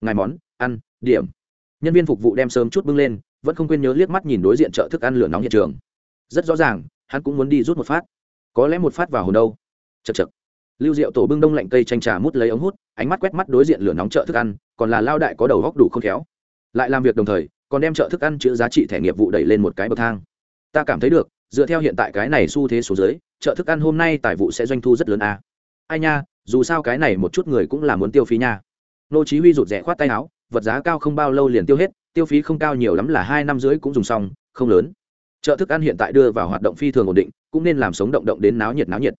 Ngày món, ăn, điểm. Nhân viên phục vụ đem sớm chút bưng lên, vẫn không quên nhớ liếc mắt nhìn đối diện chợ thức ăn lửa nóng hiện trường rất rõ ràng, hắn cũng muốn đi rút một phát. Có lẽ một phát vào hồn đâu. Chật chật lưu diệu tổ bưng đông lạnh cây tranh trà mút lấy ống hút, ánh mắt quét mắt đối diện lửa nóng chợ thức ăn, còn là lao đại có đầu góc đủ không khéo. Lại làm việc đồng thời, còn đem chợ thức ăn chữ giá trị thẻ nghiệp vụ đẩy lên một cái bậc thang. Ta cảm thấy được, dựa theo hiện tại cái này xu thế số dưới, chợ thức ăn hôm nay tài vụ sẽ doanh thu rất lớn à. ai nha, dù sao cái này một chút người cũng là muốn tiêu phí nha. Nô chí huy rụt rẻ khoát tay áo, vật giá cao không bao lâu liền tiêu hết, tiêu phí không cao nhiều lắm là hai năm rưỡi cũng dùng xong, không lớn chợ thức ăn hiện tại đưa vào hoạt động phi thường ổn định, cũng nên làm sống động động đến náo nhiệt náo nhiệt.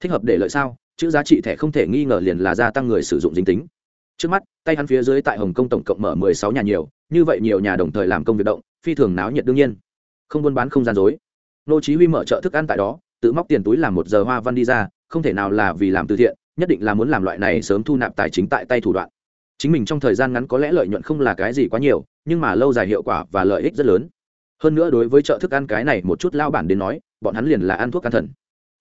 Thích hợp để lợi sao? Chữ giá trị thẻ không thể nghi ngờ liền là gia tăng người sử dụng dính tính. Trước mắt, tay hắn phía dưới tại hồng kông tổng cộng mở mười sáu nhà nhiều, như vậy nhiều nhà đồng thời làm công việc động, phi thường náo nhiệt đương nhiên. Không buôn bán không gian dối. Nô chí huy mở chợ thức ăn tại đó, tự móc tiền túi làm một giờ hoa văn đi ra, không thể nào là vì làm từ thiện, nhất định là muốn làm loại này sớm thu nạp tài chính tại tay thủ đoạn. Chính mình trong thời gian ngắn có lẽ lợi nhuận không là cái gì quá nhiều, nhưng mà lâu dài hiệu quả và lợi ích rất lớn hơn nữa đối với chợ thức ăn cái này một chút lao bản đến nói, bọn hắn liền là ăn thuốc can thần.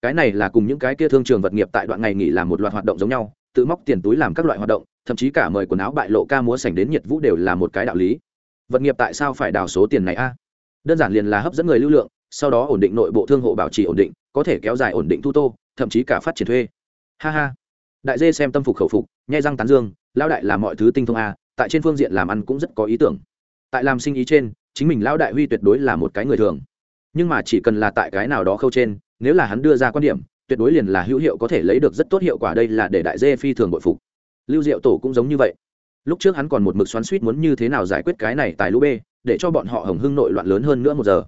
Cái này là cùng những cái kia thương trường vật nghiệp tại đoạn ngày nghỉ làm một loạt hoạt động giống nhau, tự móc tiền túi làm các loại hoạt động, thậm chí cả mời quần áo bại lộ ca múa sảnh đến nhiệt vũ đều là một cái đạo lý. Vật nghiệp tại sao phải đào số tiền này a? Đơn giản liền là hấp dẫn người lưu lượng, sau đó ổn định nội bộ thương hộ bảo trì ổn định, có thể kéo dài ổn định thu tô, thậm chí cả phát triển thuê. Ha ha. Đại dê xem tâm phục khẩu phục, nhai răng tán dương lao đại là mọi thứ tinh thông a, tại trên phương diện làm ăn cũng rất có ý tưởng. Tại làm sinh ý trên chính mình lão đại huy tuyệt đối là một cái người thường. Nhưng mà chỉ cần là tại cái nào đó khâu trên, nếu là hắn đưa ra quan điểm, tuyệt đối liền là hữu hiệu có thể lấy được rất tốt hiệu quả đây là để đại dê phi thường bội phục. Lưu diệu tổ cũng giống như vậy. Lúc trước hắn còn một mực xoắn suýt muốn như thế nào giải quyết cái này tại lũ b để cho bọn họ hồng hưng nội loạn lớn hơn nữa một giờ.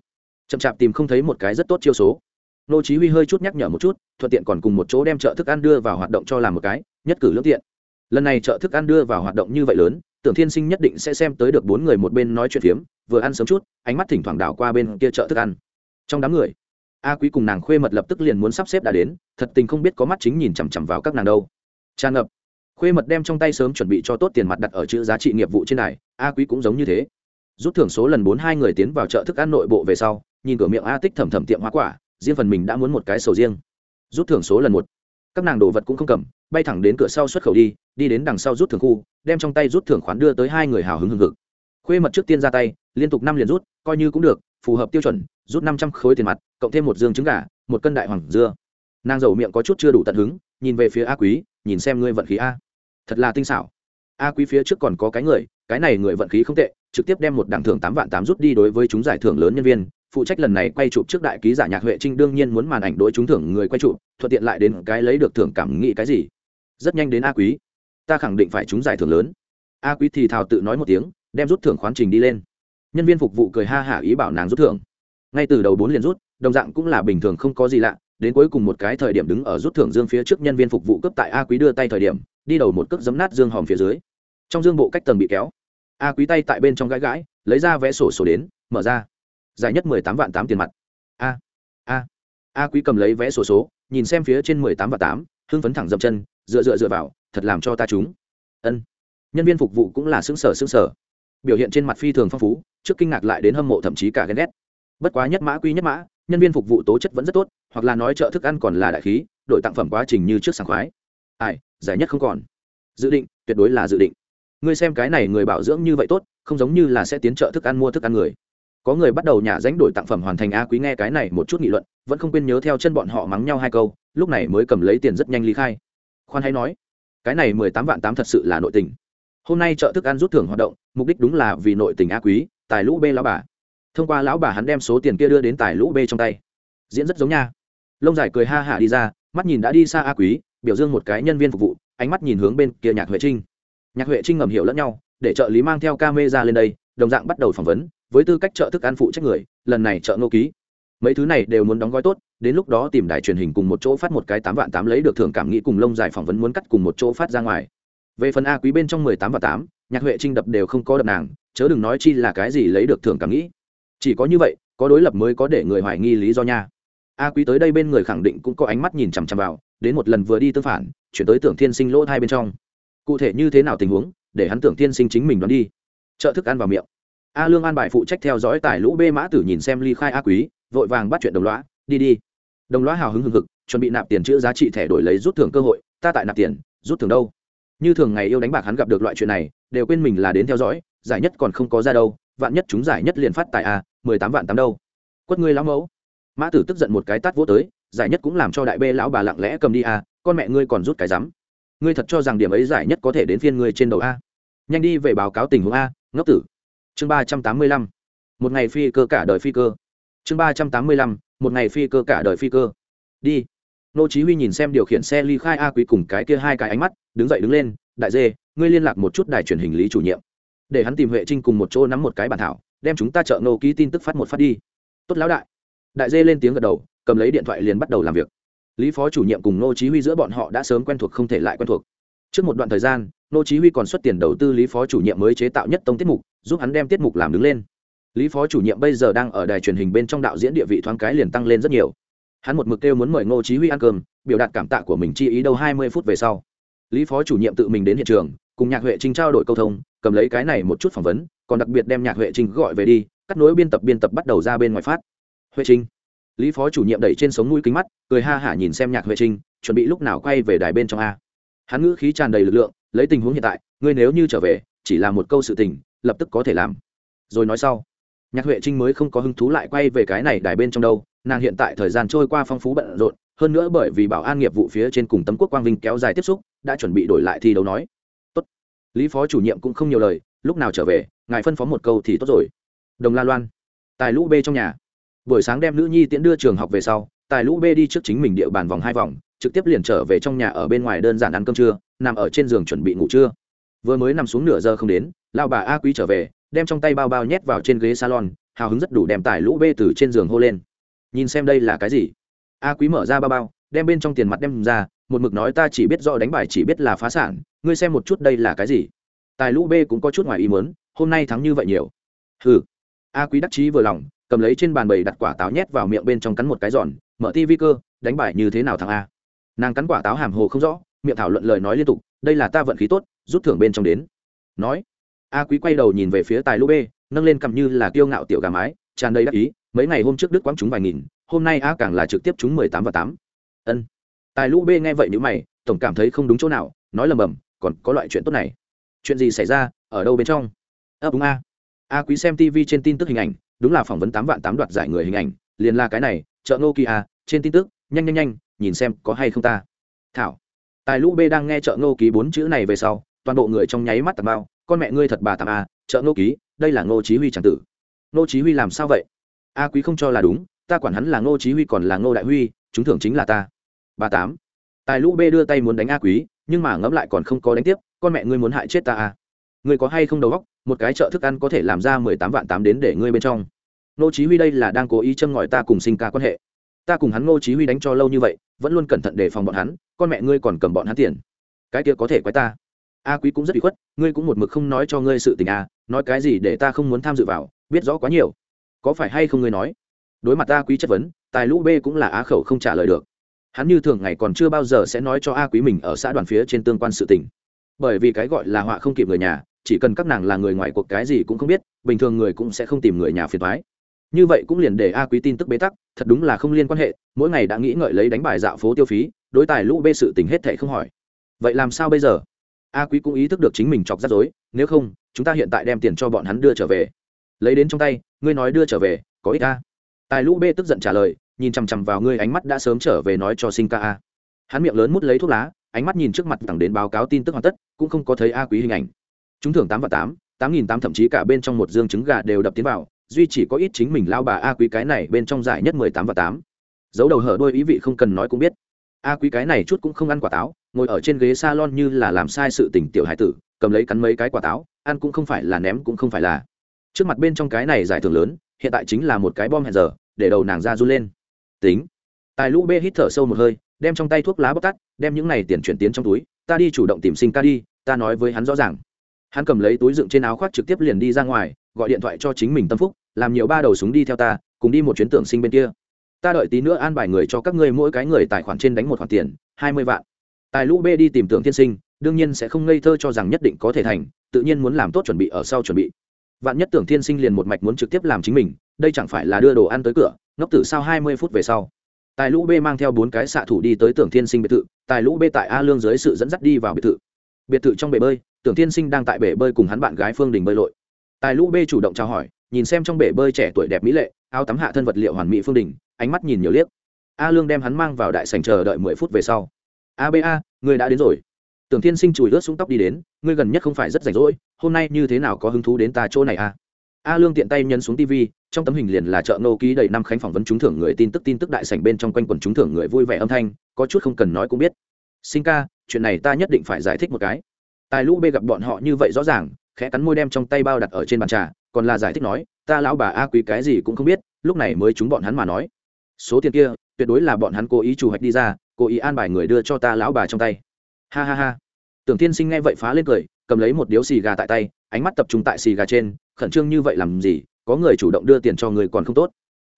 Chậm chạp tìm không thấy một cái rất tốt chiêu số. Nô chí huy hơi chút nhắc nhở một chút, thuận tiện còn cùng một chỗ đem chợ thức ăn đưa vào hoạt động cho làm một cái, nhất cử lưỡng tiện. Lần này chợ thức ăn đưa vào hoạt động như vậy lớn tưởng thiên sinh nhất định sẽ xem tới được bốn người một bên nói chuyện phiếm, vừa ăn sớm chút, ánh mắt thỉnh thoảng đảo qua bên kia chợ thức ăn. Trong đám người, a quý cùng nàng khuê mật lập tức liền muốn sắp xếp đã đến, thật tình không biết có mắt chính nhìn chằm chằm vào các nàng đâu. Tràn ngập. Khuê mật đem trong tay sớm chuẩn bị cho tốt tiền mặt đặt ở chữ giá trị nghiệp vụ trên này, a quý cũng giống như thế. Rút thưởng số lần bốn hai người tiến vào chợ thức ăn nội bộ về sau, nhìn cửa miệng a tích thầm thầm tiệm hoa quả, riêng phần mình đã muốn một cái sầu riêng. Rút thưởng số lần một. Các nàng đồ vật cũng không cầm bay thẳng đến cửa sau xuất khẩu đi đi đến đằng sau rút thưởng khu, đem trong tay rút thưởng khoán đưa tới hai người hào hứng hưng hực. Khuê mật trước tiên ra tay, liên tục năm liền rút, coi như cũng được, phù hợp tiêu chuẩn, rút năm trăm khối tiền mặt, cộng thêm một dương trứng gà, một cân đại hoàng dưa. Nàng giàu miệng có chút chưa đủ tận hứng, nhìn về phía a quý, nhìn xem ngươi vận khí a. Thật là tinh xảo. A quý phía trước còn có cái người, cái này người vận khí không tệ, trực tiếp đem một đảng thưởng tám vạn tám rút đi đối với chúng giải thưởng lớn nhân viên. Phụ trách lần này quay chụp trước đại ký giả nhạc huệ trinh đương nhiên muốn màn ảnh đối chúng thưởng người quay chụp, thuận tiện lại đến cái lấy được thưởng cảm nghĩ cái gì rất nhanh đến a quý. Ta khẳng định phải trúng giải thưởng lớn. A quý thì thào tự nói một tiếng, đem rút thưởng khoán trình đi lên. Nhân viên phục vụ cười ha hả ý bảo nàng rút thưởng. Ngay từ đầu bốn liền rút, đồng dạng cũng là bình thường không có gì lạ, đến cuối cùng một cái thời điểm đứng ở rút thưởng dương phía trước nhân viên phục vụ cấp tại a quý đưa tay thời điểm, đi đầu một cước giấm nát dương hòm phía dưới. Trong dương bộ cách tầng bị kéo. A quý tay tại bên trong gãi gãi, lấy ra vé sổ sổ đến, mở ra. Dài nhất mười tám vạn tám tiền mặt. A a a quý cầm lấy vé sổ số, nhìn xem phía trên mười tám vạn tám hưng phấn thẳng dậm chân, dựa dựa dựa vào, thật làm cho ta chúng ân. Nhân viên phục vụ cũng là xứng sở xứng sở biểu hiện trên mặt phi thường phong phú, trước kinh ngạc lại đến hâm mộ thậm chí cả ghen ghét. Bất quá nhất mã quy nhất mã, nhân viên phục vụ tố chất vẫn rất tốt, hoặc là nói chợ thức ăn còn là đại khí, đội tặng phẩm quá trình như trước sảng khoái. Ai, giải nhất không còn. Dự định, tuyệt đối là dự định. Ngươi xem cái này người bảo dưỡng như vậy tốt, không giống như là sẽ tiến chợ thức ăn mua thức ăn người có người bắt đầu nhả ránh đổi tặng phẩm hoàn thành a quý nghe cái này một chút nghị luận, vẫn không quên nhớ theo chân bọn họ mắng nhau hai câu, lúc này mới cầm lấy tiền rất nhanh ly khai. Khoan hay nói, cái này mười tám vạn tám thật sự là nội tình. Hôm nay chợ thức ăn rút thưởng hoạt động, mục đích đúng là vì nội tình a quý, tài lũ b lão bà. Thông qua lão bà hắn đem số tiền kia đưa đến tài lũ b trong tay. Diễn rất giống nha. Lông dài cười ha hả đi ra, mắt nhìn đã đi xa a quý, biểu dương một cái nhân viên phục vụ, ánh mắt nhìn hướng bên kia nhạc huệ trinh. Nhạc huệ trinh ngầm hiểu lẫn nhau, để trợ lý mang theo ca mê ra lên đây, đồng dạng bắt đầu phỏng vấn với tư cách trợ thức ăn phụ trách người, lần này trợ nô ký. Mấy thứ này đều muốn đóng gói tốt, đến lúc đó tìm đài truyền hình cùng một chỗ phát một cái tám vạn tám lấy được thưởng cảm nghĩ cùng lông dài phỏng vấn muốn cắt cùng một chỗ phát ra ngoài. Về phần a quý bên trong mười tám và tám, nhạc huệ trinh đập đều không có đập nàng, chớ đừng nói chi là cái gì lấy được thưởng cảm nghĩ. Chỉ có như vậy, có đối lập mới có để người hoài nghi lý do nha. A quý tới đây bên người khẳng định cũng có ánh mắt nhìn chằm chằm vào, đến một lần vừa đi tương phản, chuyển tới tưởng thiên sinh lỗ hai bên trong. Cụ thể như thế nào tình huống, để hắn tưởng thiên sinh chính mình đoán đi. Trợ thức ăn vào miệng a lương an bài phụ trách theo dõi tài lũ bê mã tử nhìn xem ly khai a quý, vội vàng bắt chuyện đồng loã đi đi. Đồng loã hào hứng hừng hực, chuẩn bị nạp tiền chữ giá trị thẻ đổi lấy rút thưởng cơ hội, ta tại nạp tiền, rút thưởng đâu? Như thường ngày yêu đánh bạc hắn gặp được loại chuyện này, đều quên mình là đến theo dõi, giải nhất còn không có ra đâu, vạn nhất chúng giải nhất liền phát tại a, mười tám vạn tám đâu. Quất ngươi lão mẫu. Mã tử tức giận một cái tát vỗ tới, giải nhất cũng làm cho đại bê lão bà lặng lẽ cầm đi a, con mẹ ngươi còn rút cái rắm. Ngươi thật cho rằng điểm ấy giải nhất có thể đến phiên ngươi trên đầu a. Nhanh đi về báo cáo tình huống a, ngốc tử chương ba trăm tám mươi lăm, một ngày phi cơ cả đời phi cơ. Chương ba trăm tám mươi lăm, một ngày phi cơ cả đời phi cơ. Đi. Nô chí huy nhìn xem điều khiển xe ly khai a quý cùng cái kia hai cái ánh mắt, đứng dậy đứng lên, đại dê, ngươi liên lạc một chút đài truyền hình lý chủ nhiệm. Để hắn tìm huệ trinh cùng một chỗ nắm một cái bản thảo, đem chúng ta trợ nô ký tin tức phát một phát đi. Tốt lão đại. Đại dê lên tiếng gật đầu, cầm lấy điện thoại liền bắt đầu làm việc. Lý phó chủ nhiệm cùng nô chí huy giữa bọn họ đã sớm quen thuộc không thể lại quen thuộc. Trước một đoạn thời gian nô chí huy còn xuất tiền đầu tư lý phó chủ nhiệm mới chế tạo nhất tông tiết mục, giúp hắn đem tiết mục làm đứng lên. Lý phó chủ nhiệm bây giờ đang ở đài truyền hình bên trong đạo diễn địa vị thoáng cái liền tăng lên rất nhiều. Hắn một mực kêu muốn mời ngô chí huy ăn cơm, biểu đạt cảm tạ của mình chi ý đâu 20 phút về sau. Lý phó chủ nhiệm tự mình đến hiện trường, cùng nhạc huệ trinh trao đổi câu thông, cầm lấy cái này một chút phỏng vấn, còn đặc biệt đem nhạc huệ trinh gọi về đi, cắt nối biên tập biên tập bắt đầu ra bên ngoài phát. Huệ trinh. Lý phó chủ nhiệm đẩy trên sống mũi kính mắt, cười ha hả nhìn xem nhạc huệ trinh, chuẩn bị lúc nào quay về đài bên trong a. Hắn ngữ khí tràn đầy lực lượng lấy tình huống hiện tại, ngươi nếu như trở về, chỉ là một câu sự tình, lập tức có thể làm. Rồi nói sau, nhạc huệ trinh mới không có hứng thú lại quay về cái này đài bên trong đâu, nàng hiện tại thời gian trôi qua phong phú bận rộn, hơn nữa bởi vì bảo an nghiệp vụ phía trên cùng tấm quốc quang vinh kéo dài tiếp xúc, đã chuẩn bị đổi lại thi đấu nói. Tốt. Lý phó chủ nhiệm cũng không nhiều lời, lúc nào trở về, ngài phân phó một câu thì tốt rồi. Đồng la loan, tài lũ b trong nhà. Buổi sáng đem nữ nhi tiễn đưa trường học về sau, tài lũ b đi trước chính mình địa bàn vòng hai vòng, trực tiếp liền trở về trong nhà ở bên ngoài đơn giản ăn cơm trưa nằm ở trên giường chuẩn bị ngủ trưa. Vừa mới nằm xuống nửa giờ không đến lao bà a quý trở về, đem trong tay bao bao nhét vào trên ghế salon, hào hứng rất đủ đem tải lũ bê từ trên giường hô lên. Nhìn xem đây là cái gì? A quý mở ra bao bao, đem bên trong tiền mặt đem ra, một mực nói ta chỉ biết do đánh bài chỉ biết là phá sản, ngươi xem một chút đây là cái gì? Tài lũ bê cũng có chút ngoài ý mớn hôm nay thắng như vậy nhiều. Hừ. A quý đắc chí vừa lòng, cầm lấy trên bàn bầy đặt quả táo nhét vào miệng bên trong cắn một cái giòn, mở tivi cơ, đánh bài như thế nào thằng a? Nàng cắn quả táo hàm hồ không rõ miệng thảo luận lời nói liên tục, đây là ta vận khí tốt, rút thưởng bên trong đến. Nói, a quý quay đầu nhìn về phía tài lũ bê nâng lên cầm như là kiêu ngạo tiểu gà mái, tràn đầy đắc ý, mấy ngày hôm trước đức quãng chúng vài nghìn, hôm nay a càng là trực tiếp chúng mười tám và tám. Ân. Tài lũ bê nghe vậy nếu mày, tổng cảm thấy không đúng chỗ nào, nói lầm bầm, còn có loại chuyện tốt này. Chuyện gì xảy ra, ở đâu bên trong? Ơ, đúng a. A quý xem tv trên tin tức hình ảnh, đúng là phỏng vấn tám vạn tám đoạt giải người hình ảnh, liền là cái này, chợ ngô kỳ a, trên tin tức, nhanh nhanh nhanh, nhìn xem có hay không ta. Thảo tài lũ b đang nghe chợ ngô ký bốn chữ này về sau, toàn bộ người trong nháy mắt tầm bao, con mẹ ngươi thật bà tạm a chợ ngô ký, đây là ngô chí huy chẳng tử. Ngô chí huy làm sao vậy? A quý không cho là đúng, ta quản hắn là ngô chí huy còn là ngô đại huy, chúng thưởng chính là ta. Bà tám. Tài lũ b đưa tay muốn đánh a quý, nhưng mà ngẫm lại còn không có đánh tiếp, con mẹ ngươi muốn hại chết ta a ngươi có hay không đầu óc, một cái chợ thức ăn có thể làm ra mười tám vạn tám đến để ngươi bên trong. Ngô chí huy đây là đang cố ý châm ngòi ta cùng sinh ca quan hệ. Ta cùng hắn ngô chí huy đánh cho lâu như vậy vẫn luôn cẩn thận đề phòng bọn hắn, con mẹ ngươi còn cầm bọn hắn tiền. Cái kia có thể quái ta. A quý cũng rất bị khuất, ngươi cũng một mực không nói cho ngươi sự tình à nói cái gì để ta không muốn tham dự vào, biết rõ quá nhiều. Có phải hay không ngươi nói? Đối mặt a quý chất vấn, tài lũ b cũng là á khẩu không trả lời được. Hắn như thường ngày còn chưa bao giờ sẽ nói cho a quý mình ở xã đoàn phía trên tương quan sự tình. Bởi vì cái gọi là họa không kịp người nhà, chỉ cần các nàng là người ngoài cuộc cái gì cũng không biết, bình thường người cũng sẽ không tìm người nhà phiền thoái như vậy cũng liền để a quý tin tức bế tắc, thật đúng là không liên quan hệ, mỗi ngày đã nghĩ ngợi lấy đánh bài dạo phố tiêu phí, đối tài lũ bê sự tình hết thệ không hỏi. Vậy làm sao bây giờ? A quý cũng ý thức được chính mình chọc rắc rối, nếu không, chúng ta hiện tại đem tiền cho bọn hắn đưa trở về. Lấy đến trong tay, ngươi nói đưa trở về, có ích a? Tài lũ bê tức giận trả lời, nhìn chằm chằm vào ngươi ánh mắt đã sớm trở về nói cho sinh ca a. Hắn miệng lớn mút lấy thuốc lá, ánh mắt nhìn trước mặt thẳng đến báo cáo tin tức hoàn tất, cũng không có thấy a quý hình ảnh. Chúng thưởng tám và tám tám nghìn tám, thậm chí cả bên trong một dương trứng gà đều đập tiến vào duy chỉ có ít chính mình lao bà a quý cái này bên trong giải nhất mười tám và tám. Dấu đầu hở đôi ý vị không cần nói cũng biết. A quý cái này chút cũng không ăn quả táo, ngồi ở trên ghế salon như là làm sai sự tình tiểu hải tử, cầm lấy cắn mấy cái quả táo, ăn cũng không phải là ném cũng không phải là. Trước mặt bên trong cái này giải thưởng lớn, hiện tại chính là một cái bom hẹn giờ, để đầu nàng ra run lên. Tính. Tài lũ bê hít thở sâu một hơi, đem trong tay thuốc lá bóc tắt, đem những này tiền chuyển tiến trong túi, ta đi chủ động tìm sinh ca đi, ta nói với hắn rõ ràng. Hắn cầm lấy túi dựng trên áo khoác trực tiếp liền đi ra ngoài gọi điện thoại cho chính mình tâm phúc, làm nhiều ba đầu súng đi theo ta, cùng đi một chuyến tưởng sinh bên kia. Ta đợi tí nữa an bài người cho các ngươi mỗi cái người tài khoản trên đánh một khoản tiền, hai mươi vạn. Tài lũ b đi tìm tưởng tiên sinh, đương nhiên sẽ không ngây thơ cho rằng nhất định có thể thành, tự nhiên muốn làm tốt chuẩn bị ở sau chuẩn bị. Vạn nhất tưởng tiên sinh liền một mạch muốn trực tiếp làm chính mình, đây chẳng phải là đưa đồ ăn tới cửa, ngốc tử sau hai mươi phút về sau. Tài lũ b mang theo bốn cái xạ thủ đi tới tưởng thiên sinh biệt thự, tài lũ b tại a lương dưới sự dẫn dắt đi vào biệt thự. Biệt thự trong bể bơi, tưởng thiên sinh đang tại bể bơi cùng hắn bạn gái phương đình bơi lội tài lũ b chủ động trao hỏi, nhìn xem trong bể bơi trẻ tuổi đẹp mỹ lệ, áo tắm hạ thân vật liệu hoàn mỹ phương đình, ánh mắt nhìn nhiều liếc. A lương đem hắn mang vào đại sành chờ đợi mười phút về sau. A b a, người đã đến rồi. Tưởng thiên sinh chùi ướt xuống tóc đi đến, ngươi gần nhất không phải rất rảnh rỗi, hôm nay như thế nào có hứng thú đến ta chỗ này a a lương tiện tay nhấn xuống tv trong tấm hình liền là chợ nô ký đầy năm khánh phỏng vấn trúng thưởng người tin tức tin tức đại sảnh bên trong quanh quần trúng thưởng người vui vẻ âm thanh, có chút không cần nói cũng biết. Sinh ca, chuyện này ta nhất định phải giải thích một cái. Tài lũ b gặp bọn họ như vậy rõ ràng khẽ cắn môi đem trong tay bao đặt ở trên bàn trà, còn là giải thích nói, ta lão bà a quý cái gì cũng không biết, lúc này mới chúng bọn hắn mà nói. Số tiền kia, tuyệt đối là bọn hắn cố ý chủ hoạch đi ra, cố ý an bài người đưa cho ta lão bà trong tay. Ha ha ha. Tưởng tiên sinh nghe vậy phá lên cười, cầm lấy một điếu xì gà tại tay, ánh mắt tập trung tại xì gà trên, khẩn trương như vậy làm gì, có người chủ động đưa tiền cho người còn không tốt.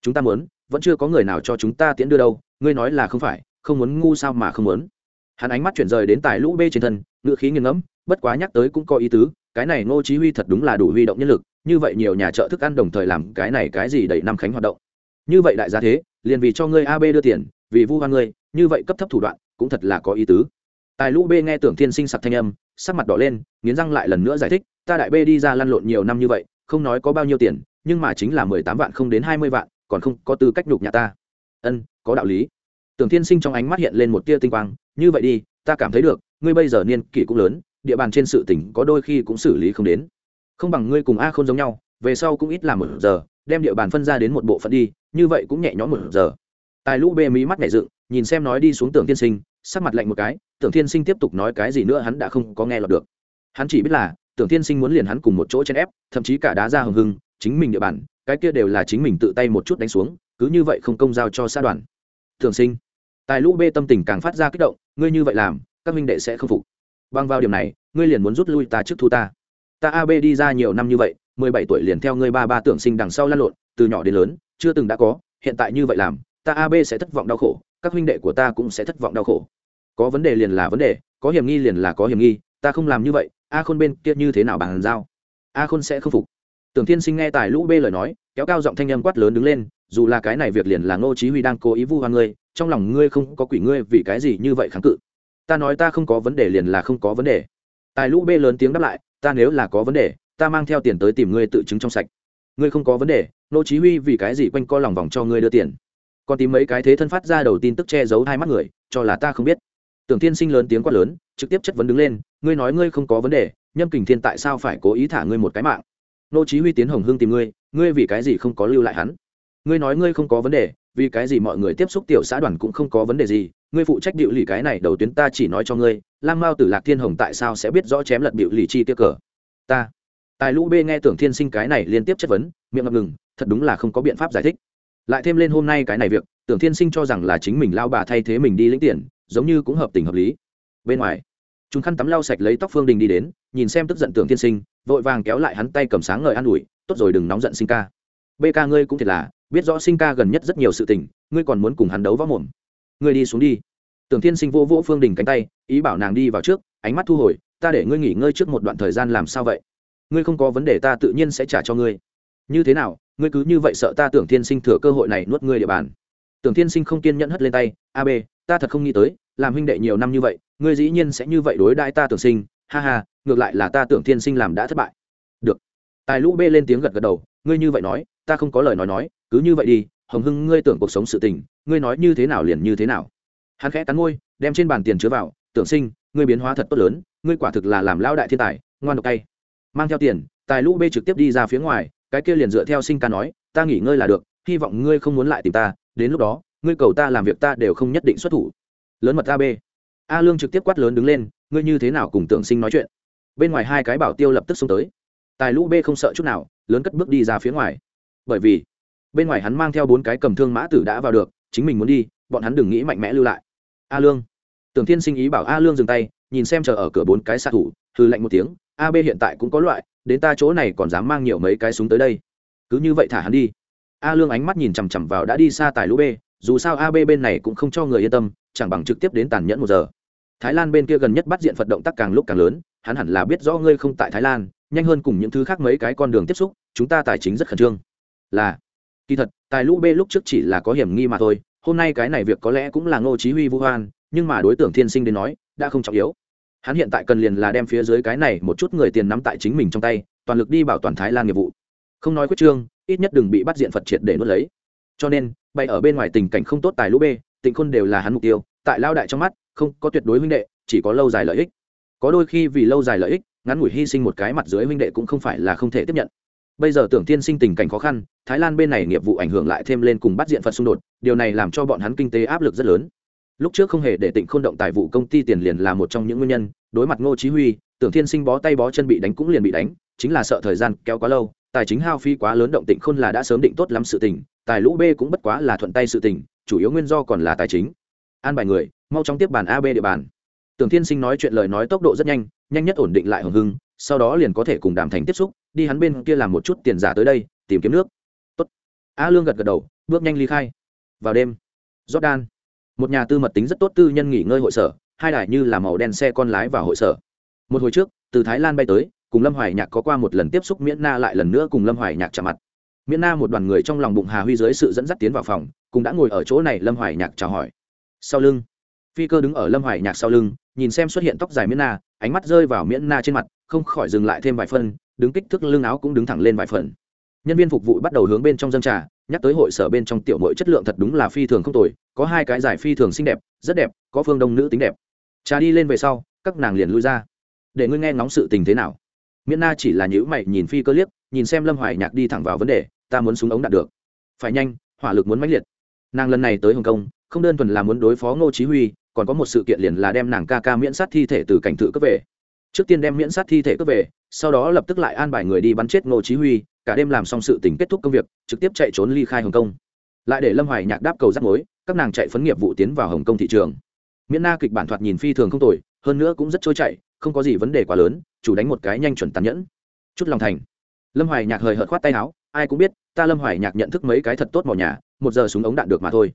Chúng ta muốn, vẫn chưa có người nào cho chúng ta tiễn đưa đâu, ngươi nói là không phải, không muốn ngu sao mà không muốn. Hắn ánh mắt chuyển rời đến tài lũ bê trên thân ngựa khí nghiêng ngẫm, bất quá nhắc tới cũng có ý tứ cái này ngô chí huy thật đúng là đủ huy động nhân lực, như vậy nhiều nhà chợ thức ăn đồng thời làm cái này cái gì đẩy năm khánh hoạt động. Như vậy đại gia thế, liền vì cho ngươi ab đưa tiền, vì vu hoan ngươi, như vậy cấp thấp thủ đoạn, cũng thật là có ý tứ. Tài lũ b nghe tưởng thiên sinh sặc thanh âm, sắc mặt đỏ lên, nghiến răng lại lần nữa giải thích, ta đại b đi ra lăn lộn nhiều năm như vậy, không nói có bao nhiêu tiền, nhưng mà chính là mười tám vạn không đến hai mươi vạn, còn không có tư cách nhục nhà ta. Ân, có đạo lý. Tưởng thiên sinh trong ánh mắt hiện lên một tia tinh quang, như vậy đi, ta cảm thấy được, ngươi bây giờ niên kỷ cũng lớn địa bàn trên sự tỉnh có đôi khi cũng xử lý không đến. Không bằng ngươi cùng a không giống nhau, về sau cũng ít làm một giờ, đem địa bàn phân ra đến một bộ phận đi, như vậy cũng nhẹ nhõm một giờ. Tài lũ bê mí mắt nhảy dựng, nhìn xem nói đi xuống tưởng thiên sinh, sắc mặt lạnh một cái, tưởng thiên sinh tiếp tục nói cái gì nữa hắn đã không có nghe lọt được. Hắn chỉ biết là, tưởng thiên sinh muốn liền hắn cùng một chỗ chen ép, thậm chí cả đá ra hừng hưng, chính mình địa bàn, cái kia đều là chính mình tự tay một chút đánh xuống, cứ như vậy không công giao cho xã đoàn. Tưởng sinh, tài lũ bê tâm tình càng phát ra kích động, ngươi như vậy làm, các minh đệ sẽ không phục bằng vào điểm này, ngươi liền muốn rút lui ta trước thu ta. Ta ab đi ra nhiều năm như vậy, mười bảy tuổi liền theo ngươi ba ba tưởng sinh đằng sau lăn lộn, từ nhỏ đến lớn, chưa từng đã có, hiện tại như vậy làm, ta ab sẽ thất vọng đau khổ, các huynh đệ của ta cũng sẽ thất vọng đau khổ. Có vấn đề liền là vấn đề, có hiểm nghi liền là có hiểm nghi, ta không làm như vậy, a khôn bên kia như thế nào bàn giao? A khôn sẽ không phục. Tưởng thiên sinh nghe tài lũ B lời nói, kéo cao giọng thanh âm quát lớn đứng lên, dù là cái này việc liền là ngô chí huy đang cố ý vu hoan ngươi, trong lòng ngươi không có quỷ ngươi vì cái gì như vậy kháng cự ta nói ta không có vấn đề liền là không có vấn đề. Tài lũ bê lớn tiếng đáp lại, ta nếu là có vấn đề, ta mang theo tiền tới tìm ngươi tự chứng trong sạch. Ngươi không có vấn đề, nô chí huy vì cái gì quanh co lòng vòng cho ngươi đưa tiền? Còn tìm mấy cái thế thân phát ra đầu tin tức che giấu hai mắt người, cho là ta không biết. Tưởng thiên sinh lớn tiếng quát lớn, trực tiếp chất vấn đứng lên, ngươi nói ngươi không có vấn đề, nhâm kình thiên tại sao phải cố ý thả ngươi một cái mạng? Nô chí huy tiến hồng hương tìm ngươi ngươi vì cái gì không có lưu lại hắn? Ngươi nói ngươi không có vấn đề, vì cái gì mọi người tiếp xúc tiểu xã đoàn cũng không có vấn đề gì ngươi phụ trách biểu lì cái này đầu tuyến ta chỉ nói cho ngươi, lam mao tử lạc thiên hồng tại sao sẽ biết rõ chém lật biểu lì chi tiêu cờ? Ta. Tài lũ bê nghe tưởng thiên sinh cái này liên tiếp chất vấn, miệng ngập ngừng, thật đúng là không có biện pháp giải thích. Lại thêm lên hôm nay cái này việc, tưởng thiên sinh cho rằng là chính mình lao bà thay thế mình đi lĩnh tiền, giống như cũng hợp tình hợp lý. Bên ngoài chúng khăn tắm lau sạch lấy tóc phương đình đi đến, nhìn xem tức giận tưởng thiên sinh, vội vàng kéo lại hắn tay cầm sáng ngời an ủi, tốt rồi, đừng nóng giận sinh ca. Bê ca ngươi cũng thiệt là, biết rõ sinh ca gần nhất rất nhiều sự tình, ngươi còn muốn cùng hắn đấu võ mồm ngươi đi xuống đi. Tưởng thiên sinh vô vỗ phương đình cánh tay, ý bảo nàng đi vào trước, ánh mắt thu hồi, ta để ngươi nghỉ ngơi trước một đoạn thời gian làm sao vậy? Ngươi không có vấn đề ta tự nhiên sẽ trả cho ngươi. Như thế nào, ngươi cứ như vậy sợ ta tưởng thiên sinh thừa cơ hội này nuốt ngươi địa bàn? Tưởng thiên sinh không kiên nhẫn hất lên tay, a b, ta thật không nghĩ tới, làm huynh đệ nhiều năm như vậy, ngươi dĩ nhiên sẽ như vậy đối đãi ta tưởng sinh. Ha ha, ngược lại là ta tưởng thiên sinh làm đã thất bại. Được. Tài lũ b lên tiếng gật gật đầu, ngươi như vậy nói, ta không có lời nói nói, cứ như vậy đi, hồng hưng ngươi tưởng cuộc sống sự tình ngươi nói như thế nào liền như thế nào? Hắn khẽ cắn ngôi, đem trên bàn tiền chứa vào tưởng sinh ngươi biến hóa thật tốt lớn ngươi quả thực là làm lao đại thiên tài ngoan độc tay. Mang theo tiền tài lũ b trực tiếp đi ra phía ngoài cái kia liền dựa theo sinh ca nói ta nghỉ ngơi là được hy vọng ngươi không muốn lại tìm ta đến lúc đó ngươi cầu ta làm việc ta đều không nhất định xuất thủ. Lớn mật a b. A lương trực tiếp quát lớn đứng lên ngươi như thế nào cùng tưởng sinh nói chuyện? Bên ngoài hai cái bảo tiêu lập tức xông tới. Tài lũ b không sợ chút nào lớn cất bước đi ra phía ngoài. Bởi vì bên ngoài hắn mang theo bốn cái cầm thương mã tử đã vào được chính mình muốn đi, bọn hắn đừng nghĩ mạnh mẽ lưu lại. A lương. Tưởng thiên sinh ý bảo a lương dừng tay, nhìn xem chờ ở cửa bốn cái xạ thủ hư lạnh một tiếng, a b hiện tại cũng có loại, đến ta chỗ này còn dám mang nhiều mấy cái súng tới đây. Cứ như vậy thả hắn đi. A lương ánh mắt nhìn chằm chằm vào đã đi xa tài lũ b, dù sao A B bên này cũng không cho người yên tâm, chẳng bằng trực tiếp đến tàn nhẫn một giờ. Thái lan bên kia gần nhất bắt diện phật động tác càng lúc càng lớn, hắn hẳn là biết rõ ngươi không tại thái lan, nhanh hơn cùng những thứ khác mấy cái con đường tiếp xúc, chúng ta tài chính rất khẩn trương. Là kỳ thật, tài lũ b lúc trước chỉ là có hiểm nghi mà thôi, hôm nay cái này việc có lẽ cũng là ngô chí huy vu hoan nhưng mà đối tượng thiên sinh đến nói, đã không trọng yếu. Hắn hiện tại cần liền là đem phía dưới cái này một chút người tiền nắm tại chính mình trong tay, toàn lực đi bảo toàn thái lan nghiệp vụ. Không nói quyết trương, ít nhất đừng bị bắt diện phật triệt để nuốt lấy. Cho nên bay ở bên ngoài tình cảnh không tốt tài lũ b tịnh khôn đều là hắn mục tiêu, tại lao đại trong mắt, không có tuyệt đối huynh đệ, chỉ có lâu dài lợi ích. Có đôi khi vì lâu dài lợi ích, ngắn ngủi hy sinh một cái mặt dưới huynh đệ cũng không phải là không thể tiếp nhận bây giờ tưởng tiên sinh tình cảnh khó khăn, thái lan bên này nghiệp vụ ảnh hưởng lại thêm lên cùng bắt diện phật xung đột, điều này làm cho bọn hắn kinh tế áp lực rất lớn. Lúc trước không hề để tịnh khôn động tài vụ công ty tiền liền là một trong những nguyên nhân, đối mặt ngô chí huy, tưởng thiên sinh bó tay bó chân bị đánh cũng liền bị đánh, chính là sợ thời gian kéo quá lâu, tài chính hao phí quá lớn động tịnh khôn là đã sớm định tốt lắm sự tình, tài lũ b cũng bất quá là thuận tay sự tình, chủ yếu nguyên do còn là tài chính. An bài người, mau chóng tiếp bàn ab địa bàn. Tưởng thiên sinh nói chuyện lời nói tốc độ rất nhanh nhanh nhất ổn định lại hồng hưng sau đó liền có thể cùng đàm thành tiếp xúc, đi hắn bên kia làm một chút tiền giả tới đây, tìm kiếm nước. Tốt. a lương gật gật đầu, bước nhanh ly khai. Vào đêm, jordan, một nhà tư mật tính rất tốt tư nhân nghỉ ngơi hội sở, hai đài như là màu đen xe con lái vào hội sở. Một hồi trước, từ thái lan bay tới, cùng lâm hoài nhạc có qua một lần tiếp xúc, miễn na lại lần nữa cùng lâm hoài nhạc chạm mặt. Miễn na một đoàn người trong lòng bụng hà huy dưới sự dẫn dắt tiến vào phòng, cũng đã ngồi ở chỗ này, lâm hoài nhạc chào hỏi. Sau lưng, phi cơ đứng ở lâm hoài nhạc sau lưng, nhìn xem xuất hiện tóc dài miễn na, ánh mắt rơi vào miễn na trên mặt không khỏi dừng lại thêm vài phân, đứng kích thước lưng áo cũng đứng thẳng lên vài phần. Nhân viên phục vụ bắt đầu hướng bên trong dân trà, nhắc tới hội sở bên trong tiểu mội chất lượng thật đúng là phi thường không tồi, có hai cái giải phi thường xinh đẹp, rất đẹp, có phương đông nữ tính đẹp. Trà đi lên về sau, các nàng liền lui ra. Để ngươi nghe ngóng sự tình thế nào. Miễn na chỉ là nhữ mày nhìn phi cơ liếc, nhìn xem lâm hoài nhạc đi thẳng vào vấn đề, ta muốn súng ống đạt được. Phải nhanh, hỏa lực muốn mãnh liệt. Nàng lần này tới hồng kông, không đơn thuần là muốn đối phó ngô chí huy, còn có một sự kiện liền là đem nàng ca ca miễn sát thi thể từ cảnh tự cướp về trước tiên đem miễn sát thi thể cướp về, sau đó lập tức lại an bài người đi bắn chết ngô chí huy, cả đêm làm xong sự tình kết thúc công việc, trực tiếp chạy trốn ly khai hồng kông. Lại để lâm hoài nhạc đáp cầu rắc mối, các nàng chạy phấn nghiệp vụ tiến vào hồng kông thị trường. Miễn na kịch bản thoạt nhìn phi thường không tồi, hơn nữa cũng rất trôi chảy, không có gì vấn đề quá lớn, chủ đánh một cái nhanh chuẩn tàn nhẫn. Chút lòng thành. Lâm hoài nhạc hời hợt khoát tay áo, ai cũng biết, ta lâm hoài nhạc nhận thức mấy cái thật tốt mỏ nhà, một giờ súng ống đạn được mà thôi.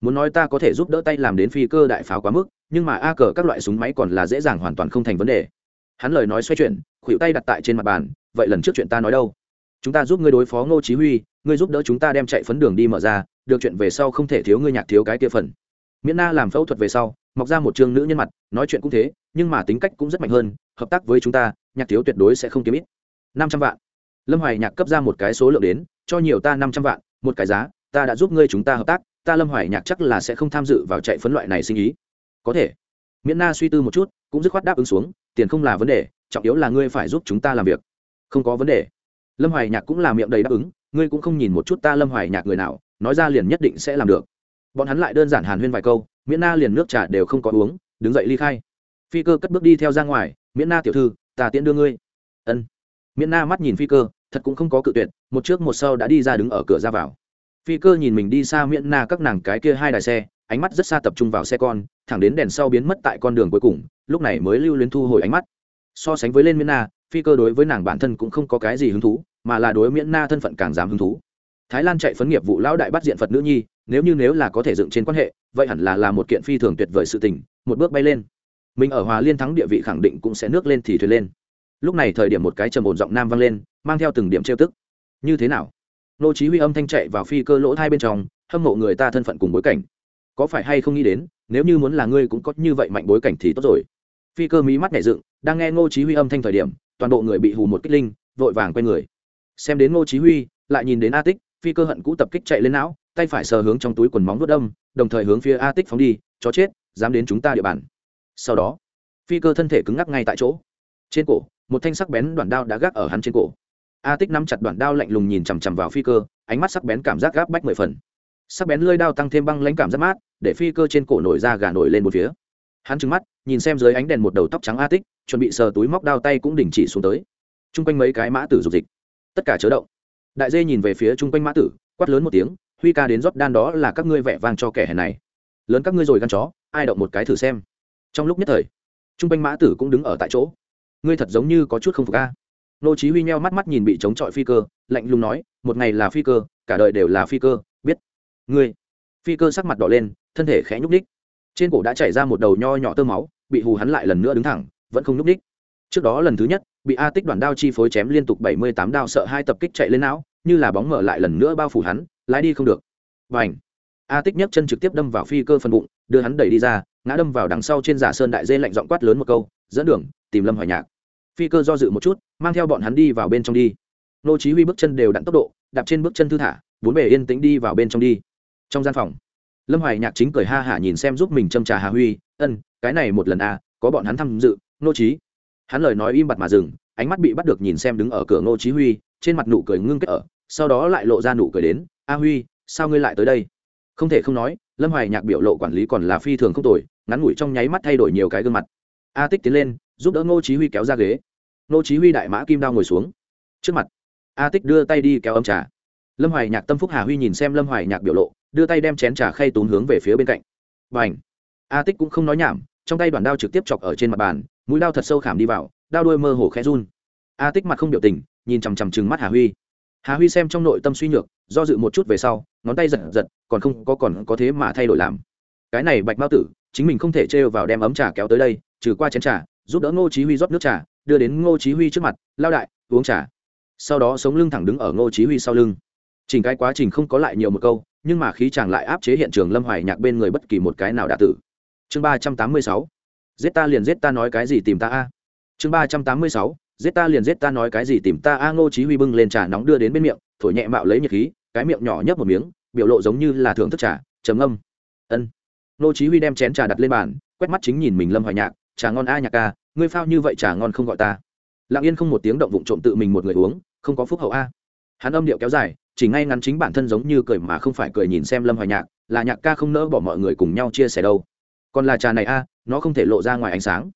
Muốn nói ta có thể giúp đỡ tay làm đến phi cơ đại pháo quá mức, nhưng mà a cờ các loại súng máy còn là dễ dàng hoàn toàn không thành vấn đề hắn lời nói xoay chuyển, khuỷu tay đặt tại trên mặt bàn, vậy lần trước chuyện ta nói đâu? Chúng ta giúp ngươi đối phó ngô chí huy, ngươi giúp đỡ chúng ta đem chạy phấn đường đi mở ra, được chuyện về sau không thể thiếu ngươi nhạc thiếu cái kia phần. Miễn na làm phẫu thuật về sau, mọc ra một trương nữ nhân mặt, nói chuyện cũng thế, nhưng mà tính cách cũng rất mạnh hơn, hợp tác với chúng ta, nhạc thiếu tuyệt đối sẽ không kiếm ít. Năm trăm vạn. Lâm hoài nhạc cấp ra một cái số lượng đến, cho nhiều ta năm trăm vạn, một cái giá, ta đã giúp ngươi chúng ta hợp tác, ta lâm hoài nhạc chắc là sẽ không tham dự vào chạy phấn loại này sinh ý. Có thể miễn na suy tư một chút, cũng dứt khoát đáp ứng xuống, tiền không là vấn đề, trọng yếu là ngươi phải giúp chúng ta làm việc. Không có vấn đề. Lâm hoài nhạc cũng là miệng đầy đáp ứng, ngươi cũng không nhìn một chút ta lâm hoài nhạc người nào, nói ra liền nhất định sẽ làm được. Bọn hắn lại đơn giản hàn huyên vài câu, miễn na liền nước trà đều không có uống, đứng dậy ly khai. Phi cơ cất bước đi theo ra ngoài, miễn na tiểu thư, ta tiễn đưa ngươi. Ân. Miễn na mắt nhìn phi cơ, thật cũng không có cự tuyệt, một trước một sau đã đi ra đứng ở cửa ra vào. Phi cơ nhìn mình đi xa miễn na các nàng cái kia hai đài xe, ánh mắt rất xa tập trung vào xe con thẳng đến đèn sau biến mất tại con đường cuối cùng, lúc này mới lưu luyến thu hồi ánh mắt. So sánh với lên miễn na, phi cơ đối với nàng bản thân cũng không có cái gì hứng thú, mà là đối miễn na thân phận càng dám hứng thú. Thái lan chạy phấn nghiệp vụ lão đại bắt diện phật nữ nhi, nếu như nếu là có thể dựng trên quan hệ, vậy hẳn là là một kiện phi thường tuyệt vời sự tình, một bước bay lên. Mình ở hòa liên thắng địa vị khẳng định cũng sẽ nước lên thì thuyền lên. Lúc này thời điểm một cái trầm ổn giọng nam vang lên, mang theo từng điểm trêu tức. Như thế nào? Nô chí huy âm thanh chạy vào phi cơ lỗ hai bên trong, hâm mộ người ta thân phận cùng bối cảnh có phải hay không nghĩ đến, nếu như muốn là ngươi cũng có như vậy mạnh bối cảnh thì tốt rồi. Phi cơ mí mắt nhảy dựng, đang nghe ngô chí huy âm thanh thời điểm, toàn bộ người bị hù một kích linh, vội vàng quay người. Xem đến ngô chí huy, lại nhìn đến a tích, phi cơ hận cũ tập kích chạy lên não, tay phải sờ hướng trong túi quần móng vuốt đâm, đồng thời hướng phía a tích phóng đi, chó chết, dám đến chúng ta địa bàn. Sau đó, phi cơ thân thể cứng ngắc ngay tại chỗ. Trên cổ, một thanh sắc bén đoạn đao đã gác ở hắn trên cổ. A tích nắm chặt đoạn đao lạnh lùng nhìn chằm chằm vào phi cơ, ánh mắt sắc bén cảm giác gáp bách mười phần sắc bén lưỡi đao tăng thêm băng lãnh cảm rất mát, để phi cơ trên cổ nổi ra gà nổi lên một phía. Hắn trừng mắt, nhìn xem dưới ánh đèn một đầu tóc trắng a tích, chuẩn bị sờ túi móc đao tay cũng đình chỉ xuống tới. T r u n g quanh mấy cái mã tử dục dịch. Tất cả chớ động. Đại dê nhìn về phía t r u n g quanh mã tử, quát lớn một tiếng, huy ca đến rót đan đó là các ngươi vẻ vang cho kẻ hèn này. Lớn các ngươi rồi gan chó, ai động một cái thử xem. Trong lúc nhất thời t r u n g quanh mã tử cũng đứng ở tại chỗ. Ngươi thật giống như có chút không phục ca nô chí huy nheo mắt mắt nhìn bị chống chọi phi cơ, lạnh lùng nói, một ngày là phi cơ, cả đời đều là phi cơ ngươi. Phi cơ sắc mặt đỏ lên, thân thể khẽ nhúc ních trên cổ đã chảy ra một đầu nho nhỏ tơ máu, bị hù hắn lại lần nữa đứng thẳng, vẫn không nhúc ních trước đó lần thứ nhất, bị a tích đoàn đao chi phối chém liên tục bảy mươi tám đao sợ hai tập kích chạy lên não, như là bóng mở lại lần nữa bao phủ hắn, lái đi không được. Và ảnh a tích nhấc chân trực tiếp đâm vào phi cơ phần bụng, đưa hắn đẩy đi ra, ngã đâm vào đằng sau trên giả sơn đại dê lạnh giọng quát lớn một câu, dẫn đường, tìm lâm hoài nhạc. Phi cơ do dự một chút, mang theo bọn hắn đi vào bên trong đi. Nô chí huy bước chân đều đặn tốc độ, đạp trên bước chân thư thả, bốn bề yên tĩnh đi vào bên trong đi trong gian phòng. Lâm hoài nhạc chính cười ha hả nhìn xem giúp mình châm trà hà huy, ân, cái này một lần a có bọn hắn tham dự nô chí. Hắn lời nói im bặt mà dừng, ánh mắt bị bắt được nhìn xem đứng ở cửa nô chí huy, trên mặt nụ cười ngưng kết ở, sau đó lại lộ ra nụ cười đến, a huy, sao ngươi lại tới đây? Không thể không nói, lâm hoài nhạc biểu lộ quản lý còn là phi thường không tồi, ngắn ngủi trong nháy mắt thay đổi nhiều cái gương mặt. A tích tiến lên, giúp đỡ ngô chí huy kéo ra ghế. Ngô chí huy đại mã kim đao ngồi xuống. Trước mặt, a tích đưa tay đi kéo ấm trà. Lâm hoài nhạc tâm phúc hà huy nhìn xem lâm hoài nhạc biểu lộ đưa tay đem chén trà khay tốn hướng về phía bên cạnh. Và a tích cũng không nói nhảm, trong tay đoàn đao trực tiếp chọc ở trên mặt bàn, mũi đao thật sâu khảm đi vào, đao đuôi mơ hồ khẽ run. A tích mặt không biểu tình, nhìn chằm chằm chừng mắt hà huy. Hà huy xem trong nội tâm suy nhược, do dự một chút về sau, ngón tay giật giật, còn không có còn có thế mà thay đổi làm. Cái này bạch mao tử, chính mình không thể trêu vào đem ấm trà kéo tới đây, trừ qua chén trà, giúp đỡ ngô chí huy rót nước trà, đưa đến ngô chí huy trước mặt, lao đại, uống trà. Sau đó sống lưng thẳng đứng ở ngô chí huy sau lưng. Chỉnh cái quá trình không có lại nhiều một câu nhưng mà khí chàng lại áp chế hiện trường lâm hoài nhạc bên người bất kỳ một cái nào đã tử. Chương ba trăm tám mươi sáu. Giết ta liền giết ta nói cái gì tìm ta a? Chương ba trăm tám mươi sáu. Giết ta liền giết ta nói cái gì tìm ta a? Ngô chí huy bưng lên trà nóng đưa đến bên miệng, thổi nhẹ mạo lấy nhiệt khí, cái miệng nhỏ nhấp một miếng, biểu lộ giống như là thưởng thức trà, trầm âm ân. Ngô chí huy đem chén trà đặt lên bàn, quét mắt chính nhìn mình lâm hoài nhạc, trà ngon a nhạc ca ngươi phao như vậy trà ngon không gọi ta. Lặng yên không một tiếng động vụng trộm tự mình một người uống, không có phúc hậu a hắn âm điệu kéo dài, chỉ ngay ngắn chính bản thân giống như cười mà không phải cười nhìn xem lâm hoài nhạc, là nhạc ca không nỡ bỏ mọi người cùng nhau chia sẻ đâu. Còn là trà này a, nó không thể lộ ra ngoài ánh sáng.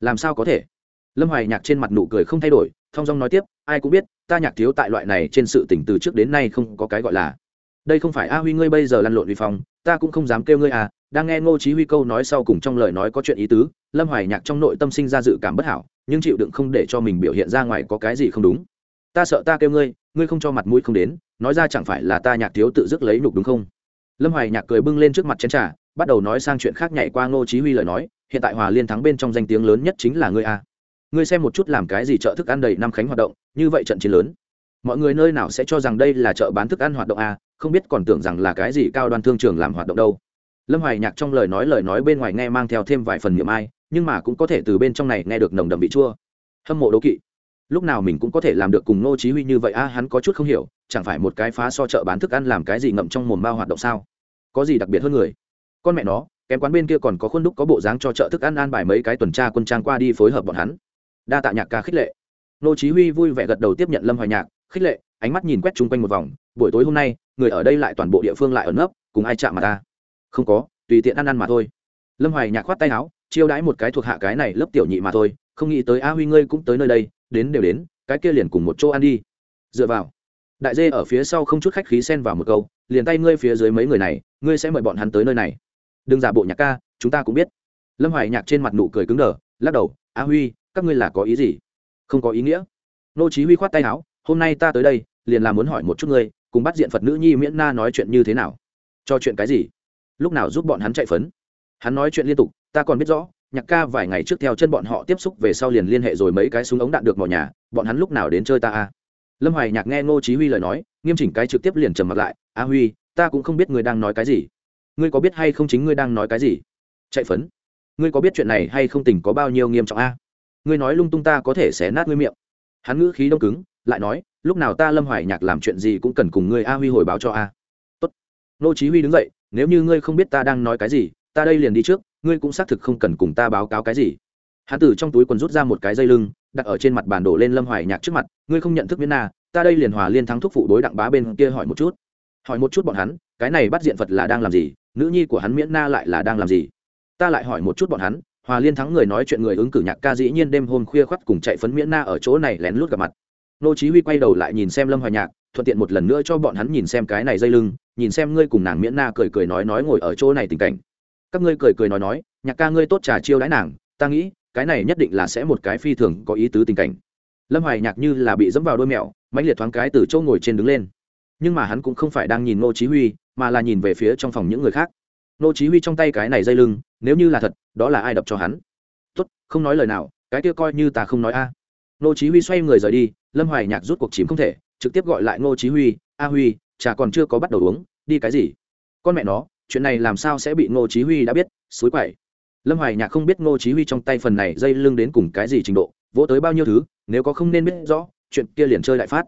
Làm sao có thể? Lâm hoài nhạc trên mặt nụ cười không thay đổi, thong dong nói tiếp, ai cũng biết, ta nhạc thiếu tại loại này trên sự tỉnh từ trước đến nay không có cái gọi là. Đây không phải a huy ngươi bây giờ lăn lộn vi phong ta cũng không dám kêu ngươi à đang nghe ngô chí huy câu nói sau cùng trong lời nói có chuyện ý tứ, lâm hoài nhạc trong nội tâm sinh ra dự cảm bất hảo, nhưng chịu đựng không để cho mình biểu hiện ra ngoài có cái gì không đúng ta sợ ta kêu ngươi ngươi không cho mặt mũi không đến, nói ra chẳng phải là ta nhạc thiếu tự dứt lấy nhục đúng không? Lâm hoài nhạc cười bưng lên trước mặt chén trà, bắt đầu nói sang chuyện khác nhảy qua ngô chí huy lời nói, hiện tại hòa liên thắng bên trong danh tiếng lớn nhất chính là ngươi a. Ngươi xem một chút làm cái gì chợ thức ăn đầy năm khánh hoạt động, như vậy trận chiến lớn. Mọi người nơi nào sẽ cho rằng đây là chợ bán thức ăn hoạt động a, không biết còn tưởng rằng là cái gì cao đoan thương trường làm hoạt động đâu. Lâm hoài nhạc trong lời nói lời nói bên ngoài nghe mang theo thêm vài phần niệm ai, nhưng mà cũng có thể từ bên trong này nghe được nồng đậm vị chua. Hâm mộ đố kỵ lúc nào mình cũng có thể làm được cùng ngô chí huy như vậy. A hắn có chút không hiểu, chẳng phải một cái phá so chợ bán thức ăn làm cái gì ngậm trong mồm bao hoạt động sao? Có gì đặc biệt hơn người? Con mẹ nó, kém quán bên kia còn có khuôn đúc có bộ dáng cho chợ thức ăn an bài mấy cái tuần tra quân trang qua đi phối hợp bọn hắn. Đa tạ nhạc ca khích lệ. Ngô chí huy vui vẻ gật đầu tiếp nhận lâm hoài nhạc, khích lệ, ánh mắt nhìn quét chung quanh một vòng. Buổi tối hôm nay, người ở đây lại toàn bộ địa phương lại ẩn nấp, cùng ai chạm mà ta? Không có, tùy tiện ăn ăn mà thôi. Lâm hoài nhạc khoát tay áo, chiêu đãi một cái thuộc hạ cái này lớp tiểu nhị mà thôi, không nghĩ tới a huy ngươi cũng tới nơi đây đến đều đến, cái kia liền cùng một chỗ ăn đi. Dựa vào. Đại dê ở phía sau không chút khách khí xen vào một câu, liền tay ngươi phía dưới mấy người này, ngươi sẽ mời bọn hắn tới nơi này. Đừng giả bộ nhạc ca, chúng ta cũng biết. Lâm hoài nhạc trên mặt nụ cười cứng đờ, lắc đầu, a huy, các ngươi là có ý gì? Không có ý nghĩa. Nô chí huy khoát tay áo, hôm nay ta tới đây, liền là muốn hỏi một chút ngươi, cùng bắt diện phật nữ nhi miễn na nói chuyện như thế nào? Cho chuyện cái gì? Lúc nào giúp bọn hắn chạy phấn? Hắn nói chuyện liên tục, ta còn biết rõ nhạc ca vài ngày trước theo chân bọn họ tiếp xúc về sau liền liên hệ rồi mấy cái súng ống đạn được mò nhà, bọn hắn lúc nào đến chơi ta a lâm hoài nhạc nghe ngô chí huy lời nói, nghiêm chỉnh cái trực tiếp liền trầm mặt lại, a huy, ta cũng không biết ngươi đang nói cái gì. Ngươi có biết hay không chính ngươi đang nói cái gì? Chạy phấn. Ngươi có biết chuyện này hay không tình có bao nhiêu nghiêm trọng a? Ngươi nói lung tung ta có thể xé nát ngươi miệng. Hắn ngữ khí đông cứng, lại nói, lúc nào ta lâm hoài nhạc làm chuyện gì cũng cần cùng ngươi a huy hồi báo cho a. Tốt. Nô chí huy đứng dậy, nếu như ngươi không biết ta đang nói cái gì, ta đây liền đi trước ngươi cũng xác thực không cần cùng ta báo cáo cái gì. Hắn từ trong túi quần rút ra một cái dây lưng, đặt ở trên mặt bản đổ lên lâm hoài nhạc trước mặt, ngươi không nhận thức miễn na, ta đây liền hòa liên thắng thúc phụ đối đặng bá bên kia hỏi một chút. Hỏi một chút bọn hắn, cái này bắt diện phật là đang làm gì, nữ nhi của hắn miễn na lại là đang làm gì? Ta lại hỏi một chút bọn hắn, hòa liên thắng người nói chuyện người ứng cử nhạc ca dĩ nhiên đêm hôm khuya khoắt cùng chạy phấn miễn na ở chỗ này lén lút gặp mặt. Nô chí huy quay đầu lại nhìn xem lâm hoài nhạc, thuận tiện một lần nữa cho bọn hắn nhìn xem cái này dây lưng, nhìn xem ngươi cùng nàng miễn na cười cười nói nói ngồi ở chỗ này tình cảnh các ngươi cười cười nói nói, nhạc ca ngươi tốt trà chiêu đãi nàng, ta nghĩ, cái này nhất định là sẽ một cái phi thường có ý tứ tình cảnh. Lâm hoài nhạc như là bị dẫm vào đôi mèo mãnh liệt thoáng cái từ chỗ ngồi trên đứng lên. Nhưng mà hắn cũng không phải đang nhìn ngô chí huy, mà là nhìn về phía trong phòng những người khác. Ngô chí huy trong tay cái này dây lưng, nếu như là thật, đó là ai đập cho hắn? Tốt, không nói lời nào, cái kia coi như ta không nói a. Ngô chí huy xoay người rời đi, lâm hoài nhạc rút cuộc chìm không thể, trực tiếp gọi lại ngô chí huy, a huy, trà còn chưa có bắt đầu uống, đi cái gì? Con mẹ nó chuyện này làm sao sẽ bị ngô chí huy đã biết suối quậy. Lâm hoài nhạc không biết ngô chí huy trong tay phần này dây lưng đến cùng cái gì trình độ, vỗ tới bao nhiêu thứ, nếu có không nên biết rõ, chuyện kia liền chơi lại phát.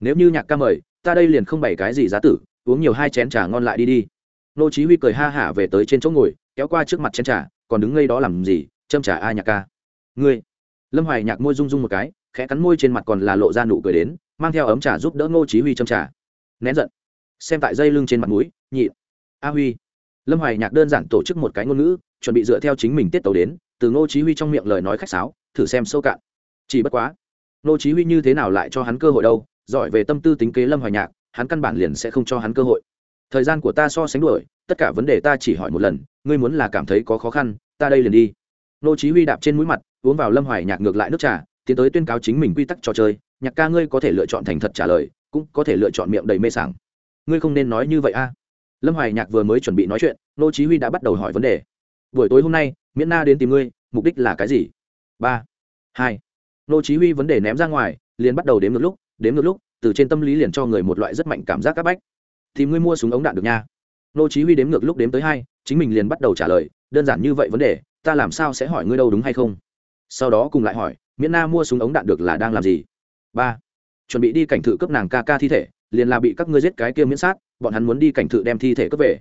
Nếu như nhạc ca mời, ta đây liền không bày cái gì giá tử, uống nhiều hai chén trà ngon lại đi đi. Ngô chí huy cười ha hả về tới trên chỗ ngồi, kéo qua trước mặt chén trà, còn đứng ngây đó làm gì, châm trà a nhạc ca. Ngươi. Lâm hoài nhạc môi rung rung một cái, khẽ cắn môi trên mặt còn là lộ ra nụ cười đến, mang theo ấm trà giúp đỡ ngô chí huy châm trà. Nén giận. Xem tại dây lưng trên mặt mũi, nhịn a huy. Lâm hoài nhạc đơn giản tổ chức một cái ngôn ngữ, chuẩn bị dựa theo chính mình tiết tấu đến, từ ngô chí huy trong miệng lời nói khách sáo, thử xem sâu cạn. Chỉ bất quá, ngô chí huy như thế nào lại cho hắn cơ hội đâu, giỏi về tâm tư tính kế lâm hoài nhạc, hắn căn bản liền sẽ không cho hắn cơ hội. Thời gian của ta so sánh đuổi, tất cả vấn đề ta chỉ hỏi một lần, ngươi muốn là cảm thấy có khó khăn, ta đây liền đi. Ngô chí huy đạp trên mũi mặt, uống vào lâm hoài nhạc ngược lại nước trà, tiến tới tuyên cáo chính mình quy tắc trò chơi, nhạc ca ngươi có thể lựa chọn thành thật trả lời, cũng có thể lựa chọn miệng đầy mê sảng. Ngươi không nên nói như vậy a lâm hoài nhạc vừa mới chuẩn bị nói chuyện, nô chí huy đã bắt đầu hỏi vấn đề. Buổi tối hôm nay, miễn na đến tìm ngươi, mục đích là cái gì? Ba, hai. Nô chí huy vấn đề ném ra ngoài, liền bắt đầu đếm ngược lúc, đếm ngược lúc, từ trên tâm lý liền cho người một loại rất mạnh cảm giác các bách. Tìm ngươi mua súng ống đạn được nha. Nô chí huy đếm ngược lúc đếm tới hai, chính mình liền bắt đầu trả lời, đơn giản như vậy vấn đề, ta làm sao sẽ hỏi ngươi đâu đúng hay không? Sau đó cùng lại hỏi, miễn na mua súng ống đạn được là đang làm gì? Ba, chuẩn bị đi cảnh thự cướp nàng ca ca thi thể liền là bị các ngươi giết cái kia miễn sát bọn hắn muốn đi cảnh thự đem thi thể cướp về.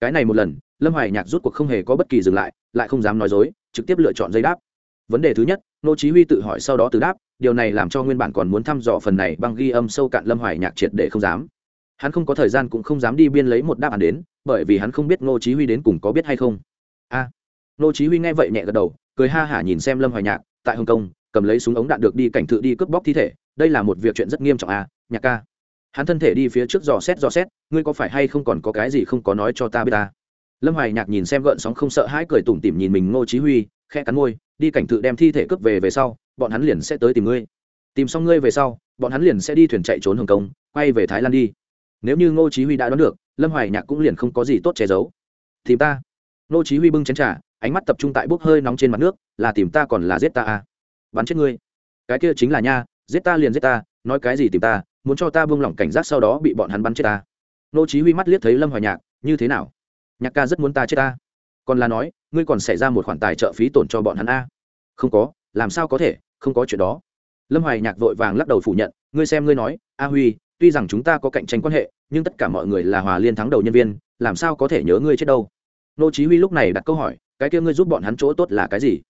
Cái này một lần lâm hoài nhạc rút cuộc không hề có bất kỳ dừng lại lại không dám nói dối trực tiếp lựa chọn dây đáp. Vấn đề thứ nhất nô chí huy tự hỏi sau đó từ đáp điều này làm cho nguyên bản còn muốn thăm dò phần này bằng ghi âm sâu cạn lâm hoài nhạc triệt để không dám. Hắn không có thời gian cũng không dám đi biên lấy một đáp án đến bởi vì hắn không biết nô chí huy đến cùng có biết hay không. A! À, nô chí huy nghe vậy nhẹ gật đầu cười ha hả nhìn xem lâm hoài nhạc tại hồng kông cầm lấy súng ống đạn được đi cảnh thự đi cướp bóc thi thể đây là một việc chuyện rất nghiêm trọng à nhạc ca hắn thân thể đi phía trước dò xét dò xét, ngươi có phải hay không còn có cái gì không có nói cho ta biết ta? Lâm hoài nhạc nhìn xem gợn sóng không sợ hãi cười tủm tỉm nhìn mình ngô chí huy, khẽ cắn môi, đi cảnh tự đem thi thể cướp về về sau, bọn hắn liền sẽ tới tìm ngươi. Tìm xong ngươi về sau, bọn hắn liền sẽ đi thuyền chạy trốn hồng kông, quay về thái lan đi. Nếu như ngô chí huy đã đoán được, lâm hoài nhạc cũng liền không có gì tốt che giấu. Tìm ta. Ngô chí huy bưng chén trà, ánh mắt tập trung tại bốc hơi nóng trên mặt nước, là tìm ta còn là giết ta à? Bắn chết ngươi. Cái kia chính là nha, giết ta liền giết ta, nói cái gì tìm ta muốn cho ta buông lỏng cảnh giác sau đó bị bọn hắn bắn chết ta. Nô chí huy mắt liếc thấy lâm hoài nhạc, như thế nào? Nhạc ca rất muốn ta chết ta. Còn là nói, ngươi còn xảy ra một khoản tài trợ phí tổn cho bọn hắn a? Không có, làm sao có thể, không có chuyện đó. Lâm hoài nhạc vội vàng lắc đầu phủ nhận, ngươi xem ngươi nói, a huy, tuy rằng chúng ta có cạnh tranh quan hệ, nhưng tất cả mọi người là hòa liên thắng đầu nhân viên, làm sao có thể nhớ ngươi chết đâu? Nô chí huy lúc này đặt câu hỏi, cái kia ngươi giúp bọn hắn chỗ tốt là cái gì?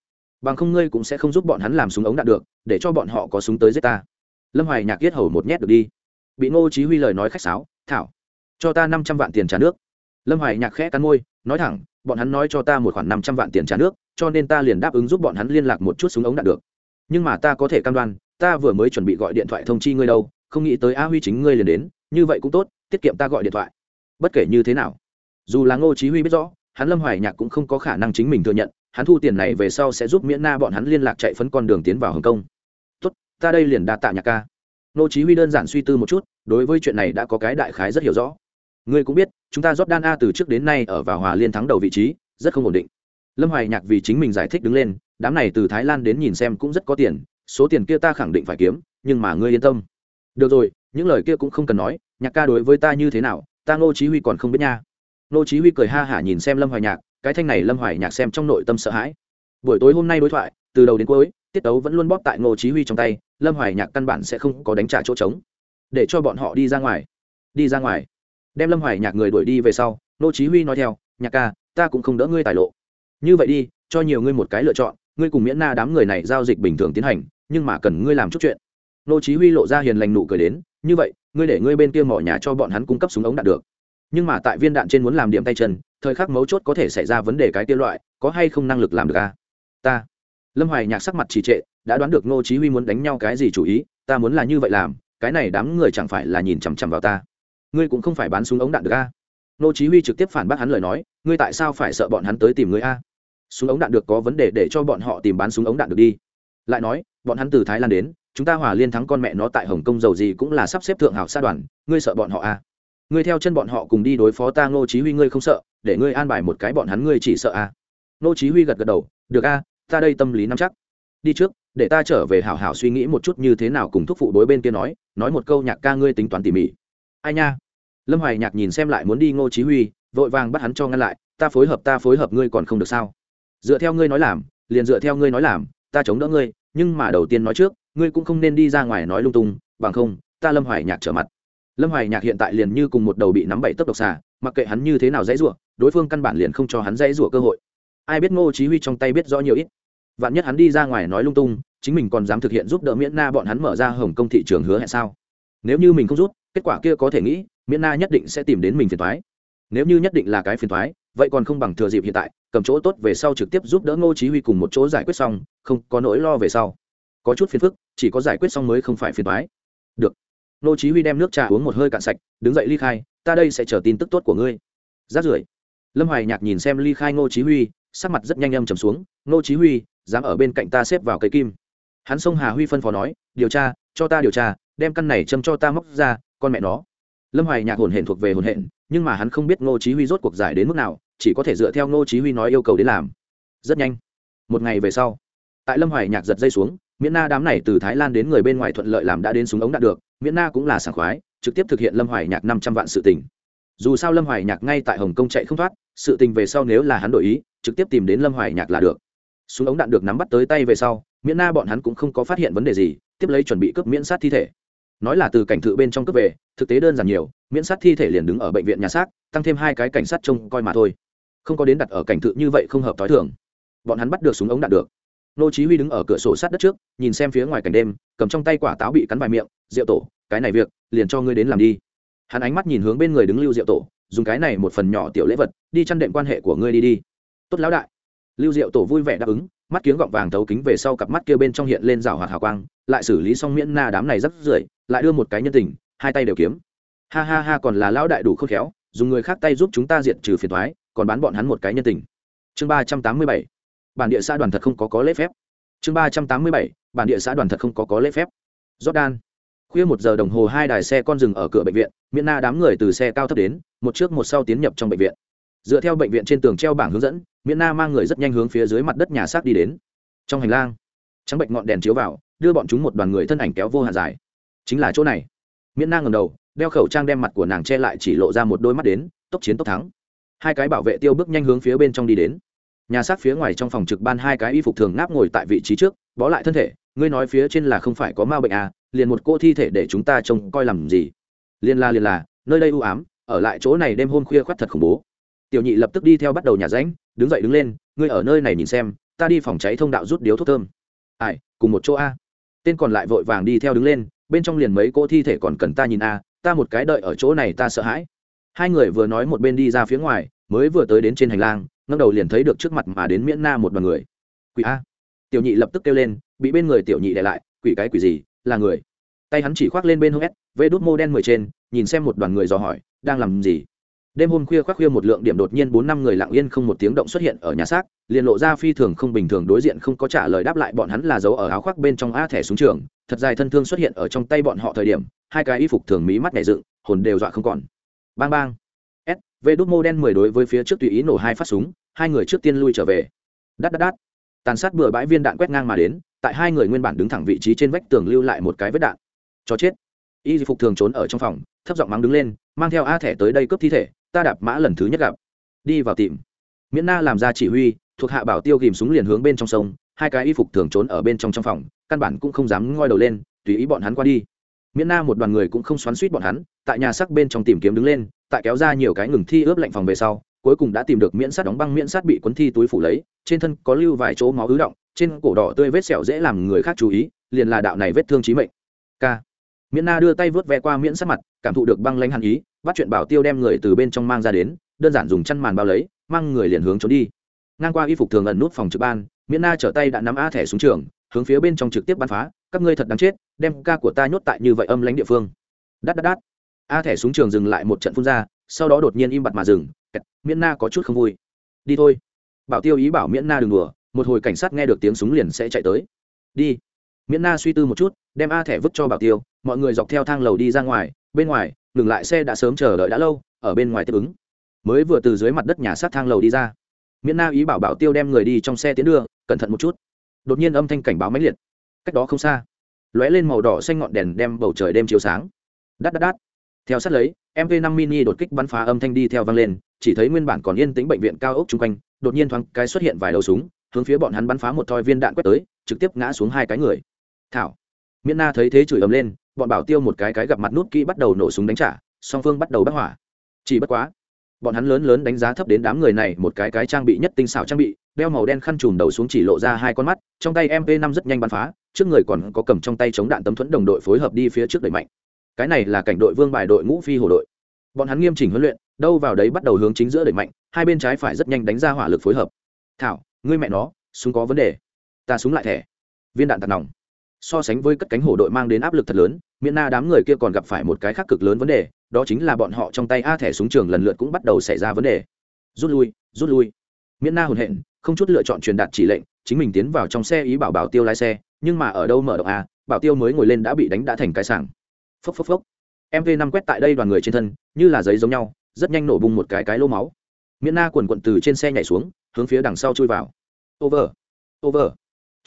Bằng không ngươi cũng sẽ không giúp bọn hắn làm súng ống đạn được, để cho bọn họ có súng tới giết ta lâm hoài nhạc yết hầu một nhét được đi. Bị ngô chí huy lời nói khách sáo, thảo, cho ta năm trăm vạn tiền trả nước. Lâm hoài nhạc khẽ cắn môi, nói thẳng, bọn hắn nói cho ta một khoản năm trăm vạn tiền trả nước, cho nên ta liền đáp ứng giúp bọn hắn liên lạc một chút súng ống đạt được. Nhưng mà ta có thể cam đoan, ta vừa mới chuẩn bị gọi điện thoại thông chi ngươi đâu, không nghĩ tới a huy chính ngươi liền đến, như vậy cũng tốt, tiết kiệm ta gọi điện thoại. Bất kể như thế nào, dù là ngô chí huy biết rõ, hắn lâm hoài nhạc cũng không có khả năng chính mình thừa nhận, hắn thu tiền này về sau sẽ giúp miễn na bọn hắn liên lạc chạy phấn con đường tiến vào hồng kông ta đây liền đa tạ nhạc ca. Nô chí huy đơn giản suy tư một chút, đối với chuyện này đã có cái đại khái rất hiểu rõ. Ngươi cũng biết, chúng ta rót đan a từ trước đến nay ở vào hòa liên thắng đầu vị trí, rất không ổn định. Lâm hoài nhạc vì chính mình giải thích đứng lên, đám này từ thái lan đến nhìn xem cũng rất có tiền, số tiền kia ta khẳng định phải kiếm, nhưng mà ngươi yên tâm. Được rồi, những lời kia cũng không cần nói, nhạc ca đối với ta như thế nào, ta ngô chí huy còn không biết nha. Ngô chí huy cười ha hả nhìn xem lâm hoài nhạc, cái thanh này lâm hoài nhạc xem trong nội tâm sợ hãi. Buổi tối hôm nay đối thoại, từ đầu đến cuối tiết tấu vẫn luôn bóp tại ngô chí huy trong tay, lâm hoài nhạc căn bản sẽ không có đánh trả chỗ trống. Để cho bọn họ đi ra ngoài. Đi ra ngoài. Đem lâm hoài nhạc người đuổi đi về sau, ngô chí huy nói theo, nhạc ca, ta cũng không đỡ ngươi tài lộ. Như vậy đi, cho nhiều ngươi một cái lựa chọn, ngươi cùng miễn na đám người này giao dịch bình thường tiến hành, nhưng mà cần ngươi làm chút chuyện. Ngô chí huy lộ ra hiền lành nụ cười đến, như vậy, ngươi để ngươi bên kia mỏ nhà cho bọn hắn cung cấp súng ống đạn được. Nhưng mà tại viên đạn trên muốn làm điểm tay chân, thời khắc mấu chốt có thể xảy ra vấn đề cái tiêu loại, có hay không năng lực làm được a à? ta lâm hoài nhạc sắc mặt trì trệ, đã đoán được ngô chí huy muốn đánh nhau cái gì chủ ý, ta muốn là như vậy làm, cái này đám người chẳng phải là nhìn chằm chằm vào ta. Ngươi cũng không phải bán súng ống đạn được a. Ngô chí huy trực tiếp phản bác hắn lời nói, ngươi tại sao phải sợ bọn hắn tới tìm ngươi a? Súng ống đạn được có vấn đề để cho bọn họ tìm bán súng ống đạn được đi. Lại nói, bọn hắn từ thái lan đến, chúng ta hòa liên thắng con mẹ nó tại hồng kông giàu gì cũng là sắp xếp thượng hảo sa đoàn, ngươi sợ bọn họ a? Ngươi theo chân bọn họ cùng đi đối phó ta, ngô chí huy ngươi không sợ, để ngươi an bài một cái bọn hắn ngươi chỉ sợ a. Ngô chí huy gật gật đầu, được a ta đây tâm lý nắm chắc. Đi trước, để ta trở về hảo hảo suy nghĩ một chút như thế nào cùng thúc phụ đối bên kia nói nói một câu nhạc ca ngươi tính toán tỉ mỉ. Ai nha? Lâm hoài nhạc nhìn xem lại muốn đi ngô chí huy, vội vàng bắt hắn cho ngăn lại, ta phối hợp, ta phối hợp ngươi còn không được sao? Dựa theo ngươi nói làm, liền dựa theo ngươi nói làm, ta chống đỡ ngươi, nhưng mà đầu tiên nói trước, ngươi cũng không nên đi ra ngoài nói lung tung, bằng không, ta lâm hoài nhạc trở mặt. Lâm hoài nhạc hiện tại liền như cùng một đầu bị nắm bậy tốc độc xà, mặc kệ hắn như thế nào dãy rủa, đối phương căn bản liền không cho hắn dãy rủa cơ hội. Ai biết ngô chí huy trong tay biết rõ nhiều ít vạn nhất hắn đi ra ngoài nói lung tung, chính mình còn dám thực hiện giúp đỡ miễn na bọn hắn mở ra hồng công thị trường hứa hẹn sao? Nếu như mình không rút, kết quả kia có thể nghĩ, miễn na nhất định sẽ tìm đến mình phiền toái. Nếu như nhất định là cái phiền toái, vậy còn không bằng thừa dịp hiện tại, cầm chỗ tốt về sau trực tiếp giúp đỡ ngô chí huy cùng một chỗ giải quyết xong, không có nỗi lo về sau. Có chút phiền phức, chỉ có giải quyết xong mới không phải phiền toái. Được. Ngô chí huy đem nước trà uống một hơi cạn sạch, đứng dậy ly khai, ta đây sẽ chờ tin tức tốt của ngươi. Rát rưởi. Lâm hoài nhạc nhìn xem ly khai ngô chí huy, sắc mặt rất nhanh âm trầm xuống, ngô chí huy dám ở bên cạnh ta xếp vào cây kim. Hắn xông hà huy phân phó nói, điều tra, cho ta điều tra, đem căn này châm cho ta móc ra, con mẹ nó. Lâm hoài nhạc hồn hển thuộc về hồn hển, nhưng mà hắn không biết ngô chí huy rốt cuộc giải đến mức nào, chỉ có thể dựa theo ngô chí huy nói yêu cầu đến làm. Rất nhanh, một ngày về sau, tại lâm hoài nhạc giật dây xuống, miễn na đám này từ thái lan đến người bên ngoài thuận lợi làm đã đến súng ống đạt được, miễn na cũng là sảng khoái, trực tiếp thực hiện lâm hoài nhạc năm trăm vạn sự tình. Dù sao lâm hoài nhạc ngay tại hồng kông chạy không thoát, sự tình về sau nếu là hắn đổi ý, trực tiếp tìm đến lâm hoài nhạc là được súng ống đạn được nắm bắt tới tay về sau, miễn na bọn hắn cũng không có phát hiện vấn đề gì, tiếp lấy chuẩn bị cướp miễn sát thi thể. Nói là từ cảnh thự bên trong cướp về, thực tế đơn giản nhiều, miễn sát thi thể liền đứng ở bệnh viện nhà xác, tăng thêm hai cái cảnh sát trông coi mà thôi. Không có đến đặt ở cảnh thự như vậy không hợp t h o i thường. Bọn hắn bắt được súng ống đạn được. Nô chí huy đứng ở cửa sổ sát đất trước, nhìn xem phía ngoài cảnh đêm, cầm trong tay quả táo bị cắn vài miệng, diệu tổ, cái này việc, liền cho ngươi đến làm đi. Hắn ánh mắt nhìn hướng bên người đứng lưu diệu tổ, dùng cái này một phần nhỏ tiểu lễ vật, đi chăn đệm quan hệ của ngươi đi đi. Tốt lão đại lưu diệu tổ vui vẻ đáp ứng, mắt kiếng gọng vàng thấu kính về sau cặp mắt kia bên trong hiện lên rào hoạt hào quang, lại xử lý xong miễn na đám này rất rưởi, lại đưa một cái nhân tình, hai tay đều kiếm. Ha ha ha, còn là lão đại đủ khôn khéo, dùng người khác tay giúp chúng ta diệt trừ phiền thoái còn bán bọn hắn một cái nhân tình. Chương ba trăm tám mươi bảy. Bản địa xã đoàn thật không có có lễ phép. Chương ba trăm tám mươi bảy. Bản địa xã đoàn thật không có có lễ phép. Jordan. Khuya một giờ đồng hồ hai đài xe con dừng ở cửa bệnh viện, miễn na đám người từ xe cao thấp đến, một trước một sau tiến nhập trong bệnh viện. Dựa theo bệnh viện trên tường treo bảng hướng dẫn miễn na mang người rất nhanh hướng phía dưới mặt đất nhà xác đi đến. Trong hành lang, trắng bệnh ngọn đèn chiếu vào, đưa bọn chúng một đoàn người thân ảnh kéo vô hạn dài. Chính là chỗ này. Miễn na ngầm đầu, đeo khẩu trang đem mặt của nàng che lại chỉ lộ ra một đôi mắt đến, tốc chiến tốc thắng. Hai cái bảo vệ tiêu bước nhanh hướng phía bên trong đi đến. Nhà xác phía ngoài trong phòng trực ban hai cái y phục thường ngáp ngồi tại vị trí trước, bó lại thân thể, ngươi nói phía trên là không phải có ma bệnh à liền một cô thi thể để chúng ta trông coi làm gì? Liền là liền là nơi đây u ám, ở lại chỗ này đêm hôm khuya khoắt thật khủng bố tiểu nhị lập tức đi theo bắt đầu nhà ránh đứng dậy đứng lên, ngươi ở nơi này nhìn xem, ta đi phòng cháy thông đạo rút điếu thuốc thơm. Ai, cùng một chỗ a. Tên còn lại vội vàng đi theo đứng lên, bên trong liền mấy cỗ thi thể còn cần ta nhìn a, ta một cái đợi ở chỗ này ta sợ hãi. Hai người vừa nói một bên đi ra phía ngoài, mới vừa tới đến trên hành lang, ngẩng đầu liền thấy được trước mặt mà đến miễn na một đoàn người. Quỷ a. Tiểu nhị lập tức kêu lên, bị bên người tiểu nhị để lại, quỷ cái quỷ gì, là người? Tay hắn chỉ khoác lên bên hông ép vê đút mô đen mười trên, nhìn xem một đoàn người dò hỏi, đang làm gì? Đêm hôm khuya khoác khuya một lượng điểm đột nhiên bốn năm người lặng yên không một tiếng động xuất hiện ở nhà xác, liền lộ ra phi thường không bình thường đối diện không có trả lời đáp lại bọn hắn là giấu ở áo khoác bên trong a thẻ súng trường, thật dài thân thương xuất hiện ở trong tay bọn họ thời điểm, hai cái y phục thường mí mắt nhảy dựng, hồn đều dọa không còn. Bang bang. S, v đốt mô đen mười đối với phía trước tùy ý nổ hai phát súng, hai người trước tiên lui trở về. Đắt đắt đắt. Tàn sát bừa bãi viên đạn quét ngang mà đến, tại hai người nguyên bản đứng thẳng vị trí trên vách tường lưu lại một cái vết đạn. Cho chết. Y phục thường trốn ở trong phòng, thấp giọng mắng đứng lên, mang theo a thẻ tới đây cướp thi thể ta đạp mã lần thứ nhất gặp. Đi vào tìm. Miễn na làm ra chỉ huy, thuộc hạ bảo tiêu ghìm súng liền hướng bên trong sông, hai cái y phục thường trốn ở bên trong trong phòng, căn bản cũng không dám ngoi đầu lên, tùy ý bọn hắn qua đi. Miễn na một đoàn người cũng không xoắn suýt bọn hắn, tại nhà sắc bên trong tìm kiếm đứng lên, tại kéo ra nhiều cái ngừng thi ướp lạnh phòng về sau, cuối cùng đã tìm được miễn sát đóng băng miễn sát bị cuốn thi túi phủ lấy, trên thân có lưu vài chỗ máu ứ động, trên cổ đỏ tươi vết sẹo dễ làm người khác chú ý, liền là đạo này vết thương trí mệnh. K miễn na đưa tay vớt ve qua miễn sát mặt, cảm thụ được băng lanh hàn ý, bắt chuyện bảo tiêu đem người từ bên trong mang ra đến, đơn giản dùng chăn màn bao lấy, mang người liền hướng trốn đi. Ngang qua y phục thường ẩn nút phòng trực ban, miễn na trở tay đã nắm a thẻ xuống trường, hướng phía bên trong trực tiếp bắn phá, các ngươi thật đáng chết, đem ca của ta nhốt tại như vậy âm lãnh địa phương. Đắt đắt đắt a thẻ xuống trường dừng lại một trận phun ra, sau đó đột nhiên im bặt mà dừng miễn na có chút không vui. Đi thôi. Bảo tiêu ý bảo miễn na đừng đùa, một hồi cảnh sát nghe được tiếng súng liền sẽ chạy tới. Đi miễn na suy tư một chút, đem a thẻ vứt cho bảo tiêu, mọi người dọc theo thang lầu đi ra ngoài, bên ngoài, ngừng lại xe đã sớm chờ đợi đã lâu, ở bên ngoài tiếp ứng. Mới vừa từ dưới mặt đất nhà sát thang lầu đi ra. Miễn na ý bảo bảo tiêu đem người đi trong xe tiến đưa, cẩn thận một chút. Đột nhiên âm thanh cảnh báo mãnh liệt. Cách đó không xa, lóe lên màu đỏ xanh ngọn đèn đem bầu trời đêm chiếu sáng. Đắt đắt đắt theo sát lấy mv 5 mini đột kích bắn phá âm thanh đi theo vang lên, chỉ thấy nguyên bản còn yên tĩnh bệnh viện cao ốc chung quanh, đột nhiên thoáng cái xuất hiện vài đầu súng, hướng phía bọn hắn bắn phá một thoi viên đạn quét tới, trực tiếp ngã xuống hai cái người thảo. Miễn na thấy thế chửi ầm lên, bọn bảo tiêu một cái cái gặp mặt nút kỹ bắt đầu nổ súng đánh trả, song phương bắt đầu bắt hỏa. Chỉ bất quá, bọn hắn lớn lớn đánh giá thấp đến đám người này một cái cái trang bị nhất tinh xảo trang bị, đeo màu đen khăn trùm đầu xuống chỉ lộ ra hai con mắt, trong tay mp 5 rất nhanh bắn phá, trước người còn có cầm trong tay chống đạn tấm thuẫn đồng đội phối hợp đi phía trước đẩy mạnh. Cái này là cảnh đội vương bài đội ngũ phi hồ đội. Bọn hắn nghiêm chỉnh huấn luyện, đâu vào đấy bắt đầu hướng chính giữa đẩy mạnh, hai bên trái phải rất nhanh đánh ra hỏa lực phối hợp. Thảo, ngươi mẹ nó, súng có vấn đề. Ta súng lại thẻ. Viên đạn tạt nòng so sánh với cất cánh hổ đội mang đến áp lực thật lớn, miễn na đám người kia còn gặp phải một cái khác cực lớn vấn đề, đó chính là bọn họ trong tay a thẻ súng trường lần lượt cũng bắt đầu xảy ra vấn đề. Rút lui rút lui. Miễn na hồn hện, không chút lựa chọn truyền đạt chỉ lệnh, chính mình tiến vào trong xe ý bảo bảo tiêu lái xe, nhưng mà ở đâu mở động a, bảo tiêu mới ngồi lên đã bị đánh đã thành cái sảng. Phốc phốc phốc. Mv năm quét tại đây đoàn người trên thân, như là giấy giống nhau, rất nhanh nổ bung một cái cái lô máu. Miễn na quần quận từ trên xe nhảy xuống, hướng phía đằng sau chui vào. Over. Over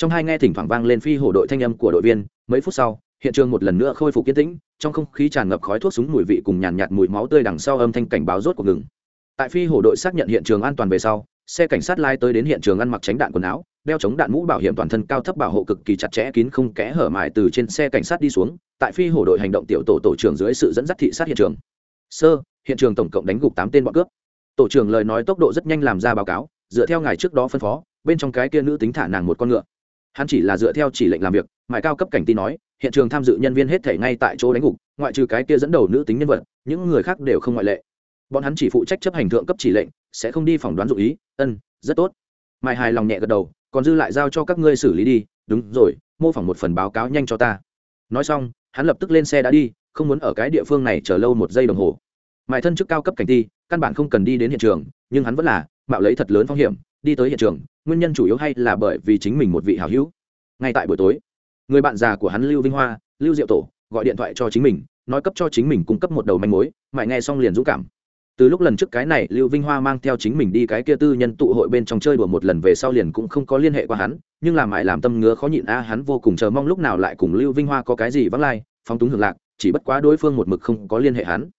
trong hai nghe thỉnh thoảng vang lên phi hổ đội thanh âm của đội viên mấy phút sau hiện trường một lần nữa khôi phục yên tĩnh trong không khí tràn ngập khói thuốc súng mùi vị cùng nhàn nhạt, nhạt mùi máu tươi đằng sau âm thanh cảnh báo rốt cuộc ngừng. Tại phi hổ đội xác nhận hiện trường an toàn về sau xe cảnh sát lai tới đến hiện trường ăn mặc tránh đạn quần áo đeo chống đạn mũ bảo hiểm toàn thân cao thấp bảo hộ cực kỳ chặt chẽ kín không kẽ hở mài từ trên xe cảnh sát đi xuống tại phi hổ đội hành động tiểu tổ tổ trưởng dưới sự dẫn dắt thị sát hiện trường. Sơ hiện trường tổng cộng đánh gục tám tên bọn cướp. Tổ trưởng lời nói tốc độ rất nhanh làm ra báo cáo dựa theo ngày trước đó phân phó bên trong cái kia nữ tính thả nàng một con ngựa hắn chỉ là dựa theo chỉ lệnh làm việc mãi cao cấp cảnh tin nói, hiện trường tham dự nhân viên hết thể ngay tại chỗ đánh gục, ngoại trừ cái kia dẫn đầu nữ tính nhân vật, những người khác đều không ngoại lệ. Bọn hắn chỉ phụ trách chấp hành thượng cấp chỉ lệnh, sẽ không đi phỏng đoán dụ ý, ân, rất tốt. Mãi hài lòng nhẹ gật đầu, còn dư lại giao cho các ngươi xử lý đi, đúng rồi, mô phỏng một phần báo cáo nhanh cho ta. Nói xong, hắn lập tức lên xe đã đi, không muốn ở cái địa phương này chờ lâu một giây đồng hồ. Mãi thân chức cao cấp cảnh ti, căn bản không cần đi đến hiện trường, nhưng hắn vẫn là mạo lấy thật lớn phong hiểm đi tới hiện trường, nguyên nhân chủ yếu hay là bởi vì chính mình một vị hảo hữu. Ngay tại buổi tối, người bạn già của hắn lưu vinh hoa, lưu diệu tổ, gọi điện thoại cho chính mình, nói cấp cho chính mình cung cấp một đầu manh mối, mãi nghe xong liền dũng cảm. Từ lúc lần trước cái này, lưu vinh hoa mang theo chính mình đi cái kia tư nhân tụ hội bên trong chơi đùa một lần về sau liền cũng không có liên hệ qua hắn, nhưng làm mãi làm tâm ngứa khó nhịn a, hắn vô cùng chờ mong lúc nào lại cùng lưu vinh hoa có cái gì vắng lai phong túng hưởng lạc, chỉ bất quá đối phương một mực không có liên hệ hắn.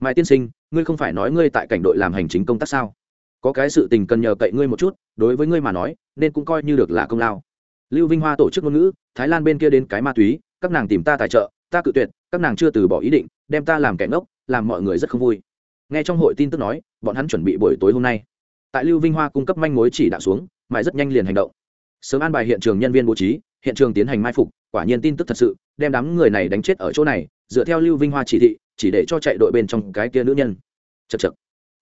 Mãi tiên sinh, ngươi không phải nói ngươi tại cảnh đội làm hành chính công tác sao? Có cái sự tình cần nhờ cậy ngươi một chút, đối với ngươi mà nói, nên cũng coi như được là công lao. Lưu vinh hoa tổ chức ngôn ngữ, thái lan bên kia đến cái ma túy, các nàng tìm ta tài trợ, ta cự tuyệt, các nàng chưa từ bỏ ý định, đem ta làm kẻ ngốc, làm mọi người rất không vui. Nghe trong hội tin tức nói, bọn hắn chuẩn bị buổi tối hôm nay. Tại lưu vinh hoa cung cấp manh mối chỉ đạo xuống, mãi rất nhanh liền hành động. Sớm an bài hiện trường nhân viên bố trí, hiện trường tiến hành mai phục, quả nhiên tin tức thật sự, đem đám người này đánh chết ở chỗ này, dựa theo lưu vinh hoa chỉ thị, chỉ để cho chạy đội bên trong cái kia nữ nhân. Chật chật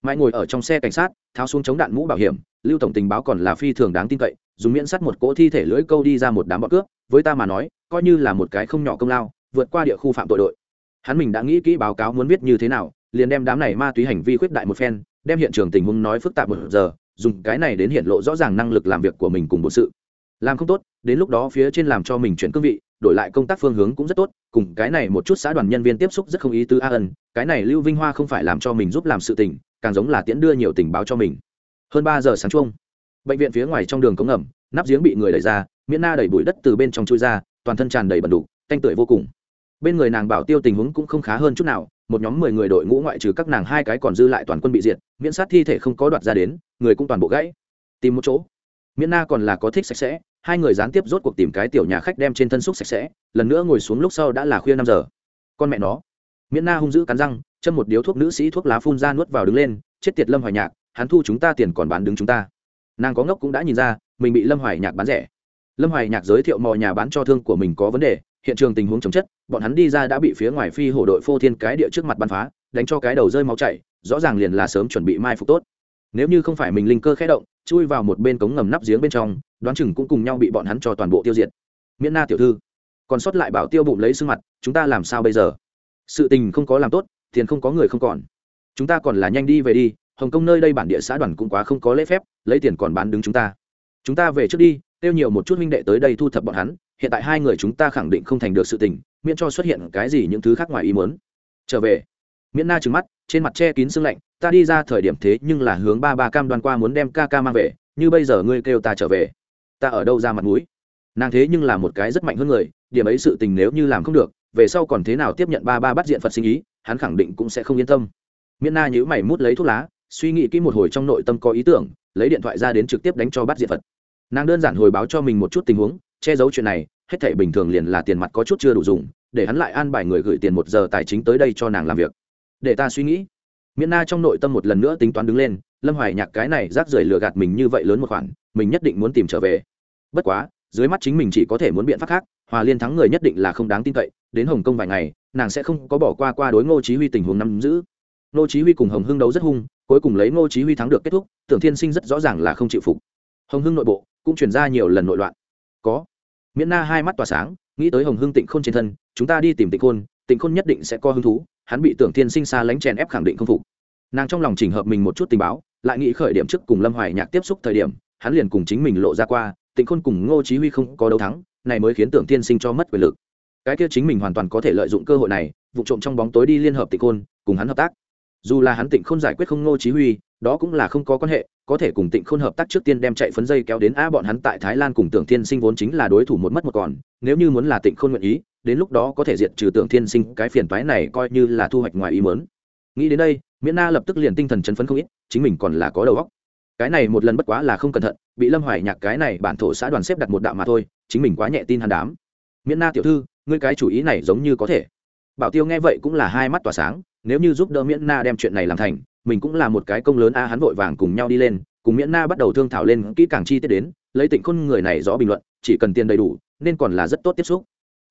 mãi ngồi ở trong xe cảnh sát, tháo xuống chống đạn mũ bảo hiểm, lưu tổng tình báo còn là phi thường đáng tin cậy, dùng miễn sắt một cỗ thi thể lưỡi câu đi ra một đám bọn cướp, với ta mà nói, coi như là một cái không nhỏ công lao, vượt qua địa khu phạm tội đội. Hắn mình đã nghĩ kỹ báo cáo muốn viết như thế nào, liền đem đám này ma túy hành vi khuyết đại một phen, đem hiện trường tình huống nói phức tạp một giờ, dùng cái này đến hiện lộ rõ ràng năng lực làm việc của mình cùng bộ sự. Làm không tốt, đến lúc đó phía trên làm cho mình chuyển cương vị, đổi lại công tác phương hướng cũng rất tốt, cùng cái này một chút xã đoàn nhân viên tiếp xúc rất không ý tứ a ân, cái này lưu vinh hoa không phải làm cho mình giúp làm sự tình càng giống là tiễn đưa nhiều tình báo cho mình. Hơn ba giờ sáng chung bệnh viện phía ngoài trong đường cống ngầm, nắp giếng bị người đẩy ra, miễn na đẩy bụi đất từ bên trong chui ra, toàn thân tràn đầy bẩn đục, tanh tưởi vô cùng. Bên người nàng bảo tiêu tình huống cũng không khá hơn chút nào, một nhóm mười người đội ngũ ngoại trừ các nàng hai cái còn dư lại toàn quân bị diệt, miễn sát thi thể không có đoạt ra đến, người cũng toàn bộ gãy. Tìm một chỗ. Miễn na còn là có thích sạch sẽ, hai người gián tiếp rốt cuộc tìm cái tiểu nhà khách đem trên thân xúc sạch sẽ, lần nữa ngồi xuống lúc sau đã là khuya năm giờ. Con mẹ nó. Miễn na hung dữ cắn răng châm một điếu thuốc nữ sĩ thuốc lá phun ra nuốt vào đứng lên, chết tiệt lâm hoài nhạc, hắn thu chúng ta tiền còn bán đứng chúng ta. Nàng có ngốc cũng đã nhìn ra, mình bị lâm hoài nhạc bán rẻ. Lâm hoài nhạc giới thiệu mò nhà bán cho thương của mình có vấn đề, hiện trường tình huống chống chất, bọn hắn đi ra đã bị phía ngoài phi hổ đội phô thiên cái địa trước mặt bắn phá, đánh cho cái đầu rơi máu chảy, rõ ràng liền là sớm chuẩn bị mai phục tốt. Nếu như không phải mình linh cơ khẽ động, chui vào một bên cống ngầm nắp giếng bên trong, đoán chừng cũng cùng nhau bị bọn hắn cho toàn bộ tiêu diệt. Miễn na tiểu thư, còn sót lại bảo tiêu bụng lấy sưng mặt, chúng ta làm sao bây giờ? Sự tình không có làm tốt tiền không có người không còn. Chúng ta còn là nhanh đi về đi, hồng kông nơi đây bản địa xã đoàn cũng quá không có lễ phép, lấy tiền còn bán đứng chúng ta. Chúng ta về trước đi, tiêu nhiều một chút huynh đệ tới đây thu thập bọn hắn, hiện tại hai người chúng ta khẳng định không thành được sự tình, miễn cho xuất hiện cái gì những thứ khác ngoài ý muốn. Trở về. Miễn na trừng mắt, trên mặt che kín sưng lạnh, ta đi ra thời điểm thế nhưng là hướng ba ba cam đoan qua muốn đem ca ca mang về, như bây giờ ngươi kêu ta trở về. Ta ở đâu ra mặt mũi? Nàng thế nhưng là một cái rất mạnh hơn người, điểm ấy sự tình nếu như làm không được, về sau còn thế nào tiếp nhận ba ba bắt diện phật sinh ý hắn khẳng định cũng sẽ không yên tâm. Miễn na nhữ mày mút lấy thuốc lá, suy nghĩ kỹ một hồi trong nội tâm có ý tưởng, lấy điện thoại ra đến trực tiếp đánh cho bắt diệt phật. Nàng đơn giản hồi báo cho mình một chút tình huống, che giấu chuyện này, hết thể bình thường liền là tiền mặt có chút chưa đủ dùng, để hắn lại an bài người gửi tiền một giờ tài chính tới đây cho nàng làm việc. Để ta suy nghĩ. Miễn na trong nội tâm một lần nữa tính toán đứng lên, lâm hoài nhạc cái này rác rưởi lừa gạt mình như vậy lớn một khoản, mình nhất định muốn tìm trở về. Bất quá, dưới mắt chính mình chỉ có thể muốn biện pháp khác, hòa liên thắng người nhất định là không đáng tin cậy, đến hồng kông vài ngày nàng sẽ không có bỏ qua qua đối ngô chí huy tình huống nắm giữ. Ngô chí huy cùng hồng hưng đấu rất hung, cuối cùng lấy ngô chí huy thắng được kết thúc, tưởng thiên sinh rất rõ ràng là không chịu phục. Hồng hưng nội bộ cũng truyền ra nhiều lần nội loạn. Có. Miễn na hai mắt tỏa sáng, nghĩ tới hồng hưng tịnh khôn trên thân, chúng ta đi tìm tịnh khôn tịnh khôn nhất định sẽ có hứng thú, hắn bị tưởng thiên sinh xa lánh chèn ép khẳng định không phục. Nàng trong lòng chỉnh hợp mình một chút tình báo, lại nghĩ khởi điểm trước cùng lâm hoài nhạc tiếp xúc thời điểm, hắn liền cùng chính mình lộ ra qua, tịnh khôn cùng ngô chí huy không có đấu thắng, này mới khiến tưởng thiên sinh cho mất quyền lực cái kia chính mình hoàn toàn có thể lợi dụng cơ hội này, vụ trộm trong bóng tối đi liên hợp tịnh khôn, cùng hắn hợp tác. Dù là hắn tịnh khôn giải quyết không ngô chí huy, đó cũng là không có quan hệ, có thể cùng tịnh khôn hợp tác trước tiên đem chạy phấn dây kéo đến a bọn hắn tại thái lan cùng tưởng thiên sinh vốn chính là đối thủ một mất một còn, nếu như muốn là tịnh khôn nguyện ý, đến lúc đó có thể diệt trừ tưởng thiên sinh, cái phiền toái này coi như là thu hoạch ngoài ý muốn. Nghĩ đến đây, miễn na lập tức liền tinh thần chấn phấn không ít, chính mình còn là có đầu óc. Cái này một lần bất quá là không cẩn thận, bị lâm hoài nhạc cái này bản thổ xã đoàn xếp đặt một đạo mà thôi, chính mình quá nhẹ tin hắn đám. Miễn na tiểu thư ngươi cái chủ ý này giống như có thể. Bảo tiêu nghe vậy cũng là hai mắt tỏa sáng, nếu như giúp đỡ miễn na đem chuyện này làm thành, mình cũng là một cái công lớn a, hắn vội vàng cùng nhau đi lên, cùng miễn na bắt đầu thương thảo lên kỹ càng chi tiết đến, lấy tịnh khôn người này rõ bình luận, chỉ cần tiền đầy đủ, nên còn là rất tốt tiếp xúc.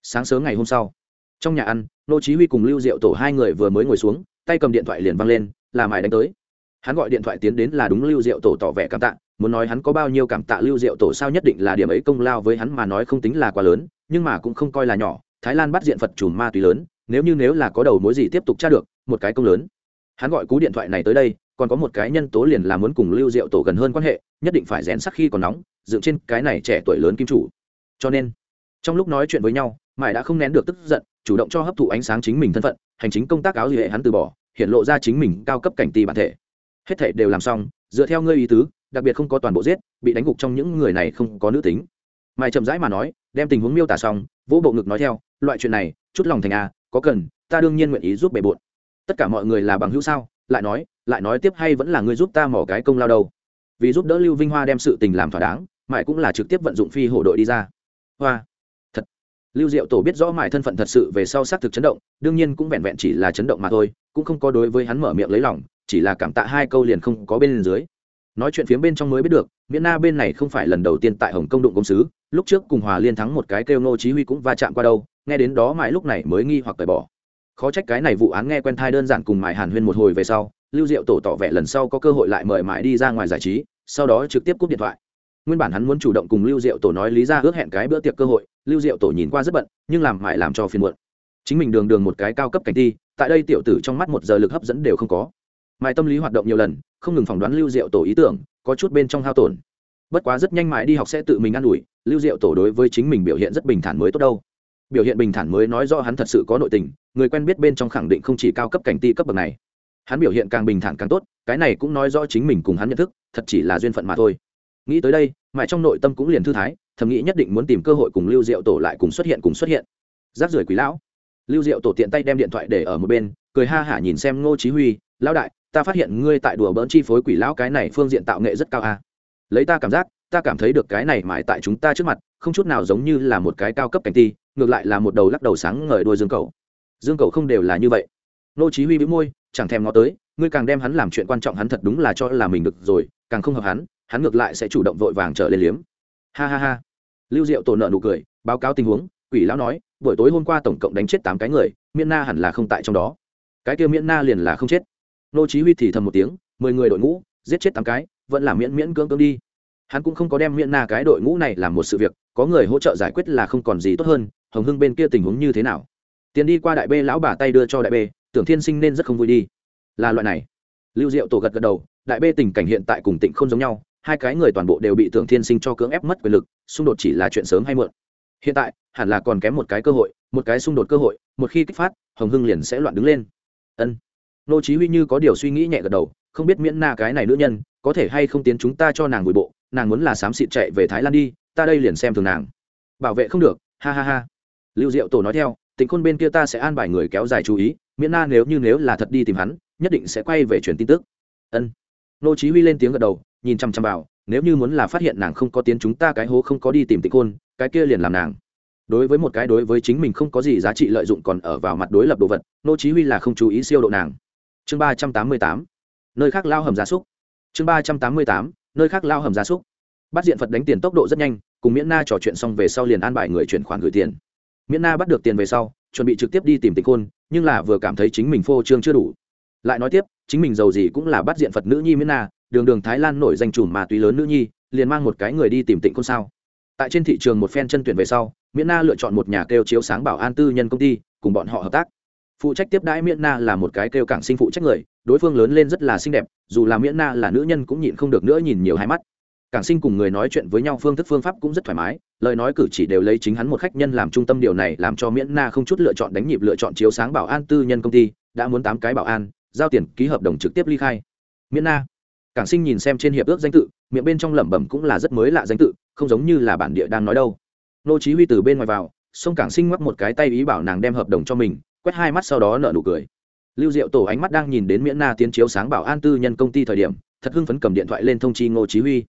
Sáng sớm ngày hôm sau, trong nhà ăn, nô chí huy cùng lưu diệu tổ hai người vừa mới ngồi xuống, tay cầm điện thoại liền văng lên, là mải đánh tới. Hắn gọi điện thoại tiến đến là đúng lưu diệu tổ tỏ vẻ cảm tạ, muốn nói hắn có bao nhiêu cảm tạ lưu diệu tổ sao nhất định là điểm ấy công lao với hắn mà nói không tính là quá lớn nhưng mà cũng không coi là nhỏ, thái lan bắt diện phật chùm ma túy lớn, nếu như nếu là có đầu mối gì tiếp tục tra được, một cái công lớn. Hắn gọi cú điện thoại này tới đây, còn có một cái nhân tố liền là muốn cùng lưu diệu tổ gần hơn quan hệ, nhất định phải rén sắc khi còn nóng, dựng trên cái này trẻ tuổi lớn kim chủ. Cho nên, trong lúc nói chuyện với nhau, mãi đã không nén được tức giận, chủ động cho hấp thụ ánh sáng chính mình thân phận, hành chính công tác áo gì hệ hắn từ bỏ, hiện lộ ra chính mình cao cấp cảnh ti bản thể. Hết thể đều làm xong, dựa theo ngươi ý tứ, đặc biệt không có toàn bộ giết, bị đánh gục trong những người này không có nữ tính. Mày chậm rãi mà nói đem tình huống miêu tả xong, vỗ bộ ngực nói theo, loại chuyện này, chút lòng thành a có cần, ta đương nhiên nguyện ý giúp bề bộn. Tất cả mọi người là bằng hữu sao? Lại nói lại nói tiếp hay vẫn là ngươi giúp ta mỏ cái công lao đâu? Vì giúp đỡ lưu vinh hoa đem sự tình làm thỏa đáng, mãi cũng là trực tiếp vận dụng phi hổ đội đi ra. Hoa. Thật. Lưu diệu tổ biết rõ mãi thân phận thật sự về sau xác thực chấn động, đương nhiên cũng vẹn vẹn chỉ là chấn động mà thôi, cũng không có đối với hắn mở miệng lấy lòng, chỉ là cảm tạ hai câu liền không có bên dưới nói chuyện phía bên trong mới biết được, miễn na bên này không phải lần đầu tiên tại hồng công đụng công sứ, lúc trước cùng hòa liên thắng một cái kêu ngô chí huy cũng va chạm qua đâu, nghe đến đó mãi lúc này mới nghi hoặc cởi bỏ. Khó trách cái này vụ án nghe quen thai đơn giản cùng mãi hàn huyên một hồi về sau, lưu diệu tổ tỏ vẻ lần sau có cơ hội lại mời mãi đi ra ngoài giải trí, sau đó trực tiếp cúp điện thoại. Nguyên bản hắn muốn chủ động cùng lưu diệu tổ nói lý ra ước hẹn cái bữa tiệc cơ hội, lưu diệu tổ nhìn qua rất bận, nhưng làm mãi làm cho phiền muộn. Chính mình đường đường một cái cao cấp cảnh ti tại đây tiểu tử trong mắt một giờ lực hấp dẫn đều không có mãi tâm lý hoạt động nhiều lần, không ngừng phỏng đoán lưu diệu tổ ý tưởng, có chút bên trong hao tổn. Bất quá rất nhanh mãi đi học sẽ tự mình ă n ủi, lưu diệu tổ đối với chính mình biểu hiện rất bình thản mới tốt đâu. Biểu hiện bình thản mới nói rõ hắn thật sự có nội tình, người quen biết bên trong khẳng định không chỉ cao cấp cảnh ti cấp bậc này. Hắn biểu hiện càng bình thản càng tốt, cái này cũng nói rõ chính mình cùng hắn nhận thức, thật chỉ là duyên phận mà thôi. Nghĩ tới đây, mãi trong nội tâm cũng liền thư thái, thầm nghĩ nhất định muốn tìm cơ hội cùng lưu diệu tổ lại cùng xuất hiện cùng xuất hiện. Giáp rưởi quý lão. Lưu diệu tổ tiện tay đem điện thoại để ở một bên, cười ha hả nhìn xem ngô chí huy, lão đại ta phát hiện ngươi tại đùa bỡn chi phối quỷ lão cái này phương diện tạo nghệ rất cao a lấy ta cảm giác, ta cảm thấy được cái này mãi tại chúng ta trước mặt, không chút nào giống như là một cái cao cấp cảnh ti, ngược lại là một đầu lắc đầu sáng ngời đuôi dương cầu dương cầu không đều là như vậy. Nô chí huy bĩu môi, chẳng thèm ngó tới, ngươi càng đem hắn làm chuyện quan trọng hắn thật đúng là cho là mình được rồi, càng không hợp hắn hắn ngược lại sẽ chủ động vội vàng trở lên liếm. Ha ha ha. Lưu diệu tổ nợ nụ cười, báo cáo tình huống, quỷ lão nói, buổi tối hôm qua tổng cộng đánh chết tám cái người, miễn na hẳn là không tại trong đó. Cái kia miễn na liền là không chết nô chí huy thì thầm một tiếng mười người đội ngũ giết chết tám cái vẫn là miễn miễn cưỡng cưỡng đi. Hắn cũng không có đem miễn na cái đội ngũ này làm một sự việc có người hỗ trợ giải quyết là không còn gì tốt hơn hồng hưng bên kia tình huống như thế nào? Tiền đi qua đại bê lão bà tay đưa cho đại bê, tưởng thiên sinh nên rất không vui đi. Là loại này. Lưu diệu tổ gật gật đầu đại bê tình cảnh hiện tại cùng tịnh không giống nhau hai cái người toàn bộ đều bị tưởng thiên sinh cho cưỡng ép mất quyền lực xung đột chỉ là chuyện sớm hay muộn. Hiện tại hẳn là còn kém một cái cơ hội một cái xung đột cơ hội một khi kích phát hồng hưng liền sẽ loạn đứng lên. Ân nô chí huy như có điều suy nghĩ nhẹ gật đầu, không biết miễn na cái này nữ nhân, có thể hay không tiến chúng ta cho nàng bồi bộ, nàng muốn là sám xịt chạy về thái lan đi, ta đây liền xem thường nàng. Bảo vệ không được, ha ha ha. Lưu diệu tổ nói theo tình khôn bên kia ta sẽ an bài người kéo dài chú ý, miễn na nếu như nếu là thật đi tìm hắn, nhất định sẽ quay về truyền tin tức. Ân. Nô chí huy lên tiếng gật đầu, nhìn chăm chăm vào, nếu như muốn là phát hiện nàng không có tiến chúng ta cái hố không có đi tìm tịnh khôn, cái kia liền làm nàng. Đối với một cái đối với chính mình không có gì giá trị lợi dụng còn ở vào mặt đối lập đồ vật, nô chí huy là không chú ý siêu độ nàng chương 388 nơi khác lao hầm gia súc. Chương 388 nơi khác lao hầm gia súc. Bắt diện phật đánh tiền tốc độ rất nhanh, cùng miễn na trò chuyện xong về sau liền an bài người chuyển khoản gửi tiền. Miễn na bắt được tiền về sau, chuẩn bị trực tiếp đi tìm tịnh khôn, nhưng là vừa cảm thấy chính mình phô trương chưa đủ. Lại nói tiếp, chính mình giàu gì cũng là bắt diện phật nữ nhi miễn na, đường đường thái lan nổi danh chùm mà tùy lớn nữ nhi, liền mang một cái người đi tìm tịnh khôn sao. Tại trên thị trường một phen chân tuyển về sau, miễn na lựa chọn một nhà kêu chiếu sáng bảo an tư nhân công ty, cùng bọn họ hợp tác phụ trách tiếp đãi miễn na là một cái kêu cảng sinh phụ trách người, đối phương lớn lên rất là xinh đẹp, dù là miễn na là nữ nhân cũng nhịn không được nữa nhìn nhiều hai mắt. Cảng sinh cùng người nói chuyện với nhau phương thức phương pháp cũng rất thoải mái, lời nói cử chỉ đều lấy chính hắn một khách nhân làm trung tâm điều này làm cho miễn na không chút lựa chọn đánh nhịp lựa chọn chiếu sáng bảo an tư nhân công ty, đã muốn tám cái bảo an, giao tiền, ký hợp đồng trực tiếp ly khai. Miễn na. Cảng sinh nhìn xem trên hiệp ước danh tự, miệng bên trong lẩm bẩm cũng là rất mới lạ danh tự, không giống như là bản địa đang nói đâu. Nô chí huy từ bên ngoài vào sông cảng sinh ngoắc một cái tay ý bảo nàng đem hợp đồng cho mình quét hai mắt sau đó nở nụ cười. Lưu diệu tổ ánh mắt đang nhìn đến miễn na tiến chiếu sáng bảo an tư nhân công ty thời điểm, thật hưng phấn cầm điện thoại lên thông chi ngô chí huy.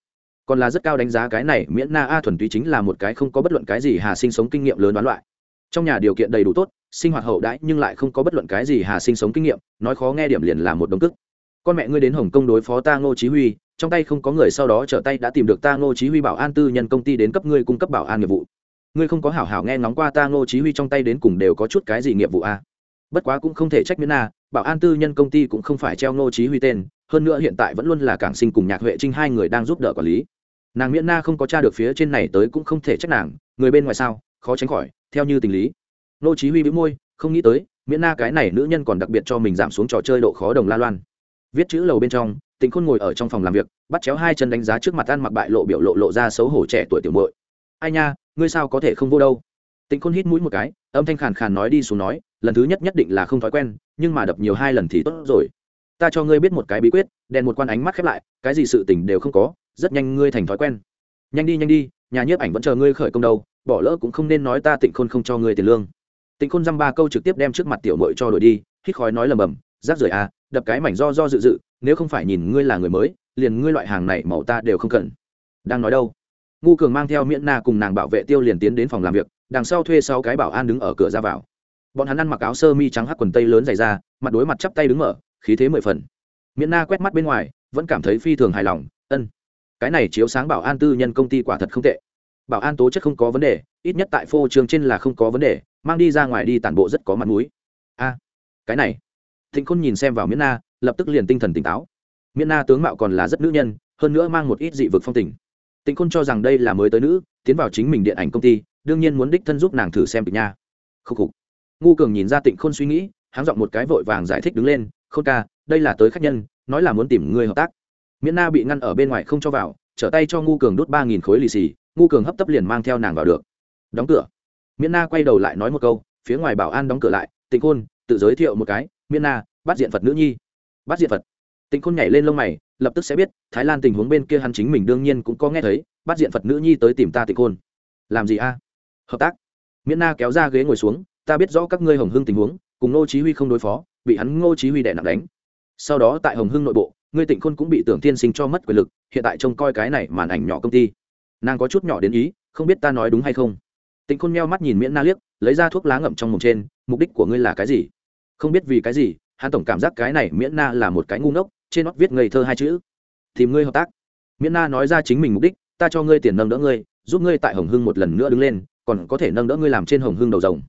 Còn là rất cao đánh giá cái này, miễn na a thuần túy chính là một cái không có bất luận cái gì hà sinh sống kinh nghiệm lớn đoán loại. Trong nhà điều kiện đầy đủ tốt, sinh hoạt hậu đãi nhưng lại không có bất luận cái gì hà sinh sống kinh nghiệm, nói khó nghe điểm liền là một đồng cức. Con mẹ ngươi đến hồng kông đối phó ta ngô chí huy, trong tay không có người sau đó trở tay đã tìm được ta ngô chí huy bảo an tư nhân công ty đến cấp ngươi cung cấp bảo an nghiệp vụ ngươi không có hảo hảo nghe ngóng qua ta ngô chí huy trong tay đến cùng đều có chút cái gì nghiệp vụ a à? bất quá cũng không thể trách miễn na bảo an tư nhân công ty cũng không phải treo ngô chí huy tên, hơn nữa hiện tại vẫn luôn là cảng sinh cùng nhạc huệ trinh hai người đang giúp đỡ quản lý. Nàng miễn na không có tra được phía trên này tới cũng không thể trách nàng, người bên ngoài sao, khó tránh khỏi, theo như tình lý. Ngô chí huy bĩu môi, không nghĩ tới, miễn na cái này nữ nhân còn đặc biệt cho mình giảm xuống trò chơi độ khó đồng la loan. Viết chữ lầu bên trong, tịnh khôn ngồi ở trong phòng làm việc, bắt chéo hai chân đánh giá trước mặt ăn mặc bại lộ biểu lộ lộ ra xấu hổ trẻ tuổi tiểu muội. Ai nha ngươi sao có thể không vô đâu? Tịnh khôn hít mũi một cái, âm thanh khàn khàn nói đi xuống nói, lần thứ nhất nhất định là không thói quen, nhưng mà đập nhiều hai lần thì tốt rồi. Ta cho ngươi biết một cái bí quyết, đèn một quan ánh mắt khép lại, cái gì sự tình đều không có, rất nhanh ngươi thành thói quen. Nhanh đi nhanh đi, nhà nhiếp ảnh vẫn chờ ngươi khởi công đâu, bỏ lỡ cũng không nên nói ta tịnh khôn không cho ngươi tiền lương. Tịnh khôn dăm ba câu trực tiếp đem trước mặt tiểu mội cho đổi đi, hít khói nói lầm bầm, rác rưởi à đập cái mảnh do do dự dự, nếu không phải nhìn ngươi là người mới, liền ngươi loại hàng này màu ta đều không cần. Đang nói đâu? Ngu cường mang theo miễn na cùng nàng bảo vệ tiêu liền tiến đến phòng làm việc, đằng sau thuê sáu cái bảo an đứng ở cửa ra vào. Bọn hắn ăn mặc áo sơ mi trắng hắc quần tây lớn dày ra, mặt đối mặt chắp tay đứng mở, khí thế mười phần. Miễn na quét mắt bên ngoài, vẫn cảm thấy phi thường hài lòng, ân, cái này chiếu sáng bảo an tư nhân công ty quả thật không tệ. Bảo an tố chất không có vấn đề, ít nhất tại phô trường trên là không có vấn đề, mang đi ra ngoài đi tản bộ rất có mặt mũi. A, cái này. Thịnh khôn nhìn xem vào miễn na, lập tức liền tinh thần tỉnh táo. Miễn na tướng mạo còn là rất nữ nhân, hơn nữa mang một ít dị vực phong tình tịnh khôn cho rằng đây là mới tới nữ, tiến vào chính mình điện ảnh công ty, đương nhiên muốn đích thân giúp nàng thử xem kịch nha. Khúc khục. Ngu cường nhìn ra tịnh khôn suy nghĩ háng giọng một cái vội vàng giải thích đứng lên, khôn ca, đây là tới khách nhân, nói là muốn tìm người hợp tác. Miễn na bị ngăn ở bên ngoài không cho vào, trở tay cho ngu cường đốt ba nghìn khối lì xì, ngu cường hấp tấp liền mang theo nàng vào được. Đóng cửa. Miễn na quay đầu lại nói một câu, phía ngoài bảo an đóng cửa lại, tịnh khôn, tự giới thiệu một cái, miễn na, bắt diện phật nữ nhi. Bắt diện phật? Tịnh khôn nhảy lên lông mày, lập tức sẽ biết, thái lan tình huống bên kia hắn chính mình đương nhiên cũng có nghe thấy, bắt diện phật nữ nhi tới tìm ta tịnh khôn. Làm gì a? Hợp tác. Miễn na kéo ra ghế ngồi xuống, ta biết rõ các ngươi hồng hưng tình huống, cùng ngô chí huy không đối phó, bị hắn ngô chí huy đè nặng đánh. Sau đó tại hồng hưng nội bộ, ngươi tịnh khôn cũng bị tưởng Thiên sinh cho mất quyền lực, hiện tại trông coi cái này màn ảnh nhỏ công ty. Nàng có chút nhỏ đến ý, không biết ta nói đúng hay không. Tịnh khôn meo mắt nhìn miễn na liếc, lấy ra thuốc lá ngậm trong mồm trên, mục đích của ngươi là cái gì? Không biết vì cái gì, hắn tổng cảm giác cái này miễn na là một cái ngu ngốc trên nót viết ngây thơ hai chữ. Tìm ngươi hợp tác. Miễn na nói ra chính mình mục đích, ta cho ngươi tiền nâng đỡ ngươi, giúp ngươi tại hồng hưng một lần nữa đứng lên, còn có thể nâng đỡ ngươi làm trên hồng hưng đầu rồng.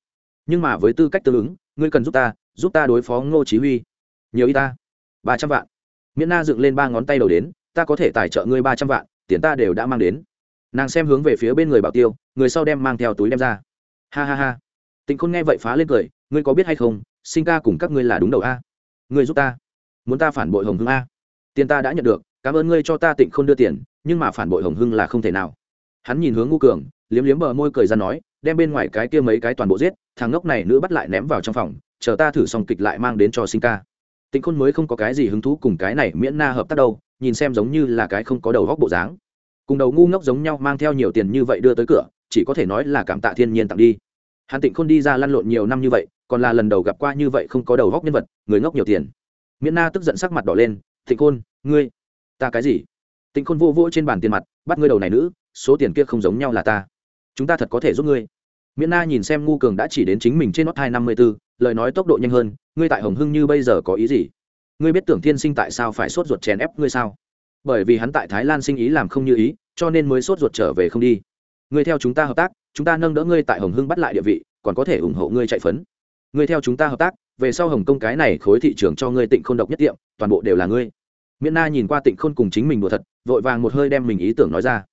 Nhưng mà với tư cách tương ứng, ngươi cần giúp ta giúp ta đối phó ngô chí huy. Nhiều y ta. Ba trăm vạn. Miễn na dựng lên ba ngón tay đầu đến, ta có thể tài trợ ngươi ba trăm vạn, tiền ta đều đã mang đến. Nàng xem hướng về phía bên người bảo tiêu, người sau đem mang theo túi đem ra. Ha ha ha. Tịnh khôn nghe vậy phá lên cười, ngươi có biết hay không, sinh ca cùng các ngươi là đúng đầu a? Ngươi giúp ta muốn ta phản bội hồng hưng a? Tiền ta đã nhận được, cảm ơn ngươi cho ta tịnh không đưa tiền, nhưng mà phản bội hồng hưng là không thể nào. Hắn nhìn hướng ngu cường, liếm liếm bờ môi cười ra nói, đem bên ngoài cái kia mấy cái toàn bộ giết, thằng ngốc này nữ bắt lại ném vào trong phòng, chờ ta thử xong kịch lại mang đến cho sinh ca. Tịnh khôn mới không có cái gì hứng thú cùng cái này miễn na hợp tác đâu, nhìn xem giống như là cái không có đầu góc bộ dáng. Cùng đầu ngu ngốc giống nhau mang theo nhiều tiền như vậy đưa tới cửa, chỉ có thể nói là cảm tạ thiên nhiên tặng đi. Hắn tịnh khôn đi ra lăn lộn nhiều năm như vậy, còn là lần đầu gặp qua như vậy không có đầu góc nhân vật, người ngốc nhiều tiền miễn na tức giận sắc mặt đỏ lên, Thịnh khôn, ngươi, ta cái gì? Tịnh khôn vô vỗ trên bàn tiền mặt, bắt ngươi đầu này nữ, số tiền kia không giống nhau là ta. Chúng ta thật có thể giúp ngươi. Miễn na nhìn xem ngu cường đã chỉ đến chính mình trên nót hai năm mươi b ố lời nói tốc độ nhanh hơn, ngươi tại hồng hưng như bây giờ có ý gì? Ngươi biết tưởng thiên sinh tại sao phải sốt ruột chèn ép ngươi sao? Bởi vì hắn tại thái lan sinh ý làm không như ý, cho nên mới sốt ruột trở về không đi. Ngươi theo chúng ta hợp tác, chúng ta nâng đỡ ngươi tại hồng hưng bắt lại địa vị, còn có thể ủng hộ ngươi chạy phấn. Ngươi theo chúng ta hợp tác về sau hồng kông cái này khối thị trường cho ngươi tịnh k h ô n độc nhất tiệm, toàn bộ đều là ngươi. Miễn na nhìn qua tịnh khôn cùng chính mình đùa thật, vội vàng một hơi đem mình ý tưởng nói ra.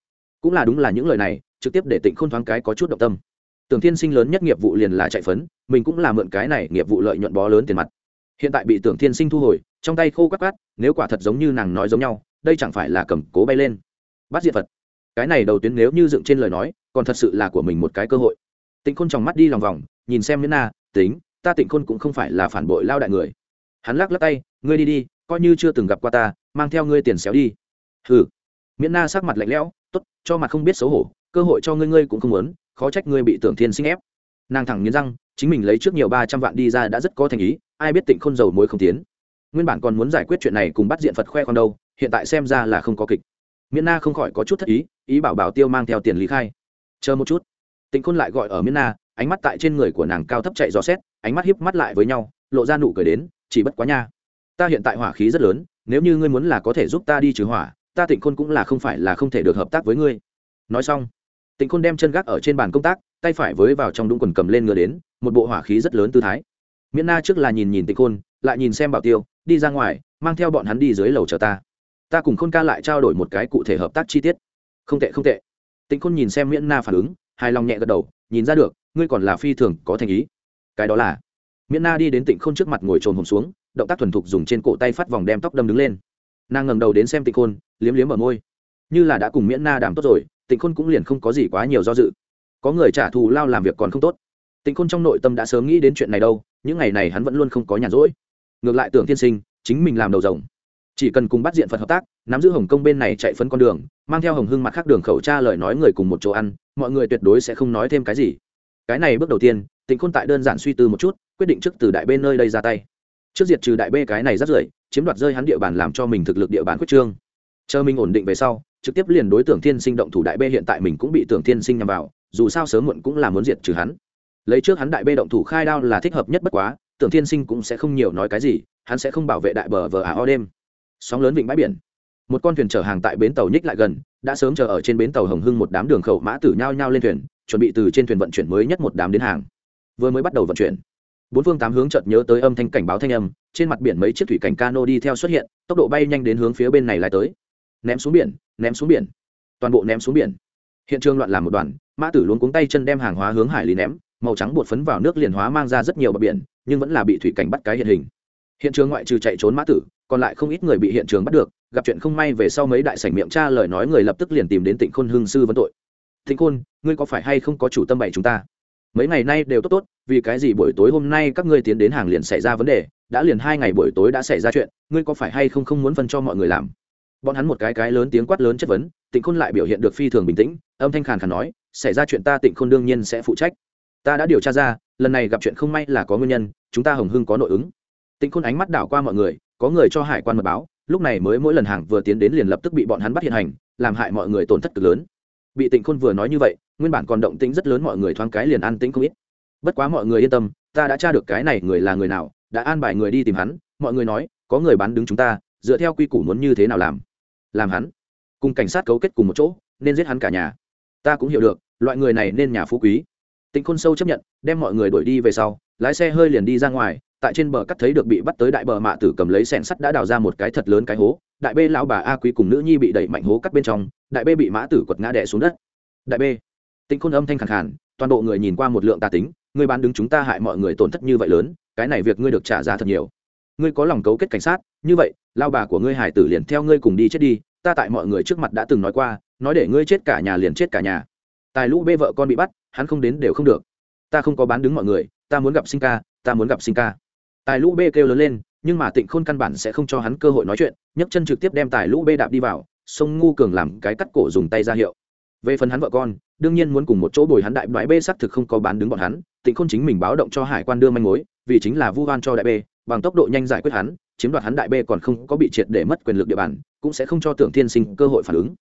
Cũng là đúng là những lời này, trực tiếp để tịnh khôn thoáng cái có chút động tâm. Tưởng thiên sinh lớn nhất nghiệp vụ liền là chạy phấn, mình cũng là mượn cái này nghiệp vụ lợi nhuận bó lớn tiền mặt. Hiện tại bị tưởng thiên sinh thu hồi, trong tay khô quắc quát nếu quả thật giống như nàng nói giống nhau, đây chẳng phải là cầm cố bay lên. Bắt diệt phật. Cái này đầu tuyến nếu như dựng trên lời nói, còn thật sự là của mình một cái cơ hội. Tịnh khôn tròng mắt đi lòng vòng, nhìn xem miễn na, tính ta tịnh khôn cũng không phải là phản bội lao đại người. Hắn lắc lắc tay, ngươi đi đi, coi như chưa từng gặp qua ta, mang theo ngươi tiền xéo đi. Hừ. Miễn na sắc mặt lạnh lẽo t ố t cho mặt không biết xấu hổ, cơ hội cho ngươi ngươi cũng không muốn, khó trách ngươi bị tưởng thiên sinh ép. Nàng thẳng nghiến răng, chính mình lấy trước nhiều ba trăm vạn đi ra đã rất có thành ý, ai biết tịnh khôn dầu mối không tiến. Nguyên bản còn muốn giải quyết chuyện này cùng bắt diện phật khoe con đâu, hiện tại xem ra là không có kịch. Miễn na không khỏi có chút thất ý ý bảo bảo tiêu mang theo tiền lý khai. Chờ một chút. Tịnh khôn lại gọi ở miễn na ánh mắt tại trên người của nàng cao thấp chạy dò xét, ánh mắt hiếp mắt lại với nhau, lộ ra nụ cười đến, chỉ bất quá nha, ta hiện tại hỏa khí rất lớn, nếu như ngươi muốn là có thể giúp ta đi trừ hỏa, ta tịnh khôn cũng là không phải là không thể được hợp tác với ngươi. Nói xong, tịnh khôn đem chân gác ở trên bàn công tác, tay phải với vào trong đũng quần cầm lên ngựa đến, một bộ hỏa khí rất lớn tư thái. Miễn na trước là nhìn nhìn tịnh khôn, lại nhìn xem bảo tiêu, đi ra ngoài, mang theo bọn hắn đi dưới lầu chờ ta. Ta cùng khôn ca lại trao đổi một cái cụ thể hợp tác chi tiết. Không tệ không tệ. Tịnh khôn nhìn xem miễn na phản ứng, hài lòng nhẹ gật đầu, nhìn ra được ngươi còn là phi thường có thành ý. Cái đó là, miễn na đi đến tịnh khôn trước mặt ngồi trồn hồn xuống, động tác thuần thục dùng trên cổ tay phát vòng đem tóc đâm đứng lên. Nàng ngẩng đầu đến xem tịnh khôn, liếm liếm ở môi. Như là đã cùng miễn na đảm tốt rồi, tịnh khôn cũng liền không có gì quá nhiều do dự. Có người trả thù lao làm việc còn không tốt. Tịnh khôn trong nội tâm đã sớm nghĩ đến chuyện này đâu, những ngày này hắn vẫn luôn không có nhàn rỗi. Ngược lại tưởng tiên sinh, chính mình làm đầu rồng. Chỉ cần cùng bắt diện phật hợp tác, nắm giữ hồng kông bên này chạy phấn con đường, mang theo hồng hưng mặt khác đường khẩu tra lời nói người cùng một chỗ ăn, mọi người tuyệt đối sẽ không nói thêm cái gì cái này bước đầu tiên, tịnh khôn tại đơn giản suy tư một chút, quyết định trước từ đại b nơi đây ra tay. Trước diệt trừ đại b cái này rất rưởi chiếm đoạt rơi hắn địa bàn làm cho mình thực lực địa bàn quyết trương. Chờ mình ổn định về sau, trực tiếp liền đối tượng thiên sinh động thủ đại b hiện tại mình cũng bị tưởng thiên sinh nhằm vào, dù sao sớm muộn cũng là muốn diệt trừ hắn. Lấy trước hắn đại b động thủ khai đao là thích hợp nhất bất quá, tưởng thiên sinh cũng sẽ không nhiều nói cái gì, hắn sẽ không bảo vệ đại bờ vờ ả o đêm. Sóng lớn vịnh bãi biển. Một con thuyền chở hàng tại bến tàu nhích lại gần, đã sớm chờ ở trên bến tàu hồng hưng một đám đường khẩu mã tử nhao nhao lên thuyền chuẩn bị từ trên thuyền vận chuyển mới nhất một đám đến hàng. Vừa mới bắt đầu vận chuyển, bốn phương tám hướng chợt nhớ tới âm thanh cảnh báo thanh âm, trên mặt biển mấy chiếc thủy cảnh cano đi theo xuất hiện, tốc độ bay nhanh đến hướng phía bên này lại tới. Ném xuống biển, ném xuống biển, toàn bộ ném xuống biển. Hiện trường loạn làm một đoàn, mã tử luôn cuống tay chân đem hàng hóa hướng hải lý ném, màu trắng bột phấn vào nước liền hóa mang ra rất nhiều bờ biển, nhưng vẫn là bị thủy cảnh bắt cái hiện hình. Hiện trường ngoại trừ chạy trốn mã tử, còn lại không ít người bị hiện trường bắt được, gặp chuyện không may về sau mấy đại sảnh miệng cha lời nói người lập tức liền tìm đến tịnh khôn hương sư vấn tội thịnh khôn, ngươi có phải hay không có chủ tâm bày chúng ta? Mấy ngày nay đều tốt tốt, vì cái gì buổi tối hôm nay các ngươi tiến đến hàng liền xảy ra vấn đề, đã liền hai ngày buổi tối đã xảy ra chuyện, ngươi có phải hay không không muốn phân cho mọi người làm? Bọn hắn một cái cái lớn tiếng quát lớn chất vấn tịnh khôn lại biểu hiện được phi thường bình tĩnh, âm thanh khàn khàn nói, xảy ra chuyện ta tịnh khôn đương nhiên sẽ phụ trách. Ta đã điều tra ra, lần này gặp chuyện không may là có nguyên nhân, chúng ta hồng hưng có nội ứng. Tịnh khôn ánh mắt đảo qua mọi người, có người cho hải quan mật báo, lúc này mới mỗi lần hàng vừa tiến đến liền lập tức bị bọn hắn bắt hiện hành, làm hại mọi người tổn thất cực lớn bị tịnh khôn vừa nói như vậy, nguyên bản còn động tĩnh rất lớn mọi người thoáng cái liền an tĩnh không ít. Bất quá mọi người yên tâm, ta đã tra được cái này người là người nào, đã an bài người đi tìm hắn, mọi người nói, có người bán đứng chúng ta, dựa theo quy củ muốn như thế nào làm? Làm hắn. Cùng cảnh sát cấu kết cùng một chỗ, nên giết hắn cả nhà. Ta cũng hiểu được, loại người này nên nhà phú quý. Tịnh khôn sâu chấp nhận, đem mọi người đuổi đi về sau, lái xe hơi liền đi ra ngoài, tại trên bờ cắt thấy được bị bắt tới đại bờ mạ tử cầm lấy sẻn sắt đã đào ra một cái thật lớn cái hố đại bê lão bà a quý cùng nữ nhi bị đẩy mạnh hố cắt bên trong, đại bê bị mã tử quật ngã đẻ xuống đất. Đại bê tĩnh khôn âm thanh khẳng khàn, toàn bộ người nhìn qua một lượng tà tính ngươi bán đứng chúng ta hại mọi người tổn thất như vậy lớn, cái này việc ngươi được trả giá thật nhiều. Ngươi có lòng cấu kết cảnh sát, như vậy lao bà của ngươi hải tử liền theo ngươi cùng đi chết đi, ta tại mọi người trước mặt đã từng nói qua, nói để ngươi chết cả nhà liền chết cả nhà. Tài lũ bê vợ con bị bắt, hắn không đến đều không được. Ta không có bán đứng mọi người, ta muốn gặp sinh ca, ta muốn gặp sinh ca. Tài lũ Bê kêu lớn lên nhưng mà tịnh khôn căn bản sẽ không cho hắn cơ hội nói chuyện nhấc chân trực tiếp đem tài lũ bê đạp đi vào sông ngu cường làm cái cắt cổ dùng tay ra hiệu. Về phần hắn vợ con đương nhiên muốn cùng một chỗ bồi hắn đại đoái bê xác thực không có bán đứng bọn hắn tịnh khôn chính mình báo động cho hải quan đưa manh mối vì chính là vu oan cho đại bê, bằng tốc độ nhanh giải quyết hắn chiếm đoạt hắn đại bê còn không có bị triệt để mất quyền lực địa bàn cũng sẽ không cho tưởng thiên sinh cơ hội phản ứng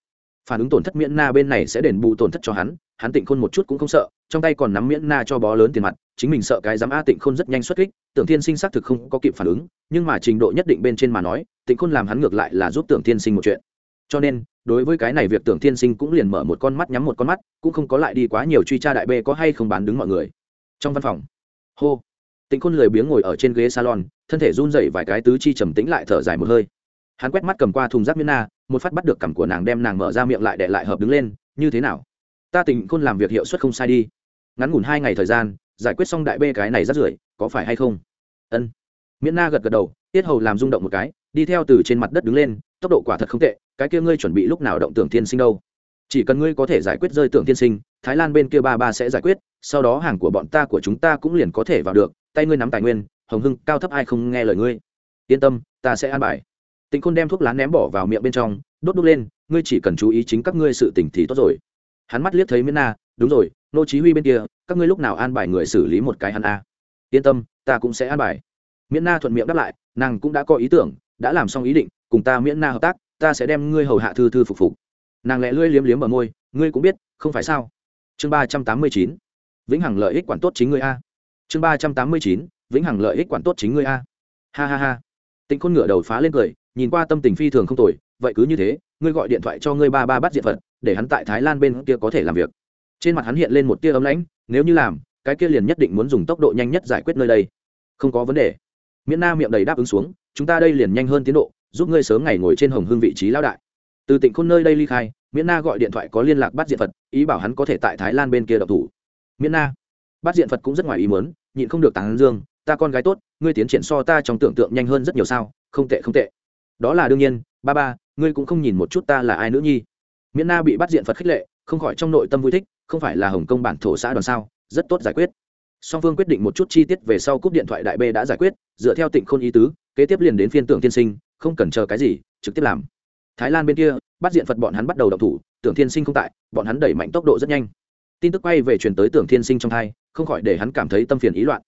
phản ứng tổn thất miễn na bên này sẽ đền bù tổn thất cho hắn hắn tịnh khôn một chút cũng không sợ, trong tay còn nắm miễn na cho bó lớn tiền mặt, chính mình sợ cái dám a tịnh khôn rất nhanh xuất kích, tưởng thiên sinh xác thực không có kịp phản ứng, nhưng mà trình độ nhất định bên trên mà nói, tịnh khôn làm hắn ngược lại là giúp tưởng thiên sinh một chuyện. Cho nên, đối với cái này việc tưởng thiên sinh cũng liền mở một con mắt nhắm một con mắt, cũng không có lại đi quá nhiều truy tra đại bê có hay không bán đứng mọi người. Trong văn phòng, hô, tịnh khôn lười biếng ngồi ở trên ghế salon, thân thể run rẩy vài cái tứ chi trầm tĩnh lại thở dài một hơi hắn quét mắt cầm qua thùng rác miễn na, một phát bắt được cằm của nàng đem nàng mở ra miệng lại để lại hợp đứng lên, như thế nào? Ta tình khôn làm việc hiệu suất không sai đi. Ngắn ngủn hai ngày thời gian, giải quyết xong đại bê cái này rất rưởi, có phải hay không? Ân. Miễn na gật gật đầu, tiết hầu làm rung động một cái, đi theo từ trên mặt đất đứng lên, tốc độ quả thật không tệ, cái kia ngươi chuẩn bị lúc nào động tưởng thiên sinh đâu? Chỉ cần ngươi có thể giải quyết rơi tưởng thiên sinh, thái lan bên kia ba ba sẽ giải quyết, sau đó hàng của bọn ta của chúng ta cũng liền có thể vào được, tay ngươi nắm tài nguyên, hồng hưng, cao thấp ai không nghe lời ngươi. Yên tâm, ta sẽ an bài tịnh khôn đem thuốc lá ném bỏ vào miệng bên trong, đốt đốt lên, ngươi chỉ cần chú ý chính các ngươi sự tỉnh thì tốt rồi. Hắn mắt liếc thấy miễn na, đúng rồi, nô chí huy bên kia, các ngươi lúc nào an bài người xử lý một cái hắn a? Yên tâm, ta cũng sẽ an bài. Miễn na thuận miệng đáp lại, nàng cũng đã có ý tưởng, đã làm xong ý định, cùng ta miễn na hợp tác, ta sẽ đem ngươi hầu hạ thư thư phục phục. Nàng lẹ lưỡi liếm liếm ở môi, ngươi cũng biết, không phải sao? Chương ba trăm tám mươi chín, vĩnh hằng lợi ích quản tốt chính ngươi a. Chương ba trăm tám mươi chín, vĩnh hằng lợi ích quản tốt chính ngươi a. Ha ha ha. Tịnh khôn ngửa đầu phá lên cười nhìn qua tâm tình phi thường không tồi, vậy cứ như thế, ngươi gọi điện thoại cho ngươi ba ba bắt diện phật, để hắn tại thái lan bên kia có thể làm việc. Trên mặt hắn hiện lên một tia ấm lãnh, nếu như làm, cái kia liền nhất định muốn dùng tốc độ nhanh nhất giải quyết nơi đây. Không có vấn đề. Miễn na miệng đầy đáp ứng xuống, chúng ta đây liền nhanh hơn tiến độ, giúp ngươi sớm ngày ngồi trên hồng hương vị trí lão đại. Từ tỉnh khôn nơi đây ly khai, miễn na gọi điện thoại có liên lạc bắt diện phật, ý bảo hắn có thể tại thái lan bên kia độc thủ. Miễn na, bắt diện phật cũng rất ngoài ý muốn, nhịn không được tán dương, ta con gái tốt, ngươi tiến triển so ta trong tưởng tượng nhanh hơn rất nhiều sao, không tệ không tệ đó là đương nhiên, ba ba, ngươi cũng không nhìn một chút ta là ai nữa nhi. Miễn na bị bắt diện phật khích lệ, không khỏi trong nội tâm vui thích, không phải là hồng kông bản thổ xã đoàn sao? Rất tốt giải quyết. Song phương quyết định một chút chi tiết về sau cúp điện thoại đại b đã giải quyết, dựa theo tịnh khôn ý tứ, kế tiếp liền đến phiên tưởng tiên sinh, không cần chờ cái gì, trực tiếp làm. Thái lan bên kia, bắt diện phật bọn hắn bắt đầu đọc thủ, tưởng thiên sinh không tại, bọn hắn đẩy mạnh tốc độ rất nhanh. Tin tức quay về truyền tới tưởng thiên sinh trong thai, không khỏi để hắn cảm thấy tâm phiền ý loạn.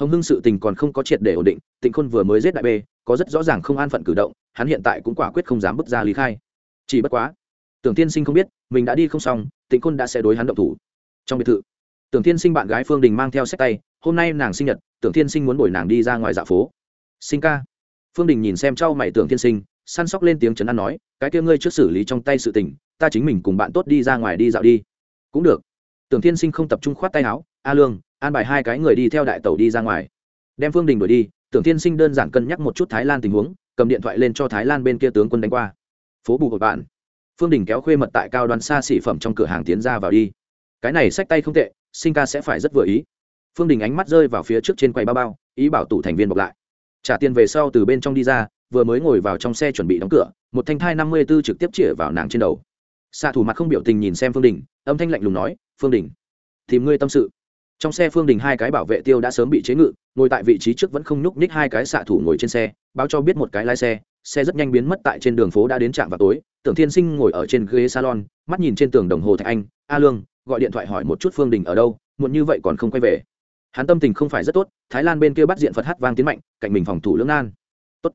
Hồng hưng sự tình còn không có triệt để ổn định, tịnh khôn vừa mới giết đại b có rất rõ ràng không an phận cử động hắn hiện tại cũng quả quyết không dám bước ra lý khai. Chỉ bất quá, tưởng tiên sinh không biết, mình đã đi không xong, tịnh côn đã sẽ đối hắn động thủ. Trong biệt thự, tưởng tiên sinh bạn gái phương đình mang theo sách tay, hôm nay nàng sinh nhật, tưởng tiên sinh muốn bồi nàng đi ra ngoài dạ phố. Sinh ca. Phương đình nhìn xem trao mày tưởng tiên sinh, săn sóc lên tiếng chấn an nói, cái kia ngươi trước xử lý trong tay sự tình, ta chính mình cùng bạn tốt đi ra ngoài đi dạo đi. Cũng được. Tưởng tiên sinh không tập trung khoát tay áo, a lương, an bài hai cái người đi theo đại tẩu đi ra ngoài. Đem phương đình đuổi đi, tưởng tiên sinh đơn giản cân nhắc một chút thái lan tình huống cầm điện thoại lên cho thái lan bên kia tướng quân đánh qua. Phố bù của bạn. Phương đình kéo khuê mật tại cao đoàn xa xỉ phẩm trong cửa hàng tiến ra vào đi. Cái này sách tay không tệ, sinh ca sẽ phải rất vừa ý. Phương đình ánh mắt rơi vào phía trước trên quầy bao bao, ý bảo tủ thành viên bọc lại. Trả tiền về sau từ bên trong đi ra, vừa mới ngồi vào trong xe chuẩn bị đóng cửa, một thanh thai năm mươi b ố trực tiếp chĩa vào nàng trên đầu. Xạ thủ mặt không biểu tình nhìn xem phương đình, âm thanh lạnh lùng nói, phương đình, tìm ngươi tâm sự. Trong xe phương đình hai cái bảo vệ tiêu đã sớm bị chế ngự ngồi tại vị trí trước vẫn không nhúc nhích hai cái xạ thủ ngồi trên xe, báo cho biết một cái lái xe xe rất nhanh biến mất tại trên đường phố đã đến trạm vào tối, tưởng thiên sinh ngồi ở trên ghế salon, mắt nhìn trên tường đồng hồ thạch anh, a lương, gọi điện thoại hỏi một chút phương đình ở đâu, muộn như vậy còn không quay về. Hắn tâm tình không phải rất tốt, thái lan bên kia bắt diện phật hát vang tiến mạnh, cạnh mình phòng thủ lưỡng nan. Tốt.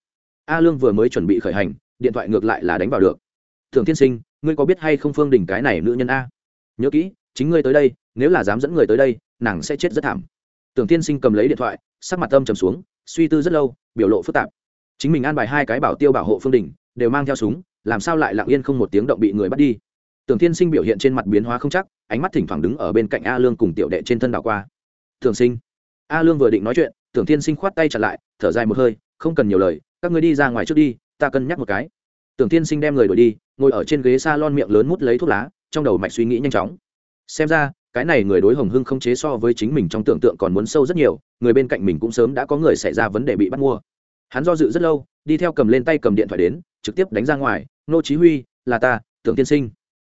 A lương vừa mới chuẩn bị khởi hành, điện thoại ngược lại là đánh vào được. Thường thiên sinh, ngươi có biết hay không phương đình cái này nữ nhân a? Nhớ kỹ, chính ngươi tới đây, nếu là dám dẫn người tới đây, nàng sẽ chết rất thảm. Tưởng tiên sinh cầm lấy điện thoại sắc mặt âm trầm xuống, suy tư rất lâu, biểu lộ phức tạp. Chính mình an bài hai cái bảo tiêu bảo hộ phương đình đều mang theo súng, làm sao lại lặng yên không một tiếng động bị người bắt đi? Tưởng tiên sinh biểu hiện trên mặt biến hóa không chắc, ánh mắt thỉnh thoảng đứng ở bên cạnh a lương cùng tiểu đệ trên thân đảo qua. Thường sinh. A lương vừa định nói chuyện, tưởng tiên sinh khoát tay chặt lại, thở dài một hơi, không cần nhiều lời, các ngươi đi ra ngoài trước đi, ta cân nhắc một cái. Tưởng tiên sinh đem người đổi đi, ngồi ở trên ghế s a lon miệng lớn mút lấy thuốc lá, trong đầu mạch suy nghĩ nhanh chóng. Xem ra cái này người đối hồng hưng không chế so với chính mình trong tưởng tượng còn muốn sâu rất nhiều, người bên cạnh mình cũng sớm đã có người xảy ra vấn đề bị bắt mua. Hắn do dự rất lâu, đi theo cầm lên tay cầm điện thoại đến, trực tiếp đánh ra ngoài, nô chí huy, là ta, tưởng tiên sinh.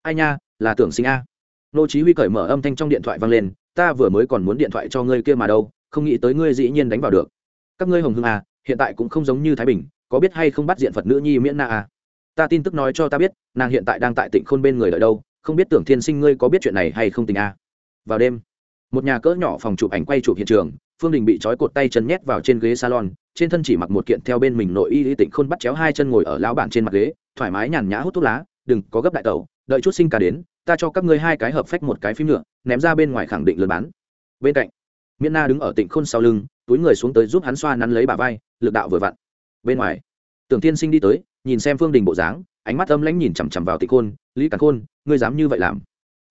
Ai nha, là tưởng sinh a. Nô chí huy cởi mở âm thanh trong điện thoại vang lên, ta vừa mới còn muốn điện thoại cho ngươi kia mà đâu, không nghĩ tới ngươi dĩ nhiên đánh vào được. Các ngươi hồng hưng à hiện tại cũng không giống như thái bình, có biết hay không bắt diện phật nữ nhi miễn na à? Ta tin tức nói cho ta biết, nàng hiện tại đang tại tịnh khôn bên người ở đâu không biết tưởng thiên sinh ngươi có biết chuyện này hay không tình à vào đêm, một nhà cỡ nhỏ phòng chụp ảnh quay chụp hiện trường, phương đình bị trói cột tay chân nhét vào trên ghế salon, trên thân chỉ mặc một kiện theo bên mình nội y y tịnh khôn bắt chéo hai chân ngồi ở lão bản trên mặt ghế, thoải mái nhàn nhã hút thuốc lá, đừng, có gấp đại tẩu, đợi chút sinh cả đến, ta cho các ngươi hai cái hợp phách một cái phim nữa, ném ra bên ngoài khẳng định lừa bán. Bên cạnh, miễn na đứng ở tịnh khôn sau lưng, túi người xuống tới giúp hắn xoa nắn lấy bà vai, lực đạo vừa vặn. Bên ngoài tưởng tiên sinh đi tới, nhìn xem phương đình bộ dáng, ánh mắt âm lãnh nhìn chằm chằm vào tịch khôn, lý càn khôn, ngươi dám như vậy làm?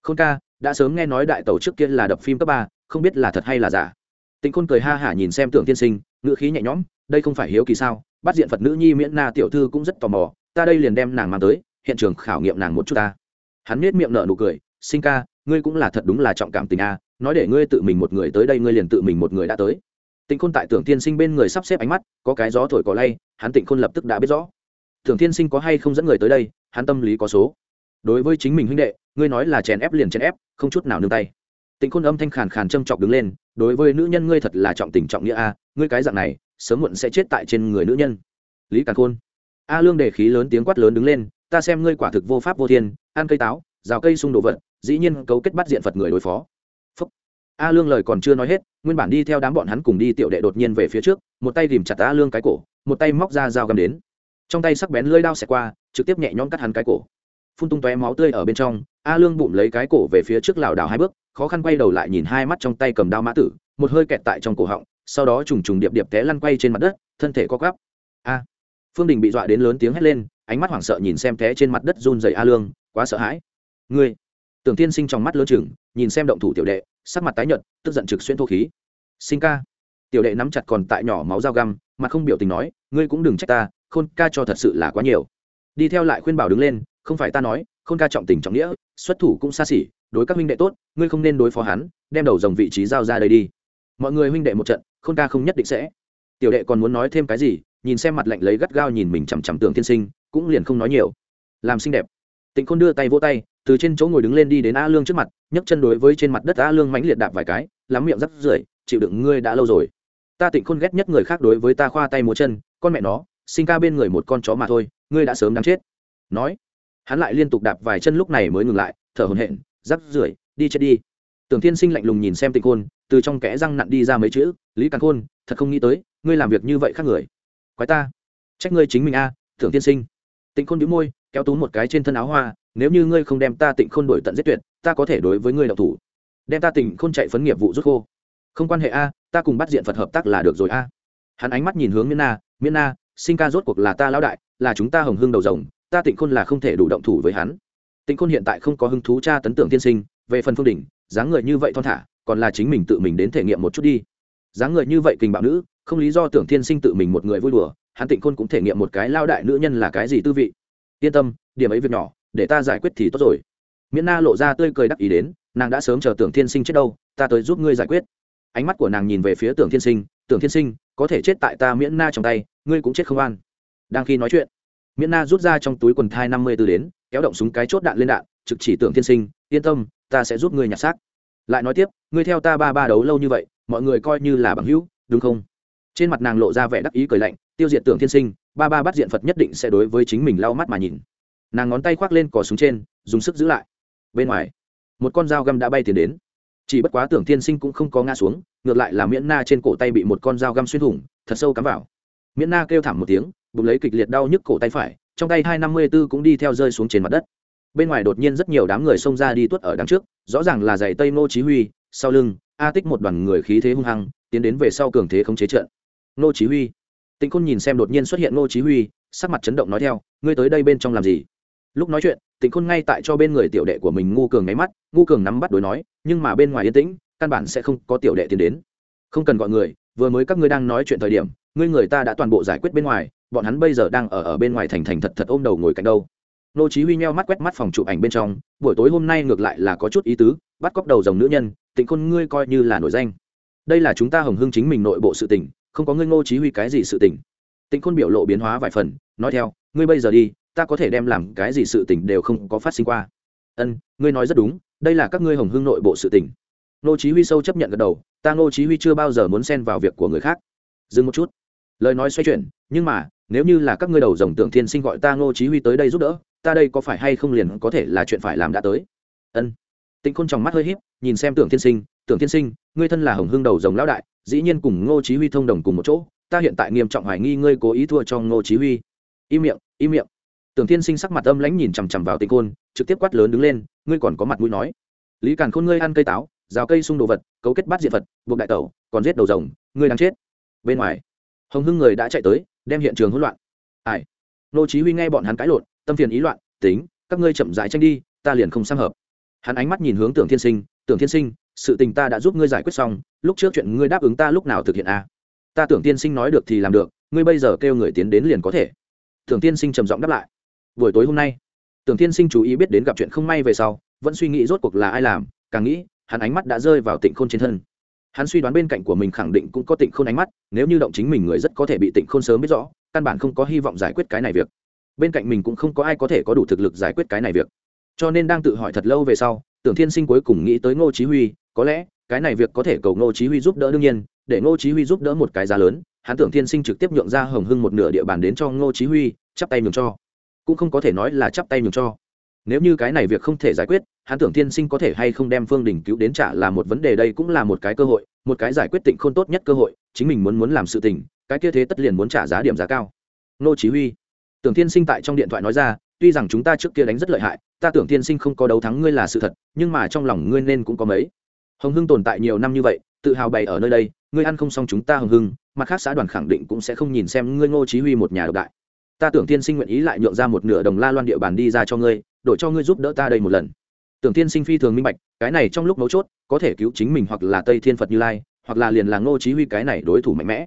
Khôn ca, đã sớm nghe nói đại tàu trước kia là đập phim cấp ba, không biết là thật hay là giả. Tịch khôn cười ha hả nhìn xem tưởng tiên sinh, ngữ khí nhẹ nhõm, đây không phải hiếu kỳ sao? Bắt diện phật nữ nhi miễn na tiểu thư cũng rất tò mò, ta đây liền đem nàng mang tới, hiện trường khảo nghiệm nàng một chút ta. Hắn nết miệng nở nụ cười, sinh ca, ngươi cũng là thật đúng là trọng cảm tình a, nói để ngươi tự mình một người tới đây, ngươi liền tự mình một người đã tới tịnh khôn tại tưởng tiên sinh bên người sắp xếp ánh mắt, có cái gió thổi cỏ lay, hắn tịnh khôn lập tức đã biết rõ. Tưởng tiên sinh có hay không dẫn người tới đây, hắn tâm lý có số. Đối với chính mình huynh đệ, ngươi nói là chèn ép liền chèn ép, không chút nào nương tay. Tịnh khôn âm thanh khàn khàn châm chọc đứng lên, đối với nữ nhân ngươi thật là trọng tình trọng nghĩa a ngươi cái dạng này, sớm muộn sẽ chết tại trên người nữ nhân. Lý càn khôn. A lương đề khí lớn tiếng quát lớn đứng lên, ta xem ngươi quả thực vô pháp vô thiên, ăn cây táo, rào cây xung đồ vật, dĩ nhiên cấu kết bắt diện phật người đối phó. Phúc. a lương lời còn chưa nói hết nguyên bản đi theo đám bọn hắn cùng đi tiểu đệ đột nhiên về phía trước, một tay tìm chặt a lương cái cổ, một tay móc ra dao găm đến. Trong tay sắc bén lưỡi đao xẹt qua, trực tiếp nhẹ nhõm cắt hắn cái cổ. Phun tung tóe máu tươi ở bên trong a lương bụng lấy cái cổ về phía trước lảo đảo hai bước, khó khăn quay đầu lại nhìn hai mắt trong tay cầm đao mã tử, một hơi kẹt tại trong cổ họng, sau đó trùng trùng điệp điệp té lăn quay trên mặt đất, thân thể co quắp. A! Phương đình bị dọa đến lớn tiếng hét lên, ánh mắt hoảng sợ nhìn xem té trên mặt đất run dày a lương, quá sợ hãi. Ngươi! Tưởng tiên sinh trong mắt lớn chừng, nhìn xem động thủ tiểu đệ, sắc mặt tái nhợt, tức giận trực xuyên thô khí. Sinh ca. Tiểu đệ nắm chặt còn tại nhỏ máu dao găm, mà không biểu tình nói, ngươi cũng đừng trách ta, khôn ca cho thật sự là quá nhiều. Đi theo lại khuyên bảo đứng lên, không phải ta nói, khôn ca trọng tình trọng nghĩa, xuất thủ cũng xa xỉ, đối các huynh đệ tốt, ngươi không nên đối phó hắn, đem đầu dòng vị trí giao ra đây đi. Mọi người huynh đệ một trận, khôn ca không nhất định sẽ. Tiểu đệ còn muốn nói thêm cái gì, nhìn xem mặt lạnh lấy gắt gao nhìn mình chằm chằm tưởng tiên sinh, cũng liền không nói nhiều. Làm xinh đẹp. Tịnh khôn đưa tay vỗ tay từ trên chỗ ngồi đứng lên đi đến a lương trước mặt, nhấc chân đối với trên mặt đất a lương mãnh liệt đạp vài cái, lắm miệng rắc rưởi, chịu đựng ngươi đã lâu rồi. Ta tịnh khôn ghét nhất người khác đối với ta khoa tay múa chân, con mẹ nó, sinh ca bên người một con chó mà thôi, ngươi đã sớm đáng chết. Nói, hắn lại liên tục đạp vài chân lúc này mới ngừng lại, thở hổn hển, rắc rưởi, đi chết đi. Tưởng tiên sinh lạnh lùng nhìn xem tịnh khôn, từ trong kẽ răng nặn đi ra mấy chữ, lý càn khôn, thật không nghĩ tới, ngươi làm việc như vậy khác người. Quái ta, trách ngươi chính mình a, tưởng tiên sinh. Tịnh khôn đĩu môi, kéo tú một cái trên thân áo hoa nếu như ngươi không đem ta tịnh khôn đổi tận giết tuyệt, ta có thể đối với ngươi đậu thủ. Đem ta tịnh khôn chạy phấn nghiệp vụ rút khô. Không quan hệ a, ta cùng bắt diện phật hợp tác là được rồi a. Hắn ánh mắt nhìn hướng Miễn na Miễn na, sinh ca rốt cuộc là ta lão đại, là chúng ta hồng hương đầu rồng, ta tịnh khôn là không thể đủ động thủ với hắn. Tịnh khôn hiện tại không có hứng thú tra tấn tưởng tiên sinh, về phần phương đỉnh dáng người như vậy thon thả, còn là chính mình tự mình đến thể nghiệm một chút đi. Dáng người như vậy kình bạo nữ, không lý do tưởng tiên sinh tự mình một người vui đùa, hắn tịnh khôn cũng thể nghiệm một cái lao đại nữ nhân là cái gì tư vị. Yên tâm, điểm ấy việc nhỏ để ta giải quyết thì tốt rồi. Miễn na lộ ra tươi cười đắc ý đến, nàng đã sớm chờ tưởng thiên sinh chết đâu, ta tới giúp ngươi giải quyết. Ánh mắt của nàng nhìn về phía tưởng thiên sinh, tưởng thiên sinh, có thể chết tại ta miễn na trong tay, ngươi cũng chết không an. Đang khi nói chuyện, miễn na rút ra trong túi quần thai năm mươi tư đến, kéo động súng cái chốt đạn lên đạn, trực chỉ tưởng thiên sinh, yên tâm, ta sẽ giúp ngươi nhặt xác. Lại nói tiếp, ngươi theo ta ba ba đấu lâu như vậy, mọi người coi như là bằng hữu, đúng không? Trên mặt nàng lộ ra vẻ đắc ý cười lạnh, tiêu diệt tưởng thiên sinh, ba ba bắt diện phật nhất định sẽ đối với chính mình lau mắt mà nhìn nàng ngón tay khoác lên cỏ súng trên, dùng sức giữ lại. Bên ngoài, một con dao găm đã bay tiến đến. Chỉ bất quá tưởng thiên sinh cũng không có ngã xuống, ngược lại là miễn na trên cổ tay bị một con dao găm xuyên thủng, thật sâu cắm vào. Miễn na kêu thảm một tiếng, bụng lấy kịch liệt đau nhức cổ tay phải, trong tay hai năm mươi b ố cũng đi theo rơi xuống trên mặt đất. Bên ngoài đột nhiên rất nhiều đám người xông ra đi tuất ở đằng trước, rõ ràng là giày tây ngô chí huy, sau lưng, a tích một đoàn người khí thế hung hăng, tiến đến về sau cường thế không chế trận. Ngô chí huy. Tịnh khôn nhìn xem đột nhiên xuất hiện ngô chí huy, sắc mặt chấn động nói theo, ngươi tới đây bên trong làm gì? Lúc nói chuyện, tịnh khôn ngay tại cho bên người tiểu đệ của mình ngu cường nháy mắt ngu cường nắm bắt đối nói, nhưng mà bên ngoài yên tĩnh, căn bản sẽ không có tiểu đệ tiến đến. Không cần gọi người, vừa mới các ngươi đang nói chuyện thời điểm, ngươi người ta đã toàn bộ giải quyết bên ngoài, bọn hắn bây giờ đang ở ở bên ngoài thành thành thật thật ôm đầu ngồi cạnh đâu. Nô chí huy nheo mắt quét mắt phòng chụp ảnh bên trong, buổi tối hôm nay ngược lại là có chút ý tứ, bắt cóc đầu dòng nữ nhân, tịnh khôn ngươi coi như là nổi danh. Đây là chúng ta hồng hưng chính mình nội bộ sự tình, không có ngươi ngô chí huy cái gì sự tình. Tịnh khôn biểu lộ biến hóa vài phần, nói theo, ngươi bây giờ đi ta có thể đem làm cái gì sự tình đều không có phát sinh qua. Ân, ngươi nói rất đúng, đây là các ngươi hồng hưng nội bộ sự tình. Ngô chí huy sâu chấp nhận gật đầu, ta ngô chí huy chưa bao giờ muốn xen vào việc của người khác. Dừng một chút. Lời nói xoay chuyển, nhưng mà, nếu như là các ngươi đầu rồng tượng thiên sinh gọi ta ngô chí huy tới đây giúp đỡ, ta đây có phải hay không liền có thể là chuyện phải làm đã tới? Ân. Tịnh khôn trong mắt hơi híp, nhìn xem tưởng thiên sinh, tưởng thiên sinh, ngươi thân là hồng hưng đầu rồng lão đại, dĩ nhiên cùng ngô chí huy thông đồng cùng một chỗ, ta hiện tại nghiêm trọng hoài nghi ngươi cố ý thua cho ngô chí huy. Im miệng im miệng tưởng thiên sinh sắc mặt âm lãnh nhìn chằm chằm vào tịnh khôn, trực tiếp quát lớn đứng lên, ngươi còn có mặt mũi nói. Lý càn khôn ngươi ăn cây táo, rào cây xung đồ vật, cấu kết bắt diện vật buộc đại tẩu, còn giết đầu rồng, ngươi đang chết. Bên ngoài, hồng hưng người đã chạy tới, đem hiện trường hỗn loạn. Ai? Nô chí huy nghe bọn hắn cãi lộn, tâm phiền ý loạn, tính, các ngươi chậm rãi tranh đi, ta liền không sang hợp. Hắn ánh mắt nhìn hướng tưởng thiên sinh, tưởng thiên sinh, sự tình ta đã giúp ngươi giải quyết xong, lúc trước chuyện ngươi đáp ứng ta lúc nào thực hiện a à? ta tưởng tiên sinh nói được thì làm được, ngươi bây giờ kêu người tiến đến liền có thể. Tưởng tiên sinh trầm giọng đáp lại buổi tối hôm nay, tưởng tiên sinh chú ý biết đến gặp chuyện không may về sau, vẫn suy nghĩ rốt cuộc là ai làm, càng nghĩ, hắn ánh mắt đã rơi vào tịnh khôn trên thân. Hắn suy đoán bên cạnh của mình khẳng định cũng có tịnh khôn ánh mắt, nếu như động chính mình người rất có thể bị tịnh khôn sớm biết rõ, căn bản không có hy vọng giải quyết cái này việc. Bên cạnh mình cũng không có ai có thể có đủ thực lực giải quyết cái này việc. Cho nên đang tự hỏi thật lâu về sau, tưởng thiên sinh cuối cùng nghĩ tới ngô chí huy, có lẽ, cái này việc có thể cầu ngô chí huy giúp đỡ đương nhiên, để ngô chí huy giúp đỡ một cái giá lớn, hắn tưởng thiên sinh trực tiếp nhượng ra hồng hưng một nửa địa bàn đến cho ngô chí huy, chắp tay nhường cho cũng không có thể nói là chắp tay nhường cho. Nếu như cái này việc không thể giải quyết, hắn tưởng thiên sinh có thể hay không đem phương đình cứu đến trả là một vấn đề đây cũng là một cái cơ hội, một cái giải quyết tịnh khôn tốt nhất cơ hội, chính mình muốn muốn làm sự tình, cái kia thế tất liền muốn trả giá điểm giá cao. Nô chí huy, tưởng thiên sinh tại trong điện thoại nói ra, tuy rằng chúng ta trước kia đánh rất lợi hại, ta tưởng thiên sinh không có đấu thắng ngươi là sự thật, nhưng mà trong lòng ngươi nên cũng có mấy. Hồng hưng tồn tại nhiều năm như vậy, tự hào bày ở nơi đây, ngươi ăn không xong chúng ta hồng hưng, mặt khác xã đoàn khẳng định cũng sẽ không nhìn xem ngươi ngô chí huy một nhà độc đại ta tưởng tiên sinh nguyện ý lại nhượng ra một nửa đồng la loan địa bàn đi ra cho ngươi, đổi cho ngươi giúp đỡ ta đây một lần. Tưởng tiên sinh phi thường minh bạch, cái này trong lúc mấu chốt, có thể cứu chính mình hoặc là tây thiên phật như lai, hoặc là liền là ngô chí huy cái này đối thủ mạnh mẽ.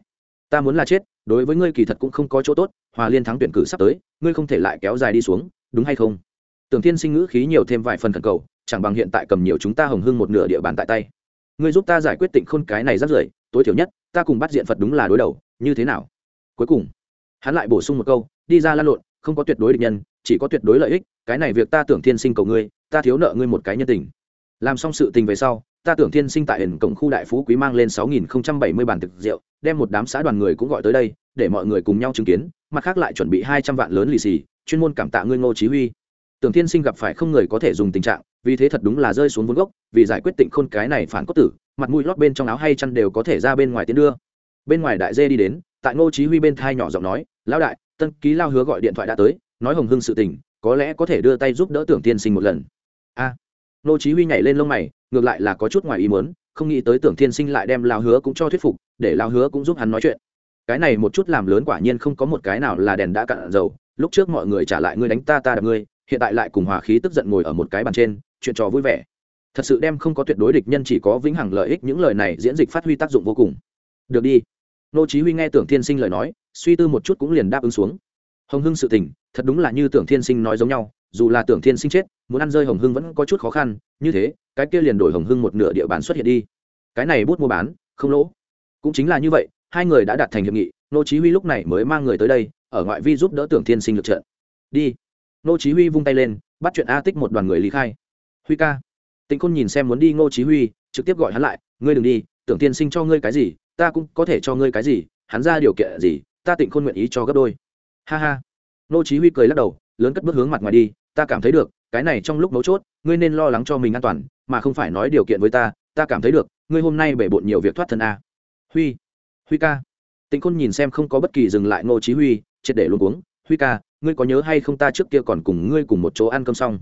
Ta muốn là chết, đối với ngươi kỳ thật cũng không có chỗ tốt, hòa liên thắng tuyển cử sắp tới, ngươi không thể lại kéo dài đi xuống, đúng hay không? Tưởng tiên sinh ngữ khí nhiều thêm vài phần thần cầu, chẳng bằng hiện tại cầm nhiều chúng ta hồng hưng một nửa địa bàn tại tay. Ngươi giúp ta giải quyết tịnh khôn cái này rất rưởi, tối thiểu nhất, ta cùng bắt diện phật đúng là đối đầu, như thế nào? Cuối cùng, hắn lại bổ sung một câu đi ra lan lộn, không có tuyệt đối địch nhân, chỉ có tuyệt đối lợi ích, cái này việc ta tưởng thiên sinh cầu ngươi, ta thiếu nợ ngươi một cái nhân tình. Làm xong sự tình về sau, ta tưởng thiên sinh tại hiển cổng khu đại phú quý mang lên sáu nghìn không trăm bảy mươi bản thực rượu, đem một đám xã đoàn người cũng gọi tới đây, để mọi người cùng nhau chứng kiến, mặt khác lại chuẩn bị hai trăm vạn lớn lì xì, chuyên môn cảm tạ ngươi ngô chí huy. Tưởng thiên sinh gặp phải không người có thể dùng tình trạng, vì thế thật đúng là rơi xuống vốn gốc, vì giải quyết tịnh khôn cái này phản cốt tử, mặt mũi lót bên trong áo hay chăn đều có thể ra bên ngoài tiến đưa. Bên ngoài đại dê đi đến, tại ngô chí huy bên thai nhỏ giọng nói, lão đại tân ký lao hứa gọi điện thoại đã tới nói hồng hưng sự tình có lẽ có thể đưa tay giúp đỡ tưởng tiên sinh một lần. A. À, chí huy nhảy lên lông mày ngược lại là có chút ngoài ý muốn không nghĩ tới tưởng tiên sinh lại đem lao hứa cũng cho thuyết phục để lao hứa cũng giúp hắn nói chuyện. Cái này một chút làm lớn quả nhiên không có một cái nào là đèn đã cạn dầu lúc trước mọi người trả lại ngươi đánh ta ta đập ngươi hiện tại lại cùng hòa khí tức giận ngồi ở một cái bàn trên chuyện trò vui vẻ. Thật sự đem không có tuyệt đối địch nhân chỉ có vĩnh hằng lợi ích những lời này diễn dịch phát huy tác dụng vô cùng. Được đi nô chí huy nghe tưởng thiên sinh lời nói, suy tư một chút cũng liền đáp ứng xuống. Hồng hưng sự tình, thật đúng là như tưởng thiên sinh nói giống nhau, dù là tưởng thiên sinh chết, muốn ăn rơi hồng hưng vẫn có chút khó khăn, như thế, cái kia liền đổi hồng hưng một nửa địa bàn xuất hiện đi. Cái này bút mua bán, không lỗ. Cũng chính là như vậy, hai người đã đạt thành hiệp nghị, nô chí huy lúc này mới mang người tới đây, ở ngoại vi giúp đỡ tưởng thiên sinh lực trận. Đi. Nô chí huy vung tay lên, bắt chuyện a tích một đoàn người lý khai. Huy ca. Tịnh khôn nhìn xem muốn đi ngô chí huy, trực tiếp gọi hắn lại, ngươi đừng đi, tưởng Thiên sinh cho ngươi cái gì ta cũng có thể cho ngươi cái gì, hắn ra điều kiện gì, ta tịnh khôn nguyện ý cho gấp đôi. Ha ha. Nô chí huy cười lắc đầu, lớn cất bước hướng mặt ngoài đi, ta cảm thấy được, cái này trong lúc mấu chốt, ngươi nên lo lắng cho mình an toàn, mà không phải nói điều kiện với ta ta cảm thấy được, ngươi hôm nay bể bộn nhiều việc thoát thân a. Huy. Huy ca. Tịnh khôn nhìn xem không có bất kỳ dừng lại nô chí huy, triệt để luôn uống huy ca, ngươi có nhớ hay không ta trước kia còn cùng ngươi cùng một chỗ ăn cơm xong?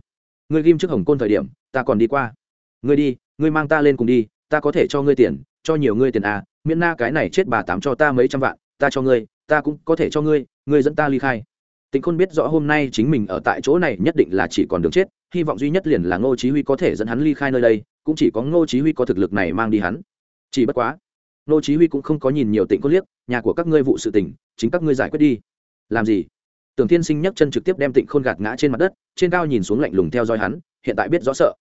Ngươi ghim trước hồng côn thời điểm, ta còn đi qua. Ngươi đi, ngươi mang ta lên cùng đi, ta có thể cho ngươi tiền, cho nhiều ngươi tiền à miễn na cái này chết bà tám cho ta mấy trăm vạn, ta cho ngươi, ta cũng có thể cho ngươi ngươi dẫn ta ly khai. Tịnh khôn biết rõ hôm nay chính mình ở tại chỗ này nhất định là chỉ còn đường chết, hy vọng duy nhất liền là ngô chí huy có thể dẫn hắn ly khai nơi đây, cũng chỉ có ngô chí huy có thực lực này mang đi hắn. Chỉ bất quá, ngô chí huy cũng không có nhìn nhiều tịnh khôn liếc, nhà của các ngươi vụ sự tình, chính các ngươi giải quyết đi. Làm gì? Tưởng thiên sinh nhấc chân trực tiếp đem tịnh khôn gạt ngã trên mặt đất, trên cao nhìn xuống lạnh lùng theo dõi hắn, hiện tại biết rõ sợ.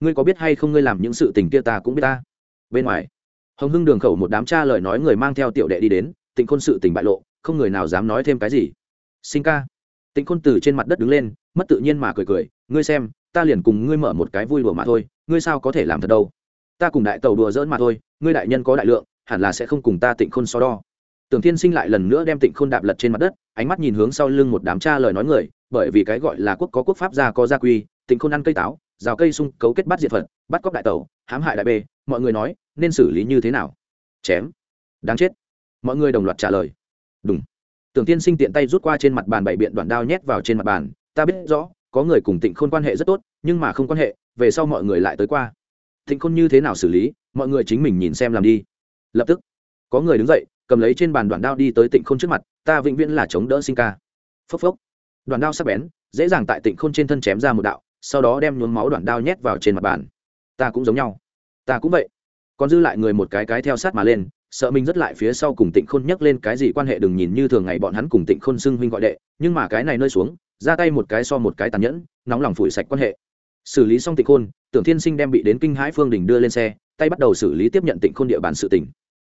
Ngươi có biết hay không ngươi làm những sự tình kia ta cũng biết ta. Bên ngoài hồng hưng đường khẩu một đám cha lời nói người mang theo tiểu đệ đi đến, tịnh khôn sự tình bại lộ, không người nào dám nói thêm cái gì. Sinh ca. Tịnh khôn từ trên mặt đất đứng lên, mất tự nhiên mà cười cười, ngươi xem, ta liền cùng ngươi mở một cái vui đùa mà thôi, ngươi sao có thể làm thật đâu. Ta cùng đại tàu đùa dỡn mà thôi, ngươi đại nhân có đại lượng, hẳn là sẽ không cùng ta tịnh khôn so đo. Tưởng thiên sinh lại lần nữa đem tịnh khôn đạp lật trên mặt đất, ánh mắt nhìn hướng sau lưng một đám cha lời nói người, bởi vì cái gọi là quốc có quốc pháp gia có gia quy, tịnh khôn ăn cây táo, rào cây sung, cấu kết bắt diệt phật, bắt cóc đại tẩu hãm hại đại bê, mọi người nói, nên xử lý như thế nào? Chém. Đáng chết. Mọi người đồng loạt trả lời. Đúng tưởng tiên sinh tiện tay rút qua trên mặt bàn bảy biện đoạn đao nhét vào trên mặt bàn. Ta biết rõ, có người cùng tịnh khôn quan hệ rất tốt, nhưng mà không quan hệ, về sau mọi người lại tới qua. Tịnh khôn như thế nào xử lý? Mọi người chính mình nhìn xem làm đi. Lập tức, có người đứng dậy, cầm lấy trên bàn đoạn đao đi tới tịnh khôn trước mặt. Ta vĩnh viễn là chống đỡ sinh ca. Phốc phốc. Đoạn đao sắc bén, dễ dàng tại tịnh khôn trên thân chém ra một đạo, sau đó đem nhuốm máu đoạn đao nhét vào trên mặt bàn ta cũng giống nhau. Ta cũng vậy. Còn dư lại người một cái cái theo sát mà lên, sợ mình rất lại phía sau cùng tịnh khôn nhắc lên cái gì quan hệ đừng nhìn như thường ngày bọn hắn cùng tịnh khôn xưng huynh gọi đệ, nhưng mà cái này nơi xuống, ra tay một cái so một cái tàn nhẫn, nóng lòng phủi sạch quan hệ. Xử lý xong tịnh khôn, tưởng thiên sinh đem bị đến kinh hãi phương đình đưa lên xe, tay bắt đầu xử lý tiếp nhận tịnh khôn địa bàn sự tỉnh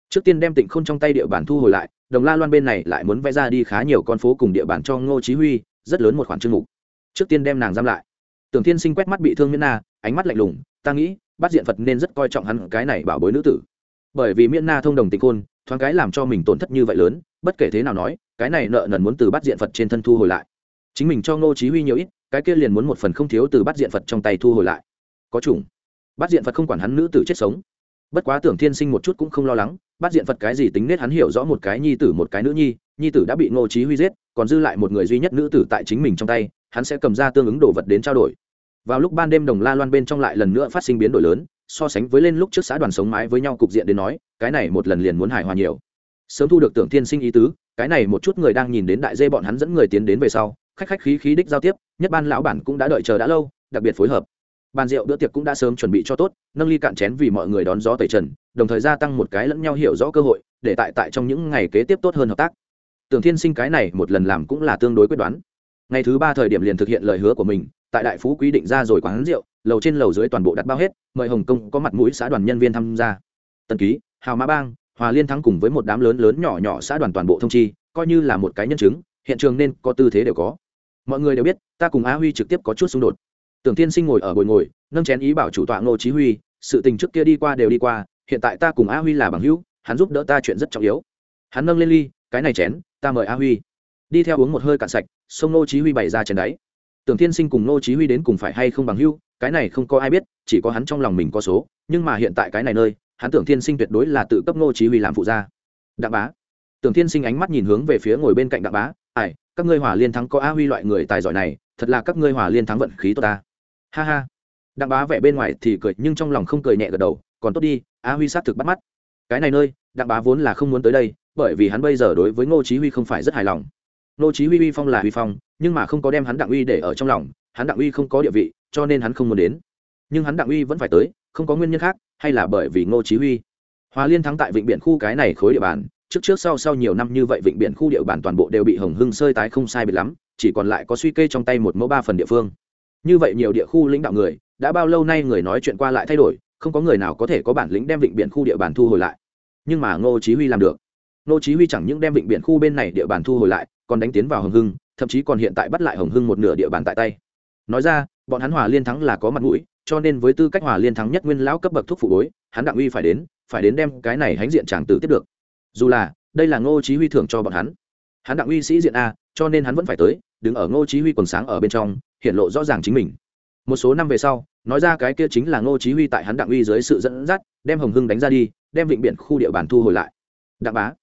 trước tiên đem tịnh khôn trong tay địa bàn thu hồi lại, đồng la loan bên này lại muốn vẽ ra đi khá nhiều con phố cùng địa bàn cho ngô chí huy, rất lớn một khoản chương mục. Trước tiên đem nàng giam lại. Tưởng thiên sinh quét mắt bị thương miễn na, ánh mắt lạnh lùng ta nghĩ bắt diện phật nên rất coi trọng hắn cái này bảo bối nữ tử. Bởi vì miễn na thông đồng tình khôn, thoáng cái làm cho mình tổn thất như vậy lớn, bất kể thế nào nói, cái này nợ nần muốn từ bắt diện phật trên thân thu hồi lại. Chính mình cho ngô chí huy nhiều ít, cái kia liền muốn một phần không thiếu từ bắt diện phật trong tay thu hồi lại. Có chủng. Bắt diện phật không quản hắn nữ tử chết sống. Bất quá tưởng thiên sinh một chút cũng không lo lắng bắt diện phật cái gì tính nết hắn hiểu rõ một cái nhi tử một cái nữ nhi nhi tử đã bị ngô chí huy giết, còn dư lại một người duy nhất nữ tử tại chính mình trong tay, hắn sẽ cầm ra tương ứng đồ vật đến trao đổi vào lúc ban đêm đồng la loan bên trong lại lần nữa phát sinh biến đổi lớn, so sánh với lên lúc trước xã đoàn sống mái với nhau cục diện đến nói, cái này một lần liền muốn hài hòa nhiều. Sớm thu được tưởng thiên sinh ý tứ, cái này một chút người đang nhìn đến đại dê bọn hắn dẫn người tiến đến về sau, khách khách khí khí đích giao tiếp, nhất ban lão bản cũng đã đợi chờ đã lâu, đặc biệt phối hợp. Bàn rượu bữa tiệc cũng đã sớm chuẩn bị cho tốt, nâng ly cạn chén vì mọi người đón gió tẩy trần, đồng thời gia tăng một cái lẫn nhau hiểu rõ cơ hội, để tại tại trong những ngày kế tiếp tốt hơn hợp tác. Tưởng thiên sinh cái này một lần làm cũng là tương đối quyết đoán ngày thứ ba thời điểm liền thực hiện lời hứa của mình, tại đại phú quy định ra rồi quán rượu, lầu trên lầu dưới toàn bộ đặt bao hết, mời hồng kông có mặt mũi xã đoàn nhân viên tham gia. Tần ký, hào mã bang, hòa liên thắng cùng với một đám lớn lớn nhỏ nhỏ xã đoàn toàn bộ thông chi, coi như là một cái nhân chứng, hiện trường nên có tư thế đều có. Mọi người đều biết, ta cùng á huy trực tiếp có chút xung đột. Tưởng tiên sinh ngồi ở bồi ngồi, nâng chén ý bảo chủ tọa ngô chí huy, sự tình trước kia đi qua đều đi qua, hiện tại ta cùng á huy là bằng hữu, hắn giúp đỡ ta chuyện rất trọng yếu. Hắn nâng lên ly, cái này chén, ta mời á huy. Đi theo uống một hơi cạn sạch sông Nô chí huy bày ra chén đáy. Tưởng Thiên sinh cùng Nô chí huy đến cùng phải hay không bằng hữu cái này không có ai biết chỉ có hắn trong lòng mình có số nhưng mà hiện tại cái này nơi hắn tưởng Thiên sinh tuyệt đối là tự cấp Nô chí huy làm phụ gia. Đặng bá. Tưởng Thiên sinh ánh mắt nhìn hướng về phía ngồi bên cạnh đặng bá Ải, các ngươi hỏa liên thắng có a huy loại người tài giỏi này thật là các ngươi hỏa liên thắng vận khí tốt ta. Ha ha. Đặng bá vẻ bên ngoài thì cười nhưng trong lòng không cười nhẹ gật đầu còn tốt đi a huy sát thực bắt mắt. Cái này nơi đặng bá vốn là không muốn tới đây bởi vì hắn bây giờ đối với ngô chí huy không phải rất hài lòng. Nô chí huy uy phong là uy phong, nhưng mà không có đem hắn đặng uy để ở trong lòng, hắn đặng uy không có địa vị, cho nên hắn không muốn đến. Nhưng hắn đặng uy vẫn phải tới, không có nguyên nhân khác, hay là bởi vì ngô chí huy. Hòa liên thắng tại vịnh biển khu cái này khối địa bàn, trước trước sau sau nhiều năm như vậy vịnh biển khu địa bàn toàn bộ đều bị hồng hưng sơi tái không sai biệt lắm, chỉ còn lại có suy kê trong tay một mẫu ba phần địa phương. Như vậy nhiều địa khu lãnh đạo người, đã bao lâu nay người nói chuyện qua lại thay đổi, không có người nào có thể có bản lĩnh đem vịnh biển khu địa bàn thu hồi lại. Nhưng mà ngô chí huy làm được. Ngô chí huy chẳng những đem vịnh biển khu bên này địa bàn thu hồi lại còn đánh tiến vào hồng hưng, thậm chí còn hiện tại bắt lại hồng hưng một nửa địa bàn tại tay. Nói ra, bọn hắn hòa liên thắng là có mặt mũi, cho nên với tư cách hòa liên thắng nhất nguyên lão cấp bậc thuốc phụ bối, hắn đặng uy phải đến phải đến đem cái này hãnh diện tràng tử tiếp được. Dù là, đây là ngô chí huy thưởng cho bọn hắn. Hắn đặng uy sĩ diện a, cho nên hắn vẫn phải tới, đứng ở ngô chí huy quần sáng ở bên trong, hiện lộ rõ ràng chính mình. Một số năm về sau, nói ra cái kia chính là ngô chí huy tại hắn đặng uy dưới sự dẫn dắt, đem hồng hưng đánh ra đi, đem vịnh biển khu địa bàn thu hồi lại. Đặng bá,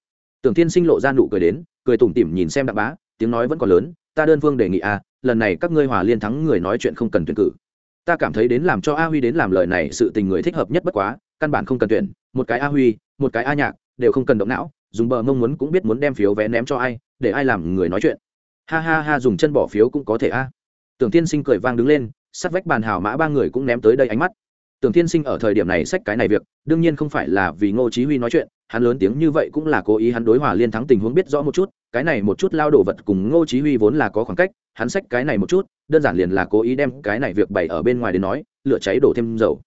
tưởng thiên sinh lộ ra nụ cười đến cười tủm tỉm nhìn xem đặng bá, tiếng nói vẫn còn lớn, ta đơn phương đề nghị a lần này các ngươi hòa liên thắng người nói chuyện không cần tuyển cử. Ta cảm thấy đến làm cho a huy đến làm lời này sự tình người thích hợp nhất bất quá, căn bản không cần tuyển, một cái a huy, một cái a nhạc, đều không cần động não, dùng bờ mông muốn cũng biết muốn đem phiếu vé ném cho ai, để ai làm người nói chuyện. Ha ha ha, dùng chân bỏ phiếu cũng có thể a. Tưởng tiên sinh cười vang đứng lên, sắt vách bàn hào mã ba người cũng ném tới đây ánh mắt tưởng tiên sinh ở thời điểm này xách cái này việc, đương nhiên không phải là vì ngô chí huy nói chuyện, hắn lớn tiếng như vậy cũng là cố ý hắn đối hòa liên thắng tình huống biết rõ một chút, cái này một chút lao đổ vật cùng ngô chí huy vốn là có khoảng cách, hắn xách cái này một chút, đơn giản liền là cố ý đem cái này việc bày ở bên ngoài để nói, lửa cháy đổ thêm dầu.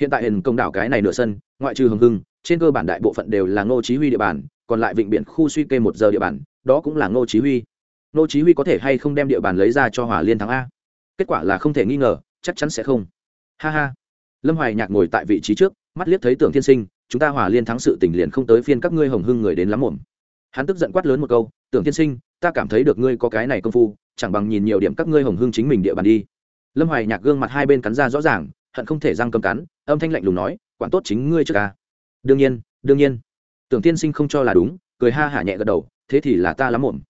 Hiện tại hình công đảo cái này nửa sân, ngoại trừ hưng hưng, trên cơ bản đại bộ phận đều là ngô chí huy địa bàn, còn lại vịnh biển khu suy kê một giờ địa bàn, đó cũng là ngô chí huy. Ngô chí huy có thể hay không đem địa bàn lấy ra cho hỏa liên thắng a? Kết quả là không thể nghi ngờ, chắc chắn sẽ không. Ha ha lâm hoài nhạc ngồi tại vị trí trước, mắt liếc thấy tưởng thiên sinh, chúng ta hòa liên thắng sự tình liền không tới phiên các ngươi hồng hưng người đến lắm muộn. Hắn tức giận quát lớn một câu, tưởng thiên sinh, ta cảm thấy được ngươi có cái này công phu, chẳng bằng nhìn nhiều điểm các ngươi hồng hưng chính mình địa bàn đi. Lâm hoài nhạc gương mặt hai bên cắn ra rõ ràng, hận không thể răng cầm cắn, âm thanh lạnh lùng nói, quản tốt chính ngươi trước ca đương nhiên đương nhiên. Tưởng tiên sinh không cho là đúng, cười ha hả nhẹ gật đầu, thế thì là ta lắm muộn.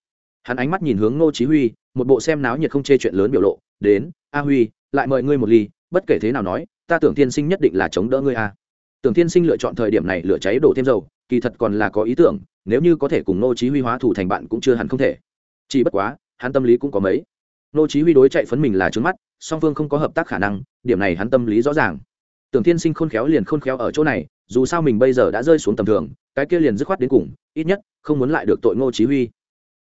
Hắn ánh mắt nhìn hướng ngô chí huy, một bộ xem náo nhiệt không chê chuyện lớn biểu lộ, đến, a huy, lại mời ngươi một ly, bất kể thế nào nói ta tưởng tiên sinh nhất định là chống đỡ ngươi a tưởng tiên sinh lựa chọn thời điểm này lửa cháy đổ thêm dầu, kỳ thật còn là có ý tưởng, nếu như có thể cùng ngô chí huy hóa thủ thành bạn cũng chưa hẳn không thể. Chỉ bất quá, hắn tâm lý cũng có mấy. Ngô chí huy đối chạy phấn mình là trướng mắt, song phương không có hợp tác khả năng, điểm này hắn tâm lý rõ ràng. Tưởng tiên sinh khôn khéo liền khôn khéo ở chỗ này, dù sao mình bây giờ đã rơi xuống tầm thường, cái kia liền dứt khoát đến cùng, ít nhất, không muốn lại được tội ngô chí huy.